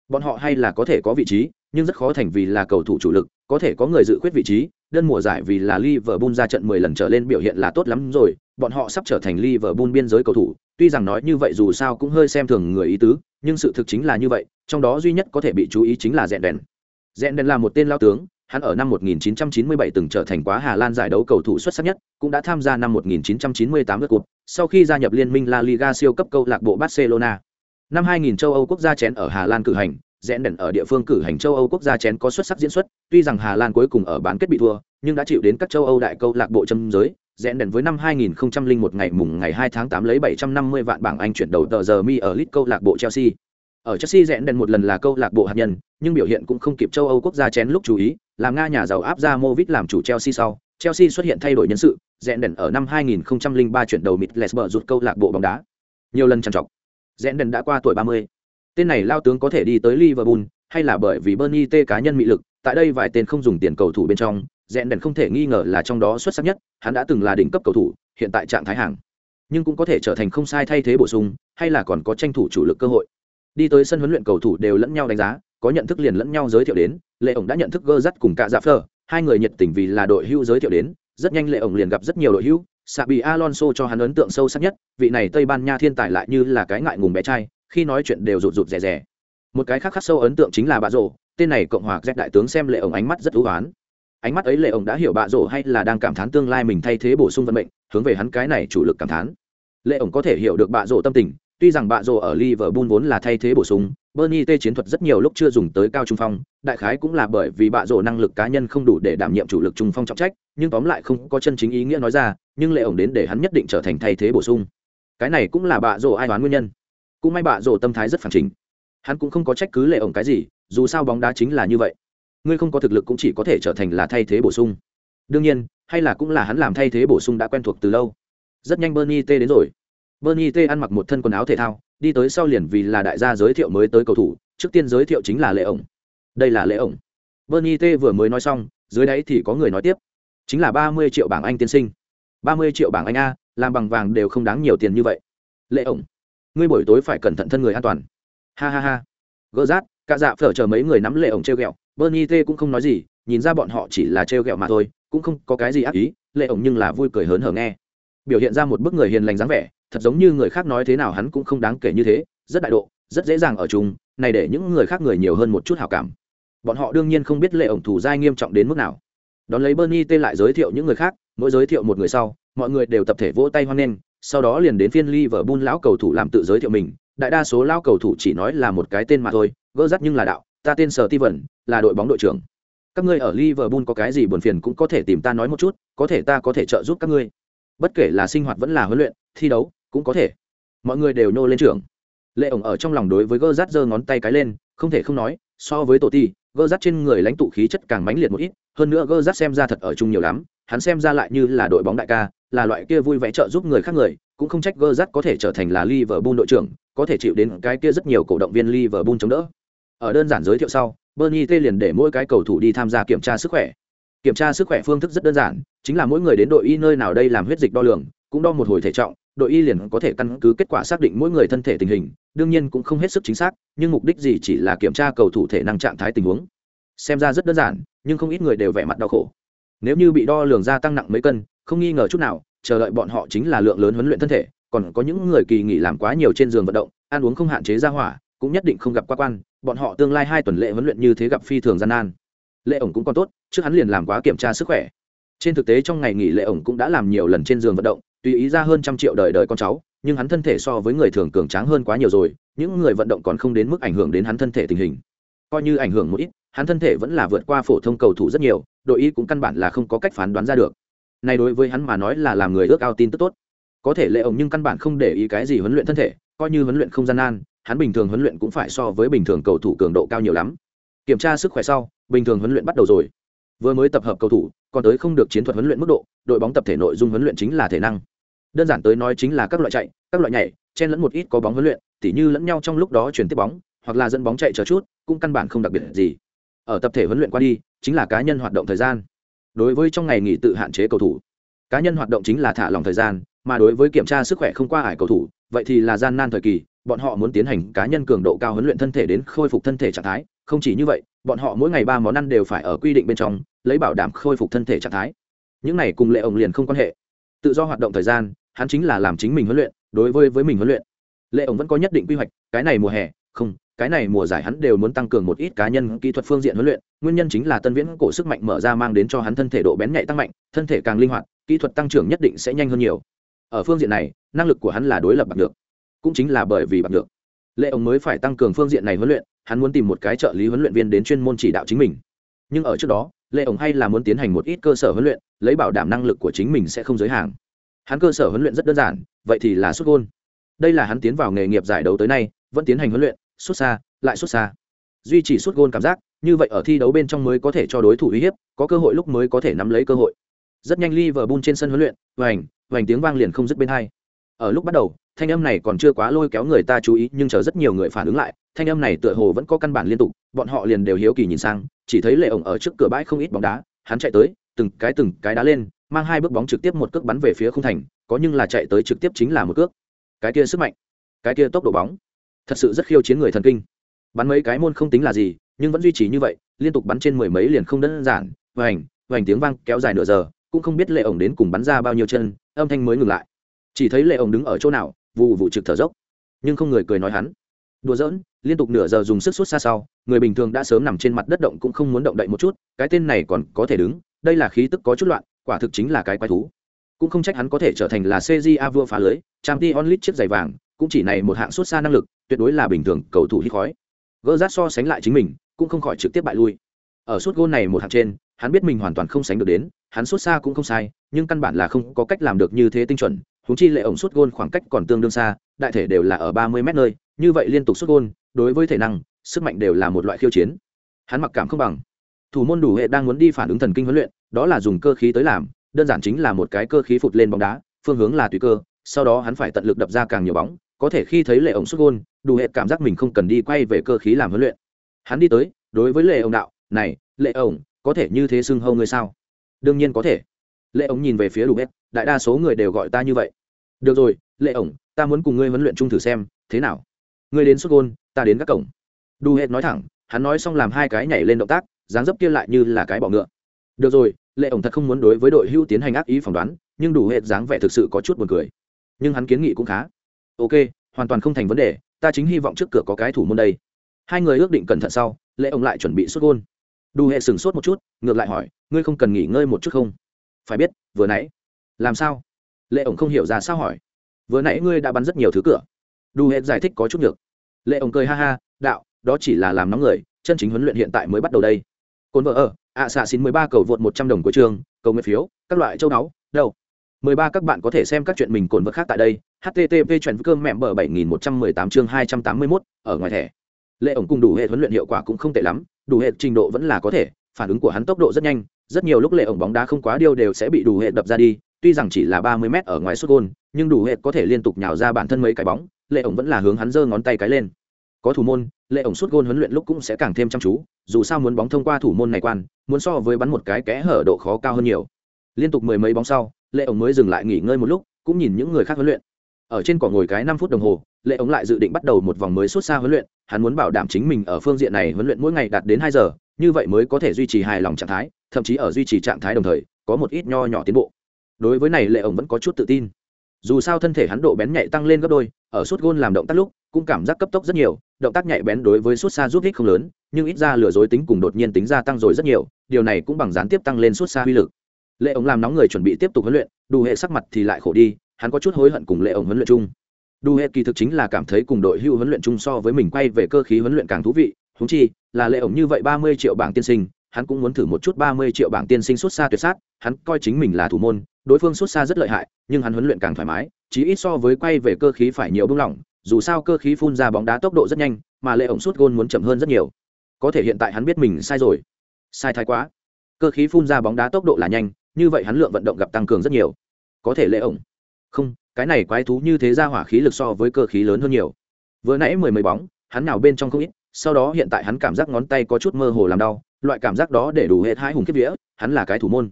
bọn họ hay là có thể có vị trí nhưng rất khó thành vì là cầu thủ chủ lực có thể có người dự khuyết vị trí đơn mùa giải vì là Liverpool ra trận 10 lần trở lên biểu hiện là tốt lắm rồi, bọn họ sắp trở thành Liverpool biên giới cầu thủ, tuy rằng nói như vậy dù sao cũng hơi xem thường người ý tứ, nhưng sự thực chính là như vậy, trong đó duy nhất có thể bị chú ý chính là Rèn Đèn. Rèn Đèn là một tên lao tướng, hắn ở năm 1997 từng trở thành quá Hà Lan giải đấu cầu thủ xuất sắc nhất, cũng đã tham gia năm 1998 World Cup, sau khi gia nhập liên minh La Liga siêu cấp câu lạc bộ Barcelona. Năm 2000 châu Âu quốc gia chén ở Hà Lan cử hành, rẽn đèn ở địa phương cử hành châu âu quốc gia chén có xuất sắc diễn xuất tuy rằng hà lan cuối cùng ở bán kết bị thua nhưng đã chịu đến các châu âu đại câu lạc bộ châm giới rẽn đèn với năm 2001 ngày mùng ngày 2 tháng 8 lấy 750 vạn bảng anh chuyển đầu tờ giờ mi ở lit câu lạc bộ chelsea ở chelsea rẽn đèn một lần là câu lạc bộ hạt nhân nhưng biểu hiện cũng không kịp châu âu quốc gia chén lúc chú ý làm nga nhà giàu áp ra movit làm chủ chelsea sau chelsea xuất hiện thay đổi nhân sự rẽn đèn ở năm 2003 chuyển đầu mịt lesber rụt câu lạc bộ bóng đá nhiều lần trằn trọc rẽn đèn đã qua tuổi 30 Tên này lao tướng có thể đi tới Liverpool, hay là bởi vì Bernie T cá nhân mị lực, tại đây vài tên không dùng tiền cầu thủ bên trong, Rèn đèn không thể nghi ngờ là trong đó xuất sắc nhất, hắn đã từng là đỉnh cấp cầu thủ, hiện tại trạng thái hàng. Nhưng cũng có thể trở thành không sai thay thế bổ sung, hay là còn có tranh thủ chủ lực cơ hội. Đi tới sân huấn luyện cầu thủ đều lẫn nhau đánh giá, có nhận thức liền lẫn nhau giới thiệu đến, Lệ ổng đã nhận thức gơ rắt cùng cả Dạ phờ, hai người nhiệt tình vì là đội hưu giới thiệu đến, rất nhanh Lệ ổng liền gặp rất nhiều đội hưu, Sabi Alonso cho hắn ấn tượng sâu sắc nhất, vị này Tây Ban Nha thiên tài lại như là cái ngại ngùng bé trai, khi nói chuyện đều rụt rụt rè rè. Một cái khác khắc sâu ấn tượng chính là bà rổ tên này cộng hòa z đại tướng xem lệ ổng ánh mắt rất ưu oán. Ánh mắt ấy lệ ổng đã hiểu bạ rổ hay là đang cảm thán tương lai mình thay thế bổ sung vận mệnh hướng về hắn cái này chủ lực cảm thán. Lệ ổng có thể hiểu được bạ rổ tâm tình tuy rằng bạ rổ ở liverpool vốn là thay thế bổ sung bernie t chiến thuật rất nhiều lúc chưa dùng tới cao trung phong đại khái cũng là bởi vì bạ rổ năng lực cá nhân không đủ để đảm nhiệm chủ lực trung phong trọng trách nhưng tóm lại không có chân chính ý nghĩa nói ra nhưng lệ ổng đến để hắn nhất định trở thành thay thế bổ sung. Cái này cũng là bạ rổ ai đoán nguyên nhân. Cũng may bạ rổ tâm thái rất phản chính, hắn cũng không có trách cứ lệ ổng cái gì dù sao bóng đá chính là như vậy. Ngươi không có thực lực cũng chỉ có thể trở thành là thay thế bổ sung. Đương nhiên hay là cũng là hắn làm thay thế bổ sung đã quen thuộc từ lâu. Rất nhanh bernie t đến rồi. Bernie t ăn mặc một thân quần áo thể thao đi tới sau liền vì là đại gia giới thiệu mới tới cầu thủ, trước tiên giới thiệu chính là lệ ổng. Đây là lệ ổng. Bernie t vừa mới nói xong, dưới đấy thì có người nói tiếp. Chính là ba mươi triệu bảng anh tiên sinh. Ba mươi triệu bảng anh a, làm bằng vàng đều không đáng nhiều tiền như vậy. Lệ ổng, ngươi buổi tối phải cẩn thận thân người an toàn. Ha ha ha. Gỡ rát, cả dạ phở chờ mấy người nắm lệ ổng treo o bernie t cũng không nói gì, nhìn ra bọn họ chỉ là treo o mà thôi, cũng không có cái gì ác ý. Lệ ổng nhưng là vui cười hớn hở nghe biểu hiện ra một bức người hiền lành dáng vẻ thật giống như người khác nói thế nào hắn cũng không đáng kể như thế rất đại độ rất dễ dàng ở chung này để những người khác người nhiều hơn một chút hảo cảm. Bọn họ đương nhiên không biết lệ ổng thủ giai nghiêm trọng đến mức nào. Đón lấy bernie tê lại giới thiệu những người khác mỗi giới thiệu một người sau mọi người đều tập thể vỗ tay hoan nghênh sau đó liền đến phiên Liverpool lão cầu thủ làm tự giới thiệu mình, đại đa số lão cầu thủ chỉ nói là một cái tên mà thôi gỡ rắt nhưng là đạo ta tên sờ ti vẩn là đội bóng đội trưởng. Các ngươi ở liverpool có cái gì buồn phiền cũng có thể tìm ta nói một chút có thể ta có thể trợ giúp các ngươi bất kể là sinh hoạt vẫn là huấn luyện thi đấu cũng có thể mọi người đều nô lên trưởng lệ ổng ở trong lòng đối với gơ rát giơ ngón tay cái lên không thể không nói so với tổ ti gơ rát trên người lãnh tụ khí chất càng mãnh liệt một ít hơn nữa gơ rát xem ra thật ở chung nhiều lắm hắn xem ra lại như là đội bóng đại ca là loại kia vui vẻ trợ giúp người khác người cũng không trách gơ rát có thể trở thành là liverpool đội trưởng có thể chịu đến cái kia rất nhiều cổ động viên Liverpool chống đỡ. Ở đơn giản giới thiệu sau, Bernie T liền để mỗi cái cầu thủ đi tham gia kiểm tra sức khỏe. Kiểm tra sức khỏe phương thức rất đơn giản, chính là mỗi người đến đội y nơi nào đây làm huyết dịch đo lường, cũng đo một hồi thể trọng, đội y liền có thể căn cứ kết quả xác định mỗi người thân thể tình hình, đương nhiên cũng không hết sức chính xác, nhưng mục đích gì chỉ là kiểm tra cầu thủ thể năng trạng thái tình huống. Xem ra rất đơn giản, nhưng không ít người đều vẻ mặt đau khổ. Nếu như bị đo lường gia tăng nặng mấy cân, không nghi ngờ chút nào, chờ đợi bọn họ chính là lượng lớn huấn luyện thân thể, còn có những người kỳ nghỉ làm quá nhiều trên giường vận động ăn uống không hạn chế ra hỏa cũng nhất định không gặp qua quan bọn họ tương lai hai tuần lễ huấn luyện như thế gặp phi thường gian nan lệ ổng cũng còn tốt, trước hắn liền làm quá kiểm tra sức khỏe. Trên thực tế trong ngày nghỉ lệ ổng cũng đã làm nhiều lần trên giường vận động, tùy ý ra hơn trăm triệu đời đời con cháu, nhưng hắn thân thể so với người thường cường tráng hơn quá nhiều rồi, những người vận động còn không đến mức ảnh hưởng đến hắn thân thể tình hình. Coi như ảnh hưởng một ít, hắn thân thể vẫn là vượt qua phổ thông cầu thủ rất nhiều, đội ý cũng căn bản là không có cách phán đoán ra được. Này đối với hắn mà nói là làm người ước ao tin tức tốt. Có thể lệ ổng nhưng căn bản không để ý cái gì huấn luyện thân thể, coi như huấn luyện không gian nan, hắn bình thường huấn luyện cũng phải so với bình thường cầu thủ cường độ cao nhiều lắm. Kiểm tra sức khỏe sau bình thường huấn luyện bắt đầu rồi. Vừa mới tập hợp cầu thủ, còn tới không được chiến thuật huấn luyện mức độ, đội bóng tập thể nội dung huấn luyện chính là thể năng. Đơn giản tới nói chính là các loại chạy, các loại nhảy, chen lẫn một ít có bóng huấn luyện, tỉ như lẫn nhau trong lúc đó chuyển tiếp bóng, hoặc là dẫn bóng chạy chờ chút, cũng căn bản không đặc biệt gì. Ở tập thể huấn luyện qua đi, chính là cá nhân hoạt động thời gian. Đối với trong ngày nghỉ tự hạn chế cầu thủ, cá nhân hoạt động chính là thả lỏng thời gian, mà đối với kiểm tra sức khỏe không qua ải cầu thủ, vậy thì là gian nan thời kỳ, bọn họ muốn tiến hành cá nhân cường độ cao huấn luyện thân thể đến khôi phục thân thể trạng thái, không chỉ như vậy bọn họ mỗi ngày ba món ăn đều phải ở quy định bên trong, lấy bảo đảm khôi phục thân thể trạng thái. Những này cùng lệ ổng liền không quan hệ. Tự do hoạt động thời gian, hắn chính là làm chính mình huấn luyện, đối với với mình huấn luyện. Lệ ổng vẫn có nhất định quy hoạch, cái này mùa hè, không, cái này mùa giải hắn đều muốn tăng cường một ít cá nhân kỹ thuật phương diện huấn luyện, nguyên nhân chính là tân viễn cổ sức mạnh mở ra mang đến cho hắn thân thể độ bén nhạy tăng mạnh, thân thể càng linh hoạt, kỹ thuật tăng trưởng nhất định sẽ nhanh hơn nhiều. Ở phương diện này, năng lực của hắn là đối lập bằng được, cũng chính là bởi vì bằng được lệ ông mới phải tăng cường phương diện này huấn luyện, hắn muốn tìm một cái trợ lý huấn luyện viên đến chuyên môn chỉ đạo chính mình. Nhưng ở trước đó, lệ ổng hay là muốn tiến hành một ít cơ sở huấn luyện, lấy bảo đảm năng lực của chính mình sẽ không giới hạn. Hắn cơ sở huấn luyện rất đơn giản, vậy thì là xuất gôn. Đây là hắn tiến vào nghề nghiệp giải đấu tới nay, vẫn tiến hành huấn luyện xuất xa, lại xuất xa. Duy trì xuất gôn cảm giác, như vậy ở thi đấu bên trong mới có thể cho đối thủ uy hiếp, có cơ hội lúc mới có thể nắm lấy cơ hội. Rất nhanh Liverpool trên sân huấn luyện, vành vành tiếng vang liền không dứt bên hai. Ở lúc bắt đầu thanh âm này còn chưa quá lôi kéo người ta chú ý, nhưng chờ rất nhiều người phản ứng lại, thanh âm này tựa hồ vẫn có căn bản liên tục, bọn họ liền đều hiếu kỳ nhìn sang, chỉ thấy lệ ổng ở trước cửa bãi không ít bóng đá, hắn chạy tới, từng cái từng cái đá lên, mang hai bước bóng trực tiếp một cước bắn về phía khung thành, có nhưng là chạy tới trực tiếp chính là một cước. Cái kia sức mạnh, cái kia tốc độ bóng, thật sự rất khiêu chiến người thần kinh. Bắn mấy cái môn không tính là gì, nhưng vẫn duy trì như vậy, liên tục bắn trên mười mấy liền không đơn giản, vành vành tiếng vang kéo dài nửa giờ, cũng không biết lệ ổng đến cùng bắn ra bao nhiêu chân, âm thanh mới ngừng lại. Chỉ thấy lệ ổng đứng ở chỗ nào vụ vụ trực thở dốc. Nhưng không người cười nói hắn. Đùa giỡn, liên tục nửa giờ dùng sức suốt xa sau, người bình thường đã sớm nằm trên mặt đất động cũng không muốn động đậy một chút, cái tên này còn có thể đứng, đây là khí tức có chút loạn, quả thực chính là cái quái thú. Cũng không trách hắn có thể trở thành là cja vua phá lưới trang t onlit chiếc giày vàng, cũng chỉ này một hạng suốt xa năng lực, tuyệt đối là bình thường cầu thủ hít khói. Gỡ rát so sánh lại chính mình, cũng không khỏi trực tiếp bại lui. Ở suốt gôn này một hạng trên, hắn biết mình hoàn toàn không sánh được đến, hắn suốt xa cũng không sai, nhưng căn bản là không có cách làm được như thế tinh chuẩn huống chi lệ ổng suốt gôn khoảng cách còn tương đương xa, đại thể đều là ở ba mươi mét nơi, như vậy liên tục suốt gôn, đối với thể năng, sức mạnh đều là một loại khiêu chiến. Hắn mặc cảm không bằng. Thủ môn đủ hệ đang muốn đi phản ứng thần kinh huấn luyện, đó là dùng cơ khí tới làm, đơn giản chính là một cái cơ khí phụt lên bóng đá, phương hướng là tùy cơ, sau đó hắn phải tận lực đập ra càng nhiều bóng, có thể khi thấy lệ ổng xuất gôn, đủ hệ cảm giác mình không cần đi quay về cơ khí làm huấn luyện. Hắn đi tới, đối với lệ ổng đạo, này, lệ ổng, có thể như thế xưng hâu ngươi sao? Đương nhiên có thể. Lệ ổng nhìn về phía đủ hệ đại đa số người đều gọi ta như vậy. Được rồi, lệ ổng, ta muốn cùng ngươi huấn luyện chung thử xem, thế nào? Ngươi đến xuất gôn, ta đến các cổng. Đủ hết nói thẳng, hắn nói xong làm hai cái nhảy lên động tác, dáng dấp kia lại như là cái bọ ngựa. Được rồi, lệ ổng thật không muốn đối với đội hưu tiến hành ác ý phỏng đoán, nhưng đủ hết dáng vẻ thực sự có chút buồn cười. Nhưng hắn kiến nghị cũng khá. Ok, hoàn toàn không thành vấn đề, ta chính hy vọng trước cửa có cái thủ môn đây. Hai người ước định cẩn thận sau, lệ ổng lại chuẩn bị xuất gôn. Đủ hệ sửng sốt một chút, ngược lại hỏi, ngươi không cần nghỉ ngơi một chút không? Phải biết, vừa nãy làm sao? Lệ ổng không hiểu ra sao hỏi. Vừa nãy ngươi đã bắn rất nhiều thứ cửa. Đủ hết giải thích có chút được lệ ổng cười ha ha, đạo, đó chỉ là làm nóng người, chân chính huấn luyện hiện tại mới bắt đầu đây. Cồn vợ ở, ạ xạ xin mười ba cầu vượt một trăm đồng của trường, cầu nguyện phiếu, các loại châu đáo đâu? Mười ba các bạn có thể xem các chuyện mình cồn vợ khác tại đây. Http chuyện cơm mẹm bờ bảy nghìn một trăm mười tám chương hai trăm tám mươi mốt, ở ngoài thẻ. Lệ ổng cùng đủ hệ huấn luyện hiệu quả cũng không tệ lắm đủ hệ trình độ vẫn là có thể, phản ứng của hắn tốc độ rất nhanh, rất nhiều lúc lệ ổng bóng đá không quá điêu đều sẽ bị đủ hệ đập ra đi tuy rằng chỉ là ba mươi mét ở ngoài xuất gôn, nhưng đủ hệ có thể liên tục nhào ra bản thân mấy cái bóng, lệ ổng vẫn là hướng hắn giơ ngón tay cái lên. Có thủ môn, lệ ổng suốt gôn huấn luyện lúc cũng sẽ càng thêm chăm chú, dù sao muốn bóng thông qua thủ môn này quan, muốn so với bắn một cái kẽ hở độ khó cao hơn nhiều. Liên tục mười mấy bóng sau, lệ ổng mới dừng lại nghỉ ngơi một lúc, cũng nhìn những người khác huấn luyện. Ở trên cỏ ngồi cái năm phút đồng hồ, lệ ổng lại dự định bắt đầu một vòng mới suốt xa huấn luyện, hắn muốn bảo đảm chính mình ở phương diện này huấn luyện mỗi ngày đạt đến hai giờ, như vậy mới có thể duy trì hài lòng trạng thái, thậm chí ở duy trì trạng thái đồng thời, có một ít nho nhỏ tiến bộ đối với này lệ ổng vẫn có chút tự tin. Dù sao thân thể hắn độ bén nhạy tăng lên gấp đôi, ở suốt gôn làm động tác lúc, cũng cảm giác cấp tốc rất nhiều, động tác nhạy bén đối với suốt xa giúp ích không lớn, nhưng ít ra lừa dối tính cùng đột nhiên tính gia tăng rồi rất nhiều, điều này cũng bằng gián tiếp tăng lên suốt xa uy lực. Lệ ổng làm nóng người chuẩn bị tiếp tục huấn luyện đủ hệ sắc mặt thì lại khổ đi, hắn có chút hối hận cùng lệ ổng huấn luyện chung. Đủ hệ kỳ thực chính là cảm thấy cùng đội hưu huấn luyện chung so với mình quay về cơ khí huấn luyện càng thú vị húng chi, là lệ ổng như vậy ba mươi triệu bảng tiên sinh hắn cũng muốn thử một chút ba mươi triệu bảng tiên sinh xuất xa tuyệt sát, hắn coi chính mình là thủ môn, đối phương xuất xa rất lợi hại, nhưng hắn huấn luyện càng thoải mái, chí ít so với quay về cơ khí phải nhiều bưng lỏng, dù sao cơ khí phun ra bóng đá tốc độ rất nhanh, mà lệ ổng sút gôn muốn chậm hơn rất nhiều. Có thể hiện tại hắn biết mình sai rồi. Sai thái quá. Cơ khí phun ra bóng đá tốc độ là nhanh, như vậy hắn lượng vận động gặp tăng cường rất nhiều. Có thể lệ ổng. Không, cái này quái thú như thế ra hỏa khí lực so với cơ khí lớn hơn nhiều. Vừa nãy mười mấy bóng, hắn nào bên trong không ít, sau đó hiện tại hắn cảm giác ngón tay có chút mơ hồ làm đau loại cảm giác đó để đủ hệ hai hùng kiếp vía, hắn là cái thủ môn.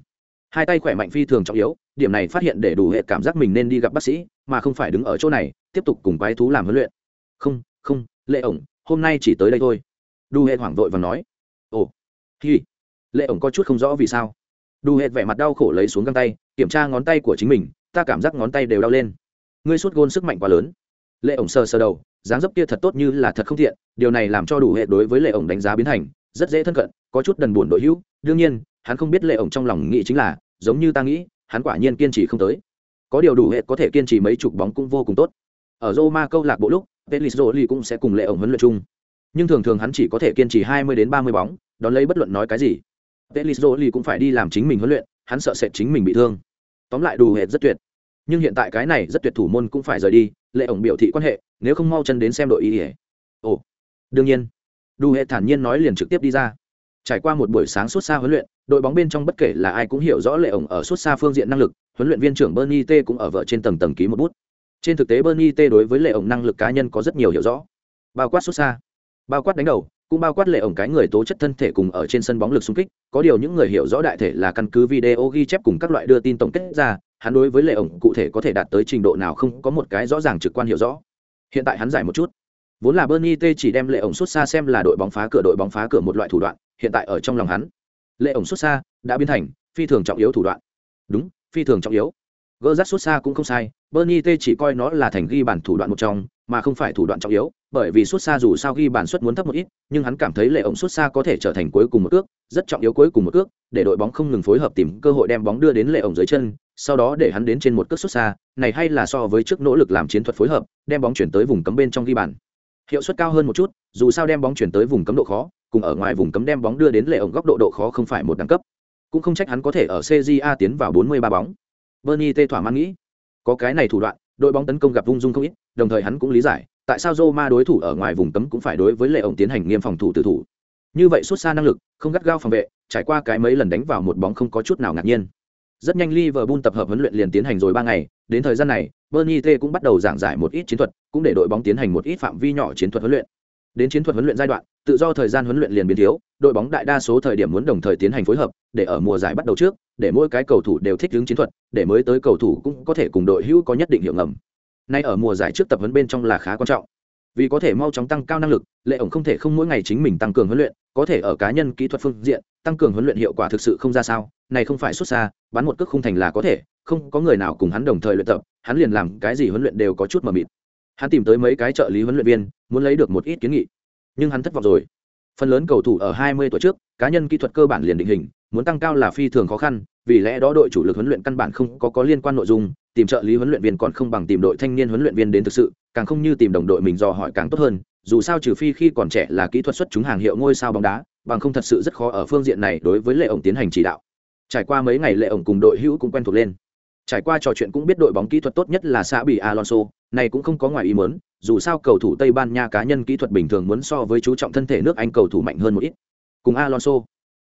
Hai tay khỏe mạnh phi thường trọng yếu, điểm này phát hiện để đủ hệ cảm giác mình nên đi gặp bác sĩ, mà không phải đứng ở chỗ này, tiếp tục cùng quái thú làm huấn luyện. Không không, lệ ổng, hôm nay chỉ tới đây thôi. Đủ hệ hoảng vội và nói. Ồ, hi. Lệ ổng có chút không rõ vì sao. Đủ hệ vẻ mặt đau khổ lấy xuống găng tay, kiểm tra ngón tay của chính mình, ta cảm giác ngón tay đều đau lên. Ngươi suốt gôn sức mạnh quá lớn. Lệ ổng sờ sờ đầu, dáng dấp kia thật tốt như là thật không thiện, điều này làm cho đủ hệ đối với lệ ổng đánh giá biến thành, rất dễ thân cận có chút đần buồn đội hữu, đương nhiên, hắn không biết lệ ổng trong lòng nghĩ chính là, giống như ta nghĩ, hắn quả nhiên kiên trì không tới. Có điều đủ hệ có thể kiên trì mấy chục bóng cũng vô cùng tốt. Ở roma câu lạc bộ lúc petlis jolie cũng sẽ cùng lệ ổng huấn luyện chung. Nhưng thường thường hắn chỉ có thể kiên trì hai mươi đến ba mươi bóng, đón lấy bất luận nói cái gì. Petlis jolie cũng phải đi làm chính mình huấn luyện, hắn sợ sệt chính mình bị thương. Tóm lại đủ hệ rất tuyệt. Nhưng hiện tại cái này rất tuyệt thủ môn cũng phải rời đi, lệ ổng biểu thị quan hệ, nếu không mau chân đến xem đội ý ỉa ồ, đương nhiên. Đủ hệ thản nhiên nói liền trực tiếp đi ra trải qua một buổi sáng suốt xa huấn luyện, đội bóng bên trong bất kể là ai cũng hiểu rõ lệ ổng ở suốt xa phương diện năng lực, huấn luyện viên trưởng bernie t cũng ở vợ trên tầng tầng ký một bút. Trên thực tế bernie t đối với lệ ổng năng lực cá nhân có rất nhiều hiểu rõ. Bao quát suốt xa, bao quát đánh đầu, cũng bao quát lệ ổng cái người tố chất thân thể cùng ở trên sân bóng lực xung kích, có điều những người hiểu rõ đại thể là căn cứ video ghi chép cùng các loại đưa tin tổng kết ra, hắn đối với lệ ổng cụ thể có thể đạt tới trình độ nào không có một cái rõ ràng trực quan hiểu rõ. Hiện tại hắn giải một chút. Vốn là bernie t chỉ đem lệ ổng xuất xa xem là đội bóng phá cửa, đội bóng phá cửa một loại thủ đoạn hiện tại ở trong lòng hắn. Lệ ổng xuất xa, đã biến thành phi thường trọng yếu thủ đoạn. Đúng, phi thường trọng yếu. Gỡ rắt xuất xa cũng không sai, bernie t chỉ coi nó là thành ghi bản thủ đoạn một trong, mà không phải thủ đoạn trọng yếu, bởi vì xuất xa dù sao ghi bản suất muốn thấp một ít, nhưng hắn cảm thấy lệ ổng xuất xa có thể trở thành cuối cùng một ước rất trọng yếu cuối cùng một ước để đội bóng không ngừng phối hợp tìm cơ hội đem bóng đưa đến lệ ổng dưới chân, sau đó để hắn đến trên một cước xuất xa, này hay là so với trước nỗ lực làm chiến thuật phối hợp, đem bóng chuyển tới vùng cấm bên trong ghi bàn. Hiệu suất cao hơn một chút, dù sao đem bóng chuyển tới vùng cấm độ khó cùng ở ngoài vùng cấm đem bóng đưa đến lệ ổng góc độ độ khó không phải một đẳng cấp. Cũng không trách hắn có thể ở cja tiến vào 43 bóng. Bernie tê thỏa mãn nghĩ có cái này thủ đoạn đội bóng tấn công gặp vung dung không ít đồng thời hắn cũng lý giải tại sao Roma đối thủ ở ngoài vùng cấm cũng phải đối với lệ ổng tiến hành nghiêm phòng thủ tự thủ. Như vậy xuất xa năng lực không gắt gao phòng vệ trải qua cái mấy lần đánh vào một bóng không có chút nào ngạc nhiên. Rất nhanh Liverpool tập hợp huấn luyện liền tiến hành rồi ba ngày, đến thời gian này, Bernie T cũng bắt đầu giảng giải một ít chiến thuật, cũng để đội bóng tiến hành một ít phạm vi nhỏ chiến thuật huấn luyện. Đến chiến thuật huấn luyện giai đoạn, tự do thời gian huấn luyện liền biến thiếu, đội bóng đại đa số thời điểm muốn đồng thời tiến hành phối hợp, để ở mùa giải bắt đầu trước, để mỗi cái cầu thủ đều thích ứng chiến thuật, để mới tới cầu thủ cũng có thể cùng đội hữu có nhất định hiệu ngầm. Nay ở mùa giải trước tập huấn bên trong là khá quan trọng. Vì có thể mau chóng tăng cao năng lực, Lệ ổng không thể không mỗi ngày chính mình tăng cường huấn luyện, có thể ở cá nhân kỹ thuật phương diện, tăng cường huấn luyện hiệu quả thực sự không ra sao, này không phải xuất xa, bắn một cước không thành là có thể, không có người nào cùng hắn đồng thời luyện tập, hắn liền làm cái gì huấn luyện đều có chút mờ mịt. Hắn tìm tới mấy cái trợ lý huấn luyện viên, muốn lấy được một ít kiến nghị, nhưng hắn thất vọng rồi. Phần lớn cầu thủ ở 20 tuổi trước, cá nhân kỹ thuật cơ bản liền định hình, muốn tăng cao là phi thường khó khăn, vì lẽ đó đội chủ lực huấn luyện căn bản không có có liên quan nội dung, tìm trợ lý huấn luyện viên còn không bằng tìm đội thanh niên huấn luyện viên đến thực sự, càng không như tìm đồng đội mình dò hỏi càng tốt hơn, dù sao trừ phi khi còn trẻ là kỹ thuật xuất chúng hàng hiệu ngôi sao bóng đá, bằng không thật sự rất khó ở phương diện này đối với Lệ ổng tiến hành chỉ đạo. Trải qua mấy ngày Lệ ổng cùng đội hữu cũng quen thuộc lên. Trải qua trò chuyện cũng biết đội bóng kỹ thuật tốt nhất là xã bị Alonso, này cũng không có ngoài ý muốn, dù sao cầu thủ Tây Ban Nha cá nhân kỹ thuật bình thường muốn so với chú trọng thân thể nước Anh cầu thủ mạnh hơn một ít. Cùng Alonso,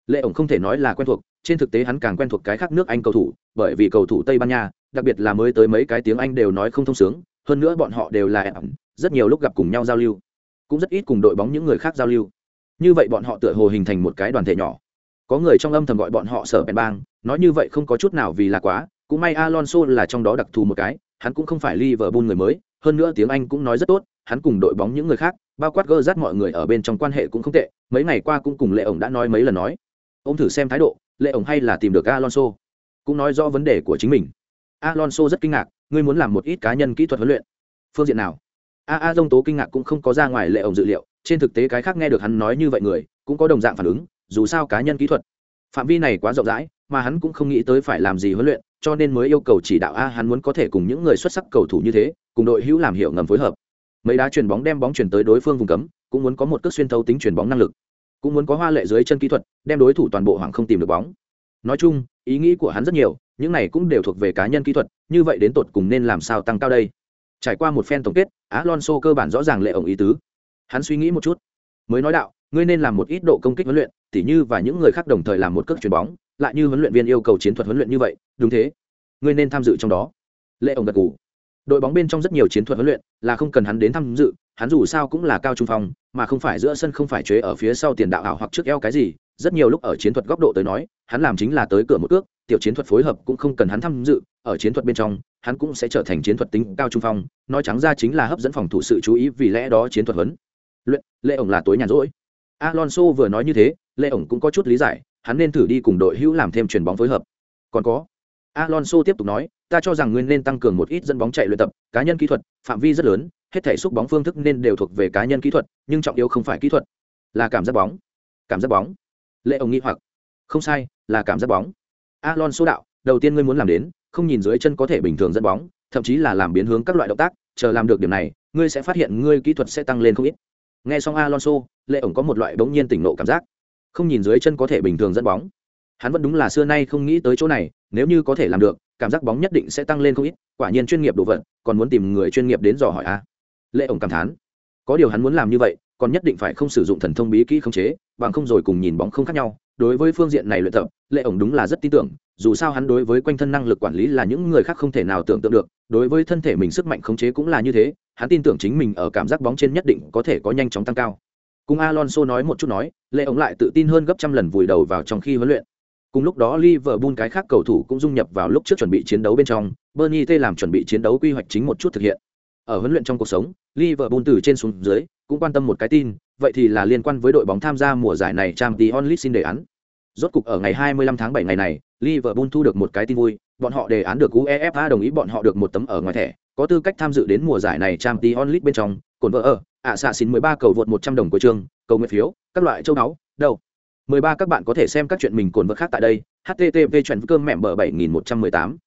Lệ ổng không thể nói là quen thuộc, trên thực tế hắn càng quen thuộc cái khác nước Anh cầu thủ, bởi vì cầu thủ Tây Ban Nha, đặc biệt là mới tới mấy cái tiếng Anh đều nói không thông sướng, hơn nữa bọn họ đều là ẩm, rất nhiều lúc gặp cùng nhau giao lưu, cũng rất ít cùng đội bóng những người khác giao lưu. Như vậy bọn họ tựa hồ hình thành một cái đoàn thể nhỏ. Có người trong âm thầm gọi bọn họ sở bèn bang, nói như vậy không có chút nào vì là quá, cũng may Alonso là trong đó đặc thù một cái, hắn cũng không phải Liverpool người mới, hơn nữa tiếng Anh cũng nói rất tốt, hắn cùng đội bóng những người khác, bao quát gơ rát mọi người ở bên trong quan hệ cũng không tệ, mấy ngày qua cũng cùng Lệ ổng đã nói mấy lần nói. Ông thử xem thái độ, Lệ ổng hay là tìm được Alonso, cũng nói rõ vấn đề của chính mình. Alonso rất kinh ngạc, ngươi muốn làm một ít cá nhân kỹ thuật huấn luyện. Phương diện nào? A A Dông Tố kinh ngạc cũng không có ra ngoài Lệ ổng dự liệu, trên thực tế cái khác nghe được hắn nói như vậy người, cũng có đồng dạng phản ứng, dù sao cá nhân kỹ thuật, phạm vi này quá rộng rãi, mà hắn cũng không nghĩ tới phải làm gì huấn luyện, cho nên mới yêu cầu chỉ đạo a hắn muốn có thể cùng những người xuất sắc cầu thủ như thế, cùng đội hữu làm hiệu ngầm phối hợp. Mấy đá chuyền bóng đem bóng chuyển tới đối phương vùng cấm, cũng muốn có một cước xuyên thấu tính chuyền bóng năng lực. Cũng muốn có hoa lệ dưới chân kỹ thuật, đem đối thủ toàn bộ hoàng không tìm được bóng. Nói chung, ý nghĩ của hắn rất nhiều, những này cũng đều thuộc về cá nhân kỹ thuật, như vậy đến tột cùng nên làm sao tăng cao đây? Trải qua một phen tổng kết, alonso cơ bản rõ ràng lệ ổng ý tứ. Hắn suy nghĩ một chút. Mới nói đạo, ngươi nên làm một ít độ công kích huấn luyện, tỉ như và những người khác đồng thời làm một cước chuyền bóng lại như huấn luyện viên yêu cầu chiến thuật huấn luyện như vậy, đúng thế. Ngươi nên tham dự trong đó. Lệ ổng gật ngủ đội bóng bên trong rất nhiều chiến thuật huấn luyện, là không cần hắn đến tham dự, hắn dù sao cũng là cao trung phong, mà không phải giữa sân không phải chế ở phía sau tiền đạo ảo hoặc trước eo cái gì, rất nhiều lúc ở chiến thuật góc độ tới nói, hắn làm chính là tới cửa một cước, tiểu chiến thuật phối hợp cũng không cần hắn tham dự, ở chiến thuật bên trong, hắn cũng sẽ trở thành chiến thuật tính cao trung phong, nói trắng ra chính là hấp dẫn phòng thủ sự chú ý vì lẽ đó chiến thuật huấn. Luyện, lệ ổng là tối nhàn rỗi. Alonso vừa nói như thế, lệ ổng cũng có chút lý giải hắn nên thử đi cùng đội hữu làm thêm chuyền bóng phối hợp. Còn có, alonso tiếp tục nói, ta cho rằng nguyên nên tăng cường một ít dẫn bóng chạy luyện tập, cá nhân kỹ thuật, phạm vi rất lớn, hết thể xúc bóng phương thức nên đều thuộc về cá nhân kỹ thuật, nhưng trọng yếu không phải kỹ thuật, là cảm giác bóng. Cảm giác bóng. Lệ ông nghĩ hoặc. Không sai, là cảm giác bóng. Alonso đạo, đầu tiên ngươi muốn làm đến, không nhìn dưới chân có thể bình thường dẫn bóng, thậm chí là làm biến hướng các loại động tác, chờ làm được điểm này, ngươi sẽ phát hiện ngươi kỹ thuật sẽ tăng lên không ít. Nghe xong alonso lệ ổng có một loại bỗng nhiên tỉnh nộ cảm giác không nhìn dưới chân có thể bình thường dẫn bóng. Hắn vẫn đúng là xưa nay không nghĩ tới chỗ này, nếu như có thể làm được, cảm giác bóng nhất định sẽ tăng lên không ít, quả nhiên chuyên nghiệp đồ vật, còn muốn tìm người chuyên nghiệp đến dò hỏi a. Lệ ổng cảm thán. Có điều hắn muốn làm như vậy, còn nhất định phải không sử dụng thần thông bí kỹ khống chế, bằng không rồi cùng nhìn bóng không khác nhau. Đối với phương diện này luyện tập, lệ ổng đúng là rất tin tưởng, dù sao hắn đối với quanh thân năng lực quản lý là những người khác không thể nào tưởng tượng được, đối với thân thể mình sức mạnh khống chế cũng là như thế, hắn tin tưởng chính mình ở cảm giác bóng trên nhất định có thể có nhanh chóng tăng cao cùng alonso nói một chút nói lệ ổng lại tự tin hơn gấp trăm lần vùi đầu vào trong khi huấn luyện. Cùng lúc đó liverpool cái khác cầu thủ cũng dung nhập vào lúc trước chuẩn bị chiến đấu bên trong, bernie t làm chuẩn bị chiến đấu quy hoạch chính một chút thực hiện. Ở huấn luyện trong cuộc sống, liverpool từ trên xuống dưới cũng quan tâm một cái tin, vậy thì là liên quan với đội bóng tham gia mùa giải này trang tí onlit xin đề án. Rốt cục ở ngày 25 tháng 7 ngày này, liverpool thu được một cái tin vui, bọn họ đề án được uefa đồng ý bọn họ được một tấm ở ngoài thẻ, có tư cách tham dự đến mùa giải này trang tí onlit bên trong cồn vợ ở, ạ xạ xin 13 cầu vượt 100 đồng của trường, cầu nguyện phiếu, các loại châu đáo đâu? 13 các bạn có thể xem các chuyện mình cồn vợ khác tại đây, http chuyện cơm mẹm bờ 7118